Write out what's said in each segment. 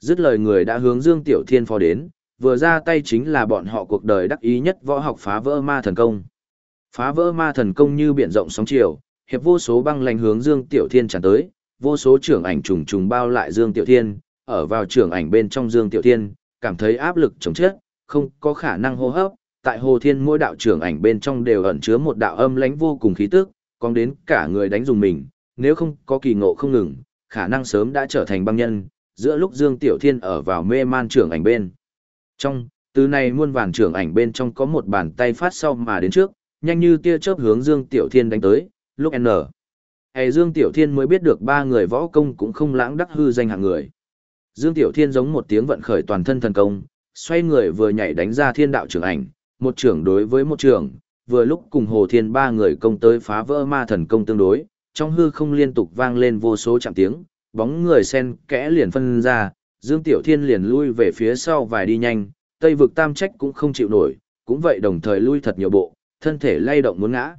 Dứt lời người đã hướng Dương Tiểu Thiên phó đến, vừa ra tay chính là bọn họ cuộc đời đắc ý nhất võ học phá vỡ ma thần công. Phá vỡ ma thần công như biển rộng sóng chiều, hiệp vô số băng lành hướng Dương Tiểu Thiên tràn tới, vô số trưởng ảnh trùng trùng bao lại Dương Tiểu Thiên, ở vào trưởng ảnh bên trong Dương Tiểu Thiên, cảm thấy áp lực chống chết, không có khả năng hô hấp, tại Hồ Thiên mỗi đạo trưởng ảnh bên trong đều ẩn chứa một đạo âm lãnh vô cùng khí tức, còn đến cả người đánh dùng mình, nếu không có kỳ ngộ không ngừng, khả năng sớm đã trở thành băng nhân, giữa lúc Dương Tiểu Thiên ở vào mê man trưởng ảnh bên. Trong, từ này muôn vàn trưởng ảnh bên trong có một bàn tay phát sau mà đến trước, nhanh như tia chớp hướng Dương Tiểu Thiên đánh tới, lúc N. Hề Dương Tiểu Thiên mới biết được ba người võ công cũng không lãng đắc hư danh hạng người. Dương Tiểu Thiên giống một tiếng vận khởi toàn thân thần công, xoay người vừa nhảy đánh ra thiên đạo trưởng ảnh, một trưởng đối với một trưởng, vừa lúc cùng Hồ Thiên ba người công tới phá vỡ ma thần công tương đối, trong hư không liên tục vang lên vô số chạm tiếng, bóng người sen kẽ liền phân ra, Dương Tiểu Thiên liền lui về phía sau vài đi nhanh, Tây vực tam trách cũng không chịu nổi, cũng vậy đồng thời lui thật nhiều bộ, thân thể lay động muốn ngã.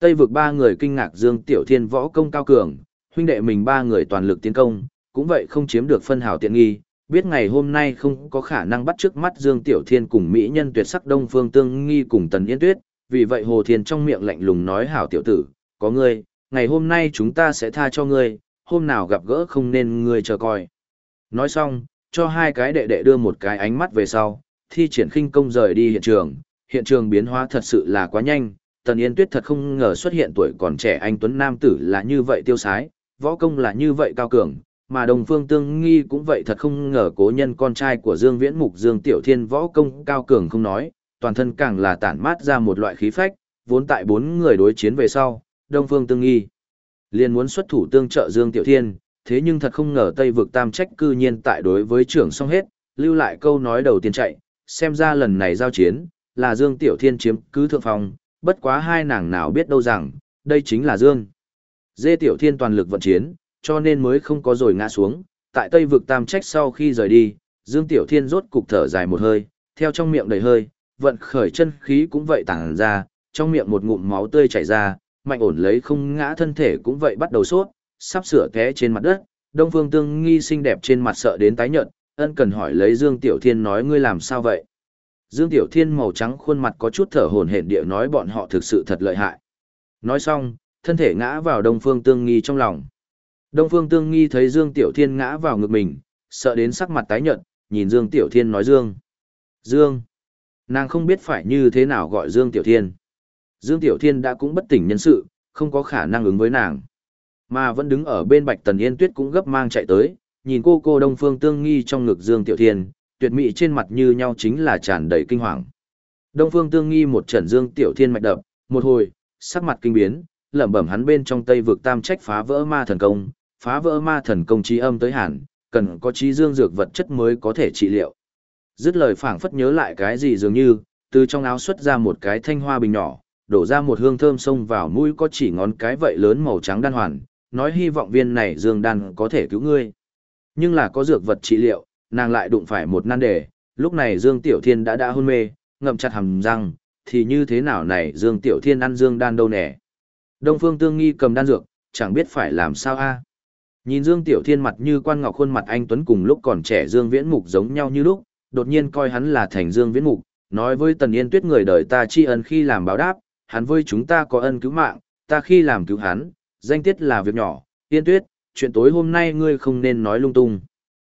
Tây vực ba người kinh ngạc Dương Tiểu Thiên võ công cao cường, huynh đệ mình ba người toàn lực tiến công, cũng vậy không chiếm được phân hào tiện nghi, biết ngày hôm nay không có khả năng bắt trước mắt Dương Tiểu Thiên cùng mỹ nhân tuyệt sắc Đông Phương Tương Nghi cùng Tần Yên Tuyết, vì vậy Hồ Thiên trong miệng lạnh lùng nói hảo tiểu tử, có ngươi, ngày hôm nay chúng ta sẽ tha cho ngươi, hôm nào gặp gỡ không nên ngươi chờ coi. Nói xong, cho hai cái đệ đệ đưa một cái ánh mắt về sau, thi triển khinh công rời đi hiện trường, hiện trường biến hóa thật sự là quá nhanh, Tần Yên Tuyết thật không ngờ xuất hiện tuổi còn trẻ anh Tuấn Nam Tử là như vậy tiêu sái, võ công là như vậy cao cường, mà đồng phương tương nghi cũng vậy thật không ngờ cố nhân con trai của Dương Viễn Mục Dương Tiểu Thiên võ công cao cường không nói, toàn thân càng là tản mát ra một loại khí phách, vốn tại bốn người đối chiến về sau, Đông Phương Tương Nghi liền muốn xuất thủ tương trợ Dương Tiểu Thiên, thế nhưng thật không ngờ Tây vực tam trách cư nhiên tại đối với trưởng xong hết, lưu lại câu nói đầu tiên chạy, xem ra lần này giao chiến, là Dương Tiểu Thiên chiếm cứ thượng phòng, bất quá hai nàng nào biết đâu rằng, đây chính là Dương. Dê Tiểu Thiên toàn lực vận chiến, cho nên mới không có rồi ngã xuống, tại Tây vực tam trách sau khi rời đi, Dương Tiểu Thiên rốt cục thở dài một hơi, theo trong miệng đầy hơi, vận khởi chân khí cũng vậy tản ra, trong miệng một ngụm máu tươi chảy ra, mạnh ổn lấy không ngã thân thể cũng vậy bắt đầu sốt, sắp sửa té trên mặt đất, Đông Phương Tương Nghi xinh đẹp trên mặt sợ đến tái nhợt, ân cần hỏi lấy Dương Tiểu Thiên nói ngươi làm sao vậy? Dương Tiểu Thiên màu trắng khuôn mặt có chút thở hổn hển địa nói bọn họ thực sự thật lợi hại. Nói xong, thân thể ngã vào Đông Phương Tương Nghi trong lòng. Đông Phương Tương Nghi thấy Dương Tiểu Thiên ngã vào ngực mình, sợ đến sắc mặt tái nhợt, nhìn Dương Tiểu Thiên nói Dương. Dương. Nàng không biết phải như thế nào gọi Dương Tiểu Thiên. Dương Tiểu Thiên đã cũng bất tỉnh nhân sự, không có khả năng ứng với nàng. Mà vẫn đứng ở bên Bạch Tần Yên Tuyết cũng gấp mang chạy tới, nhìn cô cô Đông Phương Tương Nghi trong ngực Dương Tiểu Thiên, tuyệt mỹ trên mặt như nhau chính là tràn đầy kinh hoàng. Đông Phương Tương Nghi một trận Dương Tiểu Thiên mạch đập, một hồi, sắc mặt kinh biến, lẩm bẩm hắn bên trong Tây vực tam trách phá vỡ ma thần công, phá vỡ ma thần công trí âm tới hẳn, cần có trí dương dược vật chất mới có thể trị liệu. Dứt lời phảng phất nhớ lại cái gì dường như, từ trong áo xuất ra một cái thanh hoa bình nhỏ, đổ ra một hương thơm xông vào mũi có chỉ ngón cái vậy lớn màu trắng đan hoàn, nói hy vọng viên này dương đan có thể cứu ngươi. Nhưng là có dược vật trị liệu, nàng lại đụng phải một nan đề, lúc này Dương Tiểu Thiên đã đã hôn mê, ngậm chặt hàm răng, thì như thế nào này Dương Tiểu Thiên ăn dương đan đâu nè. Đông Phương Tương Nghi cầm đan dược, chẳng biết phải làm sao a. Nhìn Dương Tiểu Thiên mặt như quan ngọc khuôn mặt anh Tuấn cùng lúc còn trẻ Dương Viễn Mục giống nhau như lúc, đột nhiên coi hắn là thành Dương Viễn Mục, nói với Tần Yên Tuyết người đời ta tri ân khi làm báo đáp, hắn với chúng ta có ân cứu mạng, ta khi làm cứu hắn, danh tiết là việc nhỏ, Yên Tuyết, chuyện tối hôm nay ngươi không nên nói lung tung.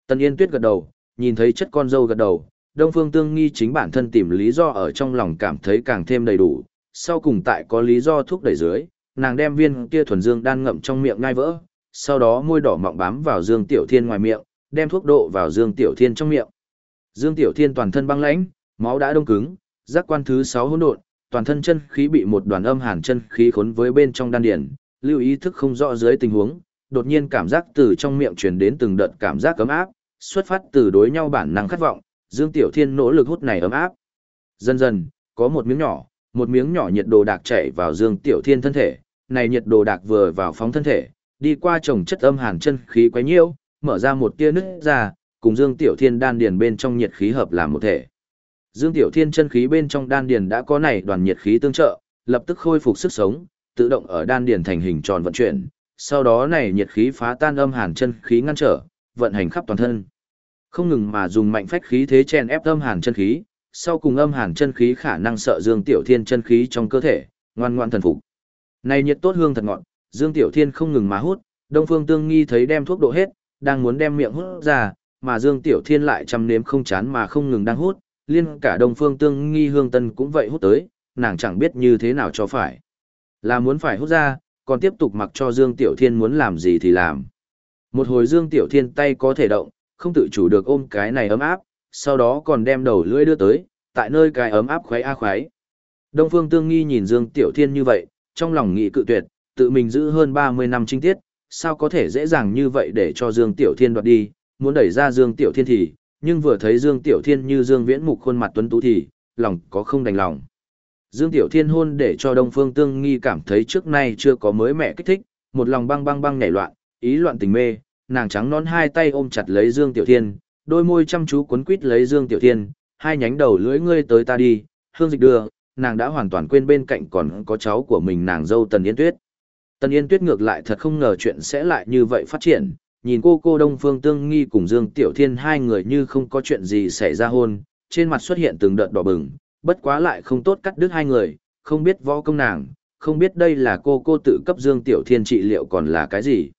Tần Yên Tuyết gật đầu, nhìn thấy chất con dâu gật đầu, Đông Phương Tương Nghi chính bản thân tìm lý do ở trong lòng cảm thấy càng thêm đầy đủ, sau cùng tại có lý do thúc đẩy dưới, nàng đem viên kia thuần dương đan ngậm trong miệng ngai vỡ, sau đó môi đỏ mọng bám vào Dương Tiểu Thiên ngoài miệng, đem thuốc độ vào Dương Tiểu Thiên trong miệng. Dương Tiểu Thiên toàn thân băng lãnh, máu đã đông cứng, giác quan thứ 6 hỗn độn, toàn thân chân khí bị một đoàn âm hàn chân khí khốn với bên trong đan điền, lưu ý thức không rõ dưới tình huống, đột nhiên cảm giác từ trong miệng truyền đến từng đợt cảm giác ấm áp, xuất phát từ đối nhau bản năng khát vọng, Dương Tiểu Thiên nỗ lực hút này ấm áp. Dần dần, có một miếng nhỏ, một miếng nhỏ nhiệt đồ đạc chảy vào Dương Tiểu Thiên thân thể, này nhiệt đồ đạc vừa vào phóng thân thể, đi qua trồng chất âm hàn chân khí quấy nhiễu, mở ra một tia nứt ra, cùng Dương Tiểu Thiên đan điền bên trong nhiệt khí hợp làm một thể. Dương Tiểu Thiên chân khí bên trong đan điền đã có này đoàn nhiệt khí tương trợ, lập tức khôi phục sức sống, tự động ở đan điền thành hình tròn vận chuyển, sau đó này nhiệt khí phá tan âm hàn chân khí ngăn trở, vận hành khắp toàn thân. Không ngừng mà dùng mạnh phách khí thế chen ép âm hàn chân khí, sau cùng âm hàn chân khí khả năng sợ Dương Tiểu Thiên chân khí trong cơ thể, ngoan ngoan thần phục. Này nhiệt tốt hương thật ngọn, Dương Tiểu Thiên không ngừng mà hút, Đông Phương Tương Nghi thấy đem thuốc độ hết, đang muốn đem miệng hút ra, mà Dương Tiểu Thiên lại chăm nếm không chán mà không ngừng đang hút, liên cả Đông Phương Tương Nghi hương tân cũng vậy hút tới, nàng chẳng biết như thế nào cho phải. Là muốn phải hút ra, còn tiếp tục mặc cho Dương Tiểu Thiên muốn làm gì thì làm. Một hồi Dương Tiểu Thiên tay có thể động, không tự chủ được ôm cái này ấm áp, sau đó còn đem đầu lưỡi đưa tới, tại nơi cái ấm áp khoái a khoái. Đông Phương Tương Nghi nhìn Dương Tiểu Thiên như vậy, trong lòng nghĩ cự tuyệt, tự mình giữ hơn 30 năm trinh tiết, sao có thể dễ dàng như vậy để cho Dương Tiểu Thiên đoạt đi, muốn đẩy ra Dương Tiểu Thiên thì, nhưng vừa thấy Dương Tiểu Thiên như Dương Viễn Mục khuôn mặt tuấn tú thì, lòng có không đành lòng. Dương Tiểu Thiên hôn để cho Đông Phương Tương Nghi cảm thấy trước nay chưa có mới mẹ kích thích, một lòng băng băng băng nhảy loạn, ý loạn tình mê, nàng trắng nón hai tay ôm chặt lấy Dương Tiểu Thiên, đôi môi chăm chú quấn quít lấy Dương Tiểu Thiên, hai nhánh đầu lưỡi ngươi tới ta đi, hương dịch đưa, nàng đã hoàn toàn quên bên cạnh còn có cháu của mình nàng dâu Tần Yên Tuyết. Tần Yên Tuyết ngược lại thật không ngờ chuyện sẽ lại như vậy phát triển, nhìn cô cô Đông Phương Tương Nghi cùng Dương Tiểu Thiên hai người như không có chuyện gì xảy ra hôn, trên mặt xuất hiện từng đợt đỏ bừng, bất quá lại không tốt cắt đứt hai người, không biết võ công nàng, không biết đây là cô cô tự cấp Dương Tiểu Thiên trị liệu còn là cái gì.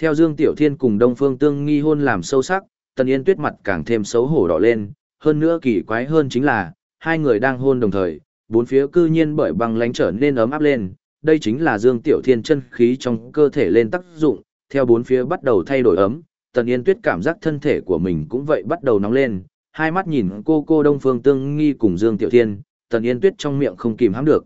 Theo Dương Tiểu Thiên cùng Đông Phương Tương Nghi hôn làm sâu sắc, Tần Yên Tuyết mặt càng thêm xấu hổ đỏ lên, hơn nữa kỳ quái hơn chính là, hai người đang hôn đồng thời, bốn phía cư nhiên bởi băng lánh trở nên ấm áp lên, đây chính là Dương Tiểu Thiên chân khí trong cơ thể lên tác dụng, theo bốn phía bắt đầu thay đổi ấm, Tần Yên Tuyết cảm giác thân thể của mình cũng vậy bắt đầu nóng lên, hai mắt nhìn cô cô Đông Phương Tương Nghi cùng Dương Tiểu Thiên, Tần Yên Tuyết trong miệng không kìm hãm được.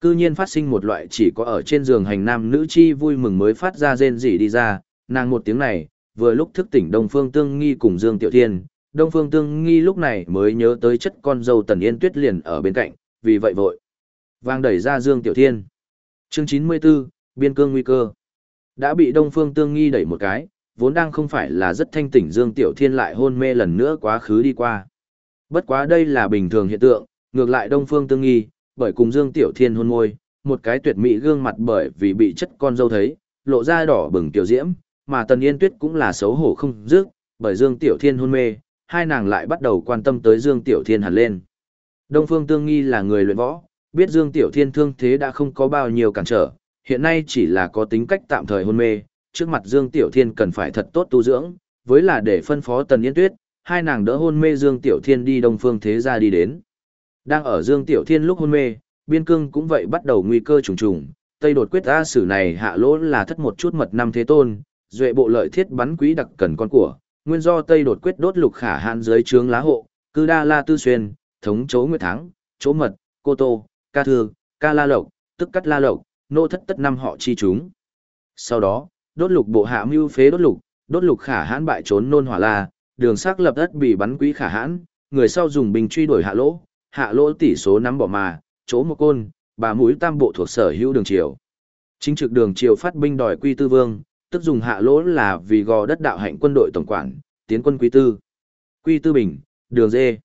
Cư nhiên phát sinh một loại chỉ có ở trên giường hành nam nữ chi vui mừng mới phát ra rên rỉ đi ra, nàng một tiếng này, vừa lúc thức tỉnh Đông Phương Tương Nghi cùng Dương Tiểu Thiên, Đông Phương Tương Nghi lúc này mới nhớ tới chất con dâu Tần Yên Tuyết liền ở bên cạnh, vì vậy vội. Vang đẩy ra Dương Tiểu Thiên. Chương 94, Biên cương nguy cơ. Đã bị Đông Phương Tương Nghi đẩy một cái, vốn đang không phải là rất thanh tỉnh Dương Tiểu Thiên lại hôn mê lần nữa quá khứ đi qua. Bất quá đây là bình thường hiện tượng, ngược lại Đông Phương Tương Nghi, bởi cùng Dương Tiểu Thiên hôn môi, một cái tuyệt mỹ gương mặt bởi vì bị chất con dâu thấy, lộ ra đỏ bừng tiểu diễm, mà Tần Yên Tuyết cũng là xấu hổ không dứt, bởi Dương Tiểu Thiên hôn mê, hai nàng lại bắt đầu quan tâm tới Dương Tiểu Thiên hẳn lên. Đông Phương Tương Nghi là người luyện võ, biết Dương Tiểu Thiên thương thế đã không có bao nhiêu cản trở, hiện nay chỉ là có tính cách tạm thời hôn mê, trước mặt Dương Tiểu Thiên cần phải thật tốt tu dưỡng, với là để phân phó Tần Yên Tuyết, hai nàng đỡ hôn mê Dương Tiểu Thiên đi Đông Phương Thế gia đi đến. Đang ở Dương Tiểu Thiên lúc hôn mê, biên cương cũng vậy bắt đầu nguy cơ trùng trùng, Tây đột quyết A sử này hạ lỗ là thất một chút mật năm thế tôn, duệ bộ lợi thiết bắn quý đặc cần con của, nguyên do Tây đột quyết đốt lục khả hạn dưới trướng lá hộ, cư đa la tư xuyên, thống chấu nguyệt thắng, chỗ mật, cô tô, ca thương, ca la lộc, tức cắt la lộc, nô thất tất năm họ chi chúng. Sau đó, đốt lục bộ hạ mưu phế đốt lục, đốt lục khả hãn bại trốn nôn hỏa la, đường sắc lập đất bị bắn quý khả hãn, người sau dùng bình truy đuổi hạ lỗ, hạ lỗ tỷ số nắm bỏ mà, chỗ một côn, bà mũi tam bộ thuộc sở hữu đường triều. Chính trực đường triều phát binh đòi quy tư vương, tức dùng hạ lỗ là vì gò đất đạo hạnh quân đội tổng quản, tiến quân quy tư. Quy tư bình, đường dê.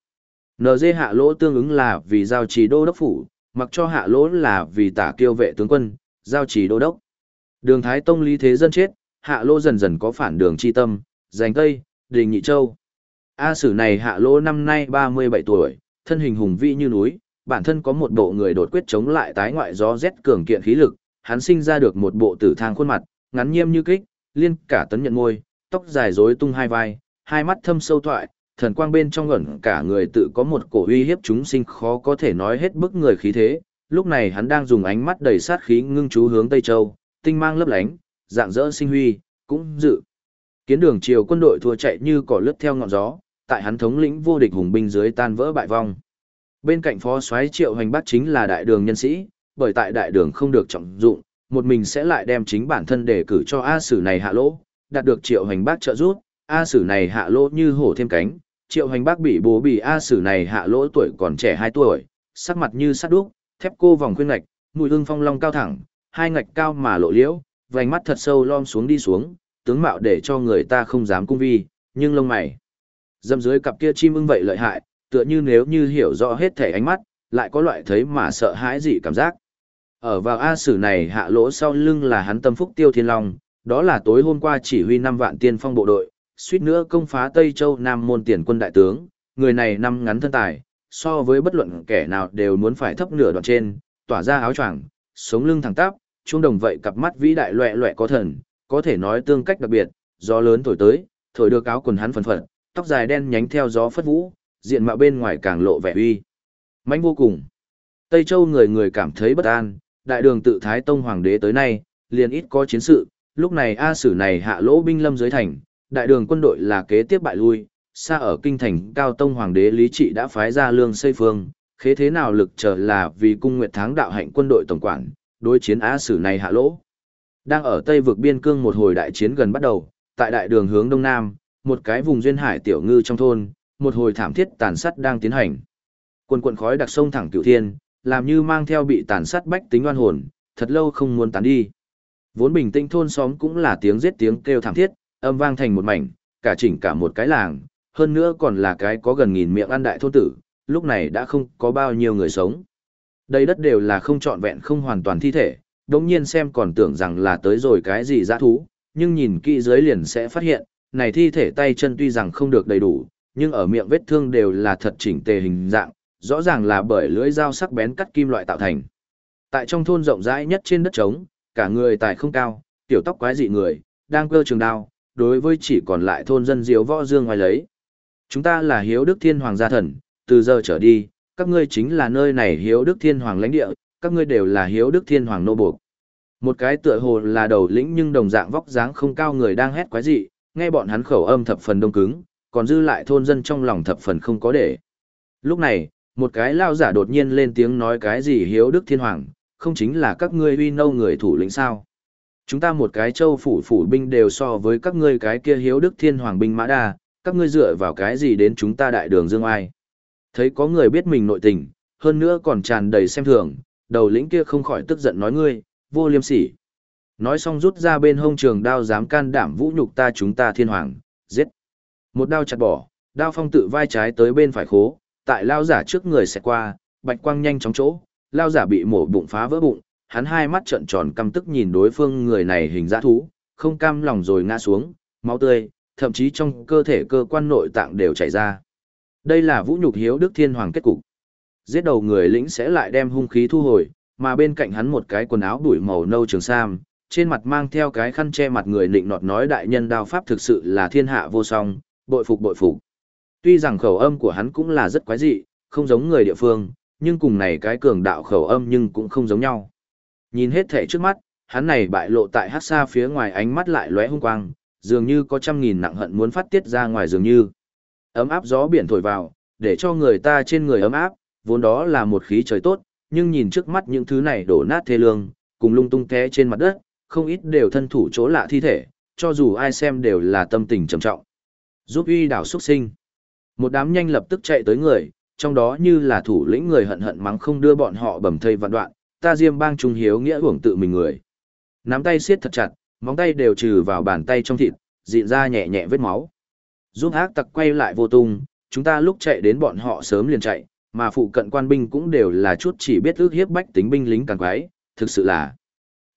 NG hạ lỗ tương ứng là vì giao trì đô đốc phủ, mặc cho hạ lỗ là vì tả kiêu vệ tướng quân, giao trì đô đốc. Đường Thái Tông lý thế dân chết, hạ lỗ dần dần có phản đường chi tâm, giành Tây, đình nhị châu. A sử này hạ lỗ năm nay 37 tuổi, thân hình hùng vĩ như núi, bản thân có một bộ người đột quyết chống lại tái ngoại gió rét cường kiện khí lực, hắn sinh ra được một bộ tử thang khuôn mặt, ngắn nghiêm như kích, liên cả tấn nhận môi, tóc dài rối tung hai vai, hai mắt thâm sâu thoại, thần quang bên trong ẩn cả người tự có một cổ uy hiếp chúng sinh khó có thể nói hết bức người khí thế. Lúc này hắn đang dùng ánh mắt đầy sát khí ngưng chú hướng Tây Châu, tinh mang lấp lánh, dạng dỡ sinh huy, cũng dự. Kiến đường triều quân đội thua chạy như cỏ lướt theo ngọn gió, tại hắn thống lĩnh vô địch hùng binh dưới tan vỡ bại vong. Bên cạnh phó soái Triệu Hành Bắc chính là đại đường nhân sĩ, bởi tại đại đường không được trọng dụng, một mình sẽ lại đem chính bản thân để cử cho A Sử này hạ lỗ, đạt được Triệu Hành Bắc trợ giúp, A Sử này hạ lỗ như hổ thêm cánh, Triệu Hành Bác bị bố bị A Sử này hạ lỗ tuổi còn trẻ 2 tuổi, sắc mặt như sắt đúc, thép cô vòng khuyên ngạch, mùi hương phong long cao thẳng, hai ngạch cao mà lộ liễu, vành mắt thật sâu lom xuống đi xuống, tướng mạo để cho người ta không dám cung vi, nhưng lông mày. Dâm dưới cặp kia chim ưng vậy lợi hại, tựa như nếu như hiểu rõ hết thể ánh mắt, lại có loại thấy mà sợ hãi gì cảm giác. Ở vào A sử này hạ lỗ sau lưng là hắn tâm phúc tiêu thiên long, đó là tối hôm qua chỉ huy năm vạn tiên phong bộ đội, suýt nữa công phá Tây Châu Nam môn tiền quân đại tướng, người này năm ngắn thân tài, so với bất luận kẻ nào đều muốn phải thấp nửa đoạn trên, tỏa ra áo choàng, sống lưng thẳng tắp, trung đồng vậy cặp mắt vĩ đại loẹ loẹ có thần, có thể nói tương cách đặc biệt, gió lớn thổi tới, thổi được áo quần hắn phần phật, tóc dài đen nhánh theo gió phất vũ, diện mạo bên ngoài càng lộ vẻ uy. Mạnh vô cùng. Tây Châu người người cảm thấy bất an, đại đường tự Thái Tông Hoàng đế tới nay, liền ít có chiến sự, lúc này A Sử này hạ lỗ binh lâm dưới thành, đại đường quân đội là kế tiếp bại lui, xa ở kinh thành Cao Tông Hoàng đế Lý Trị đã phái ra lương xây phương, khế thế nào lực chờ là vì cung nguyệt tháng đạo hạnh quân đội tổng quản, đối chiến á Sử này hạ lỗ. Đang ở Tây vực biên cương một hồi đại chiến gần bắt đầu, tại đại đường hướng đông nam, một cái vùng duyên hải tiểu ngư trong thôn, một hồi thảm thiết tàn sát đang tiến hành. Quần quần khói đặc sông thẳng cửu thiên, làm như mang theo bị tàn sát bách tính oan hồn, thật lâu không muốn tán đi. Vốn bình tĩnh thôn xóm cũng là tiếng giết tiếng kêu thảm thiết, âm vang thành một mảnh, cả chỉnh cả một cái làng, hơn nữa còn là cái có gần nghìn miệng ăn đại thôn tử, lúc này đã không có bao nhiêu người sống. Đây đất đều là không trọn vẹn không hoàn toàn thi thể, đồng nhiên xem còn tưởng rằng là tới rồi cái gì dã thú, nhưng nhìn kỹ dưới liền sẽ phát hiện, này thi thể tay chân tuy rằng không được đầy đủ, nhưng ở miệng vết thương đều là thật chỉnh tề hình dạng, rõ ràng là bởi lưỡi dao sắc bén cắt kim loại tạo thành. Tại trong thôn rộng rãi nhất trên đất trống, cả người tài không cao, tiểu tóc quái dị người, đang cơ trường đao, đối với chỉ còn lại thôn dân diếu võ dương ngoài lấy. Chúng ta là hiếu đức thiên hoàng gia thần, từ giờ trở đi, các ngươi chính là nơi này hiếu đức thiên hoàng lãnh địa, các ngươi đều là hiếu đức thiên hoàng nô buộc. Một cái tựa hồ là đầu lĩnh nhưng đồng dạng vóc dáng không cao người đang hét quái dị, nghe bọn hắn khẩu âm thập phần đông cứng, còn dư lại thôn dân trong lòng thập phần không có để. Lúc này, một cái lao giả đột nhiên lên tiếng nói cái gì hiếu đức thiên hoàng, không chính là các ngươi uy nâu người thủ lĩnh sao. Chúng ta một cái châu phủ phủ binh đều so với các ngươi cái kia hiếu đức thiên hoàng binh mã đa, các ngươi dựa vào cái gì đến chúng ta đại đường dương ai. Thấy có người biết mình nội tình, hơn nữa còn tràn đầy xem thường, đầu lĩnh kia không khỏi tức giận nói ngươi, vô liêm sỉ. Nói xong rút ra bên hông trường đao dám can đảm vũ nhục ta chúng ta thiên hoàng, giết. Một đao chặt bỏ, đao phong tự vai trái tới bên phải khố, tại lao giả trước người sẽ qua, bạch quang nhanh chóng chỗ, lao giả bị mổ bụng phá vỡ bụng, hắn hai mắt trợn tròn căm tức nhìn đối phương người này hình dã thú, không cam lòng rồi ngã xuống, máu tươi, thậm chí trong cơ thể cơ quan nội tạng đều chảy ra. Đây là vũ nhục hiếu đức thiên hoàng kết cục. Giết đầu người lĩnh sẽ lại đem hung khí thu hồi, mà bên cạnh hắn một cái quần áo đuổi màu nâu trường sam, trên mặt mang theo cái khăn che mặt người nịnh nọt nói đại nhân đao pháp thực sự là thiên hạ vô song, bội phục bội phục. Tuy rằng khẩu âm của hắn cũng là rất quái dị, không giống người địa phương, nhưng cùng này cái cường đạo khẩu âm nhưng cũng không giống nhau. Nhìn hết thể trước mắt, hắn này bại lộ tại hát xa phía ngoài ánh mắt lại lóe hung quang, dường như có trăm nghìn nặng hận muốn phát tiết ra ngoài dường như. Ấm áp gió biển thổi vào, để cho người ta trên người ấm áp, vốn đó là một khí trời tốt, nhưng nhìn trước mắt những thứ này đổ nát thê lương, cùng lung tung té trên mặt đất, không ít đều thân thủ chỗ lạ thi thể, cho dù ai xem đều là tâm tình trầm trọng. Giúp uy đảo xuất sinh. Một đám nhanh lập tức chạy tới người, trong đó như là thủ lĩnh người hận hận mắng không đưa bọn họ bầm thây vạn đoạn, ta diêm bang trung hiếu nghĩa uổng tự mình người. Nắm tay siết thật chặt, móng tay đều trừ vào bàn tay trong thịt, dịn ra nhẹ nhẹ vết máu. Giúp ác tặc quay lại vô tung, chúng ta lúc chạy đến bọn họ sớm liền chạy, mà phụ cận quan binh cũng đều là chút chỉ biết ước hiếp bách tính binh lính càng quái, thực sự là.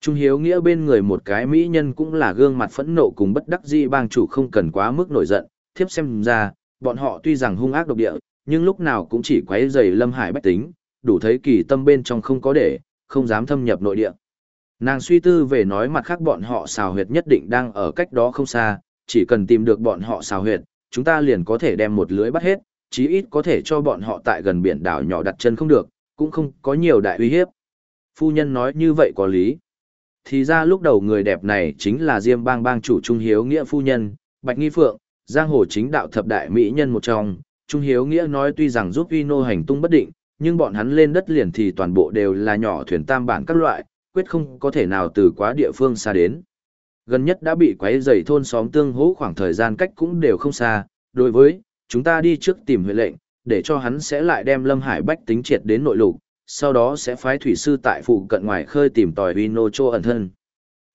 Trung hiếu nghĩa bên người một cái mỹ nhân cũng là gương mặt phẫn nộ cùng bất đắc dĩ bang chủ không cần quá mức nổi giận, thiếp xem ra, bọn họ tuy rằng hung ác độc địa, nhưng lúc nào cũng chỉ quấy rầy lâm hải bách tính, đủ thấy kỳ tâm bên trong không có để, không dám thâm nhập nội địa. Nàng suy tư về nói mặt khác bọn họ xào huyệt nhất định đang ở cách đó không xa, chỉ cần tìm được bọn họ xào huyệt, chúng ta liền có thể đem một lưới bắt hết, chí ít có thể cho bọn họ tại gần biển đảo nhỏ đặt chân không được, cũng không có nhiều đại uy hiếp. Phu nhân nói như vậy có lý. Thì ra lúc đầu người đẹp này chính là Diêm bang bang chủ Trung Hiếu Nghĩa phu nhân, Bạch Nghi Phượng, giang hồ chính đạo thập đại mỹ nhân một trong. Trung Hiếu Nghĩa nói tuy rằng giúp Vino hành tung bất định, nhưng bọn hắn lên đất liền thì toàn bộ đều là nhỏ thuyền tam bản các loại, quyết không có thể nào từ quá địa phương xa đến. Gần nhất đã bị quấy rầy thôn xóm tương hỗ khoảng thời gian cách cũng đều không xa, đối với, chúng ta đi trước tìm huyện lệnh, để cho hắn sẽ lại đem Lâm Hải Bách tính triệt đến nội lục, sau đó sẽ phái thủy sư tại phụ cận ngoài khơi tìm tòi Vino Chô ẩn thân.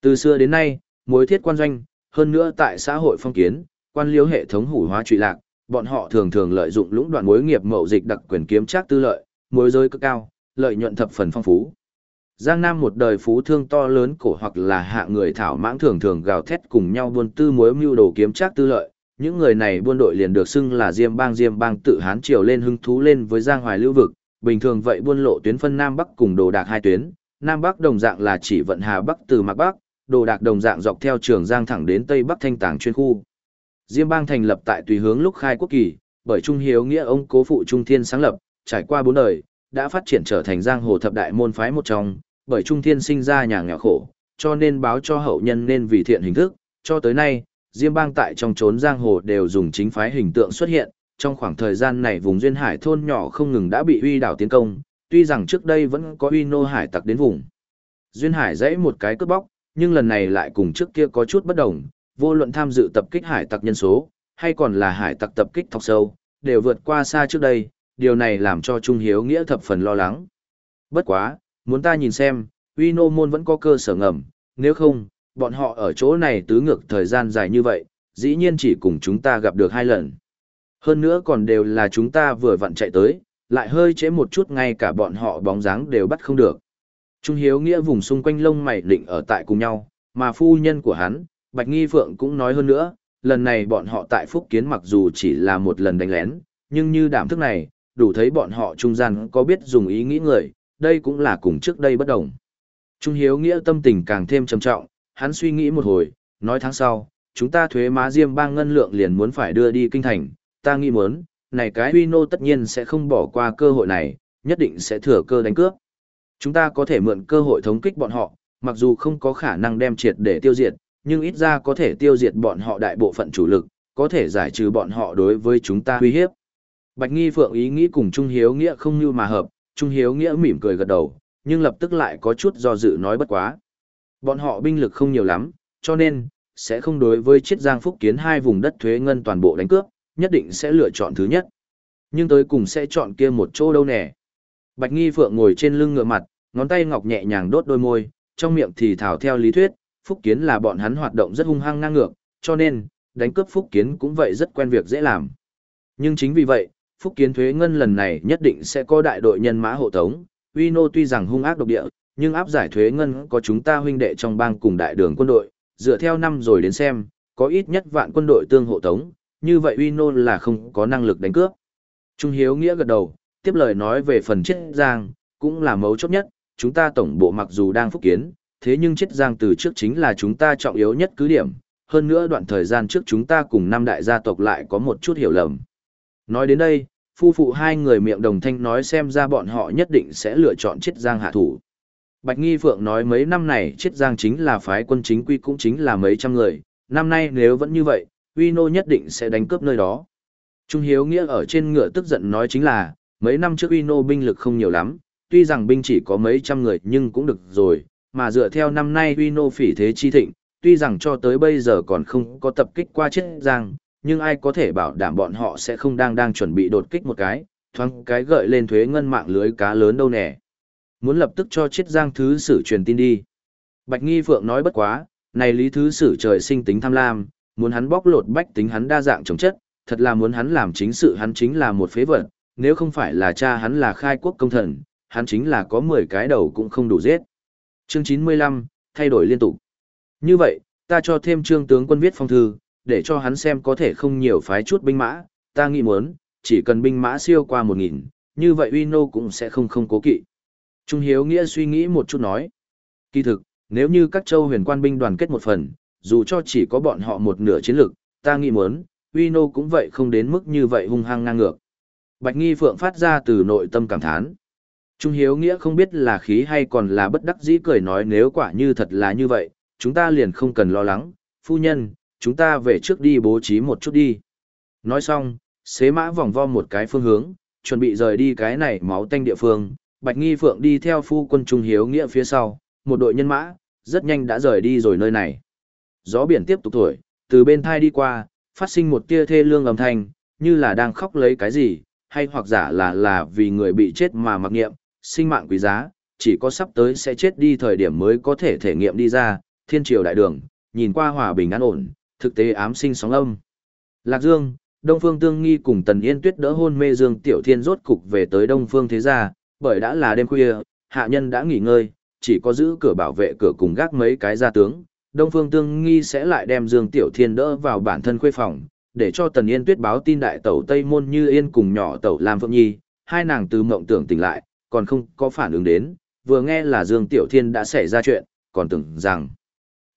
Từ xưa đến nay, mối thiết quan doanh, hơn nữa tại xã hội phong kiến, quan liếu hệ thống hủ hóa trụy lạc, bọn họ thường thường lợi dụng lũng đoạn mối nghiệp mậu dịch đặc quyền kiếm trác tư lợi, mối giới cực cao, lợi nhuận thập phần phong phú. Giang Nam một đời phú thương to lớn cổ hoặc là hạ người thảo mãng thường thường gào thét cùng nhau buôn tư mối mưu đồ kiếm trác tư lợi, những người này buôn đội liền được xưng là Diêm Bang Diêm Bang tự Hán triều lên hưng thú lên với Giang Hoài lưu vực, bình thường vậy buôn lộ tuyến phân Nam Bắc cùng đồ đạc hai tuyến, Nam Bắc đồng dạng là chỉ vận Hà Bắc từ Mạc Bắc, đồ đạc đồng dạng dọc theo trường Giang thẳng đến Tây Bắc Thanh Tàng chuyên khu. Diêm Bang thành lập tại tùy hướng lúc khai quốc kỳ, bởi Trung Hiếu nghĩa ông cố phụ Trung Thiên sáng lập, trải qua bốn đời, đã phát triển trở thành giang hồ thập đại môn phái một trong, bởi Trung Thiên sinh ra nhà nghèo khổ, cho nên báo cho hậu nhân nên vì thiện hình thức, cho tới nay, Diêm Bang tại trong trốn giang hồ đều dùng chính phái hình tượng xuất hiện, trong khoảng thời gian này vùng duyên hải thôn nhỏ không ngừng đã bị uy đảo tiến công, tuy rằng trước đây vẫn có uy nô hải tặc đến vùng. Duyên hải dãy một cái cướp bóc, nhưng lần này lại cùng trước kia có chút bất đồng, vô luận tham dự tập kích hải tặc nhân số, hay còn là hải tặc tập kích thọc sâu, đều vượt qua xa trước đây, điều này làm cho Trung Hiếu Nghĩa thập phần lo lắng. Bất quá, muốn ta nhìn xem, uy nô môn vẫn có cơ sở ngầm, nếu không, bọn họ ở chỗ này tứ ngược thời gian dài như vậy, dĩ nhiên chỉ cùng chúng ta gặp được hai lần. Hơn nữa còn đều là chúng ta vừa vặn chạy tới, lại hơi trễ một chút ngay cả bọn họ bóng dáng đều bắt không được. Trung Hiếu Nghĩa vùng xung quanh lông mày định ở tại cùng nhau, mà phu nhân của hắn, Bạch Nghi Phượng cũng nói hơn nữa, lần này bọn họ tại Phúc Kiến mặc dù chỉ là một lần đánh lén, nhưng như đảm thức này, đủ thấy bọn họ trung gian có biết dùng ý nghĩ người, đây cũng là cùng trước đây bất đồng. Trung Hiếu Nghĩa tâm tình càng thêm trầm trọng, hắn suy nghĩ một hồi, nói tháng sau, chúng ta thuế má diêm bang ngân lượng liền muốn phải đưa đi kinh thành, ta nghĩ muốn, này cái huy nô tất nhiên sẽ không bỏ qua cơ hội này, nhất định sẽ thừa cơ đánh cướp. Chúng ta có thể mượn cơ hội thống kích bọn họ, mặc dù không có khả năng đem triệt để tiêu diệt, nhưng ít ra có thể tiêu diệt bọn họ đại bộ phận chủ lực, có thể giải trừ bọn họ đối với chúng ta uy hiếp. Bạch Nghi Phượng ý nghĩ cùng Trung Hiếu Nghĩa không như mà hợp, Trung Hiếu Nghĩa mỉm cười gật đầu, nhưng lập tức lại có chút do dự nói bất quá. Bọn họ binh lực không nhiều lắm, cho nên, sẽ không đối với chiết giang phúc kiến hai vùng đất thuế ngân toàn bộ đánh cướp, nhất định sẽ lựa chọn thứ nhất. Nhưng tới cùng sẽ chọn kia một chỗ đâu nè. Bạch Nghi Phượng ngồi trên lưng ngựa mặt, ngón tay ngọc nhẹ nhàng đốt đôi môi, trong miệng thì thảo theo lý thuyết, phúc kiến là bọn hắn hoạt động rất hung hăng ngang ngược, cho nên, đánh cướp phúc kiến cũng vậy rất quen việc dễ làm. Nhưng chính vì vậy, phúc kiến thuế ngân lần này nhất định sẽ có đại đội nhân mã hộ tống, Uy Nô tuy rằng hung ác độc địa, nhưng áp giải thuế ngân có chúng ta huynh đệ trong bang cùng đại đường quân đội, dựa theo năm rồi đến xem, có ít nhất vạn quân đội tương hộ tống, như vậy Uy Nô là không có năng lực đánh cướp. Trung Hiếu Nghĩa gật đầu, tiếp lời nói về phần chết giang, cũng là mấu chốt nhất, chúng ta tổng bộ mặc dù đang phúc kiến, thế nhưng chết giang từ trước chính là chúng ta trọng yếu nhất cứ điểm, hơn nữa đoạn thời gian trước chúng ta cùng năm đại gia tộc lại có một chút hiểu lầm. Nói đến đây, phu phụ hai người miệng đồng thanh nói xem ra bọn họ nhất định sẽ lựa chọn chết giang hạ thủ. Bạch Nghi Phượng nói mấy năm này chết giang chính là phái quân chính quy cũng chính là mấy trăm người, năm nay nếu vẫn như vậy, Uy Nô nhất định sẽ đánh cướp nơi đó. Trung Hiếu Nghĩa ở trên ngựa tức giận nói chính là, mấy năm trước Uy Nô binh lực không nhiều lắm, tuy rằng binh chỉ có mấy trăm người nhưng cũng được rồi, mà dựa theo năm nay Uy Nô phỉ thế chi thịnh, tuy rằng cho tới bây giờ còn không có tập kích qua chết giang, nhưng ai có thể bảo đảm bọn họ sẽ không đang đang chuẩn bị đột kích một cái, thoáng cái gợi lên thuế ngân mạng lưới cá lớn đâu nè. Muốn lập tức cho chết giang thứ sử truyền tin đi. Bạch Nghi Phượng nói bất quá, này lý thứ sử trời sinh tính tham lam, muốn hắn bóc lột bách tính hắn đa dạng chống chất, thật là muốn hắn làm chính sự hắn chính là một phế vật, nếu không phải là cha hắn là khai quốc công thần, hắn chính là có 10 cái đầu cũng không đủ giết. Chương 95, thay đổi liên tục. Như vậy, ta cho thêm trương tướng quân viết phong thư, để cho hắn xem có thể không nhiều phái chút binh mã, ta nghĩ muốn, chỉ cần binh mã siêu qua 1.000, như vậy Uy Nô cũng sẽ không không cố kỵ. Trung Hiếu Nghĩa suy nghĩ một chút nói. Kỳ thực, nếu như các châu huyền quan binh đoàn kết một phần, dù cho chỉ có bọn họ một nửa chiến lực, ta nghĩ muốn, Uy Nô cũng vậy không đến mức như vậy hung hăng ngang ngược. Bạch Nghi Phượng phát ra từ nội tâm cảm thán. Trung Hiếu Nghĩa không biết là khí hay còn là bất đắc dĩ cười nói nếu quả như thật là như vậy, chúng ta liền không cần lo lắng, phu nhân, chúng ta về trước đi bố trí một chút đi. Nói xong, xế mã vòng vo một cái phương hướng, chuẩn bị rời đi cái này máu tanh địa phương, Bạch Nghi Phượng đi theo phu quân Trung Hiếu Nghĩa phía sau, một đội nhân mã, rất nhanh đã rời đi rồi nơi này. Gió biển tiếp tục thổi, từ bên thai đi qua, phát sinh một tia thê lương âm thanh, như là đang khóc lấy cái gì, hay hoặc giả là là vì người bị chết mà mặc nghiệm, sinh mạng quý giá, chỉ có sắp tới sẽ chết đi thời điểm mới có thể thể nghiệm đi ra, thiên triều đại đường, nhìn qua hòa bình an ổn, thực tế ám sinh sóng âm. Lạc Dương, Đông Phương Tương Nghi cùng Tần Yên Tuyết đỡ hôn mê Dương Tiểu Thiên rốt cục về tới Đông Phương thế gia, bởi đã là đêm khuya, hạ nhân đã nghỉ ngơi, chỉ có giữ cửa bảo vệ cửa cùng gác mấy cái gia tướng. Đông Phương Tương Nghi sẽ lại đem Dương Tiểu Thiên đỡ vào bản thân khuê phòng, để cho Tần Yên Tuyết báo tin đại tẩu Tây Môn Như Yên cùng nhỏ tẩu Lam Phượng Nhi, hai nàng từ mộng tưởng tỉnh lại, còn không có phản ứng đến, vừa nghe là Dương Tiểu Thiên đã xảy ra chuyện, còn tưởng rằng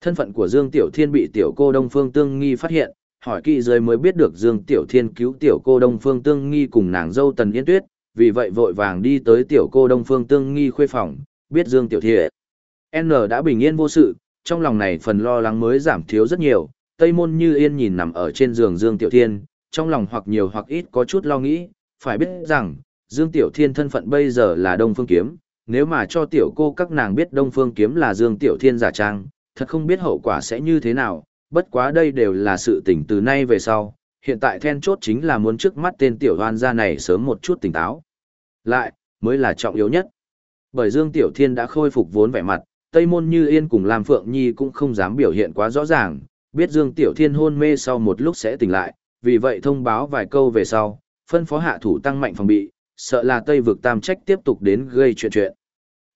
thân phận của Dương Tiểu Thiên bị tiểu cô Đông Phương Tương Nghi phát hiện, hỏi kỹ rồi mới biết được Dương Tiểu Thiên cứu tiểu cô Đông Phương Tương Nghi cùng nàng dâu Tần Yên Tuyết, vì vậy vội vàng đi tới tiểu cô Đông Phương Tương Nghi khuê phòng, biết Dương Tiểu Thiên. N đã bình yên vô sự, trong lòng này phần lo lắng mới giảm thiếu rất nhiều, Tây Môn Như Yên nhìn nằm ở trên giường Dương Tiểu Thiên, trong lòng hoặc nhiều hoặc ít có chút lo nghĩ, phải biết rằng, Dương Tiểu Thiên thân phận bây giờ là Đông Phương Kiếm, nếu mà cho tiểu cô các nàng biết Đông Phương Kiếm là Dương Tiểu Thiên giả trang, thật không biết hậu quả sẽ như thế nào, bất quá đây đều là sự tỉnh từ nay về sau, hiện tại then chốt chính là muốn trước mắt tên tiểu hoan gia này sớm một chút tỉnh táo. Lại, mới là trọng yếu nhất. Bởi Dương Tiểu Thiên đã khôi phục vốn vẻ mặt, Tây Môn Như Yên cùng Lam Phượng Nhi cũng không dám biểu hiện quá rõ ràng, biết Dương Tiểu Thiên hôn mê sau một lúc sẽ tỉnh lại, vì vậy thông báo vài câu về sau, phân phó hạ thủ tăng mạnh phòng bị, sợ là Tây vực tam trách tiếp tục đến gây chuyện chuyện.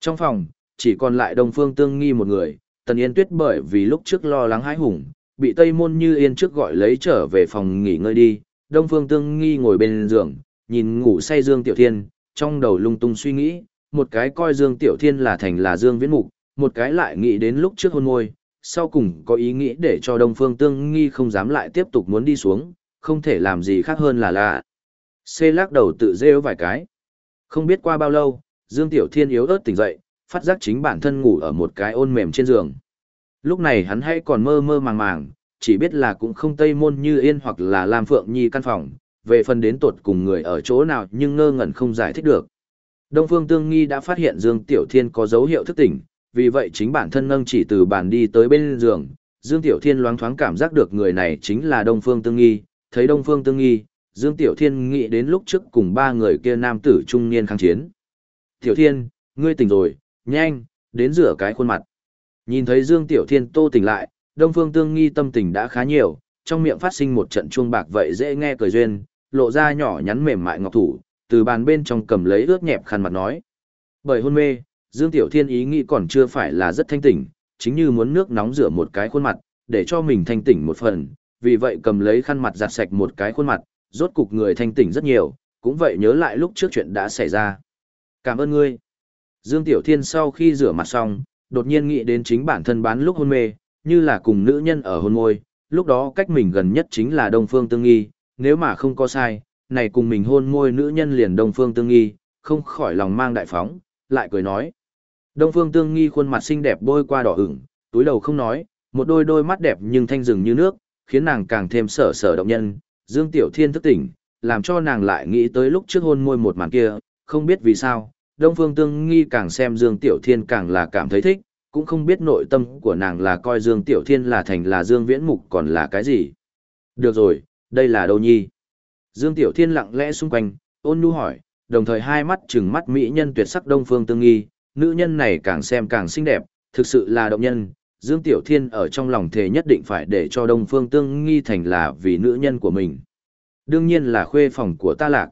Trong phòng, chỉ còn lại Đông Phương Tương Nghi một người, Tần Yên Tuyết bởi vì lúc trước lo lắng hãi hùng, bị Tây Môn Như Yên trước gọi lấy trở về phòng nghỉ ngơi đi, Đông Phương Tương Nghi ngồi bên giường, nhìn ngủ say Dương Tiểu Thiên, trong đầu lung tung suy nghĩ, một cái coi Dương Tiểu Thiên là thành là Dương Viễn Mục, một cái lại nghĩ đến lúc trước hôn môi, sau cùng có ý nghĩ để cho Đông Phương Tương Nghi không dám lại tiếp tục muốn đi xuống, không thể làm gì khác hơn là lạ. Xê lắc đầu tự rêu vài cái. Không biết qua bao lâu, Dương Tiểu Thiên yếu ớt tỉnh dậy, phát giác chính bản thân ngủ ở một cái ôn mềm trên giường. Lúc này hắn hay còn mơ mơ màng màng, chỉ biết là cũng không tây môn như yên hoặc là Lam Phượng Nhi căn phòng, về phần đến tột cùng người ở chỗ nào nhưng ngơ ngẩn không giải thích được. Đông Phương Tương Nghi đã phát hiện Dương Tiểu Thiên có dấu hiệu thức tỉnh, vì vậy chính bản thân nâng chỉ từ bàn đi tới bên giường, Dương Tiểu Thiên loáng thoáng cảm giác được người này chính là Đông Phương Tương Nghi, thấy Đông Phương Tương Nghi, Dương Tiểu Thiên nghĩ đến lúc trước cùng ba người kia nam tử trung niên kháng chiến. Tiểu Thiên, ngươi tỉnh rồi, nhanh, đến rửa cái khuôn mặt. Nhìn thấy Dương Tiểu Thiên tô tỉnh lại, Đông Phương Tương Nghi tâm tình đã khá nhiều, trong miệng phát sinh một trận chuông bạc vậy dễ nghe cười duyên, lộ ra nhỏ nhắn mềm mại ngọc thủ, từ bàn bên trong cầm lấy ướt nhẹp khăn mặt nói. Bởi hôn mê, Dương Tiểu Thiên ý nghĩ còn chưa phải là rất thanh tỉnh, chính như muốn nước nóng rửa một cái khuôn mặt, để cho mình thanh tỉnh một phần, vì vậy cầm lấy khăn mặt giặt sạch một cái khuôn mặt, rốt cục người thanh tỉnh rất nhiều, cũng vậy nhớ lại lúc trước chuyện đã xảy ra. Cảm ơn ngươi. Dương Tiểu Thiên sau khi rửa mặt xong, đột nhiên nghĩ đến chính bản thân bán lúc hôn mê, như là cùng nữ nhân ở hôn môi, lúc đó cách mình gần nhất chính là Đông Phương Tương Nghi, nếu mà không có sai, này cùng mình hôn môi nữ nhân liền Đông Phương Tương Nghi, không khỏi lòng mang đại phóng, lại cười nói. Đông Phương Tương Nghi khuôn mặt xinh đẹp bôi qua đỏ ửng, túi đầu không nói, một đôi đôi mắt đẹp nhưng thanh rừng như nước, khiến nàng càng thêm sở sở động nhân. Dương Tiểu Thiên thức tỉnh, làm cho nàng lại nghĩ tới lúc trước hôn môi một màn kia, không biết vì sao, Đông Phương Tương Nghi càng xem Dương Tiểu Thiên càng là cảm thấy thích, cũng không biết nội tâm của nàng là coi Dương Tiểu Thiên là thành là Dương Viễn Mục còn là cái gì. Được rồi, đây là đâu nhi? Dương Tiểu Thiên lặng lẽ xung quanh, ôn nhu hỏi, đồng thời hai mắt trừng mắt mỹ nhân tuyệt sắc Đông Phương Tương Nghi, nữ nhân này càng xem càng xinh đẹp, thực sự là động nhân. Dương Tiểu Thiên ở trong lòng thề nhất định phải để cho Đông Phương Tương Nghi thành là vì nữ nhân của mình. Đương nhiên là khuê phòng của ta lạc.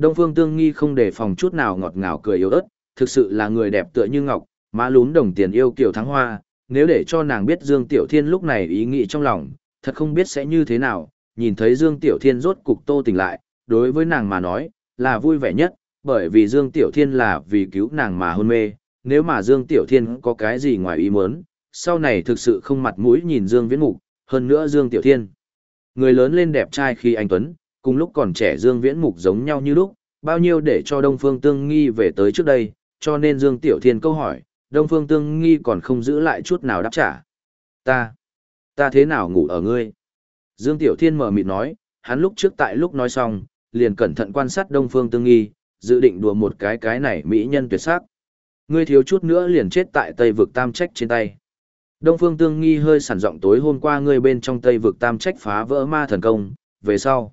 Đông Phương Tương Nghi không để phòng chút nào ngọt ngào cười yếu ớt, thực sự là người đẹp tựa như ngọc, má lún đồng tiền yêu kiều thắng hoa, nếu để cho nàng biết Dương Tiểu Thiên lúc này ý nghĩ trong lòng, thật không biết sẽ như thế nào, nhìn thấy Dương Tiểu Thiên rốt cục tô tỉnh lại, đối với nàng mà nói, là vui vẻ nhất, bởi vì Dương Tiểu Thiên là vì cứu nàng mà hôn mê, nếu mà Dương Tiểu Thiên có cái gì ngoài ý muốn, sau này thực sự không mặt mũi nhìn Dương Viễn Mục, hơn nữa Dương Tiểu Thiên. Người lớn lên đẹp trai khi anh Tuấn, cùng lúc còn trẻ Dương Viễn Mục giống nhau như lúc, bao nhiêu để cho Đông Phương Tương Nghi về tới trước đây, cho nên Dương Tiểu Thiên câu hỏi, Đông Phương Tương Nghi còn không giữ lại chút nào đáp trả. Ta, ta thế nào ngủ ở ngươi? Dương Tiểu Thiên mở mịt nói, hắn lúc trước tại lúc nói xong, liền cẩn thận quan sát Đông Phương Tương Nghi, dự định đùa một cái cái này mỹ nhân tuyệt sắc. Ngươi thiếu chút nữa liền chết tại Tây vực Tam Trách trên tay. Đông Phương Tương Nghi hơi sản giọng tối hôm qua ngươi bên trong Tây vực Tam Trách phá vỡ ma thần công, về sau.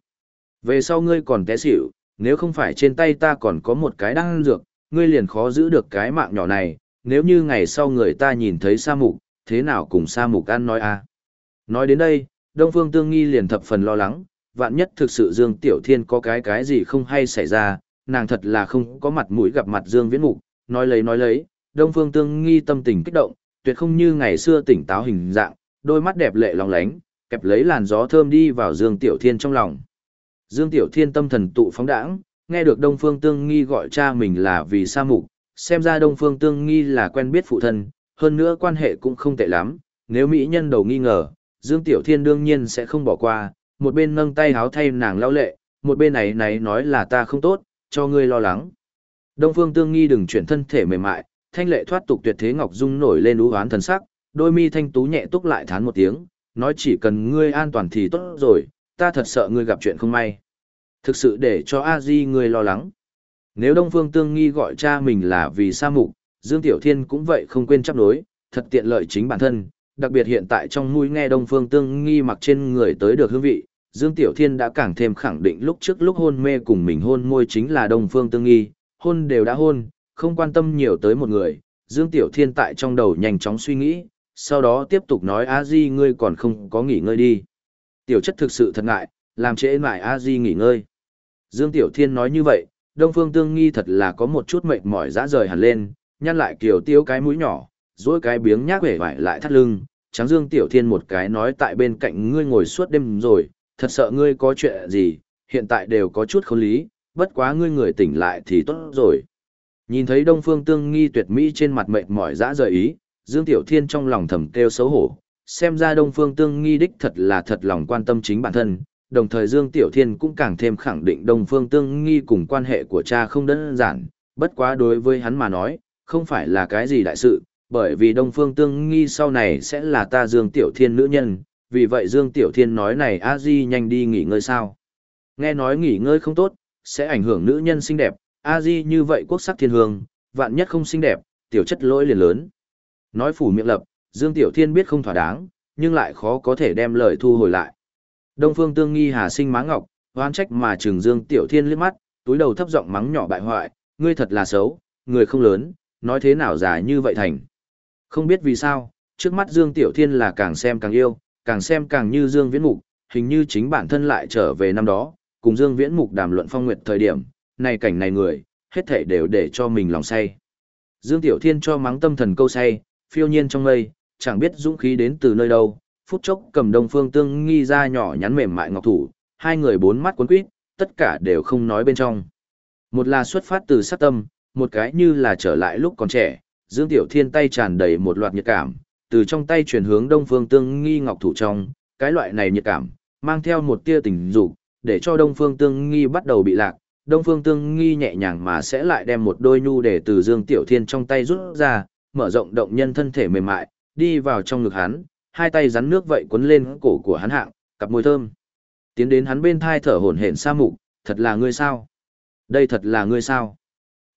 Về sau ngươi còn té xỉu, nếu không phải trên tay ta còn có một cái đang dược, ngươi liền khó giữ được cái mạng nhỏ này, nếu như ngày sau người ta nhìn thấy sa mục, thế nào cùng sa mục ăn nói a Nói đến đây, Đông Phương Tương Nghi liền thập phần lo lắng, vạn nhất thực sự Dương Tiểu Thiên có cái cái gì không hay xảy ra, nàng thật là không có mặt mũi gặp mặt Dương Viễn Mục, nói lấy nói lấy, Đông Phương Tương Nghi tâm tình kích động, tuyệt không như ngày xưa tỉnh táo hình dạng, đôi mắt đẹp lệ long lánh, kẹp lấy làn gió thơm đi vào Dương Tiểu Thiên trong lòng. Dương Tiểu Thiên tâm thần tụ phóng đãng, nghe được Đông Phương Tương Nghi gọi cha mình là vì sa mục, xem ra Đông Phương Tương Nghi là quen biết phụ thân, hơn nữa quan hệ cũng không tệ lắm, nếu mỹ nhân đầu nghi ngờ, Dương Tiểu Thiên đương nhiên sẽ không bỏ qua, một bên nâng tay háo thay nàng lao lệ, một bên này này nói là ta không tốt, cho ngươi lo lắng. Đông Phương Tương Nghi đừng chuyển thân thể mềm mại, thanh lệ thoát tục tuyệt thế ngọc dung nổi lên u oán thần sắc, đôi mi thanh tú nhẹ túc lại thán một tiếng, nói chỉ cần ngươi an toàn thì tốt rồi, ta thật sợ ngươi gặp chuyện không may. Thực sự để cho A Di ngươi lo lắng. Nếu Đông Phương Tương Nghi gọi cha mình là vì sa mục, Dương Tiểu Thiên cũng vậy không quên chấp đối, thật tiện lợi chính bản thân, đặc biệt hiện tại trong mũi nghe Đông Phương Tương Nghi mặc trên người tới được hương vị, Dương Tiểu Thiên đã càng thêm khẳng định lúc trước lúc hôn mê cùng mình hôn môi chính là Đông Phương Tương Nghi, hôn đều đã hôn, không quan tâm nhiều tới một người, Dương Tiểu Thiên tại trong đầu nhanh chóng suy nghĩ, sau đó tiếp tục nói A Di ngươi còn không có nghỉ ngơi đi. Tiểu chất thực sự thật ngại, làm trễ mãi A Di nghỉ ngơi. Dương Tiểu Thiên nói như vậy, Đông Phương Tương Nghi thật là có một chút mệt mỏi dã rời hẳn lên, nhăn lại kiểu tiêu cái mũi nhỏ, duỗi cái biếng nhác vẻ vải lại thắt lưng, trắng Dương Tiểu Thiên một cái nói tại bên cạnh ngươi ngồi suốt đêm rồi, thật sợ ngươi có chuyện gì, hiện tại đều có chút khốn lý, bất quá ngươi người tỉnh lại thì tốt rồi. Nhìn thấy Đông Phương Tương Nghi tuyệt mỹ trên mặt mệt mỏi dã rời ý, Dương Tiểu Thiên trong lòng thầm kêu xấu hổ, xem ra Đông Phương Tương Nghi đích thật là thật lòng quan tâm chính bản thân, đồng thời Dương Tiểu Thiên cũng càng thêm khẳng định Đông Phương Tương Nghi cùng quan hệ của cha không đơn giản, bất quá đối với hắn mà nói, không phải là cái gì đại sự, bởi vì Đông Phương Tương Nghi sau này sẽ là ta Dương Tiểu Thiên nữ nhân, vì vậy Dương Tiểu Thiên nói này a di nhanh đi nghỉ ngơi sao. Nghe nói nghỉ ngơi không tốt, sẽ ảnh hưởng nữ nhân xinh đẹp, a di như vậy quốc sắc thiên hương, vạn nhất không xinh đẹp, tiểu chất lỗi liền lớn. Nói phủ miệng lập, Dương Tiểu Thiên biết không thỏa đáng, nhưng lại khó có thể đem lời thu hồi lại. Đông Phương Tương Nghi hà sinh má ngọc, oán trách mà trừng Dương Tiểu Thiên liếc mắt, túi đầu thấp giọng mắng nhỏ bại hoại, ngươi thật là xấu, người không lớn, nói thế nào giả như vậy thành. Không biết vì sao, trước mắt Dương Tiểu Thiên là càng xem càng yêu, càng xem càng như Dương Viễn Mục, hình như chính bản thân lại trở về năm đó, cùng Dương Viễn Mục đàm luận phong nguyệt thời điểm, này cảnh này người, hết thảy đều để cho mình lòng say. Dương Tiểu Thiên cho mắng tâm thần câu say, phiêu nhiên trong mây, chẳng biết dũng khí đến từ nơi đâu, phút chốc cầm đông phương tương nghi ra nhỏ nhắn mềm mại ngọc thủ, hai người bốn mắt cuốn quýt, tất cả đều không nói bên trong. Một là xuất phát từ sát tâm, một cái như là trở lại lúc còn trẻ, Dương Tiểu Thiên tay tràn đầy một loạt nhiệt cảm, từ trong tay chuyển hướng đông phương tương nghi ngọc thủ trong, cái loại này nhiệt cảm, mang theo một tia tình dục, để cho đông phương tương nghi bắt đầu bị lạc. Đông Phương Tương Nghi nhẹ nhàng mà sẽ lại đem một đôi nhu để từ Dương Tiểu Thiên trong tay rút ra, mở rộng động nhân thân thể mềm mại, đi vào trong ngực hắn, hai tay rắn nước vậy quấn lên cổ của hắn hạng, cặp môi thơm. Tiến đến hắn bên thai thở hổn hển sa mục, thật là ngươi sao? Đây thật là ngươi sao?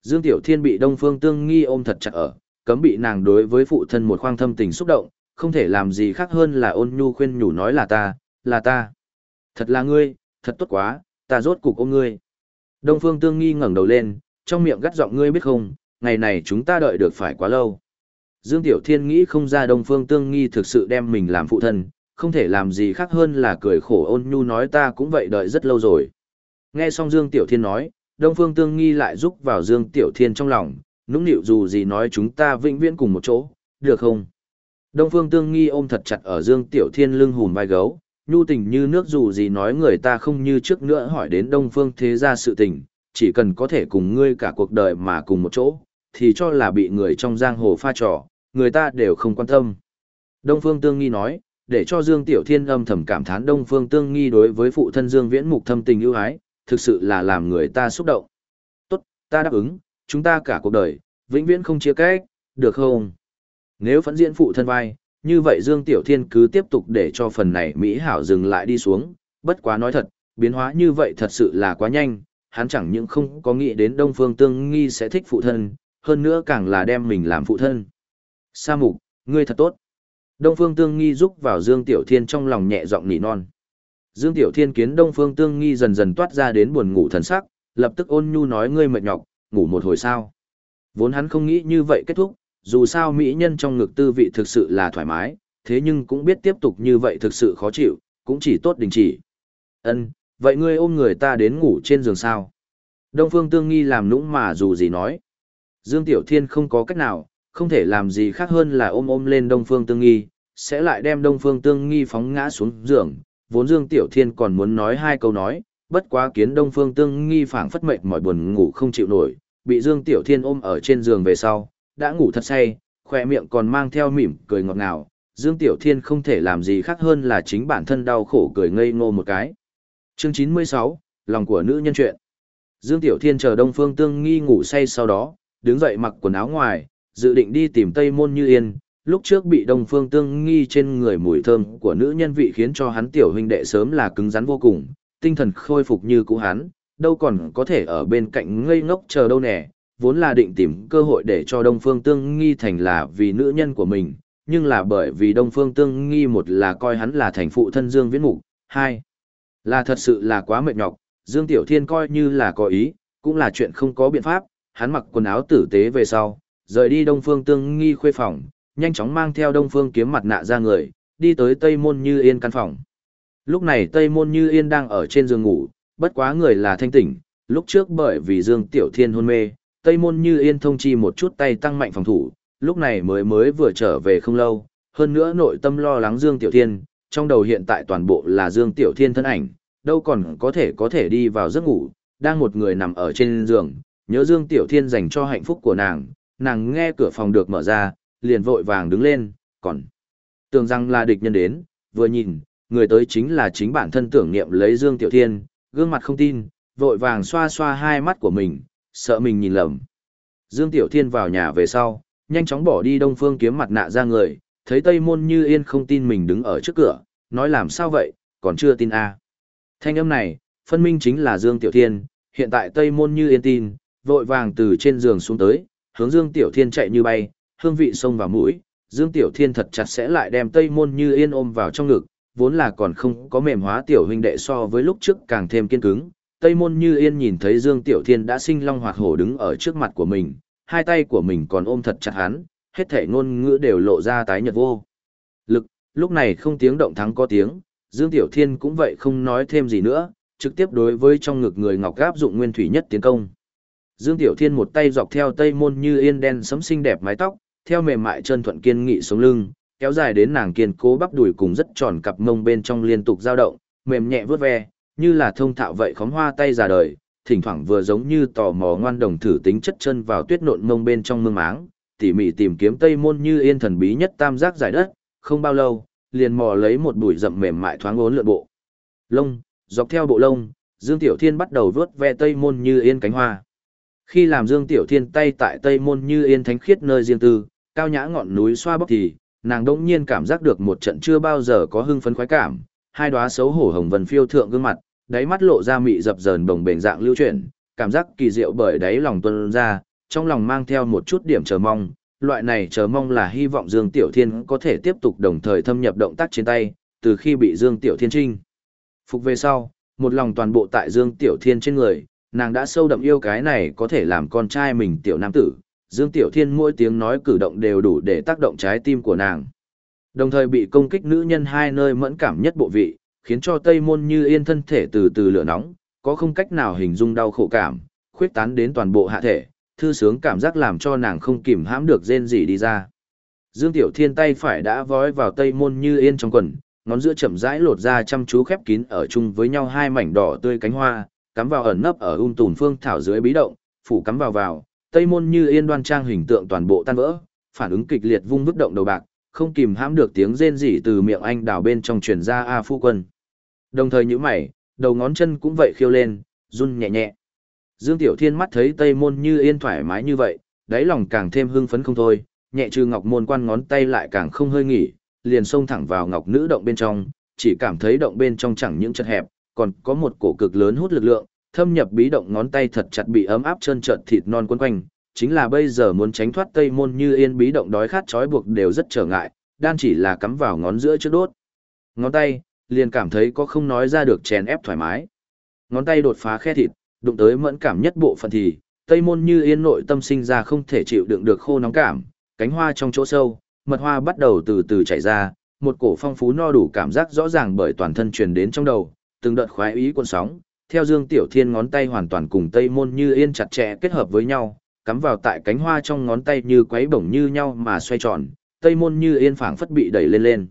Dương Tiểu Thiên bị Đông Phương Tương Nghi ôm thật chặt ở, cấm bị nàng đối với phụ thân một khoang thâm tình xúc động, không thể làm gì khác hơn là ôn nhu khuyên nhủ nói là ta, là ta. Thật là ngươi, thật tốt quá, ta rốt cục ôm ngươi. Đông Phương Tương Nghi ngẩng đầu lên, trong miệng gắt giọng ngươi biết không, ngày này chúng ta đợi được phải quá lâu. Dương Tiểu Thiên nghĩ không ra Đông Phương Tương Nghi thực sự đem mình làm phụ thân, không thể làm gì khác hơn là cười khổ ôn nhu nói ta cũng vậy đợi rất lâu rồi. Nghe xong Dương Tiểu Thiên nói, Đông Phương Tương Nghi lại giúp vào Dương Tiểu Thiên trong lòng, nũng nịu dù gì nói chúng ta vĩnh viễn cùng một chỗ, được không? Đông Phương Tương Nghi ôm thật chặt ở Dương Tiểu Thiên lưng hùm vai gấu, nhu tình như nước dù gì nói người ta không như trước nữa hỏi đến Đông Phương thế gia sự tình, chỉ cần có thể cùng ngươi cả cuộc đời mà cùng một chỗ, thì cho là bị người trong giang hồ pha trò, người ta đều không quan tâm. Đông Phương Tương Nghi nói, để cho Dương Tiểu Thiên âm thầm cảm thán Đông Phương Tương Nghi đối với phụ thân Dương Viễn Mục thâm tình ưu ái, thực sự là làm người ta xúc động. Tốt, ta đáp ứng, chúng ta cả cuộc đời, vĩnh viễn không chia cách, được không? Nếu phẫn diễn phụ thân vai, như vậy Dương Tiểu Thiên cứ tiếp tục để cho phần này Mỹ Hảo dừng lại đi xuống, bất quá nói thật, biến hóa như vậy thật sự là quá nhanh, hắn chẳng những không có nghĩ đến Đông Phương Tương Nghi sẽ thích phụ thân, hơn nữa càng là đem mình làm phụ thân. Sa mục, ngươi thật tốt. Đông Phương Tương Nghi giúp vào Dương Tiểu Thiên trong lòng nhẹ giọng nỉ non. Dương Tiểu Thiên kiến Đông Phương Tương Nghi dần dần toát ra đến buồn ngủ thần sắc, lập tức ôn nhu nói ngươi mệt nhọc, ngủ một hồi sao. Vốn hắn không nghĩ như vậy kết thúc, dù sao mỹ nhân trong ngực tư vị thực sự là thoải mái, thế nhưng cũng biết tiếp tục như vậy thực sự khó chịu, cũng chỉ tốt đình chỉ. Ân, vậy ngươi ôm người ta đến ngủ trên giường sao? Đông Phương Tương Nghi làm nũng mà dù gì nói. Dương Tiểu Thiên không có cách nào, không thể làm gì khác hơn là ôm ôm lên Đông Phương Tương Nghi, sẽ lại đem Đông Phương Tương Nghi phóng ngã xuống giường, vốn Dương Tiểu Thiên còn muốn nói hai câu nói, bất quá kiến Đông Phương Tương Nghi phảng phất mệt mỏi buồn ngủ không chịu nổi, bị Dương Tiểu Thiên ôm ở trên giường về sau, đã ngủ thật say, khỏe miệng còn mang theo mỉm cười ngọt ngào, Dương Tiểu Thiên không thể làm gì khác hơn là chính bản thân đau khổ cười ngây ngô một cái. Chương 96, lòng của nữ nhân chuyện. Dương Tiểu Thiên chờ Đông Phương Tương Nghi ngủ say sau đó, đứng dậy mặc quần áo ngoài, dự định đi tìm Tây Môn Như Yên, lúc trước bị Đông Phương Tương Nghi trên người mùi thơm của nữ nhân vị khiến cho hắn tiểu huynh đệ sớm là cứng rắn vô cùng, tinh thần khôi phục như cũ hắn, đâu còn có thể ở bên cạnh ngây ngốc chờ đâu nè, vốn là định tìm cơ hội để cho Đông Phương Tương Nghi thành là vì nữ nhân của mình, nhưng là bởi vì Đông Phương Tương Nghi một là coi hắn là thành phụ thân Dương Viễn Mục, hai là thật sự là quá mệt nhọc, Dương Tiểu Thiên coi như là có ý, cũng là chuyện không có biện pháp, hắn mặc quần áo tử tế về sau, rời đi Đông Phương Tương Nghi khuê phòng, nhanh chóng mang theo Đông Phương kiếm mặt nạ ra người, đi tới Tây Môn Như Yên căn phòng. Lúc này Tây Môn Như Yên đang ở trên giường ngủ, bất quá người là thanh tỉnh, lúc trước bởi vì Dương Tiểu Thiên hôn mê, Tây Môn Như Yên thông chi một chút tay tăng mạnh phòng thủ, lúc này mới mới vừa trở về không lâu, hơn nữa nội tâm lo lắng Dương Tiểu Thiên, trong đầu hiện tại toàn bộ là Dương Tiểu Thiên thân ảnh, đâu còn có thể có thể đi vào giấc ngủ, đang một người nằm ở trên giường, nhớ Dương Tiểu Thiên dành cho hạnh phúc của nàng, nàng nghe cửa phòng được mở ra, liền vội vàng đứng lên, còn tưởng rằng là địch nhân đến, vừa nhìn, người tới chính là chính bản thân tưởng niệm lấy Dương Tiểu Thiên, gương mặt không tin, vội vàng xoa xoa hai mắt của mình, sợ mình nhìn lầm. Dương Tiểu Thiên vào nhà về sau, nhanh chóng bỏ đi Đông Phương kiếm mặt nạ ra người, thấy Tây Môn Như Yên không tin mình đứng ở trước cửa, nói làm sao vậy, còn chưa tin a. À. Thanh âm này, phân minh chính là Dương Tiểu Thiên, hiện tại Tây Môn Như Yên tin, vội vàng từ trên giường xuống tới, hướng Dương Tiểu Thiên chạy như bay, hương vị xông vào mũi, Dương Tiểu Thiên thật chặt sẽ lại đem Tây Môn Như Yên ôm vào trong ngực, vốn là còn không có mềm hóa tiểu huynh đệ so với lúc trước càng thêm kiên cứng. Tây Môn Như Yên nhìn thấy Dương Tiểu Thiên đã sinh long hoạt hổ đứng ở trước mặt của mình, hai tay của mình còn ôm thật chặt hắn, hết thể ngôn ngữ đều lộ ra tái nhợt vô. Lực, lúc này không tiếng động thắng có tiếng, Dương Tiểu Thiên cũng vậy không nói thêm gì nữa, trực tiếp đối với trong ngực người ngọc gáp dụng nguyên thủy nhất tiến công. Dương Tiểu Thiên một tay dọc theo tây môn như yên đen sấm xinh đẹp mái tóc, theo mềm mại chân thuận kiên nghị sống lưng, kéo dài đến nàng kiên cố bắp đùi cùng rất tròn cặp mông bên trong liên tục dao động, mềm nhẹ vướt ve, như là thông thạo vậy khóm hoa tay già đời, thỉnh thoảng vừa giống như tò mò ngoan đồng thử tính chất chân vào tuyết nộn mông bên trong mương máng, tỉ mỉ tìm kiếm tây môn như yên thần bí nhất tam giác giải đất, không bao lâu, liền mò lấy một bụi rậm mềm mại thoáng ốn lượn bộ. Lông, dọc theo bộ lông, Dương Tiểu Thiên bắt đầu vướt ve tây môn như yên cánh hoa. Khi làm Dương Tiểu Thiên tay tại tây môn như yên thánh khiết nơi riêng tư, cao nhã ngọn núi xoa bóc thì, nàng đỗng nhiên cảm giác được một trận chưa bao giờ có hưng phấn khoái cảm, hai đóa xấu hổ hồng vân phiêu thượng gương mặt, đáy mắt lộ ra mị dập dờn đồng bền dạng lưu chuyển, cảm giác kỳ diệu bởi đáy lòng tuân ra, trong lòng mang theo một chút điểm chờ mong, loại này chờ mong là hy vọng Dương Tiểu Thiên có thể tiếp tục đồng thời thâm nhập động tác trên tay, từ khi bị Dương Tiểu Thiên trinh. Phục về sau, một lòng toàn bộ tại Dương Tiểu Thiên trên người, nàng đã sâu đậm yêu cái này có thể làm con trai mình tiểu nam tử. Dương Tiểu Thiên mỗi tiếng nói cử động đều đủ để tác động trái tim của nàng. Đồng thời bị công kích nữ nhân hai nơi mẫn cảm nhất bộ vị, khiến cho Tây Môn Như Yên thân thể từ từ lửa nóng, có không cách nào hình dung đau khổ cảm, khuyết tán đến toàn bộ hạ thể, thư sướng cảm giác làm cho nàng không kìm hãm được rên rỉ đi ra. Dương Tiểu Thiên tay phải đã vói vào Tây Môn Như Yên trong quần, ngón giữa chậm rãi lột ra chăm chú khép kín ở chung với nhau hai mảnh đỏ tươi cánh hoa, cắm vào ẩn nấp ở ung tùn phương thảo dưới bí động, phủ cắm vào vào, Tây Môn Như Yên đoan trang hình tượng toàn bộ tan vỡ, phản ứng kịch liệt vung vứt động đầu bạc, không kìm hãm được tiếng rên rỉ từ miệng anh đào bên trong truyền ra a phu quân. Đồng thời nhíu mày, đầu ngón chân cũng vậy khiêu lên, run nhẹ nhẹ. Dương Tiểu Thiên mắt thấy Tây Môn Như Yên thoải mái như vậy, đáy lòng càng thêm hưng phấn không thôi, nhẹ trừ ngọc môn quan ngón tay lại càng không hơi nghỉ, liền xông thẳng vào ngọc nữ động bên trong, chỉ cảm thấy động bên trong chẳng những chật hẹp, còn có một cổ cực lớn hút lực lượng, thâm nhập bí động ngón tay thật chặt bị ấm áp chân trợn thịt non quấn quanh, chính là bây giờ muốn tránh thoát Tây Môn Như Yên bí động đói khát trói buộc đều rất trở ngại, đan chỉ là cắm vào ngón giữa trước đốt. Ngón tay, liền cảm thấy có không nói ra được chèn ép thoải mái. Ngón tay đột phá khe thịt, đụng tới mẫn cảm nhất bộ phận thì, Tây Môn Như Yên nội tâm sinh ra không thể chịu đựng được khô nóng cảm, cánh hoa trong chỗ sâu, mật hoa bắt đầu từ từ chảy ra, một cổ phong phú no đủ cảm giác rõ ràng bởi toàn thân truyền đến trong đầu, từng đợt khoái ý cuộn sóng, theo Dương Tiểu Thiên ngón tay hoàn toàn cùng Tây Môn Như Yên chặt chẽ kết hợp với nhau, cắm vào tại cánh hoa trong ngón tay như quấy bổng như nhau mà xoay tròn, Tây Môn Như Yên phảng phất bị đẩy lên lên.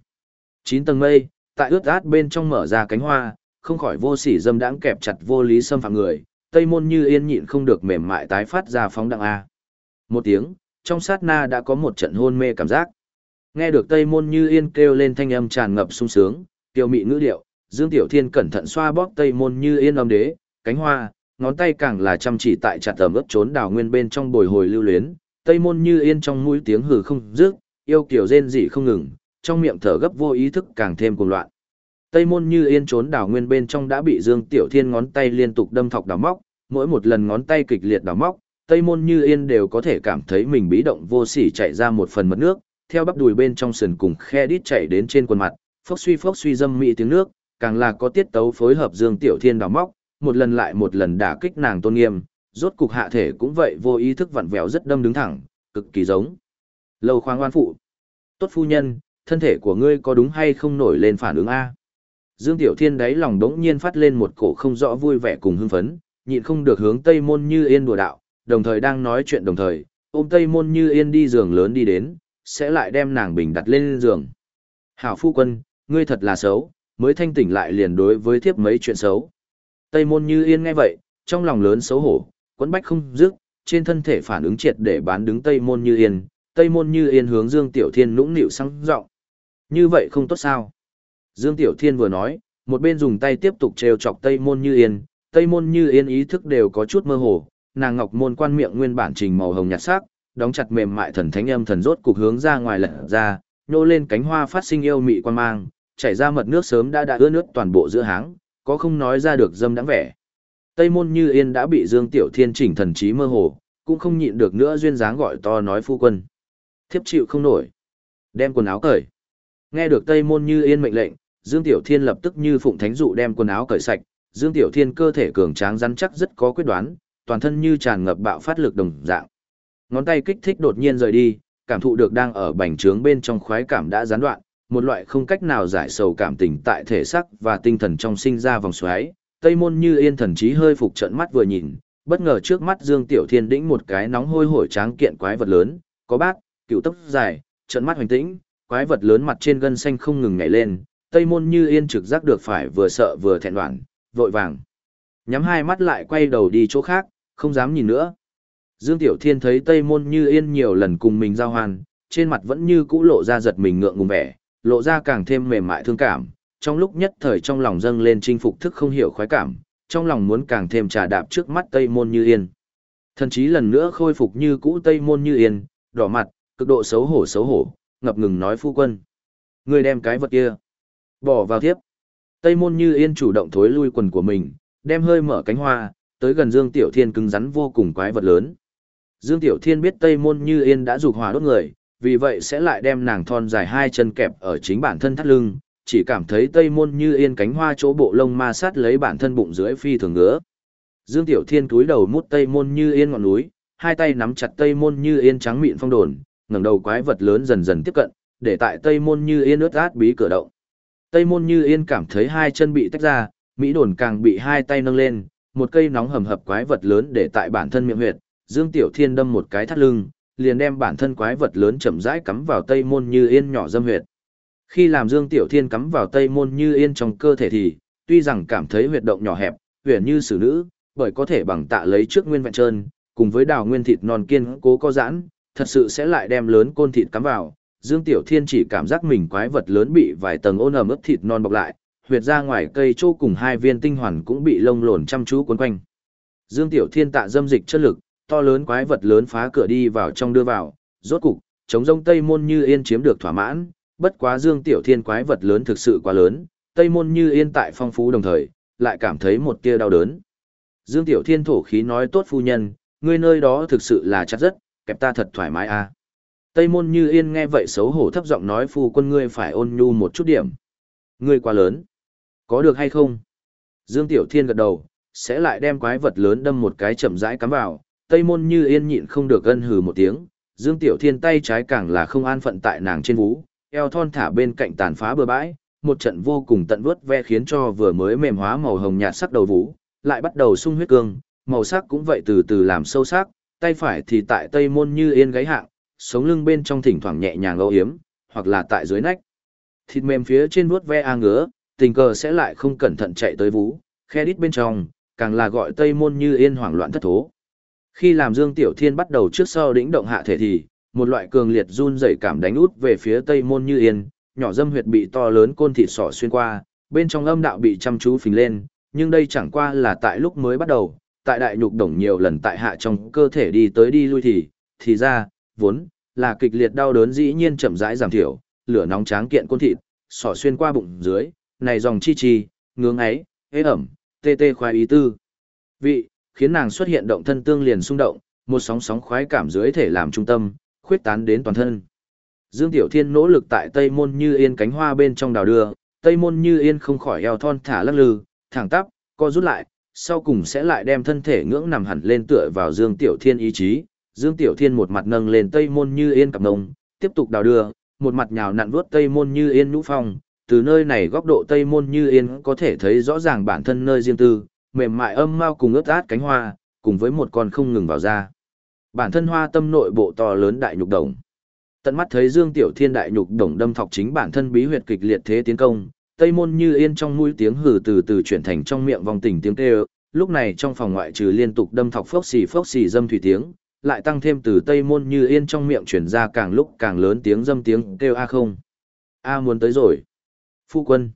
Chín tầng mây, tại ướt át bên trong mở ra cánh hoa, không khỏi vô sỉ dâm đãng kẹp chặt vô lý xâm phạm người, Tây Môn Như Yên nhịn không được mềm mại tái phát ra phóng đặng a. Một tiếng, trong sát na đã có một trận hôn mê cảm giác. Nghe được Tây Môn Như Yên kêu lên thanh âm tràn ngập sung sướng, tiêu mị ngữ điệu, Dương Tiểu Thiên cẩn thận xoa bóp Tây Môn Như Yên âm đế, cánh hoa, ngón tay càng là chăm chỉ tại chặt tầm ướp trốn đào nguyên bên trong bồi hồi lưu luyến, Tây Môn Như Yên trong mũi tiếng hừ không dứt, yêu kiểu rên rỉ không ngừng, trong miệng thở gấp vô ý thức càng thêm cuồng loạn. Tây Môn Như Yên trốn đào nguyên bên trong đã bị Dương Tiểu Thiên ngón tay liên tục đâm thọc đào móc, mỗi một lần ngón tay kịch liệt đào móc, Tây Môn Như Yên đều có thể cảm thấy mình bí động vô sỉ chạy ra một phần mật nước, theo bắp đùi bên trong sườn cùng khe đít chảy đến trên quần mặt, phốc suy phốc suy dâm mị tiếng nước, càng là có tiết tấu phối hợp Dương Tiểu Thiên đào móc, một lần lại một lần đả kích nàng tôn nghiêm, rốt cục hạ thể cũng vậy vô ý thức vặn vẹo rất đâm đứng thẳng, cực kỳ giống. Lâu khoáng oan phụ. Tốt phu nhân, thân thể của ngươi có đúng hay không nổi lên phản ứng A. Dương Tiểu Thiên đáy lòng đống nhiên phát lên một cổ không rõ vui vẻ cùng hưng phấn, nhịn không được hướng Tây Môn Như Yên đùa đạo, đồng thời đang nói chuyện đồng thời, ôm Tây Môn Như Yên đi giường lớn đi đến, sẽ lại đem nàng bình đặt lên giường. Hảo phu quân, ngươi thật là xấu, mới thanh tỉnh lại liền đối với thiếp mấy chuyện xấu. Tây Môn Như Yên nghe vậy, trong lòng lớn xấu hổ, quấn bách không dứt, trên thân thể phản ứng triệt để bán đứng Tây Môn Như Yên, Tây Môn Như Yên hướng Dương Tiểu Thiên nũng nịu sang giọng. Như vậy không tốt sao? Dương Tiểu Thiên vừa nói, một bên dùng tay tiếp tục trêu chọc Tây Môn Như Yên, Tây Môn Như Yên ý thức đều có chút mơ hồ, nàng ngọc môn quan miệng nguyên bản trình màu hồng nhạt sắc, đóng chặt mềm mại thần thánh âm thần rốt cục hướng ra ngoài lật ra, nhô lên cánh hoa phát sinh yêu mị quan mang, chảy ra mật nước sớm đã đã ướt nước toàn bộ giữa háng, có không nói ra được dâm đáng vẻ. Tây Môn Như Yên đã bị Dương Tiểu Thiên chỉnh thần trí mơ hồ, cũng không nhịn được nữa duyên dáng gọi to nói phu quân. Thiếp chịu không nổi. Đem quần áo cởi. Nghe được Tây Môn Như Yên mệnh lệnh, Dương Tiểu Thiên lập tức như phụng thánh dụ đem quần áo cởi sạch, Dương Tiểu Thiên cơ thể cường tráng rắn chắc rất có quyết đoán, toàn thân như tràn ngập bạo phát lực đồng dạng. Ngón tay kích thích đột nhiên rời đi, cảm thụ được đang ở bành trướng bên trong khoái cảm đã gián đoạn, một loại không cách nào giải sầu cảm tình tại thể xác và tinh thần trong sinh ra vòng xoáy. Tây môn như yên thần trí hơi phục trận mắt vừa nhìn, bất ngờ trước mắt Dương Tiểu Thiên đĩnh một cái nóng hôi hổi tráng kiện quái vật lớn, có bác, cựu tốc dài, trận mắt hoành tĩnh, quái vật lớn mặt trên gân xanh không ngừng nhảy lên, Tây môn như yên trực giác được phải vừa sợ vừa thẹn đoạn, vội vàng. Nhắm hai mắt lại quay đầu đi chỗ khác, không dám nhìn nữa. Dương Tiểu Thiên thấy Tây môn như yên nhiều lần cùng mình giao hoàn, trên mặt vẫn như cũ lộ ra giật mình ngượng ngùng vẻ, lộ ra càng thêm mềm mại thương cảm, trong lúc nhất thời trong lòng dâng lên chinh phục thức không hiểu khoái cảm, trong lòng muốn càng thêm trà đạp trước mắt Tây Môn Như Yên. Thần chí lần nữa khôi phục như cũ Tây Môn Như Yên, đỏ mặt, cực độ xấu hổ xấu hổ, ngập ngừng nói phu quân. Người đem cái vật kia, bỏ vào thiếp. Tây Môn Như Yên chủ động thối lui quần của mình, đem hơi mở cánh hoa, tới gần Dương Tiểu Thiên cứng rắn vô cùng quái vật lớn. Dương Tiểu Thiên biết Tây Môn Như Yên đã dục hỏa đốt người, vì vậy sẽ lại đem nàng thon dài hai chân kẹp ở chính bản thân thắt lưng, chỉ cảm thấy tây môn như yên cánh hoa chỗ bộ lông ma sát lấy bản thân bụng dưới phi thường ngứa. Dương Tiểu Thiên cúi đầu mút tây môn như yên ngọn núi, hai tay nắm chặt tây môn như yên trắng mịn phong đồn, ngẩng đầu quái vật lớn dần dần tiếp cận, để tại tây môn như yên ướt át bí cửa động. Tây môn như yên cảm thấy hai chân bị tách ra, mỹ đồn càng bị hai tay nâng lên, một cây nóng hầm hập quái vật lớn để tại bản thân miệng huyệt, Dương Tiểu Thiên đâm một cái thắt lưng, liền đem bản thân quái vật lớn chậm rãi cắm vào tây môn như yên nhỏ dâm huyệt. Khi làm Dương Tiểu Thiên cắm vào tây môn như yên trong cơ thể thì, tuy rằng cảm thấy huyệt động nhỏ hẹp, huyền như xử nữ, bởi có thể bằng tạ lấy trước nguyên vẹn trơn, cùng với đào nguyên thịt non kiên cố có giãn, thật sự sẽ lại đem lớn côn thịt cắm vào. Dương Tiểu Thiên chỉ cảm giác mình quái vật lớn bị vài tầng ôn ẩm ướt thịt non bọc lại, huyệt ra ngoài cây chỗ cùng hai viên tinh hoàn cũng bị lông lồn chăm chú quấn quanh. Dương Tiểu Thiên tạ dâm dịch chất lực, to lớn quái vật lớn phá cửa đi vào trong đưa vào, rốt cục, chống rông Tây Môn Như Yên chiếm được thỏa mãn, bất quá Dương Tiểu Thiên quái vật lớn thực sự quá lớn, Tây Môn Như Yên tại phong phú đồng thời, lại cảm thấy một tia đau đớn. Dương Tiểu Thiên thổ khí nói tốt phu nhân, ngươi nơi đó thực sự là chắc rất, kẹp ta thật thoải mái à. Tây Môn Như Yên nghe vậy xấu hổ thấp giọng nói phu quân ngươi phải ôn nhu một chút điểm. Ngươi quá lớn. Có được hay không? Dương Tiểu Thiên gật đầu, sẽ lại đem quái vật lớn đâm một cái chậm rãi cắm vào, Tây môn như yên nhịn không được gân hừ một tiếng, Dương Tiểu Thiên tay trái càng là không an phận tại nàng trên vú, eo thon thả bên cạnh tàn phá bờ bãi, một trận vô cùng tận vớt ve khiến cho vừa mới mềm hóa màu hồng nhạt sắc đầu vú, lại bắt đầu sung huyết cương, màu sắc cũng vậy từ từ làm sâu sắc, tay phải thì tại tây môn như yên gáy hạng, sống lưng bên trong thỉnh thoảng nhẹ nhàng âu hiếm, hoặc là tại dưới nách. thịt mềm phía trên vuốt ve a ngứa, tình cờ sẽ lại không cẩn thận chạy tới vú, khe đít bên trong, càng là gọi Tây Môn Như Yên hoảng loạn thất thố. Khi làm Dương Tiểu Thiên bắt đầu trước sau đỉnh động hạ thể thì, một loại cường liệt run rẩy cảm đánh út về phía Tây Môn Như Yên, nhỏ dâm huyệt bị to lớn côn thịt sọ xuyên qua, bên trong âm đạo bị chăm chú phình lên, nhưng đây chẳng qua là tại lúc mới bắt đầu, tại đại nhục đồng nhiều lần tại hạ trong cơ thể đi tới đi lui thì, thì ra, vốn, là kịch liệt đau đớn dĩ nhiên chậm rãi giảm thiểu, lửa nóng tráng kiện côn thịt, sọ xuyên qua bụng dưới, này dòng chi chi, ngưỡng ấy, ế ẩm, tê tê khoái ý tư. Vị, khiến nàng xuất hiện động thân tương liền xung động, một sóng sóng khoái cảm dưới thể làm trung tâm, khuyết tán đến toàn thân. Dương Tiểu Thiên nỗ lực tại Tây Môn Như Yên cánh hoa bên trong đào đưa, Tây Môn Như Yên không khỏi eo thon thả lắc lư, thẳng tắp, co rút lại, sau cùng sẽ lại đem thân thể ngưỡng nằm hẳn lên tựa vào Dương Tiểu Thiên ý chí. Dương Tiểu Thiên một mặt nâng lên Tây Môn Như Yên cặp ngông, tiếp tục đào đưa, một mặt nhào nặn vuốt Tây Môn Như Yên nhũ phong, từ nơi này góc độ Tây Môn Như Yên có thể thấy rõ ràng bản thân nơi riêng tư, mềm mại âm mao cùng ướt át cánh hoa, cùng với một con không ngừng vào ra. Bản thân hoa tâm nội bộ to lớn đại nhục đồng. Tận mắt thấy Dương Tiểu Thiên đại nhục đồng đâm thọc chính bản thân bí huyệt kịch liệt thế tiến công, Tây môn như yên trong mũi tiếng hừ từ từ chuyển thành trong miệng vòng tình tiếng kêu, lúc này trong phòng ngoại trừ liên tục đâm thọc phốc xì phốc xì dâm thủy tiếng, lại tăng thêm từ Tây môn như yên trong miệng chuyển ra càng lúc càng lớn tiếng dâm tiếng kêu a không. A muốn tới rồi. Phu quân.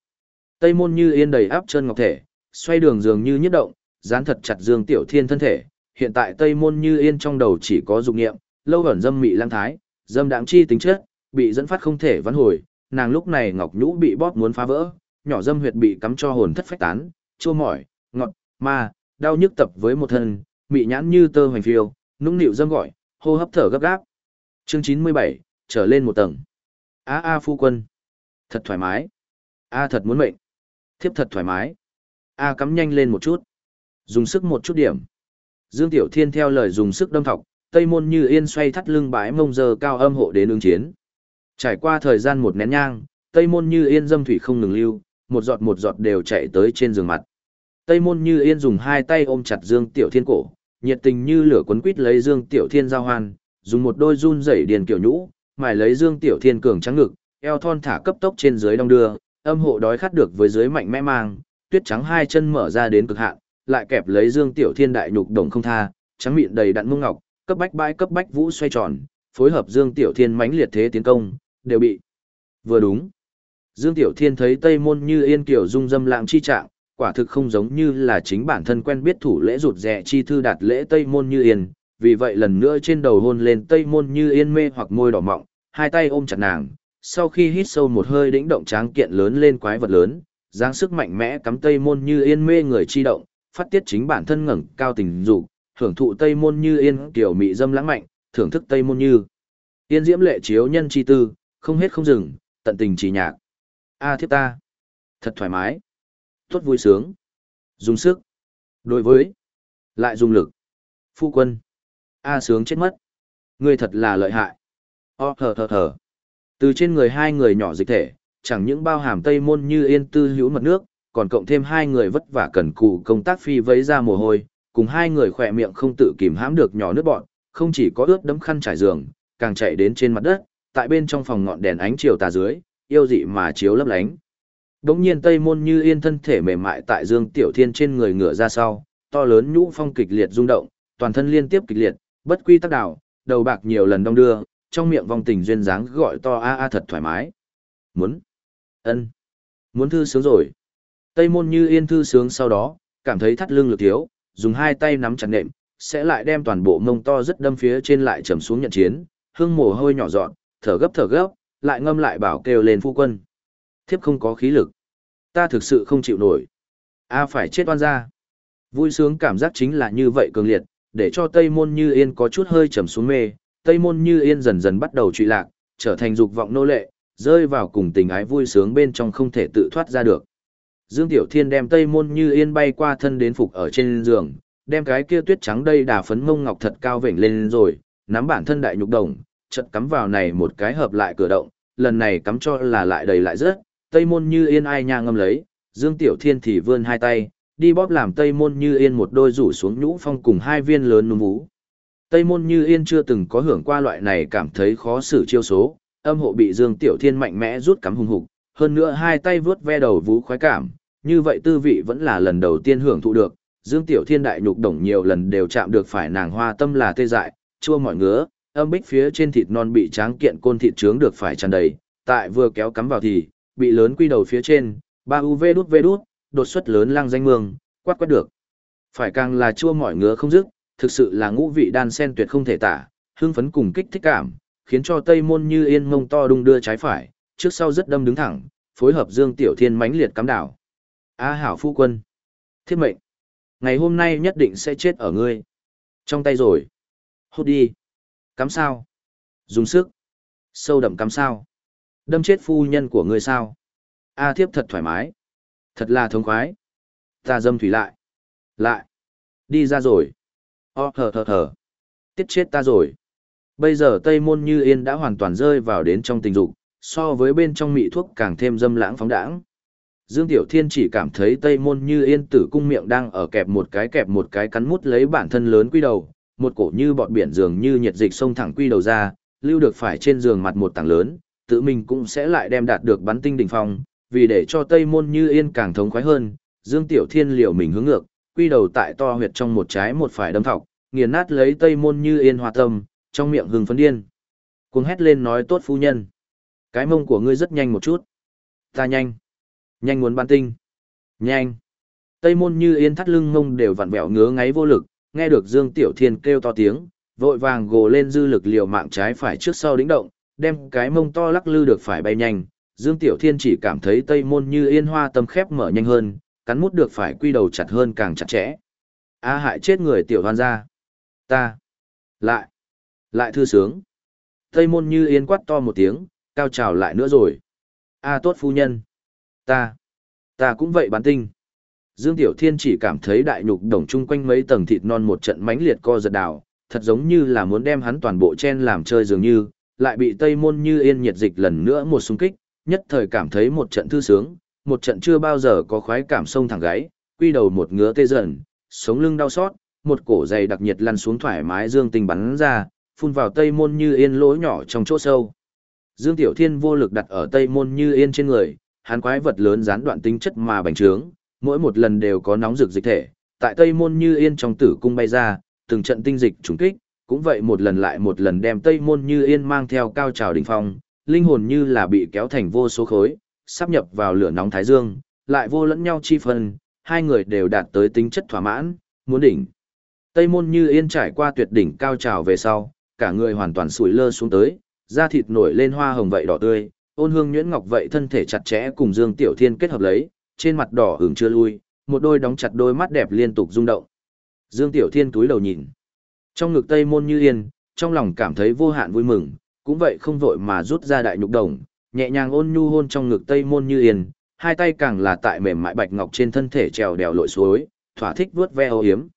Tây môn như yên đầy áp chân ngọc thể, xoay đường dường như nhất động, dán thật chặt Dương Tiểu Thiên thân thể. Hiện tại Tây môn như yên trong đầu chỉ có dục niệm, lâu ẩn dâm mị lang thái, dâm đãng chi tính chất, bị dẫn phát không thể vãn hồi, nàng lúc này ngọc nhũ bị bóp muốn phá vỡ, nhỏ dâm huyệt bị cắm cho hồn thất phách tán, chua mỏi, ngọt, ma, đau nhức tập với một thân, mị nhãn như tơ hoành phiêu, nũng nịu dâm gọi, hô hấp thở gấp gáp. Chương 97, trở lên một tầng. A a phu quân. Thật thoải mái. A thật muốn mệnh. Thiếp thật thoải mái. A cắm nhanh lên một chút. Dùng sức một chút điểm. Dương Tiểu Thiên theo lời dùng sức đâm thọc, Tây Môn Như Yên xoay thắt lưng bãi mông giờ cao âm hộ đến ứng chiến. Trải qua thời gian một nén nhang, Tây Môn Như Yên dâm thủy không ngừng lưu, một giọt một giọt đều chạy tới trên giường mặt. Tây Môn Như Yên dùng hai tay ôm chặt Dương Tiểu Thiên cổ, nhiệt tình như lửa cuốn quýt lấy Dương Tiểu Thiên giao hoan, dùng một đôi run rẩy điền kiểu nhũ, mài lấy Dương Tiểu Thiên cường trắng ngực, eo thon thả cấp tốc trên dưới đong đưa, âm hộ đói khát được với dưới mạnh mẽ mang, tuyết trắng hai chân mở ra đến cực hạn, lại kẹp lấy Dương Tiểu Thiên đại nhục đồng không tha, trắng mịn đầy đặn mông ngọc, cấp bách bãi cấp bách vũ xoay tròn, phối hợp Dương Tiểu Thiên mãnh liệt thế tiến công, đều bị vừa đúng. Dương Tiểu Thiên thấy Tây Môn Như Yên kiểu dung dâm lãng chi trạng, quả thực không giống như là chính bản thân quen biết thủ lễ rụt rẻ chi thư đạt lễ Tây Môn Như Yên, vì vậy lần nữa trên đầu hôn lên Tây Môn Như Yên mê hoặc môi đỏ mọng, hai tay ôm chặt nàng, sau khi hít sâu một hơi đĩnh động tráng kiện lớn lên quái vật lớn, giáng sức mạnh mẽ cắm Tây Môn Như Yên mê người chi động, phát tiết chính bản thân ngẩng cao tình dục, hưởng thụ Tây Môn Như Yên kiểu mị dâm lãng mạnh, thưởng thức Tây Môn Như Yên diễm lệ chiếu nhân chi tư, không hết không dừng, tận tình chỉ nhạc. A thiếp ta. Thật thoải mái. Tốt vui sướng. Dùng sức. Đối với. Lại dùng lực. Phu quân. A sướng chết mất. Ngươi thật là lợi hại. O thở thở thở. Từ trên người hai người nhỏ dịch thể, chẳng những bao hàm tây môn như yên tư hữu mật nước, còn cộng thêm hai người vất vả cần cù công tác phi vấy ra mồ hôi, cùng hai người khỏe miệng không tự kìm hãm được nhỏ nước bọn, không chỉ có ướt đấm khăn trải giường, càng chạy đến trên mặt đất, tại bên trong phòng ngọn đèn ánh chiều tà dưới, yêu dị mà chiếu lấp lánh. Đống nhiên Tây Môn Như Yên thân thể mềm mại tại Dương Tiểu Thiên trên người ngửa ra sau, to lớn nhũ phong kịch liệt rung động, toàn thân liên tiếp kịch liệt, bất quy tắc đảo, đầu bạc nhiều lần đong đưa, trong miệng vòng tình duyên dáng gọi to a a thật thoải mái. Muốn, ân, muốn thư sướng rồi. Tây Môn Như Yên thư sướng sau đó, cảm thấy thắt lưng lực thiếu, dùng hai tay nắm chặt nệm, sẽ lại đem toàn bộ mông to rất đâm phía trên lại trầm xuống nhận chiến, hương mồ hôi nhỏ dọn, thở gấp thở gấp, lại ngâm lại bảo kêu lên phu quân. Thiếp không có khí lực. Ta thực sự không chịu nổi. A phải chết oan ra. Vui sướng cảm giác chính là như vậy cường liệt, để cho Tây Môn Như Yên có chút hơi trầm xuống mê. Tây Môn Như Yên dần dần bắt đầu trụy lạc, trở thành dục vọng nô lệ, rơi vào cùng tình ái vui sướng bên trong không thể tự thoát ra được. Dương Tiểu Thiên đem Tây Môn Như Yên bay qua thân đến phục ở trên giường, đem cái kia tuyết trắng đây đà phấn mông ngọc thật cao vểnh lên rồi, nắm bản thân đại nhục đồng, chật cắm vào này một cái hợp lại cửa động, lần này cắm cho là lại đầy lại rớt, tây môn như yên ai nha ngâm lấy, Dương Tiểu Thiên thì vươn hai tay, đi bóp làm tây môn như yên một đôi rủ xuống nhũ phong cùng hai viên lớn núm vú. Tây môn như yên chưa từng có hưởng qua loại này cảm thấy khó xử chiêu số, âm hộ bị Dương Tiểu Thiên mạnh mẽ rút cắm hùng hục, hơn nữa hai tay vướt ve đầu vú khoái cảm, như vậy tư vị vẫn là lần đầu tiên hưởng thụ được. Dương Tiểu Thiên đại nhục đồng nhiều lần đều chạm được phải nàng hoa tâm là tê dại, chua mỏi ngứa, âm bích phía trên thịt non bị tráng kiện côn thịt trướng được phải tràn đầy, tại vừa kéo cắm vào thì, bị lớn quy đầu phía trên, ba UV đút vê đút, đột xuất lớn lăng danh mương, quát quát được. Phải càng là chua mỏi ngứa không dứt, thực sự là ngũ vị đan sen tuyệt không thể tả, hương phấn cùng kích thích cảm, khiến cho Tây Môn Như Yên mông to đung đưa trái phải, trước sau rất đâm đứng thẳng, phối hợp Dương Tiểu Thiên mãnh liệt cắm đảo. A hảo phu quân. Thiết mệnh. Ngày hôm nay nhất định sẽ chết ở ngươi. Trong tay rồi. Hốt đi. Cắm sao. Dùng sức. Sâu đậm cắm sao. Đâm chết phu nhân của ngươi sao. A thiếp thật thoải mái. Thật là thống khoái. Ta dâm thủy lại. Lại. Đi ra rồi. O thở thở thở. Tiết chết ta rồi. Bây giờ Tây Môn Như Yên đã hoàn toàn rơi vào đến trong tình dục, so với bên trong mị thuốc càng thêm dâm lãng phóng đãng. Dương Tiểu Thiên chỉ cảm thấy Tây Môn Như Yên tử cung miệng đang ở kẹp một cái kẹp một cái cắn mút lấy bản thân lớn quy đầu, một cổ như bọt biển dường như nhiệt dịch sông thẳng quy đầu ra, lưu được phải trên giường mặt một tảng lớn, tự mình cũng sẽ lại đem đạt được bắn tinh đỉnh phong, vì để cho Tây Môn Như Yên càng thống khoái hơn, Dương Tiểu Thiên liều mình hướng ngược, quy đầu tại to huyệt trong một trái một phải đâm thọc, nghiền nát lấy Tây Môn Như Yên hòa tâm, trong miệng hừng phấn điên. Cuồng hét lên nói tốt phu nhân. Cái mông của ngươi rất nhanh một chút. Ta nhanh. Nhanh muốn ban tinh. Nhanh. Tây môn như yên thắt lưng mông đều vặn vẹo ngứa ngáy vô lực, nghe được Dương Tiểu Thiên kêu to tiếng, vội vàng gồ lên dư lực liều mạng trái phải trước sau đĩnh động, đem cái mông to lắc lư được phải bay nhanh. Dương Tiểu Thiên chỉ cảm thấy tây môn như yên hoa tâm khép mở nhanh hơn, cắn mút được phải quy đầu chặt hơn càng chặt chẽ. A hại chết người tiểu hoan ra. Ta. Lại. Lại thư sướng. Tây môn như yên quát to một tiếng, cao trào lại nữa rồi. A tốt phu nhân. Ta. Ta cũng vậy bán tinh. Dương Tiểu Thiên chỉ cảm thấy đại nhục đồng chung quanh mấy tầng thịt non một trận mãnh liệt co giật đảo, thật giống như là muốn đem hắn toàn bộ chen làm chơi dường như, lại bị Tây Môn Như Yên nhiệt dịch lần nữa một xung kích, nhất thời cảm thấy một trận thư sướng, một trận chưa bao giờ có khoái cảm sông thẳng gáy, quy đầu một ngứa tê dần, sống lưng đau xót, một cổ dày đặc nhiệt lăn xuống thoải mái dương tình bắn ra, phun vào Tây Môn Như Yên lỗ nhỏ trong chỗ sâu. Dương Tiểu Thiên vô lực đặt ở Tây Môn Như Yên trên người, hắn quái vật lớn gián đoạn tính chất mà bành trướng, mỗi một lần đều có nóng rực dịch thể, tại Tây Môn Như Yên trong tử cung bay ra, từng trận tinh dịch trùng kích, cũng vậy một lần lại một lần đem Tây Môn Như Yên mang theo cao trào đỉnh phong, linh hồn như là bị kéo thành vô số khối, sắp nhập vào lửa nóng thái dương, lại vô lẫn nhau chi phần, hai người đều đạt tới tính chất thỏa mãn, muốn đỉnh. Tây Môn Như Yên trải qua tuyệt đỉnh cao trào về sau, cả người hoàn toàn sủi lơ xuống tới, da thịt nổi lên hoa hồng vậy đỏ tươi, ôn hương nhuyễn ngọc vậy thân thể chặt chẽ cùng Dương Tiểu Thiên kết hợp lấy, trên mặt đỏ hưởng chưa lui, một đôi đóng chặt đôi mắt đẹp liên tục rung động. Dương Tiểu Thiên túi đầu nhìn. Trong ngực Tây Môn Như Yên, trong lòng cảm thấy vô hạn vui mừng, cũng vậy không vội mà rút ra đại nhục đồng, nhẹ nhàng ôn nhu hôn trong ngực Tây Môn Như Yên, hai tay càng là tại mềm mại bạch ngọc trên thân thể trèo đèo lội suối, thỏa thích vuốt ve ô hiếm.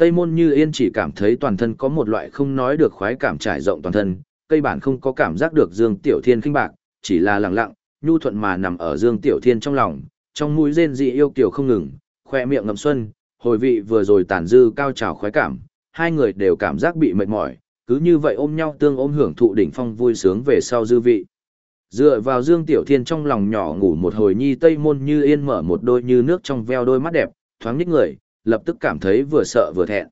Tây Môn Như Yên chỉ cảm thấy toàn thân có một loại không nói được khoái cảm trải rộng toàn thân, cây bản không có cảm giác được Dương Tiểu Thiên khinh bạc, chỉ là lặng lặng, nhu thuận mà nằm ở Dương Tiểu Thiên trong lòng, trong mũi rên dị yêu kiều không ngừng, khoe miệng ngậm xuân, hồi vị vừa rồi tàn dư cao trào khoái cảm, hai người đều cảm giác bị mệt mỏi, cứ như vậy ôm nhau tương ôm hưởng thụ đỉnh phong vui sướng về sau dư vị. Dựa vào Dương Tiểu Thiên trong lòng nhỏ ngủ một hồi nhi tây môn như yên mở một đôi như nước trong veo đôi mắt đẹp, thoáng nhích người, lập tức cảm thấy vừa sợ vừa thẹn.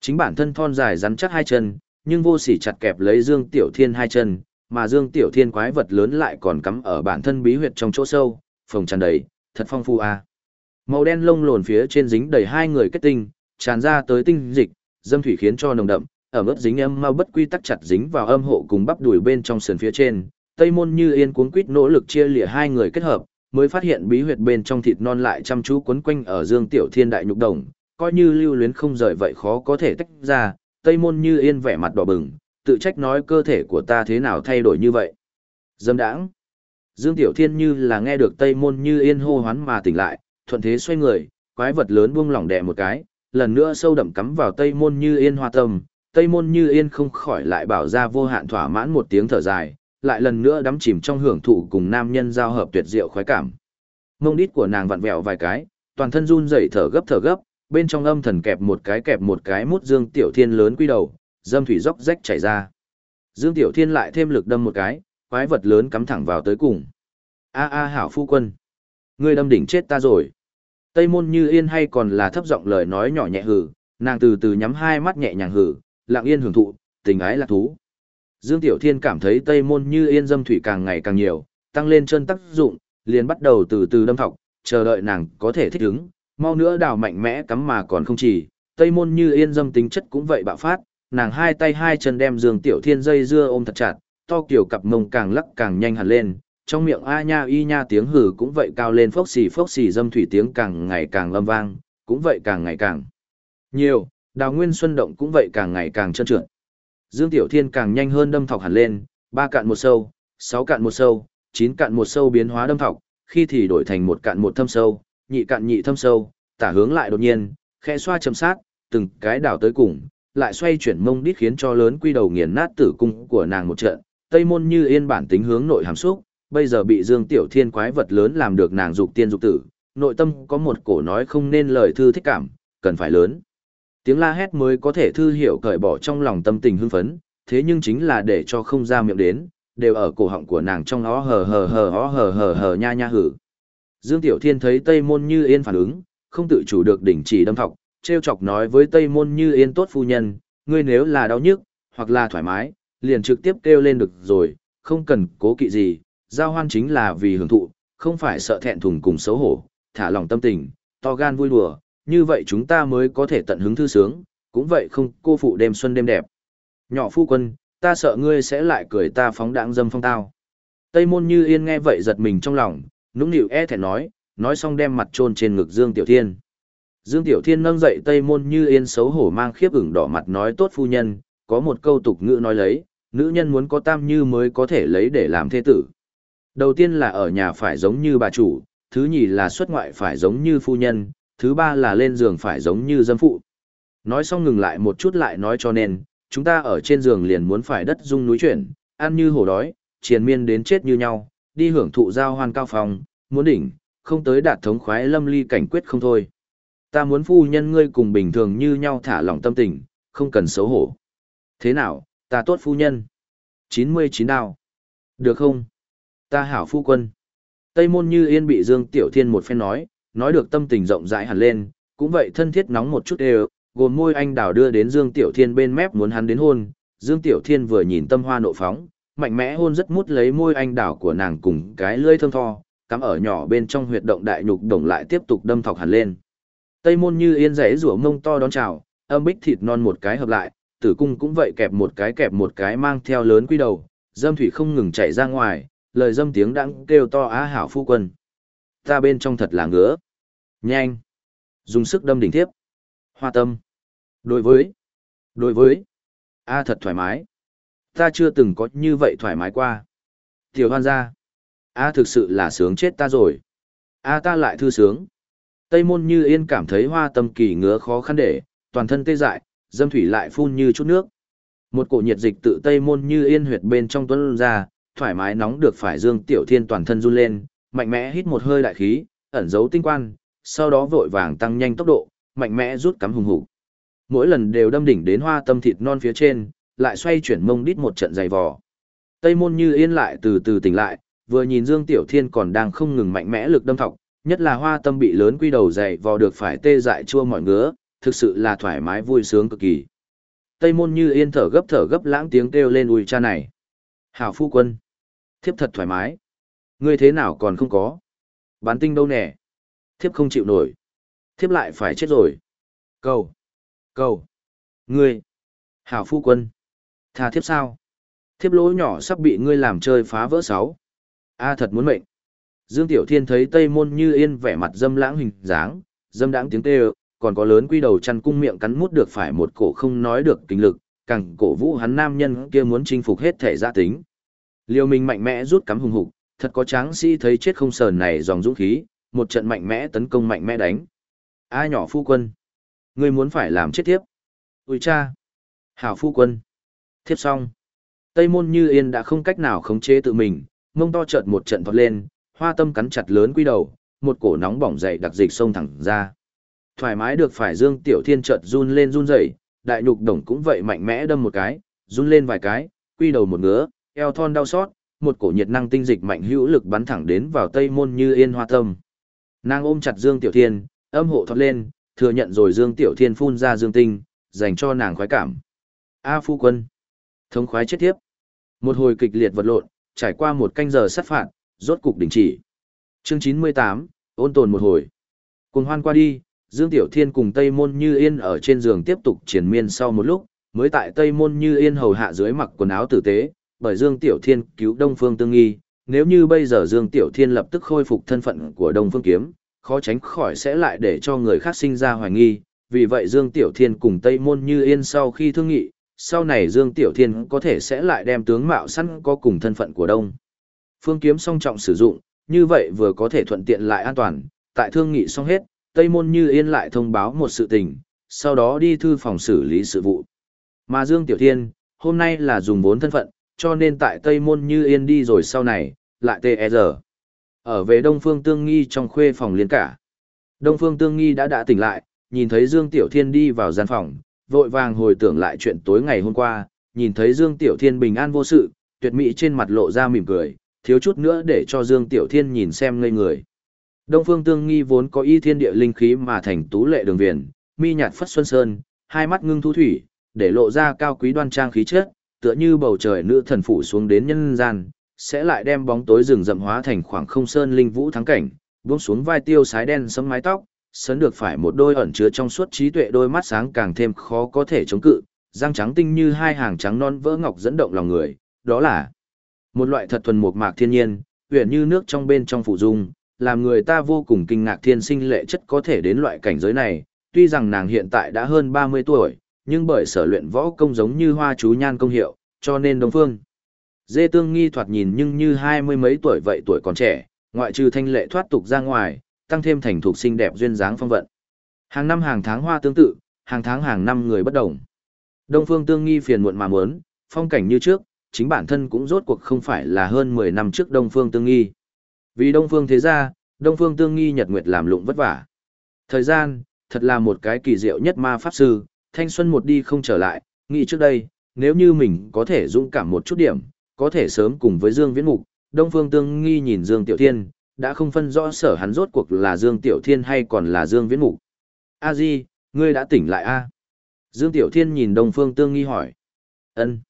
Chính bản thân thon dài rắn chắc hai chân, nhưng vô sỉ chặt kẹp lấy Dương Tiểu Thiên hai chân, mà Dương Tiểu Thiên quái vật lớn lại còn cắm ở bản thân bí huyệt trong chỗ sâu, phồng tràn đầy, thật phong phu a. À. Màu đen lông lồn phía trên dính đầy hai người kết tinh, tràn ra tới tinh dịch, dâm thủy khiến cho nồng đậm, ở mức dính âm mau bất quy tắc chặt dính vào âm hộ cùng bắp đùi bên trong sườn phía trên. Tây môn như yên cuốn quýt nỗ lực chia lìa hai người kết hợp, mới phát hiện bí huyệt bên trong thịt non lại chăm chú quấn quanh ở Dương Tiểu Thiên đại nhục đồng, coi như lưu luyến không rời vậy khó có thể tách ra, Tây môn như yên vẻ mặt đỏ bừng, tự trách nói cơ thể của ta thế nào thay đổi như vậy. Dâm đãng. Dương Tiểu Thiên như là nghe được Tây môn như yên hô hoán mà tỉnh lại, thuận thế xoay người, quái vật lớn buông lỏng đè một cái, lần nữa sâu đậm cắm vào Tây môn như yên hoa tâm. Tây môn như yên không khỏi lại bảo ra vô hạn thỏa mãn một tiếng thở dài, lại lần nữa đắm chìm trong hưởng thụ cùng nam nhân giao hợp tuyệt diệu khoái cảm. Mông đít của nàng vặn vẹo vài cái, toàn thân run rẩy thở gấp thở gấp, bên trong âm thần kẹp một cái kẹp một cái mút Dương Tiểu Thiên lớn quy đầu, dâm thủy dốc rách chảy ra. Dương Tiểu Thiên lại thêm lực đâm một cái, quái vật lớn cắm thẳng vào tới cùng. A a hảo phu quân. Ngươi đâm đỉnh chết ta rồi. Tây môn như yên hay còn là thấp giọng lời nói nhỏ nhẹ hừ nàng từ từ nhắm hai mắt nhẹ nhàng hừ lặng yên hưởng thụ, tình ái là thú. Dương Tiểu Thiên cảm thấy Tây môn như yên dâm thủy càng ngày càng nhiều, tăng lên chân tác dụng, liền bắt đầu từ từ đâm thọc, chờ đợi nàng có thể thích ứng, mau nữa đào mạnh mẽ cắm mà còn không chỉ, Tây môn như yên dâm tính chất cũng vậy bạo phát, nàng hai tay hai chân đem Dương Tiểu Thiên dây dưa ôm thật chặt, to kiểu cặp mông càng lắc càng nhanh hẳn lên, trong miệng a nha y nha tiếng hử cũng vậy cao lên phốc xì phốc xì dâm thủy tiếng càng ngày càng lâm vang, cũng vậy càng ngày càng nhiều, đào nguyên xuân động cũng vậy càng ngày càng trơn trượt. Dương Tiểu Thiên càng nhanh hơn đâm thọc hẳn lên, ba cạn một sâu, sáu cạn một sâu, chín cạn một sâu biến hóa đâm thọc, khi thì đổi thành một cạn một thâm sâu, nhị cạn nhị thâm sâu, tả hướng lại đột nhiên, khẽ xoa chấm sát, từng cái đảo tới cùng, lại xoay chuyển mông đít khiến cho lớn quy đầu nghiền nát tử cung của nàng một trận, tây môn như yên bản tính hướng nội hàm xúc, bây giờ bị Dương Tiểu Thiên quái vật lớn làm được nàng dục tiên dục tử, nội tâm có một cổ nói không nên lời thư thích cảm, cần phải lớn. Tiếng la hét mới có thể thư hiểu cởi bỏ trong lòng tâm tình hưng phấn, thế nhưng chính là để cho không ra miệng đến, đều ở cổ họng của nàng trong ó hờ hờ hờ ó hờ hờ hờ nha nha hử. Dương Tiểu Thiên thấy Tây Môn Như Yên phản ứng, không tự chủ được đỉnh chỉ đâm thọc, treo chọc nói với Tây Môn Như Yên tốt phu nhân, ngươi nếu là đau nhức, hoặc là thoải mái, liền trực tiếp kêu lên được rồi, không cần cố kỵ gì, giao hoan chính là vì hưởng thụ, không phải sợ thẹn thùng cùng xấu hổ, thả lòng tâm tình, to gan vui đùa, như vậy chúng ta mới có thể tận hứng thư sướng, cũng vậy không cô phụ đêm xuân đêm đẹp. Nhỏ phu quân, ta sợ ngươi sẽ lại cười ta phóng đãng dâm phong tao. Tây môn như yên nghe vậy giật mình trong lòng, nũng nịu e thẹn nói, nói xong đem mặt trôn trên ngực Dương Tiểu Thiên. Dương Tiểu Thiên nâng dậy Tây môn như yên xấu hổ mang khiếp ửng đỏ mặt nói tốt phu nhân, có một câu tục ngữ nói lấy, nữ nhân muốn có tam như mới có thể lấy để làm thế tử. Đầu tiên là ở nhà phải giống như bà chủ, thứ nhì là xuất ngoại phải giống như phu nhân, thứ ba là lên giường phải giống như dâm phụ. Nói xong ngừng lại một chút lại nói cho nên, chúng ta ở trên giường liền muốn phải đất dung núi chuyển, ăn như hổ đói, triền miên đến chết như nhau, đi hưởng thụ giao hoan cao phòng, muốn đỉnh, không tới đạt thống khoái lâm ly cảnh quyết không thôi. Ta muốn phu nhân ngươi cùng bình thường như nhau thả lỏng tâm tình, không cần xấu hổ. Thế nào, ta tốt phu nhân. 99 đào. Được không? Ta hảo phu quân. Tây môn như yên bị Dương Tiểu Thiên một phen nói, nói được tâm tình rộng rãi hẳn lên, cũng vậy thân thiết nóng một chút đều, gồm môi anh đào đưa đến Dương Tiểu Thiên bên mép muốn hắn đến hôn. Dương Tiểu Thiên vừa nhìn tâm hoa nộ phóng, mạnh mẽ hôn rất mút lấy môi anh đào của nàng cùng cái lưỡi thơm tho, cắm ở nhỏ bên trong huyệt động đại nhục đồng lại tiếp tục đâm thọc hẳn lên. Tây môn như yên rẽ rủa mông to đón chào, âm bích thịt non một cái hợp lại, tử cung cũng vậy kẹp một cái kẹp một cái mang theo lớn quy đầu, dâm thủy không ngừng chảy ra ngoài, lời dâm tiếng đãng kêu to á hảo phu quân. Ta bên trong thật là ngứa. Nhanh. Dùng sức đâm đỉnh thiếp. Hoa tâm. Đối với. Đối với. A thật thoải mái. Ta chưa từng có như vậy thoải mái qua. Tiểu hoan gia. A thực sự là sướng chết ta rồi. A ta lại thư sướng. Tây môn như yên cảm thấy hoa tâm kỳ ngứa khó khăn để, toàn thân tê dại, dâm thủy lại phun như chút nước. Một cổ nhiệt dịch tự Tây môn như yên huyệt bên trong tuấn ra, thoải mái nóng được phải Dương Tiểu Thiên toàn thân run lên, mạnh mẽ hít một hơi đại khí, ẩn giấu tinh quan, sau đó vội vàng tăng nhanh tốc độ, mạnh mẽ rút cắm hùng hục. Mỗi lần đều đâm đỉnh đến hoa tâm thịt non phía trên, lại xoay chuyển mông đít một trận dày vò. Tây môn như yên lại từ từ tỉnh lại, vừa nhìn Dương Tiểu Thiên còn đang không ngừng mạnh mẽ lực đâm thọc, nhất là hoa tâm bị lớn quy đầu dày vò được phải tê dại chua mọi ngứa, thực sự là thoải mái vui sướng cực kỳ. Tây môn như yên thở gấp thở gấp lãng tiếng kêu lên ui cha này. Hảo phu quân. Thiếp thật thoải mái. Ngươi thế nào còn không có. Bán tinh đâu nè. Thiếp không chịu nổi. Thiếp lại phải chết rồi. Cầu. Cầu. Ngươi. Hảo phu quân. Tha thiếp sao? Thiếp lỗ nhỏ sắp bị ngươi làm chơi phá vỡ sáu. A thật muốn mệnh. Dương Tiểu Thiên thấy Tây Môn Như Yên vẻ mặt dâm lãng hình dáng, dâm đãng tiếng kêu, còn có lớn quy đầu chăn cung miệng cắn mút được phải một cổ không nói được kinh lực, càng cổ vũ hắn nam nhân kia muốn chinh phục hết thể gia tính. Liêu Minh mạnh mẽ rút cắm hùng hục, thật có tráng sĩ thấy chết không sờn này dòng dũng khí, một trận mạnh mẽ tấn công mạnh mẽ đánh. A nhỏ phu quân, ngươi muốn phải làm chết tiếp. Ui cha, hảo phu quân, thiếp xong. Tây môn như yên đã không cách nào khống chế tự mình, mông to chợt một trận thoát lên, hoa tâm cắn chặt lớn quy đầu, một cổ nóng bỏng dậy đặc dịch sông thẳng ra. Thoải mái được phải Dương Tiểu Thiên chợt run lên run rẩy, đại nhục đồng cũng vậy mạnh mẽ đâm một cái, run lên vài cái, quy đầu một ngứa, eo thon đau xót, một cổ nhiệt năng tinh dịch mạnh hữu lực bắn thẳng đến vào tây môn như yên hoa tâm. Nàng ôm chặt Dương Tiểu Thiên, âm hộ thoát lên, thừa nhận rồi Dương Tiểu Thiên phun ra dương tinh, dành cho nàng khoái cảm. A phu quân. Thống khoái chết tiếp. Một hồi kịch liệt vật lộn, trải qua một canh giờ sát phạt, rốt cục đình chỉ. Chương 98, ôn tồn một hồi. Cùng hoan qua đi, Dương Tiểu Thiên cùng Tây Môn Như Yên ở trên giường tiếp tục triển miên sau một lúc, mới tại Tây Môn Như Yên hầu hạ dưới mặc quần áo tử tế, bởi Dương Tiểu Thiên cứu Đông Phương Tương Nghi, nếu như bây giờ Dương Tiểu Thiên lập tức khôi phục thân phận của Đông Phương Kiếm, khó tránh khỏi sẽ lại để cho người khác sinh ra hoài nghi, vì vậy Dương Tiểu Thiên cùng Tây Môn Như Yên sau khi thương nghị, sau này Dương Tiểu Thiên có thể sẽ lại đem tướng mạo sẵn có cùng thân phận của Đông. Phương Kiếm song trọng sử dụng, như vậy vừa có thể thuận tiện lại an toàn, tại thương nghị xong hết, Tây Môn Như Yên lại thông báo một sự tình, sau đó đi thư phòng xử lý sự vụ. Mà Dương Tiểu Thiên, hôm nay là dùng vốn thân phận, cho nên tại Tây Môn Như Yên đi rồi sau này, lại tê E Ở về Đông Phương Tương Nghi trong khuê phòng liên cả. Đông Phương Tương Nghi đã đã tỉnh lại, nhìn thấy Dương Tiểu Thiên đi vào gian phòng, vội vàng hồi tưởng lại chuyện tối ngày hôm qua, nhìn thấy Dương Tiểu Thiên bình an vô sự, tuyệt mỹ trên mặt lộ ra mỉm cười, thiếu chút nữa để cho Dương Tiểu Thiên nhìn xem ngây người. Đông Phương Tương Nghi vốn có y thiên địa linh khí mà thành tú lệ đường viền, mi nhạt phất xuân sơn, hai mắt ngưng thu thủy, để lộ ra cao quý đoan trang khí chất, tựa như bầu trời nữ thần phủ xuống đến nhân gian, sẽ lại đem bóng tối rừng rậm hóa thành khoảng không sơn linh vũ thắng cảnh, buông xuống vai tiêu sái đen sẫm mái tóc, sấn được phải một đôi ẩn chứa trong suốt trí tuệ đôi mắt sáng càng thêm khó có thể chống cự, răng trắng tinh như hai hàng trắng non vỡ ngọc dẫn động lòng người, đó là một loại thật thuần mộc mạc thiên nhiên, huyền như nước trong bên trong phủ dung, làm người ta vô cùng kinh ngạc thiên sinh lệ chất có thể đến loại cảnh giới này, tuy rằng nàng hiện tại đã hơn 30 tuổi, nhưng bởi sở luyện võ công giống như hoa chú nhan công hiệu, cho nên Đông Phương. Dê tương nghi thoạt nhìn nhưng như hai mươi mấy tuổi vậy tuổi còn trẻ, ngoại trừ thanh lệ thoát tục ra ngoài, tăng thêm thành thuộc xinh đẹp duyên dáng phong vận. Hàng năm hàng tháng hoa tương tự, hàng tháng hàng năm người bất đồng. Đông Phương Tương Nghi phiền muộn mà muốn, phong cảnh như trước, chính bản thân cũng rốt cuộc không phải là hơn 10 năm trước Đông Phương Tương Nghi. Vì Đông Phương thế ra, Đông Phương Tương Nghi nhật nguyệt làm lụng vất vả. Thời gian, thật là một cái kỳ diệu nhất ma pháp sư, thanh xuân một đi không trở lại, nghĩ trước đây, nếu như mình có thể dũng cảm một chút điểm, có thể sớm cùng với Dương Viễn Mục, Đông Phương Tương Nghi nhìn Dương Tiểu Thiên, đã không phân rõ sở hắn rốt cuộc là Dương Tiểu Thiên hay còn là Dương Viễn Mục. A Di, ngươi đã tỉnh lại a? Dương Tiểu Thiên nhìn Đông Phương Tương Nghi hỏi. Ân.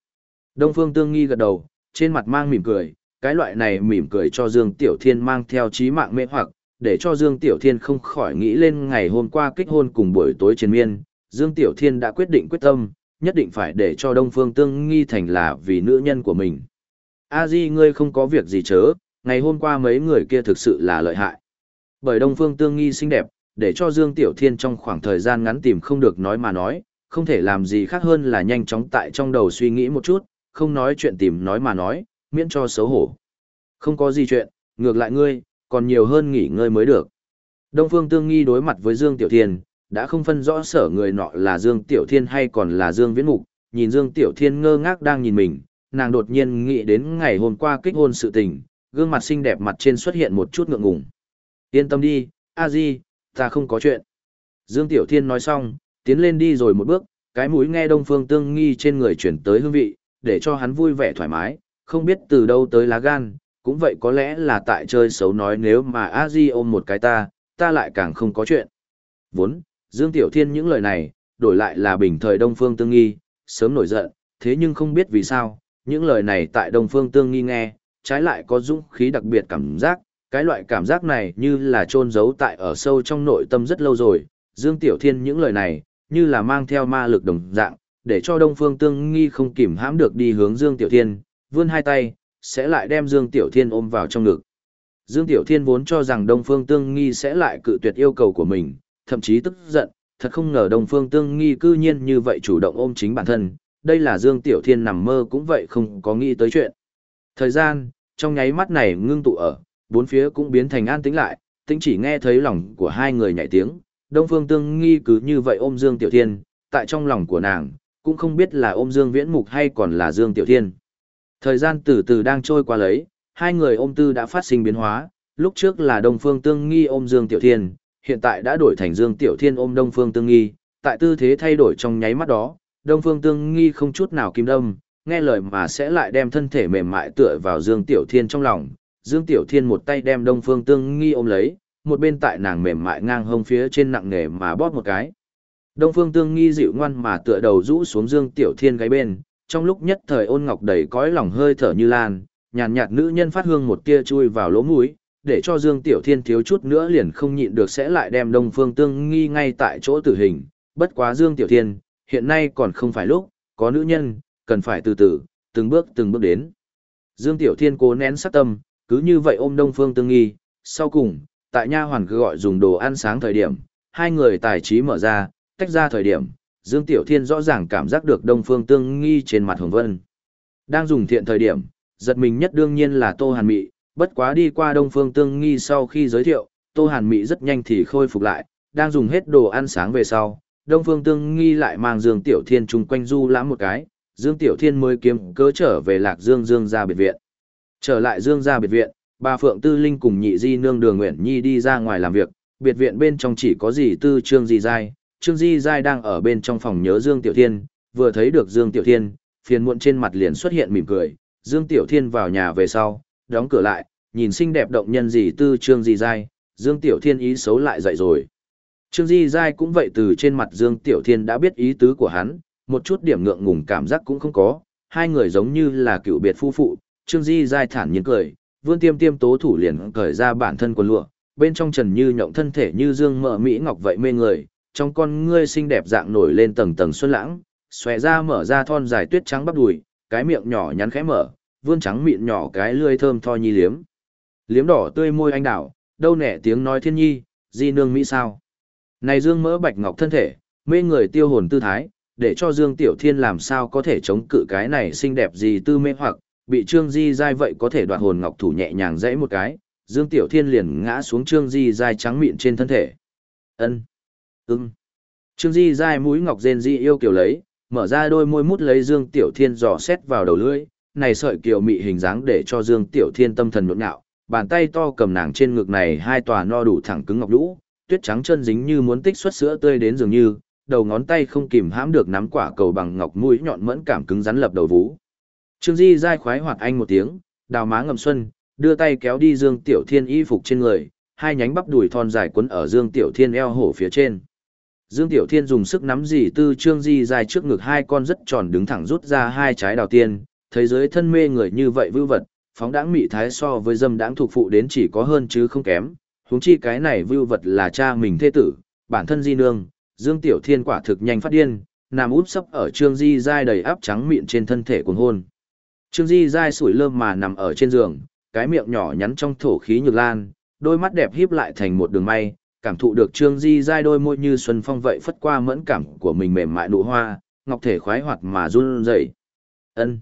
Đông Phương Tương Nghi gật đầu, trên mặt mang mỉm cười, cái loại này mỉm cười cho Dương Tiểu Thiên mang theo trí mạng mê hoặc, để cho Dương Tiểu Thiên không khỏi nghĩ lên ngày hôm qua kích hôn cùng buổi tối trên miên, Dương Tiểu Thiên đã quyết định quyết tâm, nhất định phải để cho Đông Phương Tương Nghi thành là vì nữ nhân của mình. A Di ngươi không có việc gì chớ, ngày hôm qua mấy người kia thực sự là lợi hại. Bởi Đông Phương Tương Nghi xinh đẹp, để cho Dương Tiểu Thiên trong khoảng thời gian ngắn tìm không được nói mà nói, không thể làm gì khác hơn là nhanh chóng tại trong đầu suy nghĩ một chút, không nói chuyện tìm nói mà nói, miễn cho xấu hổ. Không có gì chuyện, ngược lại ngươi, còn nhiều hơn nghỉ ngơi mới được. Đông Phương Tương Nghi đối mặt với Dương Tiểu Thiên, đã không phân rõ sở người nọ là Dương Tiểu Thiên hay còn là Dương Viễn Mục, nhìn Dương Tiểu Thiên ngơ ngác đang nhìn mình, nàng đột nhiên nghĩ đến ngày hôm qua kích hôn sự tình, gương mặt xinh đẹp mặt trên xuất hiện một chút ngượng ngùng. Yên tâm đi, a di, ta không có chuyện. Dương Tiểu Thiên nói xong, tiến lên đi rồi một bước, cái mũi nghe Đông Phương Tương Nghi trên người chuyển tới hương vị, để cho hắn vui vẻ thoải mái, không biết từ đâu tới lá gan, cũng vậy có lẽ là tại chơi xấu nói nếu mà a di ôm một cái ta, ta lại càng không có chuyện. Vốn, Dương Tiểu Thiên những lời này, đổi lại là bình thời Đông Phương Tương Nghi, sớm nổi giận, thế nhưng không biết vì sao, những lời này tại Đông Phương Tương Nghi nghe, trái lại có dũng khí đặc biệt cảm giác, cái loại cảm giác này như là trôn giấu tại ở sâu trong nội tâm rất lâu rồi, Dương Tiểu Thiên những lời này, như là mang theo ma lực đồng dạng, để cho Đông Phương Tương Nghi không kìm hãm được đi hướng Dương Tiểu Thiên, vươn hai tay, sẽ lại đem Dương Tiểu Thiên ôm vào trong ngực. Dương Tiểu Thiên vốn cho rằng Đông Phương Tương Nghi sẽ lại cự tuyệt yêu cầu của mình, thậm chí tức giận, thật không ngờ Đông Phương Tương Nghi cư nhiên như vậy chủ động ôm chính bản thân, đây là Dương Tiểu Thiên nằm mơ cũng vậy không có nghĩ tới chuyện. Thời gian, trong nháy mắt này ngưng tụ ở, bốn phía cũng biến thành an tĩnh lại, tĩnh chỉ nghe thấy lòng của hai người nhảy tiếng, Đông Phương Tương Nghi cứ như vậy ôm Dương Tiểu Thiên, tại trong lòng của nàng, cũng không biết là ôm Dương Viễn Mục hay còn là Dương Tiểu Thiên. Thời gian từ từ đang trôi qua lấy, hai người ôm tư đã phát sinh biến hóa, lúc trước là Đông Phương Tương Nghi ôm Dương Tiểu Thiên, hiện tại đã đổi thành Dương Tiểu Thiên ôm Đông Phương Tương Nghi, tại tư thế thay đổi trong nháy mắt đó, Đông Phương Tương Nghi không chút nào kim đâm, nghe lời mà sẽ lại đem thân thể mềm mại tựa vào Dương Tiểu Thiên trong lòng. Dương Tiểu Thiên một tay đem Đông Phương Tương Nghi ôm lấy, một bên tại nàng mềm mại ngang hông phía trên nặng nề mà bóp một cái. Đông Phương Tương Nghi dịu ngoan mà tựa đầu rũ xuống Dương Tiểu Thiên gáy bên, trong lúc nhất thời ôn ngọc đầy cõi lòng hơi thở như lan, nhàn nhạt nữ nhân phát hương một tia chui vào lỗ mũi, để cho Dương Tiểu Thiên thiếu chút nữa liền không nhịn được sẽ lại đem Đông Phương Tương Nghi ngay tại chỗ tử hình. Bất quá Dương Tiểu Thiên, hiện nay còn không phải lúc, có nữ nhân, cần phải từ từ, từng bước từng bước đến. Dương Tiểu Thiên cố nén sát tâm, cứ như vậy ôm Đông Phương Tương Nghi, sau cùng, tại nha hoàn cứ gọi dùng đồ ăn sáng thời điểm, hai người tài trí mở ra, tách ra thời điểm, Dương Tiểu Thiên rõ ràng cảm giác được Đông Phương Tương Nghi trên mặt Hồng Vân. Đang dùng thiện thời điểm, giật mình nhất đương nhiên là Tô Hàn Mị, bất quá đi qua Đông Phương Tương Nghi sau khi giới thiệu, Tô Hàn Mị rất nhanh thì khôi phục lại, đang dùng hết đồ ăn sáng về sau, Đông Phương Tương Nghi lại mang Dương Tiểu Thiên chung quanh du lãm một cái, Dương Tiểu Thiên mới kiếm cớ trở về Lạc Dương Dương ra biệt viện. Trở lại Dương ra biệt viện, bà Phượng Tư Linh cùng nhị di nương đường Nguyễn Nhi đi ra ngoài làm việc, biệt viện bên trong chỉ có gì tư trương di giai, trương di giai đang ở bên trong phòng nhớ Dương Tiểu Thiên, vừa thấy được Dương Tiểu Thiên, phiền muộn trên mặt liền xuất hiện mỉm cười, Dương Tiểu Thiên vào nhà về sau, đóng cửa lại, nhìn xinh đẹp động nhân gì tư trương di giai, Dương Tiểu Thiên ý xấu lại dậy rồi. Trương Di Giai cũng vậy từ trên mặt Dương Tiểu Thiên đã biết ý tứ của hắn, một chút điểm ngượng ngùng cảm giác cũng không có, hai người giống như là cựu biệt phu phụ, Trương Di Giai thản nhiên cười, vươn tiêm tiêm tố thủ liền cởi ra bản thân quần lụa, bên trong trần như nhộng thân thể như dương mỡ mỹ ngọc vậy mê người, trong con ngươi xinh đẹp dạng nổi lên tầng tầng xuân lãng, xòe ra mở ra thon dài tuyết trắng bắp đùi, cái miệng nhỏ nhắn khẽ mở, vươn trắng mịn nhỏ cái lươi thơm tho nhi liếm. Liếm đỏ tươi môi anh đảo, đâu nẻ tiếng nói thiên nhi, di nương mỹ sao. Này dương mỡ bạch ngọc thân thể, mê người tiêu hồn tư thái, để cho Dương Tiểu Thiên làm sao có thể chống cự cái này xinh đẹp gì tư mê hoặc, bị Trương Di dai vậy có thể đoạt hồn ngọc thủ nhẹ nhàng dãy một cái, Dương Tiểu Thiên liền ngã xuống Trương Di dai trắng mịn trên thân thể. Ân, ưng. Trương Di dai mũi ngọc rên di yêu kiểu lấy, mở ra đôi môi mút lấy Dương Tiểu Thiên dò xét vào đầu lưỡi, này sợi kiều mị hình dáng để cho Dương Tiểu Thiên tâm thần nhộn nhạo, bàn tay to cầm nàng trên ngực này hai tòa no đủ thẳng cứng ngọc lũ, tuyết trắng chân dính như muốn tích xuất sữa tươi đến dường như, đầu ngón tay không kìm hãm được nắm quả cầu bằng ngọc mũi nhọn mẫn cảm cứng rắn lập đầu vú. Trương Di dai khoái hoạt anh một tiếng, đào má ngầm xuân, đưa tay kéo đi Dương Tiểu Thiên y phục trên người, hai nhánh bắp đùi thon dài quấn ở Dương Tiểu Thiên eo hổ phía trên. Dương Tiểu Thiên dùng sức nắm dì tư Trương Di dài trước ngực hai con rất tròn đứng thẳng rút ra hai trái đào tiên, thấy giới thân mê người như vậy vưu vật, phóng đãng mị thái so với dâm đãng thuộc phụ đến chỉ có hơn chứ không kém, huống chi cái này vưu vật là cha mình thế tử, bản thân di nương, Dương Tiểu Thiên quả thực nhanh phát điên, nằm úp sấp ở Trương Di Giai đầy áp trắng miệng trên thân thể cuồng hôn. Trương Di Giai sủi lơm mà nằm ở trên giường, cái miệng nhỏ nhắn trong thổ khí nhược lan, đôi mắt đẹp híp lại thành một đường may, cảm thụ được Trương Di Giai đôi môi như xuân phong vậy phất qua mẫn cảm của mình mềm mại nụ hoa, ngọc thể khoái hoạt mà run rẩy. Ân,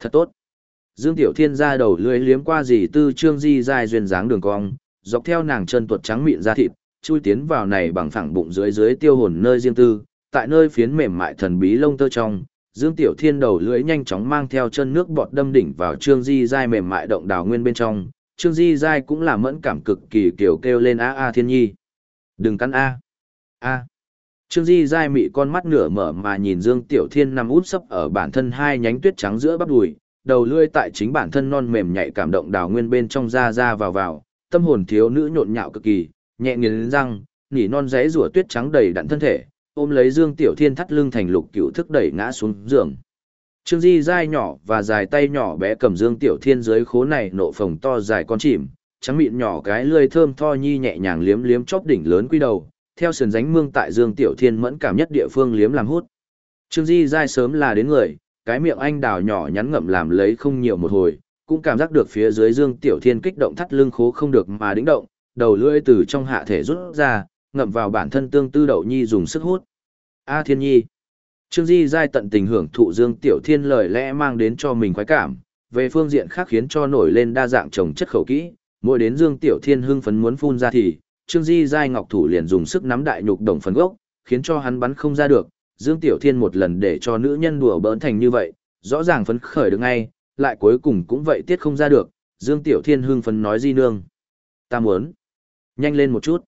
thật tốt. Dương Tiểu Thiên ra đầu lưỡi liếm qua dì tư Trương Di Dài duyên dáng đường cong, dọc theo nàng chân tuột trắng mịn da thịt, chui tiến vào này bằng phẳng bụng dưới dưới tiêu hồn nơi riêng tư, tại nơi phiến mềm mại thần bí lông tơ trong, Dương Tiểu Thiên đầu lưỡi nhanh chóng mang theo chân nước bọt đâm đỉnh vào Trương Di Giai mềm mại động đào nguyên bên trong, Trương Di Giai cũng là mẫn cảm cực kỳ kiểu kêu lên a a thiên nhi. Đừng cắn a. A. Trương Di Giai mị con mắt nửa mở mà nhìn Dương Tiểu Thiên nằm út sấp ở bản thân hai nhánh tuyết trắng giữa bắp đùi, đầu lưỡi tại chính bản thân non mềm nhạy cảm động đào nguyên bên trong ra ra vào vào, tâm hồn thiếu nữ nhộn nhạo cực kỳ, nhẹ nghiến răng, nỉ non rẽ rủa tuyết trắng đầy đặn thân thể, ôm lấy Dương Tiểu Thiên thắt lưng thành lục cựu thức đẩy ngã xuống giường. Trương Di dai nhỏ và dài tay nhỏ bé cầm Dương Tiểu Thiên dưới khố này nộ phồng to dài con chìm, trắng mịn nhỏ cái lươi thơm tho nhi nhẹ nhàng liếm liếm chóp đỉnh lớn quy đầu, theo sườn ránh mương tại Dương Tiểu Thiên mẫn cảm nhất địa phương liếm làm hút. Trương Di dai sớm là đến người, cái miệng anh đào nhỏ nhắn ngậm làm lấy không nhiều một hồi, cũng cảm giác được phía dưới Dương Tiểu Thiên kích động thắt lưng khố không được mà đĩnh động, đầu lưỡi từ trong hạ thể rút ra, ngậm vào bản thân tương tư đậu nhi dùng sức hút. A Thiên Nhi. Trương Di dai tận tình hưởng thụ Dương Tiểu Thiên lời lẽ mang đến cho mình khoái cảm, về phương diện khác khiến cho nổi lên đa dạng trồng chất khẩu kỹ, mỗi đến Dương Tiểu Thiên hưng phấn muốn phun ra thì, Trương Di giai ngọc thủ liền dùng sức nắm đại nhục đồng phần gốc, khiến cho hắn bắn không ra được. Dương Tiểu Thiên một lần để cho nữ nhân đùa bỡn thành như vậy, rõ ràng phấn khởi được ngay, lại cuối cùng cũng vậy tiết không ra được. Dương Tiểu Thiên hưng phấn nói di nương. Ta muốn. Nhanh lên một chút.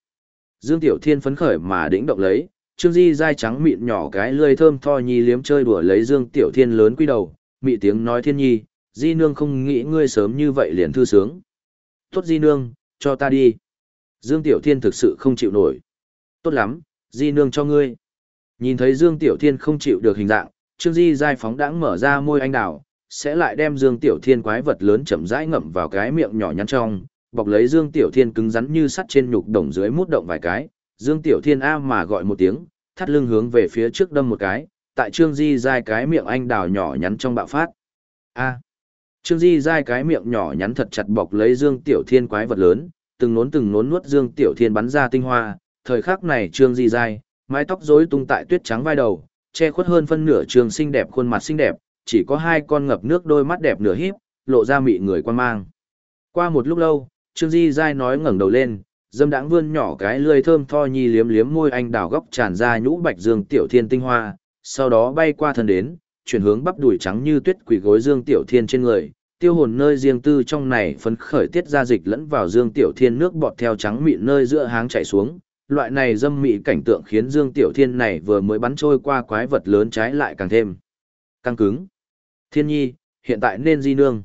Dương Tiểu Thiên phấn khởi mà đĩnh động lấy, Trương Di Giai trắng mịn nhỏ cái lươi thơm tho nhi liếm chơi đùa lấy Dương Tiểu Thiên lớn quy đầu, mị tiếng nói thiên nhi, di nương không nghĩ ngươi sớm như vậy liền thư sướng. Tốt di nương, cho ta đi. Dương Tiểu Thiên thực sự không chịu nổi. Tốt lắm, di nương cho ngươi. Nhìn thấy Dương Tiểu Thiên không chịu được hình dạng, Trương Di giai phóng đãng mở ra môi anh đào, sẽ lại đem Dương Tiểu Thiên quái vật lớn chậm rãi ngậm vào cái miệng nhỏ nhắn trong, bọc lấy Dương Tiểu Thiên cứng rắn như sắt trên nhục đồng dưới mút động vài cái, Dương Tiểu Thiên a mà gọi một tiếng, thắt lưng hướng về phía trước đâm một cái, tại Trương Di giai cái miệng anh đào nhỏ nhắn trong bạo phát. A. Trương Di giai cái miệng nhỏ nhắn thật chặt bọc lấy Dương Tiểu Thiên quái vật lớn, từng nốn từng nốn nuốt Dương Tiểu Thiên bắn ra tinh hoa, thời khắc này Trương Di giai, mái tóc rối tung tại tuyết trắng vai đầu, che khuất hơn phân nửa trường xinh đẹp khuôn mặt xinh đẹp, chỉ có hai con ngập nước đôi mắt đẹp nửa híp, lộ ra mị người quan mang. Qua một lúc lâu, Trương Di giai nói ngẩng đầu lên, dâm đãng vươn nhỏ cái lưỡi thơm tho nhi liếm liếm môi anh đào góc tràn ra nhũ bạch dương tiểu thiên tinh hoa, sau đó bay qua thân đến, chuyển hướng bắp đùi trắng như tuyết quỷ gối dương tiểu thiên trên người, tiêu hồn nơi riêng tư trong này phấn khởi tiết ra dịch lẫn vào dương tiểu thiên nước bọt theo trắng mịn nơi giữa háng chảy xuống. Loại này dâm mị cảnh tượng khiến Dương Tiểu Thiên này vừa mới bắn trôi qua quái vật lớn trái lại càng thêm căng cứng. Thiên nhi, hiện tại nên di nương.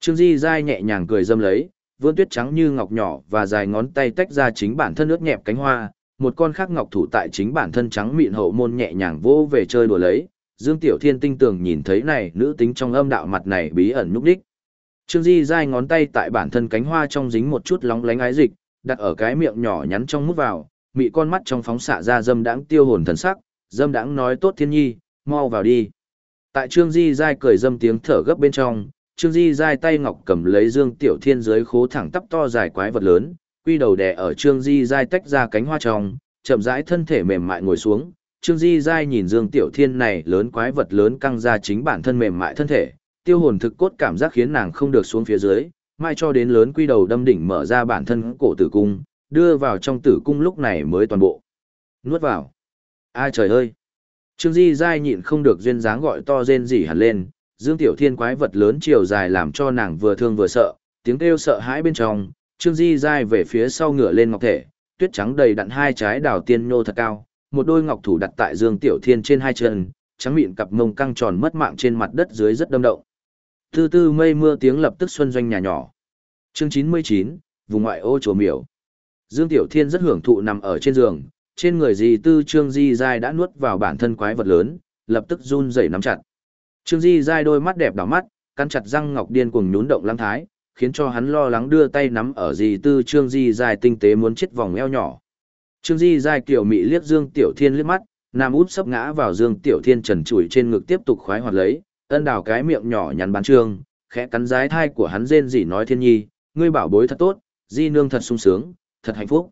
Trương Di dai nhẹ nhàng cười dâm lấy, vươn tuyết trắng như ngọc nhỏ và dài ngón tay tách ra chính bản thân ướt nhẹp cánh hoa, một con khác ngọc thủ tại chính bản thân trắng mịn hậu môn nhẹ nhàng vô về chơi đùa lấy. Dương Tiểu Thiên tinh tường nhìn thấy này nữ tính trong âm đạo mặt này bí ẩn nhúc đích. Trương Di dai ngón tay tại bản thân cánh hoa trong dính một chút lóng lánh ái dịch, đặt ở cái miệng nhỏ nhắn trong mút vào, mị con mắt trong phóng xạ ra dâm đãng tiêu hồn thần sắc, dâm đãng nói tốt thiên nhi, mau vào đi. Tại Trương Di dai cười dâm tiếng thở gấp bên trong, Trương Di dai tay ngọc cầm lấy Dương Tiểu Thiên dưới khố thẳng tắp to dài quái vật lớn, quy đầu đè ở Trương Di dai tách ra cánh hoa trong, chậm rãi thân thể mềm mại ngồi xuống. Trương Di giai nhìn Dương Tiểu Thiên này lớn quái vật lớn căng ra chính bản thân mềm mại thân thể, tiêu hồn thực cốt cảm giác khiến nàng không được xuống phía dưới, mai cho đến lớn quy đầu đâm đỉnh mở ra bản thân cổ tử cung, đưa vào trong tử cung lúc này mới toàn bộ. Nuốt vào. Ai trời ơi! Trương Di giai nhịn không được duyên dáng gọi to rên rỉ hẳn lên, Dương Tiểu Thiên quái vật lớn chiều dài làm cho nàng vừa thương vừa sợ, tiếng kêu sợ hãi bên trong, Trương Di Giai về phía sau ngửa lên ngọc thể, tuyết trắng đầy đặn hai trái đào tiên nhô thật cao, một đôi ngọc thủ đặt tại Dương Tiểu Thiên trên hai chân, trắng mịn cặp mông căng tròn mất mạng trên mặt đất dưới rất đâm động. Từ tư mây mưa tiếng lập tức xuân doanh nhà nhỏ. Chương 99, vùng ngoại ô chùa miểu. Dương Tiểu Thiên rất hưởng thụ nằm ở trên giường, trên người gì tư Trương Di Giai đã nuốt vào bản thân quái vật lớn, lập tức run rẩy nắm chặt. Trương Di Giai đôi mắt đẹp đỏ mắt, cắn chặt răng ngọc điên cuồng nhún động lăng thái, khiến cho hắn lo lắng đưa tay nắm ở gì tư Trương Di Giai tinh tế muốn chết vòng eo nhỏ. Trương Di Giai kiểu mị liếc Dương Tiểu Thiên liếc mắt, nam út sắp ngã vào Dương Tiểu Thiên trần trụi trên ngực tiếp tục khoái hoạt lấy, ân đào cái miệng nhỏ nhắn bán trương, khẽ cắn rái thai của hắn rên rỉ nói thiên nhi, ngươi bảo bối thật tốt, Di nương thật sung sướng, thật hạnh phúc.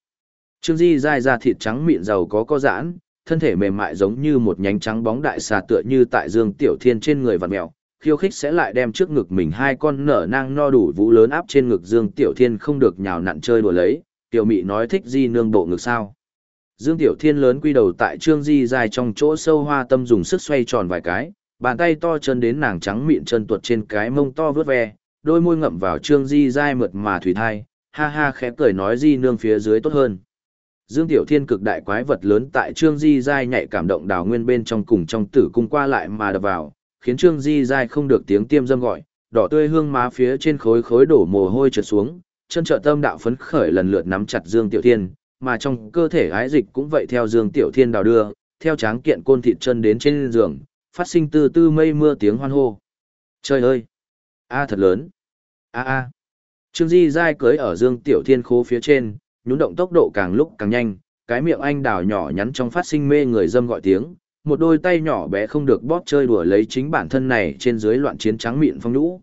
Trương Di Giai ra thịt trắng mịn giàu có có giãn, thân thể mềm mại giống như một nhánh trắng bóng đại xà tựa như tại Dương Tiểu Thiên trên người vặn mèo, khiêu khích sẽ lại đem trước ngực mình hai con nở nang no đủ vũ lớn áp trên ngực Dương Tiểu Thiên không được nhào nặn chơi đùa lấy, Tiểu Mị nói thích di nương bộ ngực sao. Dương Tiểu Thiên lớn quy đầu tại Trương Di dài trong chỗ sâu hoa tâm dùng sức xoay tròn vài cái, bàn tay to chân đến nàng trắng mịn chân tuột trên cái mông to vướt ve, đôi môi ngậm vào Trương Di dai mượt mà thủy thai, ha ha khẽ cười nói di nương phía dưới tốt hơn. Dương Tiểu Thiên cực đại quái vật lớn tại Trương Di dài nhạy cảm động đào nguyên bên trong cùng trong tử cung qua lại mà đập vào, khiến Trương Di dài không được tiếng tiêm dâm gọi, đỏ tươi hương má phía trên khối khối đổ mồ hôi trượt xuống, chân trợ tâm đạo phấn khởi lần lượt nắm chặt Dương Tiểu Thiên, mà trong cơ thể ái dịch cũng vậy theo Dương Tiểu Thiên đào đưa, theo tráng kiện côn thịt chân đến trên giường, phát sinh từ tư mây mưa tiếng hoan hô. Trời ơi! A thật lớn! A a! Trương Di Giai cưới ở Dương Tiểu Thiên khố phía trên, nhún động tốc độ càng lúc càng nhanh, cái miệng anh đào nhỏ nhắn trong phát sinh mê người dâm gọi tiếng, một đôi tay nhỏ bé không được bóp chơi đùa lấy chính bản thân này trên dưới loạn chiến trắng miệng phong nhũ.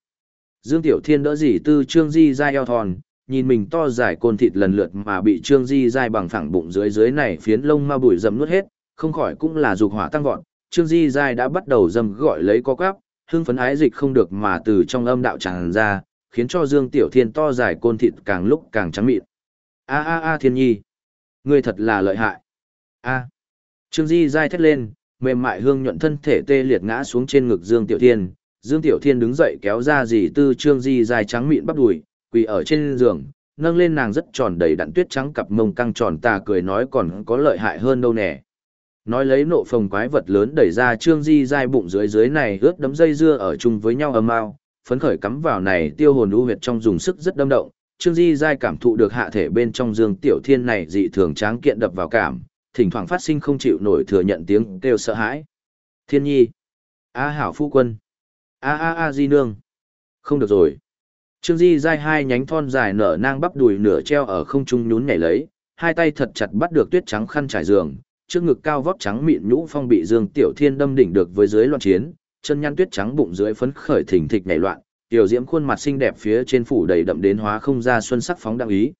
Dương Tiểu Thiên đỡ dì tư Trương Di dai eo thòn, nhìn mình to dài côn thịt lần lượt mà bị Trương Di dai bằng phẳng bụng dưới dưới này phiến lông ma bụi dầm nuốt hết, không khỏi cũng là dục hỏa tăng vọt. Trương Di dai đã bắt đầu dâm gọi lấy có quắp, hưng phấn ái dịch không được mà từ trong âm đạo tràn ra, khiến cho Dương Tiểu Thiên to dài côn thịt càng lúc càng trắng mịn. A a a thiên nhi ngươi thật là lợi hại. A. Trương di dai thét lên mềm mại hương nhuận thân thể tê liệt ngã xuống trên ngực dương tiểu thiên. Dương tiểu thiên đứng dậy kéo ra dì tư trương di dai trắng mịn bắp đùi quỳ ở trên giường nâng lên nàng rất tròn đầy đặn tuyết trắng cặp mông căng tròn tà cười nói còn có lợi hại hơn đâu nè Nói lấy nộ phồng quái vật lớn đẩy ra Trương Di dai bụng dưới dưới này ướt đấm dây dưa ở chung với nhau ầm ao, phấn khởi cắm vào này tiêu hồn u huyệt trong dùng sức rất đâm động. Trương Di dai cảm thụ được hạ thể bên trong Dương Tiểu Thiên này dị thường tráng kiện đập vào cảm, thỉnh thoảng phát sinh không chịu nổi thừa nhận tiếng kêu sợ hãi. Thiên nhi. A hảo phu quân. A a a di nương. Không được rồi. Trương Di dai hai nhánh thon dài nở nang bắp đùi nửa treo ở không trung nhún nhảy lấy, hai tay thật chặt bắt được tuyết trắng khăn trải giường, trước ngực cao vóc trắng mịn nhũ phong bị Dương Tiểu Thiên đâm đỉnh được với dưới loạn chiến, chân nhăn tuyết trắng bụng dưới phấn khởi thỉnh thịch nhảy loạn, tiểu diễm khuôn mặt xinh đẹp phía trên phủ đầy đậm đến hóa không ra xuân sắc phóng đăng ý.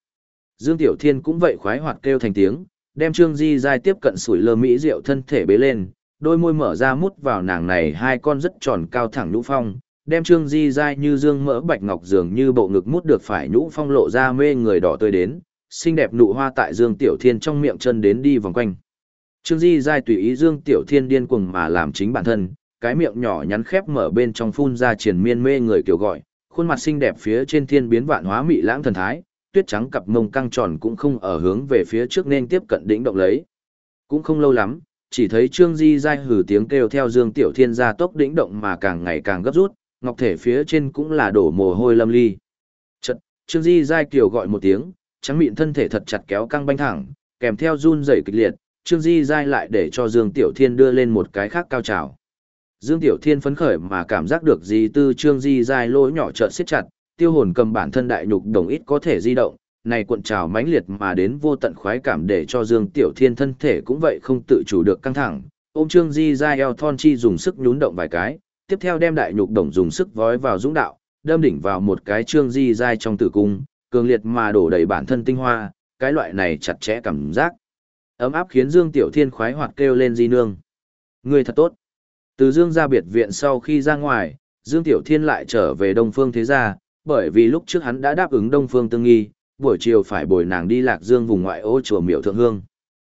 Dương Tiểu Thiên cũng vậy khoái hoạt kêu thành tiếng, đem Trương Di dai tiếp cận sủi lơ mỹ rượu thân thể bế lên, đôi môi mở ra mút vào nàng này hai con rất tròn cao thẳng nhũ phong, đem Trương Di dai như dương mỡ bạch ngọc dường như bộ ngực mút được phải nhũ phong lộ ra mê người đỏ tươi đến, xinh đẹp nụ hoa tại Dương Tiểu Thiên trong miệng chân đến đi vòng quanh. Trương Di dai tùy ý Dương Tiểu Thiên điên cuồng mà làm chính bản thân, cái miệng nhỏ nhắn khép mở bên trong phun ra triền miên mê người kiểu gọi, khuôn mặt xinh đẹp phía trên thiên biến vạn hóa mị lãng thần thái, tuyết trắng cặp mông căng tròn cũng không ở hướng về phía trước nên tiếp cận đỉnh động lấy. Cũng không lâu lắm, chỉ thấy Trương Di dai hử tiếng kêu theo Dương Tiểu Thiên ra tốc đỉnh động mà càng ngày càng gấp rút, ngọc thể phía trên cũng là đổ mồ hôi lâm ly. Chật, Trương Di giai kiều gọi một tiếng, trắng mịn thân thể thật chặt kéo căng banh thẳng, kèm theo run rẩy kịch liệt, Trương Di giai lại để cho Dương Tiểu Thiên đưa lên một cái khác cao trào. Dương Tiểu Thiên phấn khởi mà cảm giác được gì tư Trương Di giai lỗ nhỏ trợn siết chặt, tiêu hồn cầm bản thân đại nhục đồng ít có thể di động, này cuộn trào mãnh liệt mà đến vô tận khoái cảm để cho Dương Tiểu Thiên thân thể cũng vậy không tự chủ được căng thẳng. Ôm Trương Di giai eo thon chi dùng sức nhún động vài cái, tiếp theo đem đại nhục đồng dùng sức vói vào dũng đạo, đâm đỉnh vào một cái Trương Di dai trong tử cung, cường liệt mà đổ đầy bản thân tinh hoa, cái loại này chặt chẽ cảm giác. Ấm áp khiến Dương Tiểu Thiên khoái hoạt kêu lên di nương. Người thật tốt. Từ Dương ra biệt viện sau khi ra ngoài, Dương Tiểu Thiên lại trở về Đông Phương Thế Gia, bởi vì lúc trước hắn đã đáp ứng Đông Phương Tương Nghi, buổi chiều phải bồi nàng đi lạc Dương vùng ngoại ô chùa miểu thượng hương.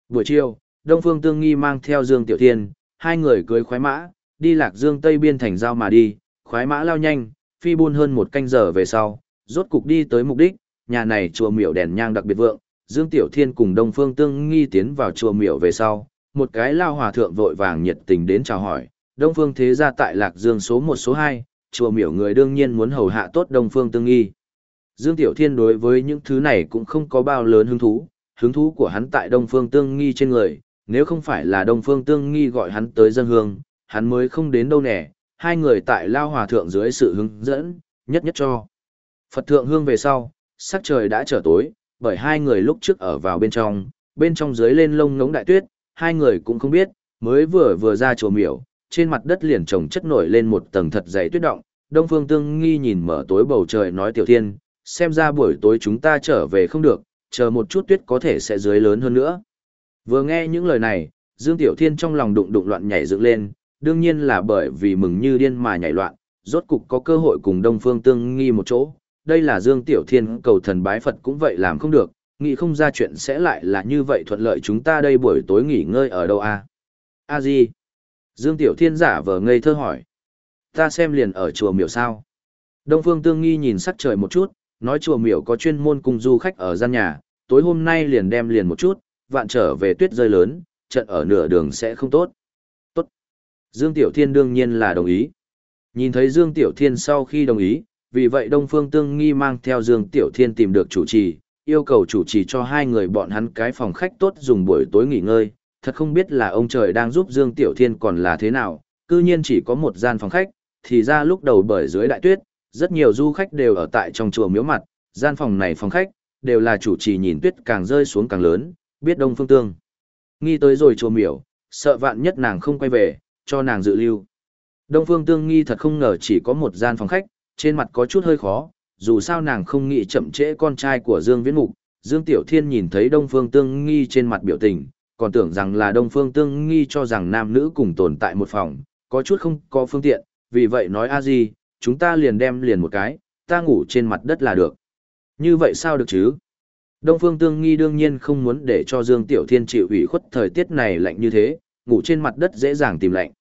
Buổi chiều, Đông Phương Tương Nghi mang theo Dương Tiểu Thiên, hai người cưới khoái mã, đi lạc Dương Tây Biên thành giao mà đi, khoái mã lao nhanh, phi buôn hơn một canh giờ về sau, rốt cục đi tới mục đích, nhà này chùa miểu đèn nhang đặc biệt vượng, Dương Tiểu Thiên cùng Đông Phương Tương Nghi tiến vào chùa miểu về sau, một cái lao hòa thượng vội vàng nhiệt tình đến chào hỏi, Đông Phương thế gia tại Lạc Dương số một số hai, chùa miểu người đương nhiên muốn hầu hạ tốt Đông Phương Tương Nghi. Dương Tiểu Thiên đối với những thứ này cũng không có bao lớn hứng thú, hứng thú của hắn tại Đông Phương Tương Nghi trên người, nếu không phải là Đông Phương Tương Nghi gọi hắn tới dân hương, hắn mới không đến đâu nè, hai người tại lao hòa thượng dưới sự hướng dẫn, nhất nhất cho. Phật thượng hương về sau, sắc trời đã trở tối, bởi hai người lúc trước ở vào bên trong, bên trong dưới lên lông ngống đại tuyết, hai người cũng không biết, mới vừa vừa ra chùa miểu, trên mặt đất liền trồng chất nổi lên một tầng thật dày tuyết động. Đông Phương Tương Nghi nhìn mở tối bầu trời nói Tiểu Thiên, xem ra buổi tối chúng ta trở về không được, chờ một chút tuyết có thể sẽ dưới lớn hơn nữa. Vừa nghe những lời này, Dương Tiểu Thiên trong lòng đụng đụng loạn nhảy dựng lên, đương nhiên là bởi vì mừng như điên mà nhảy loạn, rốt cục có cơ hội cùng Đông Phương Tương Nghi một chỗ, đây là Dương Tiểu Thiên cầu thần bái Phật cũng vậy làm không được, nghĩ không ra chuyện sẽ lại là như vậy thuận lợi chúng ta đây buổi tối nghỉ ngơi ở đâu a? À? A gì? Dương Tiểu Thiên giả vờ ngây thơ hỏi. Ta xem liền ở chùa miểu sao. Đông Phương Tương Nghi nhìn sắc trời một chút, nói chùa miểu có chuyên môn cùng du khách ở gian nhà, tối hôm nay liền đem liền một chút, vạn trở về tuyết rơi lớn, trận ở nửa đường sẽ không. Tốt. Dương Tiểu Thiên đương nhiên là đồng ý. Nhìn thấy Dương Tiểu Thiên sau khi đồng ý, vì vậy Đông Phương Tương Nghi mang theo Dương Tiểu Thiên tìm được chủ trì, yêu cầu chủ trì cho hai người bọn hắn cái phòng khách tốt dùng buổi tối nghỉ ngơi, thật không biết là ông trời đang giúp Dương Tiểu Thiên còn là thế nào, cư nhiên chỉ có một gian phòng khách, thì ra lúc đầu bởi dưới đại tuyết, rất nhiều du khách đều ở tại trong chùa miếu mặt, gian phòng này phòng khách, đều là chủ trì nhìn tuyết càng rơi xuống càng lớn, biết Đông Phương Tương. Nghi tới rồi chùa miểu, sợ vạn nhất nàng không quay về, cho nàng dự lưu. Đông Phương Tương nghi thật không ngờ chỉ có một gian phòng khách, trên mặt có chút hơi khó, dù sao nàng không nghĩ chậm trễ con trai của Dương Viễn Mục. Dương Tiểu Thiên nhìn thấy Đông Phương Tương Nghi trên mặt biểu tình, còn tưởng rằng là Đông Phương Tương Nghi cho rằng nam nữ cùng tồn tại một phòng, có chút không có phương tiện, vì vậy nói a gì, chúng ta liền đem liền một cái, ta ngủ trên mặt đất là được. Như vậy sao được chứ? Đông Phương Tương Nghi đương nhiên không muốn để cho Dương Tiểu Thiên chịu ủy khuất thời tiết này lạnh như thế, ngủ trên mặt đất dễ dàng tìm lạnh.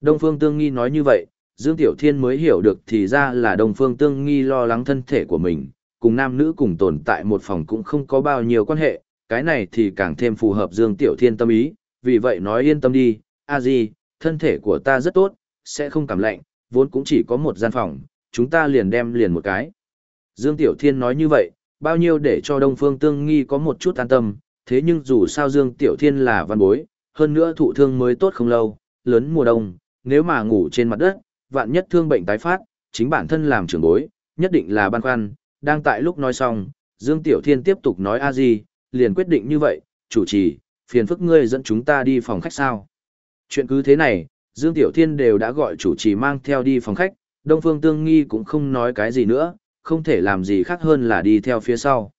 Đông Phương Tương Nghi nói như vậy, Dương Tiểu Thiên mới hiểu được thì ra là Đông Phương Tương Nghi lo lắng thân thể của mình, cùng nam nữ cùng tồn tại một phòng cũng không có bao nhiêu quan hệ, cái này thì càng thêm phù hợp Dương Tiểu Thiên tâm ý, vì vậy nói yên tâm đi, a di, thân thể của ta rất tốt, sẽ không cảm lạnh, vốn cũng chỉ có một gian phòng, chúng ta liền đem liền một cái. Dương Tiểu Thiên nói như vậy, bao nhiêu để cho Đông Phương Tương Nghi có một chút an tâm, thế nhưng dù sao Dương Tiểu Thiên là văn bối, hơn nữa thụ thương mới tốt không lâu, lớn mùa đông, nếu mà ngủ trên mặt đất, vạn nhất thương bệnh tái phát, chính bản thân làm trưởng bối, nhất định là băn khoăn, đang tại lúc nói xong, Dương Tiểu Thiên tiếp tục nói a gì, liền quyết định như vậy, chủ trì, phiền phức ngươi dẫn chúng ta đi phòng khách sao. Chuyện cứ thế này, Dương Tiểu Thiên đều đã gọi chủ trì mang theo đi phòng khách, Đông Phương Tương Nghi cũng không nói cái gì nữa, không thể làm gì khác hơn là đi theo phía sau.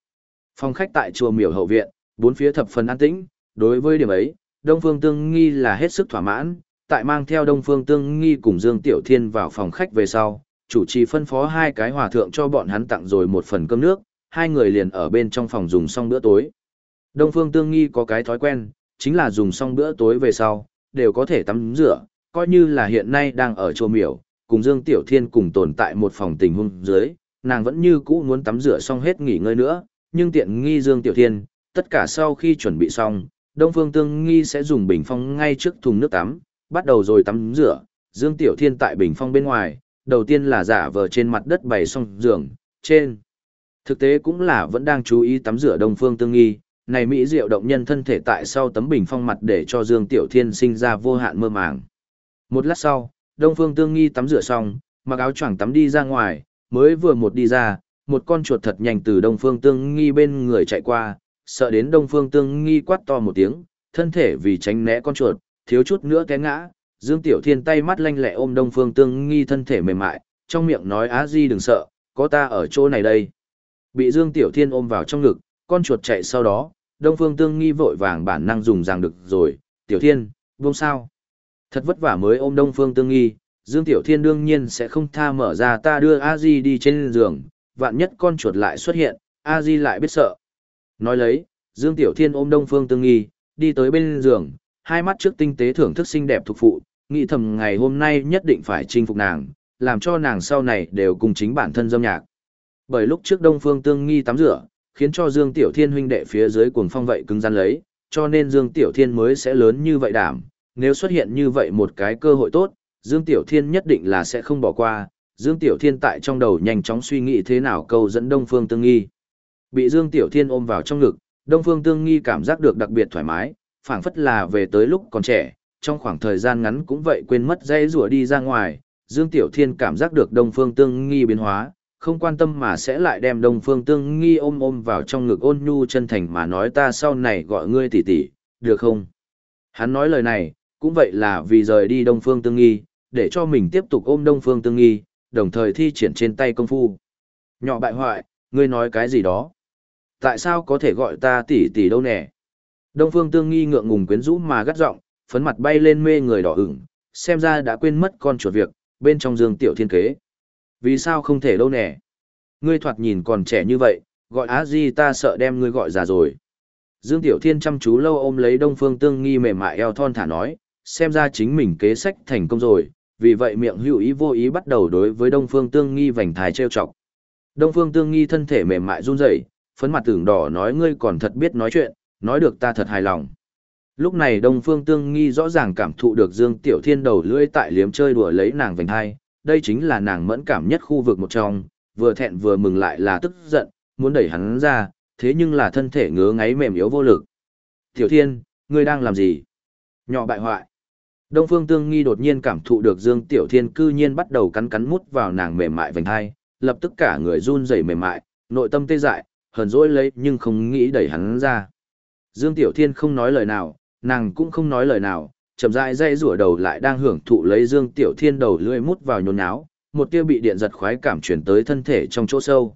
Phòng khách tại chùa miểu hậu viện, bốn phía thập phần an tĩnh, đối với điểm ấy, Đông Phương Tương Nghi là hết sức thỏa mãn, tại mang theo Đông Phương Tương Nghi cùng Dương Tiểu Thiên vào phòng khách về sau, chủ trì phân phó hai cái hòa thượng cho bọn hắn tặng rồi một phần cơm nước, hai người liền ở bên trong phòng dùng xong bữa tối. Đông Phương Tương Nghi có cái thói quen, chính là dùng xong bữa tối về sau, đều có thể tắm rửa, coi như là hiện nay đang ở chùa miểu, cùng Dương Tiểu Thiên cùng tồn tại một phòng tình huống dưới, nàng vẫn như cũ muốn tắm rửa xong hết nghỉ ngơi nữa, nhưng tiện nghi Dương Tiểu Thiên, tất cả sau khi chuẩn bị xong, Đông Phương Tương Nghi sẽ dùng bình phong ngay trước thùng nước tắm, bắt đầu rồi tắm rửa, Dương Tiểu Thiên tại bình phong bên ngoài, đầu tiên là giả vờ trên mặt đất bày xong giường, trên. Thực tế cũng là vẫn đang chú ý tắm rửa Đông Phương Tương Nghi, này Mỹ diệu động nhân thân thể tại sau tấm bình phong mặt để cho Dương Tiểu Thiên sinh ra vô hạn mơ màng. Một lát sau, Đông Phương Tương Nghi tắm rửa xong, mặc áo choàng tắm đi ra ngoài, mới vừa một đi ra, một con chuột thật nhanh từ Đông Phương Tương Nghi bên người chạy qua, sợ đến Đông Phương Tương Nghi quát to một tiếng, thân thể vì tránh né con chuột, thiếu chút nữa té ngã, Dương Tiểu Thiên tay mắt lanh lẹ ôm Đông Phương Tương Nghi thân thể mềm mại, trong miệng nói Á Di đừng sợ, có ta ở chỗ này đây. Bị Dương Tiểu Thiên ôm vào trong ngực, con chuột chạy sau đó, Đông Phương Tương Nghi vội vàng bản năng dùng rằng được rồi, Tiểu Thiên, buông sao. Thật vất vả mới ôm Đông Phương Tương Nghi, Dương Tiểu Thiên đương nhiên sẽ không tha mở ra ta đưa A Di đi trên giường, vạn nhất con chuột lại xuất hiện, A Di lại biết sợ. Nói lấy, Dương Tiểu Thiên ôm Đông Phương Tương Nghi, đi tới bên giường, hai mắt trước tinh tế thưởng thức xinh đẹp thuộc phụ, nghĩ thầm ngày hôm nay nhất định phải chinh phục nàng, làm cho nàng sau này đều cùng chính bản thân dâm nhạc. Bởi lúc trước Đông Phương Tương Nghi tắm rửa, khiến cho Dương Tiểu Thiên huynh đệ phía dưới cuồng phong vậy cứng rắn lấy, cho nên Dương Tiểu Thiên mới sẽ lớn như vậy đảm, nếu xuất hiện như vậy một cái cơ hội tốt, Dương Tiểu Thiên nhất định là sẽ không bỏ qua, Dương Tiểu Thiên tại trong đầu nhanh chóng suy nghĩ thế nào câu dẫn Đông Phương Tương Nghi. Bị Dương Tiểu Thiên ôm vào trong ngực, Đông Phương Tương Nghi cảm giác được đặc biệt thoải mái, phảng phất là về tới lúc còn trẻ, trong khoảng thời gian ngắn cũng vậy quên mất dây rùa đi ra ngoài, Dương Tiểu Thiên cảm giác được Đông Phương Tương Nghi biến hóa, không quan tâm mà sẽ lại đem Đông Phương Tương Nghi ôm ôm vào trong ngực ôn nhu chân thành mà nói ta sau này gọi ngươi tỷ tỷ, được không? Hắn nói lời này, cũng vậy là vì rời đi Đông Phương Tương Nghi, để cho mình tiếp tục ôm Đông Phương Tương Nghi, đồng thời thi triển trên tay công phu. Nhỏ bại hoại, ngươi nói cái gì đó? Tại sao có thể gọi ta tỷ tỷ đâu nè? Đông Phương Tương Nghi ngượng ngùng quyến rũ mà gắt giọng, phấn mặt bay lên mê người đỏ ửng, xem ra đã quên mất con chuột việc, bên trong Dương Tiểu Thiên kế. Vì sao không thể đâu nè? Ngươi thoạt nhìn còn trẻ như vậy, gọi á gì ta sợ đem ngươi gọi già rồi. Dương Tiểu Thiên chăm chú lâu ôm lấy Đông Phương Tương Nghi mềm mại eo thon thả nói, xem ra chính mình kế sách thành công rồi, vì vậy miệng hữu ý vô ý bắt đầu đối với Đông Phương Tương Nghi vành thái trêu chọc. Đông Phương Tương Nghi thân thể mềm mại run rẩy, phấn mặt tưởng đỏ nói ngươi còn thật biết nói chuyện, nói được ta thật hài lòng. Lúc này Đông Phương Tương Nghi rõ ràng cảm thụ được Dương Tiểu Thiên đầu lưỡi tại liếm chơi đùa lấy nàng vành hai, đây chính là nàng mẫn cảm nhất khu vực một trong, vừa thẹn vừa mừng lại là tức giận, muốn đẩy hắn ra, thế nhưng là thân thể ngứa ngáy mềm yếu vô lực. Tiểu Thiên, ngươi đang làm gì? Nhỏ bại hoại. Đông Phương Tương Nghi đột nhiên cảm thụ được Dương Tiểu Thiên cư nhiên bắt đầu cắn cắn mút vào nàng mềm mại vành hai, lập tức cả người run rẩy mềm mại, nội tâm tê dại, hờn dỗi lấy nhưng không nghĩ đẩy hắn ra. Dương Tiểu Thiên không nói lời nào, nàng cũng không nói lời nào, chậm rãi dây rủa đầu lại đang hưởng thụ lấy Dương Tiểu Thiên đầu lưỡi mút vào nhốn nháo, một tia bị điện giật khoái cảm chuyển tới thân thể trong chỗ sâu.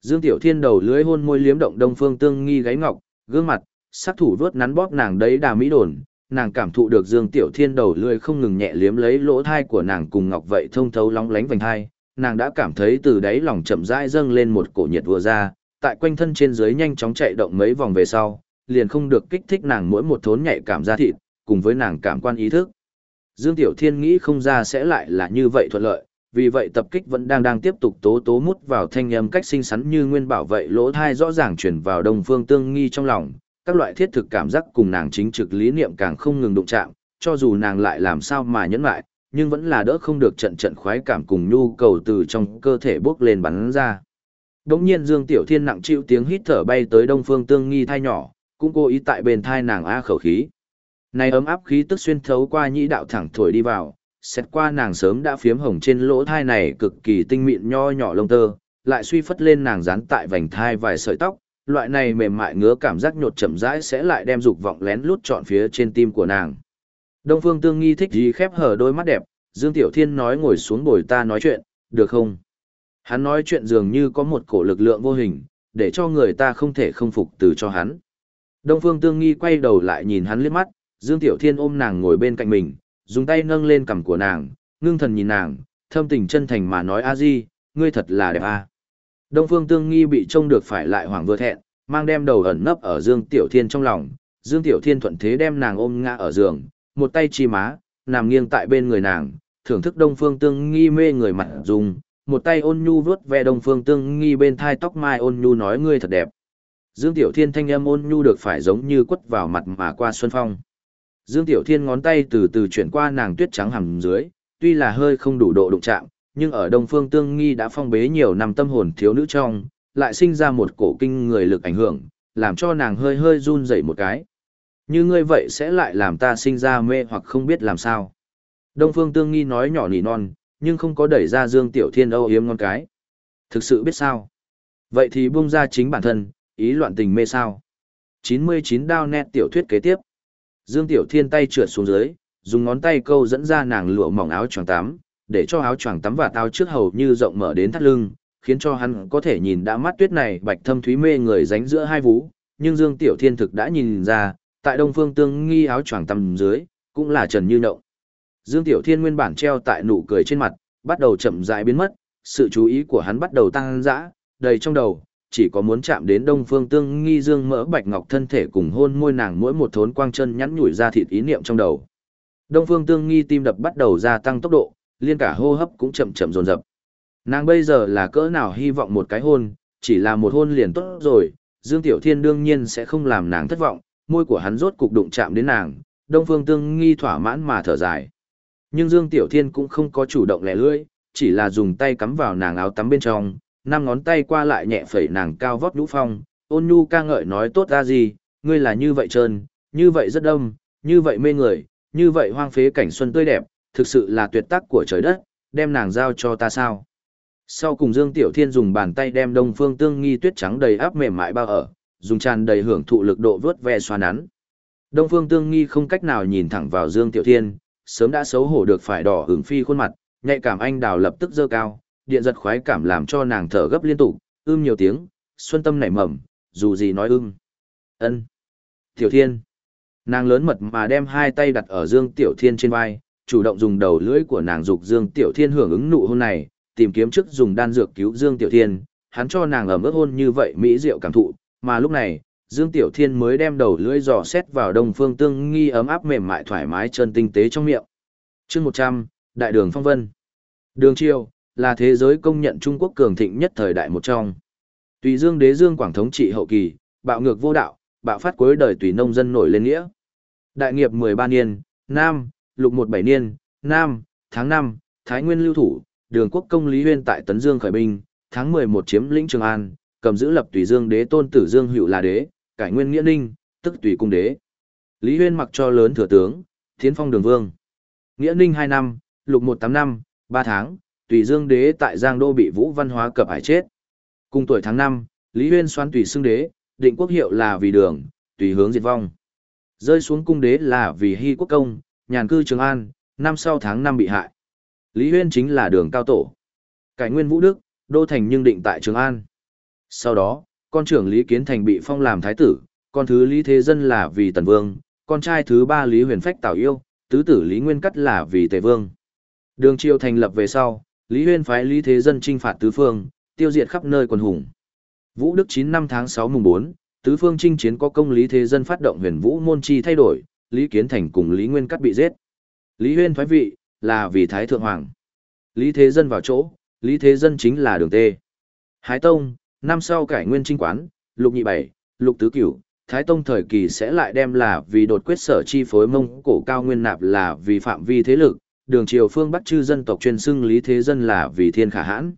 Dương Tiểu Thiên đầu lưỡi hôn môi liếm động Đông Phương Tương Nghi gáy ngọc, gương mặt, sát thủ vớt nắn bóp nàng đấy đà mỹ đồn, nàng cảm thụ được Dương Tiểu Thiên đầu lưỡi không ngừng nhẹ liếm lấy lỗ thai của nàng cùng ngọc vậy thông thấu lóng lánh vành hai, nàng đã cảm thấy từ đáy lòng chậm rãi dâng lên một cổ nhiệt vừa ra, tại quanh thân trên dưới nhanh chóng chạy động mấy vòng về sau, liền không được kích thích nàng mỗi một thốn nhạy cảm ra thịt, cùng với nàng cảm quan ý thức. Dương Tiểu Thiên nghĩ không ra sẽ lại là như vậy thuận lợi, vì vậy tập kích vẫn đang đang tiếp tục tố tố mút vào thanh âm cách sinh sắn như nguyên bảo vậy lỗ thai rõ ràng chuyển vào đông phương tương nghi trong lòng, các loại thiết thực cảm giác cùng nàng chính trực lý niệm càng không ngừng đụng chạm, cho dù nàng lại làm sao mà nhẫn lại, nhưng vẫn là đỡ không được trận trận khoái cảm cùng nhu cầu từ trong cơ thể bốc lên bắn ra. Đống nhiên Dương Tiểu Thiên nặng chịu tiếng hít thở bay tới Đông Phương Tương Nghi thai nhỏ, cũng cố ý tại bên thai nàng a khẩu khí. Này ấm áp khí tức xuyên thấu qua nhĩ đạo thẳng thổi đi vào, xét qua nàng sớm đã phiếm hồng trên lỗ thai này cực kỳ tinh mịn nho nhỏ lông tơ, lại suy phất lên nàng dán tại vành thai vài sợi tóc, loại này mềm mại ngứa cảm giác nhột chậm rãi sẽ lại đem dục vọng lén lút trọn phía trên tim của nàng. Đông Phương Tương Nghi thích gì khép hở đôi mắt đẹp, Dương Tiểu Thiên nói ngồi xuống bồi ta nói chuyện, được không? Hắn nói chuyện dường như có một cổ lực lượng vô hình, để cho người ta không thể không phục từ cho hắn. Đông Phương Tương Nghi quay đầu lại nhìn hắn liếc mắt, Dương Tiểu Thiên ôm nàng ngồi bên cạnh mình, dùng tay nâng lên cằm của nàng, ngưng thần nhìn nàng, thâm tình chân thành mà nói a di, ngươi thật là đẹp a. Đông Phương Tương Nghi bị trông được phải lại hoảng vừa thẹn, mang đem đầu ẩn nấp ở Dương Tiểu Thiên trong lòng, Dương Tiểu Thiên thuận thế đem nàng ôm ngã ở giường, một tay chi má, nằm nghiêng tại bên người nàng, thưởng thức Đông Phương Tương Nghi mê người mặt dùng, một tay ôn nhu vuốt ve Đông Phương Tương Nghi bên thai tóc mai ôn nhu nói ngươi thật đẹp. Dương Tiểu Thiên thanh âm ôn nhu được phải giống như quất vào mặt mà qua xuân phong. Dương Tiểu Thiên ngón tay từ từ chuyển qua nàng tuyết trắng hầm dưới, tuy là hơi không đủ độ đụng chạm, nhưng ở Đông Phương Tương Nghi đã phong bế nhiều năm tâm hồn thiếu nữ trong, lại sinh ra một cổ kinh người lực ảnh hưởng, làm cho nàng hơi hơi run rẩy một cái. Như ngươi vậy sẽ lại làm ta sinh ra mê hoặc không biết làm sao. Đông Phương Tương Nghi nói nhỏ nỉ non, nhưng không có đẩy ra Dương Tiểu Thiên âu yếm ngon cái. Thực sự biết sao? Vậy thì buông ra chính bản thân, ý loạn tình mê sao? 99 đao nét tiểu thuyết kế tiếp. Dương Tiểu Thiên tay trượt xuống dưới, dùng ngón tay câu dẫn ra nàng lụa mỏng áo choàng tắm, để cho áo choàng tắm và tao trước hầu như rộng mở đến thắt lưng, khiến cho hắn có thể nhìn đã mắt tuyết này bạch thâm thúy mê người ránh giữa hai vú, nhưng Dương Tiểu Thiên thực đã nhìn ra, tại Đông Phương Tương nghi áo choàng tắm dưới, cũng là Trần Như Nậu. Dương Tiểu Thiên nguyên bản treo tại nụ cười trên mặt, bắt đầu chậm rãi biến mất, sự chú ý của hắn bắt đầu tăng dã, đầy trong đầu, chỉ có muốn chạm đến Đông Phương Tương nghi dương mỡ bạch ngọc thân thể cùng hôn môi nàng mỗi một thốn quang chân nhắn nhủi ra thịt ý niệm trong đầu. Đông Phương Tương nghi tim đập bắt đầu gia tăng tốc độ, liên cả hô hấp cũng chậm chậm dồn dập. Nàng bây giờ là cỡ nào hy vọng một cái hôn, chỉ là một hôn liền tốt rồi, Dương Tiểu Thiên đương nhiên sẽ không làm nàng thất vọng, môi của hắn rốt cục đụng chạm đến nàng, Đông Phương Tương nghi thỏa mãn mà thở dài. Nhưng Dương Tiểu Thiên cũng không có chủ động lẻ lưỡi, chỉ là dùng tay cắm vào nàng áo tắm bên trong, năm ngón tay qua lại nhẹ phẩy nàng cao vót nhũ phong, ôn nhu ca ngợi nói tốt ra gì, ngươi là như vậy trơn, như vậy rất đông, như vậy mê người, như vậy hoang phế cảnh xuân tươi đẹp, thực sự là tuyệt tác của trời đất, đem nàng giao cho ta sao. Sau cùng Dương Tiểu Thiên dùng bàn tay đem Đông Phương Tương Nghi tuyết trắng đầy áp mềm mại bao ở, dùng tràn đầy hưởng thụ lực độ vớt ve xoa nắn. Đông Phương Tương Nghi không cách nào nhìn thẳng vào Dương Tiểu Thiên, sớm đã xấu hổ được phải đỏ hưởng phi khuôn mặt, nhạy cảm anh đào lập tức dơ cao, điện giật khoái cảm làm cho nàng thở gấp liên tục, ưm nhiều tiếng, xuân tâm nảy mầm, dù gì nói ưm. ân Tiểu Thiên. Nàng lớn mật mà đem hai tay đặt ở Dương Tiểu Thiên trên vai, chủ động dùng đầu lưỡi của nàng dục Dương Tiểu Thiên hưởng ứng nụ hôn này, tìm kiếm trước dùng đan dược cứu Dương Tiểu Thiên, hắn cho nàng ẩm ướt hôn như vậy mỹ diệu cảm thụ, mà lúc này, Dương Tiểu Thiên mới đem đầu lưỡi dò xét vào Đông Phương Tương Nghi ấm áp mềm mại thoải mái chân tinh tế trong miệng. Chương 100, Đại đường Phong Vân. Đường Triều là thế giới công nhận Trung Quốc cường thịnh nhất thời đại một trong. Tùy Dương Đế Dương Quảng thống trị hậu kỳ, bạo ngược vô đạo, bạo phát cuối đời tùy nông dân nổi lên nghĩa. Đại nghiệp 13 niên, Nam, lục 17 niên, Nam, tháng 5, Thái Nguyên lưu thủ, đường quốc công Lý Huyên tại Tấn Dương khởi binh, tháng 11 chiếm lĩnh Trường An, cầm giữ lập tùy Dương đế tôn tử Dương Hữu là đế, cải nguyên nghĩa ninh, tức tùy cung đế. Lý Huyên mặc cho lớn thừa tướng, thiến phong đường vương. Nghĩa ninh 2 năm, lục 185, năm, 3 tháng, tùy Dương đế tại Giang Đô bị Vũ Văn Hóa cập hải chết. Cùng tuổi tháng 5, Lý Huyên xoan tùy xưng đế, định quốc hiệu là vì đường, tùy hướng diệt vong. Rơi xuống cung đế là vì hy quốc công, nhàn cư Trường An, năm sau tháng 5 bị hại. Lý Huyên chính là đường cao tổ. Cải nguyên Vũ Đức, đô thành nhưng định tại Trường An. Sau đó, con trưởng Lý Kiến Thành bị phong làm thái tử, con thứ Lý Thế Dân là vì Tần Vương, con trai thứ ba Lý Huyền Phách Tào Yêu, tứ tử Lý Nguyên Cắt là vì Tề Vương. Đường triều thành lập về sau, Lý Huyên phái Lý Thế Dân trinh phạt tứ phương, tiêu diệt khắp nơi quần hùng. Vũ Đức 9 năm tháng 6 mùng 4, tứ phương chinh chiến có công Lý Thế Dân phát động huyền vũ môn chi thay đổi, Lý Kiến Thành cùng Lý Nguyên Cắt bị giết. Lý Huyên thoái vị, là vì Thái Thượng Hoàng. Lý Thế Dân vào chỗ, Lý Thế Dân chính là đường tê. Hái Tông, năm sau cải nguyên trinh quán, lục nhị bảy, lục tứ cửu, Thái Tông thời kỳ sẽ lại đem là vì đột quyết sở chi phối mông cổ cao nguyên nạp là vì phạm vi thế lực, đường triều phương Bắc chư dân tộc chuyên xưng lý thế dân là vì thiên khả hãn.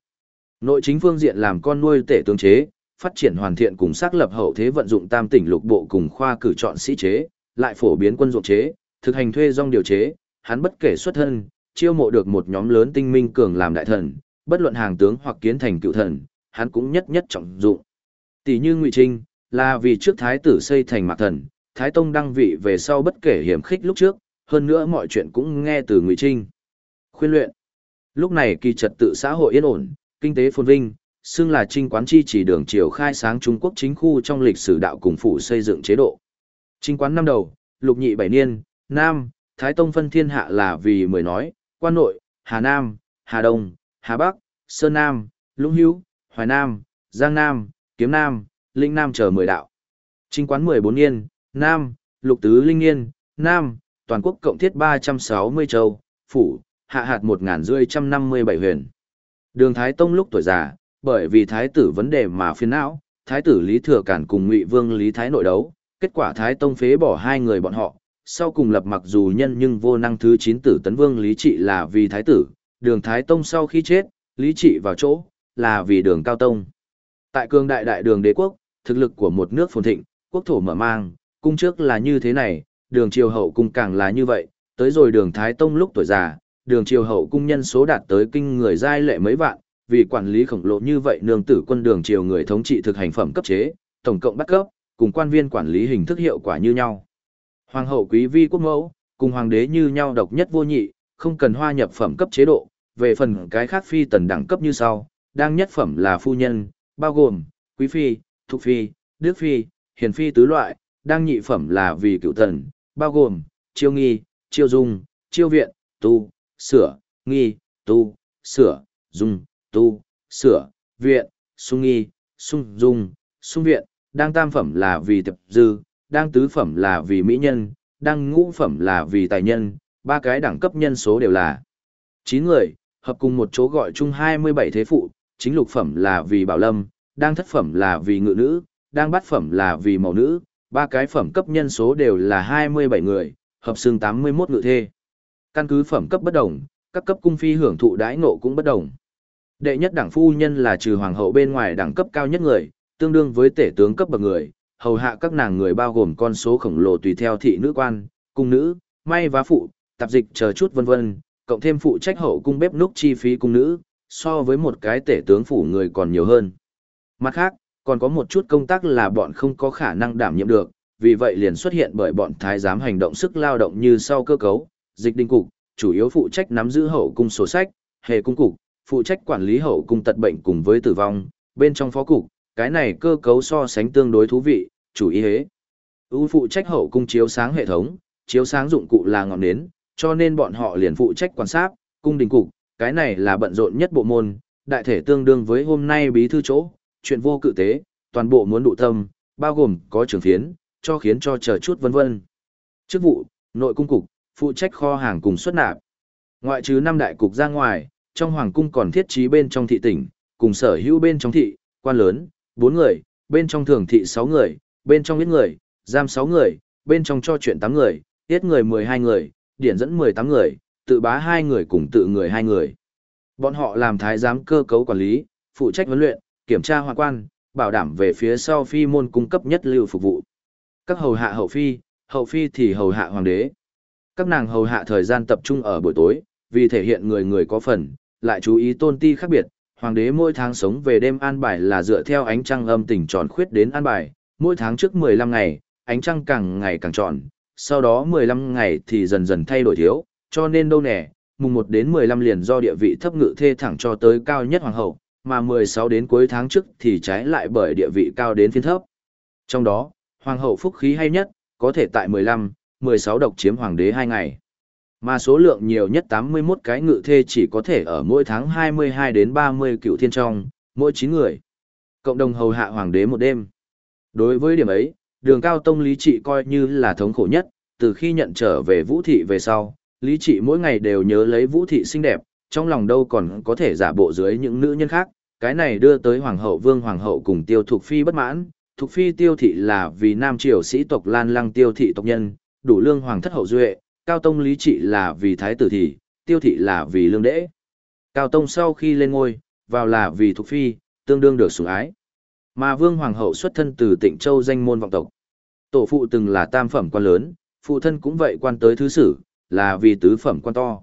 Nội chính phương diện làm con nuôi tể tướng chế, phát triển hoàn thiện cùng xác lập hậu thế vận dụng tam tỉnh lục bộ cùng khoa cử chọn sĩ chế, lại phổ biến quân dụng chế, thực hành thuê dòng điều chế, hắn bất kể xuất thân, chiêu mộ được một nhóm lớn tinh minh cường làm đại thần, bất luận hàng tướng hoặc kiến thành cựu thần, hắn cũng nhất nhất trọng dụng. Tỷ như Ngụy Trinh, là vì trước thái tử xây thành mạc thần, thái tông đăng vị về sau bất kể hiểm khích lúc trước, hơn nữa mọi chuyện cũng nghe từ Ngụy Trinh. Khuyên luyện. Lúc này kỳ trật tự xã hội yên ổn, kinh tế phồn vinh, xưng là trinh quán chi chỉ đường chiều khai sáng Trung Quốc chính khu trong lịch sử đạo cùng phủ xây dựng chế độ. Trinh quán năm đầu, lục nhị bảy niên, Nam, Thái Tông phân thiên hạ là vì mười nói, quan nội, Hà Nam, Hà Đông, Hà Bắc, Sơn Nam, Lũng Hữu, Hoài Nam, Giang Nam, Kiếm Nam, Linh Nam chờ mười đạo. Trinh quán mười bốn niên, Nam, lục tứ linh niên, Nam, toàn quốc cộng thiết ba trăm sáu mươi châu, phủ, hạ hạt một ngàn rưỡi trăm năm mươi bảy huyền. Đường Thái Tông lúc tuổi già, bởi vì thái tử vấn đề mà phiền não, thái tử Lý Thừa Cản cùng Ngụy Vương Lý Thái nội đấu, kết quả Thái Tông phế bỏ hai người bọn họ, sau cùng lập mặc dù nhân nhưng vô năng thứ 9 tử tấn vương Lý Trị là vì thái tử, đường Thái Tông sau khi chết, Lý Trị vào chỗ, là vì đường Cao Tông. Tại cương đại đại đường đế quốc, thực lực của một nước phồn thịnh, quốc thổ mở mang, cung trước là như thế này, đường triều hậu cung càng là như vậy, tới rồi đường Thái Tông lúc tuổi già, đường triều hậu cung nhân số đạt tới kinh người giai lệ mấy vạn, vì quản lý khổng lồ như vậy nương tử quân đường triều người thống trị thực hành phẩm cấp chế, tổng cộng bắt cấp, cùng quan viên quản lý hình thức hiệu quả như nhau. Hoàng hậu quý vi quốc mẫu, cùng hoàng đế như nhau độc nhất vô nhị, không cần hoa nhập phẩm cấp chế độ, về phần cái khác phi tần đẳng cấp như sau, đang nhất phẩm là phu nhân, bao gồm, quý phi, thục phi, đức phi, hiền phi tứ loại, đang nhị phẩm là vì cựu tần, bao gồm, chiêu nghi, chiêu dung, chiêu viện, tu, sửa, nghi, tu, sửa, dung, tu, sửa, viện, sung nghi, sung dung, sung viện, đang tam phẩm là vì tập dư, đang tứ phẩm là vì mỹ nhân, đang ngũ phẩm là vì tài nhân, ba cái đẳng cấp nhân số đều là 9 người, hợp cùng một chỗ gọi chung 27 thế phụ, chính lục phẩm là vì bảo lâm, đang thất phẩm là vì ngự nữ, đang bát phẩm là vì mẫu nữ, ba cái phẩm cấp nhân số đều là 27 người, hợp xương 81 ngự thê. Căn cứ phẩm cấp bất đồng, các cấp cung phi hưởng thụ đãi ngộ cũng bất đồng. Đệ nhất đảng phu nhân là trừ hoàng hậu bên ngoài đẳng cấp cao nhất người, tương đương với tể tướng cấp bậc người, hầu hạ các nàng người bao gồm con số khổng lồ tùy theo thị nữ quan, cung nữ, may vá phụ, tạp dịch chờ chút vân vân, cộng thêm phụ trách hậu cung bếp núc chi phí cung nữ, so với một cái tể tướng phủ người còn nhiều hơn. Mặt khác, còn có một chút công tác là bọn không có khả năng đảm nhiệm được, vì vậy liền xuất hiện bởi bọn thái giám hành động sức lao động như sau cơ cấu, dịch đình cục, chủ yếu phụ trách nắm giữ hậu cung sổ sách, hề cung cục, phụ trách quản lý hậu cung tật bệnh cùng với tử vong, bên trong phó cục, cái này cơ cấu so sánh tương đối thú vị, chủ ý hế. ưu phụ trách hậu cung chiếu sáng hệ thống, chiếu sáng dụng cụ là ngọn nến, cho nên bọn họ liền phụ trách quan sát, cung đình cục, cái này là bận rộn nhất bộ môn, đại thể tương đương với hôm nay bí thư chỗ, chuyện vô cự tế, toàn bộ muốn đủ tâm, bao gồm có trường phiến, cho khiến cho chờ chút vân vân. Chức vụ, nội cung cục, phụ trách kho hàng cùng xuất nạp. Ngoại trừ năm đại cục ra ngoài, trong hoàng cung còn thiết trí bên trong thị tỉnh, cùng sở hữu bên trong thị, quan lớn, 4 người, bên trong thường thị 6 người, bên trong biết người, giam 6 người, bên trong cho chuyện 8 người, tiết người 12 người, điển dẫn 18 người, tự bá hai người cùng tự người hai người. Bọn họ làm thái giám cơ cấu quản lý, phụ trách huấn luyện, kiểm tra hoàn quan, bảo đảm về phía sau phi môn cung cấp nhất lưu phục vụ. Các hầu hạ hậu phi, hậu phi thì hầu hạ hoàng đế. Các nàng hầu hạ thời gian tập trung ở buổi tối, vì thể hiện người người có phần, lại chú ý tôn ti khác biệt, hoàng đế mỗi tháng sống về đêm an bài là dựa theo ánh trăng âm tỉnh tròn khuyết đến an bài, mỗi tháng trước 15 ngày, ánh trăng càng ngày càng tròn, sau đó 15 ngày thì dần dần thay đổi thiếu, cho nên đâu nè, mùng 1 đến 15 liền do địa vị thấp ngự thê thẳng cho tới cao nhất hoàng hậu, mà 16 đến cuối tháng trước thì trái lại bởi địa vị cao đến phiên thấp. Trong đó, hoàng hậu phúc khí hay nhất, có thể tại 15, 16 độc chiếm hoàng đế 2 ngày. Mà số lượng nhiều nhất 81 cái ngự thê chỉ có thể ở mỗi tháng 22 đến 30 cựu thiên trong, mỗi 9 người. Cộng đồng hầu hạ hoàng đế một đêm. Đối với điểm ấy, đường cao tông lý trị coi như là thống khổ nhất, từ khi nhận trở về vũ thị về sau, lý trị mỗi ngày đều nhớ lấy vũ thị xinh đẹp, trong lòng đâu còn có thể giả bộ dưới những nữ nhân khác, cái này đưa tới hoàng hậu vương hoàng hậu cùng tiêu thục phi bất mãn, Thục phi tiêu thị là vì nam triều sĩ tộc Lan Lăng tiêu thị tộc nhân, đủ lương hoàng thất hậu duệ, Cao Tông lý trị là vì thái tử thị, tiêu thị là vì lương đễ. Cao Tông sau khi lên ngôi, vào là vì Thục phi, tương đương được sủng ái. Mà Vương Hoàng hậu xuất thân từ Tịnh Châu danh môn vọng tộc. Tổ phụ từng là tam phẩm quan lớn, phụ thân cũng vậy quan tới thứ sử, là vì tứ phẩm quan to.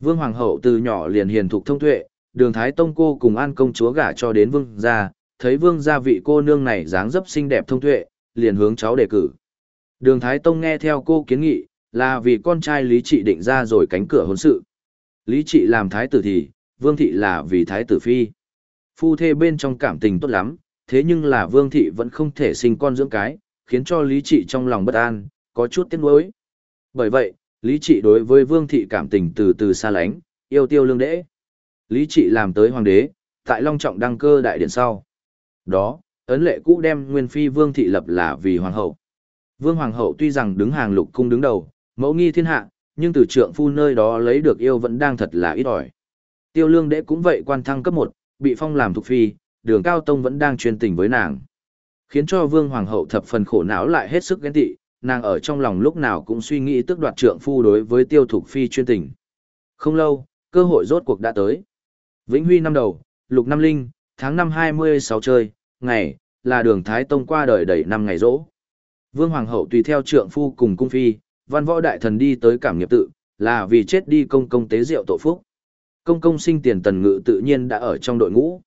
Vương Hoàng hậu từ nhỏ liền hiền thục thông tuệ, đường Thái Tông cô cùng an công chúa gả cho đến Vương gia, thấy Vương gia vị cô nương này dáng dấp xinh đẹp thông tuệ, liền hướng cháu đề cử. Đường Thái Tông nghe theo cô kiến nghị, là vì con trai Lý Trị định ra rồi cánh cửa hôn sự. Lý Trị làm thái tử thì, Vương Thị là vì thái tử phi. Phu thê bên trong cảm tình tốt lắm, thế nhưng là Vương Thị vẫn không thể sinh con dưỡng cái, khiến cho Lý Trị trong lòng bất an, có chút tiếc nuối. Bởi vậy, Lý Trị đối với Vương Thị cảm tình từ từ xa lánh, yêu tiêu lương đễ. Lý Trị làm tới hoàng đế, tại Long Trọng đăng cơ đại điện sau. Đó, ấn lệ cũ đem Nguyên Phi Vương Thị lập là vì hoàng hậu. Vương Hoàng hậu tuy rằng đứng hàng lục cung đứng đầu, mẫu nghi thiên hạ, nhưng từ trượng phu nơi đó lấy được yêu vẫn đang thật là ít ỏi. Tiêu lương đễ cũng vậy quan thăng cấp 1, bị phong làm thuộc phi, đường cao tông vẫn đang truyền tình với nàng. Khiến cho vương hoàng hậu thập phần khổ não lại hết sức ghen tị, nàng ở trong lòng lúc nào cũng suy nghĩ tước đoạt trượng phu đối với tiêu thục phi chuyên tình. Không lâu, cơ hội rốt cuộc đã tới. Vĩnh Huy năm đầu, lục năm linh, tháng năm 26 chơi, ngày, là đường Thái Tông qua đời đầy năm ngày rỗ. Vương Hoàng hậu tùy theo trượng phu cùng cung phi, văn võ đại thần đi tới cảm nghiệp tự, là vì chết đi công công tế rượu tổ phúc. Công công sinh tiền tần ngự tự nhiên đã ở trong đội ngũ.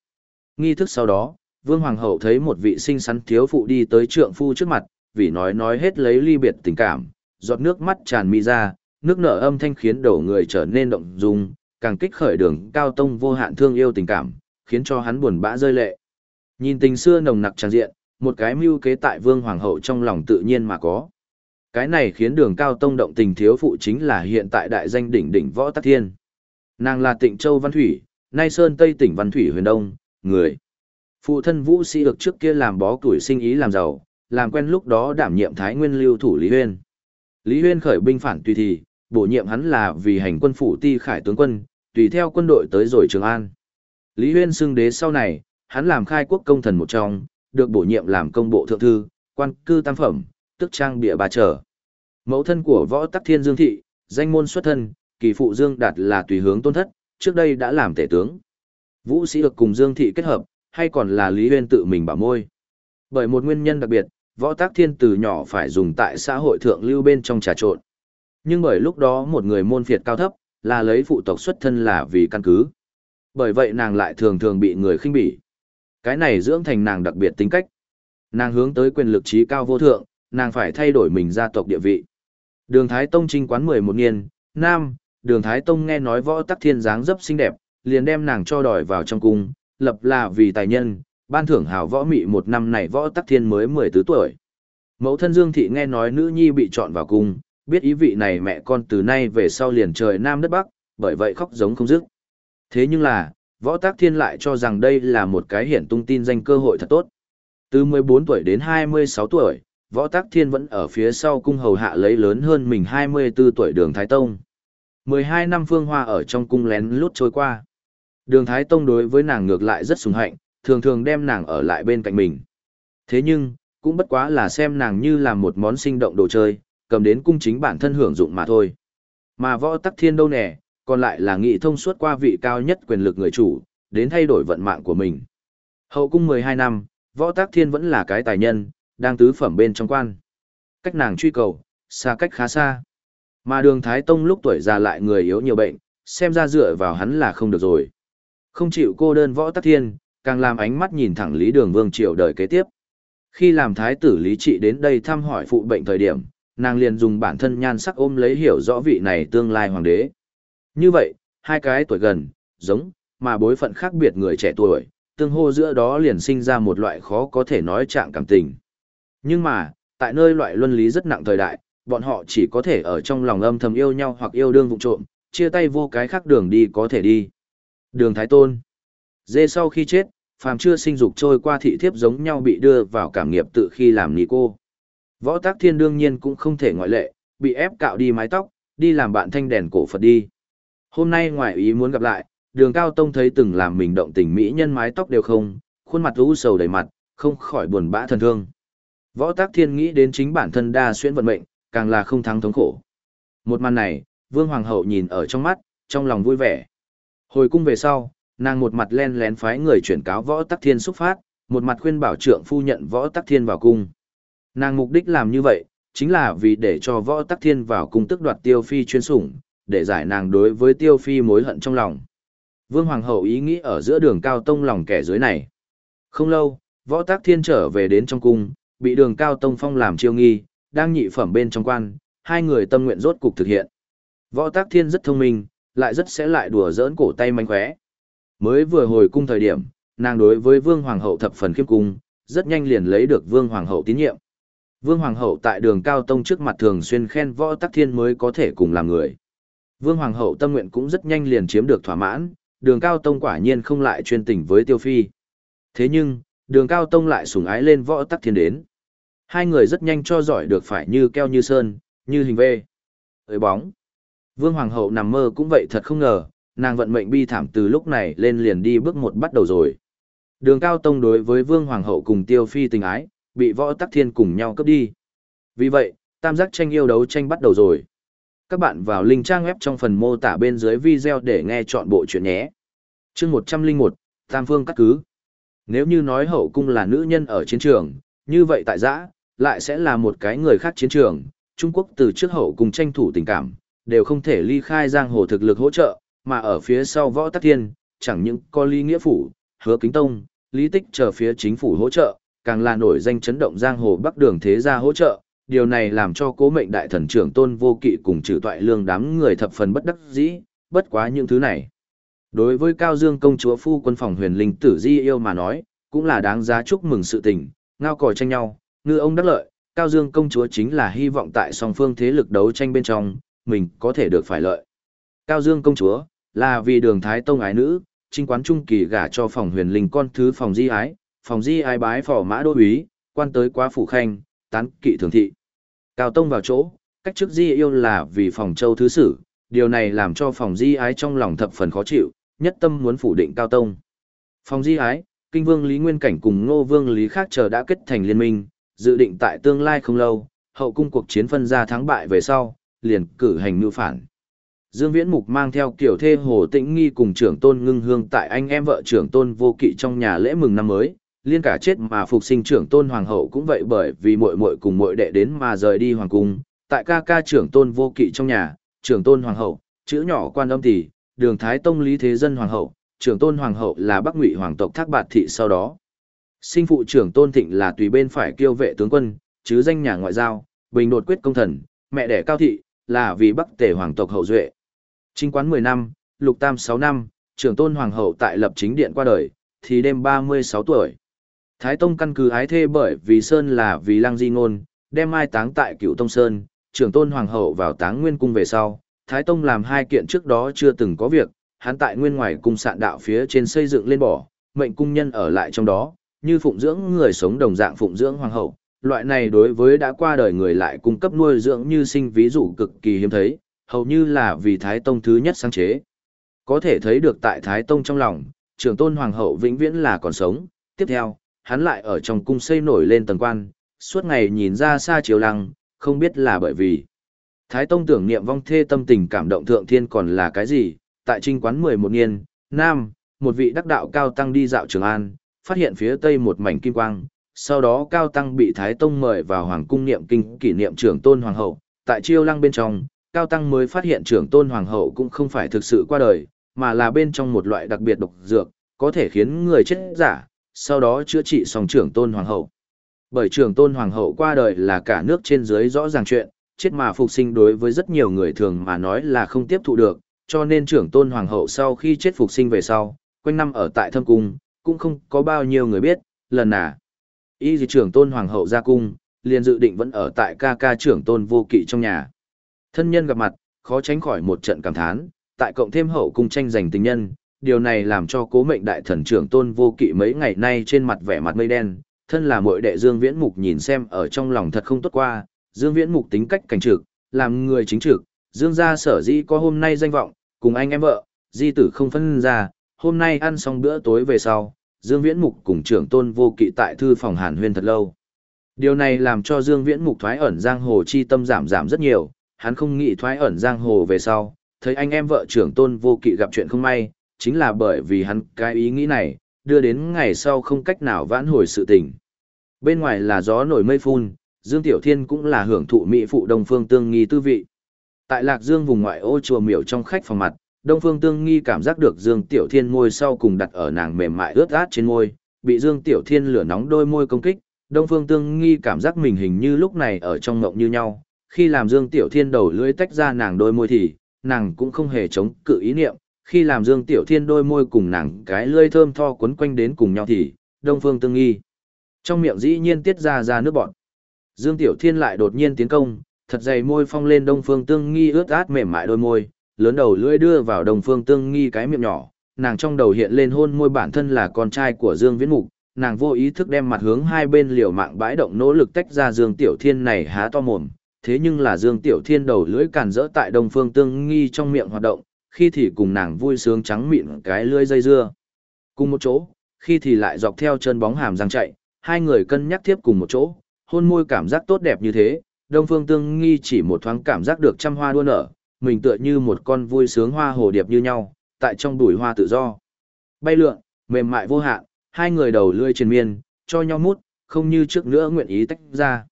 Nghi thức sau đó, Vương Hoàng hậu thấy một vị sinh sắn thiếu phụ đi tới trượng phu trước mặt, vì nói nói hết lấy ly biệt tình cảm, giọt nước mắt tràn mi ra, nước nở âm thanh khiến đầu người trở nên động dung, càng kích khởi đường cao tông vô hạn thương yêu tình cảm, khiến cho hắn buồn bã rơi lệ. Nhìn tình xưa nồng nặc tràn diện, một cái mưu kế tại Vương Hoàng hậu trong lòng tự nhiên mà có. Cái này khiến đường cao tông động tình thiếu phụ chính là hiện tại đại danh đỉnh đỉnh võ tắc thiên. Nàng là tịnh châu Văn Thủy, nay Sơn Tây tỉnh Văn Thủy huyền Đông, người. Phụ thân vũ sĩ được trước kia làm bó tuổi sinh ý làm giàu, làm quen lúc đó đảm nhiệm Thái Nguyên lưu thủ Lý Huyên. Lý Huyên khởi binh phản tùy thì, bổ nhiệm hắn là vì hành quân phủ ti khải tướng quân, tùy theo quân đội tới rồi Trường An. Lý Huyên xưng đế sau này, hắn làm khai quốc công thần một trong, được bổ nhiệm làm công bộ thượng thư, quan cư tam phẩm, tức trang bịa bà trở. Mẫu thân của võ tắc thiên dương thị, danh môn xuất thân, kỳ phụ dương đạt là tùy hướng tôn thất, trước đây đã làm tể tướng. Vũ sĩ được cùng dương thị kết hợp, hay còn là Lý Huyên tự mình bảo môi. Bởi một nguyên nhân đặc biệt, võ tác thiên từ nhỏ phải dùng tại xã hội thượng lưu bên trong trà trộn. Nhưng bởi lúc đó một người môn phiệt cao thấp, là lấy phụ tộc xuất thân là vì căn cứ. Bởi vậy nàng lại thường thường bị người khinh bỉ. Cái này dưỡng thành nàng đặc biệt tính cách. Nàng hướng tới quyền lực trí cao vô thượng, nàng phải thay đổi mình gia tộc địa vị. Đường Thái Tông trinh quán 11 niên, Nam, Đường Thái Tông nghe nói võ tắc thiên dáng dấp xinh đẹp, liền đem nàng cho đòi vào trong cung, lập là vì tài nhân, ban thưởng hào võ mị một năm này võ tắc thiên mới 14 tuổi. Mẫu thân Dương Thị nghe nói nữ nhi bị chọn vào cung, biết ý vị này mẹ con từ nay về sau liền trời Nam đất Bắc, bởi vậy khóc giống không dứt. Thế nhưng là, võ tác thiên lại cho rằng đây là một cái hiển tung tin danh cơ hội thật tốt. Từ 14 tuổi đến 26 tuổi, võ tác thiên vẫn ở phía sau cung hầu hạ lấy lớn hơn mình 24 tuổi đường Thái Tông. 12 năm phương hoa ở trong cung lén lút trôi qua. Đường Thái Tông đối với nàng ngược lại rất sùng hạnh, thường thường đem nàng ở lại bên cạnh mình. Thế nhưng, cũng bất quá là xem nàng như là một món sinh động đồ chơi, cầm đến cung chính bản thân hưởng dụng mà thôi. Mà võ tắc thiên đâu nè, còn lại là nghị thông suốt qua vị cao nhất quyền lực người chủ, đến thay đổi vận mạng của mình. Hậu cung 12 năm, võ tắc thiên vẫn là cái tài nhân, đang tứ phẩm bên trong quan. Cách nàng truy cầu, xa cách khá xa. Mà đường Thái Tông lúc tuổi già lại người yếu nhiều bệnh, xem ra dựa vào hắn là không được rồi. Không chịu cô đơn võ tắc thiên, càng làm ánh mắt nhìn thẳng Lý Đường Vương Triều đời kế tiếp. Khi làm thái tử Lý Trị đến đây thăm hỏi phụ bệnh thời điểm, nàng liền dùng bản thân nhan sắc ôm lấy hiểu rõ vị này tương lai hoàng đế. Như vậy, hai cái tuổi gần, giống, mà bối phận khác biệt người trẻ tuổi, tương hô giữa đó liền sinh ra một loại khó có thể nói trạng cảm tình. Nhưng mà, tại nơi loại luân lý rất nặng thời đại, bọn họ chỉ có thể ở trong lòng âm thầm yêu nhau hoặc yêu đương vụ trộm, chia tay vô cái khác đường đi có thể đi. Đường Thái Tôn Dê sau khi chết, phàm chưa sinh dục trôi qua thị thiếp giống nhau bị đưa vào cảm nghiệp tự khi làm nị cô. Võ tác thiên đương nhiên cũng không thể ngoại lệ, bị ép cạo đi mái tóc, đi làm bạn thanh đèn cổ Phật đi. Hôm nay ngoài ý muốn gặp lại, đường cao tông thấy từng làm mình động tình mỹ nhân mái tóc đều không, khuôn mặt u sầu đầy mặt, không khỏi buồn bã thần thương. Võ Tắc Thiên nghĩ đến chính bản thân đa xuyên vận mệnh, càng là không thắng thống khổ. Một màn này, Vương Hoàng hậu nhìn ở trong mắt, trong lòng vui vẻ. Hồi cung về sau, nàng một mặt len lén phái người chuyển cáo Võ Tắc Thiên xúc phát, một mặt khuyên bảo trượng phu nhận Võ Tắc Thiên vào cung. Nàng mục đích làm như vậy, chính là vì để cho Võ Tắc Thiên vào cung tức đoạt Tiêu Phi chuyên sủng, để giải nàng đối với Tiêu Phi mối hận trong lòng. Vương Hoàng hậu ý nghĩ ở giữa đường cao tông lòng kẻ dưới này. Không lâu, Võ Tắc Thiên trở về đến trong cung, bị đường cao tông phong làm chiêu nghi, đang nhị phẩm bên trong quan, hai người tâm nguyện rốt cục thực hiện. Võ Tắc Thiên rất thông minh, lại rất sẽ lại đùa giỡn cổ tay manh khóe. Mới vừa hồi cung thời điểm, nàng đối với Vương Hoàng hậu thập phần khiêm cung, rất nhanh liền lấy được Vương Hoàng hậu tín nhiệm. Vương Hoàng hậu tại đường cao tông trước mặt thường xuyên khen Võ Tắc Thiên mới có thể cùng làm người. Vương Hoàng hậu tâm nguyện cũng rất nhanh liền chiếm được thỏa mãn, đường cao tông quả nhiên không lại chuyên tình với Tiêu Phi. Thế nhưng, đường cao tông lại sủng ái lên Võ Tắc Thiên đến. Hai người rất nhanh cho giỏi được phải như keo như sơn, như hình vê. Ơi bóng. Vương Hoàng hậu nằm mơ cũng vậy thật không ngờ, nàng vận mệnh bi thảm từ lúc này lên liền đi bước một bắt đầu rồi. Đường Cao Tông đối với Vương Hoàng hậu cùng Tiêu Phi tình ái, bị võ tắc thiên cùng nhau cướp đi. Vì vậy, tam giác tranh yêu đấu tranh bắt đầu rồi. Các bạn vào link trang web trong phần mô tả bên dưới video để nghe chọn bộ chuyện nhé. chương 101, Tam Phương cắt cứ. Nếu như nói hậu cung là nữ nhân ở chiến trường, như vậy tại giã, lại sẽ là một cái người khác chiến trường. Trung Quốc từ trước hậu cùng tranh thủ tình cảm, đều không thể ly khai giang hồ thực lực hỗ trợ, mà ở phía sau võ tắc thiên, chẳng những có lý nghĩa phủ, hứa kính tông, lý tích chờ phía chính phủ hỗ trợ, càng là nổi danh chấn động giang hồ bắc đường thế gia hỗ trợ. Điều này làm cho cố mệnh đại thần trưởng tôn vô kỵ cùng trừ toại lương đám người thập phần bất đắc dĩ, bất quá những thứ này. Đối với Cao Dương công chúa phu quân phòng huyền linh tử di yêu mà nói, cũng là đáng giá chúc mừng sự tình, ngao còi tranh nhau, ngư ông đắc lợi, Cao Dương công chúa chính là hy vọng tại song phương thế lực đấu tranh bên trong, mình có thể được phải lợi. Cao Dương công chúa, là vì đường thái tông ái nữ, trinh quán trung kỳ gả cho phòng huyền linh con thứ phòng di ái, phòng di ái bái phò mã đô úy, quan tới quá phủ khanh, tán kỵ thường thị. Cao tông vào chỗ, cách trước di yêu là vì phòng châu thứ sử, điều này làm cho phòng di ái trong lòng thập phần khó chịu, nhất tâm muốn phủ định cao tông. Phòng di ái, kinh vương Lý Nguyên Cảnh cùng ngô vương Lý Khác chờ đã kết thành liên minh, dự định tại tương lai không lâu, hậu cung cuộc chiến phân ra thắng bại về sau, liền cử hành mưu phản. Dương Viễn Mục mang theo kiểu thê Hồ Tĩnh Nghi cùng trưởng tôn ngưng hương tại anh em vợ trưởng tôn vô kỵ trong nhà lễ mừng năm mới, liên cả chết mà phục sinh trưởng tôn hoàng hậu cũng vậy bởi vì muội muội cùng muội đệ đến mà rời đi hoàng cung, tại ca ca trưởng tôn vô kỵ trong nhà, trưởng tôn hoàng hậu, chữ nhỏ quan âm tỷ, đường thái tông lý thế dân hoàng hậu, trưởng tôn hoàng hậu là bắc ngụy hoàng tộc thác bạt thị sau đó. Sinh phụ trưởng tôn thịnh là tùy bên phải kiêu vệ tướng quân, chứ danh nhà ngoại giao, bình đột quyết công thần, mẹ đẻ cao thị, là vì Bắc Tề hoàng tộc hậu duệ. Chính quán 10 năm, lục tam 6 năm, trưởng tôn hoàng hậu tại lập chính điện qua đời, thì đêm 36 tuổi. Thái Tông căn cứ ái thê bởi vì Sơn là vì lăng di ngôn, đem mai táng tại cựu Tông Sơn, trưởng tôn hoàng hậu vào táng nguyên cung về sau. Thái Tông làm hai kiện trước đó chưa từng có việc, hắn tại nguyên ngoài cung sạn đạo phía trên xây dựng lên bỏ, mệnh cung nhân ở lại trong đó, như phụng dưỡng người sống đồng dạng phụng dưỡng hoàng hậu, loại này đối với đã qua đời người lại cung cấp nuôi dưỡng như sinh ví dụ cực kỳ hiếm thấy, hầu như là vì Thái Tông thứ nhất sáng chế. Có thể thấy được tại Thái Tông trong lòng, trưởng tôn hoàng hậu vĩnh viễn là còn sống, tiếp theo, hắn lại ở trong cung xây nổi lên tầng quan, suốt ngày nhìn ra xa chiều lăng, không biết là bởi vì. Thái Tông tưởng niệm vong thê tâm tình cảm động thượng thiên còn là cái gì, tại trinh quán 11 niên, Nam, một vị đắc đạo cao tăng đi dạo Trường An, phát hiện phía tây một mảnh kim quang, sau đó Cao Tăng bị Thái Tông mời vào Hoàng cung niệm kinh kỷ niệm trưởng tôn Hoàng hậu, tại chiêu lăng bên trong, Cao Tăng mới phát hiện trưởng tôn Hoàng hậu cũng không phải thực sự qua đời, mà là bên trong một loại đặc biệt độc dược, có thể khiến người chết giả, sau đó chữa trị xong trưởng tôn Hoàng hậu. Bởi trưởng tôn Hoàng hậu qua đời là cả nước trên dưới rõ ràng chuyện, chết mà phục sinh đối với rất nhiều người thường mà nói là không tiếp thụ được, cho nên trưởng tôn Hoàng hậu sau khi chết phục sinh về sau, quanh năm ở tại thâm cung, cũng không có bao nhiêu người biết, lần nào Y gì trưởng tôn hoàng hậu ra cung, liền dự định vẫn ở tại ca ca trưởng tôn vô kỵ trong nhà. Thân nhân gặp mặt, khó tránh khỏi một trận cảm thán, tại cộng thêm hậu cung tranh giành tình nhân, điều này làm cho cố mệnh đại thần trưởng tôn vô kỵ mấy ngày nay trên mặt vẻ mặt mây đen, thân là muội đệ Dương Viễn Mục nhìn xem ở trong lòng thật không tốt qua, Dương Viễn Mục tính cách cảnh trực, làm người chính trực, Dương gia sở dĩ có hôm nay danh vọng, cùng anh em vợ, di tử không phân ra, hôm nay ăn xong bữa tối về sau, Dương Viễn Mục cùng trưởng tôn vô kỵ tại thư phòng hàn huyên thật lâu. Điều này làm cho Dương Viễn Mục thoái ẩn giang hồ chi tâm giảm giảm rất nhiều, hắn không nghĩ thoái ẩn giang hồ về sau, thấy anh em vợ trưởng tôn vô kỵ gặp chuyện không may, chính là bởi vì hắn cái ý nghĩ này, đưa đến ngày sau không cách nào vãn hồi sự tình. Bên ngoài là gió nổi mây phun, Dương Tiểu Thiên cũng là hưởng thụ mỹ phụ Đông Phương Tương Nghi tư vị. Tại Lạc Dương vùng ngoại ô chùa miểu trong khách phòng mặt, Đông Phương Tương Nghi cảm giác được Dương Tiểu Thiên môi sau cùng đặt ở nàng mềm mại ướt át trên môi, bị Dương Tiểu Thiên lửa nóng đôi môi công kích, Đông Phương Tương Nghi cảm giác mình hình như lúc này ở trong ngộng như nhau, khi làm Dương Tiểu Thiên đầu lưỡi tách ra nàng đôi môi thì, nàng cũng không hề chống cự ý niệm, khi làm Dương Tiểu Thiên đôi môi cùng nàng cái lưỡi thơm tho quấn quanh đến cùng nhau thì, Đông Phương Tương Nghi trong miệng dĩ nhiên tiết ra ra nước bọt. Dương Tiểu Thiên lại đột nhiên tiến công, thật dày môi phong lên Đông Phương Tương Nghi ướt át mềm mại đôi môi, lớn đầu lưỡi đưa vào Đông Phương Tương Nghi cái miệng nhỏ, nàng trong đầu hiện lên hôn môi bản thân là con trai của Dương Viễn Mục, nàng vô ý thức đem mặt hướng hai bên liều mạng bãi động nỗ lực tách ra Dương Tiểu Thiên này há to mồm, thế nhưng là Dương Tiểu Thiên đầu lưỡi càn rỡ tại Đông Phương Tương Nghi trong miệng hoạt động, khi thì cùng nàng vui sướng trắng mịn cái lưỡi dây dưa. Cùng một chỗ, khi thì lại dọc theo chân bóng hàm răng chạy, hai người cân nhắc tiếp cùng một chỗ, hôn môi cảm giác tốt đẹp như thế, Đông Phương Tương Nghi chỉ một thoáng cảm giác được trăm hoa đua nở, mình tựa như một con vui sướng hoa hồ điệp như nhau, tại trong bụi hoa tự do. Bay lượn, mềm mại vô hạn, hai người đầu lưỡi trên miên, cho nhau mút, không như trước nữa nguyện ý tách ra.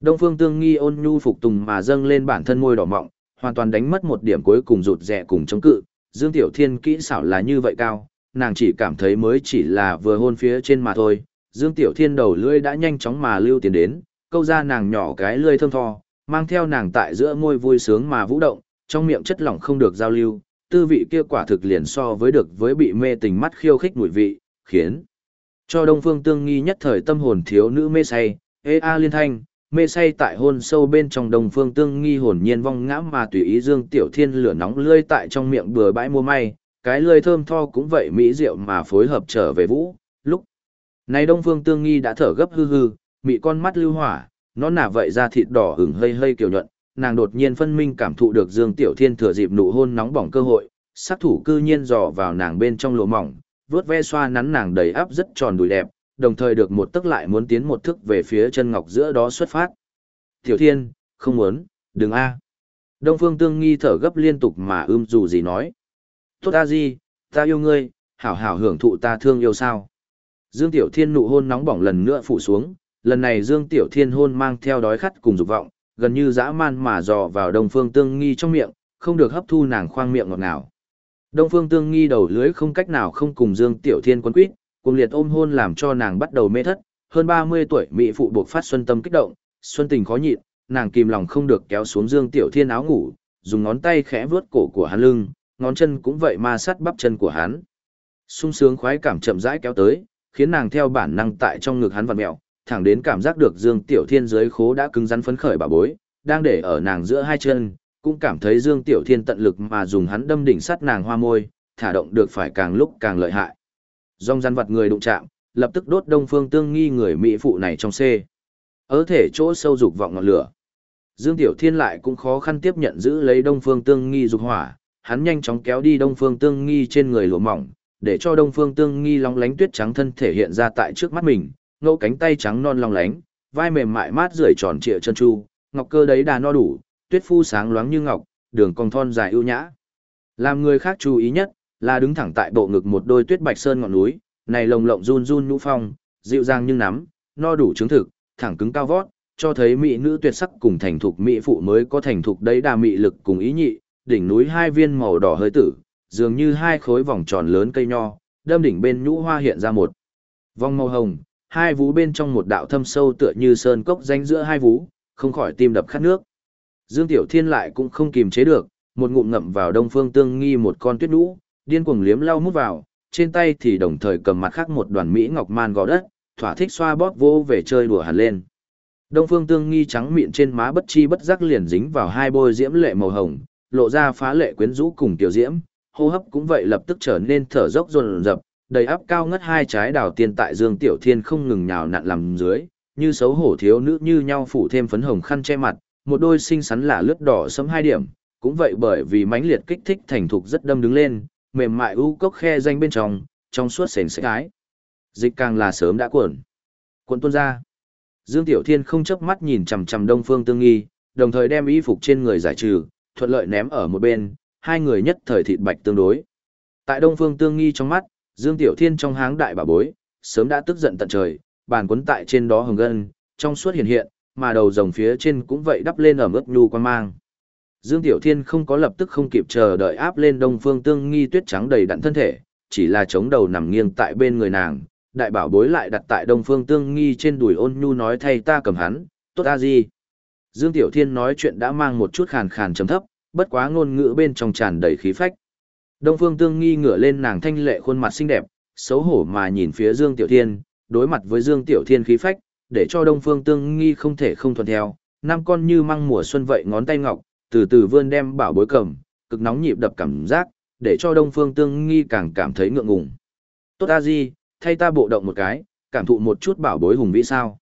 Đông Phương Tương Nghi ôn nhu phục tùng mà dâng lên bản thân môi đỏ mọng, hoàn toàn đánh mất một điểm cuối cùng rụt rè cùng chống cự. Dương Tiểu Thiên kỹ xảo là như vậy cao, nàng chỉ cảm thấy mới chỉ là vừa hôn phía trên mà thôi. Dương Tiểu Thiên đầu lưỡi đã nhanh chóng mà lưu tiền đến, câu ra nàng nhỏ cái lưỡi thơm tho, mang theo nàng tại giữa môi vui sướng mà vũ động, trong miệng chất lỏng không được giao lưu, tư vị kia quả thực liền so với được với bị mê tình mắt khiêu khích mùi vị, khiến cho Đông Phương Tương Nghi nhất thời tâm hồn thiếu nữ mê say, ê a liên thanh, mê say tại hôn sâu bên trong Đông Phương Tương Nghi hồn nhiên vong ngã mà tùy ý Dương Tiểu Thiên lửa nóng lươi tại trong miệng bừa bãi mua may, cái lươi thơm tho cũng vậy mỹ diệu mà phối hợp trở về vũ, lúc này Đông Phương Tương Nghi đã thở gấp hư hư, mị con mắt lưu hỏa, nó nả vậy ra thịt đỏ hửng hơi hơi kiểu nhuận, nàng đột nhiên phân minh cảm thụ được Dương Tiểu Thiên thừa dịp nụ hôn nóng bỏng cơ hội, sát thủ cư nhiên dò vào nàng bên trong lỗ mỏng, vuốt ve xoa nắn nàng đầy áp rất tròn đùi đẹp, đồng thời được một tức lại muốn tiến một thức về phía chân ngọc giữa đó xuất phát. Tiểu Thiên, không muốn, đừng a. Đông Phương Tương Nghi thở gấp liên tục mà ưm dù gì nói. Tốt a gì, ta yêu ngươi, hảo hảo hưởng thụ ta thương yêu sao. Dương Tiểu Thiên nụ hôn nóng bỏng lần nữa phủ xuống, lần này Dương Tiểu Thiên hôn mang theo đói khát cùng dục vọng, gần như dã man mà dò vào Đông Phương Tương Nghi trong miệng, không được hấp thu nàng khoang miệng ngọt ngào. Đông Phương Tương Nghi đầu lưới không cách nào không cùng Dương Tiểu Thiên quấn quýt, cùng liệt ôm hôn làm cho nàng bắt đầu mê thất, hơn 30 tuổi mỹ phụ buộc phát xuân tâm kích động, xuân tình khó nhịn, nàng kìm lòng không được kéo xuống Dương Tiểu Thiên áo ngủ, dùng ngón tay khẽ vuốt cổ của hắn lưng, ngón chân cũng vậy ma sát bắp chân của hắn. sung sướng khoái cảm chậm rãi kéo tới, khiến nàng theo bản năng tại trong ngực hắn vặn mèo, thẳng đến cảm giác được Dương Tiểu Thiên dưới khố đã cứng rắn phấn khởi bà bối, đang để ở nàng giữa hai chân, cũng cảm thấy Dương Tiểu Thiên tận lực mà dùng hắn đâm đỉnh sắt nàng hoa môi, thả động được phải càng lúc càng lợi hại. Dòng gian vật người đụng chạm, lập tức đốt đông phương tương nghi người mỹ phụ này trong xê. Ở thể chỗ sâu dục vọng ngọn lửa. Dương Tiểu Thiên lại cũng khó khăn tiếp nhận giữ lấy đông phương tương nghi dục hỏa, hắn nhanh chóng kéo đi đông phương tương nghi trên người lụa mỏng, để cho đông phương tương nghi long lánh tuyết trắng thân thể hiện ra tại trước mắt mình, ngẫu cánh tay trắng non long lánh, vai mềm mại mát rượi tròn trịa chân chu, ngọc cơ đấy đà no đủ, tuyết phu sáng loáng như ngọc, đường cong thon dài ưu nhã. Làm người khác chú ý nhất, là đứng thẳng tại bộ ngực một đôi tuyết bạch sơn ngọn núi, này lồng lộng run run nhũ phong, dịu dàng nhưng nắm, no đủ chứng thực, thẳng cứng cao vót, cho thấy mỹ nữ tuyệt sắc cùng thành thục mỹ phụ mới có thành thục đấy đà mị lực cùng ý nhị, đỉnh núi hai viên màu đỏ hơi tử, dường như hai khối vòng tròn lớn cây nho, đâm đỉnh bên nhũ hoa hiện ra một vòng màu hồng, hai vú bên trong một đạo thâm sâu tựa như sơn cốc danh giữa hai vú, không khỏi tim đập khát nước. Dương Tiểu Thiên lại cũng không kìm chế được, một ngụm ngậm vào Đông Phương Tương Nghi một con tuyết nhũ, điên cuồng liếm lau mút vào, trên tay thì đồng thời cầm mặt khác một đoàn mỹ ngọc man gò đất, thỏa thích xoa bóp vô về chơi đùa hẳn lên. Đông Phương Tương Nghi trắng miệng trên má bất chi bất giác liền dính vào hai bôi diễm lệ màu hồng, lộ ra phá lệ quyến rũ cùng tiểu diễm, hô hấp cũng vậy lập tức trở nên thở dốc dồn dập, đầy áp cao ngất hai trái đào tiên tại Dương Tiểu Thiên không ngừng nhào nặn làm dưới, như xấu hổ thiếu nữ như nhau phủ thêm phấn hồng khăn che mặt, một đôi xinh xắn là lướt đỏ sẫm hai điểm, cũng vậy bởi vì mãnh liệt kích thích thành thục rất đâm đứng lên, mềm mại u cốc khe danh bên trong, trong suốt sền sệt ái. Dịch càng là sớm đã cuộn. Cuộn tuôn ra. Dương Tiểu Thiên không chớp mắt nhìn chằm chằm Đông Phương Tương Nghi, đồng thời đem y phục trên người giải trừ, thuận lợi ném ở một bên, hai người nhất thời thịt bạch tương đối. Tại Đông Phương Tương Nghi trong mắt, Dương Tiểu Thiên trong háng đại bà bối, sớm đã tức giận tận trời, bàn quấn tại trên đó hồng gân, trong suốt hiện hiện, mà đầu rồng phía trên cũng vậy đắp lên ở mức nhu quan mang. Dương Tiểu Thiên không có lập tức không kịp chờ đợi áp lên Đông Phương Tương Nghi tuyết trắng đầy đặn thân thể, chỉ là chống đầu nằm nghiêng tại bên người nàng, đại bảo bối lại đặt tại Đông Phương Tương Nghi trên đùi ôn nhu nói thay ta cầm hắn, tốt a gì. Dương Tiểu Thiên nói chuyện đã mang một chút khàn khàn trầm thấp, bất quá ngôn ngữ bên trong tràn đầy khí phách. Đông Phương Tương Nghi ngửa lên nàng thanh lệ khuôn mặt xinh đẹp, xấu hổ mà nhìn phía Dương Tiểu Thiên, đối mặt với Dương Tiểu Thiên khí phách, để cho Đông Phương Tương Nghi không thể không thuận theo, năm con như măng mùa xuân vậy ngón tay ngọc, từ từ vươn đem bảo bối cầm, cực nóng nhịp đập cảm giác, để cho Đông Phương Tương Nghi càng cảm thấy ngượng ngùng. Tốt a di, thay ta bộ động một cái, cảm thụ một chút bảo bối hùng vĩ sao.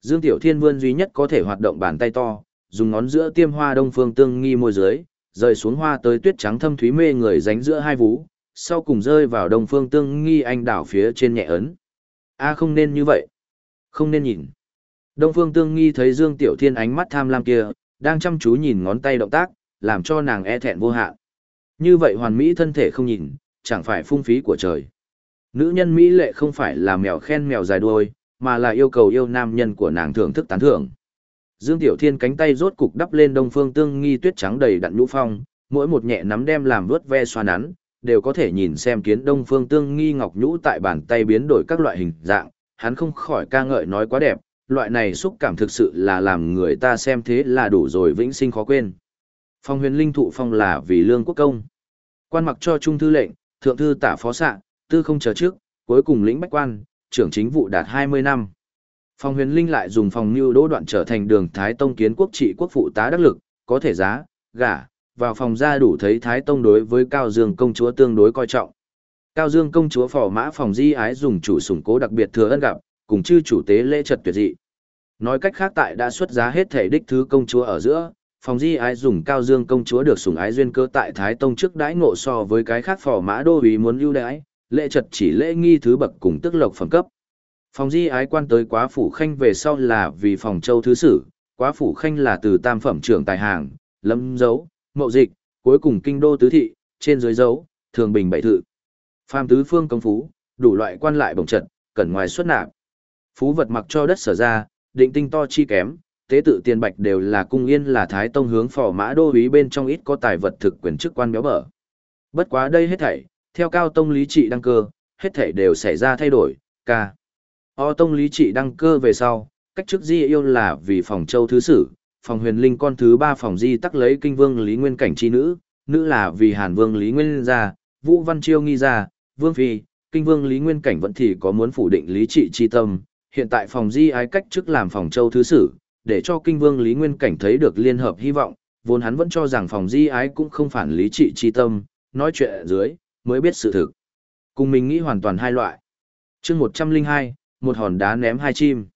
Dương Tiểu Thiên vươn duy nhất có thể hoạt động bàn tay to, dùng ngón giữa tiêm hoa Đông Phương Tương Nghi môi dưới, rơi xuống hoa tới tuyết trắng thâm thúy mê người ránh giữa hai vú, sau cùng rơi vào Đông Phương Tương Nghi anh đảo phía trên nhẹ ấn. A không nên như vậy. Không nên nhìn. Đông Phương Tương Nghi thấy Dương Tiểu Thiên ánh mắt tham lam kia, đang chăm chú nhìn ngón tay động tác, làm cho nàng e thẹn vô hạn. Như vậy hoàn mỹ thân thể không nhìn, chẳng phải phung phí của trời. Nữ nhân mỹ lệ không phải là mèo khen mèo dài đuôi, mà là yêu cầu yêu nam nhân của nàng thưởng thức tán thưởng. Dương Tiểu Thiên cánh tay rốt cục đắp lên Đông Phương Tương Nghi tuyết trắng đầy đặn nhũ phong, mỗi một nhẹ nắm đem làm vớt ve xoa nắn, đều có thể nhìn xem kiến Đông Phương Tương Nghi ngọc nhũ tại bàn tay biến đổi các loại hình dạng, hắn không khỏi ca ngợi nói quá đẹp, loại này xúc cảm thực sự là làm người ta xem thế là đủ rồi vĩnh sinh khó quên. Phong huyền linh thụ phong là vì lương quốc công. Quan mặc cho trung thư lệnh, thượng thư tả phó xạ, tư không chờ trước, cuối cùng lĩnh bách quan, trưởng chính vụ đạt 20 năm. Phong huyền linh lại dùng phòng mưu đỗ đoạn trở thành đường Thái Tông kiến quốc trị quốc phụ tá đắc lực, có thể giá, gả, vào phòng ra đủ thấy Thái Tông đối với Cao Dương công chúa tương đối coi trọng. Cao Dương công chúa phò mã phòng di ái dùng chủ sủng cố đặc biệt thừa ân gặp, cùng chư chủ tế lễ trật tuyệt dị. Nói cách khác tại đã xuất giá hết thể đích thứ công chúa ở giữa, phòng di ái dùng Cao Dương công chúa được sủng ái duyên cơ tại Thái Tông trước đãi ngộ so với cái khác phò mã đô ý muốn ưu đãi, lễ trật chỉ lễ nghi thứ bậc cùng tức lộc phẩm cấp. Phòng di ái quan tới quá phủ khanh về sau là vì phòng châu thứ sử, quá phủ khanh là từ tam phẩm trưởng tài hàng, lâm dấu, mậu dịch, cuối cùng kinh đô tứ thị, trên dưới dấu, thường bình bảy thự. Phàm tứ phương công phú, đủ loại quan lại bổng trận, cẩn ngoài xuất nạp. Phú vật mặc cho đất sở ra, định tinh to chi kém, tế tự tiền bạch đều là cung yên là thái tông hướng phò mã đô úy bên trong ít có tài vật thực quyền chức quan béo bở. Bất quá đây hết thảy, theo cao tông lý trị đăng cơ, hết thảy đều xảy ra thay đổi, ca. O tông lý trị đăng cơ về sau, cách chức di yêu là vì phòng châu thứ sử, phòng huyền linh con thứ ba phòng di tắc lấy kinh vương lý nguyên cảnh chi nữ, nữ là vì hàn vương lý nguyên gia, vũ văn chiêu nghi gia, vương phi, kinh vương lý nguyên cảnh vẫn thì có muốn phủ định lý trị chi tâm, hiện tại phòng di ái cách chức làm phòng châu thứ sử, để cho kinh vương lý nguyên cảnh thấy được liên hợp hy vọng, vốn hắn vẫn cho rằng phòng di ái cũng không phản lý trị chi tâm, nói chuyện ở dưới, mới biết sự thực. Cùng mình nghĩ hoàn toàn hai loại. chương 102, một hòn đá ném hai chim.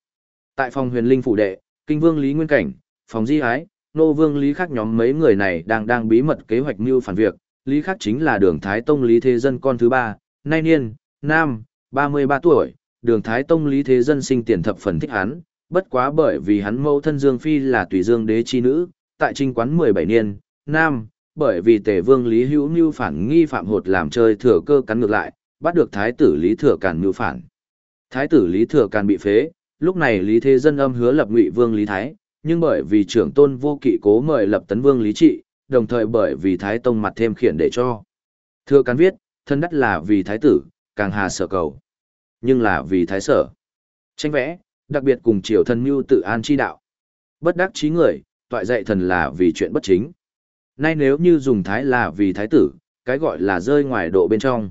Tại phòng huyền linh phủ đệ, kinh vương lý nguyên cảnh, phòng di ái, nô vương lý khắc nhóm mấy người này đang đang bí mật kế hoạch mưu phản việc, lý khắc chính là đường thái tông lý thế dân con thứ ba, nay niên, nam, 33 tuổi, đường Thái Tông Lý Thế Dân sinh tiền thập phần thích hắn, bất quá bởi vì hắn mẫu thân Dương Phi là tùy dương đế chi nữ, tại trinh quán 17 niên, nam, bởi vì tề vương Lý Hữu Nhu phản nghi phạm hột làm chơi thừa cơ cắn ngược lại, bắt được Thái tử Lý Thừa Càn mưu phản. Thái tử Lý Thừa Càn bị phế, lúc này Lý Thế Dân âm hứa lập ngụy vương Lý Thái, nhưng bởi vì trưởng tôn vô kỵ cố mời lập tấn vương Lý Trị, đồng thời bởi vì Thái Tông mặt thêm khiển để cho. Thừa Càn viết, thân đắt là vì Thái tử, càng hà sở cầu. Nhưng là vì thái sở. Tranh vẽ, đặc biệt cùng triều thần mưu tự an chi đạo. Bất đắc chí người, toại dạy thần là vì chuyện bất chính. Nay nếu như dùng thái là vì thái tử, cái gọi là rơi ngoài độ bên trong.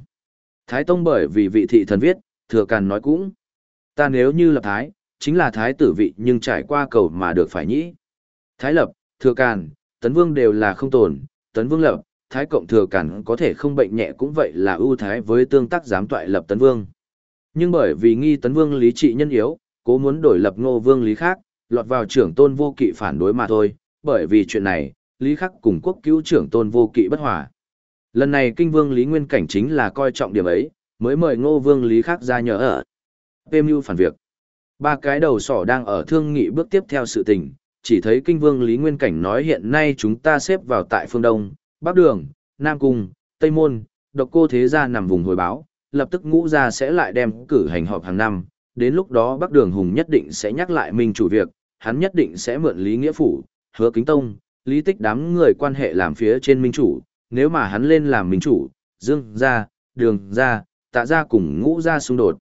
Thái tông bởi vì vị thị thần viết, thừa càn nói cũng. Ta nếu như lập thái, chính là thái tử vị nhưng trải qua cầu mà được phải nhĩ. Thái lập, thừa càn, tấn vương đều là không tồn, tấn vương lập, thái cộng thừa càn có thể không bệnh nhẹ cũng vậy là ưu thái với tương tác giám toại lập tấn vương. Nhưng bởi vì nghi tấn vương lý trị nhân yếu, cố muốn đổi lập ngô vương lý khác, lọt vào trưởng tôn vô kỵ phản đối mà thôi, bởi vì chuyện này, lý khắc cùng quốc cứu trưởng tôn vô kỵ bất hòa. Lần này kinh vương lý nguyên cảnh chính là coi trọng điểm ấy, mới mời ngô vương lý khắc ra nhờ ở. PMU phản việc. Ba cái đầu sỏ đang ở thương nghị bước tiếp theo sự tình, chỉ thấy kinh vương Lý Nguyên Cảnh nói hiện nay chúng ta xếp vào tại phương Đông, Bắc Đường, Nam Cung, Tây Môn, độc cô thế gia nằm vùng hồi báo, lập tức ngũ gia sẽ lại đem cử hành họp hàng năm, đến lúc đó Bắc Đường Hùng nhất định sẽ nhắc lại minh chủ việc, hắn nhất định sẽ mượn Lý Nghĩa Phủ, hứa kính tông, lý tích đám người quan hệ làm phía trên minh chủ, nếu mà hắn lên làm minh chủ, dương gia, đường gia, tạ gia cùng ngũ gia xung đột.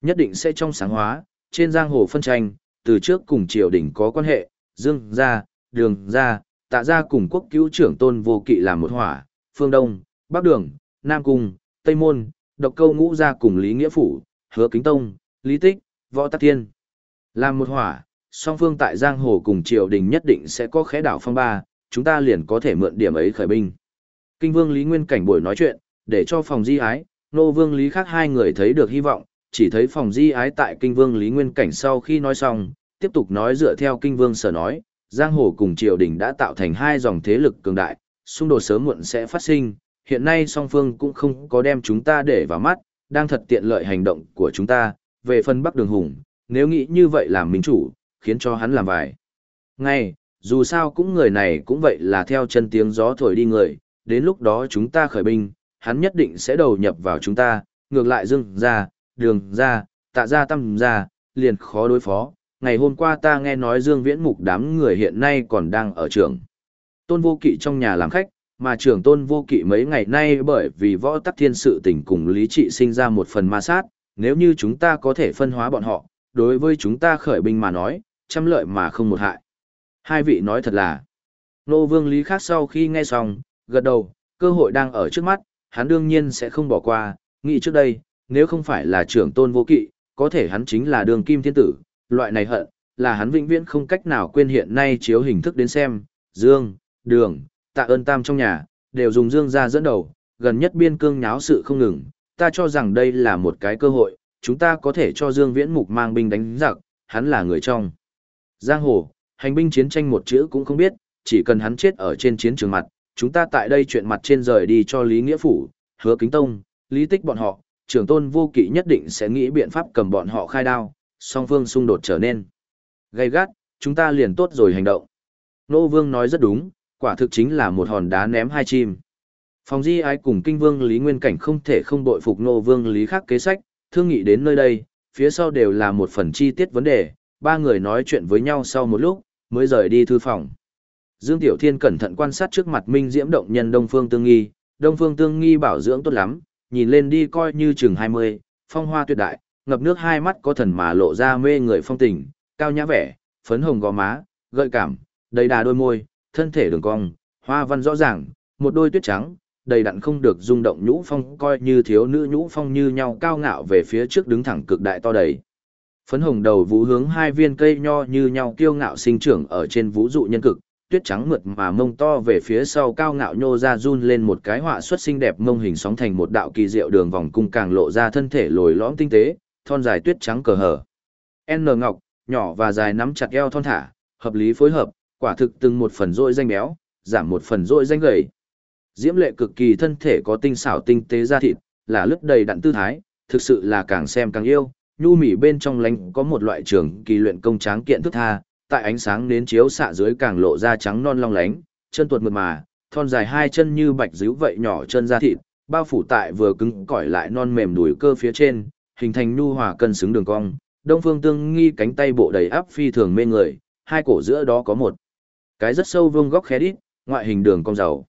Nhất định sẽ trong sáng hóa, trên giang hồ phân tranh, từ trước cùng triều đình có quan hệ, dương gia, đường gia, tạ gia cùng quốc cứu trưởng tôn vô kỵ làm một hỏa, phương đông, bắc đường, nam cung, tây môn, độc câu ngũ ra cùng lý nghĩa phủ, hứa kính tông, lý tích, võ tắc thiên. Làm một hỏa, song phương tại giang hồ cùng triều đình nhất định sẽ có khẽ đảo phong ba, chúng ta liền có thể mượn điểm ấy khởi binh. Kinh vương Lý Nguyên Cảnh buổi nói chuyện, để cho phòng di ái, nô vương Lý khác hai người thấy được hy vọng, chỉ thấy phòng di ái tại kinh vương Lý Nguyên Cảnh sau khi nói xong, tiếp tục nói dựa theo kinh vương sở nói, giang hồ cùng triều đình đã tạo thành hai dòng thế lực cường đại, xung đột sớm muộn sẽ phát sinh, hiện nay song phương cũng không có đem chúng ta để vào mắt, đang thật tiện lợi hành động của chúng ta, về phần Bắc Đường Hùng, nếu nghĩ như vậy làm minh chủ, khiến cho hắn làm vài. Ngay, dù sao cũng người này cũng vậy là theo chân tiếng gió thổi đi người, đến lúc đó chúng ta khởi binh, hắn nhất định sẽ đầu nhập vào chúng ta, ngược lại dưng ra, đường ra, tạ ra tâm ra, liền khó đối phó. Ngày hôm qua ta nghe nói Dương Viễn Mục đám người hiện nay còn đang ở trường. Tôn vô kỵ trong nhà làm khách, mà trưởng tôn vô kỵ mấy ngày nay bởi vì võ tắc thiên sự tình cùng lý trị sinh ra một phần ma sát, nếu như chúng ta có thể phân hóa bọn họ, đối với chúng ta khởi binh mà nói, trăm lợi mà không một hại. Hai vị nói thật là, nô vương lý khác sau khi nghe xong, gật đầu, cơ hội đang ở trước mắt, hắn đương nhiên sẽ không bỏ qua, nghĩ trước đây, nếu không phải là trưởng tôn vô kỵ, có thể hắn chính là đường kim thiên tử, loại này hận, là hắn vĩnh viễn không cách nào quên hiện nay chiếu hình thức đến xem, dương, đường, tạ ơn tam trong nhà, đều dùng dương ra dẫn đầu, gần nhất biên cương nháo sự không ngừng, ta cho rằng đây là một cái cơ hội, chúng ta có thể cho Dương Viễn Mục mang binh đánh giặc, hắn là người trong. Giang hồ, hành binh chiến tranh một chữ cũng không biết, chỉ cần hắn chết ở trên chiến trường mặt, chúng ta tại đây chuyện mặt trên rời đi cho Lý Nghĩa Phủ, hứa kính tông, lý tích bọn họ, trưởng tôn vô kỵ nhất định sẽ nghĩ biện pháp cầm bọn họ khai đao, song phương xung đột trở nên. Gây gắt, chúng ta liền tốt rồi hành động. Nô Vương nói rất đúng, quả thực chính là một hòn đá ném hai chim. Phòng di ái cùng kinh vương Lý Nguyên Cảnh không thể không bội phục Nô Vương Lý khác kế sách, thương nghị đến nơi đây, phía sau đều là một phần chi tiết vấn đề, ba người nói chuyện với nhau sau một lúc, mới rời đi thư phòng. Dương Tiểu Thiên cẩn thận quan sát trước mặt Minh Diễm động nhân Đông Phương Tương Nghi, Đông Phương Tương Nghi bảo dưỡng tốt lắm, nhìn lên đi coi như chừng 20, phong hoa tuyệt đại, ngập nước hai mắt có thần mà lộ ra mê người phong tình, cao nhã vẻ, phấn hồng gò má, gợi cảm, đầy đà đôi môi, thân thể đường cong, hoa văn rõ ràng, một đôi tuyết trắng, đầy đặn không được rung động nhũ phong coi như thiếu nữ nhũ phong như nhau cao ngạo về phía trước đứng thẳng cực đại to đầy. Phấn hồng đầu vũ hướng hai viên cây nho như nhau kiêu ngạo sinh trưởng ở trên vũ dụ nhân cực, tuyết trắng mượt mà mông to về phía sau cao ngạo nhô ra run lên một cái họa xuất xinh đẹp mông hình sóng thành một đạo kỳ diệu đường vòng cung càng lộ ra thân thể lồi lõm tinh tế, thon dài tuyết trắng cờ hở. N ngọc, nhỏ và dài nắm chặt eo thon thả, hợp lý phối hợp, quả thực từng một phần rỗi danh béo, giảm một phần rỗi danh gầy. Diễm lệ cực kỳ thân thể có tinh xảo tinh tế da thịt, là lướt đầy đặn tư thái, thực sự là càng xem càng yêu, nhu mỉ bên trong lánh có một loại trường kỳ luyện công tráng kiện thức tha, tại ánh sáng nến chiếu xạ dưới càng lộ ra trắng non long lánh, chân tuột mượt mà, thon dài hai chân như bạch díu vậy nhỏ chân da thịt, bao phủ tại vừa cứng cỏi lại non mềm đùi cơ phía trên, hình thành nhu hòa cân xứng đường cong. Đông Phương Tương nghi cánh tay bộ đầy áp phi thường mê người, hai cổ giữa đó có một cái rất sâu vương góc khé đít, ngoại hình đường cong giàu.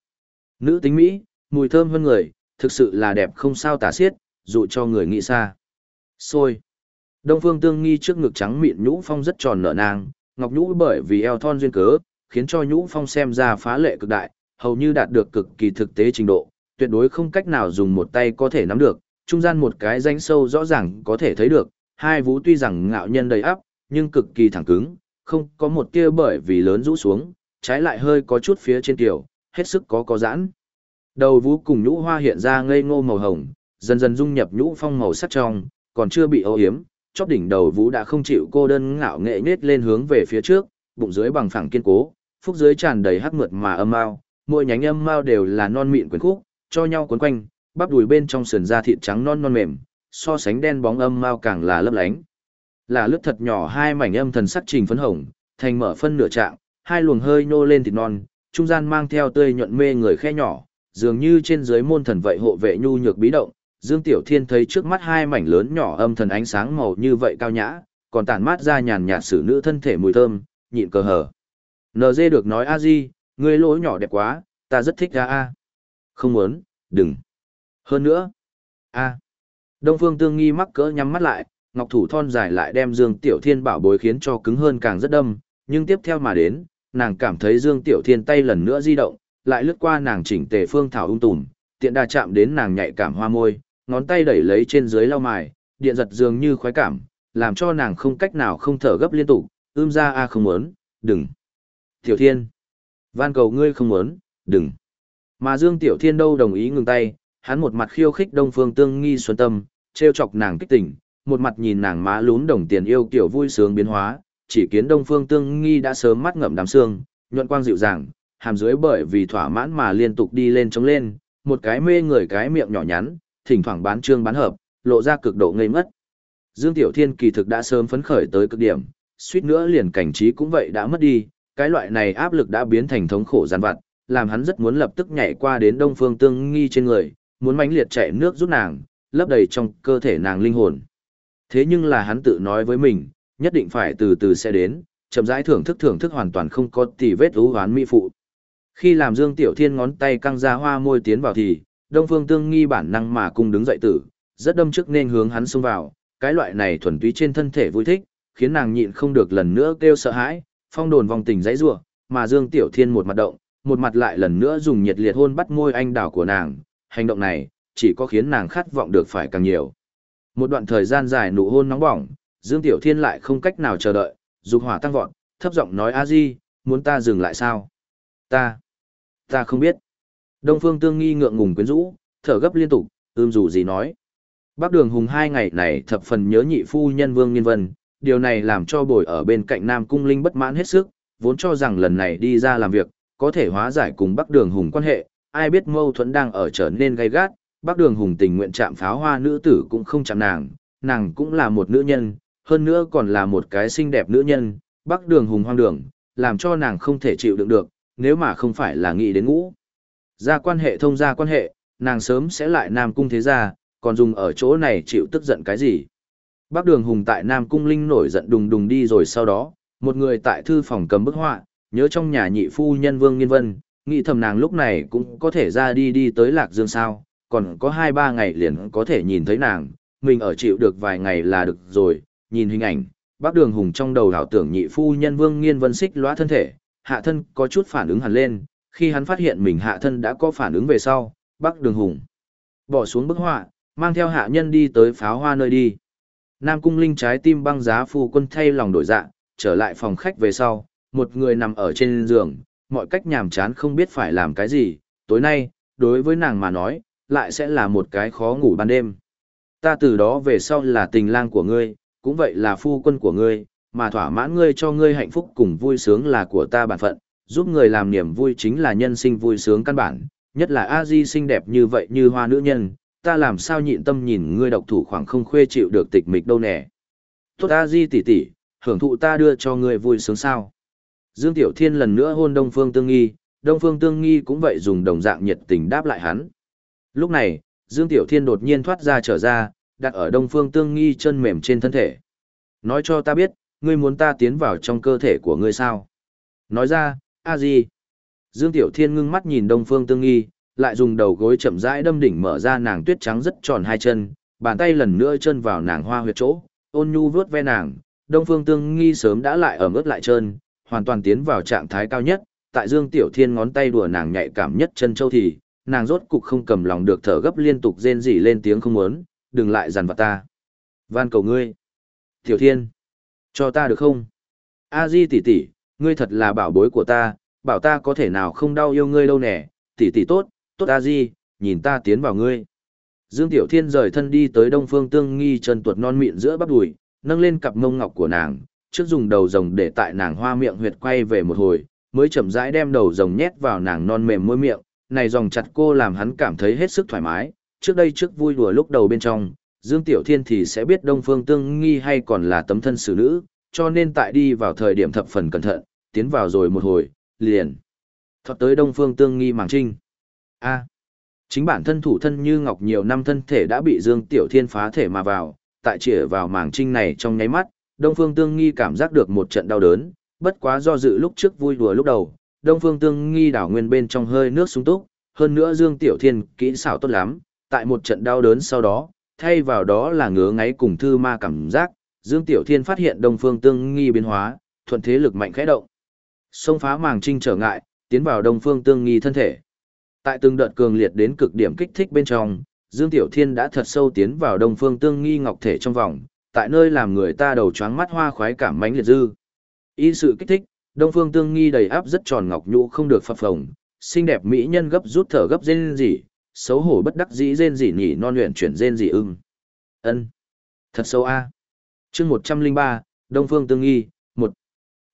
Nữ tính Mỹ, mùi thơm hơn người, thực sự là đẹp không sao tả xiết, dụ cho người nghĩ xa. Xôi. Đông Phương Tương Nghi trước ngực trắng mịn nhũ phong rất tròn nở nang, ngọc nhũ bởi vì eo thon duyên cớ, khiến cho nhũ phong xem ra phá lệ cực đại, hầu như đạt được cực kỳ thực tế trình độ, tuyệt đối không cách nào dùng một tay có thể nắm được, trung gian một cái rãnh sâu rõ ràng có thể thấy được, hai vú tuy rằng ngạo nhân đầy ắp, nhưng cực kỳ thẳng cứng, không có một tia bởi vì lớn rũ xuống, trái lại hơi có chút phía trên tiểu, hết sức có có giãn. Đầu vú cùng nhũ hoa hiện ra ngây ngô màu hồng, dần dần dung nhập nhũ phong màu sắc trong, còn chưa bị ô hiếm, chóp đỉnh đầu vú đã không chịu cô đơn ngạo nghệ nết lên hướng về phía trước, bụng dưới bằng phẳng kiên cố, phúc dưới tràn đầy hắc mượt mà âm mao, mỗi nhánh âm mao đều là non mịn quyến khúc, cho nhau cuốn quanh, bắp đùi bên trong sườn da thịt trắng non non mềm, so sánh đen bóng âm mao càng là lấp lánh. là lướt thật nhỏ hai mảnh âm thần sắc trình phấn hồng, thành mở phân nửa trạng, hai luồng hơi nô lên thịt non, trung gian mang theo tươi nhuận mê người khe nhỏ, dường như trên dưới môn thần vậy hộ vệ nhu nhược bí động. Dương Tiểu Thiên thấy trước mắt hai mảnh lớn nhỏ âm thần ánh sáng màu như vậy cao nhã, còn tản mát ra nhàn nhạt sử nữ thân thể mùi thơm, nhịn cờ hở. NG được nói a di, ngươi lỗ nhỏ đẹp quá, ta rất thích ra a. Không muốn, đừng. Hơn nữa, a. Đông Phương Tương Nghi mắc cỡ nhắm mắt lại, ngọc thủ thon dài lại đem Dương Tiểu Thiên bảo bối khiến cho cứng hơn càng rất đâm, nhưng tiếp theo mà đến, nàng cảm thấy Dương Tiểu Thiên tay lần nữa di động, lại lướt qua nàng chỉnh tề phương thảo ung tùm, tiện đà chạm đến nàng nhạy cảm hoa môi, ngón tay đẩy lấy trên dưới lau mài, điện giật dường như khoái cảm, làm cho nàng không cách nào không thở gấp liên tục, ưm ra a không muốn, đừng. Tiểu Thiên, van cầu ngươi không muốn, đừng. Mà Dương Tiểu Thiên đâu đồng ý ngừng tay, hắn một mặt khiêu khích Đông Phương Tương Nghi xuân tâm, trêu chọc nàng kích tỉnh, một mặt nhìn nàng má lún đồng tiền yêu kiểu vui sướng biến hóa, chỉ kiến Đông Phương Tương Nghi đã sớm mắt ngậm đám xương, nhuận quang dịu dàng, hàm dưới bởi vì thỏa mãn mà liên tục đi lên chống lên, một cái mê người cái miệng nhỏ nhắn, thỉnh thoảng bán trương bán hợp, lộ ra cực độ ngây mất. Dương Tiểu Thiên kỳ thực đã sớm phấn khởi tới cực điểm, suýt nữa liền cảnh trí cũng vậy đã mất đi, cái loại này áp lực đã biến thành thống khổ gian vặt, làm hắn rất muốn lập tức nhảy qua đến Đông Phương Tương Nghi trên người, muốn mãnh liệt chạy nước giúp nàng, lấp đầy trong cơ thể nàng linh hồn. Thế nhưng là hắn tự nói với mình, nhất định phải từ từ sẽ đến, chậm rãi thưởng thức thưởng thức hoàn toàn không có tì vết ú hoán mỹ phụ. Khi làm Dương Tiểu Thiên ngón tay căng ra hoa môi tiến vào thì, Đông Phương Tương nghi bản năng mà cung đứng dậy tử, rất đâm trước nên hướng hắn xông vào, cái loại này thuần túy trên thân thể vui thích, khiến nàng nhịn không được lần nữa kêu sợ hãi, phong đồn vòng tình dãy rủa, mà Dương Tiểu Thiên một mặt động, một mặt lại lần nữa dùng nhiệt liệt hôn bắt môi anh đảo của nàng, hành động này chỉ có khiến nàng khát vọng được phải càng nhiều. Một đoạn thời gian dài nụ hôn nóng bỏng, Dương Tiểu Thiên lại không cách nào chờ đợi, dục hỏa tăng vọt, thấp giọng nói a di, muốn ta dừng lại sao? Ta, ta không biết. Đông Phương Tương nghi ngượng ngùng quyến rũ, thở gấp liên tục, ưm dù gì nói. Bác Đường Hùng hai ngày này thập phần nhớ nhị phu nhân Vương Nghiên Vân, điều này làm cho bồi ở bên cạnh Nam Cung Linh bất mãn hết sức, vốn cho rằng lần này đi ra làm việc, có thể hóa giải cùng Bắc Đường Hùng quan hệ, ai biết mâu thuẫn đang ở trở nên gay gắt, Bắc Đường Hùng tình nguyện chạm pháo hoa nữ tử cũng không chạm nàng, nàng cũng là một nữ nhân, hơn nữa còn là một cái xinh đẹp nữ nhân, Bắc Đường Hùng hoang đường, làm cho nàng không thể chịu đựng được, nếu mà không phải là nghĩ đến ngũ. Ra quan hệ thông ra quan hệ, nàng sớm sẽ lại Nam Cung thế gia, còn dùng ở chỗ này chịu tức giận cái gì. Bắc Đường Hùng tại Nam Cung Linh nổi giận đùng đùng đi rồi sau đó, một người tại thư phòng cầm bức họa, nhớ trong nhà nhị phu nhân Vương Nghiên Vân, nghĩ thầm nàng lúc này cũng có thể ra đi đi tới Lạc Dương sao, còn có hai ba ngày liền có thể nhìn thấy nàng, mình ở chịu được vài ngày là được rồi, nhìn hình ảnh, bác đường hùng trong đầu hảo tưởng nhị phu nhân Vương Nghiên Vân xích lóa thân thể, hạ thân có chút phản ứng hẳn lên, khi hắn phát hiện mình hạ thân đã có phản ứng về sau, bác đường hùng bỏ xuống bức họa, mang theo hạ nhân đi tới pháo hoa nơi đi. Nam cung linh trái tim băng giá phu quân thay lòng đổi dạ, trở lại phòng khách về sau, một người nằm ở trên giường, mọi cách nhàm chán không biết phải làm cái gì, tối nay, đối với nàng mà nói, lại sẽ là một cái khó ngủ ban đêm. Ta từ đó về sau là tình lang của ngươi, cũng vậy là phu quân của ngươi, mà thỏa mãn ngươi cho ngươi hạnh phúc cùng vui sướng là của ta bản phận, giúp người làm niềm vui chính là nhân sinh vui sướng căn bản, nhất là a di xinh đẹp như vậy như hoa nữ nhân, ta làm sao nhịn tâm nhìn ngươi độc thủ khoảng không khuê chịu được tịch mịch đâu nè. Tốt a di tỷ tỷ, hưởng thụ ta đưa cho ngươi vui sướng sao. Dương Tiểu Thiên lần nữa hôn Đông Phương Tương Nghi, Đông Phương Tương Nghi cũng vậy dùng đồng dạng nhiệt tình đáp lại hắn. Lúc này, Dương Tiểu Thiên đột nhiên thoát ra trở ra, đặt ở Đông Phương Tương Nghi chân mềm trên thân thể. Nói cho ta biết, ngươi muốn ta tiến vào trong cơ thể của ngươi sao? Nói ra, a gì? Dương Tiểu Thiên ngưng mắt nhìn Đông Phương Tương Nghi, lại dùng đầu gối chậm rãi đâm đỉnh mở ra nàng tuyết trắng rất tròn hai chân, bàn tay lần nữa chân vào nàng hoa huyệt chỗ, ôn nhu vuốt ve nàng. Đông Phương Tương Nghi sớm đã lại ẩm ướt lại trơn, hoàn toàn tiến vào trạng thái cao nhất, tại Dương Tiểu Thiên ngón tay đùa nàng nhạy cảm nhất chân châu thì, nàng rốt cục không cầm lòng được thở gấp liên tục rên rỉ lên tiếng không muốn, đừng lại dằn vặt ta. Van cầu ngươi. Tiểu Thiên, cho ta được không? A Di tỷ tỷ, ngươi thật là bảo bối của ta, bảo ta có thể nào không đau yêu ngươi đâu nè, tỷ tỷ tốt, tốt A Di, nhìn ta tiến vào ngươi. Dương Tiểu Thiên rời thân đi tới Đông Phương Tương Nghi chân tuột non mịn giữa bắp đùi, nâng lên cặp mông ngọc của nàng, trước dùng đầu rồng để tại nàng hoa miệng huyệt quay về một hồi, mới chậm rãi đem đầu rồng nhét vào nàng non mềm môi miệng, này dòng chặt cô làm hắn cảm thấy hết sức thoải mái, trước đây trước vui đùa lúc đầu bên trong, Dương Tiểu Thiên thì sẽ biết Đông Phương Tương Nghi hay còn là tấm thân xử nữ, cho nên tại đi vào thời điểm thập phần cẩn thận, tiến vào rồi một hồi, liền. Thọt tới Đông Phương Tương Nghi màng trinh. A. chính bản thân thủ thân như ngọc nhiều năm thân thể đã bị Dương Tiểu Thiên phá thể mà vào, tại chĩa vào màng trinh này trong nháy mắt, Đông Phương Tương Nghi cảm giác được một trận đau đớn, bất quá do dự lúc trước vui đùa lúc đầu, Đông Phương Tương Nghi đảo nguyên bên trong hơi nước sung túc, hơn nữa Dương Tiểu Thiên kỹ xảo tốt lắm, tại một trận đau đớn sau đó, thay vào đó là ngứa ngáy cùng thư ma cảm giác, Dương Tiểu Thiên phát hiện Đông Phương Tương Nghi biến hóa, thuận thế lực mạnh khẽ động. Xông phá màng trinh trở ngại, tiến vào Đông Phương Tương Nghi thân thể. Tại từng đợt cường liệt đến cực điểm kích thích bên trong, Dương Tiểu Thiên đã thật sâu tiến vào Đông Phương Tương Nghi ngọc thể trong vòng, tại nơi làm người ta đầu choáng mắt hoa khoái cảm mãnh liệt dư. Y sự kích thích, Đông Phương Tương Nghi đầy áp rất tròn ngọc nhũ không được phập phồng, xinh đẹp mỹ nhân gấp rút thở gấp rên rỉ, xấu hổ bất đắc dĩ rên rỉ nhỉ non luyện chuyển rên rỉ ưng. Ân, thật xấu a. Chương 103, Đông Phương Tương Nghi, một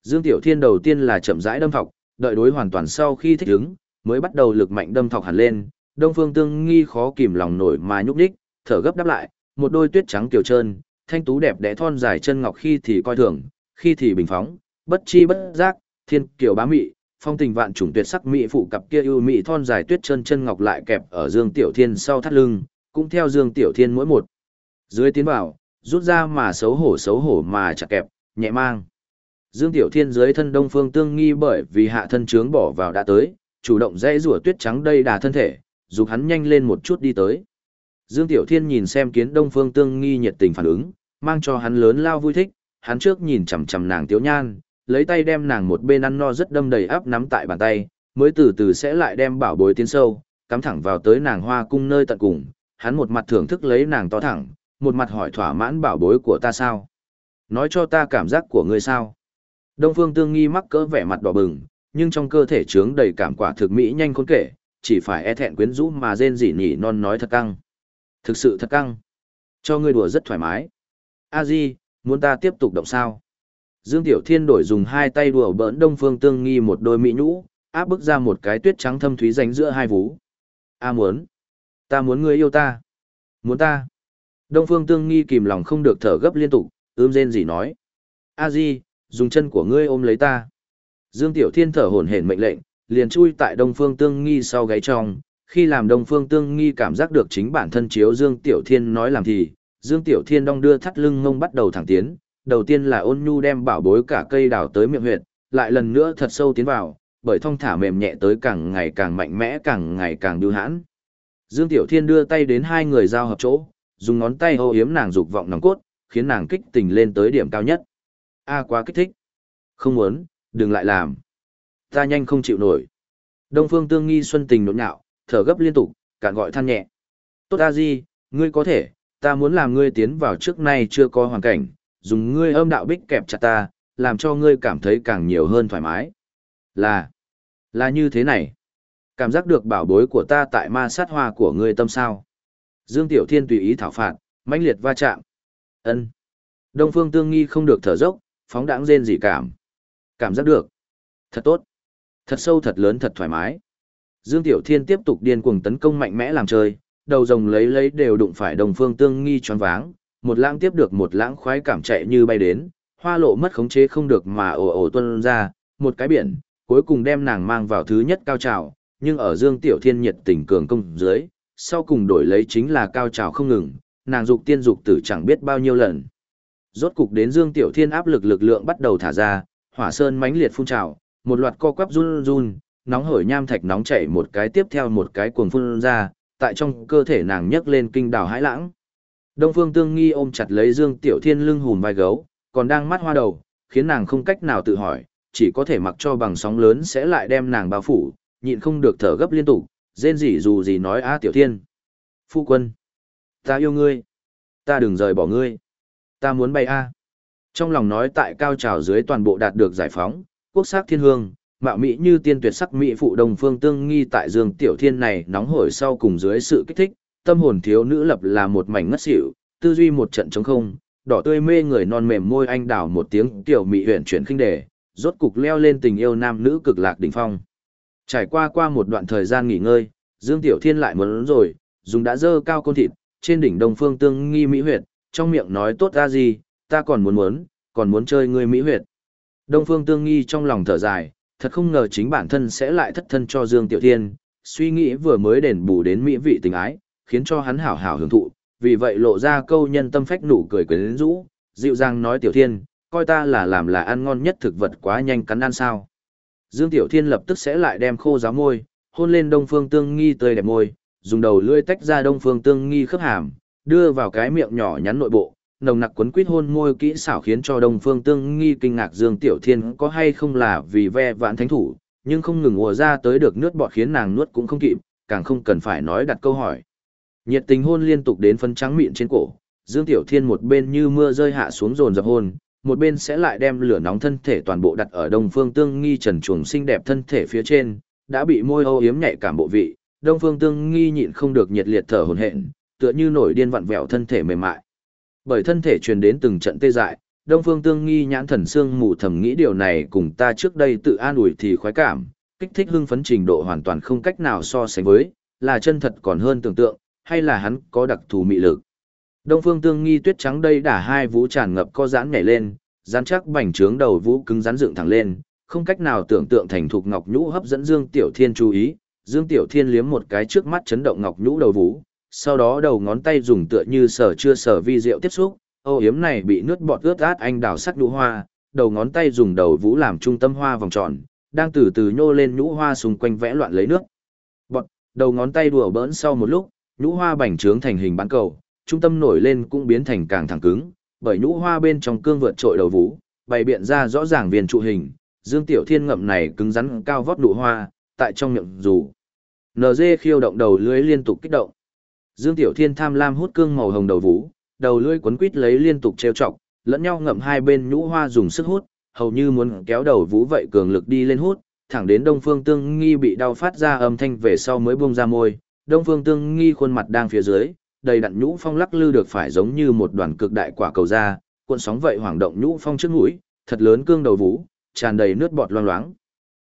Dương Tiểu Thiên đầu tiên là chậm rãi đâm thọc, đợi đối hoàn toàn sau khi thích ứng, mới bắt đầu lực mạnh đâm thọc hẳn lên, Đông Phương Tương Nghi khó kìm lòng nổi mà nhúc nhích, thở gấp đáp lại, một đôi tuyết trắng kiều trơn, thanh tú đẹp đẽ thon dài chân ngọc khi thì coi thường, khi thì bình phóng, bất chi bất giác, thiên kiều bá mị, phong tình vạn trùng tuyệt sắc mỹ phụ cặp kia ưu mỹ thon dài tuyết chân chân ngọc lại kẹp ở Dương Tiểu Thiên sau thắt lưng, cũng theo Dương Tiểu Thiên mỗi một. Dưới tiến vào, rút ra mà xấu hổ xấu hổ mà chặt kẹp, nhẹ mang. Dương Tiểu Thiên dưới thân Đông Phương Tương Nghi bởi vì hạ thân trướng bỏ vào đã tới, chủ động dễ rủa tuyết trắng đây đà thân thể, giúp hắn nhanh lên một chút đi tới. Dương Tiểu Thiên nhìn xem kiến Đông Phương Tương Nghi nhiệt tình phản ứng, mang cho hắn lớn lao vui thích, hắn trước nhìn chằm chằm nàng Tiếu Nhan, lấy tay đem nàng một bên ăn no rất đâm đầy áp nắm tại bàn tay, mới từ từ sẽ lại đem bảo bối tiến sâu, cắm thẳng vào tới nàng hoa cung nơi tận cùng, hắn một mặt thưởng thức lấy nàng to thẳng, một mặt hỏi thỏa mãn bảo bối của ta sao? Nói cho ta cảm giác của ngươi sao? Đông Phương Tương Nghi mắc cỡ vẻ mặt đỏ bừng, nhưng trong cơ thể chướng đầy cảm quả thực mỹ nhanh khôn kể, chỉ phải e thẹn quyến rũ mà rên rỉ nhỉ non nói thật căng. Thực sự thật căng. Cho ngươi đùa rất thoải mái. A Di, muốn ta tiếp tục động sao? Dương Tiểu Thiên đổi dùng hai tay đùa bỡn Đông Phương Tương Nghi một đôi mỹ nhũ, áp bức ra một cái tuyết trắng thâm thúy ránh giữa hai vú. A muốn. Ta muốn ngươi yêu ta. Muốn ta. Đông Phương Tương Nghi kìm lòng không được thở gấp liên tục, ưm rên gì nói. A Di, dùng chân của ngươi ôm lấy ta. Dương Tiểu Thiên thở hổn hển mệnh lệnh, liền chui tại Đông Phương Tương Nghi sau gáy trong, khi làm Đông Phương Tương Nghi cảm giác được chính bản thân chiếu Dương Tiểu Thiên nói làm thì, Dương Tiểu Thiên đong đưa thắt lưng ngông bắt đầu thẳng tiến, đầu tiên là ôn nhu đem bảo bối cả cây đào tới miệng huyệt, lại lần nữa thật sâu tiến vào, bởi thông thả mềm nhẹ tới càng ngày càng mạnh mẽ càng ngày càng đưa hãn. Dương Tiểu Thiên đưa tay đến hai người giao hợp chỗ, dùng ngón tay hô yếm nàng dục vọng nòng cốt, khiến nàng kích tình lên tới điểm cao nhất. A quá kích thích. Không muốn, đừng lại làm. Ta nhanh không chịu nổi. Đông Phương Tương Nghi xuân tình nộn nhạo, thở gấp liên tục, cạn gọi than nhẹ. Tốt a di, ngươi có thể, ta muốn làm ngươi tiến vào trước nay chưa có hoàn cảnh, dùng ngươi âm đạo bích kẹp chặt ta, làm cho ngươi cảm thấy càng nhiều hơn thoải mái. Là, là như thế này. Cảm giác được bảo bối của ta tại ma sát hoa của ngươi tâm sao. Dương Tiểu Thiên tùy ý thảo phạt, mãnh liệt va chạm. Ân. Đông Phương Tương Nghi không được thở dốc, phóng đãng rên dị cảm. Cảm giác được. Thật tốt. Thật sâu thật lớn thật thoải mái. Dương Tiểu Thiên tiếp tục điên cuồng tấn công mạnh mẽ làm chơi, đầu rồng lấy lấy đều đụng phải Đông Phương Tương Nghi choáng váng, một lãng tiếp được một lãng khoái cảm chạy như bay đến, hoa lộ mất khống chế không được mà ồ ồ tuôn ra, một cái biển, cuối cùng đem nàng mang vào thứ nhất cao trào, nhưng ở Dương Tiểu Thiên nhiệt tình cường công dưới, sau cùng đổi lấy chính là cao trào không ngừng, nàng dục tiên dục tử chẳng biết bao nhiêu lần. Rốt cục đến Dương Tiểu Thiên áp lực lực lượng bắt đầu thả ra, hỏa sơn mãnh liệt phun trào, một loạt co quắp run run, nóng hổi nham thạch nóng chảy một cái tiếp theo một cái cuồng phun ra, tại trong cơ thể nàng nhấc lên kinh đảo hãi lãng. Đông Phương Tương Nghi ôm chặt lấy Dương Tiểu Thiên lưng hùm vai gấu, còn đang mắt hoa đầu, khiến nàng không cách nào tự hỏi, chỉ có thể mặc cho bằng sóng lớn sẽ lại đem nàng bao phủ, nhịn không được thở gấp liên tục, rên rỉ dù gì nói a Tiểu Thiên. Phu quân, ta yêu ngươi, ta đừng rời bỏ ngươi, ta muốn bay a. Trong lòng nói tại cao trào dưới toàn bộ đạt được giải phóng, quốc sắc thiên hương, mạo mỹ như tiên tuyệt sắc mỹ phụ Đông Phương Tương Nghi tại Dương Tiểu Thiên này nóng hổi sau cùng dưới sự kích thích, tâm hồn thiếu nữ lập là một mảnh ngất xỉu, tư duy một trận trống không, đỏ tươi mê người non mềm môi anh đảo một tiếng tiểu mị huyền chuyển khinh đề, rốt cục leo lên tình yêu nam nữ cực lạc đỉnh phong. Trải qua qua một đoạn thời gian nghỉ ngơi, Dương Tiểu Thiên lại muốn rồi, dùng đã dơ cao con thịt, trên đỉnh Đông Phương Tương Nghi Mỹ huyệt, trong miệng nói tốt ra gì, ta còn muốn muốn, còn muốn chơi ngươi Mỹ huyệt. Đông Phương Tương Nghi trong lòng thở dài, thật không ngờ chính bản thân sẽ lại thất thân cho Dương Tiểu Thiên, suy nghĩ vừa mới đền bù đến mỹ vị tình ái, khiến cho hắn hảo hảo hưởng thụ, vì vậy lộ ra câu nhân tâm phách nụ cười quyến rũ, dịu dàng nói Tiểu Thiên, coi ta là làm là ăn ngon nhất thực vật quá nhanh cắn ăn sao. Dương Tiểu Thiên lập tức sẽ lại đem khô giáo môi, hôn lên Đông Phương Tương Nghi tươi đẹp môi, dùng đầu lưỡi tách ra Đông Phương Tương Nghi khớp hàm, đưa vào cái miệng nhỏ nhắn nội bộ, nồng nặc quấn quýt hôn môi kỹ xảo khiến cho Đông Phương Tương Nghi kinh ngạc Dương Tiểu Thiên có hay không là vì ve vãn thánh thủ, nhưng không ngừng ùa ra tới được nước bọt khiến nàng nuốt cũng không kịp, càng không cần phải nói đặt câu hỏi. Nhiệt tình hôn liên tục đến phân trắng miệng trên cổ, Dương Tiểu Thiên một bên như mưa rơi hạ xuống dồn dập hôn, một bên sẽ lại đem lửa nóng thân thể toàn bộ đặt ở Đông Phương Tương Nghi trần chuồng xinh đẹp thân thể phía trên, đã bị môi ô yếm nhạy cảm bộ vị, Đông Phương Tương Nghi nhịn không được nhiệt liệt thở hổn hển, tựa như nổi điên vặn vẹo thân thể mềm mại. Bởi thân thể truyền đến từng trận tê dại, Đông Phương Tương Nghi nhãn thần xương mù thầm nghĩ điều này cùng ta trước đây tự an ủi thì khoái cảm, kích thích hưng phấn trình độ hoàn toàn không cách nào so sánh với, là chân thật còn hơn tưởng tượng, hay là hắn có đặc thù mị lực. Đông Phương Tương Nghi tuyết trắng đây đả hai vũ tràn ngập co giãn nhảy lên, rắn chắc bành trướng đầu vũ cứng rắn dựng thẳng lên, không cách nào tưởng tượng thành thục ngọc nhũ hấp dẫn Dương Tiểu Thiên chú ý, Dương Tiểu Thiên liếm một cái trước mắt chấn động ngọc nhũ đầu vũ, sau đó đầu ngón tay dùng tựa như sở chưa sở vi diệu tiếp xúc, ô yếm này bị nước bọt ướt át anh đào sắc nhũ hoa, đầu ngón tay dùng đầu vũ làm trung tâm hoa vòng tròn, đang từ từ nhô lên nhũ hoa xung quanh vẽ loạn lấy nước. Bọt, đầu ngón tay đùa bỡn sau một lúc, nhũ hoa bành trướng thành hình bán cầu, trung tâm nổi lên cũng biến thành càng thẳng cứng, bởi nhũ hoa bên trong cương vượt trội đầu vũ, bày biện ra rõ ràng viên trụ hình, Dương Tiểu Thiên ngậm này cứng rắn cao vót nụ hoa, tại trong miệng dù. NG khiêu động đầu lưới liên tục kích động. Dương Tiểu Thiên tham lam hút cương màu hồng đầu vũ, đầu lưỡi quấn quít lấy liên tục trêu chọc, lẫn nhau ngậm hai bên nhũ hoa dùng sức hút, hầu như muốn kéo đầu vũ vậy cường lực đi lên hút, thẳng đến Đông Phương Tương Nghi bị đau phát ra âm thanh về sau mới buông ra môi. Đông Phương Tương Nghi khuôn mặt đang phía dưới, đầy đặn nhũ phong lắc lư được phải giống như một đoàn cực đại quả cầu ra, cuộn sóng vậy hoảng động nhũ phong trước mũi, thật lớn cương đầu vũ, tràn đầy nước bọt loang loáng.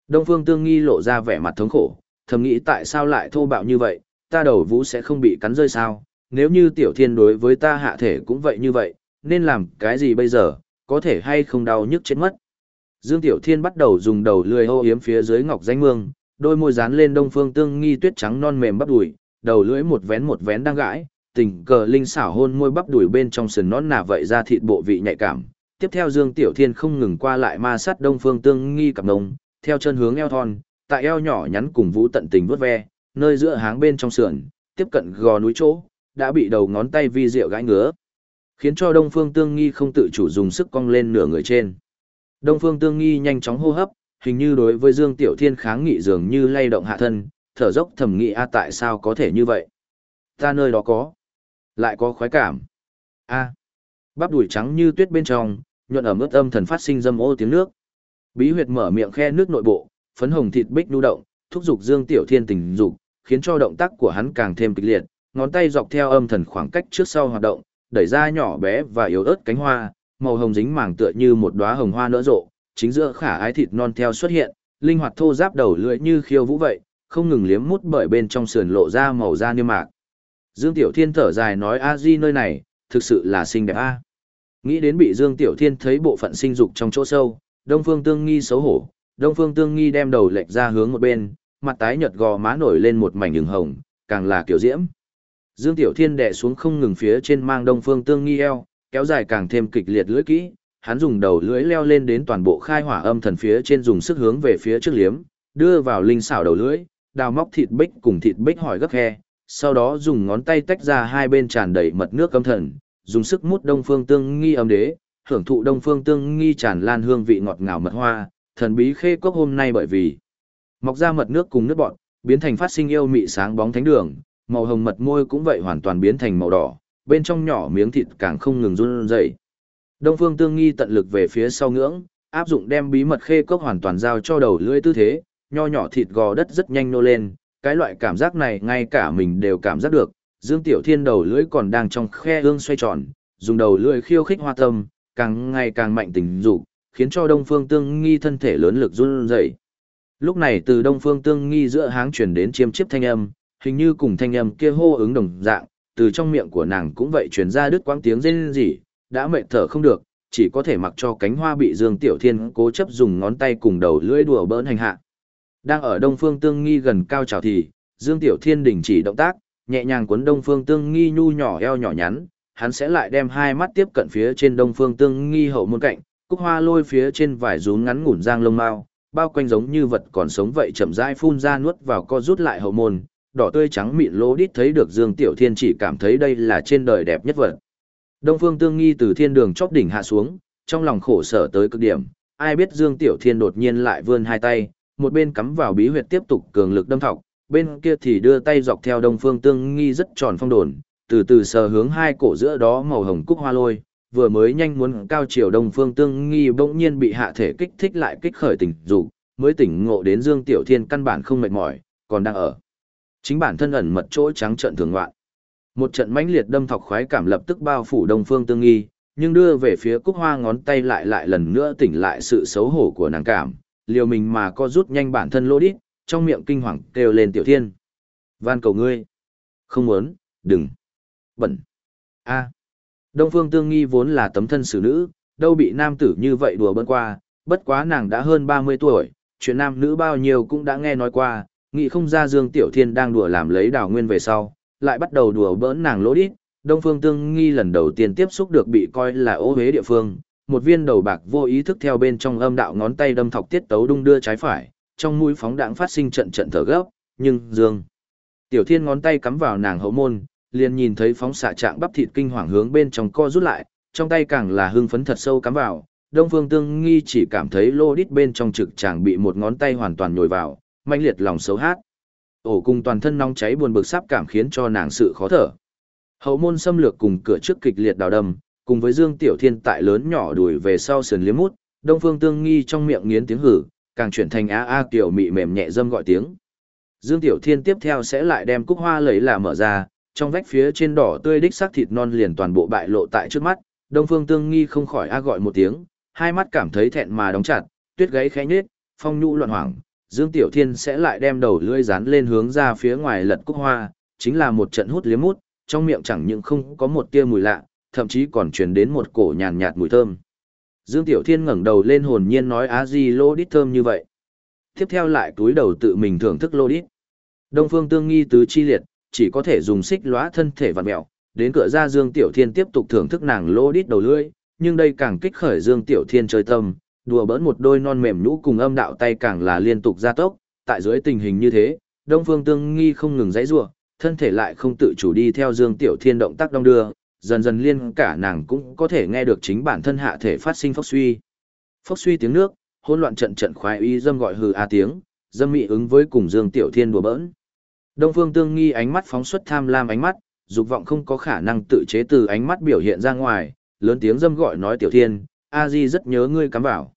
Đông Phương Tương Nghi lộ ra vẻ mặt thống khổ, thầm nghĩ tại sao lại thô bạo như vậy, ta đầu vũ sẽ không bị cắn rơi sao, nếu như tiểu thiên đối với ta hạ thể cũng vậy như vậy, nên làm cái gì bây giờ, có thể hay không đau nhức chết mất. Dương Tiểu Thiên bắt đầu dùng đầu lười hô yếm phía dưới ngọc danh mương, đôi môi dán lên đông phương tương nghi tuyết trắng non mềm bắp đùi, đầu lưỡi một vén một vén đang gãi, tình cờ linh xảo hôn môi bắp đùi bên trong sườn nón nà vậy ra thịt bộ vị nhạy cảm. Tiếp theo Dương Tiểu Thiên không ngừng qua lại ma sát đông phương tương nghi cặp ngông, theo chân hướng eo thon, tại eo nhỏ nhắn cùng vũ tận tình vuốt ve, nơi giữa háng bên trong sườn, tiếp cận gò núi chỗ, đã bị đầu ngón tay vi diệu gãi ngứa, khiến cho Đông Phương Tương Nghi không tự chủ dùng sức cong lên nửa người trên. Đông Phương Tương Nghi nhanh chóng hô hấp, hình như đối với Dương Tiểu Thiên kháng nghị dường như lay động hạ thân, thở dốc thầm nghĩ a tại sao có thể như vậy? Ta nơi đó có, lại có khoái cảm. A. Bắp đùi trắng như tuyết bên trong, nhuận ẩm ướt âm thần phát sinh dâm ô tiếng nước. Bí huyệt mở miệng khe nước nội bộ, phấn hồng thịt bích nhu động, thúc giục Dương Tiểu Thiên tình dục, khiến cho động tác của hắn càng thêm kịch liệt, ngón tay dọc theo âm thần khoảng cách trước sau hoạt động, đẩy ra nhỏ bé và yếu ớt cánh hoa, màu hồng dính màng tựa như một đóa hồng hoa nở rộ, chính giữa khả ái thịt non theo xuất hiện, linh hoạt thô giáp đầu lưỡi như khiêu vũ vậy, không ngừng liếm mút bởi bên trong sườn lộ ra màu da niêm mạc. Dương Tiểu Thiên thở dài nói a di nơi này, thực sự là xinh đẹp a. Nghĩ đến bị Dương Tiểu Thiên thấy bộ phận sinh dục trong chỗ sâu, Đông Phương Tương Nghi xấu hổ, Đông Phương Tương Nghi đem đầu lệch ra hướng một bên, mặt tái nhợt gò má nổi lên một mảnh đường hồng, càng là kiểu diễm. Dương Tiểu Thiên đè xuống không ngừng phía trên mang Đông Phương Tương Nghi eo, kéo dài càng thêm kịch liệt lưỡi kỹ, hắn dùng đầu lưỡi leo lên đến toàn bộ khai hỏa âm thần phía trên dùng sức hướng về phía trước liếm, đưa vào linh xảo đầu lưỡi, đào móc thịt bích cùng thịt bích hỏi gấp khe, sau đó dùng ngón tay tách ra hai bên tràn đầy mật nước âm thần, dùng sức mút Đông Phương Tương Nghi âm đế, hưởng thụ Đông Phương Tương Nghi tràn lan hương vị ngọt ngào mật hoa, thần bí khê cốc hôm nay bởi vì mọc ra mật nước cùng nước bọt, biến thành phát sinh yêu mị sáng bóng thánh đường, màu hồng mật môi cũng vậy hoàn toàn biến thành màu đỏ, bên trong nhỏ miếng thịt càng không ngừng run rẩy. Đông Phương Tương Nghi tận lực về phía sau ngưỡng, áp dụng đem bí mật khê cốc hoàn toàn giao cho đầu lưỡi tư thế, nho nhỏ thịt gò đất rất nhanh nô lên, cái loại cảm giác này ngay cả mình đều cảm giác được. Dương Tiểu Thiên đầu lưỡi còn đang trong khe hương xoay tròn, dùng đầu lưỡi khiêu khích hoa tâm, càng ngày càng mạnh tình dục, khiến cho Đông Phương Tương Nghi thân thể lớn lực run rẩy. Lúc này từ Đông Phương Tương Nghi giữa háng truyền đến chiêm chiếp thanh âm, hình như cùng thanh âm kia hô ứng đồng dạng, từ trong miệng của nàng cũng vậy truyền ra đứt quãng tiếng rên rỉ, đã mệt thở không được, chỉ có thể mặc cho cánh hoa bị Dương Tiểu Thiên cố chấp dùng ngón tay cùng đầu lưỡi đùa bỡn hành hạ. Đang ở Đông Phương Tương Nghi gần cao trào thì, Dương Tiểu Thiên đình chỉ động tác, nhẹ nhàng cuốn Đông Phương Tương Nghi nhu nhỏ eo nhỏ nhắn, hắn sẽ lại đem hai mắt tiếp cận phía trên Đông Phương Tương Nghi hậu môn cạnh, cúc hoa lôi phía trên vải rú ngắn ngủn giang lông mao, bao quanh giống như vật còn sống vậy chậm rãi phun ra nuốt vào co rút lại hậu môn, đỏ tươi trắng mịn lỗ đít thấy được Dương Tiểu Thiên chỉ cảm thấy đây là trên đời đẹp nhất vật. Đông Phương Tương Nghi từ thiên đường chóp đỉnh hạ xuống, trong lòng khổ sở tới cực điểm, ai biết Dương Tiểu Thiên đột nhiên lại vươn hai tay, một bên cắm vào bí huyệt tiếp tục cường lực đâm thọc, bên kia thì đưa tay dọc theo Đông Phương Tương Nghi rất tròn phong đồn, từ từ sờ hướng hai cổ giữa đó màu hồng cúc hoa lôi, vừa mới nhanh muốn cao chiều Đông Phương Tương Nghi bỗng nhiên bị hạ thể kích thích lại kích khởi tình dục, mới tỉnh ngộ đến Dương Tiểu Thiên căn bản không mệt mỏi, còn đang ở. Chính bản thân ẩn mật chỗ trắng trợn thường ngoạn. Một trận mãnh liệt đâm thọc khoái cảm lập tức bao phủ Đông Phương Tương Nghi, nhưng đưa về phía Cúc Hoa ngón tay lại lại lần nữa tỉnh lại sự xấu hổ của nàng cảm, liều mình mà co rút nhanh bản thân lỗ đít, trong miệng kinh hoàng kêu lên Tiểu Thiên. Van cầu ngươi. Không muốn, đừng. Bẩn. A. Đông Phương Tương Nghi vốn là tấm thân xử nữ, đâu bị nam tử như vậy đùa bỡn qua, bất quá nàng đã hơn 30 tuổi, chuyện nam nữ bao nhiêu cũng đã nghe nói qua, nghĩ không ra Dương Tiểu Thiên đang đùa làm lấy đào nguyên về sau, lại bắt đầu đùa bỡn nàng lỗ đít. Đông Phương Tương Nghi lần đầu tiên tiếp xúc được bị coi là ô hế địa phương, một viên đầu bạc vô ý thức theo bên trong âm đạo ngón tay đâm thọc tiết tấu đung đưa trái phải, trong mũi phóng đạn phát sinh trận trận thở gấp, nhưng Dương Tiểu Thiên ngón tay cắm vào nàng hậu môn, liền nhìn thấy phóng xạ trạng bắp thịt kinh hoàng hướng bên trong co rút lại, trong tay càng là hưng phấn thật sâu cắm vào, Đông Phương Tương Nghi chỉ cảm thấy lô đít bên trong trực chàng bị một ngón tay hoàn toàn nhồi vào, manh liệt lòng xấu hát. Ổ cùng toàn thân nóng cháy buồn bực sắp cảm khiến cho nàng sự khó thở. Hậu môn xâm lược cùng cửa trước kịch liệt đào đầm, cùng với Dương Tiểu Thiên tại lớn nhỏ đuổi về sau sườn liếm mút, Đông Phương Tương Nghi trong miệng nghiến tiếng hử, càng chuyển thành a a kiểu mị mềm nhẹ dâm gọi tiếng. Dương Tiểu Thiên tiếp theo sẽ lại đem cúc hoa lấy là mở ra, trong vách phía trên đỏ tươi đích sắc thịt non liền toàn bộ bại lộ tại trước mắt, Đông Phương Tương Nghi không khỏi a gọi một tiếng, hai mắt cảm thấy thẹn mà đóng chặt, tuyết gáy khẽ nhếch, phong nhũ loạn hoảng, Dương Tiểu Thiên sẽ lại đem đầu lưỡi dán lên hướng ra phía ngoài lật cúc hoa, chính là một trận hút liếm mút, trong miệng chẳng những không có một tia mùi lạ, thậm chí còn truyền đến một cổ nhàn nhạt mùi thơm. Dương Tiểu Thiên ngẩng đầu lên hồn nhiên nói á gì lô đít thơm như vậy. Tiếp theo lại túi đầu tự mình thưởng thức lô đít. Đông Phương Tương Nghi tứ chi liệt, chỉ có thể dùng xích lóa thân thể vặn mèo, đến cửa ra Dương Tiểu Thiên tiếp tục thưởng thức nàng lô đít đầu lưỡi, nhưng đây càng kích khởi Dương Tiểu Thiên chơi tâm, đùa bỡn một đôi non mềm nhũ cùng âm đạo tay càng là liên tục gia tốc, tại dưới tình hình như thế, Đông Phương Tương Nghi không ngừng giãy giụa, thân thể lại không tự chủ đi theo Dương Tiểu Thiên động tác đông đưa, dần dần liên cả nàng cũng có thể nghe được chính bản thân hạ thể phát sinh phốc suy. Phốc suy tiếng nước, hỗn loạn trận trận khoái y dâm gọi hừ a tiếng, dâm mị ứng với cùng Dương Tiểu Thiên đùa bỡn. Đông Phương Tương Nghi ánh mắt phóng xuất tham lam ánh mắt, dục vọng không có khả năng tự chế từ ánh mắt biểu hiện ra ngoài, lớn tiếng dâm gọi nói Tiểu Thiên, A Di rất nhớ ngươi cắm vào.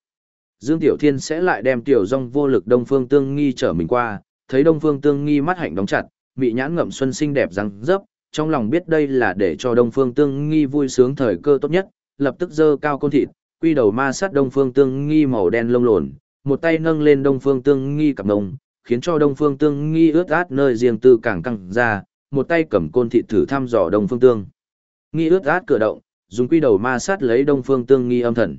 Dương Tiểu Thiên sẽ lại đem Tiểu Dung vô lực Đông Phương Tương Nghi trở mình qua, thấy Đông Phương Tương Nghi mắt hạnh đóng chặt, bị nhãn ngậm xuân xinh đẹp răng dấp, trong lòng biết đây là để cho Đông Phương Tương Nghi vui sướng thời cơ tốt nhất, lập tức giơ cao côn thịt, quy đầu ma sát Đông Phương Tương Nghi màu đen lông lồn, một tay nâng lên Đông Phương Tương Nghi cặp đồng, khiến cho Đông Phương Tương Nghi ướt át nơi riêng tư càng căng ra, một tay cầm côn thịt thử thăm dò Đông Phương Tương. Nghi ướt át cửa động, dùng quy đầu ma sát lấy Đông Phương Tương Nghi âm thần.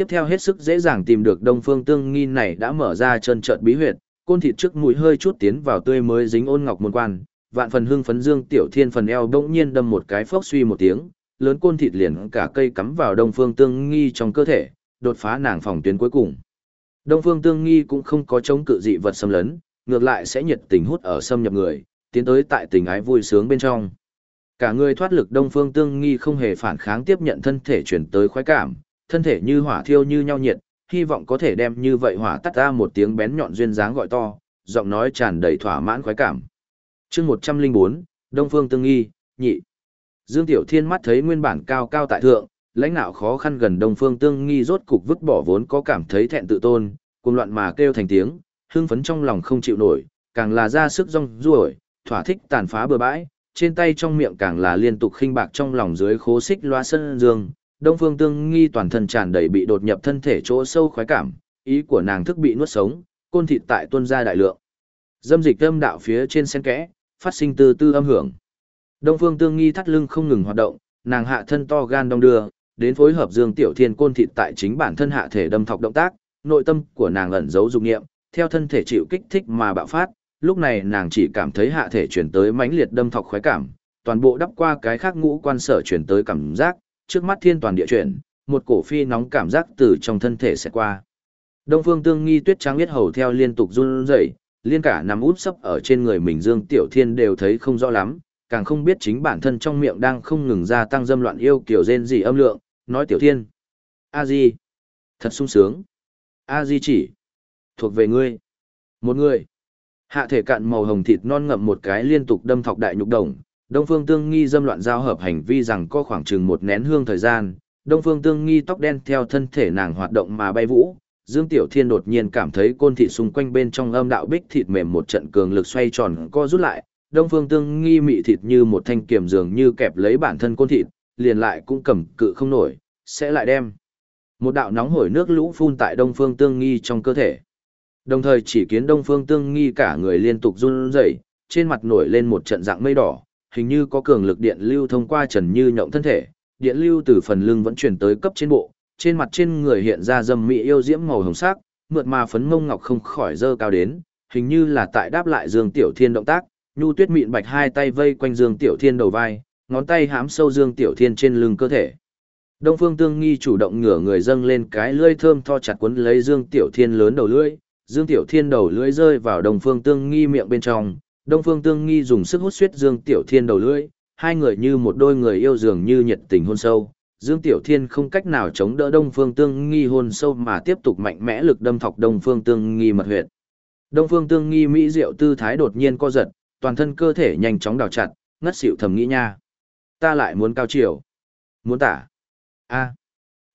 Tiếp theo hết sức dễ dàng tìm được Đông Phương Tương Nghi này đã mở ra chân trợn bí huyệt, côn thịt trước mũi hơi chút tiến vào tươi mới dính ôn ngọc môn quan, vạn phần hưng phấn Dương Tiểu Thiên phần eo bỗng nhiên đâm một cái phốc suy một tiếng, lớn côn thịt liền cả cây cắm vào Đông Phương Tương Nghi trong cơ thể, đột phá nàng phòng tuyến cuối cùng. Đông Phương Tương Nghi cũng không có chống cự dị vật xâm lấn, ngược lại sẽ nhiệt tình hút ở xâm nhập người, tiến tới tại tình ái vui sướng bên trong. Cả người thoát lực Đông Phương Tương Nghi không hề phản kháng tiếp nhận thân thể chuyển tới khoái cảm, thân thể như hỏa thiêu như nhau nhiệt, hy vọng có thể đem như vậy hỏa tắt ra một tiếng bén nhọn duyên dáng gọi to, giọng nói tràn đầy thỏa mãn khoái cảm. Chương 104, Đông Phương Tương Nghi, nhị. Dương Tiểu Thiên mắt thấy nguyên bản cao cao tại thượng, lãnh nạo khó khăn gần Đông Phương Tương Nghi rốt cục vứt bỏ vốn có cảm thấy thẹn tự tôn, cuồng loạn mà kêu thành tiếng, hưng phấn trong lòng không chịu nổi, càng là ra sức rong ruổi, thỏa thích tàn phá bừa bãi, trên tay trong miệng càng là liên tục khinh bạc trong lòng dưới khố xích loa sân dương, Đông Phương Tương Nghi toàn thân tràn đầy bị đột nhập thân thể chỗ sâu khoái cảm, ý của nàng thức bị nuốt sống, côn thịt tại tuôn ra đại lượng. Dâm dịch âm đạo phía trên sen kẽ, phát sinh từ tư âm hưởng. Đông Phương Tương Nghi thắt lưng không ngừng hoạt động, nàng hạ thân to gan đong đưa, đến phối hợp Dương Tiểu Thiên côn thịt tại chính bản thân hạ thể đâm thọc động tác, nội tâm của nàng ẩn giấu dục nghiệm, theo thân thể chịu kích thích mà bạo phát, lúc này nàng chỉ cảm thấy hạ thể chuyển tới mãnh liệt đâm thọc khoái cảm, toàn bộ đắp qua cái khác ngũ quan sở chuyển tới cảm giác, trước mắt thiên toàn địa chuyển, một cổ phi nóng cảm giác từ trong thân thể sẽ qua. Đông Phương Tương Nghi tuyết trắng biết hầu theo liên tục run rẩy, liên cả nằm út sấp ở trên người mình Dương Tiểu Thiên đều thấy không rõ lắm, càng không biết chính bản thân trong miệng đang không ngừng gia tăng dâm loạn yêu kiểu rên gì âm lượng, nói Tiểu Thiên. A Di, thật sung sướng. A Di chỉ, thuộc về ngươi. Một người. Hạ thể cạn màu hồng thịt non ngậm một cái liên tục đâm thọc đại nhục đồng, Đông Phương Tương Nghi dâm loạn giao hợp hành vi rằng có khoảng chừng một nén hương thời gian, Đông Phương Tương Nghi tóc đen theo thân thể nàng hoạt động mà bay vũ, Dương Tiểu Thiên đột nhiên cảm thấy côn thịt xung quanh bên trong âm đạo bích thịt mềm một trận cường lực xoay tròn co rút lại, Đông Phương Tương Nghi mị thịt như một thanh kiềm dường như kẹp lấy bản thân côn thịt, liền lại cũng cầm cự không nổi, sẽ lại đem một đạo nóng hổi nước lũ phun tại Đông Phương Tương Nghi trong cơ thể. Đồng thời chỉ kiến Đông Phương Tương Nghi cả người liên tục run rẩy, trên mặt nổi lên một trận dạng mây đỏ, hình như có cường lực điện lưu thông qua Trần Như nhộng thân thể, điện lưu từ phần lưng vẫn chuyển tới cấp trên bộ, trên mặt trên người hiện ra dâm mỹ yêu diễm màu hồng sắc, mượt mà phấn mông ngọc không khỏi dơ cao đến, hình như là tại đáp lại Dương Tiểu Thiên động tác, Nhu Tuyết mịn bạch hai tay vây quanh Dương Tiểu Thiên đầu vai, ngón tay hãm sâu Dương Tiểu Thiên trên lưng cơ thể. Đông Phương Tương Nghi chủ động ngửa người dâng lên cái lưỡi thơm tho chặt quấn lấy Dương Tiểu Thiên lớn đầu lưỡi, Dương Tiểu Thiên đầu lưỡi rơi vào Đông Phương Tương Nghi miệng bên trong, Đông Phương Tương Nghi dùng sức hút suýt Dương Tiểu Thiên đầu lưỡi, hai người như một đôi người yêu dường như nhiệt tình hôn sâu. Dương Tiểu Thiên không cách nào chống đỡ Đông Phương Tương Nghi hôn sâu mà tiếp tục mạnh mẽ lực đâm thọc Đông Phương Tương Nghi mật huyệt. Đông Phương Tương Nghi mỹ diệu tư thái đột nhiên co giật, toàn thân cơ thể nhanh chóng đào chặt, ngất xỉu thầm nghĩ nha. Ta lại muốn cao chiều. Muốn tả. A.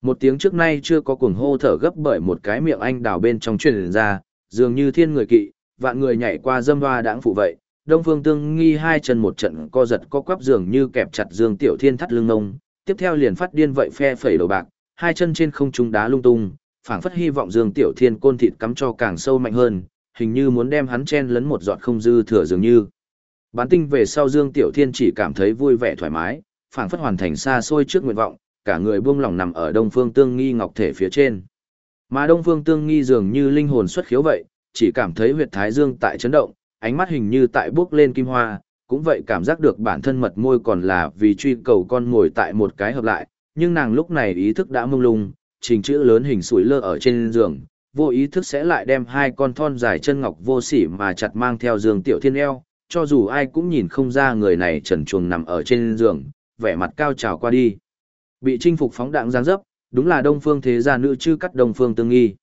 Một tiếng trước nay chưa có cuồng hô thở gấp bởi một cái miệng anh đào bên trong truyền ra, dường như thiên người kỵ, vạn người nhảy qua dâm hoa đãng phụ vậy. Đông Phương Tương nghi hai chân một trận co giật co quắp dường như kẹp chặt Dương Tiểu Thiên thắt lưng ngông, tiếp theo liền phát điên vậy phe phẩy đầu bạc, hai chân trên không trung đá lung tung, phảng phất hy vọng Dương Tiểu Thiên côn thịt cắm cho càng sâu mạnh hơn, hình như muốn đem hắn chen lấn một giọt không dư thừa dường như. Bán tinh về sau Dương Tiểu Thiên chỉ cảm thấy vui vẻ thoải mái, phảng phất hoàn thành xa xôi trước nguyện vọng, cả người buông lỏng nằm ở Đông Phương Tương Nghi ngọc thể phía trên. Mà Đông Phương Tương Nghi dường như linh hồn xuất khiếu vậy, chỉ cảm thấy huyệt thái dương tại chấn động, ánh mắt hình như tại bước lên kim hoa, cũng vậy cảm giác được bản thân mật môi còn là vì truy cầu con ngồi tại một cái hợp lại, nhưng nàng lúc này ý thức đã mông lung, trình chữ lớn hình sủi lơ ở trên giường, vô ý thức sẽ lại đem hai con thon dài chân ngọc vô sỉ mà chặt mang theo giường tiểu thiên eo, cho dù ai cũng nhìn không ra người này trần chuồng nằm ở trên giường, vẻ mặt cao trào qua đi. Bị chinh phục phóng đạn giáng dấp, đúng là đông phương thế gia nữ chư cắt đông phương tương nghi.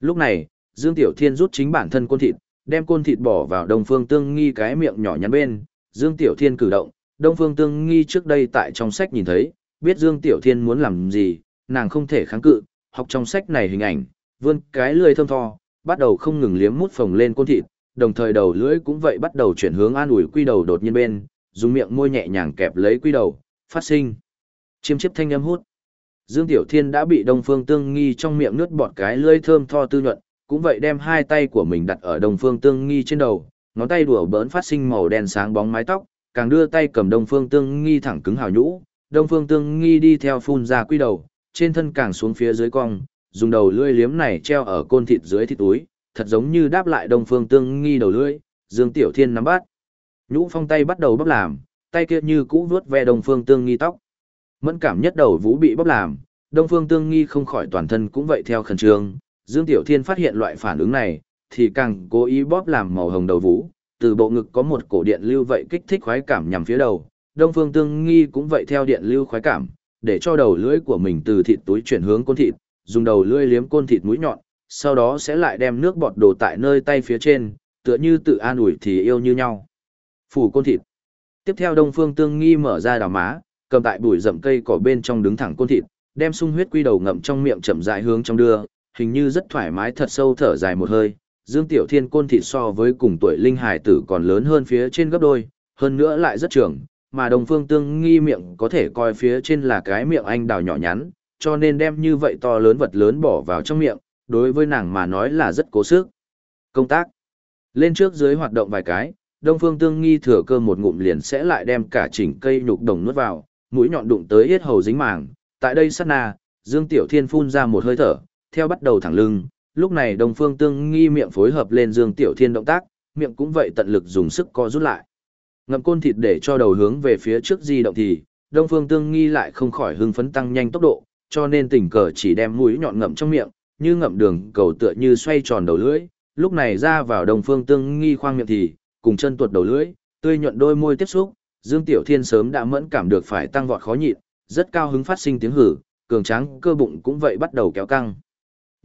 Lúc này, Dương Tiểu Thiên rút chính bản thân quân thịt, đem côn thịt bỏ vào đông phương tương nghi cái miệng nhỏ nhắn bên. Dương Tiểu Thiên cử động, đông phương tương nghi trước đây tại trong sách nhìn thấy, biết Dương Tiểu Thiên muốn làm gì, nàng không thể kháng cự, học trong sách này hình ảnh, vươn cái lưỡi thơm tho, bắt đầu không ngừng liếm mút phồng lên côn thịt, đồng thời đầu lưỡi cũng vậy bắt đầu chuyển hướng an ủi quy đầu đột nhiên bên, dùng miệng môi nhẹ nhàng kẹp lấy quy đầu, phát sinh. Chiêm chiếp thanh âm hút. Dương Tiểu Thiên đã bị Đông Phương Tương Nghi trong miệng nuốt bọt cái lưỡi thơm tho tư nhuận, cũng vậy đem hai tay của mình đặt ở Đông Phương Tương Nghi trên đầu, ngón tay đùa bỡn phát sinh màu đen sáng bóng mái tóc, càng đưa tay cầm Đông Phương Tương Nghi thẳng cứng hào nhũ, Đông Phương Tương Nghi đi theo phun ra quy đầu, trên thân càng xuống phía dưới cong, dùng đầu lưỡi liếm này treo ở côn thịt dưới thịt túi, thật giống như đáp lại Đông Phương Tương Nghi đầu lưỡi, Dương Tiểu Thiên nắm bắt. Nhũ Phong tay bắt đầu bóc làm, tay kia như cũ vuốt ve Đông Phương Tương Nghi tóc. Mẫn cảm nhất đầu vũ bị bóc làm, Đông Phương Tương Nghi không khỏi toàn thân cũng vậy theo khẩn trương. Dương Tiểu Thiên phát hiện loại phản ứng này, thì càng cố ý bóp làm màu hồng đầu vũ, từ bộ ngực có một cổ điện lưu vậy kích thích khoái cảm nhằm phía đầu. Đông Phương Tương Nghi cũng vậy theo điện lưu khoái cảm, để cho đầu lưỡi của mình từ thịt túi chuyển hướng côn thịt, dùng đầu lưỡi liếm côn thịt mũi nhọn, sau đó sẽ lại đem nước bọt đổ tại nơi tay phía trên, tựa như tự an ủi thì yêu như nhau. Phủ côn thịt. Tiếp theo Đông Phương Tương Nghi mở ra đào má, cầm tại bụi rậm cây cỏ bên trong đứng thẳng côn thịt, đem sung huyết quy đầu ngậm trong miệng chậm rãi hướng trong đưa, hình như rất thoải mái thật sâu thở dài một hơi. Dương Tiểu Thiên côn thịt so với cùng tuổi linh hải tử còn lớn hơn phía trên gấp đôi, hơn nữa lại rất trưởng mà Đồng Phương Tương Nghi miệng có thể coi phía trên là cái miệng anh đào nhỏ nhắn, cho nên đem như vậy to lớn vật lớn bỏ vào trong miệng, đối với nàng mà nói là rất cố sức. Công tác. Lên trước dưới hoạt động vài cái, Đông Phương Tương Nghi thừa cơ một ngụm liền sẽ lại đem cả chỉnh cây nhục đồng nuốt vào, mũi nhọn đụng tới yết hầu dính màng. Tại đây sát na, Dương Tiểu Thiên phun ra một hơi thở, theo bắt đầu thẳng lưng, lúc này Đông Phương Tương Nghi miệng phối hợp lên Dương Tiểu Thiên động tác, miệng cũng vậy tận lực dùng sức co rút lại. Ngậm côn thịt để cho đầu hướng về phía trước di động thì, Đông Phương Tương Nghi lại không khỏi hưng phấn tăng nhanh tốc độ, cho nên tình cờ chỉ đem mũi nhọn ngậm trong miệng, như ngậm đường cầu tựa như xoay tròn đầu lưỡi, lúc này ra vào Đông Phương Tương Nghi khoang miệng thì, cùng chân tuột đầu lưỡi, tươi nhuận đôi môi tiếp xúc, Dương Tiểu Thiên sớm đã mẫn cảm được phải tăng vọt khó nhịn, rất cao hứng phát sinh tiếng hử, cường tráng cơ bụng cũng vậy bắt đầu kéo căng.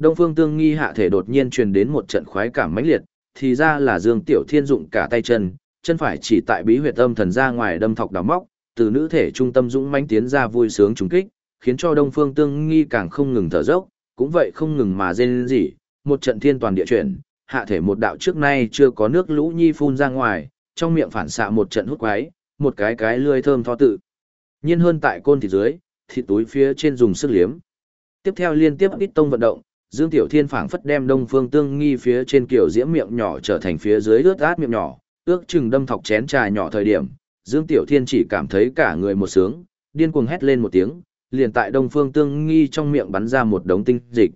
Đông Phương Tương Nghi hạ thể đột nhiên truyền đến một trận khoái cảm mãnh liệt, thì ra là Dương Tiểu Thiên dụng cả tay chân, chân phải chỉ tại bí huyệt âm thần ra ngoài đâm thọc đào móc, từ nữ thể trung tâm dũng mãnh tiến ra vui sướng trùng kích, khiến cho Đông Phương Tương Nghi càng không ngừng thở dốc, cũng vậy không ngừng mà rên rỉ, một trận thiên toàn địa chuyển, hạ thể một đạo trước nay chưa có nước lũ nhi phun ra ngoài, trong miệng phản xạ một trận hút quái, một cái cái lươi thơm tho tự. Nhiên hơn tại côn thịt dưới, thịt túi phía trên dùng sức liếm. Tiếp theo liên tiếp ít tông vận động, Dương Tiểu Thiên phảng phất đem Đông Phương Tương Nghi phía trên kiểu diễm miệng nhỏ trở thành phía dưới ướt át miệng nhỏ, ước chừng đâm thọc chén trà nhỏ thời điểm, Dương Tiểu Thiên chỉ cảm thấy cả người một sướng, điên cuồng hét lên một tiếng, liền tại Đông Phương Tương Nghi trong miệng bắn ra một đống tinh dịch.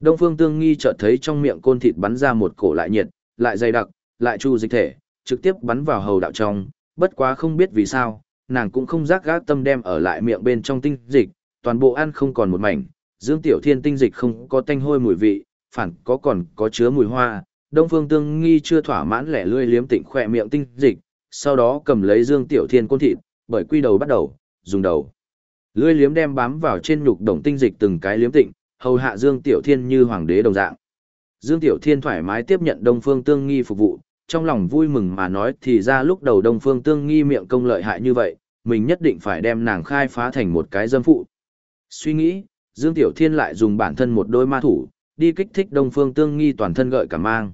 Đông Phương Tương Nghi chợt thấy trong miệng côn thịt bắn ra một cổ lại nhiệt, lại dày đặc, lại chu dịch thể, trực tiếp bắn vào hầu đạo trong, bất quá không biết vì sao, nàng cũng không giác gác tâm đem ở lại miệng bên trong tinh dịch, toàn bộ ăn không còn một mảnh, Dương Tiểu Thiên tinh dịch không có tanh hôi mùi vị, phản có còn có chứa mùi hoa. Đông Phương Tương Nghi chưa thỏa mãn lẻ lươi liếm tịnh khỏe miệng tinh dịch, sau đó cầm lấy Dương Tiểu Thiên côn thịt, bởi quy đầu bắt đầu, dùng đầu. Lươi liếm đem bám vào trên nhục đồng tinh dịch từng cái liếm tịnh, hầu hạ Dương Tiểu Thiên như hoàng đế đồng dạng. Dương Tiểu Thiên thoải mái tiếp nhận Đông Phương Tương Nghi phục vụ, trong lòng vui mừng mà nói thì ra lúc đầu Đông Phương Tương Nghi miệng công lợi hại như vậy, mình nhất định phải đem nàng khai phá thành một cái dâm phụ. Suy nghĩ, Dương Tiểu Thiên lại dùng bản thân một đôi ma thủ, đi kích thích Đông Phương Tương Nghi toàn thân gợi cảm mang.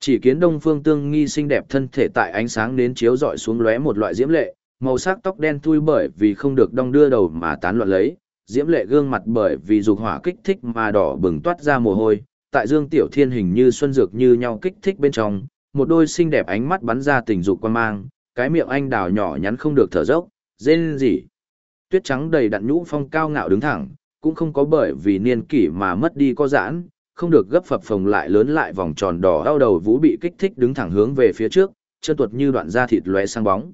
Chỉ kiến Đông Phương Tương Nghi xinh đẹp thân thể tại ánh sáng đến chiếu rọi xuống lóe một loại diễm lệ, màu sắc tóc đen thui bởi vì không được đong đưa đầu mà tán loạn lấy, diễm lệ gương mặt bởi vì dục hỏa kích thích mà đỏ bừng toát ra mồ hôi, tại Dương Tiểu Thiên hình như xuân dược như nhau kích thích bên trong, một đôi xinh đẹp ánh mắt bắn ra tình dục quan mang, cái miệng anh đào nhỏ nhắn không được thở dốc, rên rỉ. Tuyết trắng đầy đặn nhũ phong cao ngạo đứng thẳng, cũng không có bởi vì niên kỷ mà mất đi có giãn, không được gấp phập phồng lại lớn lại vòng tròn đỏ đau đầu vũ bị kích thích đứng thẳng hướng về phía trước, chân tuột như đoạn da thịt lóe sang bóng.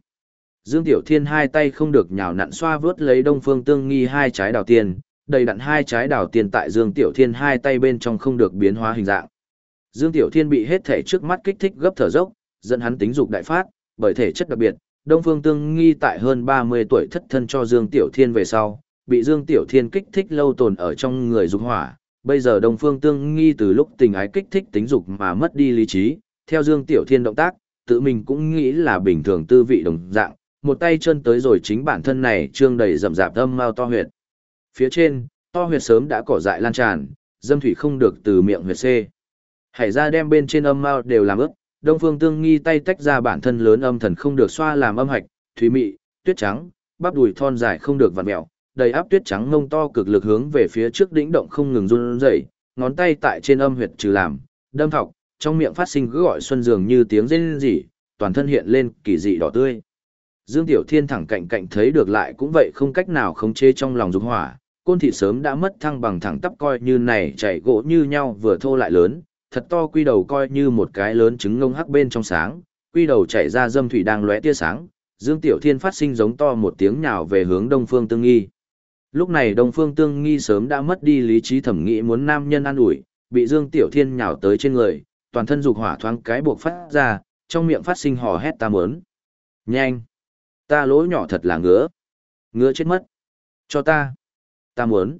Dương Tiểu Thiên hai tay không được nhào nặn xoa vớt lấy Đông Phương Tương Nghi hai trái đào tiền, đầy đặn hai trái đào tiền tại Dương Tiểu Thiên hai tay bên trong không được biến hóa hình dạng. Dương Tiểu Thiên bị hết thể trước mắt kích thích gấp thở dốc, dẫn hắn tính dục đại phát, bởi thể chất đặc biệt, Đông Phương Tương Nghi tại hơn 30 tuổi thất thân cho Dương Tiểu Thiên về sau, bị Dương Tiểu Thiên kích thích lâu tồn ở trong người dục hỏa, bây giờ Đông Phương Tương Nghi từ lúc tình ái kích thích tính dục mà mất đi lý trí, theo Dương Tiểu Thiên động tác, tự mình cũng nghĩ là bình thường tư vị đồng dạng, một tay chân tới rồi chính bản thân này trương đầy rậm rạp âm mao to huyệt. Phía trên, to huyệt sớm đã cỏ dại lan tràn, dâm thủy không được từ miệng huyệt C. Hải ra đem bên trên âm mao đều làm ướt, Đông Phương Tương Nghi tay tách ra bản thân lớn âm thần không được xoa làm âm hạch, thủy mị, tuyết trắng, bắp đùi thon dài không được vặn mèo, đầy áp tuyết trắng ngông to cực lực hướng về phía trước đỉnh động không ngừng run rẩy, ngón tay tại trên âm huyệt trừ làm, đâm thọc, trong miệng phát sinh cứ gọi xuân dường như tiếng rên rỉ, toàn thân hiện lên kỳ dị đỏ tươi. Dương Tiểu Thiên thẳng cạnh cạnh thấy được lại cũng vậy không cách nào khống chế trong lòng dục hỏa, côn thị sớm đã mất thăng bằng thẳng tắp coi như này chạy gỗ như nhau vừa thô lại lớn, thật to quy đầu coi như một cái lớn trứng ngông hắc bên trong sáng, quy đầu chảy ra dâm thủy đang lóe tia sáng, Dương Tiểu Thiên phát sinh giống to một tiếng nhào về hướng Đông Phương Tương Nghi. Lúc này Đông Phương Tương Nghi sớm đã mất đi lý trí thẩm nghĩ muốn nam nhân an ủi, bị Dương Tiểu Thiên nhào tới trên người, toàn thân dục hỏa thoáng cái buộc phát ra, trong miệng phát sinh hò hét ta muốn. Nhanh! Ta lỗ nhỏ thật là ngứa. Ngứa chết mất. Cho ta. Ta muốn.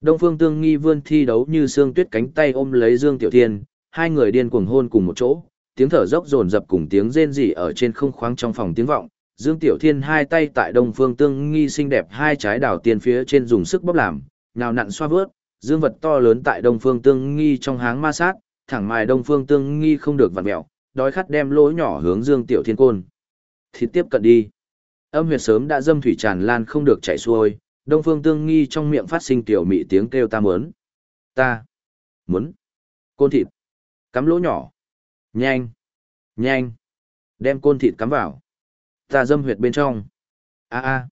Đông Phương Tương Nghi vươn thi đấu như xương tuyết cánh tay ôm lấy Dương Tiểu Thiên, hai người điên cuồng hôn cùng một chỗ, tiếng thở dốc dồn dập cùng tiếng rên rỉ ở trên không khoáng trong phòng tiếng vọng. Dương Tiểu Thiên hai tay tại Đông Phương Tương Nghi xinh đẹp hai trái đảo tiền phía trên dùng sức bóp làm, nào nặn xoa vớt, dương vật to lớn tại Đông Phương Tương Nghi trong háng ma sát, thẳng mài Đông Phương Tương Nghi không được vặn mèo, đói khát đem lỗ nhỏ hướng Dương Tiểu Thiên côn. Thịt tiếp cận đi. Âm huyệt sớm đã dâm thủy tràn lan không được chảy xuôi, Đông Phương Tương Nghi trong miệng phát sinh tiểu mị tiếng kêu ta muốn. Ta muốn. Côn thịt. Cắm lỗ nhỏ. Nhanh. Nhanh. Đem côn thịt cắm vào. Ta dâm huyệt bên trong. A a.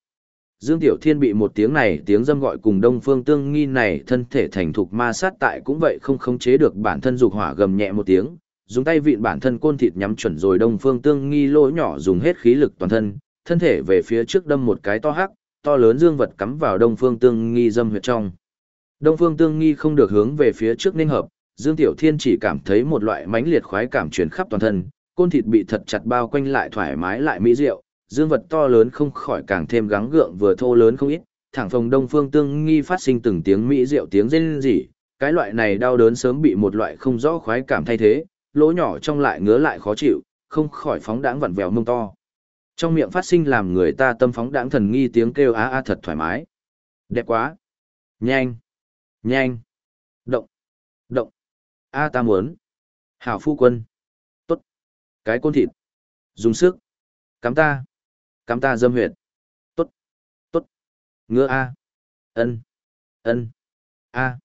Dương Tiểu Thiên bị một tiếng này tiếng dâm gọi cùng Đông Phương Tương Nghi này thân thể thành thục ma sát tại cũng vậy không khống chế được bản thân dục hỏa gầm nhẹ một tiếng, dùng tay vịn bản thân côn thịt nhắm chuẩn rồi Đông Phương Tương Nghi lỗ nhỏ dùng hết khí lực toàn thân, thân thể về phía trước đâm một cái to hắc, to lớn dương vật cắm vào Đông Phương Tương Nghi dâm huyệt trong. Đông Phương Tương Nghi không được hướng về phía trước nên hợp, Dương Tiểu Thiên chỉ cảm thấy một loại mãnh liệt khoái cảm truyền khắp toàn thân, côn thịt bị thật chặt bao quanh lại thoải mái lại mỹ diệu, dương vật to lớn không khỏi càng thêm gắng gượng vừa thô lớn không ít, thẳng phòng Đông Phương Tương Nghi phát sinh từng tiếng mỹ diệu tiếng rên rỉ, cái loại này đau đớn sớm bị một loại không rõ khoái cảm thay thế, lỗ nhỏ trong lại ngứa lại khó chịu, không khỏi phóng đãng vặn vẹo mông to. Trong miệng phát sinh làm người ta tâm phóng đãng thần nghi tiếng kêu á a thật thoải mái. Đẹp quá. Nhanh. Nhanh. Động. Động. A ta muốn. Hảo phu quân. Cái côn thịt. Dùng sức. Cắm ta. Cắm ta dâm huyệt. Tốt. Tốt. Ngựa A. ân ân A.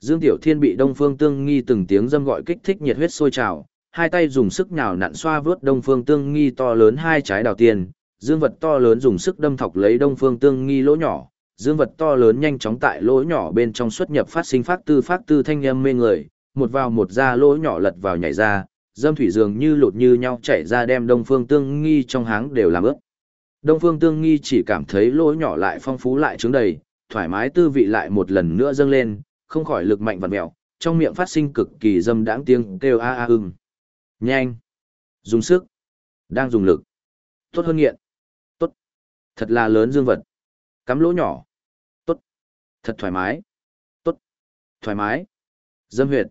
Dương Tiểu Thiên bị Đông Phương Tương Nghi từng tiếng dâm gọi kích thích nhiệt huyết sôi trào, hai tay dùng sức nhào nặn xoa vớt Đông Phương Tương Nghi to lớn hai trái đào tiền, dương vật to lớn dùng sức đâm thọc lấy Đông Phương Tương Nghi lỗ nhỏ, dương vật to lớn nhanh chóng tại lỗ nhỏ bên trong xuất nhập phát sinh phát tư phát tư thanh âm mê người, một vào một ra lỗ nhỏ lật vào nhảy ra, dâm thủy dường như lụt như nhau chảy ra đem Đông Phương Tương Nghi trong háng đều làm ướt. Đông Phương Tương Nghi chỉ cảm thấy lỗ nhỏ lại phong phú lại trứng đầy, thoải mái tư vị lại một lần nữa dâng lên, không khỏi lực mạnh vặt mèo, trong miệng phát sinh cực kỳ dâm đãng tiếng kêu a a ưng. Nhanh, dùng sức, đang dùng lực. Tốt hơn nghiện. Tốt. Thật là lớn dương vật. Cắm lỗ nhỏ. Tốt. Thật thoải mái. Tốt. Thoải mái. Dâm huyệt.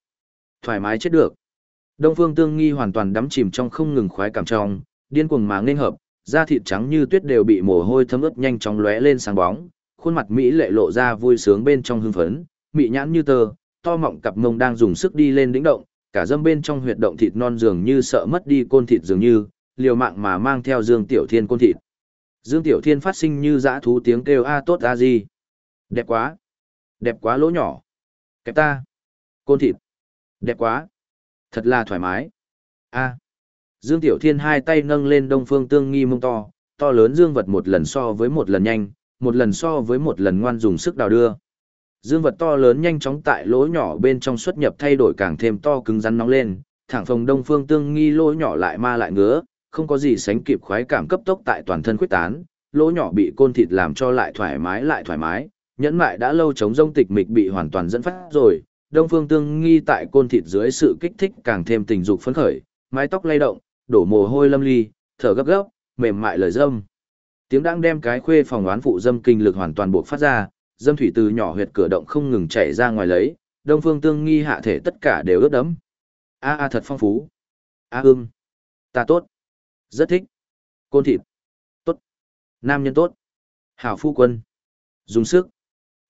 Thoải mái chết được. Đông Phương Tương Nghi hoàn toàn đắm chìm trong không ngừng khoái cảm trong, điên cuồng mà nghênh hợp, da thịt trắng như tuyết đều bị mồ hôi thấm ướt nhanh chóng lóe lên sáng bóng, khuôn mặt mỹ lệ lộ ra vui sướng bên trong hưng phấn, mị nhãn như tơ, to mọng cặp mông đang dùng sức đi lên đỉnh động, cả dâm bên trong huyệt động thịt non dường như sợ mất đi côn thịt dường như, liều mạng mà mang theo Dương Tiểu Thiên côn thịt. Dương Tiểu Thiên phát sinh như dã thú tiếng kêu a tốt a gì. Đẹp quá. Đẹp quá lỗ nhỏ. Kẹp ta. Côn thịt. Đẹp quá. Thật là thoải mái. A. Dương Tiểu Thiên hai tay nâng lên đông phương tương nghi mông to, to lớn dương vật một lần so với một lần nhanh, một lần so với một lần ngoan dùng sức đào đưa. Dương vật to lớn nhanh chóng tại lỗ nhỏ bên trong xuất nhập thay đổi càng thêm to cứng rắn nóng lên, thẳng phồng đông phương tương nghi lỗ nhỏ lại ma lại ngứa, không có gì sánh kịp khoái cảm cấp tốc tại toàn thân quyết tán, lỗ nhỏ bị côn thịt làm cho lại thoải mái lại thoải mái, nhẫn mại đã lâu chống rông tịch mịch bị hoàn toàn dẫn phát rồi, đông phương tương nghi tại côn thịt dưới sự kích thích càng thêm tình dục phấn khởi, mái tóc lay động, đổ mồ hôi lâm ly, thở gấp gáp, mềm mại lời dâm. Tiếng đang đem cái khuê phòng oán phụ dâm kinh lực hoàn toàn buộc phát ra, dâm thủy từ nhỏ huyệt cửa động không ngừng chảy ra ngoài lấy, đông phương tương nghi hạ thể tất cả đều ướt đẫm. A a thật phong phú. A ưng. Ta tốt. Rất thích. Côn thịt. Tốt. Nam nhân tốt. Hảo phu quân. Dùng sức.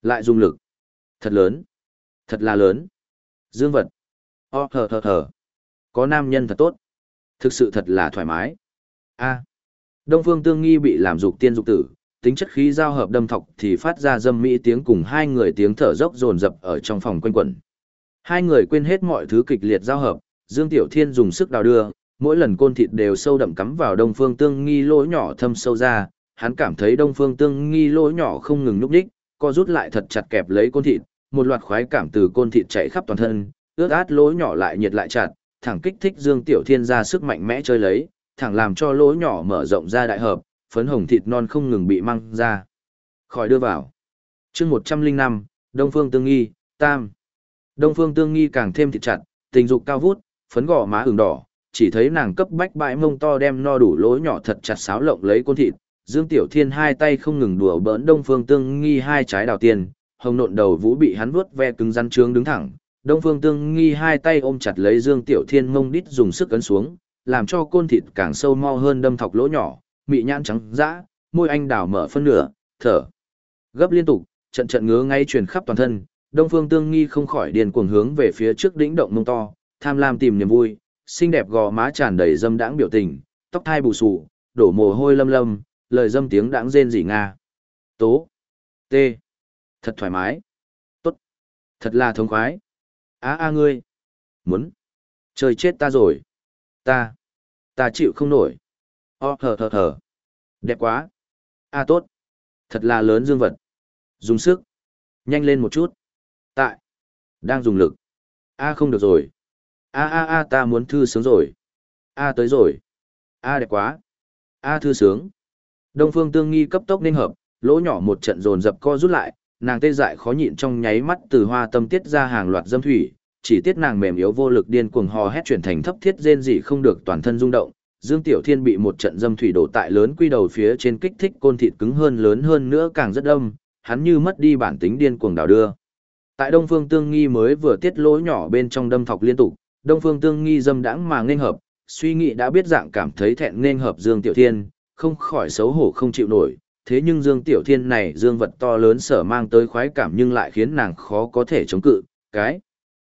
Lại dùng lực. Thật lớn. Thật là lớn. Dương vật. Ờ, o thở thở thở. Có nam nhân thật tốt. Thực sự thật là thoải mái. A. Đông phương tương nghi bị làm dục tiên dục tử, tính chất khí giao hợp đâm thọc thì phát ra dâm mỹ tiếng cùng hai người tiếng thở dốc dồn dập ở trong phòng quanh quẩn. Hai người quên hết mọi thứ kịch liệt giao hợp, Dương Tiểu Thiên dùng sức đào đưa, mỗi lần côn thịt đều sâu đậm cắm vào Đông Phương Tương Nghi lỗ nhỏ thâm sâu ra, hắn cảm thấy Đông Phương Tương Nghi lỗ nhỏ không ngừng nhúc nhích, co rút lại thật chặt kẹp lấy côn thịt, một loạt khoái cảm từ côn thịt chạy khắp toàn thân, ướt át lỗ nhỏ lại nhiệt lại chặt, thẳng kích thích Dương Tiểu Thiên ra sức mạnh mẽ chơi lấy, thẳng làm cho lỗ nhỏ mở rộng ra đại hợp, phấn hồng thịt non không ngừng bị mang ra. Khỏi đưa vào. chương 105, Đông Phương Tương Nghi, Tam. Đông Phương Tương Nghi càng thêm thịt chặt, tình dục cao vút, phấn gò má ửng đỏ, chỉ thấy nàng cấp bách bãi mông to đem no đủ lỗ nhỏ thật chặt sáo lộng lấy côn thịt. Dương Tiểu Thiên hai tay không ngừng đùa bỡn Đông Phương Tương Nghi hai trái đào tiền, hồng nộn đầu vũ bị hắn vuốt ve cứng rắn trướng đứng thẳng. Đông Phương Tương Nghi hai tay ôm chặt lấy Dương Tiểu Thiên mông đít dùng sức ấn xuống, làm cho côn thịt càng sâu mo hơn đâm thọc lỗ nhỏ, mị nhãn trắng dã, môi anh đào mở phân nửa, thở. Gấp liên tục, trận trận ngứa ngay truyền khắp toàn thân, Đông Phương Tương Nghi không khỏi điền cuồng hướng về phía trước đỉnh động mông to, tham lam tìm niềm vui, xinh đẹp gò má tràn đầy dâm đãng biểu tình, tóc thai bù xù, đổ mồ hôi lâm lâm, lời dâm tiếng đãng rên rỉ nga. Tố. T. Thật thoải mái. Tốt. Thật là thống khoái. Á a ngươi. Muốn. Trời chết ta rồi. Ta. Ta chịu không nổi. O thở thở thở. Đẹp quá. A tốt. Thật là lớn dương vật. Dùng sức. Nhanh lên một chút. Tại. Đang dùng lực. A không được rồi. A a a ta muốn thư sướng rồi. A tới rồi. A đẹp quá. A thư sướng. Đông phương tương nghi cấp tốc nên hợp, lỗ nhỏ một trận dồn dập co rút lại, nàng tê dại khó nhịn trong nháy mắt từ hoa tâm tiết ra hàng loạt dâm thủy, chỉ tiết nàng mềm yếu vô lực điên cuồng hò hét chuyển thành thấp thiết rên dị không được toàn thân rung động. Dương Tiểu Thiên bị một trận dâm thủy đổ tại lớn quy đầu phía trên kích thích côn thịt cứng hơn lớn hơn nữa càng rất đông, hắn như mất đi bản tính điên cuồng đảo đưa. Tại Đông Phương Tương Nghi mới vừa tiết lỗ nhỏ bên trong đâm thọc liên tục, Đông Phương Tương Nghi dâm đãng mà nghênh hợp, suy nghĩ đã biết dạng cảm thấy thẹn nên hợp Dương Tiểu Thiên, không khỏi xấu hổ không chịu nổi, thế nhưng Dương Tiểu Thiên này dương vật to lớn sở mang tới khoái cảm nhưng lại khiến nàng khó có thể chống cự, cái.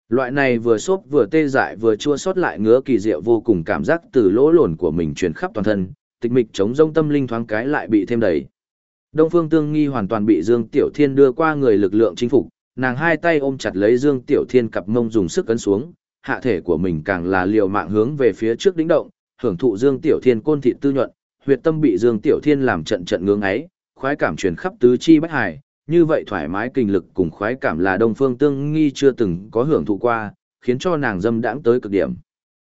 Loại này vừa xốp vừa tê dại vừa chua xót lại ngứa kỳ diệu vô cùng cảm giác từ lỗ lồn của mình truyền khắp toàn thân, tịch mịch chống rông tâm linh thoáng cái lại bị thêm đầy. Đông Phương Tương Nghi hoàn toàn bị Dương Tiểu Thiên đưa qua người lực lượng chinh phục, nàng hai tay ôm chặt lấy Dương Tiểu Thiên cặp mông dùng sức ấn xuống, hạ thể của mình càng là liều mạng hướng về phía trước đỉnh động, hưởng thụ Dương Tiểu Thiên côn thịt tư nhuận, huyệt tâm bị Dương Tiểu Thiên làm trận trận ngưỡng ấy, khoái cảm truyền khắp tứ chi bách hải, như vậy thoải mái kinh lực cùng khoái cảm là Đông Phương Tương Nghi chưa từng có hưởng thụ qua, khiến cho nàng dâm đãng tới cực điểm.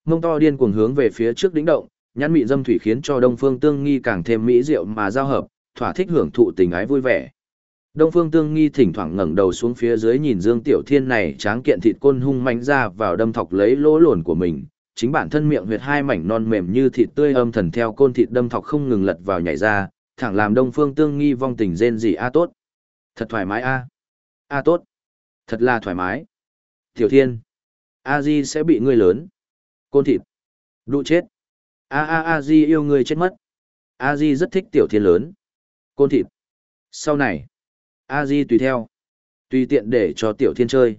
Mông to điên cuồng hướng về phía trước đỉnh động, nhãn mị dâm thủy khiến cho Đông Phương Tương Nghi càng thêm mỹ diệu mà giao hợp, thỏa thích hưởng thụ tình ái vui vẻ. Đông Phương Tương Nghi thỉnh thoảng ngẩng đầu xuống phía dưới nhìn Dương Tiểu Thiên này tráng kiện thịt côn hung mánh ra vào đâm thọc lấy lỗ lồn của mình, chính bản thân miệng huyệt hai mảnh non mềm như thịt tươi âm thần theo côn thịt đâm thọc không ngừng lật vào nhảy ra, thẳng làm Đông Phương Tương Nghi vong tình rên rỉ a tốt. Thật thoải mái a. A tốt. Thật là thoải mái. Tiểu Thiên. A Di sẽ bị ngươi lớn. Côn thịt. Đụ chết. A A A Di yêu ngươi chết mất. A Di rất thích Tiểu Thiên lớn. Côn thịt. Sau này. A Di tùy theo. Tùy tiện để cho Tiểu Thiên chơi.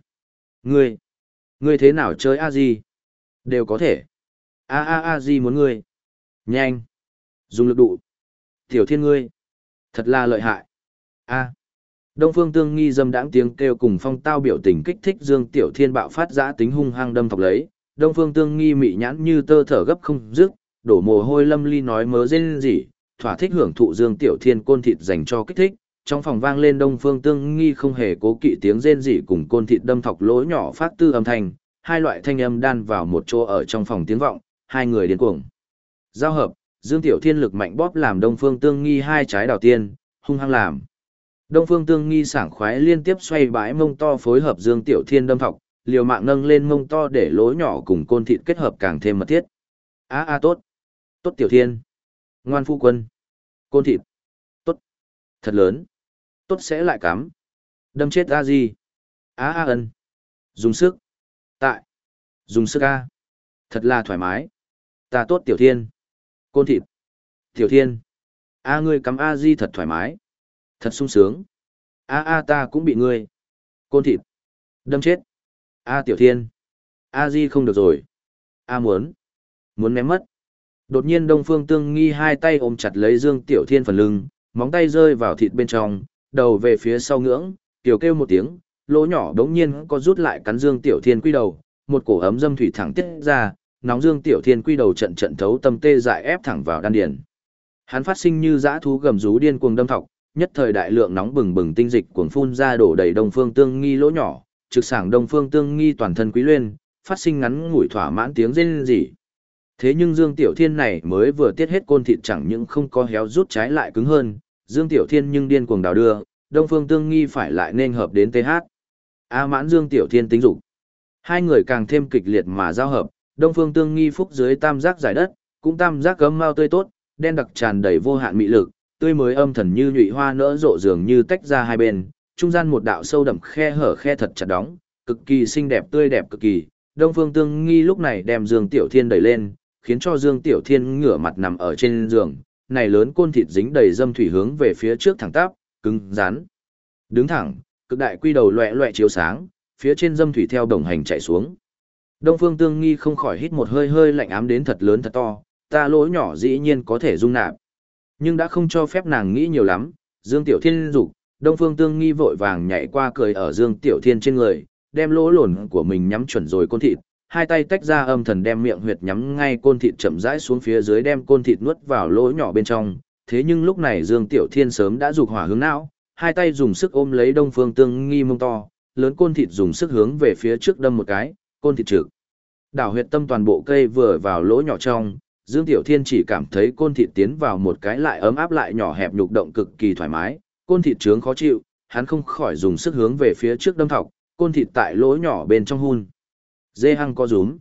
Ngươi. Ngươi thế nào chơi A Di? Đều có thể. A A A Di muốn ngươi. Nhanh. Dùng lực đủ. Tiểu Thiên ngươi. Thật là lợi hại. A. Đông Phương Tương Nghi dâm đãng tiếng kêu cùng phong tao biểu tình kích thích Dương Tiểu Thiên bạo phát giã tính hung hăng đâm thọc lấy. Đông Phương Tương Nghi mị nhãn như tơ thở gấp không dứt, đổ mồ hôi lâm ly nói mớ rên gì, thỏa thích hưởng thụ Dương Tiểu Thiên côn thịt dành cho kích thích. Trong phòng vang lên Đông Phương Tương Nghi không hề cố kỵ tiếng rên rỉ cùng côn thịt đâm thọc lỗ nhỏ phát tư âm thanh, hai loại thanh âm đan vào một chỗ ở trong phòng tiếng vọng, hai người điên cuồng. Giao hợp, Dương Tiểu Thiên lực mạnh bóp làm Đông Phương Tương Nghi hai trái đảo tiên, hung hăng làm. Đông Phương Tương Nghi sảng khoái liên tiếp xoay bãi mông to phối hợp Dương Tiểu Thiên đâm thọc, liều mạng nâng lên mông to để lỗ nhỏ cùng côn thịt kết hợp càng thêm mật thiết. A a tốt. Tốt Tiểu Thiên. Ngoan phu quân. Côn thịt. Tốt. Thật lớn. Tốt sẽ lại cắm. Đâm chết a gì. A a ân. Dùng sức. Tại. Dùng sức ca, Thật là thoải mái. Ta tốt Tiểu Thiên. Côn thịt. Tiểu Thiên. A ngươi cắm a di thật thoải mái. Thật sung sướng. A a ta cũng bị ngươi. Côn thịt. Đâm chết. A tiểu thiên. A di không được rồi. A muốn. Muốn ném mất. Đột nhiên Đông Phương Tương Nghi hai tay ôm chặt lấy Dương Tiểu Thiên phần lưng, móng tay rơi vào thịt bên trong, đầu về phía sau ngưỡng, tiểu kêu một tiếng, lỗ nhỏ đống nhiên có rút lại cắn Dương Tiểu Thiên quy đầu, một cổ ấm dâm thủy thẳng tiết ra, nóng Dương Tiểu Thiên quy đầu trận trận thấu tâm tê dại ép thẳng vào đan điền. Hắn phát sinh như dã thú gầm rú điên cuồng đâm thọc, nhất thời đại lượng nóng bừng bừng tinh dịch cuồng phun ra đổ đầy đông phương tương nghi lỗ nhỏ, trực sảng đông phương tương nghi toàn thân quý luyên, phát sinh ngắn ngủi thỏa mãn tiếng rên rỉ. Thế nhưng Dương Tiểu Thiên này mới vừa tiết hết côn thịt chẳng những không có héo rút trái lại cứng hơn, Dương Tiểu Thiên nhưng điên cuồng đào đưa, Đông Phương Tương Nghi phải lại nên hợp đến TH. A mãn Dương Tiểu Thiên tính dục. Hai người càng thêm kịch liệt mà giao hợp, Đông Phương Tương Nghi phúc dưới tam giác giải đất, cũng tam giác gấm mau tươi tốt, đen đặc tràn đầy vô hạn mị lực, tươi mới âm thần như nhụy hoa nỡ rộ dường như tách ra hai bên, trung gian một đạo sâu đậm khe hở khe thật chặt đóng, cực kỳ xinh đẹp tươi đẹp cực kỳ. Đông Phương Tương Nghi lúc này đem Dương Tiểu Thiên đẩy lên, khiến cho Dương Tiểu Thiên ngửa mặt nằm ở trên giường, này lớn côn thịt dính đầy dâm thủy hướng về phía trước thẳng tắp, cứng rắn. Đứng thẳng, cực đại quy đầu loẹt loẹt chiếu sáng, phía trên dâm thủy theo đồng hành chạy xuống. Đông Phương Tương Nghi không khỏi hít một hơi hơi lạnh ám đến thật lớn thật to, ta lỗ nhỏ dĩ nhiên có thể dung nạp. Nhưng đã không cho phép nàng nghĩ nhiều lắm, Dương Tiểu Thiên dục, Đông Phương Tương Nghi vội vàng nhảy qua cười ở Dương Tiểu Thiên trên người, đem lỗ lồn của mình nhắm chuẩn rồi côn thịt, hai tay tách ra âm thần đem miệng huyệt nhắm ngay côn thịt chậm rãi xuống phía dưới đem côn thịt nuốt vào lỗ nhỏ bên trong. Thế nhưng lúc này Dương Tiểu Thiên sớm đã dục hỏa hướng não, hai tay dùng sức ôm lấy Đông Phương Tương Nghi mông to, lớn côn thịt dùng sức hướng về phía trước đâm một cái, côn thịt trực. Đảo huyệt tâm toàn bộ cây vừa vào lỗ nhỏ trong, Dương Tiểu Thiên chỉ cảm thấy côn thịt tiến vào một cái lại ấm áp lại nhỏ hẹp nhục động cực kỳ thoải mái, côn thịt trướng khó chịu, hắn không khỏi dùng sức hướng về phía trước đâm thọc, côn thịt tại lỗ nhỏ bên trong hun. Dê hăng có rúm.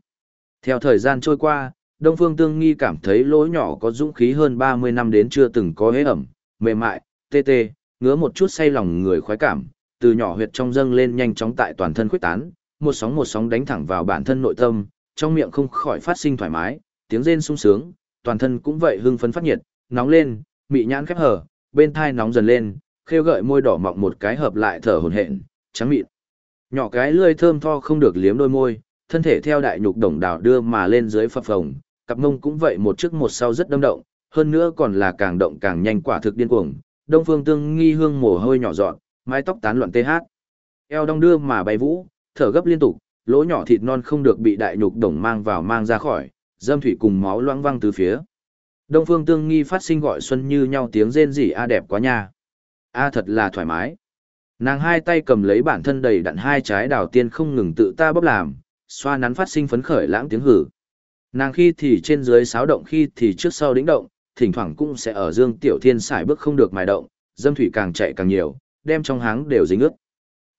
Theo thời gian trôi qua, Đông Phương Tương Nghi cảm thấy lỗ nhỏ có dũng khí hơn 30 năm đến chưa từng có hế ẩm, mềm mại, tê tê, ngứa một chút say lòng người khoái cảm, từ nhỏ huyệt trong dâng lên nhanh chóng tại toàn thân khuếch tán, một sóng một sóng đánh thẳng vào bản thân nội tâm, trong miệng không khỏi phát sinh thoải mái, tiếng rên sung sướng, toàn thân cũng vậy hưng phấn phát nhiệt, nóng lên, mị nhãn khép hở, bên thai nóng dần lên, khêu gợi môi đỏ mọng một cái hợp lại thở hổn hển, trắng mịn. Nhỏ cái lưỡi thơm tho không được liếm đôi môi, thân thể theo đại nhục đồng đảo đưa mà lên dưới phập phồng, cặp mông cũng vậy một trước một sau rất đâm động, hơn nữa còn là càng động càng nhanh quả thực điên cuồng. Đông Phương Tương nghi hương mồ hôi nhỏ dọn, mái tóc tán loạn tê hát. Eo đong đưa mà bay vũ, thở gấp liên tục, lỗ nhỏ thịt non không được bị đại nhục đồng mang vào mang ra khỏi, dâm thủy cùng máu loãng văng từ phía. Đông Phương Tương nghi phát sinh gọi xuân như nhau tiếng rên rỉ a đẹp quá nha. A thật là thoải mái. Nàng hai tay cầm lấy bản thân đầy đặn hai trái đào tiên không ngừng tự ta bóp làm, xoa nắn phát sinh phấn khởi lãng tiếng hử. Nàng khi thì trên dưới sáo động khi thì trước sau đĩnh động, thỉnh thoảng cũng sẽ ở Dương Tiểu Thiên xài bước không được mài động, dâm thủy càng chạy càng nhiều, đem trong háng đều dính ướt.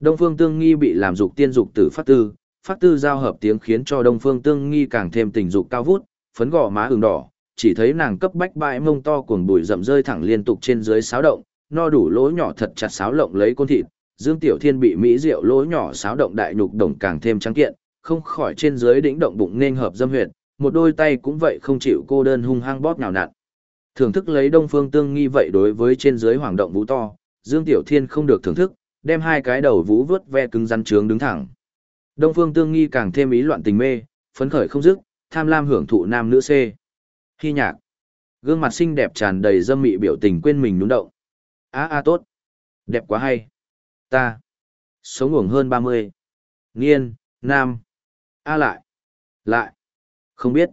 Đông Phương Tương Nghi bị làm dục tiên dục tử phát tư, phát tư giao hợp tiếng khiến cho Đông Phương Tương Nghi càng thêm tình dục cao vút, phấn gò má ửng đỏ, chỉ thấy nàng cấp bách bãi mông to cuồng bụi rậm rơi thẳng liên tục trên dưới sáo động, no đủ lỗ nhỏ thật chặt sáo lộng lấy côn thịt, Dương Tiểu Thiên bị mỹ rượu lỗ nhỏ sáo động đại nhục đồng càng thêm trắng kiện, không khỏi trên dưới đỉnh động bụng nên hợp dâm huyệt, một đôi tay cũng vậy không chịu cô đơn hung hăng bóp nhào nặn. Thưởng thức lấy Đông Phương Tương nghi vậy đối với trên dưới hoàng động vũ to, Dương Tiểu Thiên không được thưởng thức, đem hai cái đầu vũ vớt ve cứng rắn trướng đứng thẳng. Đông Phương Tương nghi càng thêm ý loạn tình mê, phấn khởi không dứt, tham lam hưởng thụ nam nữ C. Khi nhạc, gương mặt xinh đẹp tràn đầy dâm mị biểu tình quên mình nhún động. A a tốt, đẹp quá hay. Ta, sống uổng hơn 30. Nghiên, nam. A lại, lại. Không biết.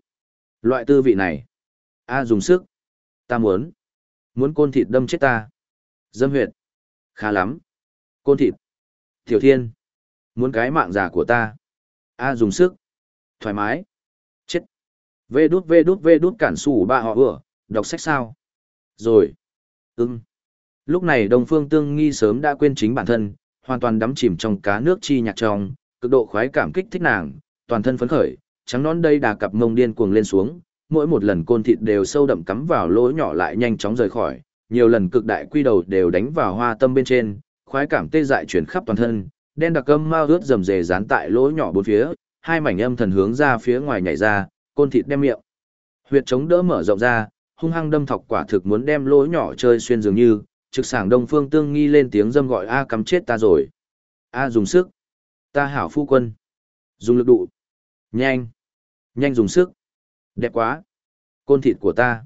Loại tư vị này. A dùng sức. Ta muốn. Muốn côn thịt đâm chết ta. Dâm huyệt. Khá lắm. Côn thịt. Tiểu thiên. Muốn cái mạng già của ta. A dùng sức. Thoải mái. Chết. Vê đút vê đút vê đút cản sủ ba họ vừa. Đọc sách sao? Rồi. Ưng. Lúc này Đông Phương Tương Nghi sớm đã quên chính bản thân, hoàn toàn đắm chìm trong cá nước chi nhạc trong, cực độ khoái cảm kích thích nàng, toàn thân phấn khởi, trắng nón đây đà cặp mông điên cuồng lên xuống, mỗi một lần côn thịt đều sâu đậm cắm vào lỗ nhỏ lại nhanh chóng rời khỏi, nhiều lần cực đại quy đầu đều đánh vào hoa tâm bên trên, khoái cảm tê dại chuyển khắp toàn thân, đen đặc âm mau ướt rầm rề dán tại lỗ nhỏ bốn phía, hai mảnh âm thần hướng ra phía ngoài nhảy ra, côn thịt đem miệng. Huyệt chống đỡ mở rộng ra, hung hăng đâm thọc quả thực muốn đem lỗ nhỏ chơi xuyên dường như, trực sảng đông phương tương nghi lên tiếng dâm gọi a cắm chết ta rồi. A dùng sức. Ta hảo phu quân. Dùng lực đụ. Nhanh. Nhanh dùng sức. Đẹp quá. Côn thịt của ta.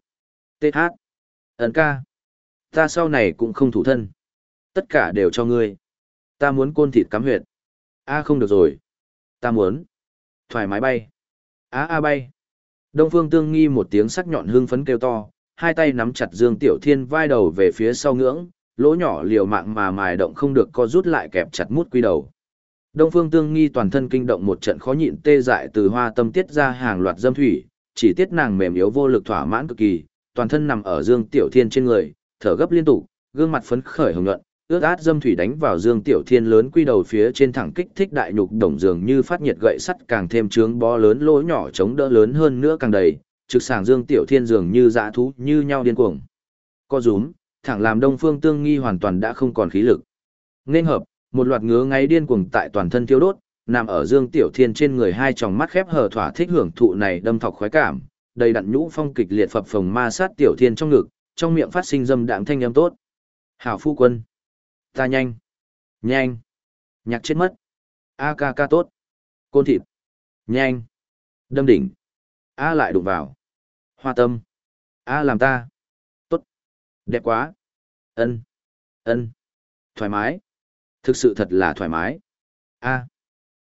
Tết hát. Ấn ca. Ta sau này cũng không thủ thân. Tất cả đều cho ngươi. Ta muốn côn thịt cắm huyệt. A không được rồi. Ta muốn. Thoải mái bay. A A bay. Đông Phương Tương Nghi một tiếng sắc nhọn hương phấn kêu to, hai tay nắm chặt Dương Tiểu Thiên vai đầu về phía sau ngưỡng, lỗ nhỏ liều mạng mà mài động không được co rút lại kẹp chặt mút quy đầu. Đông Phương Tương Nghi toàn thân kinh động một trận khó nhịn tê dại từ hoa tâm tiết ra hàng loạt dâm thủy, chỉ tiết nàng mềm yếu vô lực thỏa mãn cực kỳ, toàn thân nằm ở Dương Tiểu Thiên trên người, thở gấp liên tục, gương mặt phấn khởi hồng nhuận, ướt át dâm thủy đánh vào Dương Tiểu Thiên lớn quy đầu phía trên thẳng kích thích đại nhục đồng dường như phát nhiệt gậy sắt càng thêm trướng bó lớn lỗ nhỏ chống đỡ lớn hơn nữa càng đầy, trực sảng Dương Tiểu Thiên dường như dã thú như nhau điên cuồng. Co rúm, thẳng làm Đông Phương Tương Nghi hoàn toàn đã không còn khí lực. Nên hợp, một loạt ngứa ngáy điên cuồng tại toàn thân thiêu đốt, nằm ở Dương Tiểu Thiên trên người hai tròng mắt khép hờ thỏa thích hưởng thụ này đâm thọc khoái cảm, đầy đặn nhũ phong kịch liệt phập phồng ma sát Tiểu Thiên trong ngực, trong miệng phát sinh dâm đạm thanh âm tốt. Hảo phu quân. Ta nhanh. Nhanh. Nhạc chết mất. A ca ca tốt. Côn thịt. Nhanh. Đâm đỉnh. A lại đụng vào. Hoa tâm. A làm ta. Tốt. Đẹp quá. Ân. Ân. Thoải mái. Thực sự thật là thoải mái. A.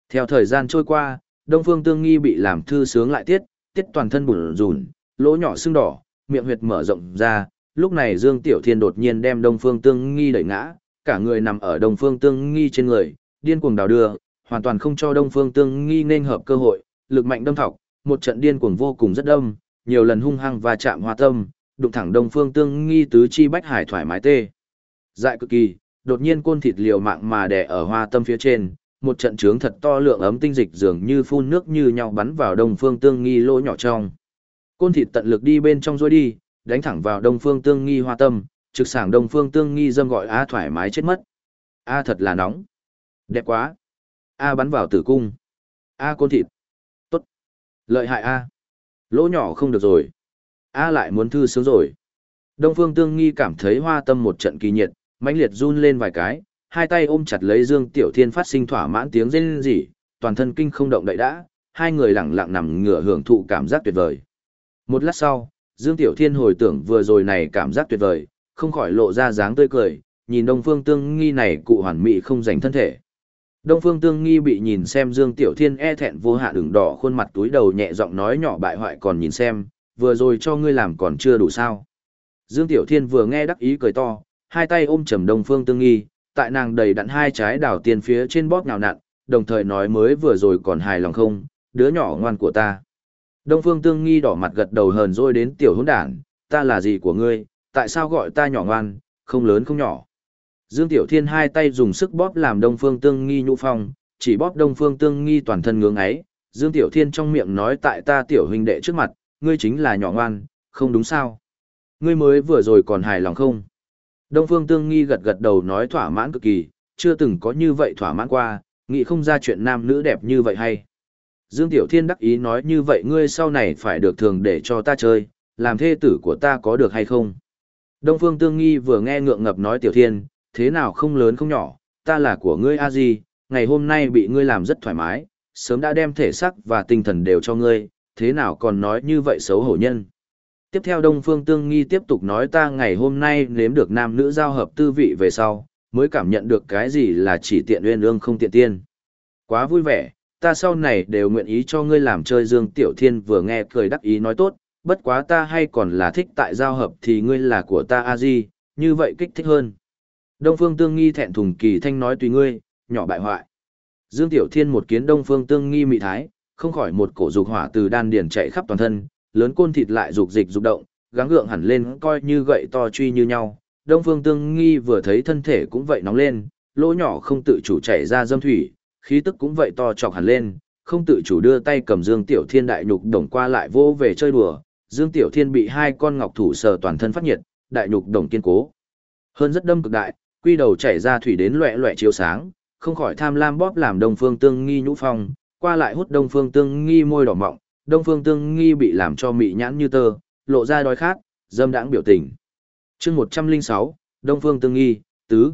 Theo thời gian trôi qua, Đông Phương Tương Nghi bị làm thư sướng lại tiết, tiết toàn thân bùn rùn, lỗ nhỏ sưng đỏ, miệng huyệt mở rộng ra, lúc này Dương Tiểu Thiên đột nhiên đem Đông Phương Tương Nghi đẩy ngã, cả người nằm ở Đông Phương Tương Nghi trên người, điên cuồng đào đưa, hoàn toàn không cho Đông Phương Tương Nghi nên hợp cơ hội, lực mạnh đâm thọc, một trận điên cuồng vô cùng rất đâm, nhiều lần hung hăng và chạm hoa tâm, đụng thẳng Đông Phương Tương Nghi tứ chi bách hải thoải mái tê. Dại cực kỳ, đột nhiên côn thịt liều mạng mà đè ở hoa tâm phía trên, một trận trướng thật to lượng ấm tinh dịch dường như phun nước như nhau bắn vào Đông Phương Tương Nghi lỗ nhỏ trong. Côn thịt tận lực đi bên trong rối đi, đánh thẳng vào Đông Phương Tương Nghi hoa tâm, trực sảng Đông Phương Tương Nghi dâm gọi a thoải mái chết mất. A thật là nóng. Đẹp quá. A bắn vào tử cung. A côn thịt. Tốt. Lợi hại A. Lỗ nhỏ không được rồi. A lại muốn thư sướng rồi. Đông Phương Tương Nghi cảm thấy hoa tâm một trận kỳ nhiệt, mãnh liệt run lên vài cái, hai tay ôm chặt lấy Dương Tiểu Thiên phát sinh thỏa mãn tiếng rên rỉ, toàn thân kinh không động đậy đã, hai người lặng lặng nằm ngửa hưởng thụ cảm giác tuyệt vời. Một lát sau, Dương Tiểu Thiên hồi tưởng vừa rồi này cảm giác tuyệt vời, không khỏi lộ ra dáng tươi cười, nhìn Đông Phương Tương Nghi này cụ hoàn mỹ không dành thân thể. Đông Phương Tương Nghi bị nhìn xem Dương Tiểu Thiên e thẹn vô hạ đứng đỏ khuôn mặt túi đầu nhẹ giọng nói nhỏ bại hoại còn nhìn xem, vừa rồi cho ngươi làm còn chưa đủ sao. Dương Tiểu Thiên vừa nghe đắc ý cười to, hai tay ôm chầm Đông Phương Tương Nghi, tại nàng đầy đặn hai trái đảo tiền phía trên bóp nhào nặn, đồng thời nói mới vừa rồi còn hài lòng không, đứa nhỏ ngoan của ta. Đông Phương Tương Nghi đỏ mặt gật đầu hờn rồi đến tiểu hỗn đản, ta là gì của ngươi, tại sao gọi ta nhỏ ngoan, không lớn không nhỏ. Dương Tiểu Thiên hai tay dùng sức bóp làm Đông Phương Tương Nghi nhũ phong, chỉ bóp Đông Phương Tương Nghi toàn thân ngưỡng ấy. Dương Tiểu Thiên trong miệng nói tại ta tiểu huynh đệ trước mặt, ngươi chính là nhỏ ngoan, không đúng sao? Ngươi mới vừa rồi còn hài lòng không? Đông Phương Tương Nghi gật gật đầu nói thỏa mãn cực kỳ, chưa từng có như vậy thỏa mãn qua, nghĩ không ra chuyện nam nữ đẹp như vậy hay. Dương Tiểu Thiên đắc ý nói như vậy ngươi sau này phải được thường để cho ta chơi, làm thê tử của ta có được hay không? Đông Phương Tương Nghi vừa nghe ngượng ngập nói Tiểu Thiên, thế nào không lớn không nhỏ, ta là của ngươi a gì? ngày hôm nay bị ngươi làm rất thoải mái, sớm đã đem thể xác và tinh thần đều cho ngươi, thế nào còn nói như vậy xấu hổ nhân. Tiếp theo Đông Phương Tương Nghi tiếp tục nói ta ngày hôm nay nếm được nam nữ giao hợp tư vị về sau, mới cảm nhận được cái gì là chỉ tiện uyên ương không tiện tiên. Quá vui vẻ, ta sau này đều nguyện ý cho ngươi làm chơi Dương Tiểu Thiên vừa nghe cười đắc ý nói tốt, bất quá ta hay còn là thích tại giao hợp thì ngươi là của ta a di, như vậy kích thích hơn. Đông Phương Tương Nghi thẹn thùng kỳ thanh nói tùy ngươi, nhỏ bại hoại. Dương Tiểu Thiên một kiến Đông Phương Tương Nghi mị thái, không khỏi một cổ dục hỏa từ đan điền chạy khắp toàn thân, lớn côn thịt lại rục dịch rục động, gắng gượng hẳn lên coi như gậy to truy như nhau. Đông Phương Tương Nghi vừa thấy thân thể cũng vậy nóng lên, lỗ nhỏ không tự chủ chảy ra dâm thủy, khí tức cũng vậy to chọc hẳn lên, không tự chủ đưa tay cầm Dương Tiểu Thiên đại nhục đồng qua lại vô về chơi đùa. Dương Tiểu Thiên bị hai con ngọc thủ sờ toàn thân phát nhiệt, đại nhục đồng kiên cố. Hơn rất đâm cực đại, quy đầu chảy ra thủy đến loẹ loẹ chiếu sáng, không khỏi tham lam bóp làm Đông Phương Tương Nghi nhũ phong, qua lại hút Đông Phương Tương Nghi môi đỏ mọng, Đông Phương Tương Nghi bị làm cho mị nhãn như tơ, lộ ra đói khát, dâm đãng biểu tình. Chương 106, Đông Phương Tương Nghi, tứ.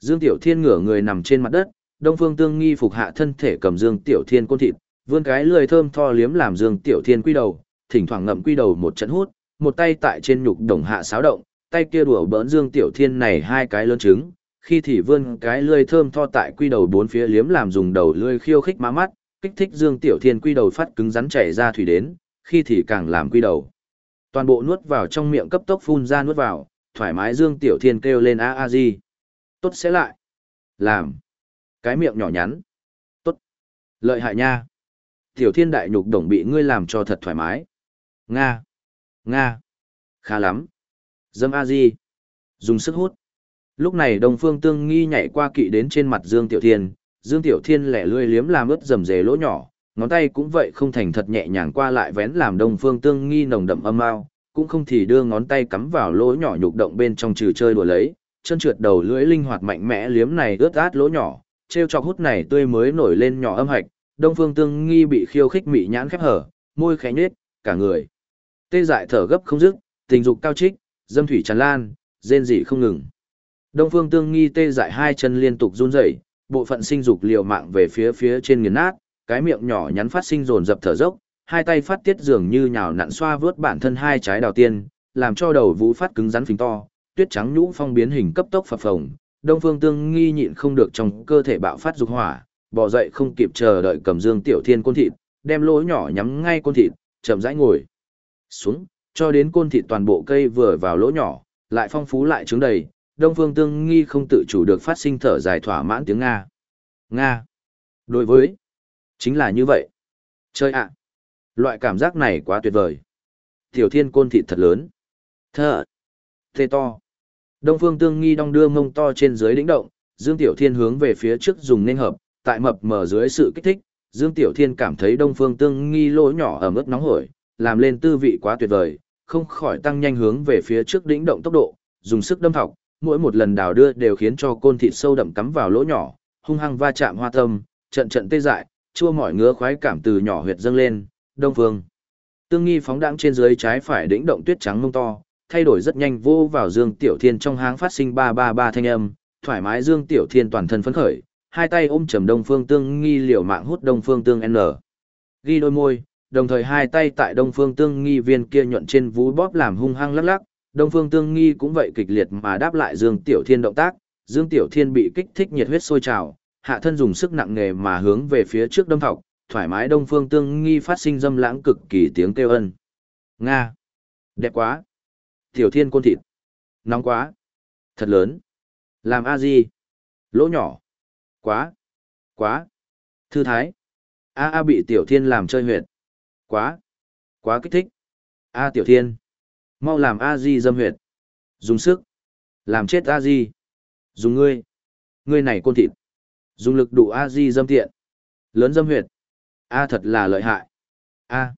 Dương Tiểu Thiên ngửa người nằm trên mặt đất, Đông Phương Tương Nghi phục hạ thân thể cầm Dương Tiểu Thiên côn thịt, vươn cái lười thơm tho liếm làm Dương Tiểu Thiên quy đầu, thỉnh thoảng ngậm quy đầu một trận hút, một tay tại trên nhục đồng hạ xáo động, tay kia đùa bỡn Dương Tiểu Thiên này hai cái lớn trứng, khi thì vươn cái lươi thơm tho tại quy đầu bốn phía liếm làm dùng đầu lươi khiêu khích má mắt, kích thích Dương Tiểu Thiên quy đầu phát cứng rắn chảy ra thủy đến, khi thì càng làm quy đầu. Toàn bộ nuốt vào trong miệng cấp tốc phun ra nuốt vào, thoải mái Dương Tiểu Thiên kêu lên a a di. Tốt sẽ lại. Làm. Cái miệng nhỏ nhắn. Tốt. Lợi hại nha. Tiểu Thiên đại nhục đồng bị ngươi làm cho thật thoải mái. Nga. Nga. Khá lắm. Dâm a di. Dùng sức hút. Lúc này Đông Phương Tương Nghi nhảy qua kỵ đến trên mặt Dương Tiểu Thiên, Dương Tiểu Thiên lẻ lươi liếm làm ướt rầm rề lỗ nhỏ, ngón tay cũng vậy không thành thật nhẹ nhàng qua lại vén làm Đông Phương Tương Nghi nồng đậm âm ao, cũng không thì đưa ngón tay cắm vào lỗ nhỏ nhục động bên trong trừ chơi đùa lấy, chân trượt đầu lưỡi linh hoạt mạnh mẽ liếm này ướt át lỗ nhỏ, treo chọc hút này tươi mới nổi lên nhỏ âm hạch, Đông Phương Tương Nghi bị khiêu khích mị nhãn khép hở, môi khẽ nhếch, cả người tê dại thở gấp không dứt, tình dục cao trích, dâm thủy tràn lan, rên rỉ không ngừng. Đông Phương Tương Nghi tê dại hai chân liên tục run rẩy, bộ phận sinh dục liều mạng về phía phía trên nghiền nát, cái miệng nhỏ nhắn phát sinh dồn dập thở dốc, hai tay phát tiết dường như nhào nặn xoa vướt bản thân hai trái đào tiên, làm cho đầu vũ phát cứng rắn phình to, tuyết trắng nhũ phong biến hình cấp tốc phập phồng. Đông Phương Tương Nghi nhịn không được trong cơ thể bạo phát dục hỏa, bò dậy không kịp chờ đợi cầm Dương Tiểu Thiên côn thịt, đem lỗ nhỏ nhắm ngay côn thịt, chậm rãi ngồi xuống, cho đến côn thịt toàn bộ cây vừa vào lỗ nhỏ, lại phong phú lại trứng đầy, Đông Phương Tương Nghi không tự chủ được phát sinh thở dài thỏa mãn tiếng Nga. Nga. Đối với, chính là như vậy. Chơi ạ. Loại cảm giác này quá tuyệt vời. Tiểu Thiên côn thịt thật lớn. Thở. Tê to. Đông Phương Tương Nghi đong đưa mông to trên dưới đỉnh động, Dương Tiểu Thiên hướng về phía trước dùng nên hợp, tại mập mở dưới sự kích thích, Dương Tiểu Thiên cảm thấy Đông Phương Tương Nghi lỗ nhỏ ở mức nóng hổi, làm lên tư vị quá tuyệt vời, không khỏi tăng nhanh hướng về phía trước đỉnh động tốc độ, dùng sức đâm thọc, mỗi một lần đào đưa đều khiến cho côn thịt sâu đậm cắm vào lỗ nhỏ, hung hăng va chạm hoa tâm, trận trận tê dại, chua mỏi ngứa khoái cảm từ nhỏ huyệt dâng lên, Đông Phương. Tương Nghi phóng đãng trên dưới trái phải đỉnh động tuyết trắng mông to, thay đổi rất nhanh vô vào Dương Tiểu Thiên trong háng phát sinh ba ba ba thanh âm, thoải mái Dương Tiểu Thiên toàn thân phấn khởi, hai tay ôm chầm Đông Phương Tương Nghi liều mạng hút Đông Phương Tương N. Ghi đôi môi, đồng thời hai tay tại Đông Phương Tương Nghi viên kia nhuận trên vú bóp làm hung hăng lắc lắc, Đông Phương Tương Nghi cũng vậy kịch liệt mà đáp lại Dương Tiểu Thiên động tác, Dương Tiểu Thiên bị kích thích nhiệt huyết sôi trào, hạ thân dùng sức nặng nề mà hướng về phía trước đâm thọc, thoải mái Đông Phương Tương Nghi phát sinh dâm lãng cực kỳ tiếng kêu ân. Nga! Đẹp quá! Tiểu Thiên côn thịt! Nóng quá! Thật lớn! Làm a gì? Lỗ nhỏ! Quá! Quá! Thư thái! A A bị Tiểu Thiên làm chơi huyệt! Quá! Quá kích thích! A Tiểu Thiên! Mau làm A Di dâm huyệt! Dùng sức! Làm chết A Di! Dùng ngươi! Ngươi này côn thịt! Dùng lực đủ A Di dâm tiện! Lớn dâm huyệt! A thật là lợi hại! A!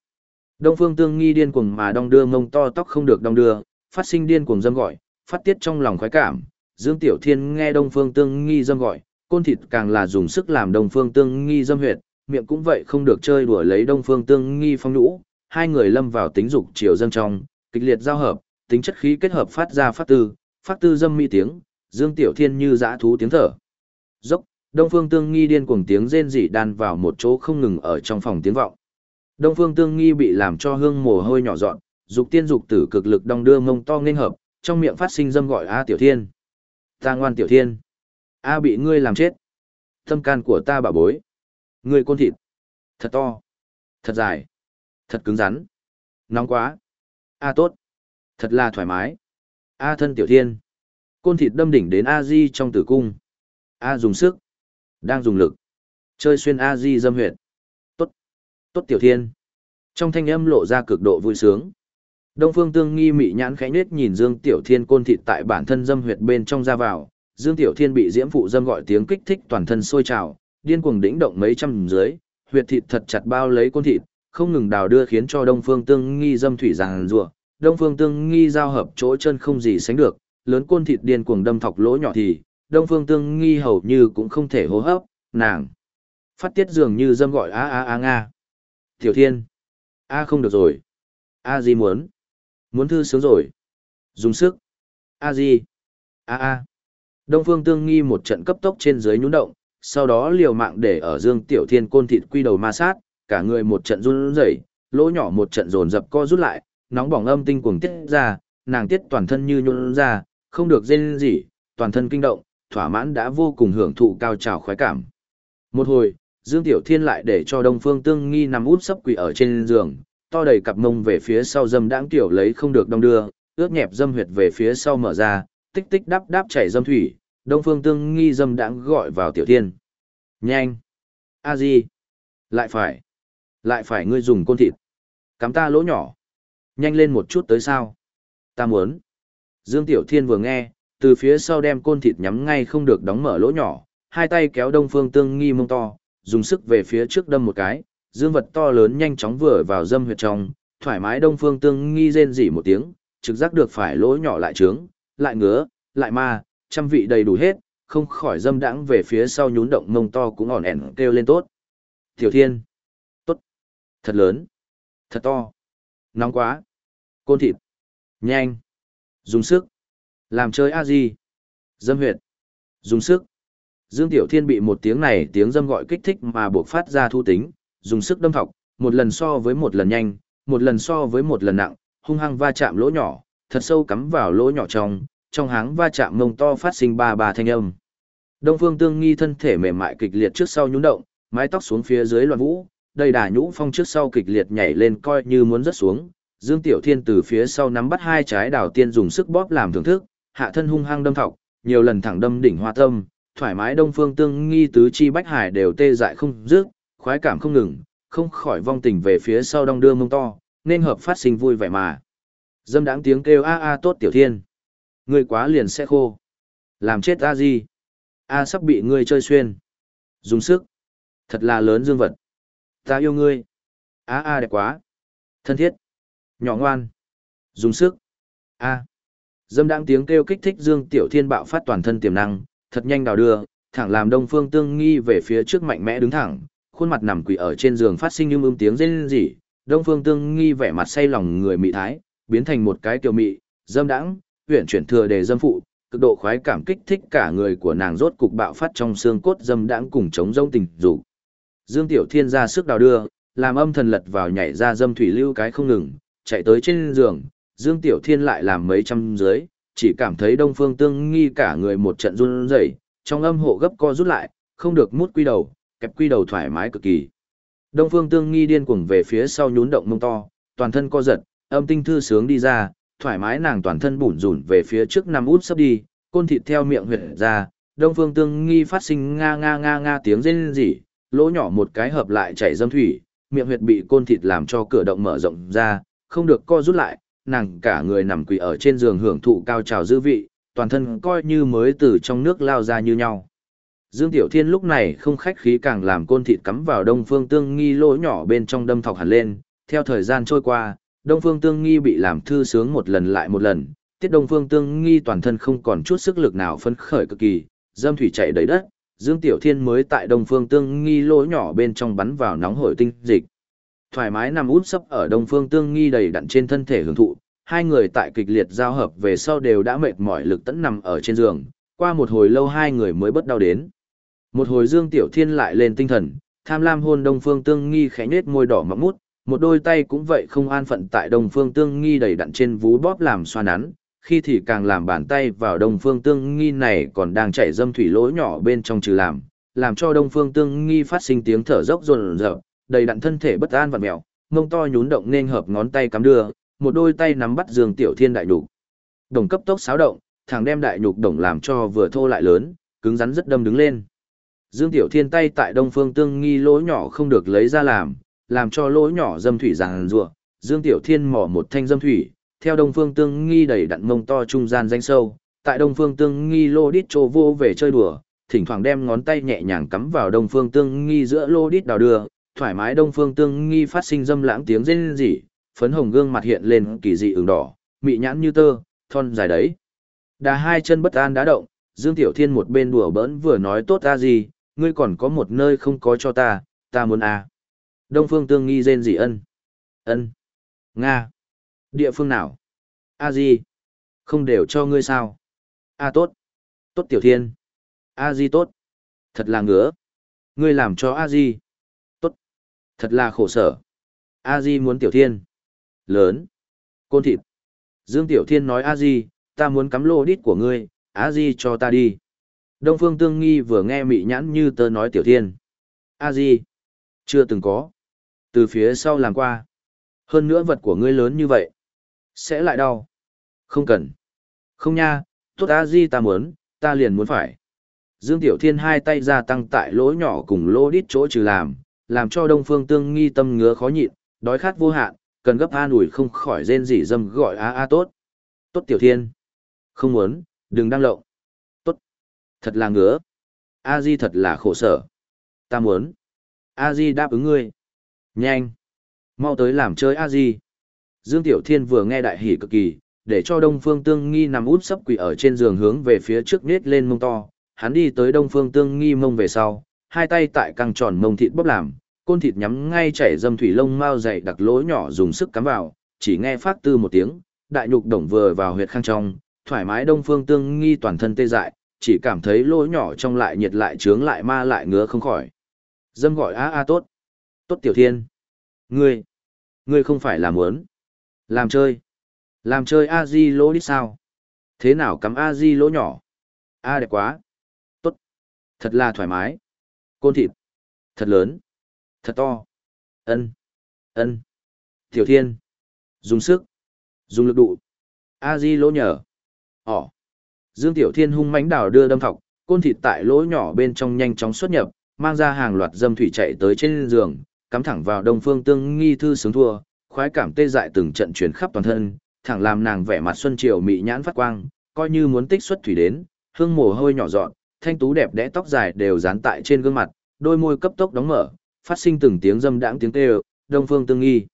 Đông Phương Tương Nghi điên cuồng mà đong đưa mông to tóc không được đong đưa, phát sinh điên cuồng dâm gọi, phát tiết trong lòng khoái cảm. Dương Tiểu Thiên nghe Đông Phương Tương Nghi dâm gọi, côn thịt càng là dùng sức làm Đông Phương Tương Nghi dâm huyệt, miệng cũng vậy không được chơi đùa lấy Đông Phương Tương Nghi phong nhũ, hai người lâm vào tính dục chiều dâng trong, kịch liệt giao hợp, tính chất khí kết hợp phát ra phát tư, phát tư dâm mỹ tiếng, Dương Tiểu Thiên như dã thú tiếng thở. Dốc, Đông Phương Tương Nghi điên cuồng tiếng rên rỉ đan vào một chỗ không ngừng ở trong phòng tiếng vọng. Đông Phương Tương Nghi bị làm cho hương mồ hôi nhỏ dọn, dục tiên dục tử cực lực đong đưa mông to nên hợp, trong miệng phát sinh dâm gọi A Tiểu Thiên. Ta ngoan Tiểu Thiên. A bị ngươi làm chết. Tâm can của ta bà bối. Ngươi côn thịt. Thật to. Thật dài. Thật cứng rắn. Nóng quá. A tốt. Thật là thoải mái. A thân Tiểu Thiên. Côn thịt đâm đỉnh đến A Di trong tử cung. A dùng sức. Đang dùng lực. Chơi xuyên A Di dâm huyệt. Tốt. Tốt Tiểu Thiên. Trong thanh âm lộ ra cực độ vui sướng. Đông Phương Tương Nghi mị nhãn khẽ nết nhìn Dương Tiểu Thiên côn thịt tại bản thân dâm huyệt bên trong ra vào, Dương Tiểu Thiên bị diễm phụ dâm gọi tiếng kích thích toàn thân sôi trào, điên cuồng đĩnh động mấy trăm dưới, huyệt thịt thật chặt bao lấy côn thịt, không ngừng đào đưa khiến cho Đông Phương Tương Nghi dâm thủy giàn rủa. Đông Phương Tương Nghi giao hợp chỗ chân không gì sánh được, lớn côn thịt điên cuồng đâm thọc lỗ nhỏ thì, Đông Phương Tương Nghi hầu như cũng không thể hô hấp, nàng phát tiết dường như dâm gọi a a a nga. Tiểu Thiên, a không được rồi. A gì muốn? Muốn thư sướng rồi. Dùng sức. A gì? A a. Đông Phương Tương Nghi một trận cấp tốc trên dưới nhún động, sau đó liều mạng để ở Dương Tiểu Thiên côn thịt quy đầu ma sát, cả người một trận run rẩy, lỗ nhỏ một trận dồn dập co rút lại, nóng bỏng âm tinh cuồng tiết ra, nàng tiết toàn thân như nhún ra, không được rên gì, toàn thân kinh động, thỏa mãn đã vô cùng hưởng thụ cao trào khoái cảm. Một hồi, Dương Tiểu Thiên lại để cho Đông Phương Tương Nghi nằm út sấp quỳ ở trên giường, to đầy cặp mông về phía sau dâm đãng tiểu lấy không được đong đưa, ướt nhẹp dâm huyệt về phía sau mở ra, tích tích đáp đáp chảy dâm thủy, Đông Phương Tương nghi dâm đãng gọi vào Tiểu Thiên. Nhanh! A Di! Lại phải! Lại phải ngươi dùng côn thịt. Cắm ta lỗ nhỏ. Nhanh lên một chút tới sao? Ta muốn. Dương Tiểu Thiên vừa nghe, từ phía sau đem côn thịt nhắm ngay không được đóng mở lỗ nhỏ, hai tay kéo Đông Phương Tương nghi mông to, dùng sức về phía trước đâm một cái, dương vật to lớn nhanh chóng vừa vào dâm huyệt trong, thoải mái đông phương tương nghi rên rỉ một tiếng, trực giác được phải lỗ nhỏ lại trướng, lại ngứa, lại ma, trăm vị đầy đủ hết, không khỏi dâm đãng về phía sau nhún động mông to cũng ỏn ẻn kêu lên tốt. Tiểu thiên, thật lớn, thật to, nóng quá, côn thịt, nhanh, dùng sức, làm chơi a gì, dâm huyệt, dùng sức. Dương Tiểu Thiên bị một tiếng này tiếng dâm gọi kích thích mà buộc phát ra thu tính, dùng sức đâm thọc, một lần so với một lần nhanh, một lần so với một lần nặng, hung hăng va chạm lỗ nhỏ, thật sâu cắm vào lỗ nhỏ trong, trong háng va chạm mông to phát sinh ba ba thanh âm. Đông Phương Tương Nghi thân thể mềm mại kịch liệt trước sau nhún động, mái tóc xuống phía dưới loạn vũ, đầy đà nhũ phong trước sau kịch liệt nhảy lên coi như muốn rớt xuống. Dương Tiểu Thiên từ phía sau nắm bắt hai trái đào tiên dùng sức bóp làm thưởng thức, hạ thân hung hăng đâm thọc, nhiều lần thẳng đâm đỉnh hoa tâm, thoải mái Đông Phương Tương Nghi tứ chi bách hải đều tê dại không dứt, khoái cảm không ngừng, không khỏi vong tình về phía sau đong đưa mông to, nên hợp phát sinh vui vẻ mà. Dâm đáng tiếng kêu a a tốt Tiểu Thiên. Ngươi quá liền sẽ khô. Làm chết a gì? A sắp bị ngươi chơi xuyên. Dùng sức. Thật là lớn dương vật. Ta yêu ngươi. A a đẹp quá. Thân thiết. Nhỏ ngoan. Dùng sức. A. Dâm đang tiếng kêu kích thích Dương Tiểu Thiên bạo phát toàn thân tiềm năng, thật nhanh đào đưa, thẳng làm Đông Phương Tương Nghi về phía trước mạnh mẽ đứng thẳng, khuôn mặt nằm quỳ ở trên giường phát sinh ưm ưm tiếng rên rỉ, Đông Phương Tương Nghi vẻ mặt say lòng người mị thái, biến thành một cái kiều mị, dâm đãng, huyền chuyển thừa để dâm phụ, cực độ khoái cảm kích thích cả người của nàng rốt cục bạo phát trong xương cốt dâm đãng cùng chống rông tình dục. Dương Tiểu Thiên ra sức đào đưa, làm âm thần lật vào nhảy ra dâm thủy lưu cái không ngừng, chạy tới trên giường, Dương Tiểu Thiên lại làm mấy trăm dưới, chỉ cảm thấy Đông Phương Tương nghi cả người một trận run rẩy, trong âm hộ gấp co rút lại, không được mút quy đầu, kẹp quy đầu thoải mái cực kỳ. Đông Phương Tương nghi điên cuồng về phía sau nhún động mông to, toàn thân co giật, âm tinh thư sướng đi ra, thoải mái nàng toàn thân bủn rủn về phía trước nằm út sắp đi, côn thịt theo miệng huyệt ra, Đông Phương Tương nghi phát sinh nga nga nga nga tiếng rên rỉ, lỗ nhỏ một cái hợp lại chảy dâm thủy, miệng huyệt bị côn thịt làm cho cửa động mở rộng ra, không được co rút lại, nàng cả người nằm quỳ ở trên giường hưởng thụ cao trào dư vị, toàn thân coi như mới từ trong nước lao ra như nhau. Dương Tiểu Thiên lúc này không khách khí càng làm côn thịt cắm vào Đông Phương Tương Nghi lỗ nhỏ bên trong đâm thọc hẳn lên, theo thời gian trôi qua, Đông Phương Tương Nghi bị làm thư sướng một lần lại một lần, tiết Đông Phương Tương Nghi toàn thân không còn chút sức lực nào phấn khởi cực kỳ, dâm thủy chạy đầy đất, Dương Tiểu Thiên mới tại Đông Phương Tương Nghi lỗ nhỏ bên trong bắn vào nóng hổi tinh dịch. Thoải mái nằm út sấp ở Đông Phương Tương Nghi đầy đặn trên thân thể hưởng thụ, hai người tại kịch liệt giao hợp về sau đều đã mệt mỏi lực tẫn nằm ở trên giường, qua một hồi lâu hai người mới bất đau đến. Một hồi Dương Tiểu Thiên lại lên tinh thần, tham lam hôn Đông Phương Tương Nghi khẽ nhếch môi đỏ mọng mút, một đôi tay cũng vậy không an phận tại Đông Phương Tương Nghi đầy đặn trên vú bóp làm xoa nắn, khi thì càng làm bàn tay vào Đông Phương Tương Nghi này còn đang chảy dâm thủy lỗ nhỏ bên trong trừ làm, làm cho Đông Phương Tương Nghi phát sinh tiếng thở dốc rồn rợp, đầy đặn thân thể bất an và mèo, mông to nhún động nên hợp ngón tay cắm đưa, một đôi tay nắm bắt Dương Tiểu Thiên đại nhục. Đồng cấp tốc xáo động, thằng đem đại nhục đồng làm cho vừa thô lại lớn, cứng rắn rất đâm đứng lên. Dương Tiểu Thiên tay tại Đông Phương Tương Nghi lỗ nhỏ không được lấy ra làm, làm cho lỗ nhỏ dâm thủy ràng rùa. Dương Tiểu Thiên mỏ một thanh dâm thủy, theo Đông Phương Tương Nghi đầy đặn mông to trung gian danh sâu, tại Đông Phương Tương Nghi lô đít trô vô về chơi đùa, thỉnh thoảng đem ngón tay nhẹ nhàng cắm vào Đông Phương Tương Nghi giữa lô đít đào đưa, thoải mái Đông Phương Tương Nghi phát sinh dâm lãng tiếng rên rỉ, phấn hồng gương mặt hiện lên kỳ dị ửng đỏ, mị nhãn như tơ, thon dài đấy. Đà hai chân bất an đã động, Dương Tiểu Thiên một bên đùa bỡn vừa nói tốt ta gì, ngươi còn có một nơi không có cho ta, ta muốn à. Đông Phương Tương nghi rên rỉ ân? Ân. Nga. Địa phương nào? A di Không đều cho ngươi sao? A tốt. Tốt Tiểu Thiên. A di tốt. Thật là ngứa. Ngươi làm cho A di. Tốt. Thật là khổ sở. A di muốn Tiểu Thiên lớn côn thịt dương tiểu thiên nói a di, ta muốn cắm lô đít của ngươi, a di cho ta đi đông phương tương nghi vừa nghe mị nhãn như tớ nói tiểu thiên a di, chưa từng có từ phía sau làm qua hơn nữa vật của ngươi lớn như vậy sẽ lại đau không cần không nha tốt a di ta muốn ta liền muốn phải dương tiểu thiên hai tay ra tăng tại lỗ nhỏ cùng lỗ đít chỗ trừ làm làm cho đông phương tương nghi tâm ngứa khó nhịn đói khát vô hạn cần gấp an ủi không khỏi rên rỉ dâm gọi a a tốt. Tốt tiểu thiên. Không muốn, đừng đăng lộng. Tốt. Thật là ngứa. A Di thật là khổ sở. Ta muốn. A Di đáp ứng ngươi. Nhanh. Mau tới làm chơi A Di. Dương Tiểu Thiên vừa nghe đại hỉ cực kỳ, để cho Đông Phương Tương Nghi nằm út sấp quỳ ở trên giường hướng về phía trước nết lên mông to. Hắn đi tới Đông Phương Tương Nghi mông về sau, hai tay tại căng tròn mông thịt bóp làm, côn thịt nhắm ngay chảy dâm thủy lông mao dày đặc lỗ nhỏ dùng sức cắm vào, chỉ nghe phát tư một tiếng, đại nhục đồng vừa vào huyệt khang trong, thoải mái đông phương tương nghi toàn thân tê dại, chỉ cảm thấy lỗ nhỏ trong lại nhiệt lại trướng lại ma lại ngứa không khỏi. Dâm gọi a a tốt. Tốt tiểu thiên. Ngươi. Ngươi không phải là muốn. Làm chơi. Làm chơi a di lỗ đi sao? Thế nào cắm a di lỗ nhỏ? A đẹp quá. Tốt. Thật là thoải mái. Côn thịt. Thật lớn. Thật to. ân ân Tiểu thiên. Dùng sức. Dùng lực đụ. A di lỗ nhở. Ỏ. Dương Tiểu Thiên hung mãnh đảo đưa đâm thọc, côn thịt tại lỗ nhỏ bên trong nhanh chóng xuất nhập, mang ra hàng loạt dâm thủy chạy tới trên giường, cắm thẳng vào Đông Phương Tương Nghi thư sướng thua, khoái cảm tê dại từng trận truyền khắp toàn thân, thẳng làm nàng vẻ mặt xuân triều mị nhãn phát quang, coi như muốn tích xuất thủy đến, hương mồ hôi nhỏ dọn, thanh tú đẹp đẽ tóc dài đều dán tại trên gương mặt, đôi môi cấp tốc đóng mở, phát sinh từng tiếng dâm đãng tiếng kêu, Đông Phương Tương Nghi.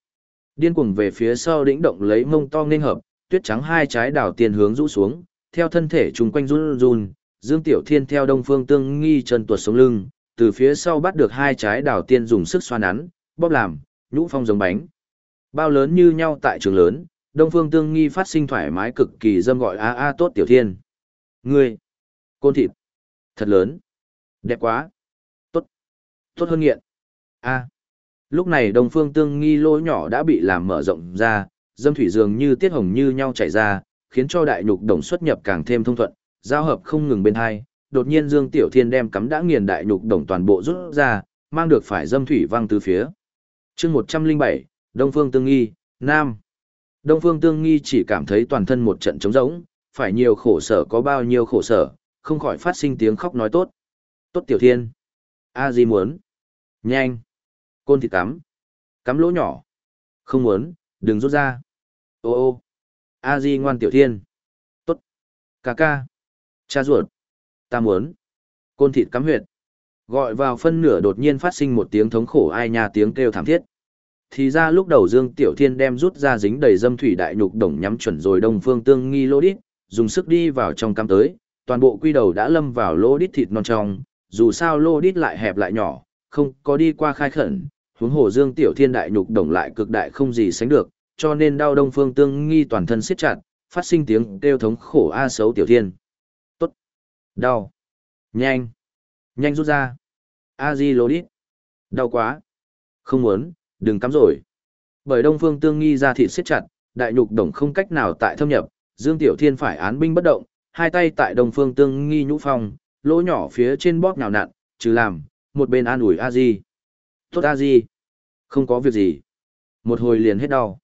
Điên cuồng về phía sau đĩnh động lấy mông to nên hợp, tuyết trắng hai trái đảo tiền hướng rũ xuống, theo thân thể trùng quanh run run, Dương Tiểu Thiên theo Đông Phương Tương Nghi chân tuột sống lưng, từ phía sau bắt được hai trái đảo tiên dùng sức xoa nắn, bóp làm, nhũ phong giống bánh. Bao lớn như nhau tại trường lớn, Đông Phương Tương Nghi phát sinh thoải mái cực kỳ dâm gọi a a tốt Tiểu Thiên. Ngươi, côn thịt, thật lớn, đẹp quá, tốt, tốt hơn nghiện. A. Lúc này Đông Phương Tương Nghi lỗ nhỏ đã bị làm mở rộng ra, dâm thủy dường như tiết hồng như nhau chảy ra, khiến cho đại nhục đồng xuất nhập càng thêm thông thuận, giao hợp không ngừng bên hai. Đột nhiên Dương Tiểu Thiên đem cắm đã nghiền đại nhục đồng toàn bộ rút ra, mang được phải dâm thủy văng từ phía. Chương 107, Đông Phương Tương Nghi, Nam. Đông Phương Tương Nghi chỉ cảm thấy toàn thân một trận trống rỗng, phải nhiều khổ sở có bao nhiêu khổ sở, không khỏi phát sinh tiếng khóc nói tốt. Tốt Tiểu Thiên. A Di muốn. Nhanh. Côn thịt cắm. Cắm lỗ nhỏ. Không muốn, đừng rút ra. Ô ô. A Di ngoan Tiểu Thiên. Tốt. Ca ca. Cha ruột. Ta muốn. Côn thịt cắm huyệt. Gọi vào phân nửa đột nhiên phát sinh một tiếng thống khổ ai nha tiếng kêu thảm thiết. Thì ra lúc đầu Dương Tiểu Thiên đem rút ra dính đầy dâm thủy đại nhục đồng nhắm chuẩn rồi Đông Phương Tương nghi lỗ đít, dùng sức đi vào trong cam tới, toàn bộ quy đầu đã lâm vào lỗ đít thịt non trong, dù sao lỗ đít lại hẹp lại nhỏ, không có đi qua khai khẩn, huống hồ Dương Tiểu Thiên đại nhục đồng lại cực đại không gì sánh được, cho nên đau Đông Phương Tương nghi toàn thân siết chặt, phát sinh tiếng kêu thống khổ a xấu Tiểu Thiên. Tốt. Đau. Nhanh. Nhanh rút ra. A di lỗ đít. Đau quá. Không muốn, đừng cắm rồi. Bởi Đông Phương Tương nghi ra thịt siết chặt, đại nhục đồng không cách nào tại thâm nhập, Dương Tiểu Thiên phải án binh bất động, hai tay tại Đông Phương Tương nghi nhũ phong, lỗ nhỏ phía trên bóp nhào nặn, trừ làm, một bên an ủi A Di. Tốt A Di. Không có việc gì. Một hồi liền hết đau.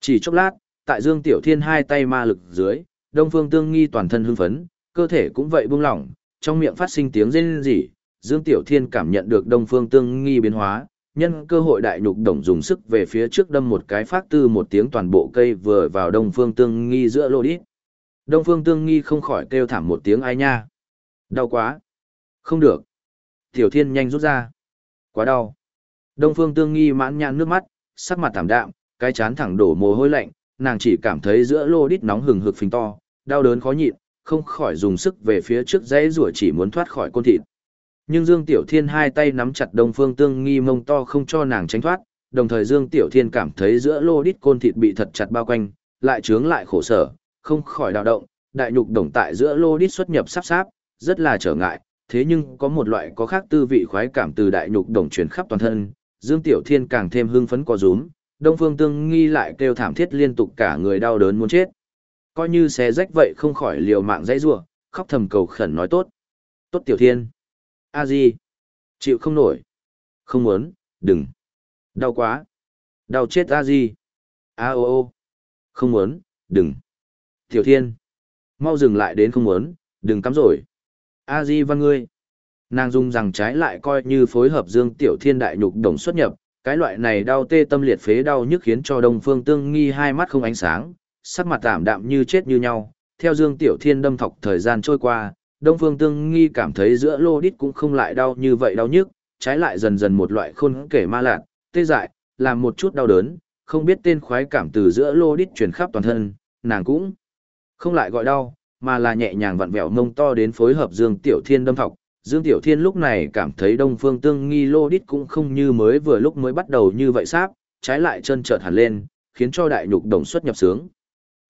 Chỉ chốc lát, tại Dương Tiểu Thiên hai tay ma lực dưới, Đông Phương Tương nghi toàn thân hưng phấn, cơ thể cũng vậy buông lỏng, trong miệng phát sinh tiếng rên rỉ. Dương Tiểu Thiên cảm nhận được Đông Phương Tương nghi biến hóa, nhân cơ hội đại nhục đồng dùng sức về phía trước đâm một cái phát tư một tiếng toàn bộ cây vừa vào đông phương tương nghi giữa lô đít. Đông phương tương nghi không khỏi kêu thảm một tiếng ai nha. Đau quá. Không được. Tiểu thiên nhanh rút ra. Quá đau. Đông phương tương nghi mãn nhãn nước mắt, sắc mặt thảm đạm, cái chán thẳng đổ mồ hôi lạnh, nàng chỉ cảm thấy giữa lô đít nóng hừng hực phình to, đau đớn khó nhịn, không khỏi dùng sức về phía trước dãy rủa chỉ muốn thoát khỏi côn thịt nhưng Dương Tiểu Thiên hai tay nắm chặt Đông Phương Tương Nghi mông to không cho nàng tránh thoát, đồng thời Dương Tiểu Thiên cảm thấy giữa lô đít côn thịt bị thật chặt bao quanh, lại trướng lại khổ sở, không khỏi đào động, đại nhục đồng tại giữa lô đít xuất nhập sắp sáp, rất là trở ngại, thế nhưng có một loại có khác tư vị khoái cảm từ đại nhục đồng truyền khắp toàn thân, Dương Tiểu Thiên càng thêm hưng phấn có rúm, Đông Phương Tương Nghi lại kêu thảm thiết liên tục cả người đau đớn muốn chết. Coi như xé rách vậy không khỏi liều mạng dãy rủa, khóc thầm cầu khẩn nói tốt. Tốt Tiểu Thiên a di. Chịu không nổi. Không muốn. Đừng. Đau quá. Đau chết a di. A ô ô không muốn. Đừng. Tiểu thiên. Mau dừng lại đến không muốn. Đừng cắm rồi. A di văn ngươi. Nàng dung rằng trái lại coi như phối hợp dương tiểu thiên đại nhục đồng xuất nhập. Cái loại này đau tê tâm liệt phế đau nhức khiến cho đông phương tương nghi hai mắt không ánh sáng, sắc mặt tảm đạm như chết như nhau. Theo dương tiểu thiên đâm thọc thời gian trôi qua Đông Phương Tương Nghi cảm thấy giữa lô đít cũng không lại đau như vậy đau nhức, trái lại dần dần một loại khôn kể ma lạc, tê dại, làm một chút đau đớn, không biết tên khoái cảm từ giữa lô đít truyền khắp toàn thân, nàng cũng không lại gọi đau, mà là nhẹ nhàng vặn vẹo mông to đến phối hợp Dương Tiểu Thiên đâm thọc. Dương Tiểu Thiên lúc này cảm thấy Đông Phương Tương Nghi lô đít cũng không như mới vừa lúc mới bắt đầu như vậy sáp, trái lại chân chợt hẳn lên, khiến cho đại nhục đồng xuất nhập sướng.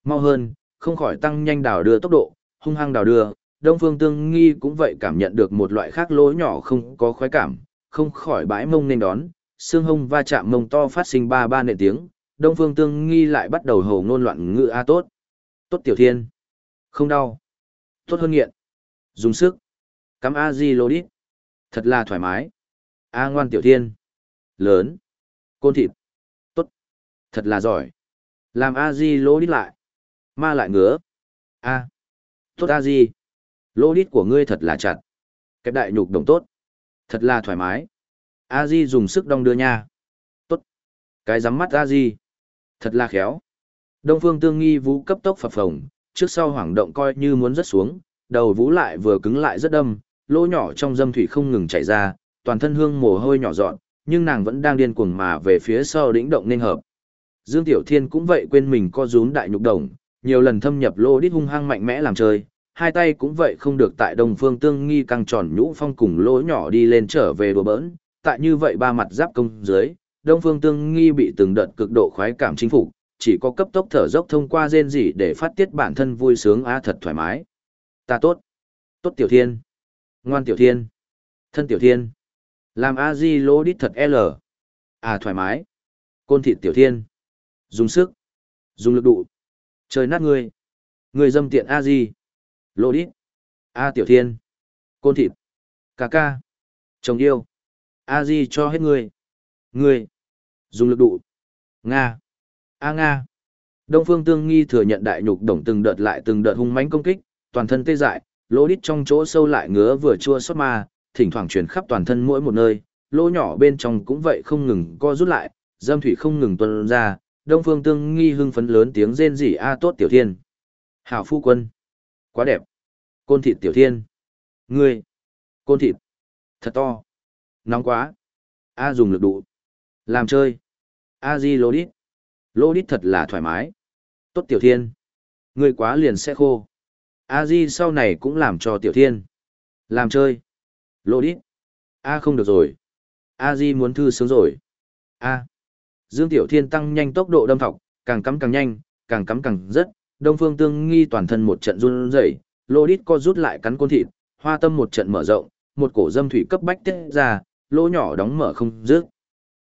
Mau hơn, không khỏi tăng nhanh đào đưa tốc độ, hung hăng đào đưa, Đông Phương Tương Nghi cũng vậy cảm nhận được một loại khác lỗ nhỏ không có khoái cảm, không khỏi bãi mông nên đón, xương hông va chạm mông to phát sinh ba ba nệ tiếng, Đông Phương Tương Nghi lại bắt đầu hồ ngôn loạn ngữ a tốt. Tốt tiểu thiên. Không đau. Tốt hơn nghiện. Dùng sức. Cắm a di lô đi Thật là thoải mái. A ngoan tiểu thiên. Lớn. Côn thịt. Tốt. Thật là giỏi. Làm a di lỗ đi lại. Ma lại ngứa. A. Tốt a di. Lỗ đít của ngươi thật là chặt. Kẹp đại nhục đồng tốt. Thật là thoải mái. A di dùng sức đong đưa nha. Tốt. Cái rắm mắt a di. Thật là khéo. Đông phương tương nghi vũ cấp tốc phập phồng, trước sau hoảng động coi như muốn rớt xuống, đầu vũ lại vừa cứng lại rất đâm, lỗ nhỏ trong dâm thủy không ngừng chảy ra, toàn thân hương mồ hôi nhỏ dọn, nhưng nàng vẫn đang điên cuồng mà về phía sau đỉnh động nên hợp. Dương Tiểu Thiên cũng vậy quên mình co rúm đại nhục đồng, nhiều lần thâm nhập lô đít hung hăng mạnh mẽ làm chơi, hai tay cũng vậy không được tại Đông Phương Tương Nghi căng tròn nhũ phong cùng lỗ nhỏ đi lên trở về đùa bỡn, tại như vậy ba mặt giáp công dưới, Đông Phương Tương Nghi bị từng đợt cực độ khoái cảm chính phục, chỉ có cấp tốc thở dốc thông qua rên rỉ để phát tiết bản thân vui sướng a thật thoải mái. Ta tốt. Tốt Tiểu Thiên. Ngoan Tiểu Thiên. Thân Tiểu Thiên. Làm a di lỗ đít thật L. À thoải mái. Côn thịt Tiểu Thiên. Dùng sức. Dùng lực đụ. Trời nát ngươi. Ngươi dâm tiện a di lô đít. A Tiểu Thiên. Côn thịt. ca ca. Chồng yêu. A di cho hết ngươi. Ngươi. Dùng lực đủ. Nga. A Nga. Đông Phương Tương Nghi thừa nhận đại nhục đồng từng đợt lại từng đợt hung mãnh công kích, toàn thân tê dại, lỗ đít trong chỗ sâu lại ngứa vừa chua xót ma, thỉnh thoảng truyền khắp toàn thân mỗi một nơi, lỗ nhỏ bên trong cũng vậy không ngừng co rút lại, dâm thủy không ngừng tuôn ra, Đông Phương Tương Nghi hưng phấn lớn tiếng rên rỉ a tốt tiểu thiên. Hảo phu quân. Quá đẹp. Côn thịt tiểu thiên. Ngươi. Côn thịt. Thật to. Nóng quá. A dùng lực đủ. Làm chơi. A di lô đít. Lô đít thật là thoải mái. Tốt tiểu thiên. Ngươi quá liền sẽ khô. A di sau này cũng làm cho tiểu thiên. Làm chơi. Lô đít. A không được rồi. A di muốn thư sướng rồi. A. Dương Tiểu Thiên tăng nhanh tốc độ đâm thọc, càng cắm càng nhanh, càng cắm càng rất, Đông Phương Tương Nghi toàn thân một trận run rẩy, lô đít co rút lại cắn côn thịt, hoa tâm một trận mở rộng, một cổ dâm thủy cấp bách tiết ra, lỗ nhỏ đóng mở không dứt.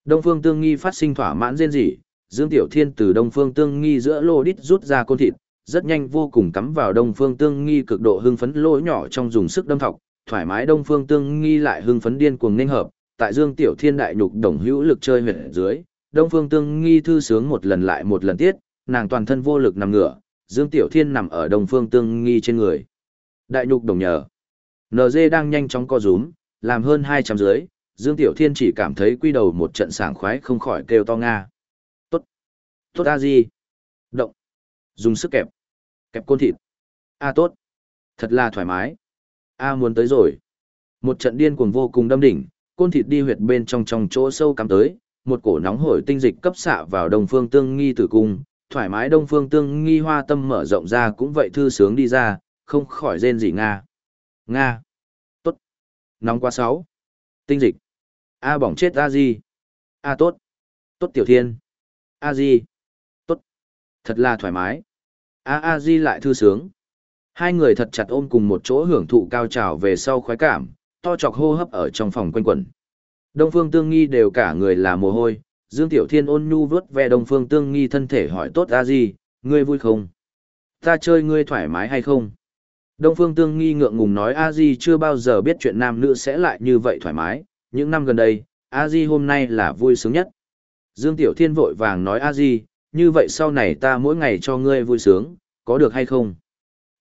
Đông Phương Tương Nghi phát sinh thỏa mãn rên rỉ, Dương Tiểu Thiên từ Đông Phương Tương Nghi giữa lô đít rút ra côn thịt, rất nhanh vô cùng cắm vào Đông Phương Tương Nghi cực độ hưng phấn lỗ nhỏ trong dùng sức đâm thọc, thoải mái Đông Phương Tương Nghi lại hưng phấn điên cuồng nên hợp, tại Dương Tiểu Thiên đại nhục đồng hữu lực chơi huyệt dưới, Đông Phương Tương Nghi thư sướng một lần lại một lần tiết, nàng toàn thân vô lực nằm ngửa, Dương Tiểu Thiên nằm ở Đông Phương Tương Nghi trên người. Đại nhục đồng nhờ. NG đang nhanh chóng co rúm, làm hơn 200 dưới, Dương Tiểu Thiên chỉ cảm thấy quy đầu một trận sảng khoái không khỏi kêu to nga. Tốt. Tốt a gì? Động. Dùng sức kẹp. Kẹp côn thịt. A tốt. Thật là thoải mái. A muốn tới rồi. Một trận điên cuồng vô cùng đâm đỉnh, côn thịt đi huyệt bên trong trong chỗ sâu cắm tới, một cổ nóng hổi tinh dịch cấp xạ vào đông phương tương nghi tử cung, thoải mái đông phương tương nghi hoa tâm mở rộng ra cũng vậy thư sướng đi ra, không khỏi rên gì Nga. Nga. Tốt. Nóng quá sáu. Tinh dịch. A bỏng chết A gì. A tốt. Tốt tiểu thiên. A gì. Tốt. Thật là thoải mái. A A di lại thư sướng. Hai người thật chặt ôm cùng một chỗ hưởng thụ cao trào về sau khoái cảm, to chọc hô hấp ở trong phòng quanh quẩn. Đông Phương Tương Nghi đều cả người là mồ hôi, Dương Tiểu Thiên ôn nhu vớt ve Đông Phương Tương Nghi thân thể hỏi tốt a gì, ngươi vui không? Ta chơi ngươi thoải mái hay không? Đông Phương Tương Nghi ngượng ngùng nói a di chưa bao giờ biết chuyện nam nữ sẽ lại như vậy thoải mái, những năm gần đây, a di hôm nay là vui sướng nhất. Dương Tiểu Thiên vội vàng nói a di, như vậy sau này ta mỗi ngày cho ngươi vui sướng, có được hay không?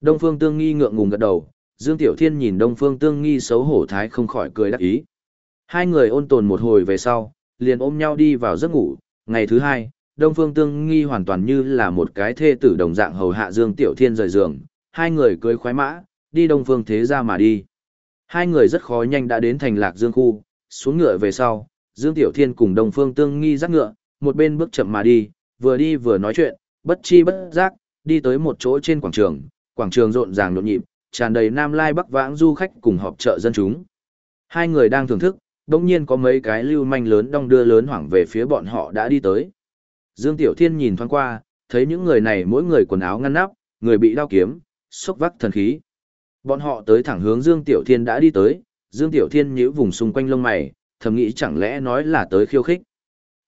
Đông Phương Tương Nghi ngượng ngùng gật đầu, Dương Tiểu Thiên nhìn Đông Phương Tương Nghi xấu hổ thái không khỏi cười đắc ý. Hai người ôn tồn một hồi về sau, liền ôm nhau đi vào giấc ngủ. Ngày thứ hai, Đông Phương Tương Nghi hoàn toàn như là một cái thê tử đồng dạng hầu hạ Dương Tiểu Thiên rời giường. Hai người cưới khoái mã, đi Đông Phương Thế ra mà đi. Hai người rất khó nhanh đã đến thành lạc Dương khu, xuống ngựa về sau, Dương Tiểu Thiên cùng Đông Phương Tương Nghi dắt ngựa, một bên bước chậm mà đi, vừa đi vừa nói chuyện, bất chi bất giác, đi tới một chỗ trên quảng trường, quảng trường rộn ràng nhộn nhịp, tràn đầy nam lai bắc vãng du khách cùng họp chợ dân chúng. Hai người đang thưởng thức, đông nhiên có mấy cái lưu manh lớn đong đưa lớn hoảng về phía bọn họ đã đi tới. Dương Tiểu Thiên nhìn thoáng qua, thấy những người này mỗi người quần áo ngăn nắp, người bị đao kiếm, xúc vắc thần khí. Bọn họ tới thẳng hướng Dương Tiểu Thiên đã đi tới, Dương Tiểu Thiên nhíu vùng xung quanh lông mày, thầm nghĩ chẳng lẽ nói là tới khiêu khích.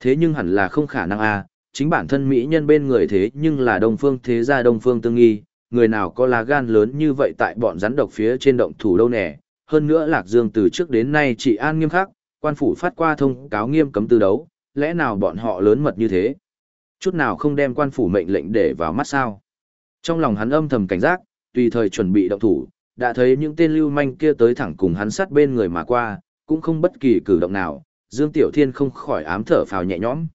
Thế nhưng hẳn là không khả năng à, chính bản thân mỹ nhân bên người thế nhưng là Đông Phương thế gia Đông Phương tương nghi, người nào có lá gan lớn như vậy tại bọn rắn độc phía trên động thủ đâu nè, hơn nữa Lạc Dương từ trước đến nay chỉ an nghiêm khắc, quan phủ phát qua thông cáo nghiêm cấm tư đấu, lẽ nào bọn họ lớn mật như thế? Chút nào không đem quan phủ mệnh lệnh để vào mắt sao? Trong lòng hắn âm thầm cảnh giác, tùy thời chuẩn bị động thủ, đã thấy những tên lưu manh kia tới thẳng cùng hắn sát bên người mà qua, cũng không bất kỳ cử động nào, Dương Tiểu Thiên không khỏi ám thở phào nhẹ nhõm.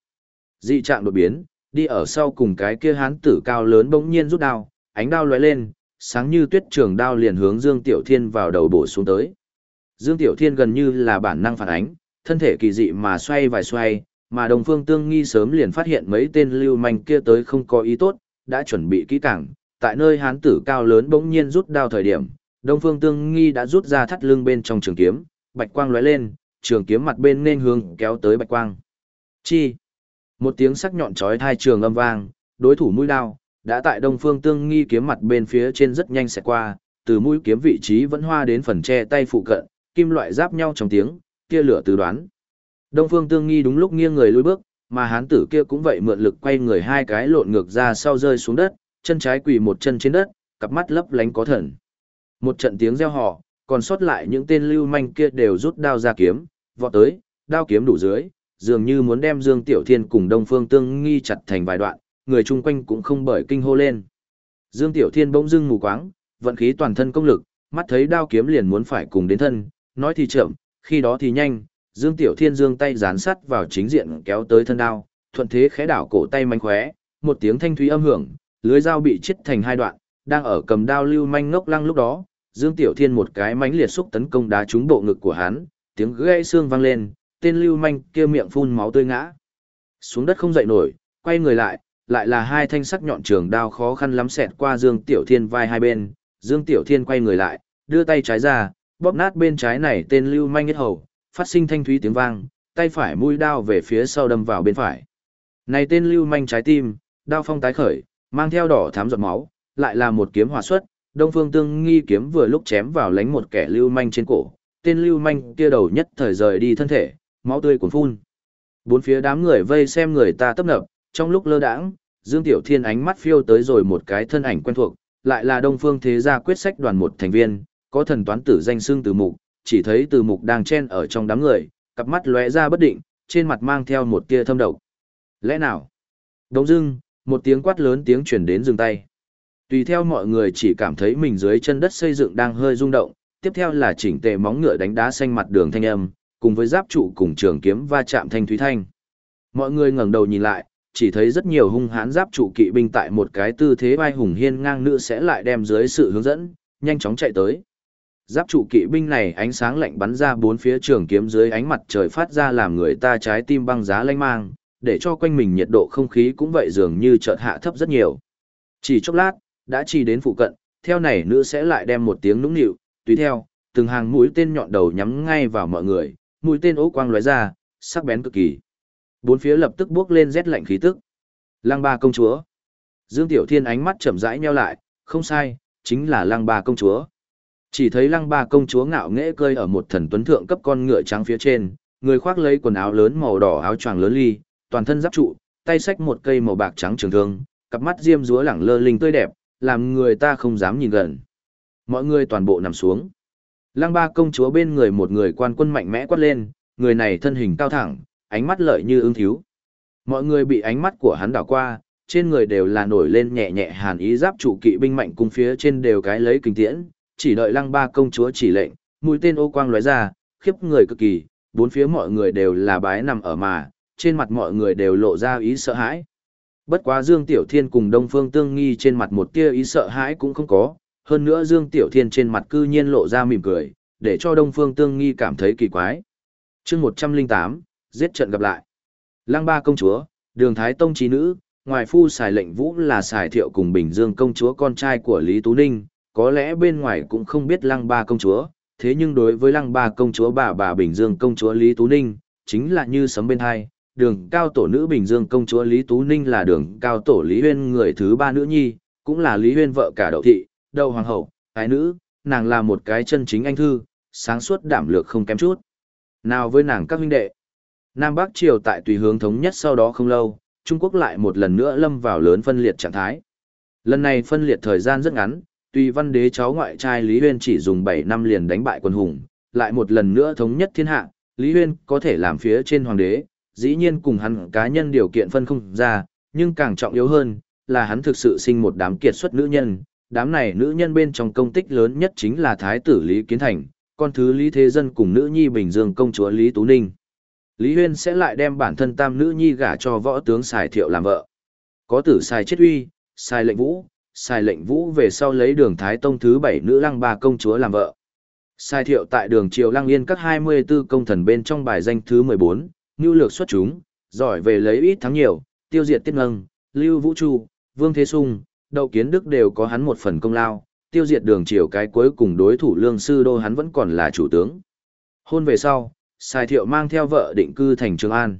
Dị trạng đột biến, đi ở sau cùng cái kia hán tử cao lớn bỗng nhiên rút đao, ánh đao lóe lên, sáng như tuyết trường đao liền hướng Dương Tiểu Thiên vào đầu bổ xuống tới. Dương Tiểu Thiên gần như là bản năng phản ánh, thân thể kỳ dị mà xoay vài xoay, mà Đồng Phương Tương Nghi sớm liền phát hiện mấy tên lưu manh kia tới không có ý tốt, đã chuẩn bị kỹ càng, tại nơi hán tử cao lớn bỗng nhiên rút đao thời điểm, Đông Phương Tương Nghi đã rút ra thắt lưng bên trong trường kiếm, bạch quang lóe lên, trường kiếm mặt bên nên hướng kéo tới bạch quang. Chi! Một tiếng sắc nhọn chói tai trường âm vang, đối thủ mũi đao, đã tại Đông Phương Tương Nghi kiếm mặt bên phía trên rất nhanh sẽ qua, từ mũi kiếm vị trí vẫn hoa đến phần che tay phụ cận, kim loại giáp nhau trong tiếng, kia lửa tự đoán. Đông Phương Tương Nghi đúng lúc nghiêng người lùi bước, mà hán tử kia cũng vậy mượn lực quay người hai cái lộn ngược ra sau rơi xuống đất, chân trái quỳ một chân trên đất, cặp mắt lấp lánh có thần. Một trận tiếng reo hò, còn sót lại những tên lưu manh kia đều rút đao ra kiếm, vọt tới, đao kiếm đủ dưới, dường như muốn đem Dương Tiểu Thiên cùng Đông Phương Tương Nghi chặt thành vài đoạn, người chung quanh cũng không bởi kinh hô lên. Dương Tiểu Thiên bỗng dưng mù quáng, vận khí toàn thân công lực, mắt thấy đao kiếm liền muốn phải cùng đến thân, nói thì chậm, khi đó thì nhanh, Dương Tiểu Thiên dương tay dán sắt vào chính diện kéo tới thân đao, thuận thế khẽ đảo cổ tay manh khóe, một tiếng thanh thúy âm hưởng, lưới dao bị chít thành hai đoạn, đang ở cầm đao lưu manh ngốc lăng lúc đó, Dương Tiểu Thiên một cái mánh liệt xúc tấn công đá trúng bộ ngực của hắn, tiếng gãy xương vang lên, tên lưu manh kia miệng phun máu tươi ngã. Xuống đất không dậy nổi, quay người lại, lại là hai thanh sắc nhọn trường đao khó khăn lắm xẹt qua Dương Tiểu Thiên vai hai bên, Dương Tiểu Thiên quay người lại, đưa tay trái ra, bóp nát bên trái này tên lưu manh nhất hầu, phát sinh thanh thúy tiếng vang, tay phải mũi đao về phía sau đâm vào bên phải. Này tên lưu manh trái tim, đao phong tái khởi, mang theo đỏ thám giọt máu, lại là một kiếm hòa xuất, Đông Phương Tương nghi kiếm vừa lúc chém vào lánh một kẻ lưu manh trên cổ, tên lưu manh kia đầu nhất thời rời đi thân thể, máu tươi cuồn phun. Bốn phía đám người vây xem người ta tấp nập, trong lúc lơ đãng, Dương Tiểu Thiên ánh mắt phiêu tới rồi một cái thân ảnh quen thuộc, lại là Đông Phương Thế gia quyết sách đoàn một thành viên, có thần toán tử danh xưng từ mục, chỉ thấy từ mục đang chen ở trong đám người, cặp mắt lóe ra bất định, trên mặt mang theo một tia thâm độc. Lẽ nào? Đông dưng, một tiếng quát lớn tiếng truyền đến dừng tay. Tùy theo mọi người chỉ cảm thấy mình dưới chân đất xây dựng đang hơi rung động, tiếp theo là chỉnh tề móng ngựa đánh đá xanh mặt đường thanh âm, cùng với giáp trụ cùng trường kiếm va chạm thanh thúy thanh. Mọi người ngẩng đầu nhìn lại, chỉ thấy rất nhiều hung hãn giáp trụ kỵ binh tại một cái tư thế vai hùng hiên ngang nữ sẽ lại đem dưới sự hướng dẫn, nhanh chóng chạy tới. Giáp trụ kỵ binh này ánh sáng lạnh bắn ra bốn phía trường kiếm dưới ánh mặt trời phát ra làm người ta trái tim băng giá lanh mang, để cho quanh mình nhiệt độ không khí cũng vậy dường như chợt hạ thấp rất nhiều. Chỉ chốc lát, đã chỉ đến phụ cận, theo này nữ sẽ lại đem một tiếng nũng nịu, tùy theo, từng hàng mũi tên nhọn đầu nhắm ngay vào mọi người, mũi tên ố quang lóe ra, sắc bén cực kỳ. Bốn phía lập tức bước lên rét lạnh khí tức. Lăng ba công chúa. Dương Tiểu Thiên ánh mắt chậm rãi nheo lại, không sai, chính là lăng ba công chúa. Chỉ thấy lăng ba công chúa ngạo nghễ cơi ở một thần tuấn thượng cấp con ngựa trắng phía trên, người khoác lấy quần áo lớn màu đỏ áo choàng lớn ly, toàn thân giáp trụ, tay xách một cây màu bạc trắng trường thương, cặp mắt diêm dúa lẳng lơ linh tươi đẹp, làm người ta không dám nhìn gần. Mọi người toàn bộ nằm xuống. Lăng ba công chúa bên người một người quan quân mạnh mẽ quát lên, người này thân hình cao thẳng, ánh mắt lợi như ương thiếu. Mọi người bị ánh mắt của hắn đảo qua, trên người đều là nổi lên nhẹ nhẹ hàn ý giáp trụ kỵ binh mạnh cung phía trên đều cái lấy kinh tiễn, chỉ đợi lăng ba công chúa chỉ lệnh, mũi tên ô quang lóe ra, khiếp người cực kỳ, bốn phía mọi người đều là bái nằm ở mà, trên mặt mọi người đều lộ ra ý sợ hãi. Bất quá Dương Tiểu Thiên cùng Đông Phương Tương Nghi trên mặt một tia ý sợ hãi cũng không có, hơn nữa Dương Tiểu Thiên trên mặt cư nhiên lộ ra mỉm cười, để cho Đông Phương Tương Nghi cảm thấy kỳ quái. chương 108, giết trận gặp lại. Lăng ba công chúa, đường Thái Tông trí nữ, ngoài phu xài lệnh vũ là xài thiệu cùng Bình Dương công chúa con trai của Lý Tú Ninh, có lẽ bên ngoài cũng không biết lăng ba công chúa, thế nhưng đối với lăng ba công chúa bà bà Bình Dương công chúa Lý Tú Ninh, chính là như sấm bên hai, đường cao tổ nữ Bình Dương công chúa Lý Tú Ninh là đường cao tổ Lý Huyên người thứ ba nữ nhi, cũng là Lý Huyên vợ cả đậu thị, đậu hoàng hậu, ái nữ, nàng là một cái chân chính anh thư, sáng suốt đảm lược không kém chút. Nào với nàng các huynh đệ, Nam Bắc Triều tại tùy hướng thống nhất sau đó không lâu, Trung Quốc lại một lần nữa lâm vào lớn phân liệt trạng thái. Lần này phân liệt thời gian rất ngắn, Tùy văn đế cháu ngoại trai Lý Huyên chỉ dùng 7 năm liền đánh bại quân hùng, lại một lần nữa thống nhất thiên hạ, Lý Huyên có thể làm phía trên hoàng đế, dĩ nhiên cùng hắn cá nhân điều kiện phân không ra, nhưng càng trọng yếu hơn, là hắn thực sự sinh một đám kiệt xuất nữ nhân, đám này nữ nhân bên trong công tích lớn nhất chính là Thái tử Lý Kiến Thành, con thứ Lý Thế Dân cùng nữ nhi Bình Dương công chúa Lý Tú Ninh. Lý Huyên sẽ lại đem bản thân tam nữ nhi gả cho võ tướng Sài Thiệu làm vợ. Có tử Sài Chết Uy, Sài Lệnh Vũ, Sài Lệnh Vũ về sau lấy đường Thái Tông thứ bảy nữ lăng ba công chúa làm vợ. Sài Thiệu tại đường Triều Lăng Yên các 24 công thần bên trong bài danh thứ 14, nhu lược xuất chúng, giỏi về lấy ít thắng nhiều, tiêu diệt tiết ngâng, Lưu Vũ Chu, Vương Thế Sung, Đậu Kiến Đức đều có hắn một phần công lao, tiêu diệt đường Triều cái cuối cùng đối thủ lương sư đô hắn vẫn còn là chủ tướng. Hôn về sau, Sài Thiệu mang theo vợ định cư thành Trường An.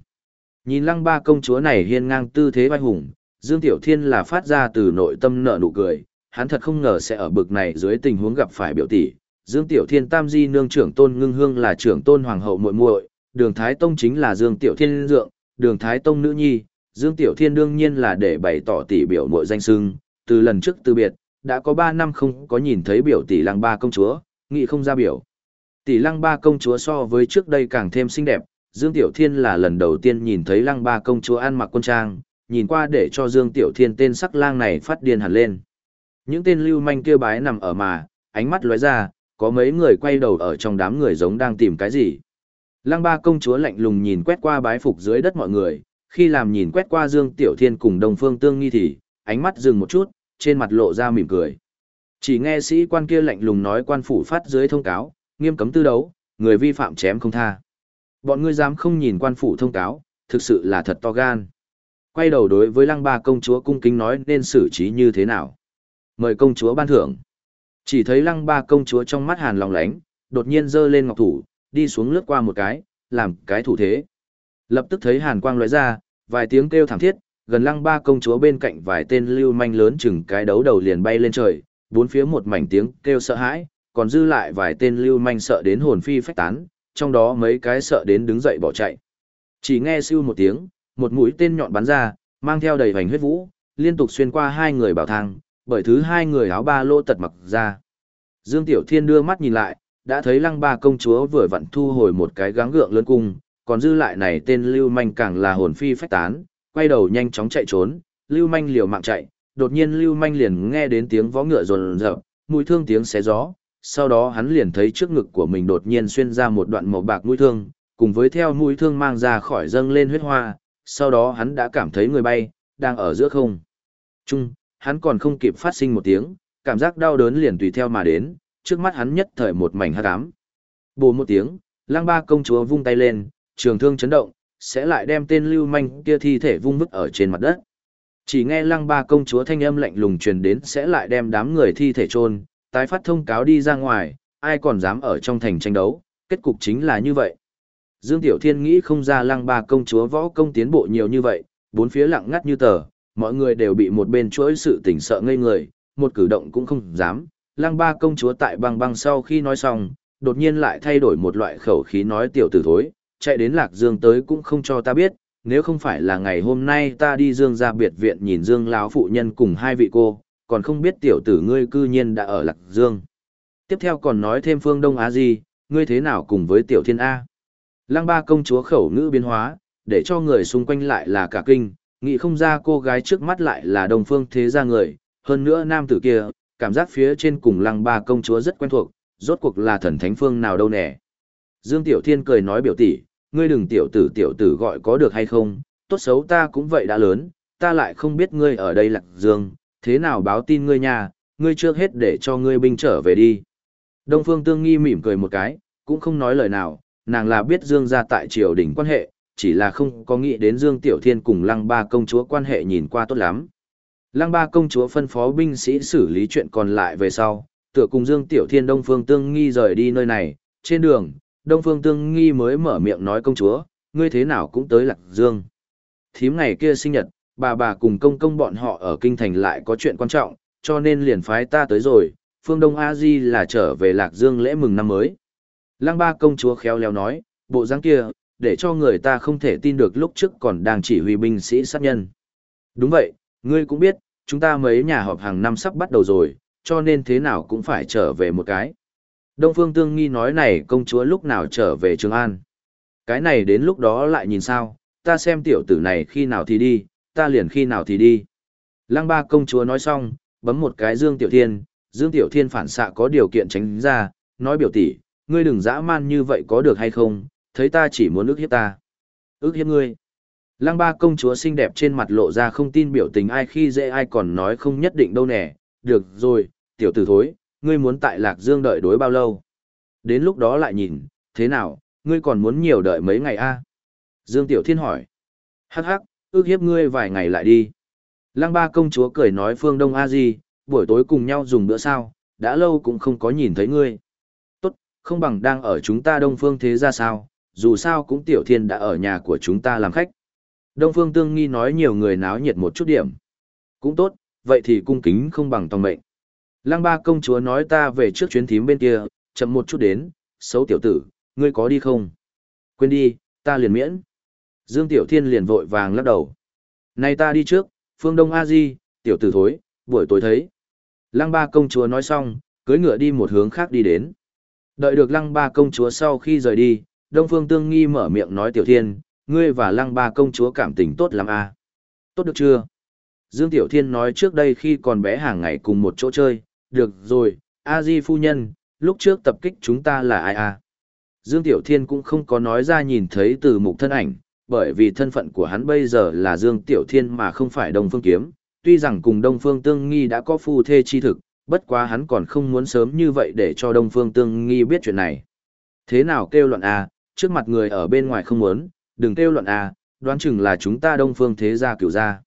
Nhìn lăng ba công chúa này hiên ngang tư thế vai hùng, Dương Tiểu Thiên là phát ra từ nội tâm nợ nụ cười, hắn thật không ngờ sẽ ở bực này dưới tình huống gặp phải biểu tỷ. Dương Tiểu Thiên Tam Di nương trưởng tôn ngưng hương là trưởng tôn hoàng hậu muội muội, Đường Thái Tông chính là Dương Tiểu Thiên dượng, Đường Thái Tông nữ nhi, Dương Tiểu Thiên đương nhiên là để bày tỏ tỷ biểu muội danh xưng, từ lần trước từ biệt, đã có 3 năm không có nhìn thấy biểu tỷ lăng ba công chúa, nghị không ra biểu. Tỷ lăng ba công chúa so với trước đây càng thêm xinh đẹp, Dương Tiểu Thiên là lần đầu tiên nhìn thấy lăng ba công chúa ăn mặc quân trang, nhìn qua để cho Dương Tiểu Thiên tên sắc lang này phát điên hẳn lên. Những tên lưu manh kia bái nằm ở mà, ánh mắt lóe ra, có mấy người quay đầu ở trong đám người giống đang tìm cái gì. Lăng ba công chúa lạnh lùng nhìn quét qua bái phục dưới đất mọi người, khi làm nhìn quét qua Dương Tiểu Thiên cùng Đồng Phương Tương Nghi thì, ánh mắt dừng một chút, trên mặt lộ ra mỉm cười. Chỉ nghe sĩ quan kia lạnh lùng nói quan phủ phát dưới thông cáo, nghiêm cấm tư đấu, người vi phạm chém không tha. Bọn ngươi dám không nhìn quan phủ thông cáo, thực sự là thật to gan. Quay đầu đối với lăng ba công chúa cung kính nói nên xử trí như thế nào. Mời công chúa ban thưởng. Chỉ thấy lăng ba công chúa trong mắt hàn lòng lánh, đột nhiên giơ lên ngọc thủ, đi xuống lướt qua một cái, làm cái thủ thế. Lập tức thấy hàn quang lóe ra, vài tiếng kêu thảm thiết, gần lăng ba công chúa bên cạnh vài tên lưu manh lớn chừng cái đấu đầu liền bay lên trời, bốn phía một mảnh tiếng kêu sợ hãi, còn dư lại vài tên lưu manh sợ đến hồn phi phách tán, trong đó mấy cái sợ đến đứng dậy bỏ chạy. Chỉ nghe siêu một tiếng, một mũi tên nhọn bắn ra, mang theo đầy vành huyết vũ, liên tục xuyên qua hai người bảo thang, bởi thứ hai người áo ba lô tật mặc ra. Dương Tiểu Thiên đưa mắt nhìn lại, đã thấy lăng ba công chúa vừa vặn thu hồi một cái gắng gượng lớn cung, còn dư lại này tên lưu manh càng là hồn phi phách tán, quay đầu nhanh chóng chạy trốn, lưu manh liều mạng chạy, đột nhiên lưu manh liền nghe đến tiếng vó ngựa rồn rợp, mũi thương tiếng xé gió, sau đó hắn liền thấy trước ngực của mình đột nhiên xuyên ra một đoạn màu bạc mũi thương, cùng với theo mũi thương mang ra khỏi dâng lên huyết hoa, sau đó hắn đã cảm thấy người bay, đang ở giữa không. Trung, hắn còn không kịp phát sinh một tiếng, cảm giác đau đớn liền tùy theo mà đến, trước mắt hắn nhất thời một mảnh hắc ám. Bồ một tiếng, lang ba công chúa vung tay lên, trường thương chấn động, sẽ lại đem tên lưu manh kia thi thể vung vứt ở trên mặt đất. Chỉ nghe lăng ba công chúa thanh âm lạnh lùng truyền đến sẽ lại đem đám người thi thể chôn tái phát thông cáo đi ra ngoài, ai còn dám ở trong thành tranh đấu, kết cục chính là như vậy. Dương Tiểu Thiên nghĩ không ra lăng ba công chúa võ công tiến bộ nhiều như vậy, bốn phía lặng ngắt như tờ, mọi người đều bị một bên chuỗi sự tỉnh sợ ngây người, một cử động cũng không dám. Lăng ba công chúa tại băng băng sau khi nói xong, đột nhiên lại thay đổi một loại khẩu khí nói tiểu tử thối, chạy đến Lạc Dương tới cũng không cho ta biết, nếu không phải là ngày hôm nay ta đi Dương ra biệt viện nhìn Dương lão phụ nhân cùng hai vị cô, còn không biết tiểu tử ngươi cư nhiên đã ở Lạc Dương. Tiếp theo còn nói thêm phương Đông Á gì, ngươi thế nào cùng với tiểu thiên A. Lăng ba công chúa khẩu ngữ biến hóa, để cho người xung quanh lại là cả kinh, nghĩ không ra cô gái trước mắt lại là đồng phương thế gia người, hơn nữa nam tử kia, cảm giác phía trên cùng lăng ba công chúa rất quen thuộc, rốt cuộc là thần thánh phương nào đâu nè. Dương Tiểu Thiên cười nói biểu tỷ, ngươi đừng tiểu tử tiểu tử gọi có được hay không, tốt xấu ta cũng vậy đã lớn, ta lại không biết ngươi ở đây lạc dương, thế nào báo tin ngươi nhà, ngươi trước hết để cho ngươi binh trở về đi. Đông Phương Tương Nghi mỉm cười một cái, cũng không nói lời nào, nàng là biết Dương gia tại triều đình quan hệ, chỉ là không có nghĩ đến Dương Tiểu Thiên cùng Lăng Ba công chúa quan hệ nhìn qua tốt lắm. Lăng Ba công chúa phân phó binh sĩ xử lý chuyện còn lại về sau, tựa cùng Dương Tiểu Thiên Đông Phương Tương Nghi rời đi nơi này, trên đường, Đông Phương Tương Nghi mới mở miệng nói công chúa, ngươi thế nào cũng tới Lạc Dương. Thím ngày kia sinh nhật, bà bà cùng công công bọn họ ở kinh thành lại có chuyện quan trọng, cho nên liền phái ta tới rồi, phương Đông A Di là trở về Lạc Dương lễ mừng năm mới. Lăng ba công chúa khéo léo nói, bộ dáng kia, để cho người ta không thể tin được lúc trước còn đang chỉ huy binh sĩ sát nhân. Đúng vậy, ngươi cũng biết, chúng ta mấy nhà họp hàng năm sắp bắt đầu rồi, cho nên thế nào cũng phải trở về một cái. Đông Phương Tương Nghi nói này công chúa lúc nào trở về Trường An. Cái này đến lúc đó lại nhìn sao, ta xem tiểu tử này khi nào thì đi, ta liền khi nào thì đi. Lăng ba công chúa nói xong, bấm một cái Dương Tiểu Thiên, Dương Tiểu Thiên phản xạ có điều kiện tránh ra, nói biểu tỷ, ngươi đừng dã man như vậy có được hay không, thấy ta chỉ muốn ước hiếp ta. Ước hiếp ngươi. Lăng ba công chúa xinh đẹp trên mặt lộ ra không tin biểu tình ai khi dễ ai còn nói không nhất định đâu nè, được rồi, tiểu tử thối, ngươi muốn tại Lạc Dương đợi đối bao lâu? Đến lúc đó lại nhìn, thế nào, ngươi còn muốn nhiều đợi mấy ngày a? Dương Tiểu Thiên hỏi. Hắc hắc, ước hiếp ngươi vài ngày lại đi. Lăng ba công chúa cười nói phương Đông A Di, buổi tối cùng nhau dùng bữa sao, đã lâu cũng không có nhìn thấy ngươi. Tốt, không bằng đang ở chúng ta Đông Phương thế ra sao, dù sao cũng Tiểu Thiên đã ở nhà của chúng ta làm khách. Đông Phương Tương Nghi nói nhiều người náo nhiệt một chút điểm. Cũng tốt, vậy thì cung kính không bằng tòng mệnh. Lăng ba công chúa nói ta về trước chuyến thím bên kia, chậm một chút đến, xấu tiểu tử, ngươi có đi không? Quên đi, ta liền miễn. Dương Tiểu Thiên liền vội vàng lắc đầu. Này ta đi trước, phương Đông A Di, tiểu tử thối, buổi tối thấy. Lăng ba công chúa nói xong, cưới ngựa đi một hướng khác đi đến. Đợi được lăng ba công chúa sau khi rời đi, Đông Phương Tương Nghi mở miệng nói Tiểu Thiên, ngươi và lăng ba công chúa cảm tình tốt lắm à? Tốt được chưa? Dương Tiểu Thiên nói trước đây khi còn bé hàng ngày cùng một chỗ chơi, được rồi, A Di phu nhân, lúc trước tập kích chúng ta là ai à? Dương Tiểu Thiên cũng không có nói ra nhìn thấy từ mục thân ảnh, bởi vì thân phận của hắn bây giờ là Dương Tiểu Thiên mà không phải Đông Phương Kiếm, tuy rằng cùng Đông Phương Tương Nghi đã có phu thê chi thực, bất quá hắn còn không muốn sớm như vậy để cho Đông Phương Tương Nghi biết chuyện này. Thế nào kêu loạn à, trước mặt người ở bên ngoài không muốn, đừng kêu loạn à, đoán chừng là chúng ta Đông Phương thế gia cửu gia.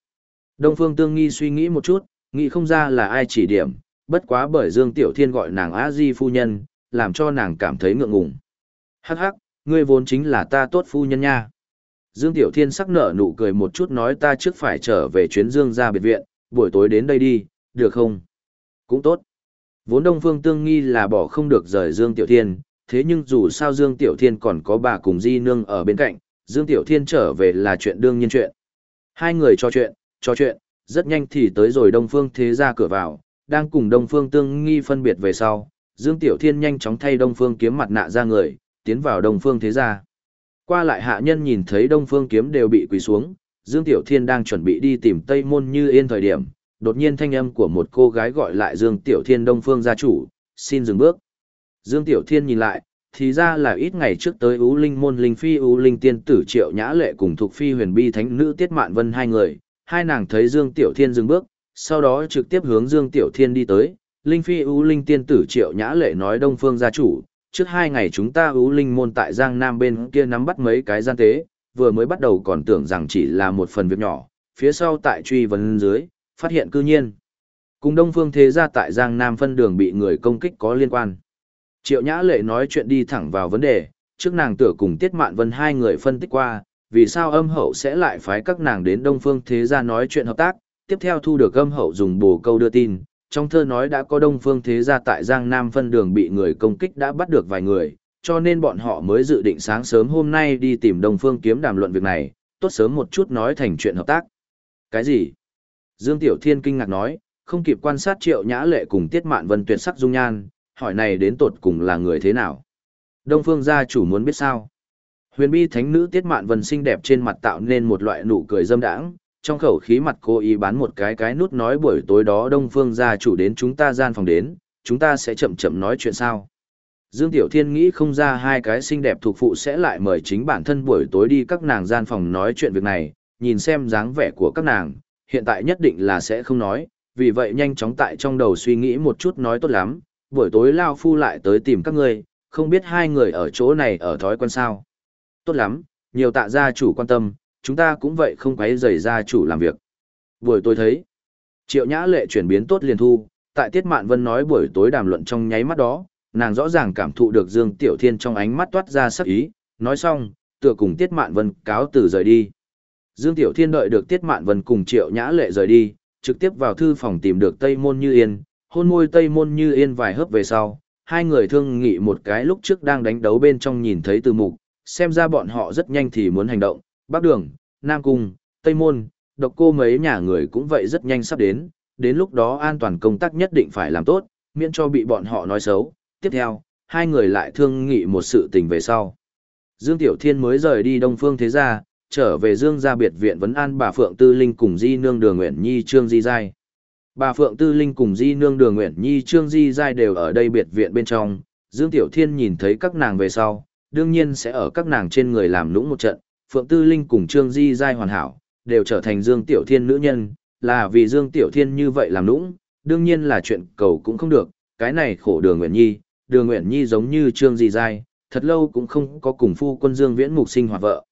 Đông Phương Tương Nghi suy nghĩ một chút, nghĩ không ra là ai chỉ điểm, bất quá bởi Dương Tiểu Thiên gọi nàng A Di phu nhân, làm cho nàng cảm thấy ngượng ngùng. Hắc hắc, ngươi vốn chính là ta tốt phu nhân nha. Dương Tiểu Thiên sắc nở nụ cười một chút nói ta trước phải trở về chuyến Dương ra biệt viện, buổi tối đến đây đi, được không? Cũng tốt. Vốn Đông Phương Tương Nghi là bỏ không được rời Dương Tiểu Thiên, thế nhưng dù sao Dương Tiểu Thiên còn có bà cùng Di Nương ở bên cạnh, Dương Tiểu Thiên trở về là chuyện đương nhiên chuyện. Hai người trò chuyện, trò chuyện, rất nhanh thì tới rồi Đông Phương Thế ra cửa vào, đang cùng Đông Phương Tương Nghi phân biệt về sau, Dương Tiểu Thiên nhanh chóng thay Đông Phương kiếm mặt nạ ra người, tiến vào Đông Phương Thế gia. Qua lại hạ nhân nhìn thấy Đông Phương kiếm đều bị quỳ xuống, Dương Tiểu Thiên đang chuẩn bị đi tìm Tây Môn Như Yên thời điểm, đột nhiên thanh âm của một cô gái gọi lại Dương Tiểu Thiên Đông Phương gia chủ, xin dừng bước. Dương Tiểu Thiên nhìn lại, thì ra là ít ngày trước tới Ú Linh môn Linh Phi Ú Linh tiên tử Triệu Nhã Lệ cùng thuộc Phi huyền bi thánh nữ Tiết Mạn Vân hai người, hai nàng thấy Dương Tiểu Thiên dừng bước, sau đó trực tiếp hướng Dương Tiểu Thiên đi tới, Linh Phi Ú Linh tiên tử Triệu Nhã Lệ nói Đông Phương gia chủ, trước hai ngày chúng ta Ú Linh môn tại Giang Nam bên kia nắm bắt mấy cái gian tế, vừa mới bắt đầu còn tưởng rằng chỉ là một phần việc nhỏ, phía sau tại truy vấn dưới, phát hiện cư nhiên. Cùng Đông Phương Thế gia tại Giang Nam phân đường bị người công kích có liên quan. Triệu Nhã Lệ nói chuyện đi thẳng vào vấn đề, trước nàng tựa cùng Tiết Mạn Vân hai người phân tích qua, vì sao âm hậu sẽ lại phái các nàng đến Đông Phương Thế gia nói chuyện hợp tác, tiếp theo thu được âm hậu dùng bồ câu đưa tin. Trong thơ nói đã có Đông Phương Thế gia tại Giang Nam phân đường bị người công kích đã bắt được vài người, cho nên bọn họ mới dự định sáng sớm hôm nay đi tìm Đông Phương kiếm đàm luận việc này, tốt sớm một chút nói thành chuyện hợp tác. Cái gì? Dương Tiểu Thiên kinh ngạc nói, không kịp quan sát Triệu Nhã Lệ cùng Tiết Mạn Vân tuyệt sắc dung nhan, hỏi này đến tột cùng là người thế nào? Đông Phương gia chủ muốn biết sao? Huyền bi thánh nữ Tiết Mạn Vân xinh đẹp trên mặt tạo nên một loại nụ cười dâm đãng, trong khẩu khí mặt cô ý bán một cái cái nút nói buổi tối đó Đông Phương gia chủ đến chúng ta gian phòng đến, chúng ta sẽ chậm chậm nói chuyện sao? Dương Tiểu Thiên nghĩ không ra hai cái xinh đẹp thuộc phụ sẽ lại mời chính bản thân buổi tối đi các nàng gian phòng nói chuyện việc này, nhìn xem dáng vẻ của các nàng, hiện tại nhất định là sẽ không nói, vì vậy nhanh chóng tại trong đầu suy nghĩ một chút nói tốt lắm, buổi tối Lao Phu lại tới tìm các ngươi, không biết hai người ở chỗ này ở thói quen sao. Tốt lắm, nhiều tạ gia chủ quan tâm, chúng ta cũng vậy không quấy rầy gia chủ làm việc. Buổi tối thấy, triệu nhã lệ chuyển biến tốt liền thu, tại Tiết Mạn Vân nói buổi tối đàm luận trong nháy mắt đó, nàng rõ ràng cảm thụ được Dương Tiểu Thiên trong ánh mắt toát ra sắc ý, nói xong, tựa cùng Tiết Mạn Vân cáo từ rời đi. Dương Tiểu Thiên đợi được Tiết Mạn Vân cùng Triệu Nhã Lệ rời đi, trực tiếp vào thư phòng tìm được Tây Môn Như Yên, hôn môi Tây Môn Như Yên vài hớp về sau, hai người thương nghị một cái lúc trước đang đánh đấu bên trong nhìn thấy từ mục, xem ra bọn họ rất nhanh thì muốn hành động, Bắc Đường, Nam Cung, Tây Môn, độc cô mấy nhà người cũng vậy rất nhanh sắp đến, đến lúc đó an toàn công tác nhất định phải làm tốt, miễn cho bị bọn họ nói xấu. Tiếp theo, hai người lại thương nghị một sự tình về sau. Dương Tiểu Thiên mới rời đi Đông Phương Thế Gia, trở về Dương gia biệt viện vấn an bà Phượng Tư Linh cùng Di Nương Đường Nguyễn Nhi Trương Di Giai. Bà Phượng Tư Linh cùng Di Nương Đường Nguyễn Nhi Trương Di Giai đều ở đây biệt viện bên trong, Dương Tiểu Thiên nhìn thấy các nàng về sau, đương nhiên sẽ ở các nàng trên người làm nũng một trận, Phượng Tư Linh cùng Trương Di Giai hoàn hảo, đều trở thành Dương Tiểu Thiên nữ nhân, là vì Dương Tiểu Thiên như vậy làm nũng, đương nhiên là chuyện cầu cũng không được, cái này khổ đường Nguyễn Nhi, đường Nguyễn Nhi giống như Trương Di Giai, thật lâu cũng không có cùng phu quân Dương Viễn Mục sinh hoạt vợ.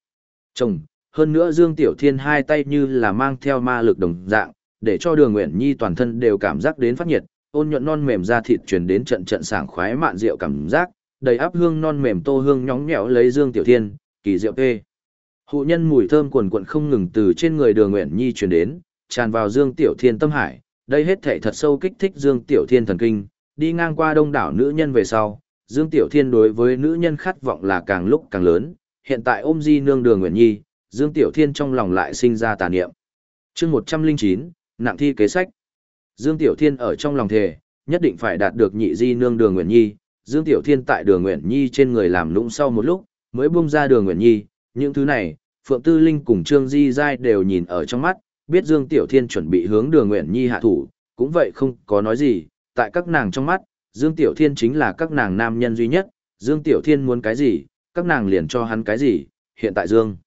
Chồng, hơn nữa Dương Tiểu Thiên hai tay như là mang theo ma lực đồng dạng, để cho đường Nguyễn Nhi toàn thân đều cảm giác đến phát nhiệt, ôn nhuận non mềm da thịt truyền đến trận trận sảng khoái mạn rượu cảm giác, đầy áp hương non mềm tô hương nhóng nhẽo lấy Dương Tiểu Thiên, kỳ diệu tê. Hụ nhân mùi thơm quần quận không ngừng từ trên người đường Nguyện Nhi truyền đến, tràn vào Dương Tiểu Thiên tâm hải, đây hết thể thật sâu kích thích Dương Tiểu Thiên thần kinh, đi ngang qua đông đảo nữ nhân về sau, Dương Tiểu Thiên đối với nữ nhân khát vọng là càng lúc càng lớn, hiện tại ôm di nương đường Nguyễn Nhi, Dương Tiểu Thiên trong lòng lại sinh ra tà niệm. chương 109, nặng thi kế sách. Dương Tiểu Thiên ở trong lòng thề, nhất định phải đạt được nhị di nương đường Nguyễn Nhi, Dương Tiểu Thiên tại đường Nguyễn Nhi trên người làm lũng sau một lúc, mới buông ra đường Nguyễn Nhi, những thứ này, Phượng Tư Linh cùng Trương Di Giai đều nhìn ở trong mắt, biết Dương Tiểu Thiên chuẩn bị hướng đường Nguyễn Nhi hạ thủ, cũng vậy không có nói gì, tại các nàng trong mắt, Dương Tiểu Thiên chính là các nàng nam nhân duy nhất, Dương Tiểu Thiên muốn cái gì, các nàng liền cho hắn cái gì, hiện tại Dương.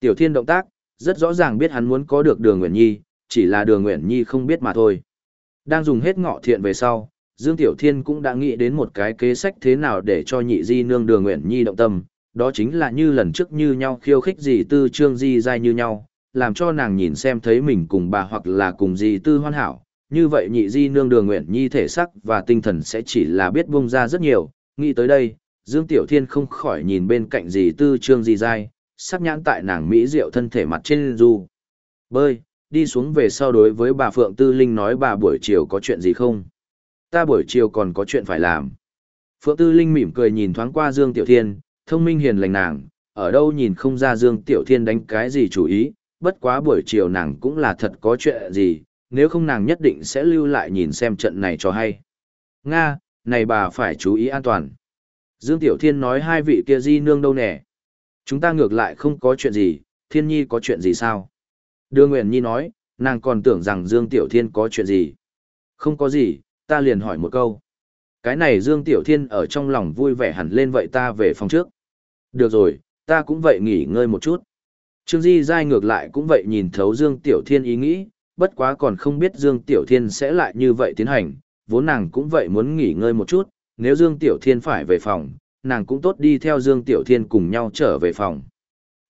Tiểu Thiên động tác, rất rõ ràng biết hắn muốn có được đường Nguyễn Nhi, chỉ là đường Nguyễn Nhi không biết mà thôi. Đang dùng hết ngọ thiện về sau, Dương Tiểu Thiên cũng đã nghĩ đến một cái kế sách thế nào để cho nhị di nương đường Nguyễn Nhi động tâm, đó chính là như lần trước như nhau khiêu khích dì tư trương di dai như nhau, làm cho nàng nhìn xem thấy mình cùng bà hoặc là cùng dì tư hoàn hảo, như vậy nhị di nương đường nguyện nhi thể sắc và tinh thần sẽ chỉ là biết bung ra rất nhiều, nghĩ tới đây, Dương Tiểu Thiên không khỏi nhìn bên cạnh dì tư trương dì dai, sắc nhãn tại nàng Mỹ diệu thân thể mặt trên du. Bơi, đi xuống về sau đối với bà Phượng Tư Linh nói bà buổi chiều có chuyện gì không? Ta buổi chiều còn có chuyện phải làm. Phượng Tư Linh mỉm cười nhìn thoáng qua Dương Tiểu Thiên, thông minh hiền lành nàng, ở đâu nhìn không ra Dương Tiểu Thiên đánh cái gì chủ ý, bất quá buổi chiều nàng cũng là thật có chuyện gì, nếu không nàng nhất định sẽ lưu lại nhìn xem trận này cho hay. Nga, này bà phải chú ý an toàn. Dương Tiểu Thiên nói hai vị kia di nương đâu nè. Chúng ta ngược lại không có chuyện gì, Thiên Nhi có chuyện gì sao? Đưa Nguyễn Nhi nói, nàng còn tưởng rằng Dương Tiểu Thiên có chuyện gì. Không có gì, ta liền hỏi một câu. Cái này Dương Tiểu Thiên ở trong lòng vui vẻ hẳn lên vậy ta về phòng trước. Được rồi, ta cũng vậy nghỉ ngơi một chút. Trương Di Giai ngược lại cũng vậy nhìn thấu Dương Tiểu Thiên ý nghĩ, bất quá còn không biết Dương Tiểu Thiên sẽ lại như vậy tiến hành, vốn nàng cũng vậy muốn nghỉ ngơi một chút, nếu Dương Tiểu Thiên phải về phòng, nàng cũng tốt đi theo Dương Tiểu Thiên cùng nhau trở về phòng.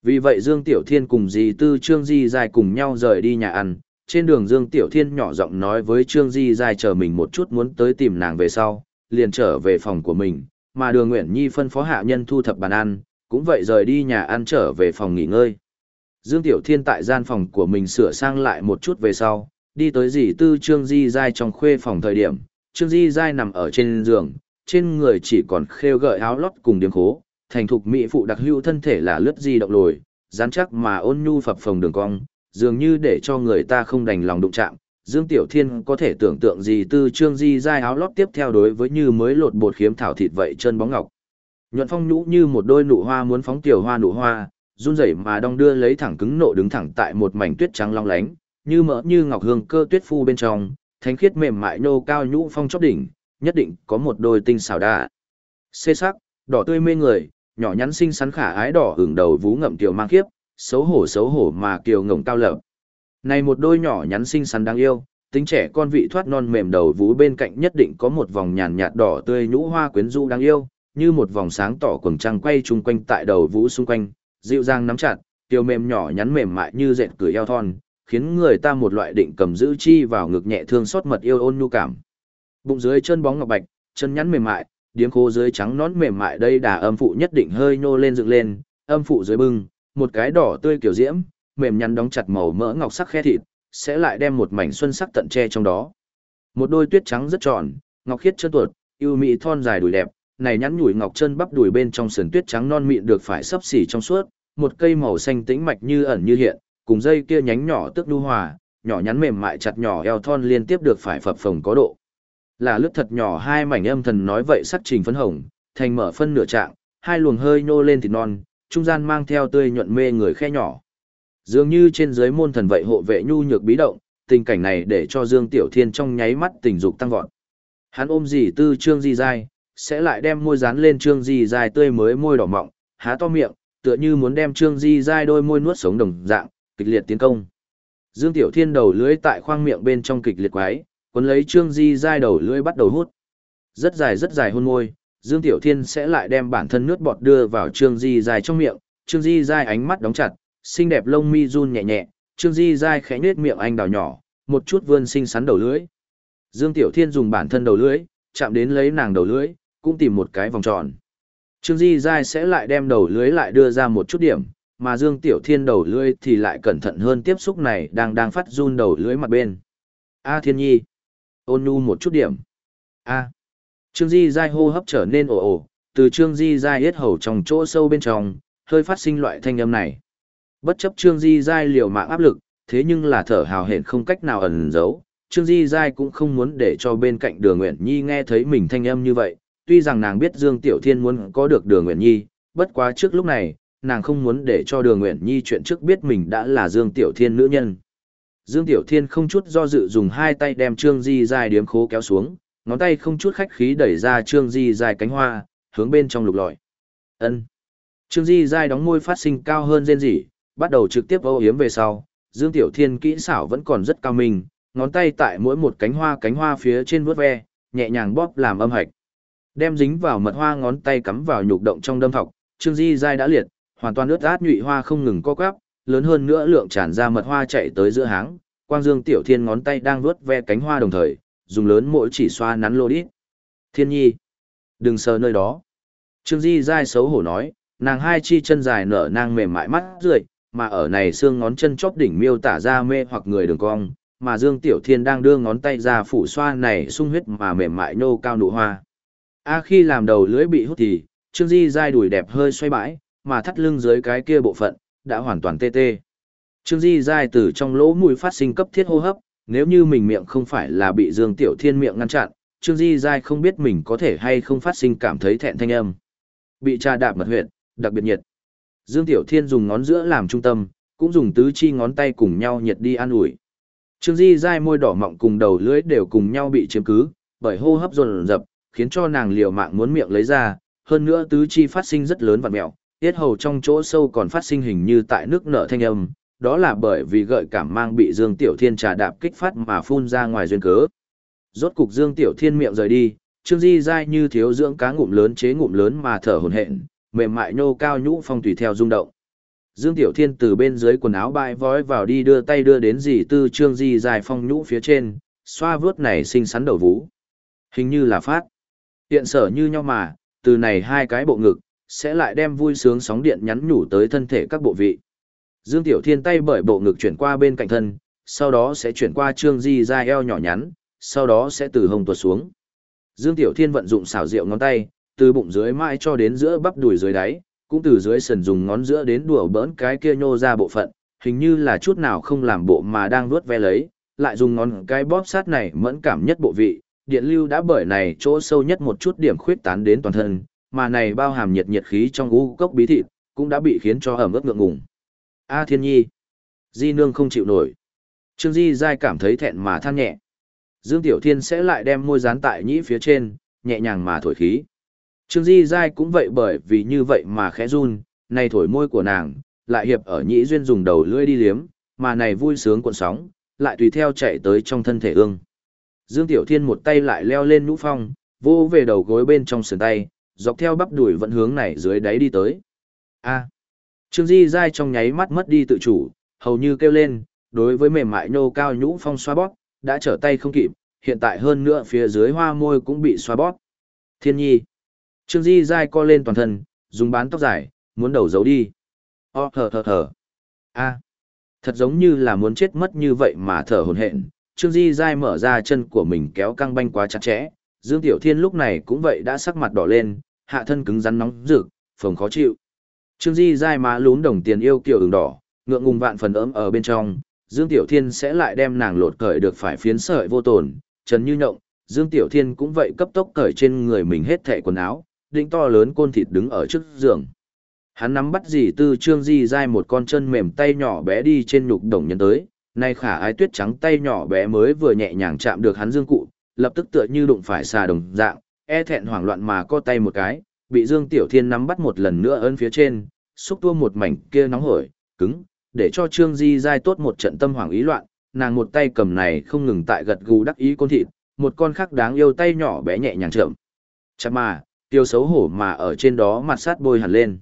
Vì vậy Dương Tiểu Thiên cùng dì tư Trương Di giai cùng nhau rời đi nhà ăn, trên đường Dương Tiểu Thiên nhỏ giọng nói với Trương Di giai chờ mình một chút muốn tới tìm nàng về sau, liền trở về phòng của mình, mà đường Nguyễn Nhi phân phó hạ nhân thu thập bàn ăn, cũng vậy rời đi nhà ăn trở về phòng nghỉ ngơi. Dương Tiểu Thiên tại gian phòng của mình sửa sang lại một chút về sau, đi tới dì tư Trương Di Giai trong khuê phòng thời điểm, Trương Di Giai nằm ở trên giường, trên người chỉ còn khêu gợi áo lót cùng điểm khố, thành thục mỹ phụ đặc hữu thân thể là lướt di động lồi, rắn chắc mà ôn nhu phập phồng đường cong, dường như để cho người ta không đành lòng đụng chạm. Dương Tiểu Thiên có thể tưởng tượng gì tư Trương Di Giai áo lót tiếp theo đối với như mới lột bột khiếm thảo thịt vậy chân bóng ngọc. Nhuận phong nhũ như một đôi nụ hoa muốn phóng tiểu hoa nụ hoa, run rẩy mà đong đưa lấy thẳng cứng nộ đứng thẳng tại một mảnh tuyết trắng long lánh, như mỡ như ngọc hương cơ tuyết phu bên trong, thánh khiết mềm mại nô cao nhũ phong chóp đỉnh, nhất định có một đôi tinh xảo đa. Xê sắc, đỏ tươi mê người, nhỏ nhắn xinh xắn khả ái đỏ hưởng đầu vú ngậm tiểu mang khiếp, xấu hổ xấu hổ mà kiều ngổng cao lập. Này một đôi nhỏ nhắn xinh xắn đáng yêu, tính trẻ con vị thoát non mềm đầu vú bên cạnh nhất định có một vòng nhàn nhạt đỏ tươi nhũ hoa quyến rũ đáng yêu, như một vòng sáng tỏ quầng trăng quay chung quanh tại đầu vũ xung quanh, dịu dàng nắm chặt, tiêu mềm nhỏ nhắn mềm mại như dệt cửa eo thon, khiến người ta một loại định cầm giữ chi vào ngực nhẹ thương xót mật yêu ôn nhu cảm. Bụng dưới chân bóng ngọc bạch, chân nhắn mềm mại, điếm khô dưới trắng nón mềm mại đây đà âm phụ nhất định hơi nô lên dựng lên, âm phụ dưới bưng, một cái đỏ tươi kiểu diễm, mềm nhắn đóng chặt màu mỡ ngọc sắc khe thịt, sẽ lại đem một mảnh xuân sắc tận che trong đó. Một đôi tuyết trắng rất tròn, ngọc khiết chân tuột, yêu mỹ thon dài đùi đẹp, này nhắn nhủi ngọc chân bắp đùi bên trong sườn tuyết trắng non mịn được phải sấp xỉ trong suốt, một cây màu xanh tĩnh mạch như ẩn như hiện, cùng dây kia nhánh nhỏ tức nhu hòa, nhỏ nhắn mềm mại chặt nhỏ eo thon liên tiếp được phải phập phồng có độ. Là lướt thật nhỏ hai mảnh âm thần nói vậy sắc trình phấn hồng, thành mở phân nửa trạng, hai luồng hơi nô lên thịt non, trung gian mang theo tươi nhuận mê người khe nhỏ. Dường như trên dưới môn thần vậy hộ vệ nhu nhược bí động, tình cảnh này để cho Dương Tiểu Thiên trong nháy mắt tình dục tăng vọt. Hắn ôm dì tư trương di dai, sẽ lại đem môi dán lên trương di dài tươi mới môi đỏ mọng, há to miệng, tựa như muốn đem trương di dài đôi môi nuốt sống đồng dạng, kịch liệt tiến công. Dương Tiểu Thiên đầu lưỡi tại khoang miệng bên trong kịch liệt quái, cuốn lấy trương di dài đầu lưỡi bắt đầu hút. Rất dài rất dài hôn môi, Dương Tiểu Thiên sẽ lại đem bản thân nước bọt đưa vào trương di dài trong miệng, trương di dài ánh mắt đóng chặt, xinh đẹp lông mi run nhẹ nhẹ, trương di dài khẽ nết miệng anh đào nhỏ, một chút vươn xinh xắn đầu lưỡi. Dương Tiểu Thiên dùng bản thân đầu lưỡi, chạm đến lấy nàng đầu lưỡi, cũng tìm một cái vòng tròn. Trương Di Giai sẽ lại đem đầu lưỡi lại đưa ra một chút điểm, mà Dương Tiểu Thiên đầu lưỡi thì lại cẩn thận hơn tiếp xúc này đang đang phát run đầu lưỡi mặt bên. A Thiên Nhi. Ôn nhu một chút điểm. A. Trương Di Giai hô hấp trở nên ồ ồ, từ Trương Di Giai yết hầu trong chỗ sâu bên trong, hơi phát sinh loại thanh âm này. Bất chấp Trương Di Giai liều mạng áp lực, thế nhưng là thở hào hển không cách nào ẩn giấu. Trương Di Giai cũng không muốn để cho bên cạnh đường Nguyện Nhi nghe thấy mình thanh âm như vậy, tuy rằng nàng biết Dương Tiểu Thiên muốn có được đường Nguyễn Nhi, bất quá trước lúc này, nàng không muốn để cho đường Nguyễn Nhi chuyện trước biết mình đã là Dương Tiểu Thiên nữ nhân. Dương Tiểu Thiên không chút do dự dùng hai tay đem Trương Di dài điếm khố kéo xuống, ngón tay không chút khách khí đẩy ra Trương Di dài cánh hoa, hướng bên trong lục lọi. Ân. Trương Di dài đóng môi phát sinh cao hơn rên rỉ, bắt đầu trực tiếp âu yếm về sau, Dương Tiểu Thiên kỹ xảo vẫn còn rất cao minh, ngón tay tại mỗi một cánh hoa cánh hoa phía trên vuốt ve, nhẹ nhàng bóp làm âm hạch. Đem dính vào mật hoa ngón tay cắm vào nhục động trong đâm thọc, Trương Di Giai đã liệt, hoàn toàn ướt át nhụy hoa không ngừng co quắp, lớn hơn nữa lượng tràn ra mật hoa chạy tới giữa háng, Quang Dương Tiểu Thiên ngón tay đang vuốt ve cánh hoa đồng thời, dùng lớn mỗi chỉ xoa nắn lô đít. Thiên nhi, đừng sờ nơi đó. Trương Di Giai xấu hổ nói, nàng hai chi chân dài nở nang mềm mại mắt rượi, mà ở này xương ngón chân chóp đỉnh miêu tả ra mê hoặc người đường cong, mà Dương Tiểu Thiên đang đưa ngón tay ra phủ xoa này sung huyết mà mềm mại nô cao nụ hoa. A khi làm đầu lưỡi bị hút thì, Trương Di dai đùi đẹp hơi xoay bãi, mà thắt lưng dưới cái kia bộ phận, đã hoàn toàn tê tê. Trương Di dai từ trong lỗ mũi phát sinh cấp thiết hô hấp, nếu như mình miệng không phải là bị Dương Tiểu Thiên miệng ngăn chặn, Trương Di dai không biết mình có thể hay không phát sinh cảm thấy thẹn thanh âm. Bị trà đạp mật huyệt, đặc biệt nhiệt. Dương Tiểu Thiên dùng ngón giữa làm trung tâm, cũng dùng tứ chi ngón tay cùng nhau nhiệt đi an ủi. Trương Di dai môi đỏ mọng cùng đầu lưỡi đều cùng nhau bị chiếm cứ, bởi hô hấp dồn dập, khiến cho nàng liều mạng muốn miệng lấy ra, hơn nữa tứ chi phát sinh rất lớn vặn mẹo, tiết hầu trong chỗ sâu còn phát sinh hình như tại nước nở thanh âm, đó là bởi vì gợi cảm mang bị Dương Tiểu Thiên trà đạp kích phát mà phun ra ngoài duyên cớ. Rốt cục Dương Tiểu Thiên miệng rời đi, Trương Di dai như thiếu dưỡng cá ngụm lớn chế ngụm lớn mà thở hổn hển, mềm mại nhô cao nhũ phong tùy theo rung động. Dương Tiểu Thiên từ bên dưới quần áo bãi vói vào đi đưa tay đưa đến dì tư trương di dài phong nhũ phía trên, xoa vướt này xinh xắn đầu vú. Hình như là phát. Tiện sở như nhau mà, từ này hai cái bộ ngực, sẽ lại đem vui sướng sóng điện nhắn nhủ tới thân thể các bộ vị. Dương Tiểu Thiên tay bởi bộ ngực chuyển qua bên cạnh thân, sau đó sẽ chuyển qua trương di ra eo nhỏ nhắn, sau đó sẽ từ hông tuột xuống. Dương Tiểu Thiên vận dụng xảo diệu ngón tay, từ bụng dưới mãi cho đến giữa bắp đùi dưới đáy, cũng từ dưới sần dùng ngón giữa đến đùa bỡn cái kia nhô ra bộ phận, hình như là chút nào không làm bộ mà đang vuốt ve lấy, lại dùng ngón cái bóp sát này mẫn cảm nhất bộ vị, điện lưu đã bởi này chỗ sâu nhất một chút điểm khuyết tán đến toàn thân, mà này bao hàm nhiệt nhiệt khí trong u cốc bí thịt, cũng đã bị khiến cho ẩm ướt ngượng ngùng. A Thiên Nhi, Di nương không chịu nổi. Trương Di dai cảm thấy thẹn mà than nhẹ. Dương Tiểu Thiên sẽ lại đem môi dán tại nhĩ phía trên, nhẹ nhàng mà thổi khí. Trương Di dai cũng vậy bởi vì như vậy mà khẽ run, này thổi môi của nàng, lại hiệp ở nhĩ duyên dùng đầu lưỡi đi liếm, mà này vui sướng cuộn sóng, lại tùy theo chạy tới trong thân thể ương. Dương Tiểu Thiên một tay lại leo lên nhũ phong, vô về đầu gối bên trong sườn tay, dọc theo bắp đuổi vận hướng này dưới đáy đi tới. A. Trương Di dai trong nháy mắt mất đi tự chủ, hầu như kêu lên, đối với mềm mại nô cao nhũ phong xoa bóp, đã trở tay không kịp, hiện tại hơn nữa phía dưới hoa môi cũng bị xoa bóp. Thiên nhi. Trương Di dai co lên toàn thân, dùng bán tóc dài, muốn đầu giấu đi. O thở thở thở. A. Thật giống như là muốn chết mất như vậy mà thở hồn hện. Trương Di Giai mở ra chân của mình kéo căng banh quá chặt chẽ. Dương Tiểu Thiên lúc này cũng vậy đã sắc mặt đỏ lên, hạ thân cứng rắn nóng rực, phồng khó chịu. Trương Di Giai má lún đồng tiền yêu kiểu ửng đỏ, ngượng ngùng vạn phần ấm ở bên trong, Dương Tiểu Thiên sẽ lại đem nàng lột cởi được phải phiến sợi vô tổn, Trần Như Nhộng, Dương Tiểu Thiên cũng vậy cấp tốc cởi trên người mình hết thẻ quần áo, đỉnh to lớn côn thịt đứng ở trước giường. Hắn nắm bắt dì tư trương di Giai một con chân mềm tay nhỏ bé đi trên nhục đồng nhân tới, nay khả ái tuyết trắng tay nhỏ bé mới vừa nhẹ nhàng chạm được hắn dương cụ, lập tức tựa như đụng phải xà đồng dạng, e thẹn hoảng loạn mà co tay một cái, bị Dương Tiểu Thiên nắm bắt một lần nữa ấn phía trên, xúc tua một mảnh kia nóng hổi, cứng, để cho Trương Di dai tốt một trận tâm hoảng ý loạn, nàng một tay cầm này không ngừng tại gật gù đắc ý con thịt, một con khác đáng yêu tay nhỏ bé nhẹ nhàng chậm. Chặt mà, tiêu xấu hổ mà ở trên đó mặt sát bôi hẳn lên.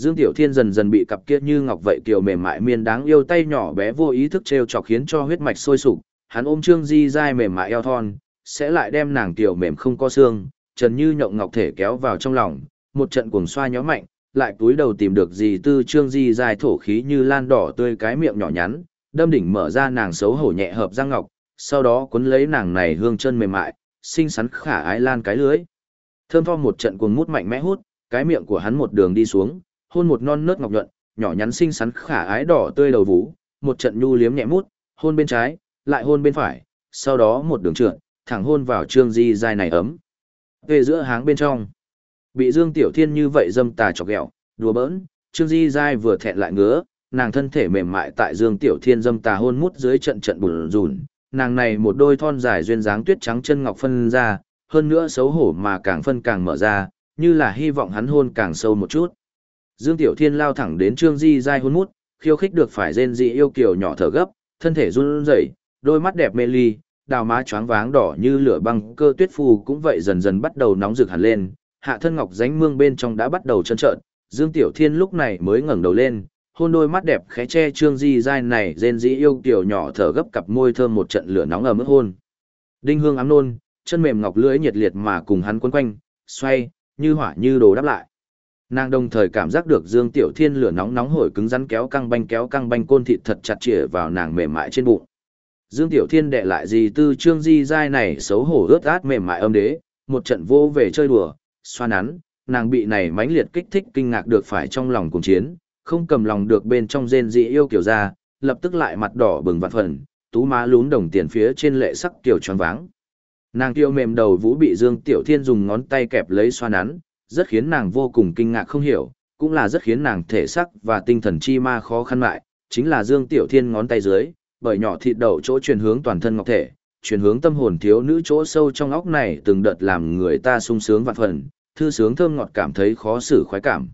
Dương Tiểu Thiên dần dần bị cặp kia như ngọc vậy kiều mềm mại miên đáng yêu tay nhỏ bé vô ý thức treo chọc khiến cho huyết mạch sôi sục, hắn ôm Trương Di dai mềm mại eo thon, sẽ lại đem nàng tiểu mềm không có xương, trần như nhộng ngọc thể kéo vào trong lòng, một trận cuồng xoa nhó mạnh, lại túi đầu tìm được gì tư Trương Di dai thổ khí như lan đỏ tươi cái miệng nhỏ nhắn, đâm đỉnh mở ra nàng xấu hổ nhẹ hợp răng ngọc, sau đó cuốn lấy nàng này hương chân mềm mại, xinh xắn khả ái lan cái lưới. Thơm tho một trận cuồng mút mạnh mẽ hút, cái miệng của hắn một đường đi xuống, hôn một non nớt ngọc nhuận, nhỏ nhắn xinh xắn khả ái đỏ tươi đầu vú, một trận nhu liếm nhẹ mút, hôn bên trái, lại hôn bên phải, sau đó một đường trượt, thẳng hôn vào trương di dài này ấm. Về giữa háng bên trong, bị Dương Tiểu Thiên như vậy dâm tà chọc ghẹo, đùa bỡn, trương di dài vừa thẹn lại ngứa, nàng thân thể mềm mại tại Dương Tiểu Thiên dâm tà hôn mút dưới trận trận bùn rùn, nàng này một đôi thon dài duyên dáng tuyết trắng chân ngọc phân ra, hơn nữa xấu hổ mà càng phân càng mở ra, như là hy vọng hắn hôn càng sâu một chút. Dương Tiểu Thiên lao thẳng đến Trương Di dai hôn mút, khiêu khích được phải rên dị yêu kiều nhỏ thở gấp, thân thể run rẩy, đôi mắt đẹp mê ly, đào má choáng váng đỏ như lửa băng, cơ tuyết phù cũng vậy dần dần bắt đầu nóng rực hẳn lên, hạ thân ngọc dánh mương bên trong đã bắt đầu trơn trợn, Dương Tiểu Thiên lúc này mới ngẩng đầu lên, hôn đôi mắt đẹp khẽ che Trương Di dai này rên dị yêu kiều nhỏ thở gấp cặp môi thơm một trận lửa nóng ở mức hôn. Đinh hương ám nôn, chân mềm ngọc lưỡi nhiệt liệt mà cùng hắn quấn quanh, xoay, như hỏa như đồ đáp lại. Nàng đồng thời cảm giác được Dương Tiểu Thiên lửa nóng nóng hổi cứng rắn kéo căng banh kéo căng banh côn thịt thật chặt chĩa vào nàng mềm mại trên bụng. Dương Tiểu Thiên đệ lại gì tư trương di dai này xấu hổ ướt át mềm mại âm đế, một trận vô về chơi đùa, xoa nắn, nàng bị này mãnh liệt kích thích kinh ngạc được phải trong lòng cùng chiến, không cầm lòng được bên trong rên dị yêu kiểu ra, lập tức lại mặt đỏ bừng vặt phần, tú má lún đồng tiền phía trên lệ sắc kiểu tròn váng. Nàng tiêu mềm đầu vũ bị Dương Tiểu Thiên dùng ngón tay kẹp lấy xoa nắn, rất khiến nàng vô cùng kinh ngạc không hiểu, cũng là rất khiến nàng thể sắc và tinh thần chi ma khó khăn lại, chính là Dương Tiểu Thiên ngón tay dưới, bởi nhỏ thịt đầu chỗ truyền hướng toàn thân ngọc thể, truyền hướng tâm hồn thiếu nữ chỗ sâu trong óc này từng đợt làm người ta sung sướng vạn phần, thư sướng thơm ngọt cảm thấy khó xử khoái cảm.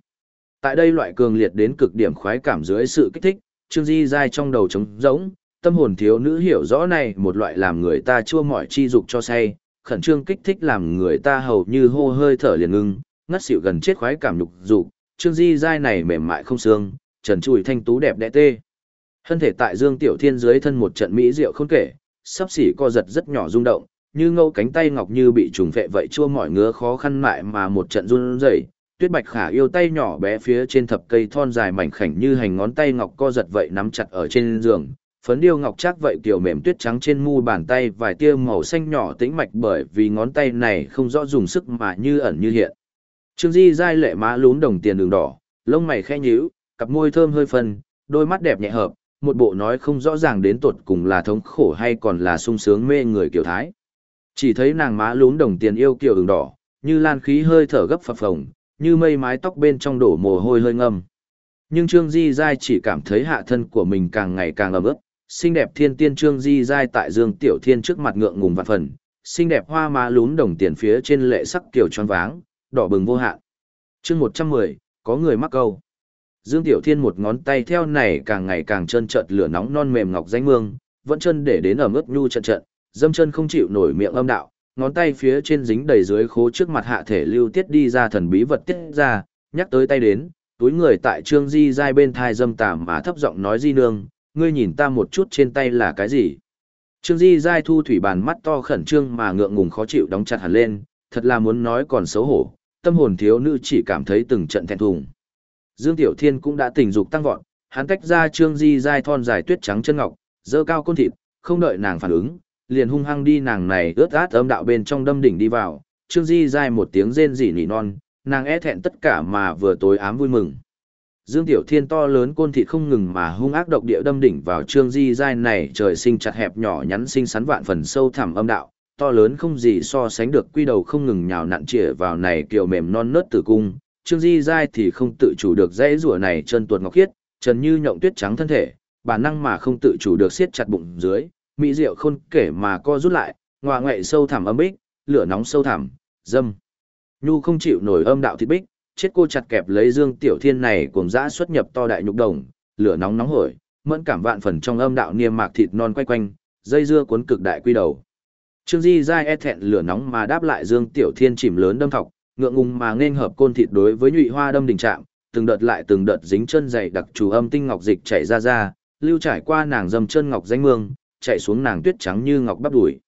Tại đây loại cường liệt đến cực điểm khoái cảm dưới sự kích thích, Trương Di dai trong đầu trống rỗng, tâm hồn thiếu nữ hiểu rõ này một loại làm người ta chua mỏi chi dục cho say, khẩn trương kích thích làm người ta hầu như hô hơi thở liền ngưng, ngất xỉu gần chết khoái cảm nhục dục, Trương Di dai này mềm mại không xương, trần trụi thanh tú đẹp đẽ tê. Thân thể tại Dương Tiểu Thiên dưới thân một trận mỹ diệu không kể, sắp xỉ co giật rất nhỏ rung động, như ngâu cánh tay ngọc như bị trùng phệ vậy chua mỏi ngứa khó khăn mại mà một trận run rẩy. Tuyết Bạch Khả yêu tay nhỏ bé phía trên thập cây thon dài mảnh khảnh như hành ngón tay ngọc co giật vậy nắm chặt ở trên giường, phấn điêu ngọc chắc vậy kiểu mềm tuyết trắng trên mu bàn tay vài tia màu xanh nhỏ tĩnh mạch bởi vì ngón tay này không rõ dùng sức mà như ẩn như hiện. Trương Di dai lệ má lún đồng tiền đường đỏ, lông mày khẽ nhíu, cặp môi thơm hơi phân, đôi mắt đẹp nhẹ hợp, một bộ nói không rõ ràng đến tột cùng là thống khổ hay còn là sung sướng mê người kiểu thái. Chỉ thấy nàng má lún đồng tiền yêu kiểu đường đỏ, như lan khí hơi thở gấp phập phồng, như mây mái tóc bên trong đổ mồ hôi hơi ngâm. Nhưng Trương Di Giai chỉ cảm thấy hạ thân của mình càng ngày càng ấm ướt, xinh đẹp thiên tiên Trương Di Giai tại Dương Tiểu Thiên trước mặt ngượng ngùng vạn phần, xinh đẹp hoa má lún đồng tiền phía trên lệ sắc kiểu tròn váng, đỏ bừng vô hạn. chương 110, có người mắc câu. Dương Tiểu Thiên một ngón tay theo này càng ngày càng trơn trợt lửa nóng non mềm ngọc danh mương, vẫn chân để đến ở mức nhu trận trận, dâm chân không chịu nổi miệng âm đạo, ngón tay phía trên dính đầy dưới khố trước mặt hạ thể lưu tiết đi ra thần bí vật tiết ra, nhắc tới tay đến, túi người tại Trương Di giai bên thai dâm tàm mà thấp giọng nói Di nương, ngươi nhìn ta một chút trên tay là cái gì? Trương Di giai thu thủy bàn mắt to khẩn trương mà ngượng ngùng khó chịu đóng chặt hẳn lên, thật là muốn nói còn xấu hổ, tâm hồn thiếu nữ chỉ cảm thấy từng trận thẹn thùng. Dương Tiểu Thiên cũng đã tình dục tăng vọt, hắn tách ra Trương Di dai thon dài tuyết trắng chân ngọc, dơ cao côn thịt, không đợi nàng phản ứng, liền hung hăng đi nàng này ướt át âm đạo bên trong đâm đỉnh đi vào, Trương Di dai một tiếng rên rỉ nỉ non, nàng e thẹn tất cả mà vừa tối ám vui mừng. Dương Tiểu Thiên to lớn côn thịt không ngừng mà hung ác độc địa đâm đỉnh vào Trương Di dai này trời sinh chặt hẹp nhỏ nhắn sinh sắn vạn phần sâu thẳm âm đạo, to lớn không gì so sánh được quy đầu không ngừng nhào nặn chĩa vào này kiểu mềm non nớt tử cung. Trương Di Giai thì không tự chủ được dãy rủa này chân tuột ngọc khiết, trần như nhộng tuyết trắng thân thể, bản năng mà không tự chủ được siết chặt bụng dưới, mỹ diệu khôn kể mà co rút lại, ngoạ ngoại sâu thẳm âm bích, lửa nóng sâu thẳm, dâm. Nhu không chịu nổi âm đạo thịt bích, chết cô chặt kẹp lấy Dương Tiểu Thiên này cùng dã xuất nhập to đại nhục đồng, lửa nóng nóng hổi, mẫn cảm vạn phần trong âm đạo niêm mạc thịt non quay quanh, dây dưa cuốn cực đại quy đầu. Trương Di dai e thẹn lửa nóng mà đáp lại Dương Tiểu Thiên chìm lớn đâm thọc, ngượng ngùng mà nên hợp côn thịt đối với nhụy hoa đâm đỉnh trạng, từng đợt lại từng đợt dính chân dày đặc chủ âm tinh ngọc dịch chảy ra ra, lưu trải qua nàng dầm chân ngọc danh mương, chạy xuống nàng tuyết trắng như ngọc bắp đùi.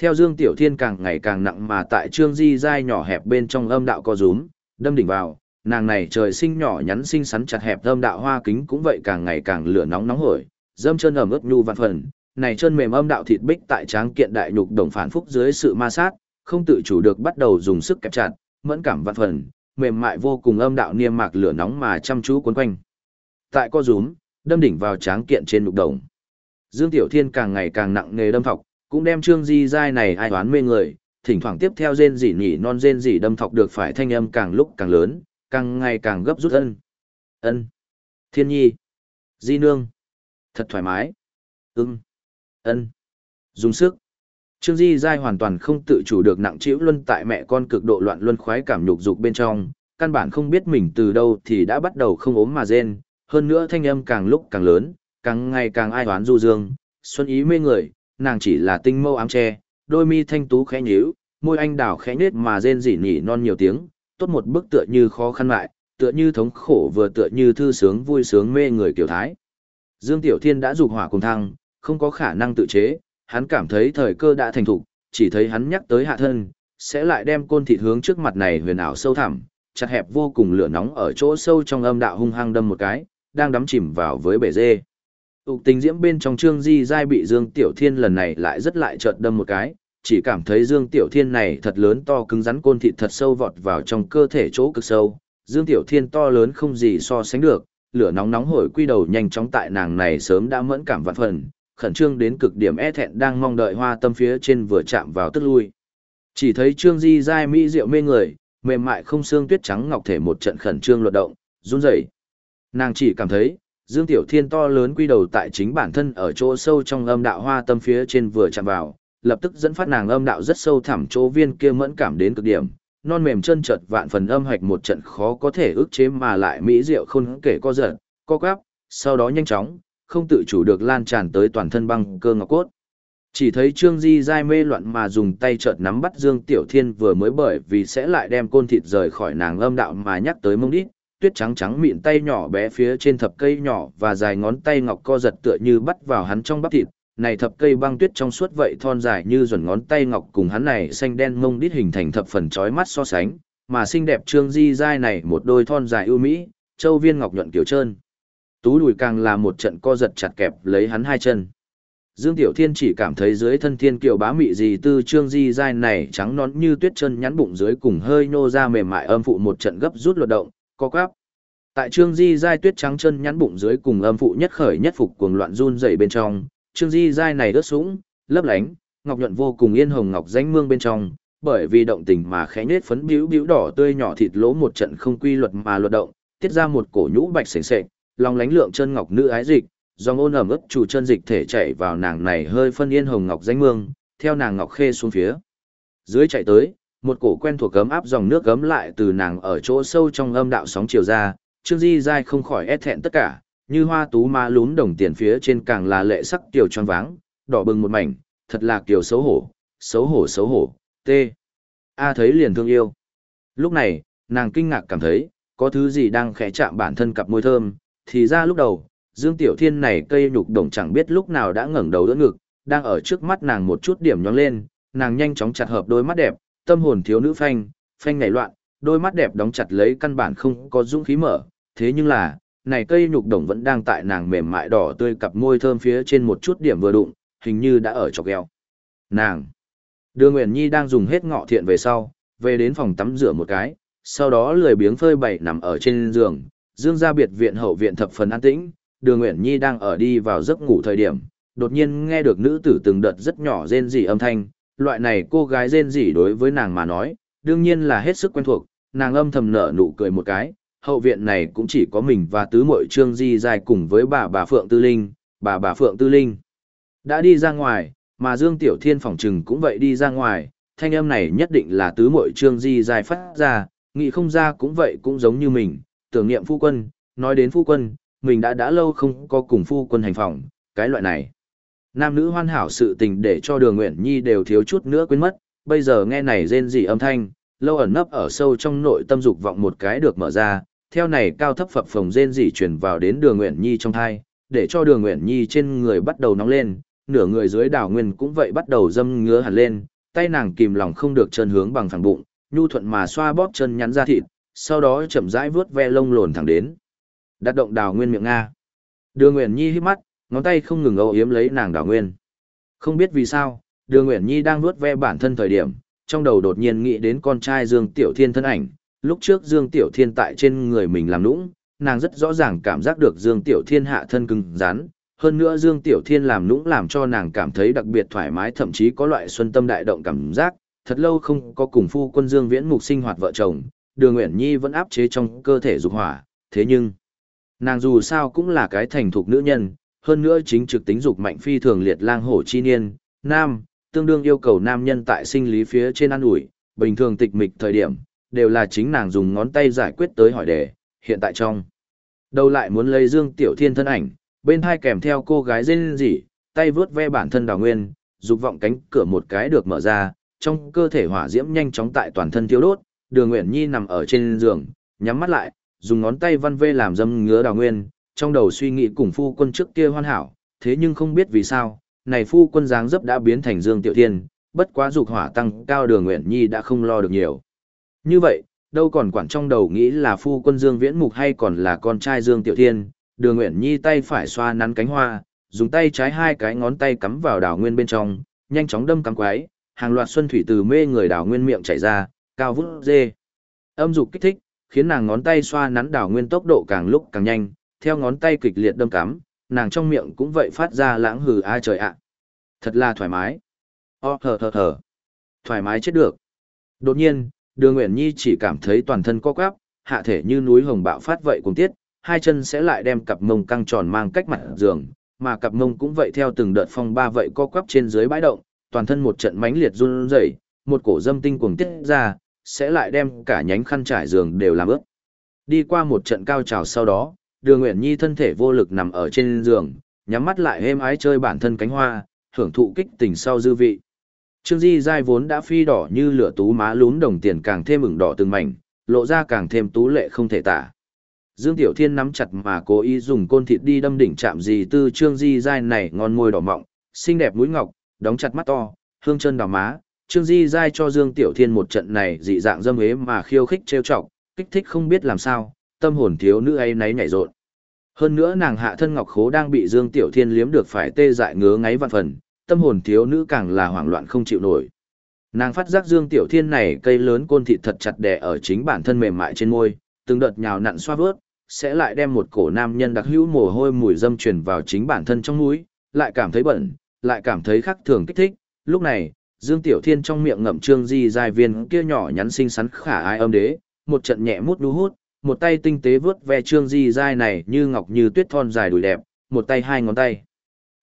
Theo Dương Tiểu Thiên càng ngày càng nặng mà tại Trương Di dai nhỏ hẹp bên trong âm đạo co rúm, đâm đỉnh vào, nàng này trời sinh nhỏ nhắn xinh xắn chặt hẹp âm đạo hoa kính cũng vậy càng ngày càng lửa nóng nóng hổi, dâm chân ẩm ướt nhu vạn phần, này chân mềm âm đạo thịt bích tại tráng kiện đại nhục đồng phản phúc dưới sự ma sát, không tự chủ được bắt đầu dùng sức kẹp chặt, mẫn cảm vạn phần, mềm mại vô cùng âm đạo niêm mạc lửa nóng mà chăm chú cuốn quanh. Tại co rúm, đâm đỉnh vào tráng kiện trên nhục đồng. Dương Tiểu Thiên càng ngày càng nặng nề đâm thọc, cũng đem Trương Di giai này ai đoán mê người, thỉnh thoảng tiếp theo rên rỉ nhỉ non rên rỉ đâm thọc được phải thanh âm càng lúc càng lớn, càng ngày càng gấp rút ân. Ân. Thiên nhi. Di nương. Thật thoải mái. Ưng. Ân. Dùng sức. Trương Di Giai hoàn toàn không tự chủ được nặng chịu luân tại mẹ con cực độ loạn luân khoái cảm nhục dục bên trong, căn bản không biết mình từ đâu thì đã bắt đầu không ốm mà rên, hơn nữa thanh âm càng lúc càng lớn, càng ngày càng ai oán du dương, xuân ý mê người, nàng chỉ là tinh mâu ám tre, đôi mi thanh tú khẽ nhíu, môi anh đào khẽ nết mà rên rỉ nhỉ non nhiều tiếng, tốt một bức tựa như khó khăn lại, tựa như thống khổ vừa tựa như thư sướng vui sướng mê người kiểu thái. Dương Tiểu Thiên đã dục hỏa cùng thăng, không có khả năng tự chế, hắn cảm thấy thời cơ đã thành thục, chỉ thấy hắn nhắc tới hạ thân, sẽ lại đem côn thịt hướng trước mặt này huyền ảo sâu thẳm, chặt hẹp vô cùng lửa nóng ở chỗ sâu trong âm đạo hung hăng đâm một cái, đang đắm chìm vào với bể dê. Tục tình diễm bên trong trương di giai bị Dương Tiểu Thiên lần này lại rất lại chợt đâm một cái, chỉ cảm thấy Dương Tiểu Thiên này thật lớn to cứng rắn côn thịt thật sâu vọt vào trong cơ thể chỗ cực sâu. Dương Tiểu Thiên to lớn không gì so sánh được, lửa nóng nóng hổi quy đầu nhanh chóng tại nàng này sớm đã mẫn cảm vạn phần, khẩn trương đến cực điểm e thẹn đang mong đợi hoa tâm phía trên vừa chạm vào tức lui. Chỉ thấy Trương Di dai mỹ diệu mê người, mềm mại không xương tuyết trắng ngọc thể một trận khẩn trương luật động, run rẩy. Nàng chỉ cảm thấy, Dương Tiểu Thiên to lớn quy đầu tại chính bản thân ở chỗ sâu trong âm đạo hoa tâm phía trên vừa chạm vào, lập tức dẫn phát nàng âm đạo rất sâu thẳm chỗ viên kia mẫn cảm đến cực điểm, non mềm chân chợt vạn phần âm hoạch một trận khó có thể ức chế mà lại mỹ diệu không kể co giật, co quắp, sau đó nhanh chóng, không tự chủ được lan tràn tới toàn thân băng cơ ngọc cốt. Chỉ thấy Trương Di dai mê loạn mà dùng tay chợt nắm bắt Dương Tiểu Thiên vừa mới bởi vì sẽ lại đem côn thịt rời khỏi nàng âm đạo mà nhắc tới mông đít, tuyết trắng trắng mịn tay nhỏ bé phía trên thập cây nhỏ và dài ngón tay ngọc co giật tựa như bắt vào hắn trong bắp thịt, này thập cây băng tuyết trong suốt vậy thon dài như duẩn ngón tay ngọc cùng hắn này xanh đen mông đít hình thành thập phần chói mắt so sánh, mà xinh đẹp trương di dai này một đôi thon dài ưu mỹ, châu viên ngọc nhuận kiểu trơn. Tú đùi càng là một trận co giật chặt kẹp lấy hắn hai chân. Dương Tiểu Thiên chỉ cảm thấy dưới thân thiên kiều bá mị gì tư trương di dai này trắng nón như tuyết chân nhắn bụng dưới cùng hơi nô ra mềm mại âm phụ một trận gấp rút luật động, co quắp. Tại trương di dai tuyết trắng chân nhắn bụng dưới cùng âm phụ nhất khởi nhất phục cuồng loạn run dày bên trong, trương di dai này ướt sũng, lấp lánh, ngọc nhuận vô cùng yên hồng ngọc danh mương bên trong, bởi vì động tình mà khẽ nết phấn bĩu bĩu đỏ tươi nhỏ thịt lỗ một trận không quy luật mà luật động, tiết ra một cổ nhũ bạch sền sệt, lòng lánh lượng chân ngọc nữ ái dịch, dòng ôn ẩm ướt chủ chân dịch thể chảy vào nàng này hơi phân yên hồng ngọc danh mương, theo nàng ngọc khê xuống phía dưới chạy tới, một cổ quen thuộc cấm áp dòng nước gấm lại từ nàng ở chỗ sâu trong âm đạo sóng chiều ra, Trương Di dai không khỏi ép thẹn tất cả, như hoa tú ma lún đồng tiền phía trên càng là lệ sắc tiểu tròn váng, đỏ bừng một mảnh, thật là kiểu xấu hổ, xấu hổ xấu hổ, tê. A thấy liền thương yêu. Lúc này, nàng kinh ngạc cảm thấy, có thứ gì đang khẽ chạm bản thân cặp môi thơm, thì ra lúc đầu, Dương Tiểu Thiên này cây nhục đồng chẳng biết lúc nào đã ngẩng đầu đỡ ngực, đang ở trước mắt nàng một chút điểm nhóng lên, nàng nhanh chóng chặt hợp đôi mắt đẹp, tâm hồn thiếu nữ phanh, phanh nảy loạn, đôi mắt đẹp đóng chặt lấy căn bản không có dũng khí mở, thế nhưng là, này cây nhục đồng vẫn đang tại nàng mềm mại đỏ tươi cặp môi thơm phía trên một chút điểm vừa đụng, hình như đã ở chọc gheo. Nàng. Đưa Nguyễn Nhi đang dùng hết ngọ thiện về sau, về đến phòng tắm rửa một cái, sau đó lười biếng phơi bày nằm ở trên giường, Dương gia biệt viện hậu viện thập phần an tĩnh, Đường Nguyễn Nhi đang ở đi vào giấc ngủ thời điểm, đột nhiên nghe được nữ tử từng đợt rất nhỏ rên rỉ âm thanh, loại này cô gái rên rỉ đối với nàng mà nói, đương nhiên là hết sức quen thuộc, nàng âm thầm nở nụ cười một cái, hậu viện này cũng chỉ có mình và tứ muội Trương Di dài cùng với bà bà Phượng Tư Linh, bà bà Phượng Tư Linh. Đã đi ra ngoài, mà Dương Tiểu Thiên phỏng trừng cũng vậy đi ra ngoài, thanh âm này nhất định là tứ muội Trương Di dài phát ra, nghĩ không ra cũng vậy cũng giống như mình, tưởng niệm phu quân, nói đến phu quân, mình đã đã lâu không có cùng phu quân hành phòng, cái loại này. Nam nữ hoàn hảo sự tình để cho đường Nguyện Nhi đều thiếu chút nữa quên mất, bây giờ nghe này rên rỉ âm thanh, lâu ẩn nấp ở sâu trong nội tâm dục vọng một cái được mở ra, theo này cao thấp phập phồng rên rỉ truyền vào đến đường Nguyện Nhi trong thai, để cho đường Nguyện Nhi trên người bắt đầu nóng lên, nửa người dưới đảo nguyên cũng vậy bắt đầu dâm ngứa hẳn lên, tay nàng kìm lòng không được chân hướng bằng phẳng bụng, nhu thuận mà xoa bóp chân nhắn ra thịt, sau đó chậm rãi vướt ve lông lồn thẳng đến. Đặt động đào nguyên miệng Nga. đưa Nguyễn Nhi hít mắt, ngón tay không ngừng âu yếm lấy nàng đào nguyên. Không biết vì sao, đưa Nguyễn Nhi đang vướt ve bản thân thời điểm, trong đầu đột nhiên nghĩ đến con trai Dương Tiểu Thiên thân ảnh. Lúc trước Dương Tiểu Thiên tại trên người mình làm nũng, nàng rất rõ ràng cảm giác được Dương Tiểu Thiên hạ thân cứng rắn. Hơn nữa Dương Tiểu Thiên làm nũng làm cho nàng cảm thấy đặc biệt thoải mái thậm chí có loại xuân tâm đại động cảm giác. Thật lâu không có cùng phu quân Dương Viễn Mục sinh hoạt vợ chồng, đường Nguyễn Nhi vẫn áp chế trong cơ thể dục hỏa, thế nhưng, nàng dù sao cũng là cái thành thục nữ nhân, hơn nữa chính trực tính dục mạnh phi thường liệt lang hổ chi niên, nam, tương đương yêu cầu nam nhân tại sinh lý phía trên ăn ủi bình thường tịch mịch thời điểm, đều là chính nàng dùng ngón tay giải quyết tới hỏi đề, hiện tại trong. Đầu lại muốn lấy Dương Tiểu Thiên thân ảnh, bên hai kèm theo cô gái rên rỉ, tay vớt ve bản thân đào nguyên, dục vọng cánh cửa một cái được mở ra, trong cơ thể hỏa diễm nhanh chóng tại toàn thân thiêu đốt, đường Nguyễn Nhi nằm ở trên giường, nhắm mắt lại, dùng ngón tay văn vê làm dâm ngứa đào nguyên, trong đầu suy nghĩ cùng phu quân trước kia hoàn hảo, thế nhưng không biết vì sao, này phu quân dáng dấp đã biến thành Dương Tiểu Thiên, bất quá dục hỏa tăng cao đường Nguyễn Nhi đã không lo được nhiều. Như vậy, đâu còn quản trong đầu nghĩ là phu quân Dương Viễn Mục hay còn là con trai Dương Tiểu Thiên, đường Nguyễn Nhi tay phải xoa nắn cánh hoa, dùng tay trái hai cái ngón tay cắm vào đào nguyên bên trong, nhanh chóng đâm cắm quái, hàng loạt xuân thủy từ mê người đào nguyên miệng chảy ra, cao vút dê. Âm dục kích thích, khiến nàng ngón tay xoa nắn đảo nguyên tốc độ càng lúc càng nhanh, theo ngón tay kịch liệt đâm cắm, nàng trong miệng cũng vậy phát ra lãng hừ a trời ạ. Thật là thoải mái. O thở thở thở. Thoải mái chết được. Đột nhiên, Đường Uyển Nhi chỉ cảm thấy toàn thân co quắp, hạ thể như núi hồng bạo phát vậy cùng tiết, hai chân sẽ lại đem cặp mông căng tròn mang cách mặt giường, mà cặp mông cũng vậy theo từng đợt phong ba vậy co quắp trên dưới bãi động, toàn thân một trận mãnh liệt run rẩy, một cổ dâm tinh cuồng tiết ra, sẽ lại đem cả nhánh khăn trải giường đều làm ướt. Đi qua một trận cao trào sau đó, Đường Uyển Nhi thân thể vô lực nằm ở trên giường, nhắm mắt lại êm ái chơi bản thân cánh hoa, hưởng thụ kích tình sau dư vị. Trương Di dai vốn đã phi đỏ như lửa tú má lún đồng tiền càng thêm ửng đỏ từng mảnh, lộ ra càng thêm tú lệ không thể tả. Dương Tiểu Thiên nắm chặt mà cố ý dùng côn thịt đi đâm đỉnh chạm gì tư Trương Di dai này ngon môi đỏ mọng, xinh đẹp mũi ngọc, đóng chặt mắt to, hương chân đào má, Trương Di giai cho Dương Tiểu Thiên một trận này dị dạng dâm ế mà khiêu khích trêu chọc, kích thích không biết làm sao, tâm hồn thiếu nữ ấy nấy nhảy rộn. Hơn nữa nàng hạ thân ngọc khố đang bị Dương Tiểu Thiên liếm được phải tê dại ngứa ngáy vạn phần, tâm hồn thiếu nữ càng là hoảng loạn không chịu nổi. Nàng phát giác Dương Tiểu Thiên này cây lớn côn thịt thật chặt đè ở chính bản thân mềm mại trên môi, từng đợt nhào nặn xoa vớt, sẽ lại đem một cổ nam nhân đặc hữu mồ hôi mùi dâm truyền vào chính bản thân trong mũi, lại cảm thấy bẩn, lại cảm thấy khắc thường kích thích. Lúc này, Dương Tiểu Thiên trong miệng ngậm trương di dài viên kia nhỏ nhắn xinh xắn khả ai âm đế, một trận nhẹ mút đu hút, một tay tinh tế vướt ve trương di dài này như ngọc như tuyết thon dài đùi đẹp, một tay hai ngón tay.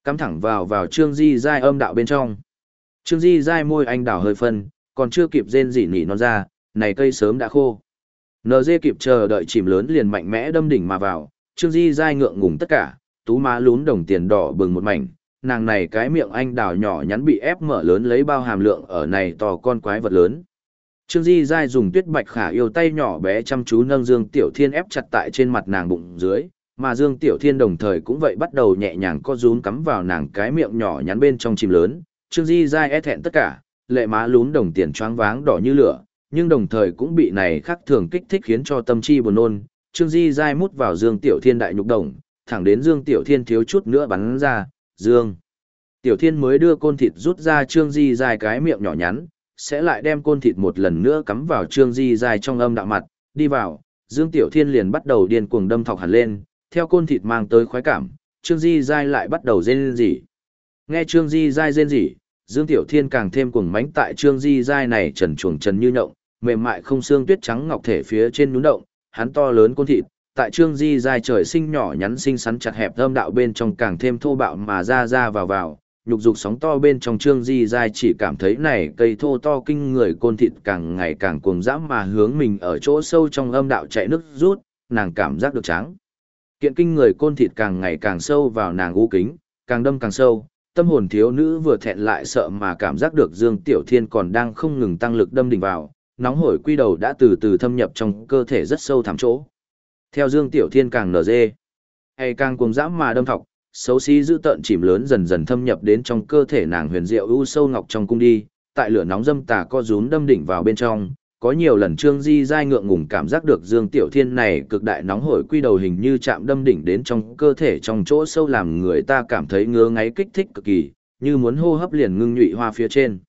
Cắm thẳng vào vào trương di dài âm đạo bên trong. Trương di dài môi anh đảo hơi phân, còn chưa kịp rên rỉ nỉ non ra, này cây sớm đã khô. NG kịp chờ đợi chìm lớn liền mạnh mẽ đâm đỉnh mà vào, trương di dài ngượng ngùng tất cả, tú má lún đồng tiền đỏ bừng một mảnh, nàng này cái miệng anh đào nhỏ nhắn bị ép mở lớn lấy bao hàm lượng ở này to con quái vật lớn. Trương Di Giai dùng tuyết bạch khả yêu tay nhỏ bé chăm chú nâng Dương Tiểu Thiên ép chặt tại trên mặt nàng bụng dưới, mà Dương Tiểu Thiên đồng thời cũng vậy bắt đầu nhẹ nhàng co rúm cắm vào nàng cái miệng nhỏ nhắn bên trong chìm lớn. Trương Di Giai e thẹn tất cả, lệ má lún đồng tiền choáng váng đỏ như lửa, nhưng đồng thời cũng bị này khắc thường kích thích khiến cho tâm chi buồn nôn. Trương Di Giai mút vào Dương Tiểu Thiên đại nhục đồng, thẳng đến Dương Tiểu Thiên thiếu chút nữa bắn ra, Dương. Tiểu thiên mới đưa côn thịt rút ra trương di dài cái miệng nhỏ nhắn, sẽ lại đem côn thịt một lần nữa cắm vào trương di dài trong âm đạo mặt, đi vào, Dương Tiểu Thiên liền bắt đầu điên cuồng đâm thọc hẳn lên, theo côn thịt mang tới khoái cảm, Trương Di dài lại bắt đầu rên rỉ. Nghe Trương Di dài rên rỉ, Dương Tiểu Thiên càng thêm cuồng mánh tại Trương Di dài này trần chuồng trần như nhộng, mềm mại không xương tuyết trắng ngọc thể phía trên nhún động, hắn to lớn côn thịt, tại Trương Di dài trời sinh nhỏ nhắn xinh xắn chặt hẹp thơm đạo bên trong càng thêm thô bạo mà ra ra vào vào, nhục dục sóng to bên trong Trương Di dài chỉ cảm thấy này cây thô to kinh người côn thịt càng ngày càng cuồng dã mà hướng mình ở chỗ sâu trong âm đạo chạy nước rút, nàng cảm giác được trắng. Kiện kinh người côn thịt càng ngày càng sâu vào nàng u kính, càng đâm càng sâu, tâm hồn thiếu nữ vừa thẹn lại sợ mà cảm giác được Dương Tiểu Thiên còn đang không ngừng tăng lực đâm đỉnh vào, nóng hổi quy đầu đã từ từ thâm nhập trong cơ thể rất sâu thẳm chỗ. Theo Dương Tiểu Thiên càng nở dê, hay càng cuồng dã mà đâm thọc, xấu xí dữ tợn chìm lớn dần dần thâm nhập đến trong cơ thể nàng huyền diệu u sâu ngọc trong cung đi, tại lửa nóng dâm tà co rúm đâm đỉnh vào bên trong, có nhiều lần Trương Di dai ngượng ngùng cảm giác được Dương Tiểu Thiên này cực đại nóng hổi quy đầu hình như chạm đâm đỉnh đến trong cơ thể trong chỗ sâu làm người ta cảm thấy ngứa ngáy kích thích cực kỳ, như muốn hô hấp liền ngưng nhụy hoa phía trên.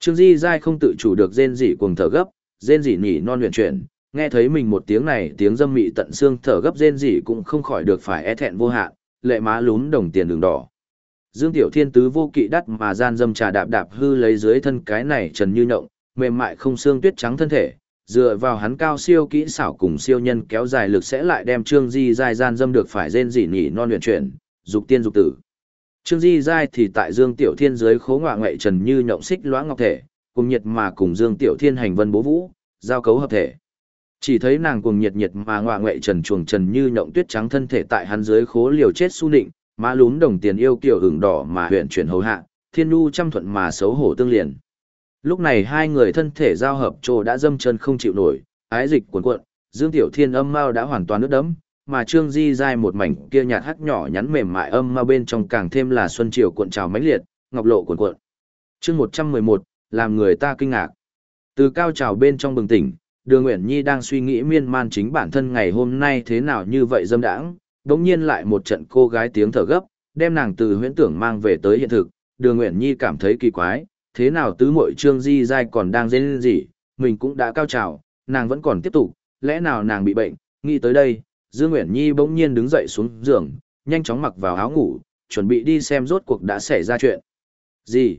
Trương Di dai không tự chủ được rên rỉ cuồng thở gấp, rên rỉ nhỉ non luyện chuyển, nghe thấy mình một tiếng này tiếng dâm mị tận xương thở gấp rên rỉ cũng không khỏi được phải e thẹn vô hạn, lệ má lún đồng tiền đường đỏ. Dương Tiểu Thiên tứ vô kỵ đắt mà gian dâm trà đạp đạp hư lấy dưới thân cái này trần như nhộng, mềm mại không xương tuyết trắng thân thể, dựa vào hắn cao siêu kỹ xảo cùng siêu nhân kéo dài lực sẽ lại đem Trương Di giai gian dâm được phải rên rỉ nhỉ non luyện chuyển, dục tiên dục tử. Trương Di giai thì tại Dương Tiểu Thiên dưới khố ngọa ngoại trần như nhộng xích loãng ngọc thể, cùng nhiệt mà cùng Dương Tiểu Thiên hành vân bố vũ, giao cấu hợp thể. Chỉ thấy nàng cùng nhiệt nhiệt mà ngoạ ngậy trần chuồng trần như nhộng tuyết trắng thân thể tại hắn dưới khố liều chết su nịnh, má lún đồng tiền yêu kiểu hưởng đỏ mà huyện chuyển hầu hạ, thiên nu trăm thuận mà xấu hổ tương liền. Lúc này hai người thân thể giao hợp trồ đã dâm chân không chịu nổi, ái dịch cuộn cuộn, Dương Tiểu Thiên âm mao đã hoàn toàn nước đấm, mà Trương Di dai một mảnh kia nhạt hắc nhỏ nhắn mềm mại âm mao bên trong càng thêm là xuân triều cuộn trào mãnh liệt, ngọc lộ cuộn cuộn. Chương 111, làm người ta kinh ngạc. Từ cao trào bên trong bừng tỉnh, Đường Nguyễn Nhi đang suy nghĩ miên man chính bản thân ngày hôm nay thế nào như vậy dâm đãng, đống nhiên lại một trận cô gái tiếng thở gấp, đem nàng từ huyễn tưởng mang về tới hiện thực, Đường Nguyễn Nhi cảm thấy kỳ quái, thế nào tứ muội trương di dai còn đang dên gì, mình cũng đã cao trào, nàng vẫn còn tiếp tục, lẽ nào nàng bị bệnh, nghĩ tới đây, Dương Nguyễn Nhi bỗng nhiên đứng dậy xuống giường, nhanh chóng mặc vào áo ngủ, chuẩn bị đi xem rốt cuộc đã xảy ra chuyện. Gì?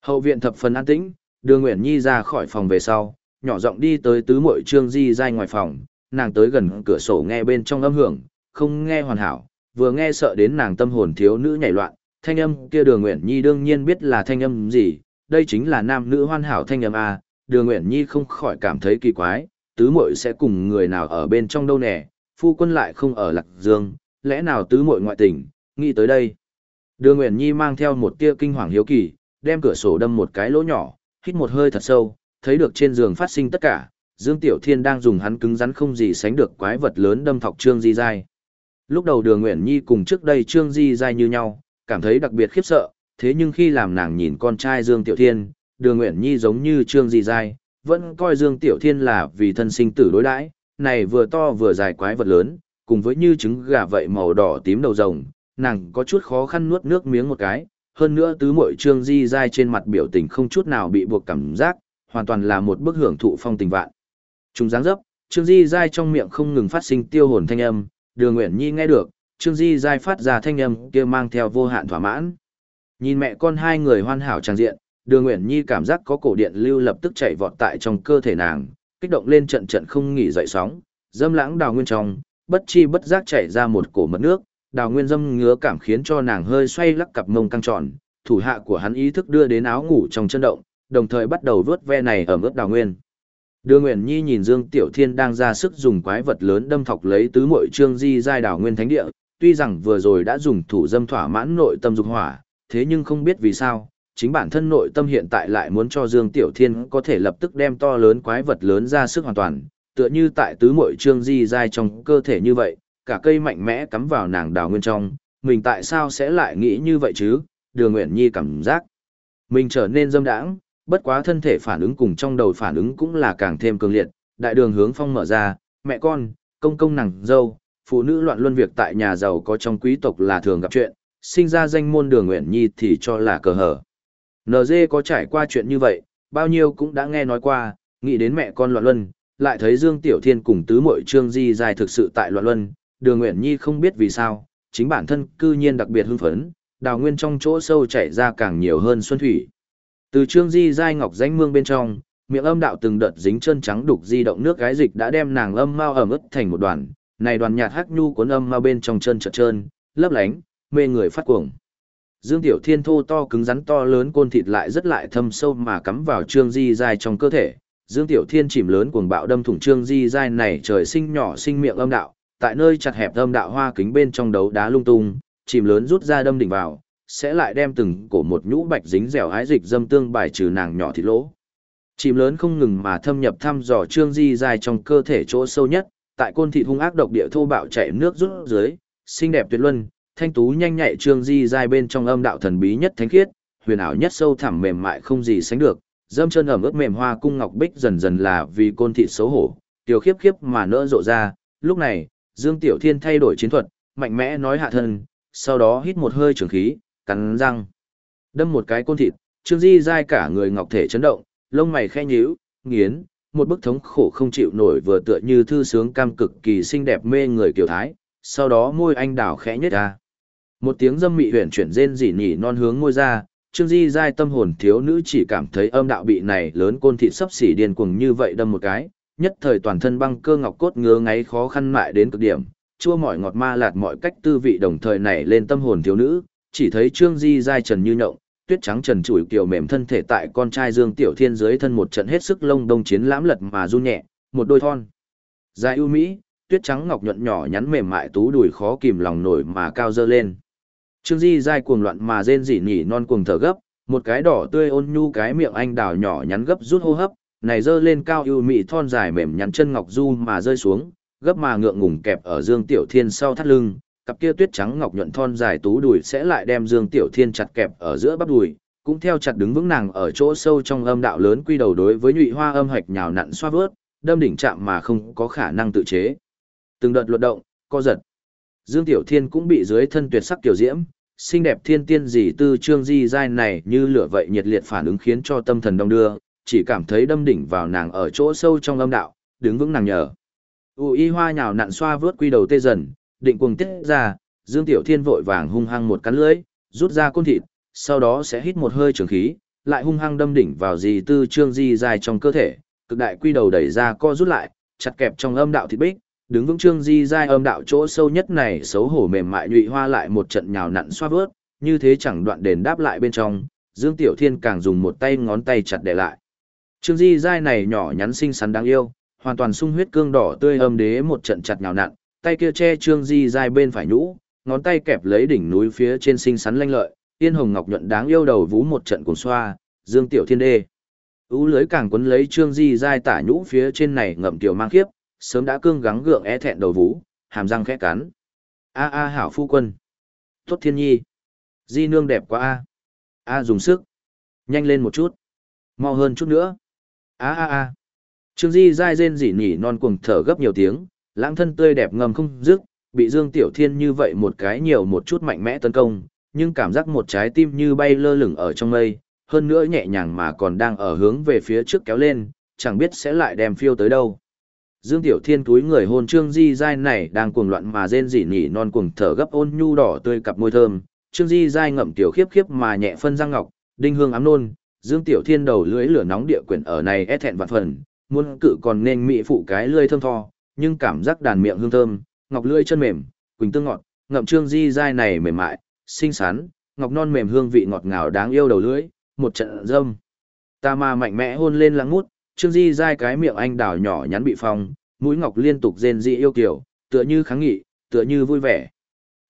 Hậu viện thập phần an tĩnh, Đường Nguyễn Nhi ra khỏi phòng về sau, nhỏ giọng đi tới tứ muội trương di giai ngoài phòng, nàng tới gần cửa sổ nghe bên trong âm hưởng, không nghe hoàn hảo, vừa nghe sợ đến nàng tâm hồn thiếu nữ nhảy loạn, thanh âm kia Đường uyển Nhi đương nhiên biết là thanh âm gì, đây chính là nam nữ hoàn hảo thanh âm a, Đường uyển Nhi không khỏi cảm thấy kỳ quái, tứ muội sẽ cùng người nào ở bên trong đâu nè, phu quân lại không ở Lạc Dương, lẽ nào tứ muội ngoại tình, nghĩ tới đây. Đường uyển Nhi mang theo một tia kinh hoàng hiếu kỳ, đem cửa sổ đâm một cái lỗ nhỏ, hít một hơi thật sâu, thấy được trên giường phát sinh tất cả, Dương Tiểu Thiên đang dùng hắn cứng rắn không gì sánh được quái vật lớn đâm thọc Trương Di Giai. Lúc đầu Đường Nguyễn Nhi cùng trước đây Trương Di Giai như nhau, cảm thấy đặc biệt khiếp sợ, thế nhưng khi làm nàng nhìn con trai Dương Tiểu Thiên, Đường Nguyễn Nhi giống như Trương Di Giai, vẫn coi Dương Tiểu Thiên là vì thân sinh tử đối đãi, này vừa to vừa dài quái vật lớn, cùng với như trứng gà vậy màu đỏ tím đầu rồng, nàng có chút khó khăn nuốt nước miếng một cái, hơn nữa tứ muội Trương Di Giai trên mặt biểu tình không chút nào bị buộc cảm giác, hoàn toàn là một bức hưởng thụ phong tình vạn. Chúng dáng dấp, Trương Di Giai trong miệng không ngừng phát sinh tiêu hồn thanh âm, Đường Nguyễn Nhi nghe được, Trương Di Giai phát ra thanh âm kia mang theo vô hạn thỏa mãn. Nhìn mẹ con hai người hoàn hảo trang diện, Đường Nguyễn Nhi cảm giác có cổ điện lưu lập tức chạy vọt tại trong cơ thể nàng, kích động lên trận trận không nghỉ dậy sóng, dâm lãng đào nguyên trong, bất chi bất giác chảy ra một cổ mật nước, đào nguyên dâm ngứa cảm khiến cho nàng hơi xoay lắc cặp mông căng tròn, thủ hạ của hắn ý thức đưa đến áo ngủ trong chân động, đồng thời bắt đầu vớt ve này ở ướt đào nguyên. Đưa Nguyễn Nhi nhìn Dương Tiểu Thiên đang ra sức dùng quái vật lớn đâm thọc lấy tứ muội trương di giai đào nguyên thánh địa, tuy rằng vừa rồi đã dùng thủ dâm thỏa mãn nội tâm dục hỏa, thế nhưng không biết vì sao, chính bản thân nội tâm hiện tại lại muốn cho Dương Tiểu Thiên có thể lập tức đem to lớn quái vật lớn ra sức hoàn toàn, tựa như tại tứ muội trương di giai trong cơ thể như vậy, cả cây mạnh mẽ cắm vào nàng đào nguyên trong, mình tại sao sẽ lại nghĩ như vậy chứ, Đường Nguyễn Nhi cảm giác mình trở nên dâm đãng, bất quá thân thể phản ứng cùng trong đầu phản ứng cũng là càng thêm cường liệt, đại đường hướng phong mở ra, mẹ con, công công nàng dâu, phụ nữ loạn luân việc tại nhà giàu có trong quý tộc là thường gặp chuyện, sinh ra danh môn đường nguyện nhi thì cho là cờ hở. NG có trải qua chuyện như vậy, bao nhiêu cũng đã nghe nói qua, nghĩ đến mẹ con loạn luân, lại thấy Dương Tiểu Thiên cùng tứ muội Trương Di dài thực sự tại loạn luân, Đường Nguyện Nhi không biết vì sao, chính bản thân cư nhiên đặc biệt hưng phấn, đào nguyên trong chỗ sâu chảy ra càng nhiều hơn xuân thủy. Từ Trương Di giai ngọc danh mương bên trong, miệng âm đạo từng đợt dính chân trắng đục di động nước cái dịch đã đem nàng âm mau ẩm ướt thành một đoàn, này đoàn nhạt hắc nhu cuốn âm mau bên trong chân trợt trơn, lấp lánh, mê người phát cuồng. Dương Tiểu Thiên thô to cứng rắn to lớn côn thịt lại rất lại thâm sâu mà cắm vào Trương Di giai trong cơ thể. Dương Tiểu Thiên chìm lớn cuồng bạo đâm thủng Trương Di giai này trời sinh nhỏ sinh miệng âm đạo, tại nơi chặt hẹp âm đạo hoa kính bên trong đấu đá lung tung, chìm lớn rút ra đâm đỉnh vào, sẽ lại đem từng cổ một nhũ bạch dính dẻo hái dịch dâm tương bài trừ nàng nhỏ thịt lỗ. Chìm lớn không ngừng mà thâm nhập thăm dò Trương Di dài trong cơ thể chỗ sâu nhất, tại côn thịt hung ác độc địa thô bạo chạy nước rút dưới, xinh đẹp tuyệt luân, thanh tú nhanh nhạy trương di dài bên trong âm đạo thần bí nhất thánh khiết, huyền ảo nhất sâu thẳm mềm mại không gì sánh được, dâm chân ẩm ướt mềm hoa cung ngọc bích dần dần là vì côn thịt xấu hổ, tiểu khiếp khiếp mà nỡ rộ ra, lúc này, Dương Tiểu Thiên thay đổi chiến thuật, mạnh mẽ nói hạ thân, sau đó hít một hơi trường khí, cắn răng, đâm một cái côn thịt, trương di dai cả người ngọc thể chấn động, lông mày khẽ nhíu, nghiến, một bức thống khổ không chịu nổi vừa tựa như thư sướng cam cực kỳ xinh đẹp mê người kiều thái, sau đó môi anh đào khẽ nhất ra. Một tiếng dâm mị huyền chuyển rên rỉ nhỉ non hướng ngôi ra, Trương Di dai tâm hồn thiếu nữ chỉ cảm thấy âm đạo bị này lớn côn thịt sắp xỉ điên cuồng như vậy đâm một cái, nhất thời toàn thân băng cơ ngọc cốt ngứa ngáy khó khăn mại đến cực điểm, chua mỏi ngọt ma lạt mọi cách tư vị đồng thời nảy lên tâm hồn thiếu nữ, chỉ thấy Trương Di giai trần như nhộng, tuyết trắng trần trụi kiều mềm thân thể tại con trai Dương Tiểu Thiên dưới thân một trận hết sức lông đông chiến lãm lật mà run nhẹ, một đôi thon dài ưu mỹ, tuyết trắng ngọc nhuận nhỏ nhắn mềm mại tú đùi khó kìm lòng nổi mà cao dơ lên. Trương Di dai cuồng loạn mà rên rỉ nhỉ non cuồng thở gấp, một cái đỏ tươi ôn nhu cái miệng anh đào nhỏ nhắn gấp rút hô hấp, này dơ lên cao ưu mị thon dài mềm nhắn chân ngọc du mà rơi xuống, gấp mà ngượng ngùng kẹp ở Dương Tiểu Thiên sau thắt lưng, cặp kia tuyết trắng ngọc nhuận thon dài tú đùi sẽ lại đem Dương Tiểu Thiên chặt kẹp ở giữa bắp đùi, cũng theo chặt đứng vững nàng ở chỗ sâu trong âm đạo lớn quy đầu đối với nhụy hoa âm hạch nhào nặn xoa vớt, đâm đỉnh chạm mà không có khả năng tự chế. Từng đợt luật động, co giật. Dương Tiểu Thiên cũng bị dưới thân tuyệt sắc tiểu diễm, xinh đẹp thiên tiên dị tư trương di giai này như lửa vậy nhiệt liệt phản ứng khiến cho tâm thần đông đưa, chỉ cảm thấy đâm đỉnh vào nàng ở chỗ sâu trong âm đạo, đứng vững nàng nhờ. U y hoa nhào nặn xoa vớt quy đầu tê dần, định cuồng tiết ra, Dương Tiểu Thiên vội vàng hung hăng một cắn lưỡi, rút ra côn thịt, sau đó sẽ hít một hơi trường khí, lại hung hăng đâm đỉnh vào dì tư trương di dài trong cơ thể, cực đại quy đầu đẩy ra co rút lại, chặt kẹp trong âm đạo thịt bích, đứng vững trương di dài âm đạo chỗ sâu nhất này xấu hổ mềm mại nhụy hoa lại một trận nhào nặn xoa vớt, như thế chẳng đoạn đền đáp lại bên trong, Dương Tiểu Thiên càng dùng một tay ngón tay chặt để lại. Trương di dài này nhỏ nhắn xinh xắn đáng yêu, hoàn toàn sung huyết cương đỏ tươi âm đế một trận chặt nhào nặn, tay kia che trương di dài bên phải nhũ, ngón tay kẹp lấy đỉnh núi phía trên xinh xắn lanh lợi, Yên hồng ngọc nhuận đáng yêu đầu vú một trận cùng xoa, Dương Tiểu Thiên đê. Ú lưới càng quấn lấy Trương Di giai tả nhũ phía trên này ngậm tiểu mang khiếp, sớm đã cương gắng gượng é thẹn đầu vú, hàm răng khẽ cắn. A a hảo phu quân. Tốt thiên nhi. Di nương đẹp quá a. A dùng sức. Nhanh lên một chút. Mau hơn chút nữa. A a a. Trương Di dai rên rỉ nhỉ non cuồng thở gấp nhiều tiếng, lãng thân tươi đẹp ngầm không dứt, bị Dương Tiểu Thiên như vậy một cái nhiều một chút mạnh mẽ tấn công, nhưng cảm giác một trái tim như bay lơ lửng ở trong mây, hơn nữa nhẹ nhàng mà còn đang ở hướng về phía trước kéo lên, chẳng biết sẽ lại đem phiêu tới đâu. Dương Tiểu Thiên túi người hôn Trương Di Giai này đang cuồng loạn mà rên rỉ nhỉ non cuồng thở gấp ôn nhu đỏ tươi cặp môi thơm, Trương Di Giai ngậm tiểu khiếp khiếp mà nhẹ phân răng ngọc, đinh hương ám nôn, Dương Tiểu Thiên đầu lưỡi lửa nóng địa quyển ở này é thẹn vạn phần, muốn cự còn nên mị phụ cái lưỡi thơm tho, nhưng cảm giác đàn miệng hương thơm, ngọc lưỡi chân mềm, quỳnh tương ngọt, ngậm Trương Di dai này mềm mại, xinh xắn, ngọc non mềm hương vị ngọt ngào đáng yêu đầu lưỡi, một trận dâm. Ta ma mạnh mẽ hôn lên lắng ngút, Trương Di dai cái miệng anh đào nhỏ nhắn bị phong, mũi ngọc liên tục rên dị yêu kiều, tựa như kháng nghị, tựa như vui vẻ.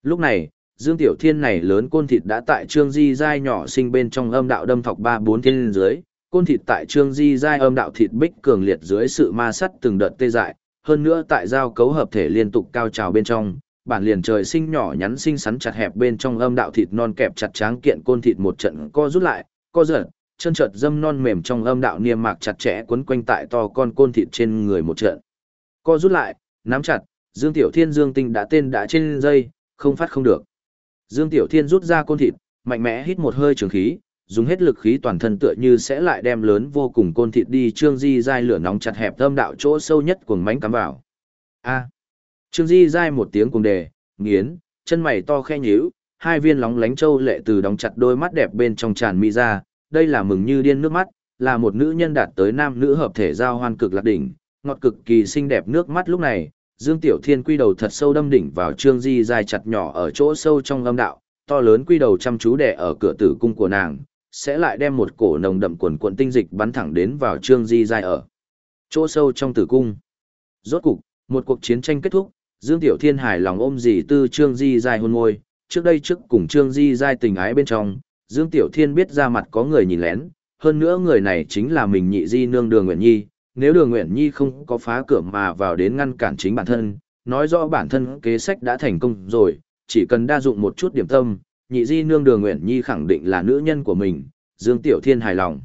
Lúc này, Dương Tiểu Thiên này lớn côn thịt đã tại Trương Di dai nhỏ sinh bên trong âm đạo đâm thọc ba bốn thiên dưới, côn thịt tại Trương Di dai âm đạo thịt bích cường liệt dưới sự ma sắt từng đợt tê dại, hơn nữa tại giao cấu hợp thể liên tục cao trào bên trong, bản liền trời sinh nhỏ nhắn xinh xắn chặt hẹp bên trong âm đạo thịt non kẹp chặt tráng kiện côn thịt một trận co rút lại, co giật, chân chợt dâm non mềm trong âm đạo niêm mạc chặt chẽ quấn quanh tại to con côn thịt trên người một trận. Co rút lại, nắm chặt, Dương Tiểu Thiên Dương Tinh đã tên đã trên dây, không phát không được. Dương Tiểu Thiên rút ra côn thịt, mạnh mẽ hít một hơi trường khí, dùng hết lực khí toàn thân tựa như sẽ lại đem lớn vô cùng côn thịt đi Trương Di dai lửa nóng chặt hẹp thâm đạo chỗ sâu nhất cuồng mánh cắm vào. A. Trương Di dai một tiếng cuồng đề, nghiến, chân mày to khe nhíu, hai viên lóng lánh châu lệ từ đóng chặt đôi mắt đẹp bên trong tràn mi ra, đây là mừng như điên nước mắt, là một nữ nhân đạt tới nam nữ hợp thể giao hoan cực lạc đỉnh, ngọt cực kỳ xinh đẹp nước mắt lúc này, Dương Tiểu Thiên quy đầu thật sâu đâm đỉnh vào Trương Di dai chặt nhỏ ở chỗ sâu trong âm đạo, to lớn quy đầu chăm chú đè ở cửa tử cung của nàng, sẽ lại đem một cổ nồng đậm quần cuộn tinh dịch bắn thẳng đến vào Trương Di dài ở chỗ sâu trong tử cung. Rốt cục, một cuộc chiến tranh kết thúc, Dương Tiểu Thiên hài lòng ôm dì tư Trương Di dài hôn môi, trước đây trước cùng Trương Di dài tình ái bên trong, Dương Tiểu Thiên biết ra mặt có người nhìn lén, hơn nữa người này chính là mình nhị di nương đường Nguyễn Nhi, nếu đường Nguyễn Nhi không có phá cửa mà vào đến ngăn cản chính bản thân, nói rõ bản thân kế sách đã thành công rồi, chỉ cần đa dụng một chút điểm tâm, nhị di nương đường nguyện Nhi khẳng định là nữ nhân của mình, Dương Tiểu Thiên hài lòng.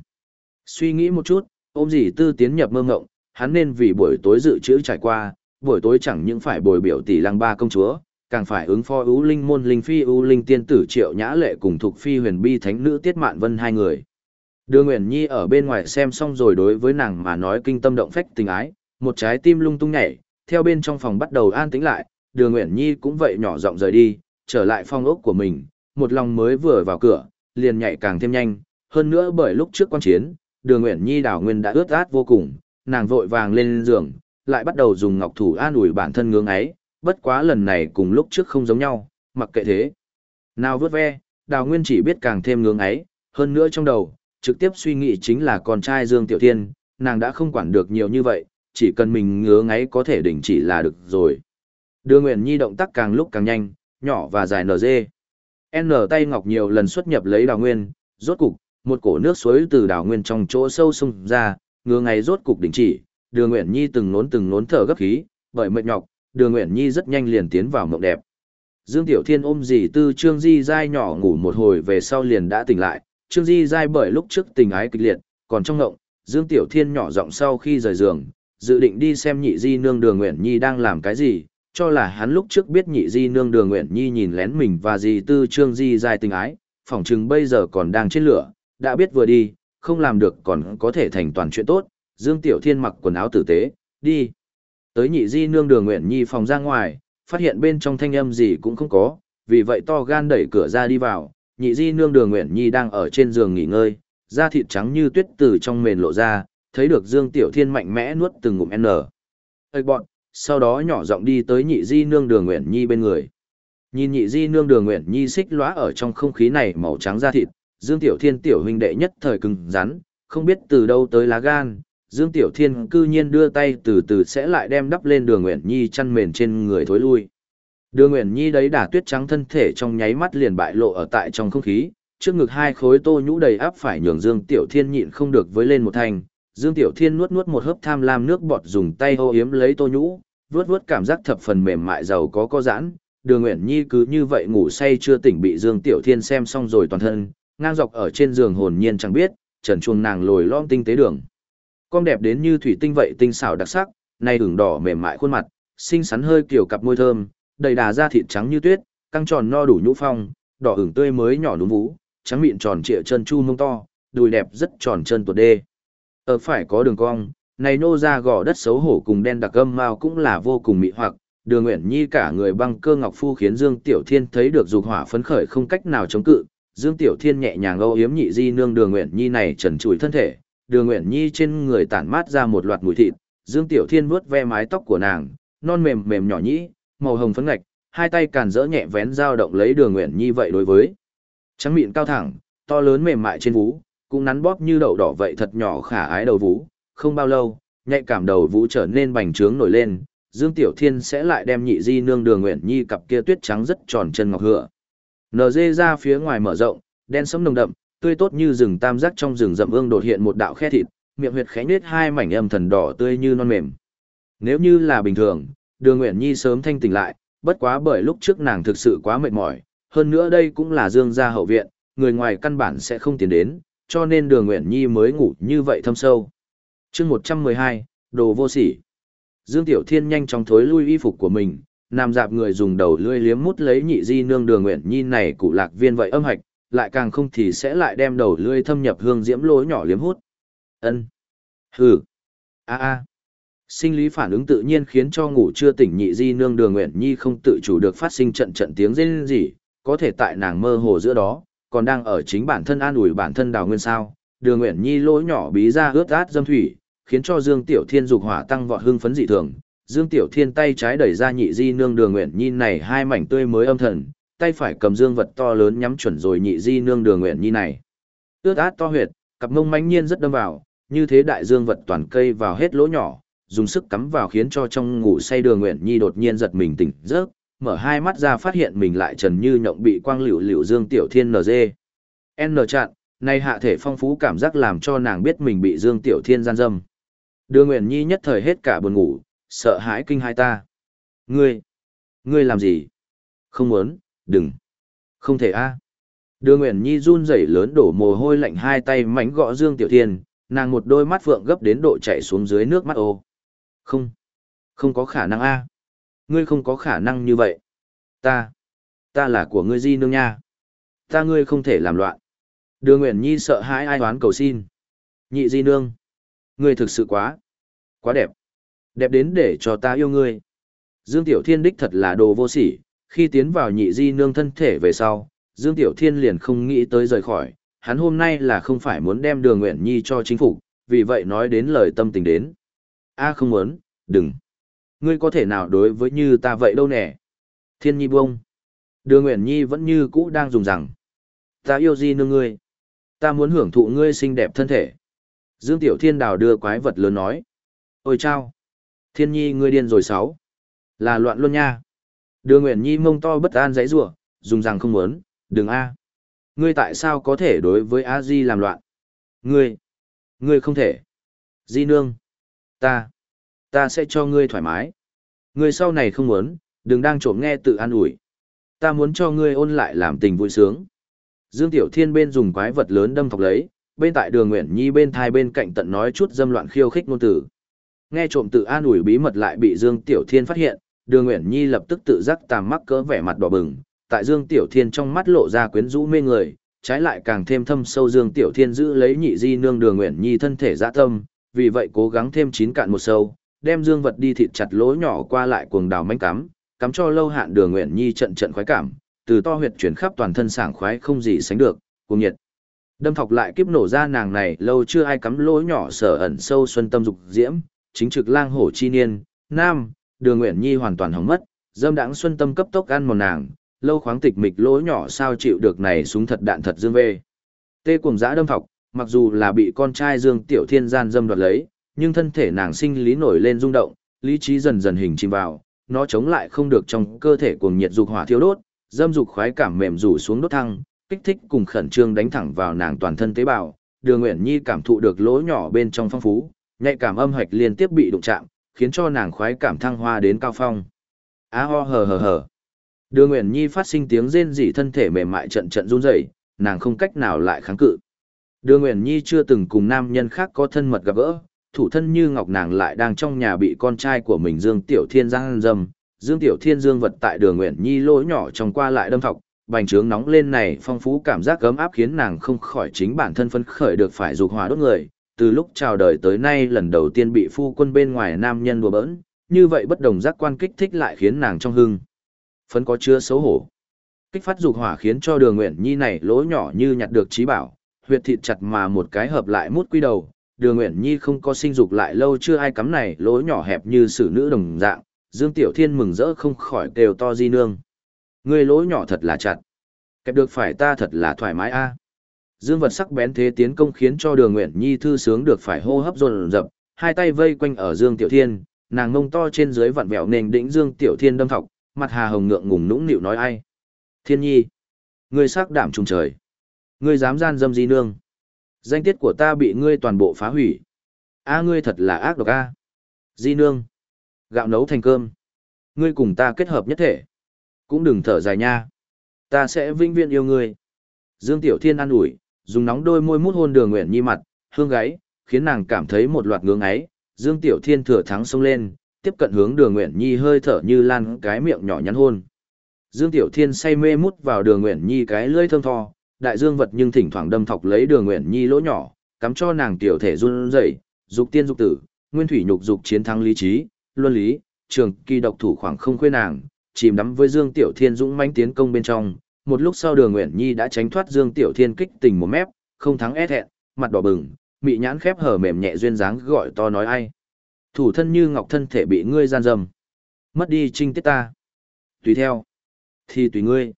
Suy nghĩ một chút, ôm dì tư tiến nhập mơ ngộng, hắn nên vì buổi tối dự trữ trải qua, buổi tối chẳng những phải bồi biểu tỷ lăng ba công chúa, càng phải ứng phó ưu linh môn linh phi ưu linh tiên tử triệu nhã lệ cùng thuộc phi huyền bi thánh nữ tiết mạn vân hai người. Đưa Nguyễn Nhi ở bên ngoài xem xong rồi đối với nàng mà nói kinh tâm động phách tình ái, một trái tim lung tung nhảy, theo bên trong phòng bắt đầu an tĩnh lại, Đưa Nguyễn Nhi cũng vậy nhỏ giọng rời đi, trở lại phòng ốc của mình, một lòng mới vừa vào cửa, liền nhảy càng thêm nhanh, hơn nữa bởi lúc trước quan chiến, Đường Nguyễn Nhi đảo nguyên đã ướt át vô cùng, nàng vội vàng lên giường, lại bắt đầu dùng ngọc thủ an ủi bản thân ngưỡng ấy, bất quá lần này cùng lúc trước không giống nhau, mặc kệ thế. Nào vớt ve, đào nguyên chỉ biết càng thêm ngưỡng ấy, hơn nữa trong đầu, trực tiếp suy nghĩ chính là con trai Dương Tiểu Thiên, nàng đã không quản được nhiều như vậy, chỉ cần mình ngứa ngáy có thể đình chỉ là được rồi. Đưa Nguyễn Nhi động tác càng lúc càng nhanh, nhỏ và dài nở dê. N tay ngọc nhiều lần xuất nhập lấy đào nguyên, rốt cục, một cổ nước suối từ đào nguyên trong chỗ sâu sung ra, ngứa ngày rốt cục đình chỉ, Đường Nguyễn Nhi từng nốn từng nốn thở gấp khí, bởi mệt nhọc, Đường Nguyễn Nhi rất nhanh liền tiến vào mộng đẹp. Dương Tiểu Thiên ôm dì tư Trương Di dai nhỏ ngủ một hồi về sau liền đã tỉnh lại, Trương Di dai bởi lúc trước tình ái kịch liệt, còn trong ngộng, Dương Tiểu Thiên nhỏ giọng sau khi rời giường, dự định đi xem nhị di nương đường Nguyễn Nhi đang làm cái gì, cho là hắn lúc trước biết nhị di nương đường nguyện Nhi nhìn lén mình và dì tư Trương Di dài tình ái, phỏng chừng bây giờ còn đang trên lửa, đã biết vừa đi, không làm được còn có thể thành toàn chuyện tốt, Dương Tiểu Thiên mặc quần áo tử tế, đi. Tới nhị di nương đường nguyện Nhi phòng ra ngoài, phát hiện bên trong thanh âm gì cũng không có, vì vậy to gan đẩy cửa ra đi vào, nhị di nương đường nguyện Nhi đang ở trên giường nghỉ ngơi, da thịt trắng như tuyết từ trong mền lộ ra, thấy được Dương Tiểu Thiên mạnh mẽ nuốt từng ngụm N. Ê bọn, sau đó nhỏ giọng đi tới nhị di nương đường nguyện Nhi bên người. Nhìn nhị di nương đường nguyện Nhi xích lóa ở trong không khí này màu trắng da thịt, Dương Tiểu Thiên tiểu huynh đệ nhất thời cứng rắn, không biết từ đâu tới lá gan, Dương Tiểu Thiên cư nhiên đưa tay từ từ sẽ lại đem đắp lên đường nguyện Nhi chăn mền trên người thối lui. Đường nguyện Nhi đấy đả tuyết trắng thân thể trong nháy mắt liền bại lộ ở tại trong không khí, trước ngực hai khối tô nhũ đầy áp phải nhường Dương Tiểu Thiên nhịn không được với lên một thành. Dương Tiểu Thiên nuốt nuốt một hớp tham lam nước bọt dùng tay hô yếm lấy tô nhũ, vớt vớt cảm giác thập phần mềm mại giàu có có giãn. Đường Nguyễn Nhi cứ như vậy ngủ say chưa tỉnh bị Dương Tiểu Thiên xem xong rồi toàn thân, ngang dọc ở trên giường hồn nhiên chẳng biết, trần chuông nàng lồi lom tinh tế đường. Con đẹp đến như thủy tinh vậy tinh xảo đặc sắc, nay ửng đỏ mềm mại khuôn mặt, xinh xắn hơi kiểu cặp môi thơm, đầy đà da thịt trắng như tuyết, căng tròn no đủ nhũ phong, đỏ ửng tươi mới nhỏ núm vú, trắng mịn tròn trịa chân chu mông to, đùi đẹp rất tròn chân tuột đê. Ở phải có đường cong, này nô ra gò đất xấu hổ cùng đen đặc âm mao cũng là vô cùng mị hoặc, Đường Nguyện Nhi cả người băng cơ ngọc phu khiến Dương Tiểu Thiên thấy được dục hỏa phấn khởi không cách nào chống cự. Dương Tiểu Thiên nhẹ nhàng âu yếm nhị di nương Đường Nguyện Nhi này trần trụi thân thể, Đường Nguyện Nhi trên người tản mát ra một loạt mùi thịt, Dương Tiểu Thiên vuốt ve mái tóc của nàng, non mềm mềm nhỏ nhĩ, màu hồng phấn ngạch, hai tay càn rỡ nhẹ vén dao động lấy Đường Nguyện Nhi vậy đối với. Trắng miệng cao thẳng, to lớn mềm mại trên vú, cũng nắn bóp như đậu đỏ vậy thật nhỏ khả ái đầu vú, không bao lâu, nhạy cảm đầu vũ trở nên bành trướng nổi lên, Dương Tiểu Thiên sẽ lại đem nhị di nương Đường Nguyện Nhi cặp kia tuyết trắng rất tròn chân ngọc hựa. NG ra phía ngoài mở rộng, đen sẫm nồng đậm, tươi tốt như rừng tam giác trong rừng rậm ương đột hiện một đạo khe thịt, miệng huyệt khẽ nết hai mảnh âm thần đỏ tươi như non mềm. Nếu như là bình thường, Đường Uyển Nhi sớm thanh tỉnh lại, bất quá bởi lúc trước nàng thực sự quá mệt mỏi, hơn nữa đây cũng là Dương gia hậu viện, người ngoài căn bản sẽ không tiến đến, cho nên Đường Uyển Nhi mới ngủ như vậy thâm sâu. Chương 112, đồ vô sỉ. Dương Tiểu Thiên nhanh chóng thối lui y phục của mình, nam dạp người dùng đầu lưỡi liếm mút lấy nhị di nương Đường nguyện Nhi này cụ lạc viên vậy âm hạch, lại càng không thì sẽ lại đem đầu lưỡi thâm nhập hương diễm lỗ nhỏ liếm hút. Ân. Hừ. A a. Sinh lý phản ứng tự nhiên khiến cho ngủ chưa tỉnh nhị di nương đường nguyện nhi không tự chủ được phát sinh trận trận tiếng rên rỉ, có thể tại nàng mơ hồ giữa đó, còn đang ở chính bản thân an ủi bản thân đào nguyên sao, đường nguyện nhi lỗ nhỏ bí ra ướt át dâm thủy, khiến cho Dương Tiểu Thiên dục hỏa tăng vọt hưng phấn dị thường. Dương Tiểu Thiên tay trái đẩy ra nhị di nương đường nguyện nhi này hai mảnh tươi mới âm thần, tay phải cầm dương vật to lớn nhắm chuẩn rồi nhị di nương đường nguyện nhi này. Ướt át to huyệt, cặp mông mãnh nhiên rất đâm vào, như thế đại dương vật toàn cây vào hết lỗ nhỏ, dùng sức cắm vào khiến cho trong ngủ say đường nguyện nhi đột nhiên giật mình tỉnh giấc, mở hai mắt ra phát hiện mình lại trần như nhộng bị quang liễu liễu Dương Tiểu Thiên nd N chặn, nay hạ thể phong phú cảm giác làm cho nàng biết mình bị Dương Tiểu Thiên gian dâm. đưa Nguyện Nhi nhất thời hết cả buồn ngủ, sợ hãi kinh hai ta. Ngươi, ngươi làm gì? Không muốn, đừng. Không thể a. đưa Nguyện Nhi run rẩy lớn đổ mồ hôi lạnh hai tay mảnh gõ Dương Tiểu Thiên, nàng một đôi mắt phượng gấp đến độ chảy xuống dưới nước mắt ô. Không, không có khả năng a. Ngươi không có khả năng như vậy. Ta, ta là của ngươi di nương nha. Ta ngươi không thể làm loạn. Đường Nguyễn Nhi sợ hãi ai oán cầu xin. Nhị di nương. người thực sự quá, quá đẹp. Đẹp đến để cho ta yêu ngươi. Dương Tiểu Thiên đích thật là đồ vô sỉ, khi tiến vào nhị di nương thân thể về sau, Dương Tiểu Thiên liền không nghĩ tới rời khỏi, hắn hôm nay là không phải muốn đem đường Nguyễn nhi cho chính phủ, vì vậy nói đến lời tâm tình đến. a không muốn, đừng. Ngươi có thể nào đối với như ta vậy đâu nè. Thiên nhi buông. Đường Nguyễn nhi vẫn như cũ đang dùng rằng. Ta yêu di nương ngươi. Ta muốn hưởng thụ ngươi xinh đẹp thân thể. Dương Tiểu Thiên đào đưa quái vật lớn nói. Ôi chao! Thiên nhi ngươi điên rồi sáu. Là loạn luôn nha. Đưa Nguyễn Nhi mông to bất an giấy rủa dùng rằng không muốn, đừng a. Ngươi tại sao có thể đối với A Di làm loạn? Ngươi! Ngươi không thể. Di nương! Ta! Ta sẽ cho ngươi thoải mái. Ngươi sau này không muốn, đừng đang trộm nghe tự an ủi. Ta muốn cho ngươi ôn lại làm tình vui sướng. Dương Tiểu Thiên bên dùng quái vật lớn đâm thọc lấy, bên tại đường Nguyễn Nhi bên thai bên cạnh tận nói chút dâm loạn khiêu khích ngôn tử. Nghe trộm tự an ủi bí mật lại bị Dương Tiểu Thiên phát hiện, đường Nguyễn Nhi lập tức tự giác tàm mắc cỡ vẻ mặt đỏ bừng, tại Dương Tiểu Thiên trong mắt lộ ra quyến rũ mê người, trái lại càng thêm thâm sâu Dương Tiểu Thiên giữ lấy nhị di nương đường Nguyễn Nhi thân thể dạ tâm, vì vậy cố gắng thêm chín cạn một sâu, đem Dương vật đi thịt chặt lỗ nhỏ qua lại cuồng đào manh cắm, cắm cho lâu hạn đường Nguyễn Nhi trận trận khoái cảm, từ to huyệt chuyển khắp toàn thân sảng khoái không gì sánh được, cuồng nhiệt. Đâm thọc lại kiếp nổ ra nàng này lâu chưa ai cắm lỗ nhỏ sở ẩn sâu xuân tâm dục diễm, chính trực lang hổ chi niên, nam, đường nguyện nhi hoàn toàn hỏng mất, dâm đãng xuân tâm cấp tốc ăn một nàng, lâu khoáng tịch mịch lỗ nhỏ sao chịu được này súng thật đạn thật dương vê. Tê cùng dã đâm thọc, mặc dù là bị con trai Dương Tiểu Thiên gian dâm đoạt lấy, nhưng thân thể nàng sinh lý nổi lên rung động, lý trí dần dần hình chìm vào, nó chống lại không được trong cơ thể cuồng nhiệt dục hỏa thiêu đốt, dâm dục khoái cảm mềm rủ xuống đốt thăng, kích thích cùng khẩn trương đánh thẳng vào nàng toàn thân tế bào, Đường Uyển Nhi cảm thụ được lỗ nhỏ bên trong phong phú, nhạy cảm âm hạch liên tiếp bị đụng chạm, khiến cho nàng khoái cảm thăng hoa đến cao phong. Á ho hờ hờ hờ. Đường Uyển Nhi phát sinh tiếng rên rỉ thân thể mềm mại trận trận run rẩy, nàng không cách nào lại kháng cự. Đường Uyển Nhi chưa từng cùng nam nhân khác có thân mật gặp gỡ, thủ thân như ngọc nàng lại đang trong nhà bị con trai của mình Dương Tiểu Thiên giang dâm, Dương Tiểu Thiên dương vật tại Đường Uyển Nhi lỗ nhỏ trong qua lại đâm thọc, bành trướng nóng lên này phong phú cảm giác ấm áp khiến nàng không khỏi chính bản thân phấn khởi được phải dục hỏa đốt người, từ lúc chào đời tới nay lần đầu tiên bị phu quân bên ngoài nam nhân đùa bỡn, như vậy bất đồng giác quan kích thích lại khiến nàng trong hưng. Phấn có chứa xấu hổ. Kích phát dục hỏa khiến cho đường nguyện nhi này lỗ nhỏ như nhặt được trí bảo, huyệt thịt chặt mà một cái hợp lại mút quy đầu, đường nguyện nhi không có sinh dục lại lâu chưa ai cắm này lỗ nhỏ hẹp như xử nữ đồng dạng, Dương Tiểu Thiên mừng rỡ không khỏi kêu to di nương. Ngươi lỗ nhỏ thật là chặt. Kẹp được phải ta thật là thoải mái a. Dương vật sắc bén thế tiến công khiến cho Đường Nguyện Nhi thư sướng được phải hô hấp dồn dập, hai tay vây quanh ở Dương Tiểu Thiên, nàng ngông to trên dưới vặn vẹo nền đỉnh Dương Tiểu Thiên đâm thọc, mặt hà hồng ngượng ngùng nũng nịu nói ai. Thiên Nhi, ngươi sắc đảm trùng trời, ngươi dám gian dâm di nương, danh tiết của ta bị ngươi toàn bộ phá hủy. A ngươi thật là ác độc a. Di nương, gạo nấu thành cơm, ngươi cùng ta kết hợp nhất thể, cũng đừng thở dài nha. Ta sẽ vinh viễn yêu ngươi. Dương Tiểu Thiên an ủi, dùng nóng đôi môi mút hôn đường nguyện nhi mặt, hương gáy, khiến nàng cảm thấy một loạt ngưỡng ấy. Dương Tiểu Thiên thừa thắng xông lên, tiếp cận hướng đường nguyện nhi hơi thở như lan cái miệng nhỏ nhắn hôn. Dương Tiểu Thiên say mê mút vào đường nguyện nhi cái lưỡi thơm tho, đại dương vật nhưng thỉnh thoảng đâm thọc lấy đường nguyện nhi lỗ nhỏ, cắm cho nàng tiểu thể run rẩy, dục tiên dục tử, nguyên thủy nhục dục chiến thắng lý trí, luân lý, trường kỳ độc thủ khoảng không khuê nàng, chìm đắm với Dương Tiểu Thiên dũng mãnh tiến công bên trong. Một lúc sau Đường Nguyện Nhi đã tránh thoát Dương Tiểu Thiên kích tình một mép, không thắng é thẹn, mặt đỏ bừng, mị nhãn khép hở mềm nhẹ duyên dáng gọi to nói ai. Thủ thân như ngọc thân thể bị ngươi gian dâm. Mất đi trinh tiết ta. Tùy theo. Thì tùy ngươi.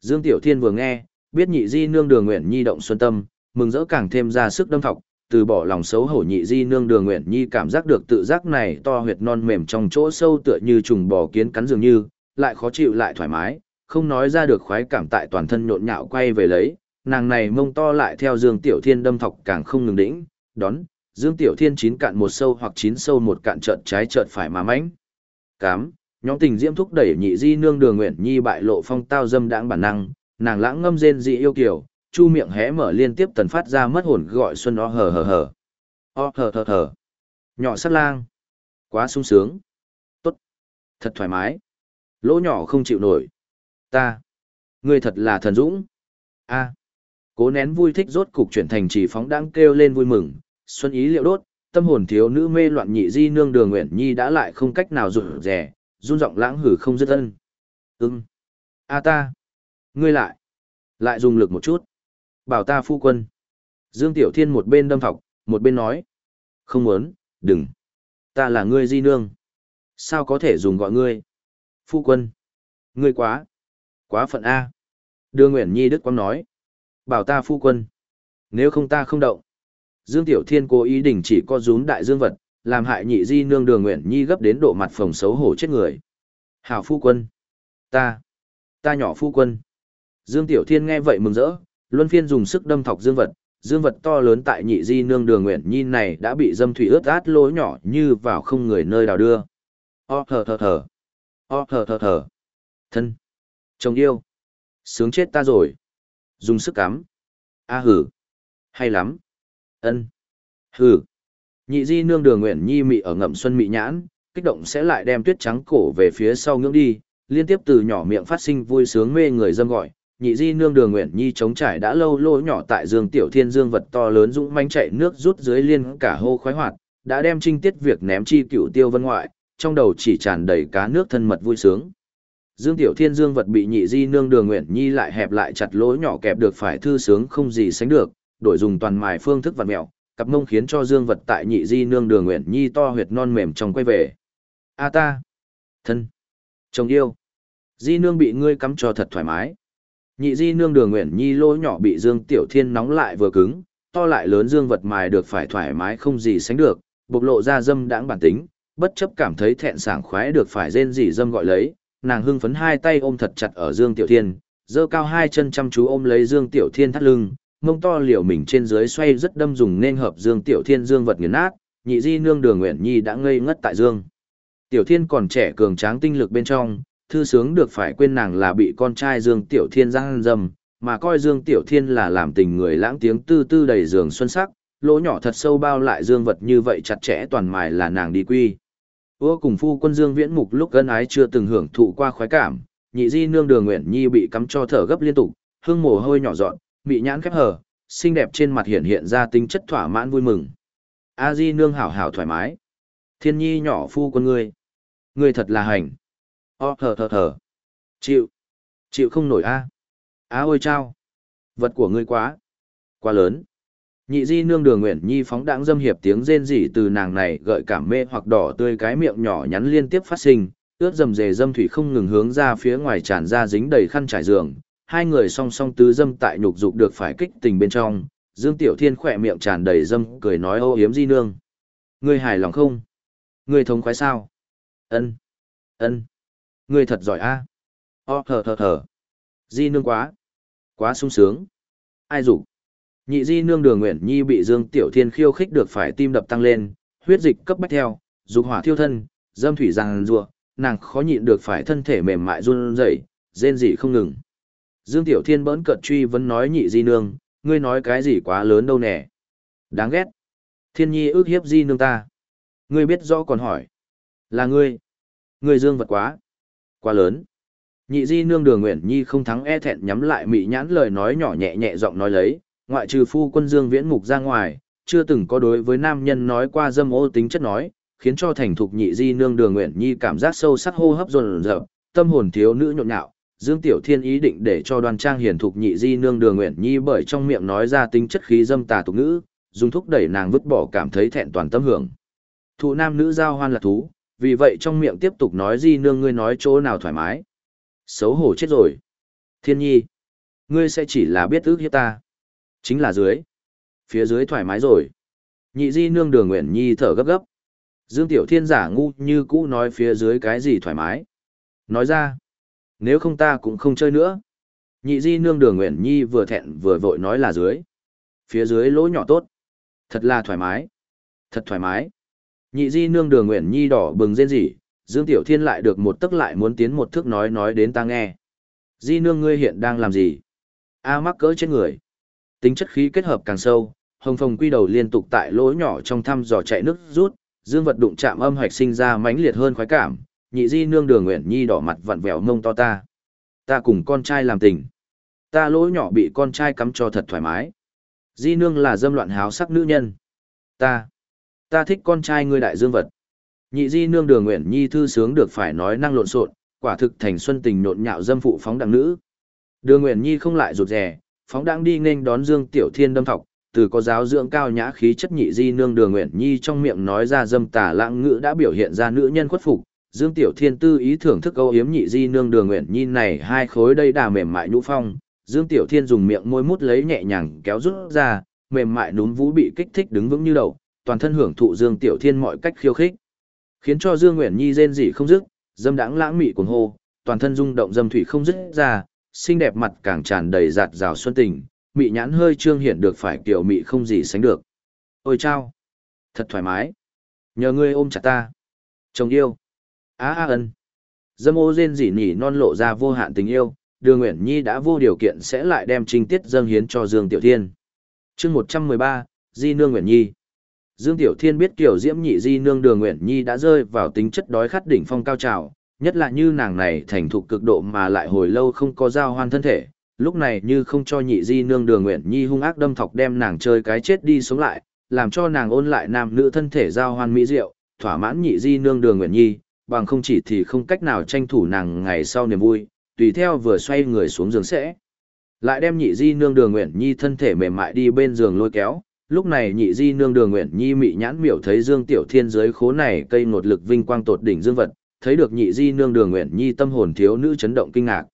Dương Tiểu Thiên vừa nghe, biết nhị di nương đường nguyện nhi động xuân tâm, mừng rỡ càng thêm ra sức đâm thọc, từ bỏ lòng xấu hổ nhị di nương đường nguyện nhi cảm giác được tự giác này to huyệt non mềm trong chỗ sâu tựa như trùng bò kiến cắn dường như, lại khó chịu lại thoải mái, không nói ra được khoái cảm tại toàn thân nhộn nhạo quay về lấy, nàng này mông to lại theo Dương Tiểu Thiên đâm thọc càng không ngừng đỉnh, đón, Dương Tiểu Thiên chín cạn một sâu hoặc chín sâu một cạn trợt trái trợt phải mà mãnh. Cám, nhóm tình diễm thúc đẩy nhị di nương đường nguyện nhi bại lộ phong tao dâm đãng bản năng, nàng lãng ngâm rên dị yêu kiều, chu miệng hé mở liên tiếp tần phát ra mất hồn gọi xuân o hờ hờ hờ. O hờ hờ hờ. Nhỏ sắt lang. Quá sung sướng. Tốt. Thật thoải mái. Lỗ nhỏ không chịu nổi. Ta. Ngươi thật là thần dũng. a Cố nén vui thích rốt cục chuyển thành chỉ phóng đang kêu lên vui mừng, xuân ý liệu đốt, tâm hồn thiếu nữ mê loạn nhị di nương đường nguyện nhi đã lại không cách nào rụt rẻ, run giọng lãng hử không dứt ân. Ưng. A ta. Ngươi lại. Lại dùng lực một chút. Bảo ta phu quân. Dương Tiểu Thiên một bên đâm thọc, một bên nói. Không muốn, đừng. Ta là ngươi di nương. Sao có thể dùng gọi ngươi? Phu quân. Ngươi quá. Quá phận A. Đưa Nguyễn Nhi Đức Quang nói. Bảo ta phu quân. Nếu không ta không động. Dương Tiểu Thiên cố ý đình chỉ co rúm đại dương vật, làm hại nhị di nương đường Nguyễn Nhi gấp đến độ mặt phồng xấu hổ chết người. Hảo phu quân. Ta. Ta nhỏ phu quân. Dương Tiểu Thiên nghe vậy mừng rỡ, luân phiên dùng sức đâm thọc dương vật, dương vật to lớn tại nhị di nương đường nguyện nhi này đã bị dâm thủy ướt át lỗ nhỏ như vào không người nơi đào đưa. O thở thở thở. O thở thở thở. Thân. Chồng yêu. Sướng chết ta rồi. Dùng sức cắm. A hử. Hay lắm. ân Hử. Nhị di nương đường nguyện nhi mị ở ngậm xuân mị nhãn, kích động sẽ lại đem tuyết trắng cổ về phía sau ngưỡng đi, liên tiếp từ nhỏ miệng phát sinh vui sướng mê người dâm gọi, nhị di nương đường nguyện nhi chống trải đã lâu lỗ nhỏ tại dương tiểu thiên dương vật to lớn dũng manh chạy nước rút dưới liên cả hô khoái hoạt, đã đem trinh tiết việc ném chi cựu tiêu vân ngoại, trong đầu chỉ tràn đầy cá nước thân mật vui sướng. Dương tiểu thiên dương vật bị nhị di nương đường nguyện nhi lại hẹp lại chặt lỗ nhỏ kẹp được phải thư sướng không gì sánh được, đổi dùng toàn mài phương thức vật mẹo, cặp mông khiến cho dương vật tại nhị di nương đường nguyện nhi to huyệt non mềm trong quay về. A ta, thân, chồng yêu, di nương bị ngươi cắm cho thật thoải mái. Nhị di nương đường nguyện nhi lỗ nhỏ bị Dương Tiểu Thiên nóng lại vừa cứng, to lại lớn dương vật mài được phải thoải mái không gì sánh được, bộc lộ ra dâm đãng bản tính, bất chấp cảm thấy thẹn sảng khoái được phải rên rỉ dâm gọi lấy, nàng hưng phấn hai tay ôm thật chặt ở Dương Tiểu Thiên, giơ cao hai chân chăm chú ôm lấy Dương Tiểu Thiên thắt lưng, mông to liều mình trên dưới xoay rất đâm dùng nên hợp Dương Tiểu Thiên dương vật nghiền nát, nhị di nương đường nguyện nhi đã ngây ngất tại Dương. Tiểu Thiên còn trẻ cường tráng tinh lực bên trong, thư sướng được phải quên nàng là bị con trai Dương Tiểu Thiên giang dâm, mà coi Dương Tiểu Thiên là làm tình người lãng tiếng tư tư đầy giường xuân sắc, lỗ nhỏ thật sâu bao lại dương vật như vậy chặt chẽ toàn mài là nàng đi quy. Ua cùng phu quân Dương Viễn Mục lúc gân ái chưa từng hưởng thụ qua khoái cảm, nhị di nương đường nguyện nhi bị cắm cho thở gấp liên tục, hương mồ hôi nhỏ dọn, bị nhãn khép hờ, xinh đẹp trên mặt hiện hiện ra tính chất thỏa mãn vui mừng. A di nương hảo hảo thoải mái. Thiên nhi nhỏ phu quân ngươi. Ngươi thật là hành. Ờ, o thở thở thở. Chịu. Chịu không nổi a. Á ôi chao. Vật của ngươi quá. Quá lớn. Nhị di nương đường nguyện nhi phóng đãng dâm hiệp tiếng rên rỉ từ nàng này gợi cảm mê hoặc đỏ tươi cái miệng nhỏ nhắn liên tiếp phát sinh, ướt dầm dề dâm thủy không ngừng hướng ra phía ngoài tràn ra dính đầy khăn trải giường. Hai người song song tứ dâm tại nhục dục được phải kích tình bên trong, Dương Tiểu Thiên khỏe miệng tràn đầy dâm cười nói ô yếm di nương. Ngươi hài lòng không? Ngươi thống khoái sao? Ân, ân ngươi thật giỏi a. O thở thở thở di nương quá. Quá sung sướng. Ai dục? Nhị di nương đường nguyện nhi bị dương tiểu thiên khiêu khích được phải tim đập tăng lên, huyết dịch cấp bách theo, dục hỏa thiêu thân, dâm thủy ràng rùa, nàng khó nhịn được phải thân thể mềm mại run rẩy, rên rỉ không ngừng. Dương tiểu thiên bỡn cợt truy vẫn nói nhị di nương, ngươi nói cái gì quá lớn đâu nè. Đáng ghét. Thiên nhi ước hiếp di nương ta. Ngươi biết rõ còn hỏi. Là ngươi. Ngươi dương vật quá. Quá lớn. Nhị di nương đường Nguyễn Nhi không thắng e thẹn nhắm lại mị nhãn lời nói nhỏ nhẹ nhẹ giọng nói lấy, ngoại trừ phu quân Dương Viễn Mục ra ngoài, chưa từng có đối với nam nhân nói qua dâm ô tính chất nói, khiến cho thành thục nhị di nương đường Nguyễn Nhi cảm giác sâu sắc hô hấp dồn dập, tâm hồn thiếu nữ nhộn nhạo. Dương Tiểu Thiên ý định để cho đoan trang hiển thục nhị di nương đường Nguyễn Nhi bởi trong miệng nói ra tính chất khí dâm tà tục ngữ, dùng thúc đẩy nàng vứt bỏ cảm thấy thẹn toàn tâm hưởng. Thụ nam nữ giao hoan là thú, vì vậy trong miệng tiếp tục nói di nương ngươi nói chỗ nào thoải mái. Xấu hổ chết rồi. Thiên nhi, ngươi sẽ chỉ là biết ước hiếp ta. Chính là dưới. Phía dưới thoải mái rồi. Nhị di nương đường nguyện nhi thở gấp gấp. Dương Tiểu Thiên giả ngu như cũ nói phía dưới cái gì thoải mái. Nói ra, nếu không ta cũng không chơi nữa. Nhị di nương đường nguyện nhi vừa thẹn vừa vội nói là dưới. Phía dưới lỗ nhỏ tốt. Thật là thoải mái. Thật thoải mái. Nhị di nương đường nguyện nhi đỏ bừng rên rỉ, Dương Tiểu Thiên lại được một tức lại muốn tiến một thước nói nói đến ta nghe. Di nương ngươi hiện đang làm gì? A mắc cỡ trên người. Tính chất khí kết hợp càng sâu, hồng phồng quy đầu liên tục tại lỗ nhỏ trong thăm dò chạy nước rút, dương vật đụng chạm âm hoạch sinh ra mãnh liệt hơn khoái cảm, nhị di nương đường nguyện nhi đỏ mặt vặn vẹo mông to ta. Ta cùng con trai làm tình. Ta lỗ nhỏ bị con trai cắm cho thật thoải mái. Di nương là dâm loạn háo sắc nữ nhân. Ta. Ta thích con trai ngươi đại dương vật. Nhị di nương đường nguyện nhi thư sướng được phải nói năng lộn xộn, quả thực thành xuân tình nhộn nhạo dâm phụ phóng đẳng nữ. Đường nguyện nhi không lại rụt rè, phóng đẳng đi nên đón Dương Tiểu Thiên đâm thọc, từ có giáo dưỡng cao nhã khí chất nhị di nương đường nguyện nhi trong miệng nói ra dâm tà lãng ngữ đã biểu hiện ra nữ nhân khuất phục. Dương Tiểu Thiên tư ý thưởng thức câu hiếm nhị di nương đường nguyện nhi này hai khối đây đà mềm mại nhũ phong. Dương Tiểu Thiên dùng miệng môi mút lấy nhẹ nhàng kéo rút ra, mềm mại núm vũ bị kích thích đứng vững như đầu, toàn thân hưởng thụ Dương Tiểu Thiên mọi cách khiêu khích. Khiến cho Dương Nguyễn Nhi rên rỉ không dứt, dâm đãng lãng mị cuồng hô, toàn thân rung động dâm thủy không dứt ra, xinh đẹp mặt càng tràn đầy giạt rào xuân tình, mị nhãn hơi trương hiện được phải kiểu mị không gì sánh được. Ôi chao! Thật thoải mái! Nhờ ngươi ôm chặt ta! Chồng yêu! Á á ân! Dâm ô rên rỉ nỉ non lộ ra vô hạn tình yêu, Đường Nguyễn Nhi đã vô điều kiện sẽ lại đem trinh tiết dâng hiến cho Dương Tiểu Thiên. chương 113, Di Nương Nguyễn Nhi. Dương Tiểu Thiên biết kiểu diễm nhị di nương đường Nguyễn Nhi đã rơi vào tính chất đói khát đỉnh phong cao trào, nhất là như nàng này thành thục cực độ mà lại hồi lâu không có giao hoan thân thể, lúc này như không cho nhị di nương đường Nguyễn Nhi hung ác đâm thọc đem nàng chơi cái chết đi sống lại, làm cho nàng ôn lại nam nữ thân thể giao hoan mỹ diệu, thỏa mãn nhị di nương đường Nguyễn Nhi, bằng không chỉ thì không cách nào tranh thủ nàng ngày sau niềm vui, tùy theo vừa xoay người xuống giường sẽ. Lại đem nhị di nương đường Nguyễn Nhi thân thể mềm mại đi bên giường lôi kéo, lúc này nhị di nương đường nguyện nhi mị nhãn miểu thấy dương tiểu thiên giới khố này cây ngột lực vinh quang tột đỉnh dương vật, thấy được nhị di nương đường nguyện nhi tâm hồn thiếu nữ chấn động kinh ngạc.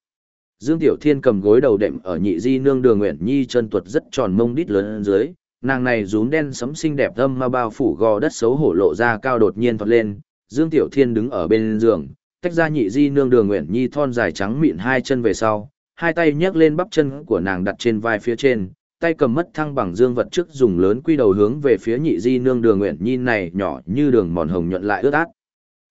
Dương tiểu thiên cầm gối đầu đệm ở nhị di nương đường nguyện nhi chân tuột rất tròn mông đít lớn dưới, nàng này rún đen sấm xinh đẹp thâm mà bao phủ gò đất xấu hổ lộ ra cao đột nhiên thoát lên, dương tiểu thiên đứng ở bên giường, tách ra nhị di nương đường nguyện nhi thon dài trắng mịn hai chân về sau, hai tay nhấc lên bắp chân của nàng đặt trên vai phía trên tay cầm mất thăng bằng dương vật trước dùng lớn quy đầu hướng về phía nhị di nương đường nguyện nhi này nhỏ như đường mòn hồng nhuận lại ướt át.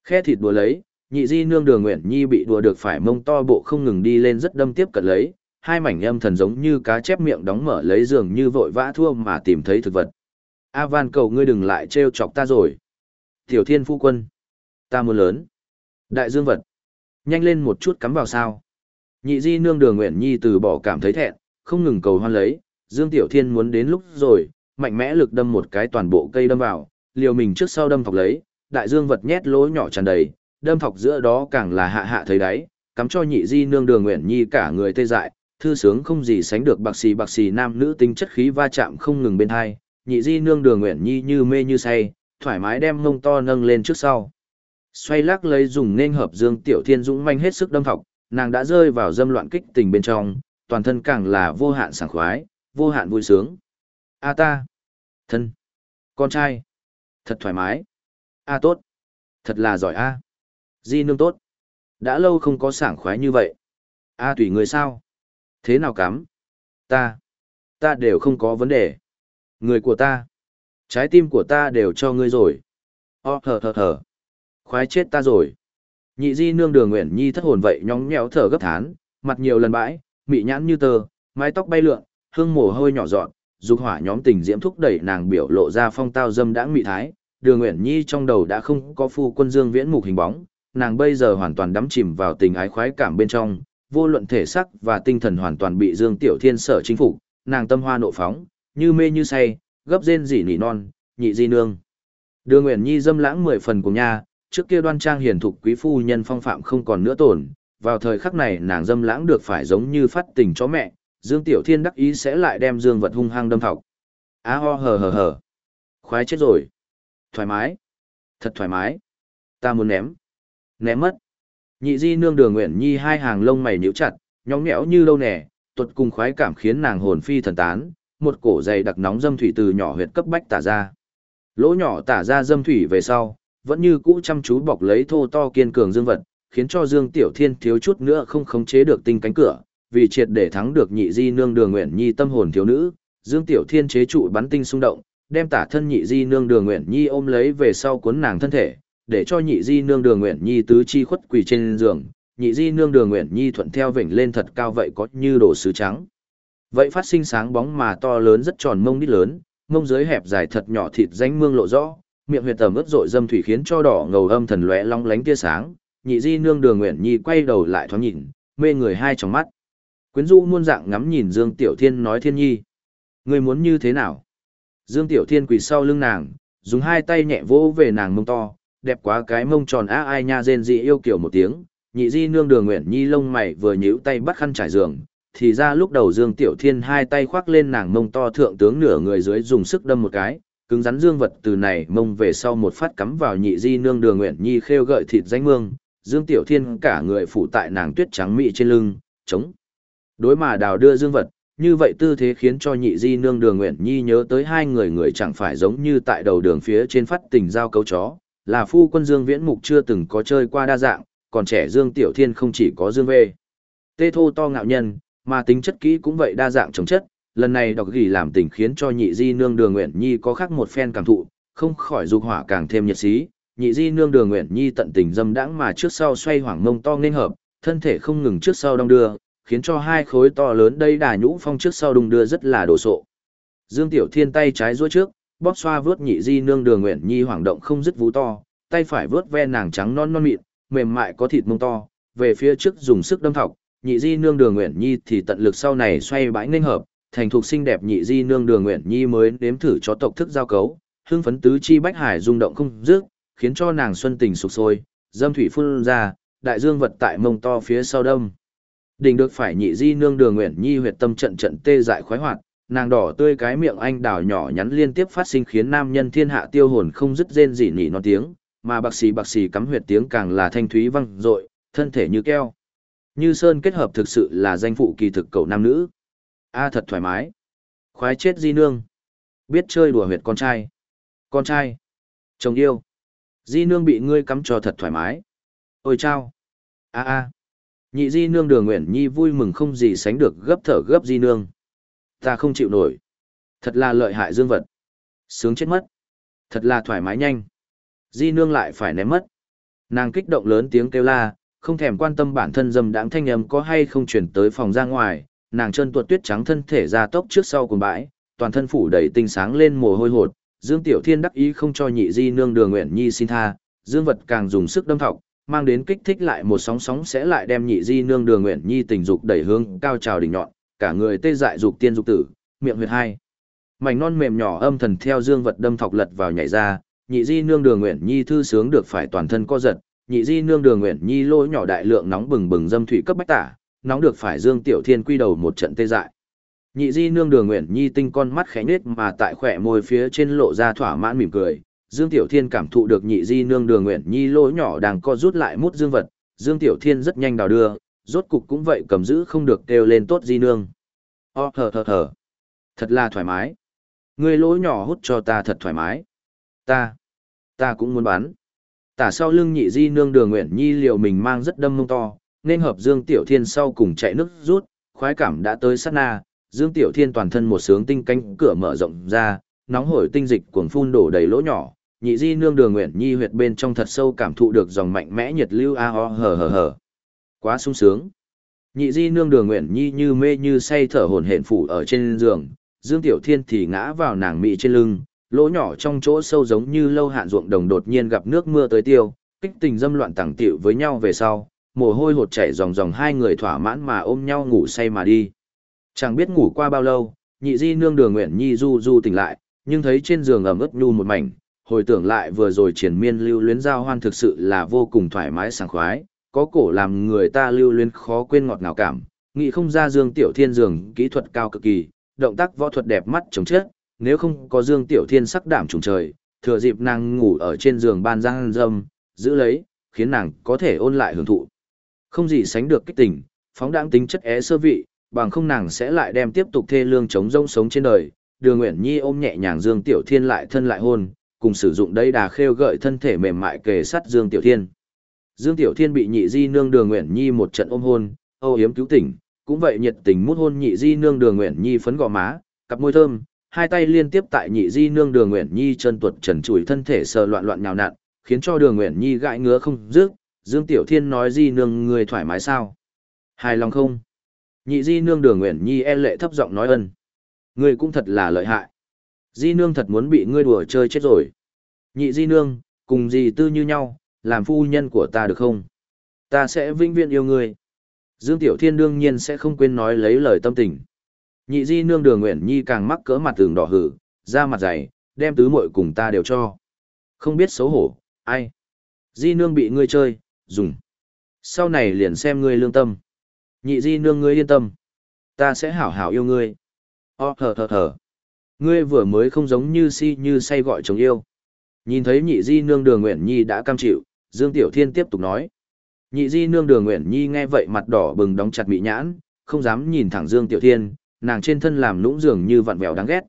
Khe thịt đùa lấy, nhị di nương đường nguyện nhi bị đùa được phải mông to bộ không ngừng đi lên rất đâm tiếp cận lấy, hai mảnh âm thần giống như cá chép miệng đóng mở lấy giường như vội vã thua mà tìm thấy thực vật. A van cầu ngươi đừng lại trêu chọc ta rồi. Tiểu thiên phu quân. Ta muốn lớn. Đại dương vật. Nhanh lên một chút cắm vào sao. Nhị di nương đường nguyện nhi từ bỏ cảm thấy thẹn, không ngừng cầu hoan lấy, Dương Tiểu Thiên muốn đến lúc rồi, mạnh mẽ lực đâm một cái toàn bộ cây đâm vào, liều mình trước sau đâm thọc lấy, đại dương vật nhét lỗ nhỏ tràn đầy, đâm thọc giữa đó càng là hạ hạ thấy đáy, cắm cho nhị di nương đường nguyện nhi cả người tê dại, thư sướng không gì sánh được bạc xì bạc xì nam nữ tính chất khí va chạm không ngừng bên hai, nhị di nương đường nguyện nhi như mê như say, thoải mái đem mông to nâng lên trước sau. Xoay lắc lấy dùng nên hợp Dương Tiểu Thiên dũng manh hết sức đâm thọc, nàng đã rơi vào dâm loạn kích tình bên trong, toàn thân càng là vô hạn sảng khoái, vô hạn vui sướng. A ta, thân, con trai, thật thoải mái. A tốt, thật là giỏi A. Di nương tốt. Đã lâu không có sảng khoái như vậy. A tùy người sao? Thế nào cắm? Ta, ta đều không có vấn đề. Người của ta, trái tim của ta đều cho ngươi rồi. O thở thở thở. Khoái chết ta rồi. Nhị di nương đường nguyện nhi thất hồn vậy nhóng nhẽo thở gấp thán, mặt nhiều lần bãi, mị nhãn như tờ, mái tóc bay lượn, hương mồ hôi nhỏ dọn, dục hỏa nhóm tình diễm thúc đẩy nàng biểu lộ ra phong tao dâm đãng mị thái, Đường Uyển Nhi trong đầu đã không có phu quân Dương Viễn mục hình bóng, nàng bây giờ hoàn toàn đắm chìm vào tình ái khoái cảm bên trong, vô luận thể sắc và tinh thần hoàn toàn bị Dương Tiểu Thiên sở chính phục, nàng tâm hoa nộ phóng, như mê như say, gấp rên rỉ nỉ non, nhị di nương. Đường Uyển Nhi dâm lãng mười phần cùng nha, trước kia đoan trang hiền thục quý phu nhân phong phạm không còn nữa tổn, vào thời khắc này nàng dâm lãng được phải giống như phát tình chó mẹ, Dương Tiểu Thiên đắc ý sẽ lại đem Dương vật hung hăng đâm thọc. Á ho hờ hờ hờ. Khoái chết rồi. Thoải mái. Thật thoải mái. Ta muốn ném. Ném mất. Nhị di nương đường nguyện Nhi hai hàng lông mày nhíu chặt, nhóng nhẽo như lâu nẻ, tuột cùng khoái cảm khiến nàng hồn phi thần tán, một cổ dày đặc nóng dâm thủy từ nhỏ huyệt cấp bách tả ra. Lỗ nhỏ tả ra dâm thủy về sau, vẫn như cũ chăm chú bọc lấy thô to kiên cường dương vật, khiến cho Dương Tiểu Thiên thiếu chút nữa không khống chế được tinh cánh cửa, vì triệt để thắng được nhị di nương đường nguyện nhi tâm hồn thiếu nữ, Dương Tiểu Thiên chế trụ bắn tinh xung động, đem tả thân nhị di nương đường nguyện nhi ôm lấy về sau cuốn nàng thân thể, để cho nhị di nương đường nguyện nhi tứ chi khuất quỳ trên giường, nhị di nương đường nguyện nhi thuận theo vểnh lên thật cao vậy có như đổ sứ trắng. Vậy phát sinh sáng bóng mà to lớn rất tròn mông đít lớn, mông dưới hẹp dài thật nhỏ thịt danh mương lộ rõ, miệng huyệt tầm ướt rội dâm thủy khiến cho đỏ ngầu âm thần lóe long lánh tia sáng, nhị di nương đường nguyện nhi quay đầu lại thoáng nhìn, mê người hai trong mắt. Quyến rũ muôn dạng ngắm nhìn Dương Tiểu Thiên nói thiên nhi. Người muốn như thế nào? Dương Tiểu Thiên quỳ sau lưng nàng, dùng hai tay nhẹ vỗ về nàng mông to, đẹp quá cái mông tròn á ai nha rên dị yêu kiểu một tiếng, nhị di nương đường nguyện nhi lông mày vừa nhíu tay bắt khăn trải giường, thì ra lúc đầu Dương Tiểu Thiên hai tay khoác lên nàng mông to thượng tướng nửa người dưới dùng sức đâm một cái, cứng rắn dương vật từ này mông về sau một phát cắm vào nhị di nương đường nguyện nhi khêu gợi thịt danh mương, Dương Tiểu Thiên cả người phụ tại nàng tuyết trắng mị trên lưng, chống. Đối mà đào đưa dương vật, như vậy tư thế khiến cho nhị di nương đường nguyện nhi nhớ tới hai người người chẳng phải giống như tại đầu đường phía trên phát tình giao cấu chó, là phu quân Dương Viễn Mục chưa từng có chơi qua đa dạng, còn trẻ Dương Tiểu Thiên không chỉ có Dương Vê. Tê thô to ngạo nhân, mà tính chất kỹ cũng vậy đa dạng chống chất, lần này đọc ghi làm tình khiến cho nhị di nương đường nguyện nhi có khác một phen cảm thụ, không khỏi dục hỏa càng thêm nhiệt xí. Nhị di nương đường nguyện nhi tận tình dâm đãng mà trước sau xoay hoảng mông to nên hợp, thân thể không ngừng trước sau đong đưa, khiến cho hai khối to lớn đây đà nhũ phong trước sau đung đưa rất là đồ sộ. Dương Tiểu Thiên tay trái duỗi trước, bóp xoa vớt nhị di nương đường nguyện nhi hoảng động không dứt vú to, tay phải vớt ve nàng trắng non non mịn, mềm mại có thịt mông to, về phía trước dùng sức đâm thọc, nhị di nương đường nguyện nhi thì tận lực sau này xoay bãi nghênh hợp, thành thục xinh đẹp nhị di nương đường nguyện nhi mới nếm thử cho tộc thức giao cấu, hưng phấn tứ chi bách hải rung động không dứt, khiến cho nàng xuân tình sục sôi, dâm thủy phun ra, đại dương vật tại mông to phía sau đâm. Đỉnh được phải nhị di nương đường nguyện nhi huyệt tâm trận trận tê dại khoái hoạt, nàng đỏ tươi cái miệng anh đào nhỏ nhắn liên tiếp phát sinh khiến nam nhân thiên hạ tiêu hồn không dứt rên rỉ nỉ non tiếng, mà bạc sĩ bạc sĩ cắm huyệt tiếng càng là thanh thúy vang dội, thân thể như keo. Như Sơn kết hợp thực sự là danh phụ kỳ thực cầu nam nữ. A thật thoải mái. Khoái chết di nương. Biết chơi đùa huyệt con trai. Con trai. Chồng yêu. Di nương bị ngươi cắm cho thật thoải mái. Ôi chao. A a. Nhị di nương đường nguyện nhi vui mừng không gì sánh được gấp thở gấp di nương. Ta không chịu nổi. Thật là lợi hại dương vật. Sướng chết mất. Thật là thoải mái nhanh. Di nương lại phải ném mất. Nàng kích động lớn tiếng kêu la, không thèm quan tâm bản thân dâm đãng thanh âm có hay không chuyển tới phòng ra ngoài, nàng chân tuột tuyết trắng thân thể ra tốc trước sau cùng bãi, toàn thân phủ đầy tinh sáng lên mồ hôi hột, Dương Tiểu Thiên đắc ý không cho nhị di nương đường nguyện nhi xin tha, Dương vật càng dùng sức đâm thọc, mang đến kích thích lại một sóng sóng sẽ lại đem nhị di nương đường nguyện nhi tình dục đẩy hướng cao trào đỉnh nhọn, cả người tê dại dục tiên dục tử, miệng huyệt hai. Mảnh non mềm nhỏ âm thần theo Dương vật đâm thọc lật vào nhảy ra, nhị di nương đường nguyện nhi thư sướng được phải toàn thân co giật, nhị di nương đường nguyện nhi lôi nhỏ đại lượng nóng bừng bừng dâm thủy cấp bách tả, nóng được phải Dương Tiểu Thiên quy đầu một trận tê dại. Nhị di nương đường nguyện nhi tinh con mắt khẽ nết mà tại khỏe môi phía trên lộ ra thỏa mãn mỉm cười. Dương Tiểu Thiên cảm thụ được nhị di nương đường nguyện nhi lỗ nhỏ đang co rút lại mút dương vật, Dương Tiểu Thiên rất nhanh đào đưa, rốt cục cũng vậy cầm giữ không được kêu lên tốt di nương. Ô thở thở thở. Thật là thoải mái. Người lỗ nhỏ hút cho ta thật thoải mái. Ta, ta cũng muốn bán. Tả sau lưng nhị di nương đường nguyện nhi liệu mình mang rất đâm mông to, nên hợp Dương Tiểu Thiên sau cùng chạy nước rút, khoái cảm đã tới sát na, Dương Tiểu Thiên toàn thân một sướng tinh cánh cửa mở rộng ra, nóng hổi tinh dịch cuồng phun đổ đầy lỗ nhỏ, nhị di nương đường nguyện nhi huyệt bên trong thật sâu cảm thụ được dòng mạnh mẽ nhiệt lưu a ho hờ hờ hờ. Quá sung sướng. Nhị di nương đường nguyện nhi như mê như say thở hổn hển phủ ở trên giường, Dương Tiểu Thiên thì ngã vào nàng mị trên lưng, lỗ nhỏ trong chỗ sâu giống như lâu hạn ruộng đồng đột nhiên gặp nước mưa tới tiêu, kích tình dâm loạn tẳng tiệu với nhau về sau, mồ hôi hột chảy ròng ròng hai người thỏa mãn mà ôm nhau ngủ say mà đi. Chẳng biết ngủ qua bao lâu, nhị di nương đường nguyện nhi du du tỉnh lại, nhưng thấy trên giường ẩm ướt nhu một mảnh, hồi tưởng lại vừa rồi triển miên lưu luyến giao hoan thực sự là vô cùng thoải mái sảng khoái, có cổ làm người ta lưu luyến khó quên ngọt ngào cảm, nghĩ không ra Dương Tiểu Thiên giường kỹ thuật cao cực kỳ, động tác võ thuật đẹp mắt chống chết, nếu không có Dương Tiểu Thiên sắc đảm trùng trời, thừa dịp nàng ngủ ở trên giường ban giang dâm, giữ lấy, khiến nàng có thể ôn lại hưởng thụ. Không gì sánh được kích tình, phóng đáng tính chất é sơ vị, bằng không nàng sẽ lại đem tiếp tục thê lương chống rông sống trên đời. Đường Nguyễn Nhi ôm nhẹ nhàng Dương Tiểu Thiên lại thân lại hôn, cùng sử dụng đây đà khêu gợi thân thể mềm mại kề sát Dương Tiểu Thiên. Dương Tiểu Thiên bị nhị di nương Đường Nguyễn Nhi một trận ôm hôn, âu yếm cứu tỉnh, cũng vậy nhiệt tình mút hôn nhị di nương Đường Nguyễn Nhi phấn gò má, cặp môi thơm, hai tay liên tiếp tại nhị di nương Đường Nguyễn Nhi chân tuột trần trụi thân thể sờ loạn loạn nhào nặn, khiến cho Đường Nguyễn Nhi gãi ngứa không dứt. Dương Tiểu Thiên nói di nương người thoải mái sao? Hài lòng không? Nhị di nương Đường Nguyễn Nhi e lệ thấp giọng nói ân. Ngươi cũng thật là lợi hại. Di nương thật muốn bị ngươi đùa chơi chết rồi. Nhị di nương, cùng gì tư như nhau, làm phu nhân của ta được không? Ta sẽ vinh viễn yêu ngươi. Dương Tiểu Thiên đương nhiên sẽ không quên nói lấy lời tâm tình. Nhị di nương đường nguyện nhi càng mắc cỡ mặt tường đỏ hử, da mặt dày, đem tứ muội cùng ta đều cho. Không biết xấu hổ, ai? Di nương bị ngươi chơi, dùng. Sau này liền xem ngươi lương tâm. Nhị di nương ngươi yên tâm. Ta sẽ hảo hảo yêu ngươi. Ờ, o thở thở thở. Ngươi vừa mới không giống như si như say gọi chồng yêu. Nhìn thấy nhị di nương đường nguyện nhi đã cam chịu, Dương Tiểu Thiên tiếp tục nói. Nhị di nương đường nguyện nhi nghe vậy mặt đỏ bừng đóng chặt mị nhãn, không dám nhìn thẳng Dương Tiểu Thiên, nàng trên thân làm lũng dường như vặn vẹo đáng ghét.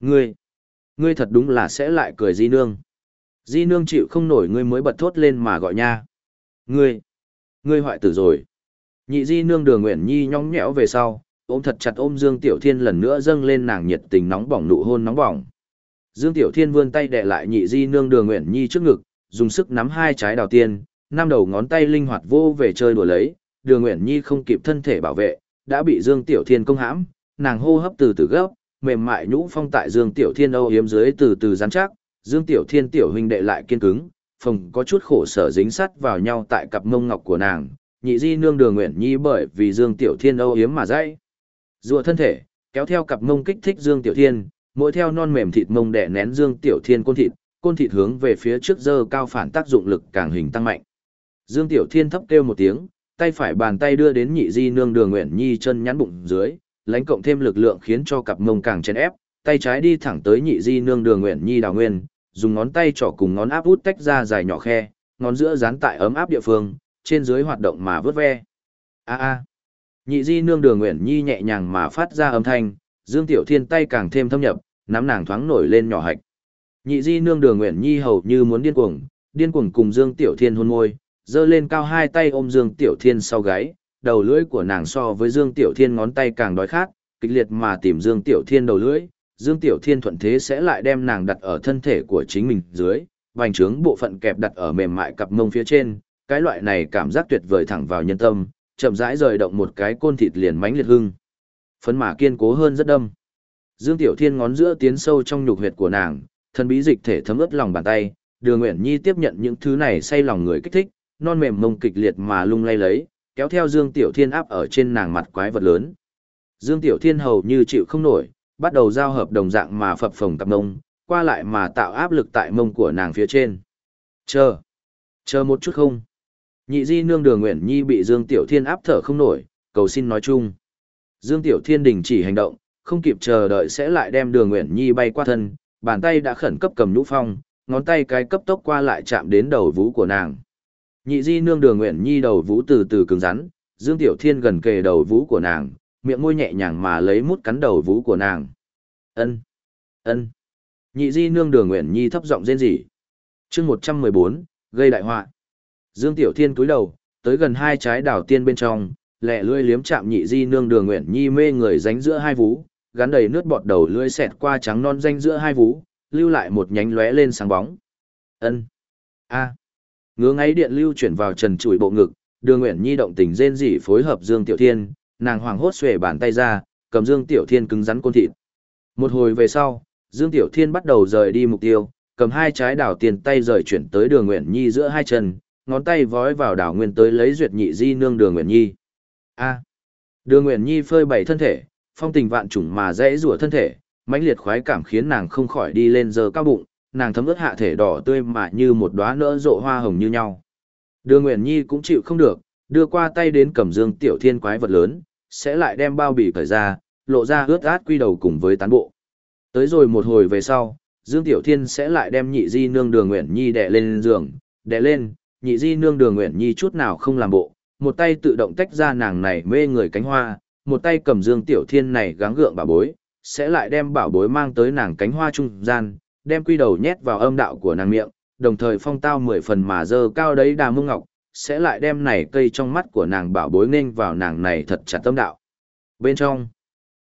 Ngươi, ngươi thật đúng là sẽ lại cười di nương. Di nương chịu không nổi ngươi mới bật thốt lên mà gọi nha. Ngươi, ngươi hoại tử rồi. Nhị di nương đường nguyện nhi nhóng nhẽo về sau, ôm thật chặt ôm Dương Tiểu Thiên lần nữa dâng lên nàng nhiệt tình nóng bỏng nụ hôn nóng bỏng. Dương Tiểu Thiên vươn tay đè lại nhị di nương đường nguyện nhi trước ngực, dùng sức nắm hai trái đào tiên, năm đầu ngón tay linh hoạt vô về chơi đùa lấy, đường nguyện nhi không kịp thân thể bảo vệ, đã bị Dương Tiểu Thiên công hãm, nàng hô hấp từ từ gấp, mềm mại nhũ phong tại Dương Tiểu Thiên âu yếm dưới từ từ rắn chắc, Dương Tiểu Thiên tiểu huynh đệ lại kiên cứng, phòng có chút khổ sở dính sắt vào nhau tại cặp mông ngọc của nàng, nhị di nương đường nguyện nhi bởi vì Dương Tiểu Thiên âu yếm mà dãy. Rùa thân thể, kéo theo cặp mông kích thích Dương Tiểu Thiên, mỗi theo non mềm thịt mông đè nén Dương Tiểu Thiên côn thịt, côn thịt hướng về phía trước dơ cao phản tác dụng lực càng hình tăng mạnh. Dương Tiểu Thiên thấp kêu một tiếng, tay phải bàn tay đưa đến nhị di nương đường nguyện nhi chân nhắn bụng dưới, lãnh cộng thêm lực lượng khiến cho cặp mông càng chèn ép, tay trái đi thẳng tới nhị di nương đường nguyện nhi đào nguyên, dùng ngón tay trỏ cùng ngón áp út tách ra dài nhỏ khe, ngón giữa dán tại ấm áp địa phương, trên dưới hoạt động mà vớt ve. A a. Nhị di nương đường nguyện nhi nhẹ nhàng mà phát ra âm thanh, Dương Tiểu Thiên tay càng thêm thâm nhập, nắm nàng thoáng nổi lên nhỏ hạch. Nhị di nương đường nguyện nhi hầu như muốn điên cuồng, điên cuồng cùng Dương Tiểu Thiên hôn môi, giơ lên cao hai tay ôm Dương Tiểu Thiên sau gáy, đầu lưỡi của nàng so với Dương Tiểu Thiên ngón tay càng đói khát, kịch liệt mà tìm Dương Tiểu Thiên đầu lưỡi, Dương Tiểu Thiên thuận thế sẽ lại đem nàng đặt ở thân thể của chính mình dưới, vành trướng bộ phận kẹp đặt ở mềm mại cặp mông phía trên, cái loại này cảm giác tuyệt vời thẳng vào nhân tâm, chậm rãi rời động một cái côn thịt liền mánh liệt hưng. Phấn mà kiên cố hơn rất đâm. Dương Tiểu Thiên ngón giữa tiến sâu trong nhục huyệt của nàng, thân bí dịch thể thấm ướt lòng bàn tay, Đường Uyển Nhi tiếp nhận những thứ này say lòng người kích thích, non mềm mông kịch liệt mà lung lay lấy, kéo theo Dương Tiểu Thiên áp ở trên nàng mặt quái vật lớn. Dương Tiểu Thiên hầu như chịu không nổi, bắt đầu giao hợp đồng dạng mà phập phồng tập mông, qua lại mà tạo áp lực tại mông của nàng phía trên. Chờ, chờ một chút không. Nhị di nương đường Nguyễn Nhi bị Dương Tiểu Thiên áp thở không nổi, cầu xin nói chung. Dương Tiểu Thiên đình chỉ hành động, không kịp chờ đợi sẽ lại đem đường Nguyễn Nhi bay qua thân, bàn tay đã khẩn cấp cầm nhũ phong, ngón tay cái cấp tốc qua lại chạm đến đầu vú của nàng. Nhị di nương đường Nguyễn Nhi đầu vú từ từ cứng rắn, Dương Tiểu Thiên gần kề đầu vú của nàng, miệng môi nhẹ nhàng mà lấy mút cắn đầu vú của nàng. Ân, ân. Nhị di nương đường Nguyễn Nhi thấp giọng rên rỉ. Chương 114, gây đại họa. Dương Tiểu Thiên cúi đầu, tới gần hai trái đảo tiên bên trong, lẹ lưỡi liếm chạm nhị di nương đường nguyện Nhi mê người ránh giữa hai vú, gắn đầy nước bọt đầu lưỡi xẹt qua trắng non danh giữa hai vú, lưu lại một nhánh lóe lên sáng bóng. Ân. A. Ngứa ngáy điện lưu chuyển vào trần trụi bộ ngực, Đường Uyển Nhi động tình rên rỉ phối hợp Dương Tiểu Thiên, nàng hoàng hốt xuề bàn tay ra, cầm Dương Tiểu Thiên cứng rắn côn thịt. Một hồi về sau, Dương Tiểu Thiên bắt đầu rời đi mục tiêu, cầm hai trái đảo tiền tay rời chuyển tới Đường Uyển Nhi giữa hai chân, ngón tay vói vào đảo nguyên tới lấy duyệt nhị di nương đường nguyện nhi. A. Đường nguyện nhi phơi bày thân thể, phong tình vạn trùng mà dễ rủa thân thể, mãnh liệt khoái cảm khiến nàng không khỏi đi lên giờ cao bụng, nàng thấm ướt hạ thể đỏ tươi mà như một đóa nỡ rộ hoa hồng như nhau. Đường nguyện Nhi cũng chịu không được, đưa qua tay đến cầm dương tiểu thiên quái vật lớn, sẽ lại đem bao bì cởi ra, lộ ra ướt át quy đầu cùng với tán bộ. Tới rồi một hồi về sau, Dương Tiểu Thiên sẽ lại đem nhị di nương đường nguyện Nhi đè lên giường, đè lên, nhị di nương đường nguyện Nhi chút nào không làm bộ, một tay tự động tách ra nàng này mê người cánh hoa, một tay cầm Dương Tiểu Thiên này gắng gượng bảo bối, sẽ lại đem bảo bối mang tới nàng cánh hoa trung gian, đem quy đầu nhét vào âm đạo của nàng miệng, đồng thời phong tao mười phần mà dơ cao đấy đà mông ngọc, sẽ lại đem này cây trong mắt của nàng bảo bối nên vào nàng này thật chặt tâm đạo. Bên trong,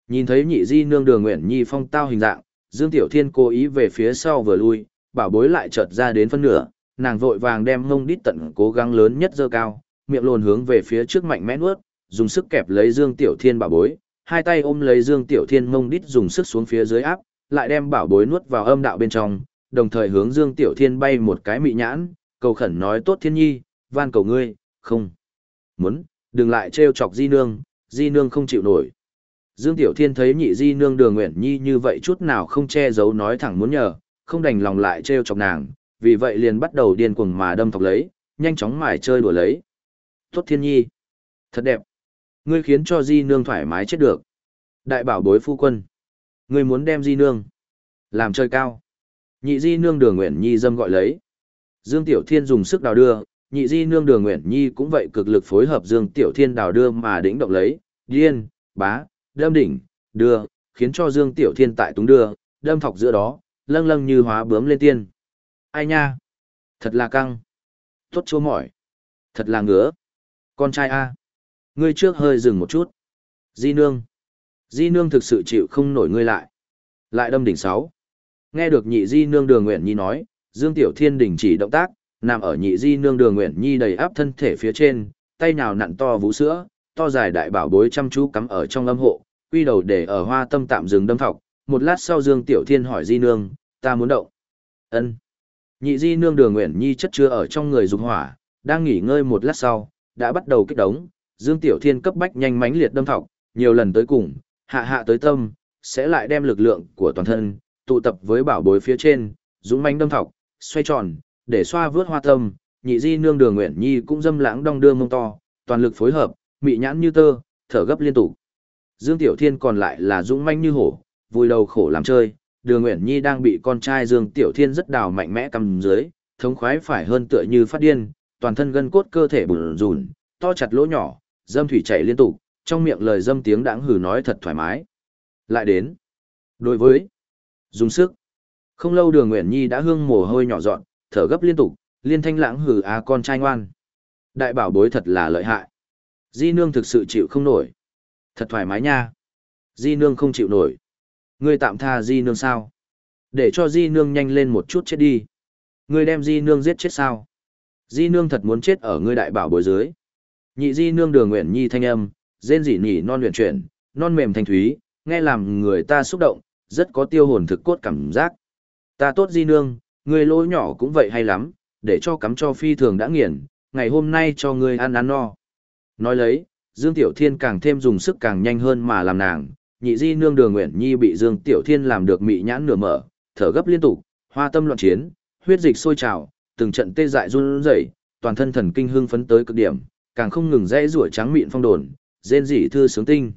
nhìn thấy nhị di nương đường nguyện nhi phong tao hình dạng, Dương Tiểu Thiên cố ý về phía sau vừa lui, bảo bối lại chợt ra đến phân nửa, nàng vội vàng đem mông đít tận cố gắng lớn nhất dơ cao, miệng lồn hướng về phía trước mạnh mẽ nuốt, dùng sức kẹp lấy Dương Tiểu Thiên bảo bối, hai tay ôm lấy Dương Tiểu Thiên mông đít dùng sức xuống phía dưới áp, lại đem bảo bối nuốt vào âm đạo bên trong, đồng thời hướng Dương Tiểu Thiên bay một cái mị nhãn, cầu khẩn nói tốt thiên nhi, van cầu ngươi, không. Muốn, đừng lại trêu chọc di nương, di nương không chịu nổi. Dương Tiểu Thiên thấy nhị di nương đường nguyện nhi như vậy chút nào không che giấu nói thẳng muốn nhờ, không đành lòng lại trêu chọc nàng, vì vậy liền bắt đầu điên cuồng mà đâm thọc lấy, nhanh chóng mải chơi đùa lấy. Tốt thiên nhi, thật đẹp, ngươi khiến cho di nương thoải mái chết được. Đại bảo bối phu quân, ngươi muốn đem di nương, làm chơi cao. Nhị di nương đường nguyện nhi dâm gọi lấy. Dương Tiểu Thiên dùng sức đào đưa, nhị di nương đường nguyện nhi cũng vậy cực lực phối hợp Dương Tiểu Thiên đào đưa mà đỉnh động lấy, điên, bá, đâm đỉnh, đưa, khiến cho Dương Tiểu Thiên tại túng đưa, đâm thọc giữa đó, lâng lâng như hóa bướm lên tiên. Ai nha? Thật là căng. Tốt chua mỏi. Thật là ngứa. Con trai A. Ngươi trước hơi dừng một chút. Di nương. Di nương thực sự chịu không nổi ngươi lại. Lại đâm đỉnh sáu. Nghe được nhị di nương đường nguyện nhi nói, Dương Tiểu Thiên đình chỉ động tác, nằm ở nhị di nương đường nguyện nhi đầy áp thân thể phía trên, tay nào nặn to vũ sữa, to dài đại bảo bối chăm chú cắm ở trong âm hộ, quy đầu để ở hoa tâm tạm dừng đâm thọc. Một lát sau Dương Tiểu Thiên hỏi di nương, ta muốn động. Ân. Nhị di nương đường nguyện nhi chất chứa ở trong người dục hỏa, đang nghỉ ngơi một lát sau, đã bắt đầu kích đống. Dương Tiểu Thiên cấp bách nhanh mánh liệt đâm thọc, nhiều lần tới cùng, hạ hạ tới tâm, sẽ lại đem lực lượng của toàn thân, tụ tập với bảo bối phía trên, dũng mánh đâm thọc, xoay tròn, để xoa vướt hoa tâm, nhị di nương đường nguyện nhi cũng dâm lãng đong đưa mông to, toàn lực phối hợp, mị nhãn như tơ, thở gấp liên tục. Dương Tiểu Thiên còn lại là dũng manh như hổ, vui đầu khổ làm chơi, đường Uyển nhi đang bị con trai Dương Tiểu Thiên rất đào mạnh mẽ cầm dưới, thống khoái phải hơn tựa như phát điên, toàn thân gân cốt cơ thể bùn rùn, to chặt lỗ nhỏ, dâm thủy chảy liên tục, trong miệng lời dâm tiếng đãng hừ nói thật thoải mái. Lại đến. Đối với dùng sức. Không lâu Đường Uyển Nhi đã hương mồ hôi nhỏ dọn, thở gấp liên tục, liên thanh lãng hừ à con trai ngoan. Đại bảo bối thật là lợi hại. Di nương thực sự chịu không nổi. Thật thoải mái nha. Di nương không chịu nổi. Ngươi tạm tha di nương sao? Để cho di nương nhanh lên một chút chết đi. Ngươi đem di nương giết chết sao? Di nương thật muốn chết ở ngươi đại bảo bối dưới. Nhị di nương đường nguyện nhi thanh âm, rên rỉ nhỉ non luyện chuyển, non mềm thanh thúy, nghe làm người ta xúc động, rất có tiêu hồn thực cốt cảm giác. Ta tốt di nương, ngươi lỗ nhỏ cũng vậy hay lắm, để cho cắm cho phi thường đã nghiền, ngày hôm nay cho ngươi ăn ăn no. Nói lấy, Dương Tiểu Thiên càng thêm dùng sức càng nhanh hơn mà làm nàng, nhị di nương đường nguyện nhi bị Dương Tiểu Thiên làm được mị nhãn nửa mở, thở gấp liên tục, hoa tâm loạn chiến, huyết dịch sôi trào, từng trận tê dại run rẩy, toàn thân thần kinh hưng phấn tới cực điểm, càng không ngừng rẽ rủa trắng mịn phong đồn, rên rỉ thư sướng tinh.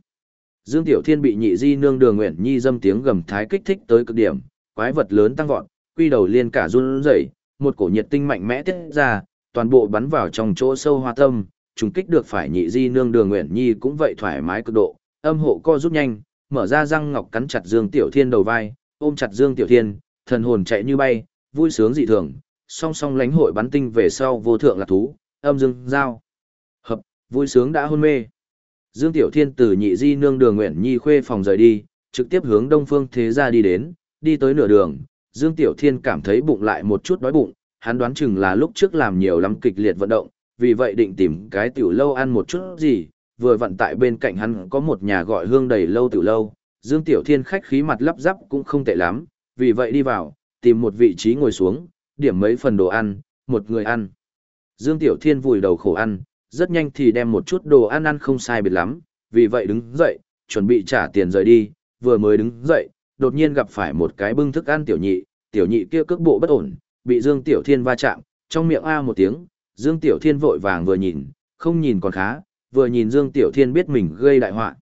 Dương Tiểu Thiên bị nhị di nương đường nguyện nhi dâm tiếng gầm thái kích thích tới cực điểm, quái vật lớn tăng vọt, quy đầu liên cả run rẩy, một cổ nhiệt tinh mạnh mẽ tiết ra, toàn bộ bắn vào trong chỗ sâu hoa tâm, trùng kích được phải nhị di nương đường nguyện nhi cũng vậy thoải mái cực độ, âm hộ co rút nhanh, mở ra răng ngọc cắn chặt Dương Tiểu Thiên đầu vai, ôm chặt Dương Tiểu Thiên, thần hồn chạy như bay, vui sướng dị thường, song song lánh hội bắn tinh về sau vô thượng là thú, âm dương giao. Hợp, vui sướng đã hôn mê. Dương Tiểu Thiên từ nhị di nương đường nguyện nhi khuê phòng rời đi, trực tiếp hướng đông phương thế gia đi đến, đi tới nửa đường, Dương Tiểu Thiên cảm thấy bụng lại một chút đói bụng, hắn đoán chừng là lúc trước làm nhiều lắm kịch liệt vận động, vì vậy định tìm cái tiểu lâu ăn một chút gì, vừa vặn tại bên cạnh hắn có một nhà gọi hương đầy lâu tiểu lâu, Dương Tiểu Thiên khách khí mặt lắp ráp cũng không tệ lắm, vì vậy đi vào, tìm một vị trí ngồi xuống, điểm mấy phần đồ ăn, một người ăn. Dương Tiểu Thiên vùi đầu khổ ăn, rất nhanh thì đem một chút đồ ăn ăn không sai biệt lắm, vì vậy đứng dậy, chuẩn bị trả tiền rời đi, vừa mới đứng dậy, đột nhiên gặp phải một cái bưng thức ăn tiểu nhị, tiểu nhị kia cước bộ bất ổn, bị Dương Tiểu Thiên va chạm, trong miệng a một tiếng, Dương Tiểu Thiên vội vàng vừa nhìn, không nhìn còn khá, vừa nhìn Dương Tiểu Thiên biết mình gây đại họa.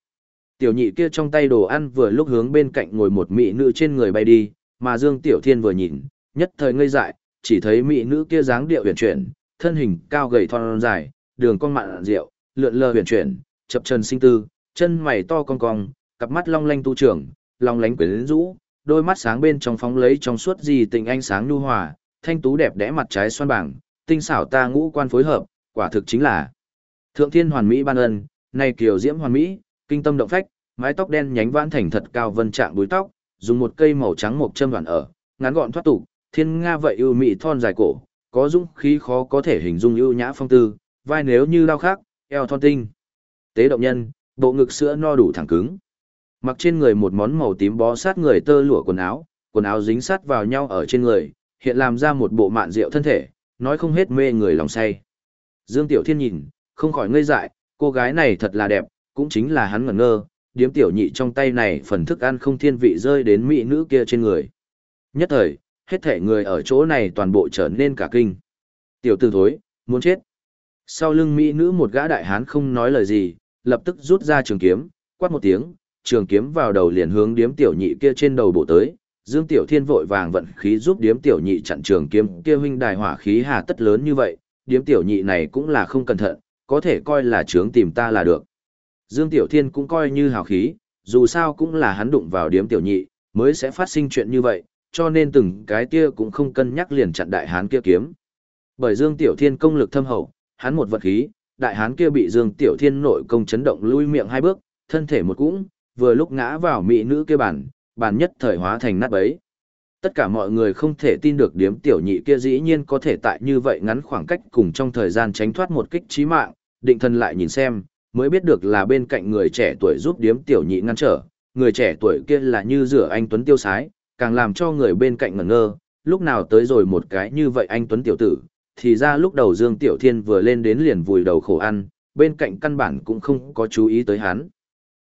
Tiểu nhị kia trong tay đồ ăn vừa lúc hướng bên cạnh ngồi một mỹ nữ trên người bay đi, mà Dương Tiểu Thiên vừa nhìn, nhất thời ngây dại, chỉ thấy mỹ nữ kia dáng điệu huyền chuyển, thân hình cao gầy thon dài, đường cong mặn rượu, lượn lờ huyền chuyển, chập chân sinh tư, chân mày to cong cong, cặp mắt long lanh tu trưởng, long lánh quyến rũ, đôi mắt sáng bên trong phóng lấy trong suốt gì tình ánh sáng nhu hòa, thanh tú đẹp đẽ mặt trái xoan bảng, tinh xảo ta ngũ quan phối hợp, quả thực chính là thượng thiên hoàn mỹ ban ân, này kiều diễm hoàn mỹ, kinh tâm động phách, mái tóc đen nhánh vãn thành thật cao vân trạng búi tóc, dùng một cây màu trắng một châm đoạn ở, ngắn gọn thoát tục, thiên nga vậy ưu mỹ thon dài cổ, có dũng khí khó có thể hình dung ưu nhã phong tư, vai nếu như lao khác, eo thon tinh. Tế động nhân, bộ ngực sữa no đủ thẳng cứng. Mặc trên người một món màu tím bó sát người tơ lụa quần áo, quần áo dính sát vào nhau ở trên người, hiện làm ra một bộ mạn rượu thân thể, nói không hết mê người lòng say. Dương Tiểu Thiên nhìn, không khỏi ngây dại, cô gái này thật là đẹp, cũng chính là hắn ngẩn ngơ, điếm tiểu nhị trong tay này phần thức ăn không thiên vị rơi đến mỹ nữ kia trên người. Nhất thời, hết thể người ở chỗ này toàn bộ trở nên cả kinh. Tiểu tử thối, muốn chết. Sau lưng mỹ nữ một gã đại hán không nói lời gì, lập tức rút ra trường kiếm, quát một tiếng, trường kiếm vào đầu liền hướng điếm tiểu nhị kia trên đầu bộ tới. Dương Tiểu Thiên vội vàng vận khí giúp điếm tiểu nhị chặn trường kiếm kia huynh đài hỏa khí hà tất lớn như vậy, điếm tiểu nhị này cũng là không cẩn thận, có thể coi là trướng tìm ta là được. Dương Tiểu Thiên cũng coi như hào khí, dù sao cũng là hắn đụng vào điếm tiểu nhị, mới sẽ phát sinh chuyện như vậy, cho nên từng cái kia cũng không cân nhắc liền chặn đại hán kia kiếm. Bởi Dương Tiểu Thiên công lực thâm hậu, hắn một vật khí, đại hán kia bị Dương Tiểu Thiên nội công chấn động lui miệng hai bước, thân thể một cũng, vừa lúc ngã vào mỹ nữ kia bàn, bàn nhất thời hóa thành nát bấy. Tất cả mọi người không thể tin được điếm tiểu nhị kia dĩ nhiên có thể tại như vậy ngắn khoảng cách cùng trong thời gian tránh thoát một kích chí mạng, định thân lại nhìn xem, mới biết được là bên cạnh người trẻ tuổi giúp điếm tiểu nhị ngăn trở, người trẻ tuổi kia là như rửa anh Tuấn tiêu sái, càng làm cho người bên cạnh ngẩn ngơ, lúc nào tới rồi một cái như vậy anh Tuấn tiểu tử, thì ra lúc đầu Dương Tiểu Thiên vừa lên đến liền vùi đầu khổ ăn, bên cạnh căn bản cũng không có chú ý tới hắn.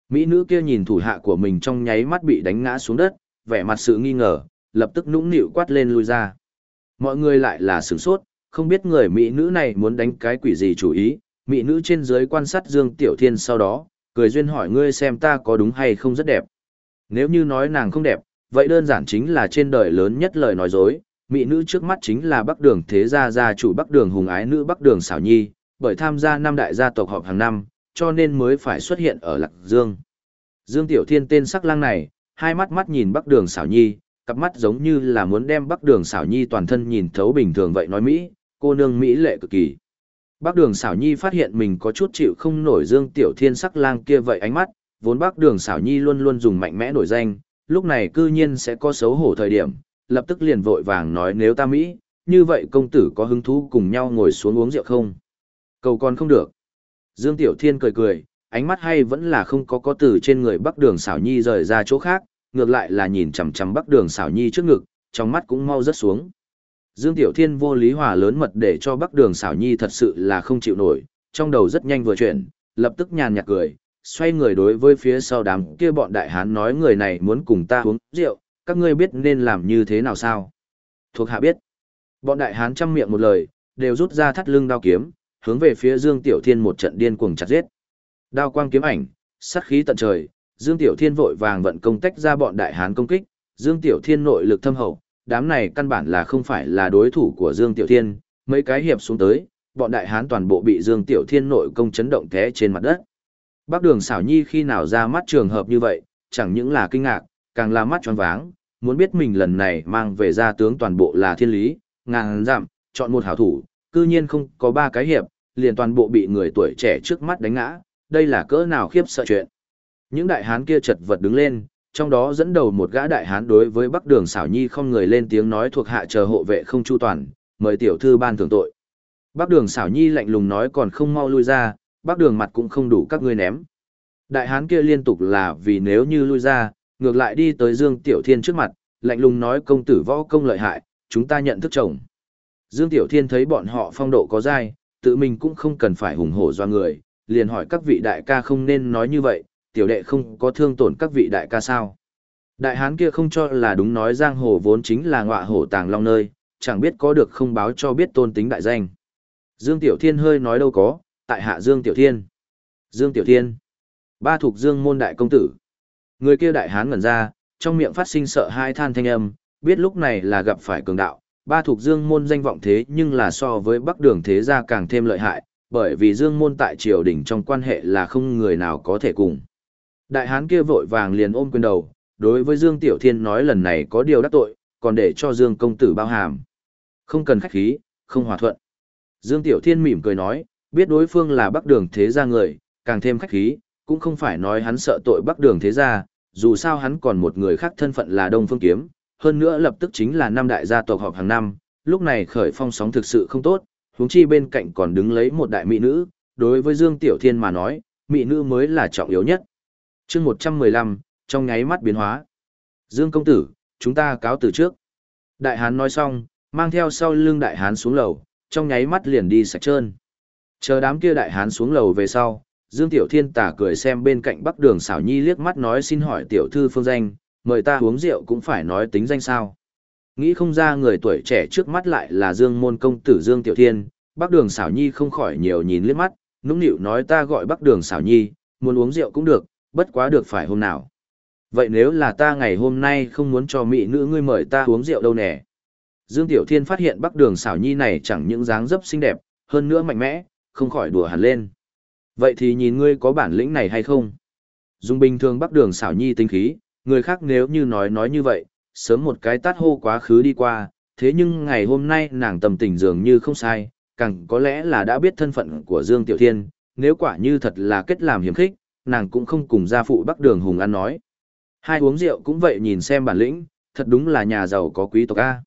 Mỹ nữ kia nhìn thủ hạ của mình trong nháy mắt bị đánh ngã xuống đất, vẻ mặt sự nghi ngờ, lập tức nũng nịu quát lên lui ra. Mọi người lại là sửng sốt, không biết người Mỹ nữ này muốn đánh cái quỷ gì chủ ý, Mỹ nữ trên dưới quan sát Dương Tiểu Thiên sau đó, cười duyên hỏi ngươi xem ta có đúng hay không rất đẹp. Nếu như nói nàng không đẹp, vậy đơn giản chính là trên đời lớn nhất lời nói dối. Mỹ nữ trước mắt chính là Bắc Đường Thế Gia gia chủ Bắc Đường Hùng Ái nữ Bắc Đường Xảo Nhi, bởi tham gia năm đại gia tộc họp hàng năm, cho nên mới phải xuất hiện ở Lạc Dương. Dương Tiểu Thiên tên sắc lang này, hai mắt mắt nhìn Bắc Đường Xảo Nhi, cặp mắt giống như là muốn đem Bắc Đường Xảo Nhi toàn thân nhìn thấu bình thường vậy nói Mỹ, cô nương Mỹ lệ cực kỳ. Bác đường xảo nhi phát hiện mình có chút chịu không nổi dương tiểu thiên sắc lang kia vậy ánh mắt, vốn bác đường xảo nhi luôn luôn dùng mạnh mẽ nổi danh, lúc này cư nhiên sẽ có xấu hổ thời điểm, lập tức liền vội vàng nói nếu ta Mỹ, như vậy công tử có hứng thú cùng nhau ngồi xuống uống rượu không? Cầu còn không được. Dương Tiểu Thiên cười cười, ánh mắt hay vẫn là không có có từ trên người Bắc Đường xảo nhi rời ra chỗ khác, ngược lại là nhìn chằm chằm Bắc Đường xảo nhi trước ngực, trong mắt cũng mau rất xuống. Dương Tiểu Thiên vô lý hòa lớn mật để cho Bắc Đường xảo nhi thật sự là không chịu nổi, trong đầu rất nhanh vừa chuyển, lập tức nhàn nhạt cười, xoay người đối với phía sau đám kia bọn đại hán nói người này muốn cùng ta uống rượu, các ngươi biết nên làm như thế nào sao? Thuộc hạ biết. Bọn đại hán chăm miệng một lời, đều rút ra thắt lưng đao kiếm, hướng về phía Dương Tiểu Thiên một trận điên cuồng chặt giết. Đao quang kiếm ảnh, sát khí tận trời, Dương Tiểu Thiên vội vàng vận công tách ra bọn đại hán công kích, Dương Tiểu Thiên nội lực thâm hậu, đám này căn bản là không phải là đối thủ của Dương Tiểu Thiên, mấy cái hiệp xuống tới, bọn đại hán toàn bộ bị Dương Tiểu Thiên nội công chấn động té trên mặt đất. Bác Đường xảo nhi khi nào ra mắt trường hợp như vậy, chẳng những là kinh ngạc, càng là mắt tròn váng, muốn biết mình lần này mang về ra tướng toàn bộ là thiên lý, ngàn giảm, chọn một hảo thủ, cư nhiên không có ba cái hiệp, liền toàn bộ bị người tuổi trẻ trước mắt đánh ngã, đây là cỡ nào khiếp sợ chuyện. Những đại hán kia chật vật đứng lên, trong đó dẫn đầu một gã đại hán đối với Bắc Đường xảo nhi không người lên tiếng nói thuộc hạ chờ hộ vệ không chu toàn, mời tiểu thư ban thưởng tội. Bắc Đường xảo nhi lạnh lùng nói còn không mau lui ra, Bắc Đường mặt cũng không đủ các ngươi ném. Đại hán kia liên tục là vì nếu như lui ra, ngược lại đi tới Dương Tiểu Thiên trước mặt, lạnh lùng nói công tử võ công lợi hại, chúng ta nhận thức chồng. Dương Tiểu Thiên thấy bọn họ phong độ có dai, tự mình cũng không cần phải hùng hổ do người, liền hỏi các vị đại ca không nên nói như vậy, tiểu đệ không có thương tổn các vị đại ca sao. Đại hán kia không cho là đúng nói giang hồ vốn chính là ngọa hổ tàng long nơi, chẳng biết có được không báo cho biết tôn tính đại danh. Dương Tiểu Thiên hơi nói đâu có, tại hạ Dương Tiểu Thiên. Dương Tiểu Thiên. Ba thuộc Dương môn đại công tử. Người kia đại hán ngẩn ra, trong miệng phát sinh sợ hai than thanh âm, biết lúc này là gặp phải cường đạo. Ba thuộc Dương môn danh vọng thế nhưng là so với Bắc Đường thế gia càng thêm lợi hại, bởi vì Dương môn tại triều đình trong quan hệ là không người nào có thể cùng. Đại hán kia vội vàng liền ôm quyền đầu, đối với Dương Tiểu Thiên nói lần này có điều đắc tội, còn để cho Dương công tử bao hàm. Không cần khách khí, không hòa thuận. Dương Tiểu Thiên mỉm cười nói, biết đối phương là Bắc Đường thế gia người, càng thêm khách khí, cũng không phải nói hắn sợ tội Bắc Đường thế gia, dù sao hắn còn một người khác thân phận là Đông Phương Kiếm, hơn nữa lập tức chính là năm đại gia tộc họp hàng năm, lúc này khởi phong sóng thực sự không tốt, huống chi bên cạnh còn đứng lấy một đại mỹ nữ, đối với Dương Tiểu Thiên mà nói, mỹ nữ mới là trọng yếu nhất chương 115, trong nháy mắt biến hóa. Dương công tử, chúng ta cáo từ trước. Đại hán nói xong, mang theo sau lưng đại hán xuống lầu, trong nháy mắt liền đi sạch trơn. Chờ đám kia đại hán xuống lầu về sau, Dương Tiểu Thiên tả cười xem bên cạnh Bắc Đường xảo nhi liếc mắt nói xin hỏi tiểu thư phương danh, mời ta uống rượu cũng phải nói tính danh sao. Nghĩ không ra người tuổi trẻ trước mắt lại là Dương môn công tử Dương Tiểu Thiên, Bắc Đường xảo nhi không khỏi nhiều nhìn liếc mắt, nũng nịu nói ta gọi Bắc Đường xảo nhi, muốn uống rượu cũng được, bất quá được phải hôm nào. Vậy nếu là ta ngày hôm nay không muốn cho mỹ nữ ngươi mời ta uống rượu đâu nè. Dương Tiểu Thiên phát hiện Bắc Đường xảo nhi này chẳng những dáng dấp xinh đẹp, hơn nữa mạnh mẽ, không khỏi đùa hẳn lên. Vậy thì nhìn ngươi có bản lĩnh này hay không? Dung bình thường Bắc Đường xảo nhi tinh khí, người khác nếu như nói nói như vậy, sớm một cái tát hô quá khứ đi qua, thế nhưng ngày hôm nay nàng tầm tình dường như không sai, càng có lẽ là đã biết thân phận của Dương Tiểu Thiên, nếu quả như thật là kết làm hiểm khích, nàng cũng không cùng gia phụ Bắc Đường Hùng ăn nói. Hai uống rượu cũng vậy nhìn xem bản lĩnh, thật đúng là nhà giàu có quý tộc A.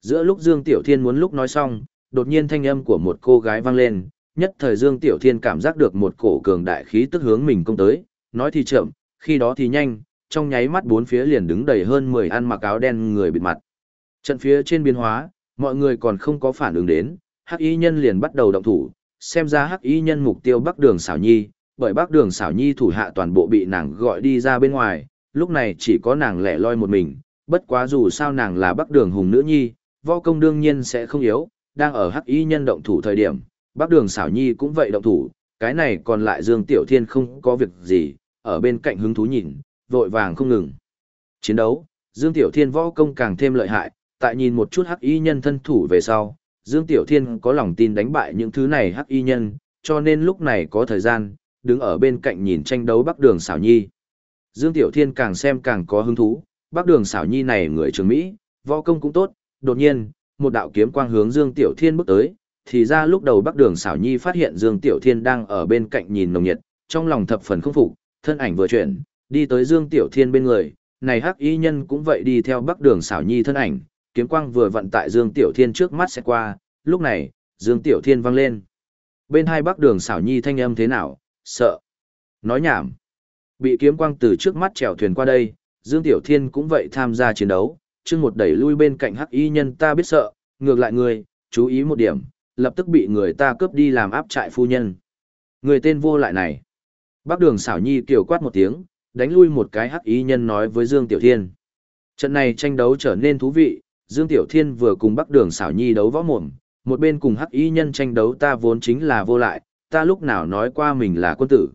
Giữa lúc Dương Tiểu Thiên muốn lúc nói xong, đột nhiên thanh âm của một cô gái vang lên, nhất thời Dương Tiểu Thiên cảm giác được một cổ cường đại khí tức hướng mình công tới, nói thì chậm, khi đó thì nhanh, trong nháy mắt bốn phía liền đứng đầy hơn 10 ăn mặc áo đen người bịt mặt. Trận phía trên biến hóa, mọi người còn không có phản ứng đến, Hắc Y nhân liền bắt đầu động thủ, xem ra Hắc Y nhân mục tiêu Bắc Đường Xảo Nhi, bởi Bắc Đường Xảo Nhi thủ hạ toàn bộ bị nàng gọi đi ra bên ngoài, lúc này chỉ có nàng lẻ loi một mình, bất quá dù sao nàng là Bắc Đường hùng nữ nhi, võ công đương nhiên sẽ không yếu, đang ở Hắc Y nhân động thủ thời điểm, Bắc Đường Xảo Nhi cũng vậy động thủ, cái này còn lại Dương Tiểu Thiên không có việc gì, ở bên cạnh hứng thú nhìn, vội vàng không ngừng. Chiến đấu, Dương Tiểu Thiên võ công càng thêm lợi hại, tại nhìn một chút hắc y nhân thân thủ về sau, Dương Tiểu Thiên có lòng tin đánh bại những thứ này hắc y nhân, cho nên lúc này có thời gian, đứng ở bên cạnh nhìn tranh đấu Bắc Đường Xảo Nhi. Dương Tiểu Thiên càng xem càng có hứng thú, Bắc Đường Xảo Nhi này người trường Mỹ, võ công cũng tốt, đột nhiên, một đạo kiếm quang hướng Dương Tiểu Thiên bước tới, thì ra lúc đầu Bắc Đường Xảo Nhi phát hiện Dương Tiểu Thiên đang ở bên cạnh nhìn nồng nhiệt, trong lòng thập phần không phục, thân ảnh vừa chuyển, đi tới Dương Tiểu Thiên bên người, này hắc y nhân cũng vậy đi theo Bắc Đường Xảo Nhi thân ảnh, kiếm quang vừa vận tại Dương Tiểu Thiên trước mắt sẽ qua, lúc này, Dương Tiểu Thiên vang lên. Bên hai Bắc Đường Xảo Nhi thanh âm thế nào, sợ. Nói nhảm. Bị kiếm quang từ trước mắt chèo thuyền qua đây, Dương Tiểu Thiên cũng vậy tham gia chiến đấu, chương một đẩy lui bên cạnh hắc y nhân ta biết sợ, ngược lại người, chú ý một điểm, lập tức bị người ta cướp đi làm áp trại phu nhân. Người tên vô lại này. Bắc đường xảo nhi kiều quát một tiếng, đánh lui một cái hắc y nhân nói với Dương Tiểu Thiên. Trận này tranh đấu trở nên thú vị, Dương Tiểu Thiên vừa cùng Bắc đường xảo nhi đấu võ mồm, một bên cùng hắc y nhân tranh đấu ta vốn chính là vô lại, ta lúc nào nói qua mình là quân tử.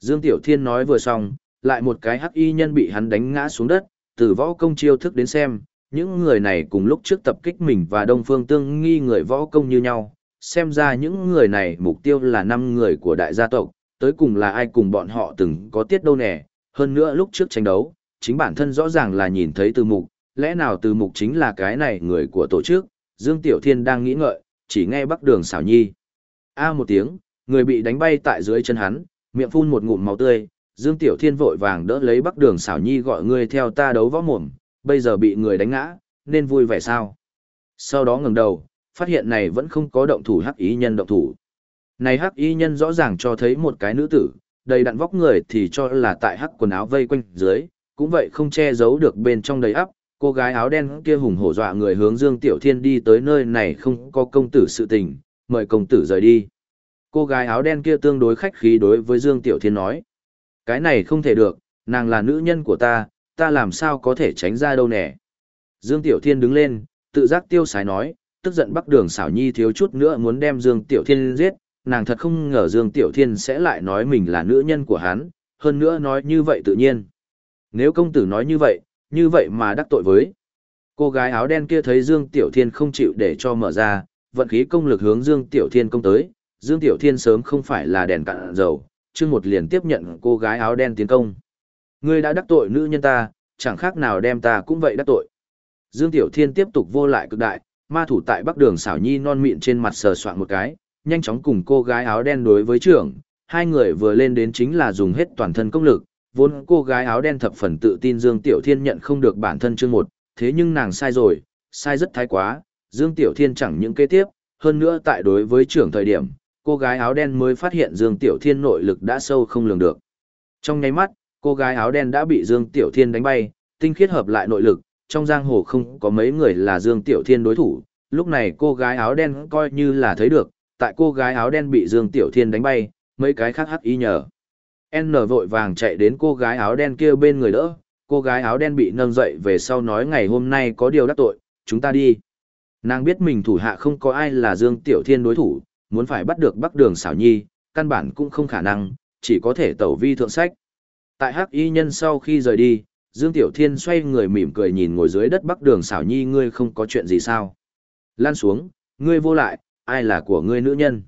Dương Tiểu Thiên nói vừa xong, lại một cái hắc y nhân bị hắn đánh ngã xuống đất, từ võ công chiêu thức đến xem, những người này cùng lúc trước tập kích mình và Đông Phương Tương nghi người võ công như nhau, xem ra những người này mục tiêu là năm người của đại gia tộc, tới cùng là ai cùng bọn họ từng có tiết đâu nè, hơn nữa lúc trước tranh đấu, chính bản thân rõ ràng là nhìn thấy từ mục, lẽ nào từ mục chính là cái này người của tổ chức, Dương Tiểu Thiên đang nghĩ ngợi, chỉ nghe bắc đường xảo nhi. A một tiếng, người bị đánh bay tại dưới chân hắn, miệng phun một ngụm máu tươi, Dương Tiểu Thiên vội vàng đỡ lấy bắc đường xảo nhi gọi người theo ta đấu võ mồm, bây giờ bị người đánh ngã, nên vui vẻ sao. Sau đó ngẩng đầu, phát hiện này vẫn không có động thủ hắc ý nhân động thủ. Này hắc y nhân rõ ràng cho thấy một cái nữ tử, đầy đặn vóc người thì cho là tại hắc quần áo vây quanh dưới, cũng vậy không che giấu được bên trong đầy ắp, cô gái áo đen kia hùng hổ dọa người hướng Dương Tiểu Thiên đi tới nơi này không có công tử sự tình, mời công tử rời đi. Cô gái áo đen kia tương đối khách khí đối với Dương Tiểu Thiên nói. Cái này không thể được, nàng là nữ nhân của ta, ta làm sao có thể tránh ra đâu nè. Dương Tiểu Thiên đứng lên, tự giác tiêu sái nói, tức giận bắc đường xảo nhi thiếu chút nữa muốn đem Dương Tiểu Thiên giết, nàng thật không ngờ Dương Tiểu Thiên sẽ lại nói mình là nữ nhân của hắn, hơn nữa nói như vậy tự nhiên. Nếu công tử nói như vậy, như vậy mà đắc tội với. Cô gái áo đen kia thấy Dương Tiểu Thiên không chịu để cho mở ra, vận khí công lực hướng Dương Tiểu Thiên công tới, Dương Tiểu Thiên sớm không phải là đèn cạn dầu, chương một liền tiếp nhận cô gái áo đen tiến công. Ngươi đã đắc tội nữ nhân ta, chẳng khác nào đem ta cũng vậy đắc tội. Dương Tiểu Thiên tiếp tục vô lại cực đại, ma thủ tại bắc đường xảo nhi non mịn trên mặt sờ soạn một cái, nhanh chóng cùng cô gái áo đen đối với trưởng, hai người vừa lên đến chính là dùng hết toàn thân công lực, vốn cô gái áo đen thập phần tự tin Dương Tiểu Thiên nhận không được bản thân chương một, thế nhưng nàng sai rồi, sai rất thái quá, Dương Tiểu Thiên chẳng những kế tiếp, hơn nữa tại đối với trưởng thời điểm, cô gái áo đen mới phát hiện Dương Tiểu Thiên nội lực đã sâu không lường được. Trong nháy mắt, cô gái áo đen đã bị Dương Tiểu Thiên đánh bay, tinh khiết hợp lại nội lực, trong giang hồ không có mấy người là Dương Tiểu Thiên đối thủ, lúc này cô gái áo đen coi như là thấy được, tại cô gái áo đen bị Dương Tiểu Thiên đánh bay, mấy cái khác hắc ý nhờ. N vội vàng chạy đến cô gái áo đen kia bên người đỡ, cô gái áo đen bị nâng dậy về sau nói ngày hôm nay có điều đắc tội, chúng ta đi. Nàng biết mình thủ hạ không có ai là Dương Tiểu Thiên đối thủ, muốn phải bắt được Bắc Đường xảo nhi, căn bản cũng không khả năng, chỉ có thể tẩu vi thượng sách. Tại hắc y nhân sau khi rời đi, Dương Tiểu Thiên xoay người mỉm cười nhìn ngồi dưới đất Bắc Đường xảo nhi ngươi không có chuyện gì sao. Lan xuống, ngươi vô lại, ai là của ngươi nữ nhân.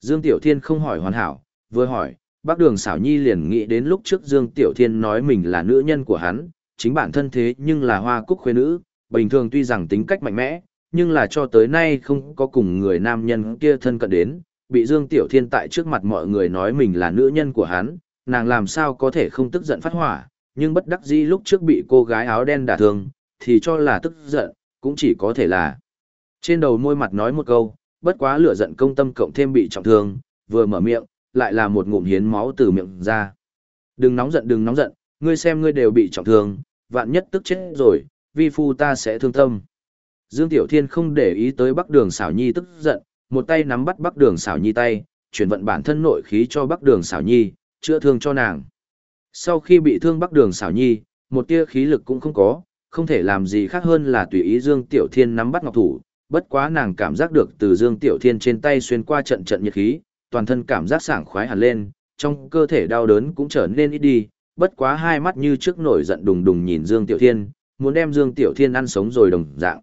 Dương Tiểu Thiên không hỏi hoàn hảo, vừa hỏi, Bắc Đường xảo nhi liền nghĩ đến lúc trước Dương Tiểu Thiên nói mình là nữ nhân của hắn, chính bản thân thế nhưng là hoa cúc khuê nữ, bình thường tuy rằng tính cách mạnh mẽ, nhưng là cho tới nay không có cùng người nam nhân kia thân cận đến, bị Dương Tiểu Thiên tại trước mặt mọi người nói mình là nữ nhân của hắn, nàng làm sao có thể không tức giận phát hỏa, nhưng bất đắc dĩ lúc trước bị cô gái áo đen đả thương, thì cho là tức giận, cũng chỉ có thể là. Trên đầu môi mặt nói một câu, bất quá lửa giận công tâm cộng thêm bị trọng thương, vừa mở miệng, lại là một ngụm hiến máu từ miệng ra. Đừng nóng giận đừng nóng giận, ngươi xem ngươi đều bị trọng thương, vạn nhất tức chết rồi, vi phu ta sẽ thương tâm. Dương Tiểu Thiên không để ý tới Bắc Đường Sảo Nhi tức giận, một tay nắm bắt Bắc Đường Sảo Nhi tay, chuyển vận bản thân nội khí cho Bắc Đường Sảo Nhi, chữa thương cho nàng. Sau khi bị thương Bắc Đường Sảo Nhi, một tia khí lực cũng không có, không thể làm gì khác hơn là tùy ý Dương Tiểu Thiên nắm bắt ngọc thủ, bất quá nàng cảm giác được từ Dương Tiểu Thiên trên tay xuyên qua trận trận nhiệt khí, toàn thân cảm giác sảng khoái hẳn lên, trong cơ thể đau đớn cũng trở nên ít đi, bất quá hai mắt như trước nổi giận đùng đùng nhìn Dương Tiểu Thiên, muốn đem Dương Tiểu Thiên ăn sống rồi đồng dạng.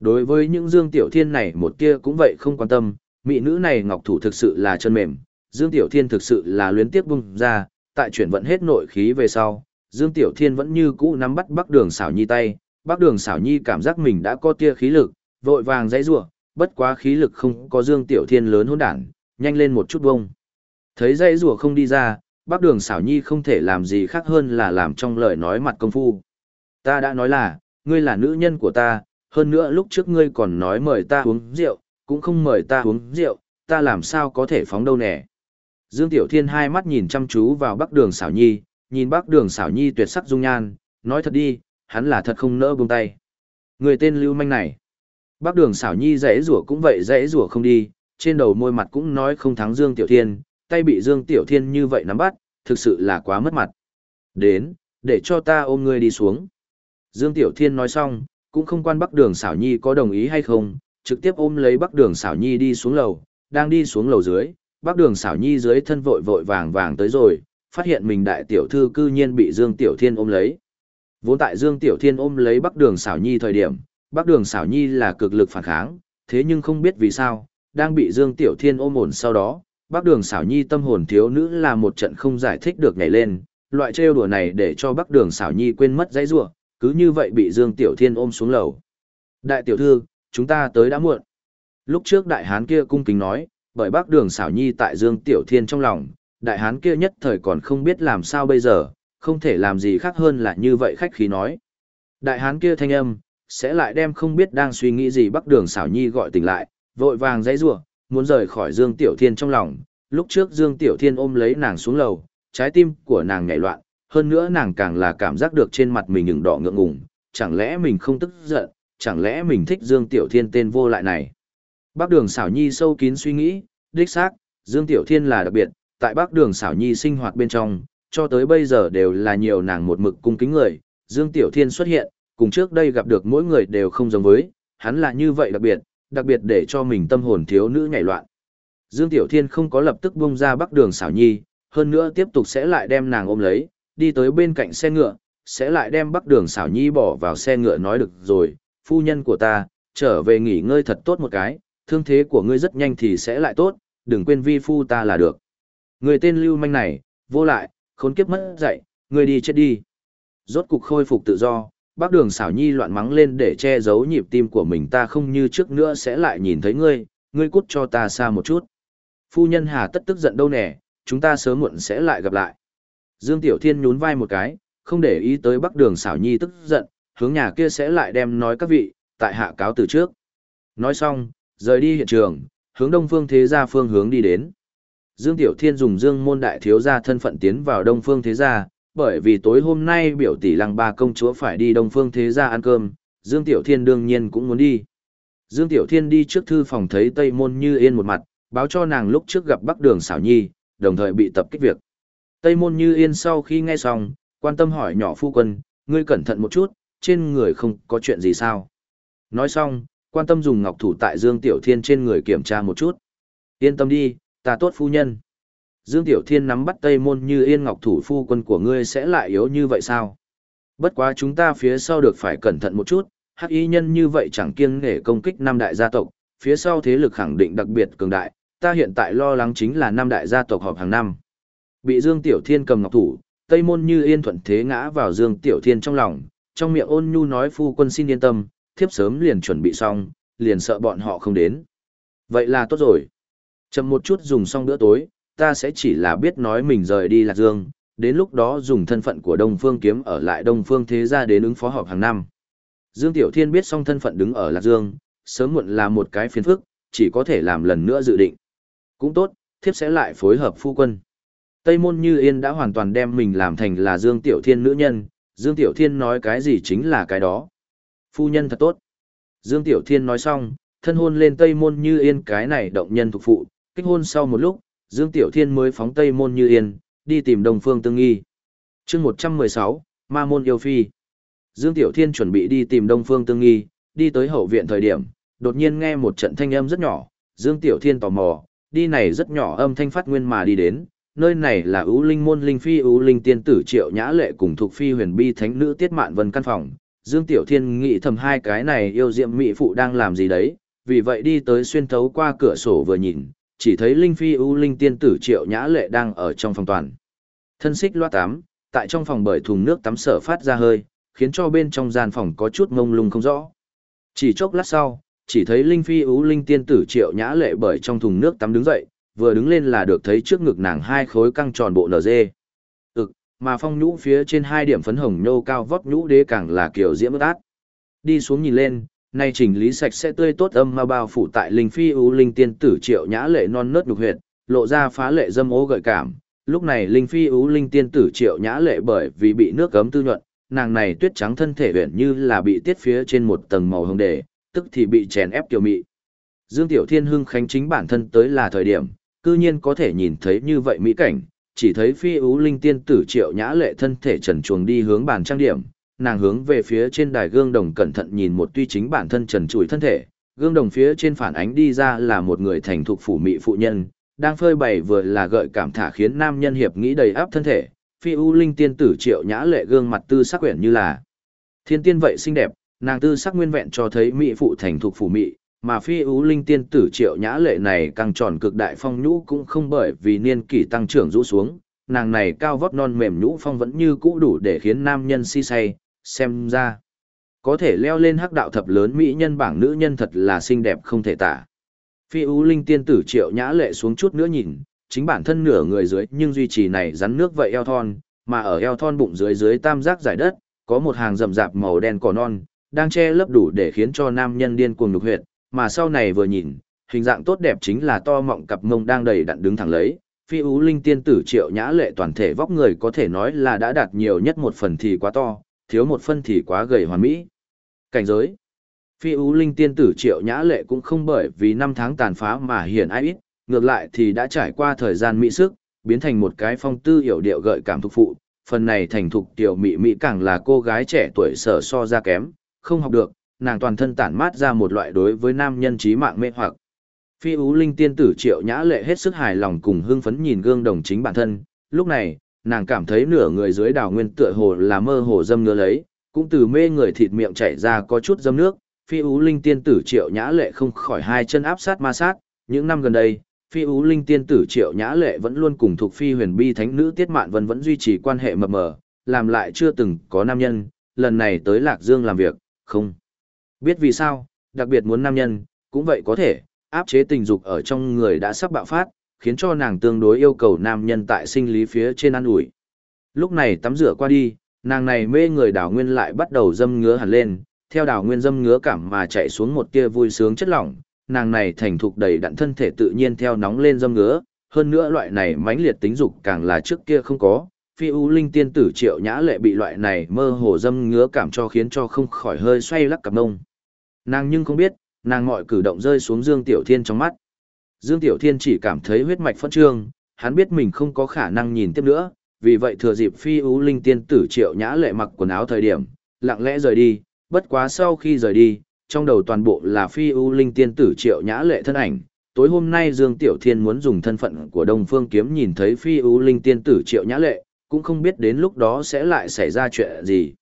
Đối với những Dương Tiểu Thiên này một kia cũng vậy không quan tâm, mỹ nữ này ngọc thủ thực sự là chân mềm, Dương Tiểu Thiên thực sự là luyến tiếc bung ra, tại chuyển vận hết nội khí về sau, Dương Tiểu Thiên vẫn như cũ nắm bắt Bắc Đường Xảo Nhi tay, Bắc Đường Xảo Nhi cảm giác mình đã có tia khí lực, vội vàng dãy rủa, bất quá khí lực không có Dương Tiểu Thiên lớn hỗn đản, nhanh lên một chút bông. Thấy dãy rủa không đi ra, Bắc Đường Xảo Nhi không thể làm gì khác hơn là làm trong lời nói mặt công phu. Ta đã nói là, ngươi là nữ nhân của ta, hơn nữa lúc trước ngươi còn nói mời ta uống rượu, cũng không mời ta uống rượu, ta làm sao có thể phóng đâu nè. Dương Tiểu Thiên hai mắt nhìn chăm chú vào Bắc Đường Xảo Nhi, nhìn Bắc Đường Xảo Nhi tuyệt sắc dung nhan, nói thật đi, hắn là thật không nỡ buông tay. Người tên Lưu Manh này. Bắc Đường Xảo Nhi dãy rủa cũng vậy dãy rủa không đi, trên đầu môi mặt cũng nói không thắng Dương Tiểu Thiên, tay bị Dương Tiểu Thiên như vậy nắm bắt, thực sự là quá mất mặt. Đến, để cho ta ôm ngươi đi xuống. Dương Tiểu Thiên nói xong, cũng không quan Bắc Đường Xảo Nhi có đồng ý hay không, trực tiếp ôm lấy Bắc Đường Xảo Nhi đi xuống lầu, đang đi xuống lầu dưới, Bắc Đường Xảo Nhi dưới thân vội vội vàng vàng tới rồi, phát hiện mình đại tiểu thư cư nhiên bị Dương Tiểu Thiên ôm lấy. Vốn tại Dương Tiểu Thiên ôm lấy Bắc Đường Xảo Nhi thời điểm, Bắc Đường Xảo Nhi là cực lực phản kháng, thế nhưng không biết vì sao, đang bị Dương Tiểu Thiên ôm ổn sau đó, Bắc Đường Xảo Nhi tâm hồn thiếu nữ là một trận không giải thích được nhảy lên, loại trêu đùa này để cho Bắc Đường Xảo Nhi quên mất dãy rủa, cứ như vậy bị Dương Tiểu Thiên ôm xuống lầu. Đại tiểu thư, chúng ta tới đã muộn. Lúc trước đại hán kia cung kính nói, bởi bác đường xảo nhi tại Dương Tiểu Thiên trong lòng, đại hán kia nhất thời còn không biết làm sao bây giờ, không thể làm gì khác hơn là như vậy khách khí nói. Đại hán kia thanh âm, sẽ lại đem không biết đang suy nghĩ gì bác đường xảo nhi gọi tỉnh lại, vội vàng dãy rủa muốn rời khỏi Dương Tiểu Thiên trong lòng. Lúc trước Dương Tiểu Thiên ôm lấy nàng xuống lầu, trái tim của nàng nhảy loạn, hơn nữa nàng càng là cảm giác được trên mặt mình những đỏ ngượng ngùng, chẳng lẽ mình không tức giận, chẳng lẽ mình thích Dương Tiểu Thiên tên vô lại này. Bác đường Sảo nhi sâu kín suy nghĩ, đích xác, Dương Tiểu Thiên là đặc biệt, tại bác đường Sảo nhi sinh hoạt bên trong, cho tới bây giờ đều là nhiều nàng một mực cung kính người. Dương Tiểu Thiên xuất hiện, cùng trước đây gặp được mỗi người đều không giống với, hắn là như vậy đặc biệt, đặc biệt để cho mình tâm hồn thiếu nữ nhảy loạn. Dương Tiểu Thiên không có lập tức buông ra bắc đường Sảo nhi, hơn nữa tiếp tục sẽ lại đem nàng ôm lấy, đi tới bên cạnh xe ngựa, sẽ lại đem bắc đường xảo nhi bỏ vào xe ngựa nói được rồi, phu nhân của ta, trở về nghỉ ngơi thật tốt một cái, thương thế của ngươi rất nhanh thì sẽ lại tốt, đừng quên vi phu ta là được. Người tên lưu manh này, vô lại, khốn kiếp mất dạy, ngươi đi chết đi. Rốt cục khôi phục tự do, bác đường xảo nhi loạn mắng lên để che giấu nhịp tim của mình ta không như trước nữa sẽ lại nhìn thấy ngươi, ngươi cút cho ta xa một chút. Phu nhân hà tất tức giận đâu nè, chúng ta sớm muộn sẽ lại gặp lại. Dương Tiểu Thiên nhún vai một cái, không để ý tới bắc đường xảo nhi tức giận, hướng nhà kia sẽ lại đem nói các vị, tại hạ cáo từ trước. Nói xong, rời đi hiện trường, hướng đông phương thế gia phương hướng đi đến. Dương Tiểu Thiên dùng dương môn đại thiếu gia thân phận tiến vào đông phương thế gia, bởi vì tối hôm nay biểu tỷ lăng ba công chúa phải đi đông phương thế gia ăn cơm, Dương Tiểu Thiên đương nhiên cũng muốn đi. Dương Tiểu Thiên đi trước thư phòng thấy Tây Môn Như Yên một mặt, báo cho nàng lúc trước gặp Bắc Đường xảo nhi, đồng thời bị tập kích việc. Tây Môn Như Yên sau khi nghe xong, quan tâm hỏi nhỏ phu quân, ngươi cẩn thận một chút, trên người không có chuyện gì sao. Nói xong, quan tâm dùng ngọc thủ tại Dương Tiểu Thiên trên người kiểm tra một chút. Yên tâm đi, ta tốt phu nhân. Dương Tiểu Thiên nắm bắt Tây Môn Như Yên ngọc thủ phu quân của ngươi sẽ lại yếu như vậy sao? Bất quá chúng ta phía sau được phải cẩn thận một chút, hắc y nhân như vậy chẳng kiêng nể công kích năm đại gia tộc, phía sau thế lực khẳng định đặc biệt cường đại, ta hiện tại lo lắng chính là năm đại gia tộc họp hàng năm. Bị Dương Tiểu Thiên cầm ngọc thủ, Tây Môn Như Yên thuận thế ngã vào Dương Tiểu Thiên trong lòng, trong miệng ôn nhu nói phu quân xin yên tâm, thiếp sớm liền chuẩn bị xong, liền sợ bọn họ không đến. Vậy là tốt rồi. Chậm một chút dùng xong bữa tối, ta sẽ chỉ là biết nói mình rời đi Lạc Dương, đến lúc đó dùng thân phận của Đông Phương Kiếm ở lại Đông Phương Thế gia đến ứng phó họp hàng năm. Dương Tiểu Thiên biết xong thân phận đứng ở Lạc Dương, sớm muộn là một cái phiền phức, chỉ có thể làm lần nữa dự định. Cũng tốt, thiếp sẽ lại phối hợp phu quân. Tây Môn Như Yên đã hoàn toàn đem mình làm thành là Dương Tiểu Thiên nữ nhân, Dương Tiểu Thiên nói cái gì chính là cái đó. Phu nhân thật tốt. Dương Tiểu Thiên nói xong, thân hôn lên Tây Môn Như Yên cái này động nhân thuộc phụ, kích hôn sau một lúc, Dương Tiểu Thiên mới phóng Tây Môn Như Yên, đi tìm Đông Phương Tương Nghi. chương 116, Ma Môn Yêu Phi. Dương Tiểu Thiên chuẩn bị đi tìm Đông Phương Tương Nghi, đi tới hậu viện thời điểm, đột nhiên nghe một trận thanh âm rất nhỏ, Dương Tiểu Thiên tò mò, đi này rất nhỏ âm thanh phát nguyên mà đi đến, nơi này là ưu linh môn linh phi ưu linh tiên tử triệu nhã lệ cùng thuộc phi huyền bi thánh nữ tiết mạn vân căn phòng. Dương Tiểu Thiên nghĩ thầm hai cái này yêu diệm mỹ phụ đang làm gì đấy, vì vậy đi tới xuyên thấu qua cửa sổ vừa nhìn, chỉ thấy linh phi ưu linh tiên tử triệu nhã lệ đang ở trong phòng toàn. Thân xích loa tám, tại trong phòng bởi thùng nước tắm sở phát ra hơi, khiến cho bên trong gian phòng có chút ngông lung không rõ. Chỉ chốc lát sau, chỉ thấy linh phi ưu linh tiên tử triệu nhã lệ bởi trong thùng nước tắm đứng dậy, vừa đứng lên là được thấy trước ngực nàng hai khối căng tròn bộ nở dê. Ực, mà phong nhũ phía trên hai điểm phấn hồng nhô cao vót nhũ đế càng là kiểu diễm ướt át. Đi xuống nhìn lên, nay chỉnh lý sạch sẽ tươi tốt âm ma bao phủ tại linh phi ưu linh tiên tử triệu nhã lệ non nớt nhục huyệt, lộ ra phá lệ dâm ố gợi cảm. Lúc này linh phi ưu linh tiên tử triệu nhã lệ bởi vì bị nước cấm tư nhuận, nàng này tuyết trắng thân thể huyện như là bị tiết phía trên một tầng màu hồng đề, tức thì bị chèn ép tiểu mị. Dương Tiểu Thiên Hưng Khánh chính bản thân tới là thời điểm, cư nhiên có thể nhìn thấy như vậy mỹ cảnh, chỉ thấy phi ú linh tiên tử triệu nhã lệ thân thể trần chuồng đi hướng bàn trang điểm, nàng hướng về phía trên đài gương đồng cẩn thận nhìn một tuy chính bản thân trần trụi thân thể, gương đồng phía trên phản ánh đi ra là một người thành thục phủ mỹ phụ nhân, đang phơi bày vừa là gợi cảm thả khiến nam nhân hiệp nghĩ đầy áp thân thể, phi ú linh tiên tử triệu nhã lệ gương mặt tư sắc quyển như là thiên tiên vậy xinh đẹp, nàng tư sắc nguyên vẹn cho thấy mỹ phụ thành thục phủ mỹ, mà phi ưu linh tiên tử triệu nhã lệ này càng tròn cực đại phong nhũ cũng không bởi vì niên kỷ tăng trưởng rũ xuống, nàng này cao vóc non mềm nhũ phong vẫn như cũ đủ để khiến nam nhân si say, xem ra. Có thể leo lên hắc đạo thập lớn mỹ nhân bảng nữ nhân thật là xinh đẹp không thể tả. Phi ưu linh tiên tử triệu nhã lệ xuống chút nữa nhìn, chính bản thân nửa người dưới nhưng duy trì này rắn nước vậy eo thon, mà ở eo thon bụng dưới dưới tam giác giải đất, có một hàng rậm rạp màu đen cỏ non, đang che lấp đủ để khiến cho nam nhân điên cuồng nhục huyệt, mà sau này vừa nhìn, hình dạng tốt đẹp chính là to mọng cặp mông đang đầy đặn đứng thẳng lấy. Phi ú linh tiên tử triệu nhã lệ toàn thể vóc người có thể nói là đã đạt nhiều nhất một phần thì quá to, thiếu một phân thì quá gầy hoàn mỹ. Cảnh giới. Phi Ú Linh tiên tử Triệu Nhã Lệ cũng không bởi vì năm tháng tàn phá mà hiển ai ít, ngược lại thì đã trải qua thời gian mỹ sức, biến thành một cái phong tư hiểu điệu gợi cảm thục phụ, phần này thành thục tiểu mỹ mỹ càng là cô gái trẻ tuổi sở so ra kém, không học được, nàng toàn thân tản mát ra một loại đối với nam nhân trí mạng mê hoặc. Phi Ú Linh tiên tử Triệu Nhã Lệ hết sức hài lòng cùng hưng phấn nhìn gương đồng chính bản thân, lúc này, nàng cảm thấy nửa người dưới đào nguyên tựa hồ là mơ hồ dâm ngứa lấy, cũng từ mê người thịt miệng chảy ra có chút dâm nước, Phi Ú Linh tiên tử Triệu Nhã Lệ không khỏi hai chân áp sát ma sát, những năm gần đây, Phi Ú Linh tiên tử Triệu Nhã Lệ vẫn luôn cùng thuộc Phi Huyền Bi Thánh nữ Tiết Mạn Vân vẫn duy trì quan hệ mập mờ, làm lại chưa từng có nam nhân, lần này tới Lạc Dương làm việc, không biết vì sao, đặc biệt muốn nam nhân, cũng vậy có thể, áp chế tình dục ở trong người đã sắp bạo phát, khiến cho nàng tương đối yêu cầu nam nhân tại sinh lý phía trên ăn ủi. Lúc này tắm rửa qua đi, nàng này mê người đào nguyên lại bắt đầu dâm ngứa hẳn lên, theo đào nguyên dâm ngứa cảm mà chạy xuống một tia vui sướng chất lỏng, nàng này thành thục đầy đặn thân thể tự nhiên theo nóng lên dâm ngứa, hơn nữa loại này mãnh liệt tính dục càng là trước kia không có. Phi U Linh tiên tử Triệu Nhã Lệ bị loại này mơ hồ dâm ngứa cảm cho khiến cho không khỏi hơi xoay lắc cặp mông. Nàng nhưng không biết, nàng mọi cử động rơi xuống Dương Tiểu Thiên trong mắt. Dương Tiểu Thiên chỉ cảm thấy huyết mạch phân trương, hắn biết mình không có khả năng nhìn tiếp nữa, vì vậy thừa dịp Phi U Linh tiên tử Triệu Nhã Lệ mặc quần áo thời điểm, lặng lẽ rời đi, bất quá sau khi rời đi, trong đầu toàn bộ là phi u linh tiên tử triệu nhã lệ thân ảnh. Tối hôm nay Dương Tiểu Thiên muốn dùng thân phận của Đông Phương Kiếm nhìn thấy phi u linh tiên tử triệu nhã lệ, cũng không biết đến lúc đó sẽ lại xảy ra chuyện gì.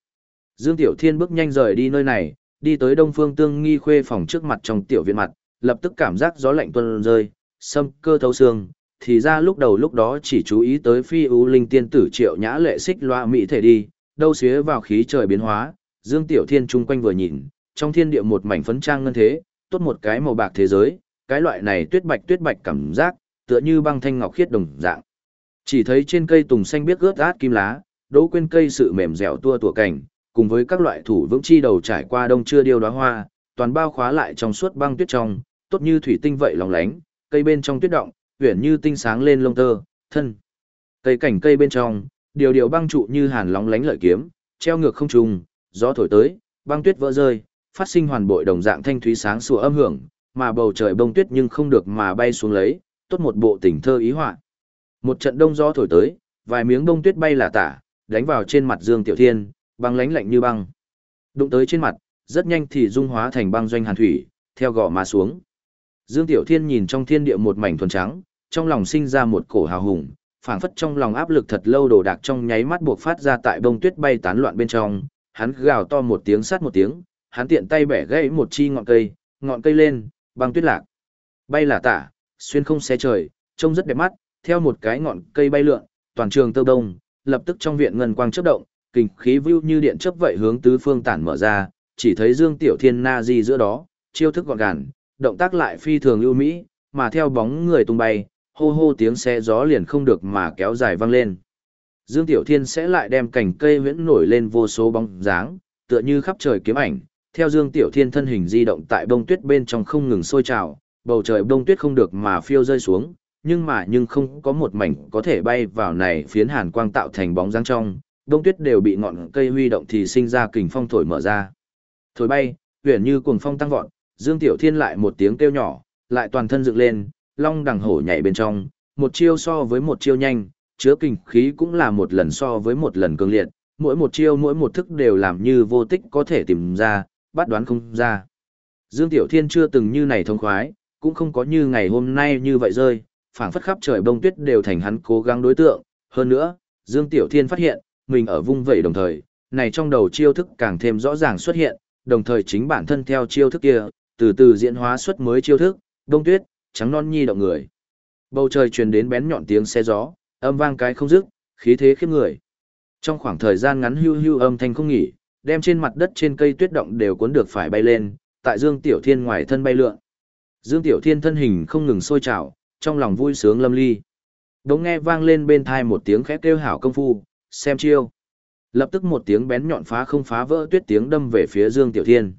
Dương Tiểu Thiên bước nhanh rời đi nơi này, đi tới Đông Phương Tương Nghi khuê phòng trước mặt trong tiểu viện mặt, lập tức cảm giác gió lạnh tuôn rơi, sâm cơ thấu xương, thì ra lúc đầu lúc đó chỉ chú ý tới phi ưu linh tiên tử triệu nhã lệ xích loa mỹ thể đi, đâu xía vào khí trời biến hóa, Dương Tiểu Thiên chung quanh vừa nhìn, trong thiên địa một mảnh phấn trang ngân thế, tốt một cái màu bạc thế giới, cái loại này tuyết bạch tuyết bạch cảm giác, tựa như băng thanh ngọc khiết đồng dạng. Chỉ thấy trên cây tùng xanh biếc ướt át kim lá, đỗ quên cây sự mềm dẻo tua tủa cảnh, cùng với các loại thủ vững chi đầu trải qua đông chưa điêu đóa hoa, toàn bao khóa lại trong suốt băng tuyết trong, tốt như thủy tinh vậy lòng lánh, cây bên trong tuyết động, uyển như tinh sáng lên lông tơ, thân. Cây cảnh cây bên trong, điều điều băng trụ như hàn lóng lánh lợi kiếm, treo ngược không trùng, gió thổi tới, băng tuyết vỡ rơi, phát sinh hoàn bội đồng dạng thanh thúy sáng sủa âm hưởng, mà bầu trời bông tuyết nhưng không được mà bay xuống lấy, tốt một bộ tình thơ ý họa. Một trận đông gió thổi tới, vài miếng bông tuyết bay là tả, đánh vào trên mặt Dương Tiểu Thiên, băng lánh lạnh như băng. Đụng tới trên mặt, rất nhanh thì dung hóa thành băng doanh hàn thủy, theo gò mà xuống. Dương Tiểu Thiên nhìn trong thiên địa một mảnh thuần trắng, trong lòng sinh ra một cổ hào hùng, phảng phất trong lòng áp lực thật lâu đồ đạc trong nháy mắt buộc phát ra tại bông tuyết bay tán loạn bên trong, hắn gào to một tiếng sát một tiếng, hắn tiện tay bẻ gãy một chi ngọn cây, ngọn cây lên, băng tuyết lạc. Bay là tả, xuyên không xé trời, trông rất đẹp mắt, theo một cái ngọn cây bay lượn, toàn trường tơ đông, lập tức trong viện ngân quang chớp động, kinh khí vưu như điện chớp vậy hướng tứ phương tản mở ra, chỉ thấy Dương Tiểu Thiên na di giữa đó, chiêu thức gọn gàng, động tác lại phi thường ưu mỹ, mà theo bóng người tung bay, hô hô tiếng xe gió liền không được mà kéo dài vang lên. Dương Tiểu Thiên sẽ lại đem cành cây huyễn nổi lên vô số bóng dáng, tựa như khắp trời kiếm ảnh, theo Dương Tiểu Thiên thân hình di động tại bông tuyết bên trong không ngừng sôi trào, bầu trời bông tuyết không được mà phiêu rơi xuống, nhưng mà nhưng không có một mảnh có thể bay vào này phiến hàn quang tạo thành bóng dáng trong, Đông tuyết đều bị ngọn cây huy động thì sinh ra kình phong thổi mở ra. Thổi bay, huyền như cuồng phong tăng vọt, Dương Tiểu Thiên lại một tiếng kêu nhỏ, lại toàn thân dựng lên, long đằng hổ nhảy bên trong, một chiêu so với một chiêu nhanh, chứa kình khí cũng là một lần so với một lần cường liệt, mỗi một chiêu mỗi một thức đều làm như vô tích có thể tìm ra, bắt đoán không ra. Dương Tiểu Thiên chưa từng như này thông khoái, cũng không có như ngày hôm nay như vậy rơi, phảng phất khắp trời bông tuyết đều thành hắn cố gắng đối tượng. Hơn nữa, Dương Tiểu Thiên phát hiện, mình ở vung vẩy đồng thời, này trong đầu chiêu thức càng thêm rõ ràng xuất hiện, đồng thời chính bản thân theo chiêu thức kia, từ từ diễn hóa xuất mới chiêu thức, đông tuyết, trắng non nhi động người. Bầu trời truyền đến bén nhọn tiếng xe gió, âm vang cái không dứt, khí thế khiếp người. Trong khoảng thời gian ngắn hưu hưu âm thanh không nghỉ, đem trên mặt đất trên cây tuyết động đều cuốn được phải bay lên, tại Dương Tiểu Thiên ngoài thân bay lượn. Dương Tiểu Thiên thân hình không ngừng sôi trào, trong lòng vui sướng lâm ly. Đống nghe vang lên bên thai một tiếng khét kêu hảo công phu, xem chiêu. Lập tức một tiếng bén nhọn phá không phá vỡ tuyết tiếng đâm về phía Dương Tiểu Thiên.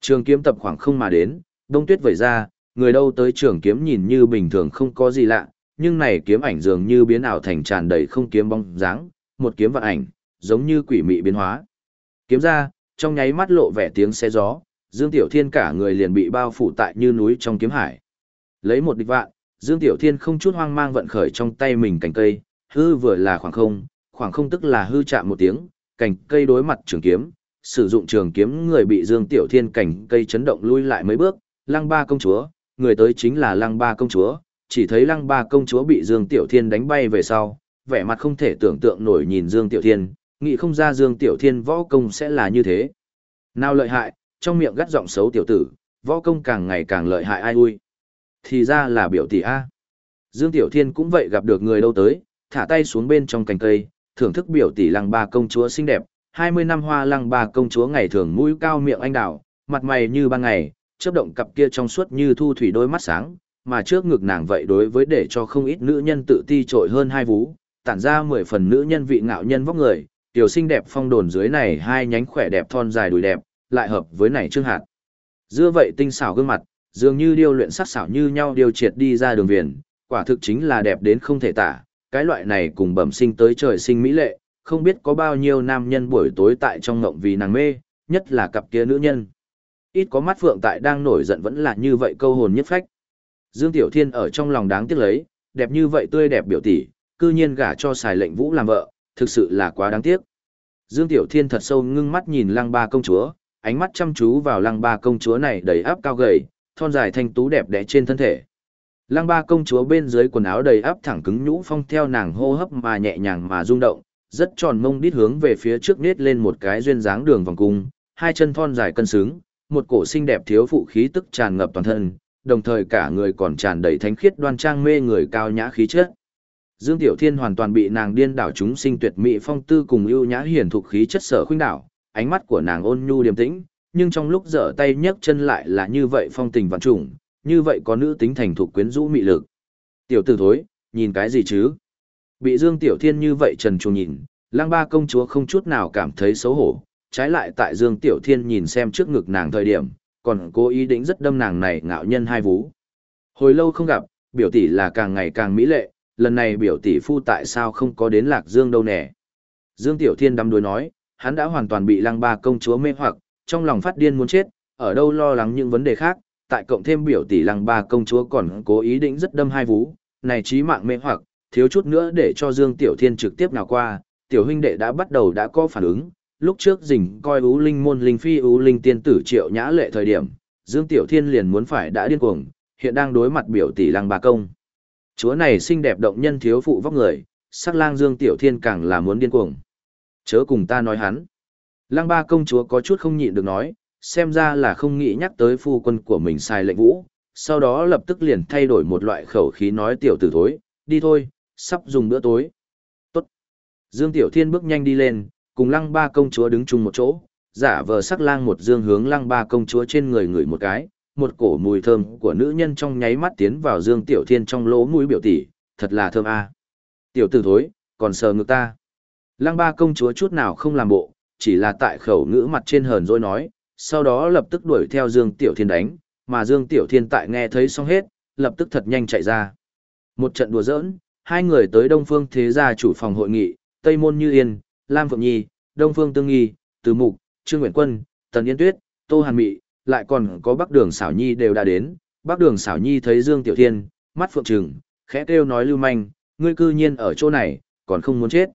Trường kiếm tập khoảng không mà đến, đông tuyết vẩy ra, người đâu tới trường kiếm nhìn như bình thường không có gì lạ, nhưng này kiếm ảnh dường như biến ảo thành tràn đầy không kiếm bóng dáng, một kiếm vạn ảnh, giống như quỷ mị biến hóa. Kiếm ra, trong nháy mắt lộ vẻ tiếng xe gió, Dương Tiểu Thiên cả người liền bị bao phủ tại như núi trong kiếm hải. Lấy một địch vạn, Dương Tiểu Thiên không chút hoang mang vận khởi trong tay mình cành cây, hư vừa là khoảng không, khoảng không tức là hư chạm một tiếng, cành cây đối mặt trường kiếm, sử dụng trường kiếm người bị Dương Tiểu Thiên cành cây chấn động lui lại mấy bước, Lăng Ba công chúa, người tới chính là Lăng Ba công chúa, chỉ thấy Lăng Ba công chúa bị Dương Tiểu Thiên đánh bay về sau, vẻ mặt không thể tưởng tượng nổi nhìn Dương Tiểu Thiên, nghĩ không ra Dương Tiểu Thiên võ công sẽ là như thế. Nào lợi hại, trong miệng gắt giọng xấu tiểu tử, võ công càng ngày càng lợi hại ai ui. Thì ra là biểu tỷ A. Dương Tiểu Thiên cũng vậy gặp được người đâu tới, thả tay xuống bên trong cành cây, thưởng thức biểu tỷ lăng ba công chúa xinh đẹp, 20 năm hoa lăng ba công chúa ngày thường mũi cao miệng anh đào, mặt mày như ban ngày, chớp động cặp kia trong suốt như thu thủy đôi mắt sáng, mà trước ngực nàng vậy đối với để cho không ít nữ nhân tự ti trội hơn hai vú, tản ra mười phần nữ nhân vị ngạo nhân vóc người, tiểu xinh đẹp phong đồn dưới này hai nhánh khỏe đẹp thon dài đùi đẹp, lại hợp với này trương hạt. Dưa vậy tinh xảo gương mặt, dường như điêu luyện sắc xảo như nhau điều triệt đi ra đường viền, quả thực chính là đẹp đến không thể tả, cái loại này cùng bẩm sinh tới trời sinh mỹ lệ, không biết có bao nhiêu nam nhân buổi tối tại trong ngộng vì nàng mê, nhất là cặp kia nữ nhân. Ít có mắt phượng tại đang nổi giận vẫn là như vậy câu hồn nhất phách. Dương Tiểu Thiên ở trong lòng đáng tiếc lấy, đẹp như vậy tươi đẹp biểu tỷ, cư nhiên gả cho xài lệnh vũ làm vợ, thực sự là quá đáng tiếc. Dương Tiểu Thiên thật sâu ngưng mắt nhìn lăng ba công chúa, ánh mắt chăm chú vào lăng ba công chúa này đầy áp cao gầy, thon dài thanh tú đẹp đẽ trên thân thể. Lăng ba công chúa bên dưới quần áo đầy áp thẳng cứng nhũ phong theo nàng hô hấp mà nhẹ nhàng mà rung động, rất tròn mông đít hướng về phía trước nết lên một cái duyên dáng đường vòng cung, hai chân thon dài cân xứng, một cổ xinh đẹp thiếu phụ khí tức tràn ngập toàn thân, đồng thời cả người còn tràn đầy thánh khiết đoan trang mê người cao nhã khí chất. Dương Tiểu Thiên hoàn toàn bị nàng điên đảo chúng sinh tuyệt mỹ phong tư cùng ưu nhã hiển thuộc khí chất sở khuynh đảo, ánh mắt của nàng ôn nhu điềm tĩnh, nhưng trong lúc dở tay nhấc chân lại là như vậy phong tình vạn trùng, như vậy có nữ tính thành thục quyến rũ mị lực. Tiểu tử thối, nhìn cái gì chứ? Bị Dương Tiểu Thiên như vậy trần trùng nhìn, lang ba công chúa không chút nào cảm thấy xấu hổ, trái lại tại Dương Tiểu Thiên nhìn xem trước ngực nàng thời điểm, còn cố ý định rất đâm nàng này ngạo nhân hai vú. Hồi lâu không gặp, biểu tỷ là càng ngày càng mỹ lệ, lần này biểu tỷ phu tại sao không có đến Lạc Dương đâu nè. Dương Tiểu Thiên đắm đuôi nói, hắn đã hoàn toàn bị lăng ba công chúa mê hoặc, trong lòng phát điên muốn chết, ở đâu lo lắng những vấn đề khác, tại cộng thêm biểu tỷ lăng ba công chúa còn cố ý định rất đâm hai vú, này trí mạng mê hoặc, thiếu chút nữa để cho Dương Tiểu Thiên trực tiếp nào qua, tiểu huynh đệ đã bắt đầu đã có phản ứng, lúc trước dình coi ú linh môn linh phi ú linh tiên tử triệu nhã lệ thời điểm, Dương Tiểu Thiên liền muốn phải đã điên cuồng, hiện đang đối mặt biểu tỷ lăng ba công. Chúa này xinh đẹp động nhân thiếu phụ vóc người, sắc lang Dương Tiểu Thiên càng là muốn điên cuồng. Chớ cùng ta nói hắn. Lăng ba công chúa có chút không nhịn được nói, xem ra là không nghĩ nhắc tới phu quân của mình sai lệnh vũ, sau đó lập tức liền thay đổi một loại khẩu khí nói tiểu tử thối, đi thôi, sắp dùng bữa tối. Tốt. Dương Tiểu Thiên bước nhanh đi lên, cùng lăng ba công chúa đứng chung một chỗ, giả vờ sắc lang một dương hướng lăng ba công chúa trên người người một cái, một cổ mùi thơm của nữ nhân trong nháy mắt tiến vào Dương Tiểu Thiên trong lỗ mũi biểu tỷ, thật là thơm a. Tiểu tử thối, còn sờ ngực ta. Lăng ba công chúa chút nào không làm bộ, chỉ là tại khẩu ngữ mặt trên hờn dỗi nói, sau đó lập tức đuổi theo Dương Tiểu Thiên đánh, mà Dương Tiểu Thiên tại nghe thấy xong hết, lập tức thật nhanh chạy ra. Một trận đùa giỡn, hai người tới Đông Phương Thế Gia chủ phòng hội nghị, Tây Môn Như Yên, Lam Phượng Nhi, Đông Phương Tương Nghi, Từ Mục, Trương Nguyễn Quân, Tần Yên Tuyết, Tô Hàn Mị, lại còn có Bắc Đường Xảo Nhi đều đã đến. Bắc Đường Xảo Nhi thấy Dương Tiểu Thiên, mắt phượng trừng, khẽ kêu nói lưu manh, ngươi cư nhiên ở chỗ này, còn không muốn chết.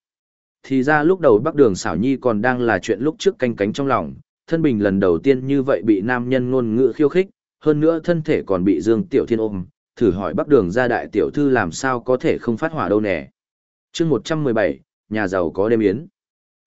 Thì ra lúc đầu Bắc Đường Xảo Nhi còn đang là chuyện lúc trước canh cánh trong lòng, thân bình lần đầu tiên như vậy bị nam nhân ngôn ngữ khiêu khích, hơn nữa thân thể còn bị Dương Tiểu Thiên ôm, thử hỏi Bắc Đường gia đại tiểu thư làm sao có thể không phát hỏa đâu nè. chương 117, nhà giàu có đêm yến.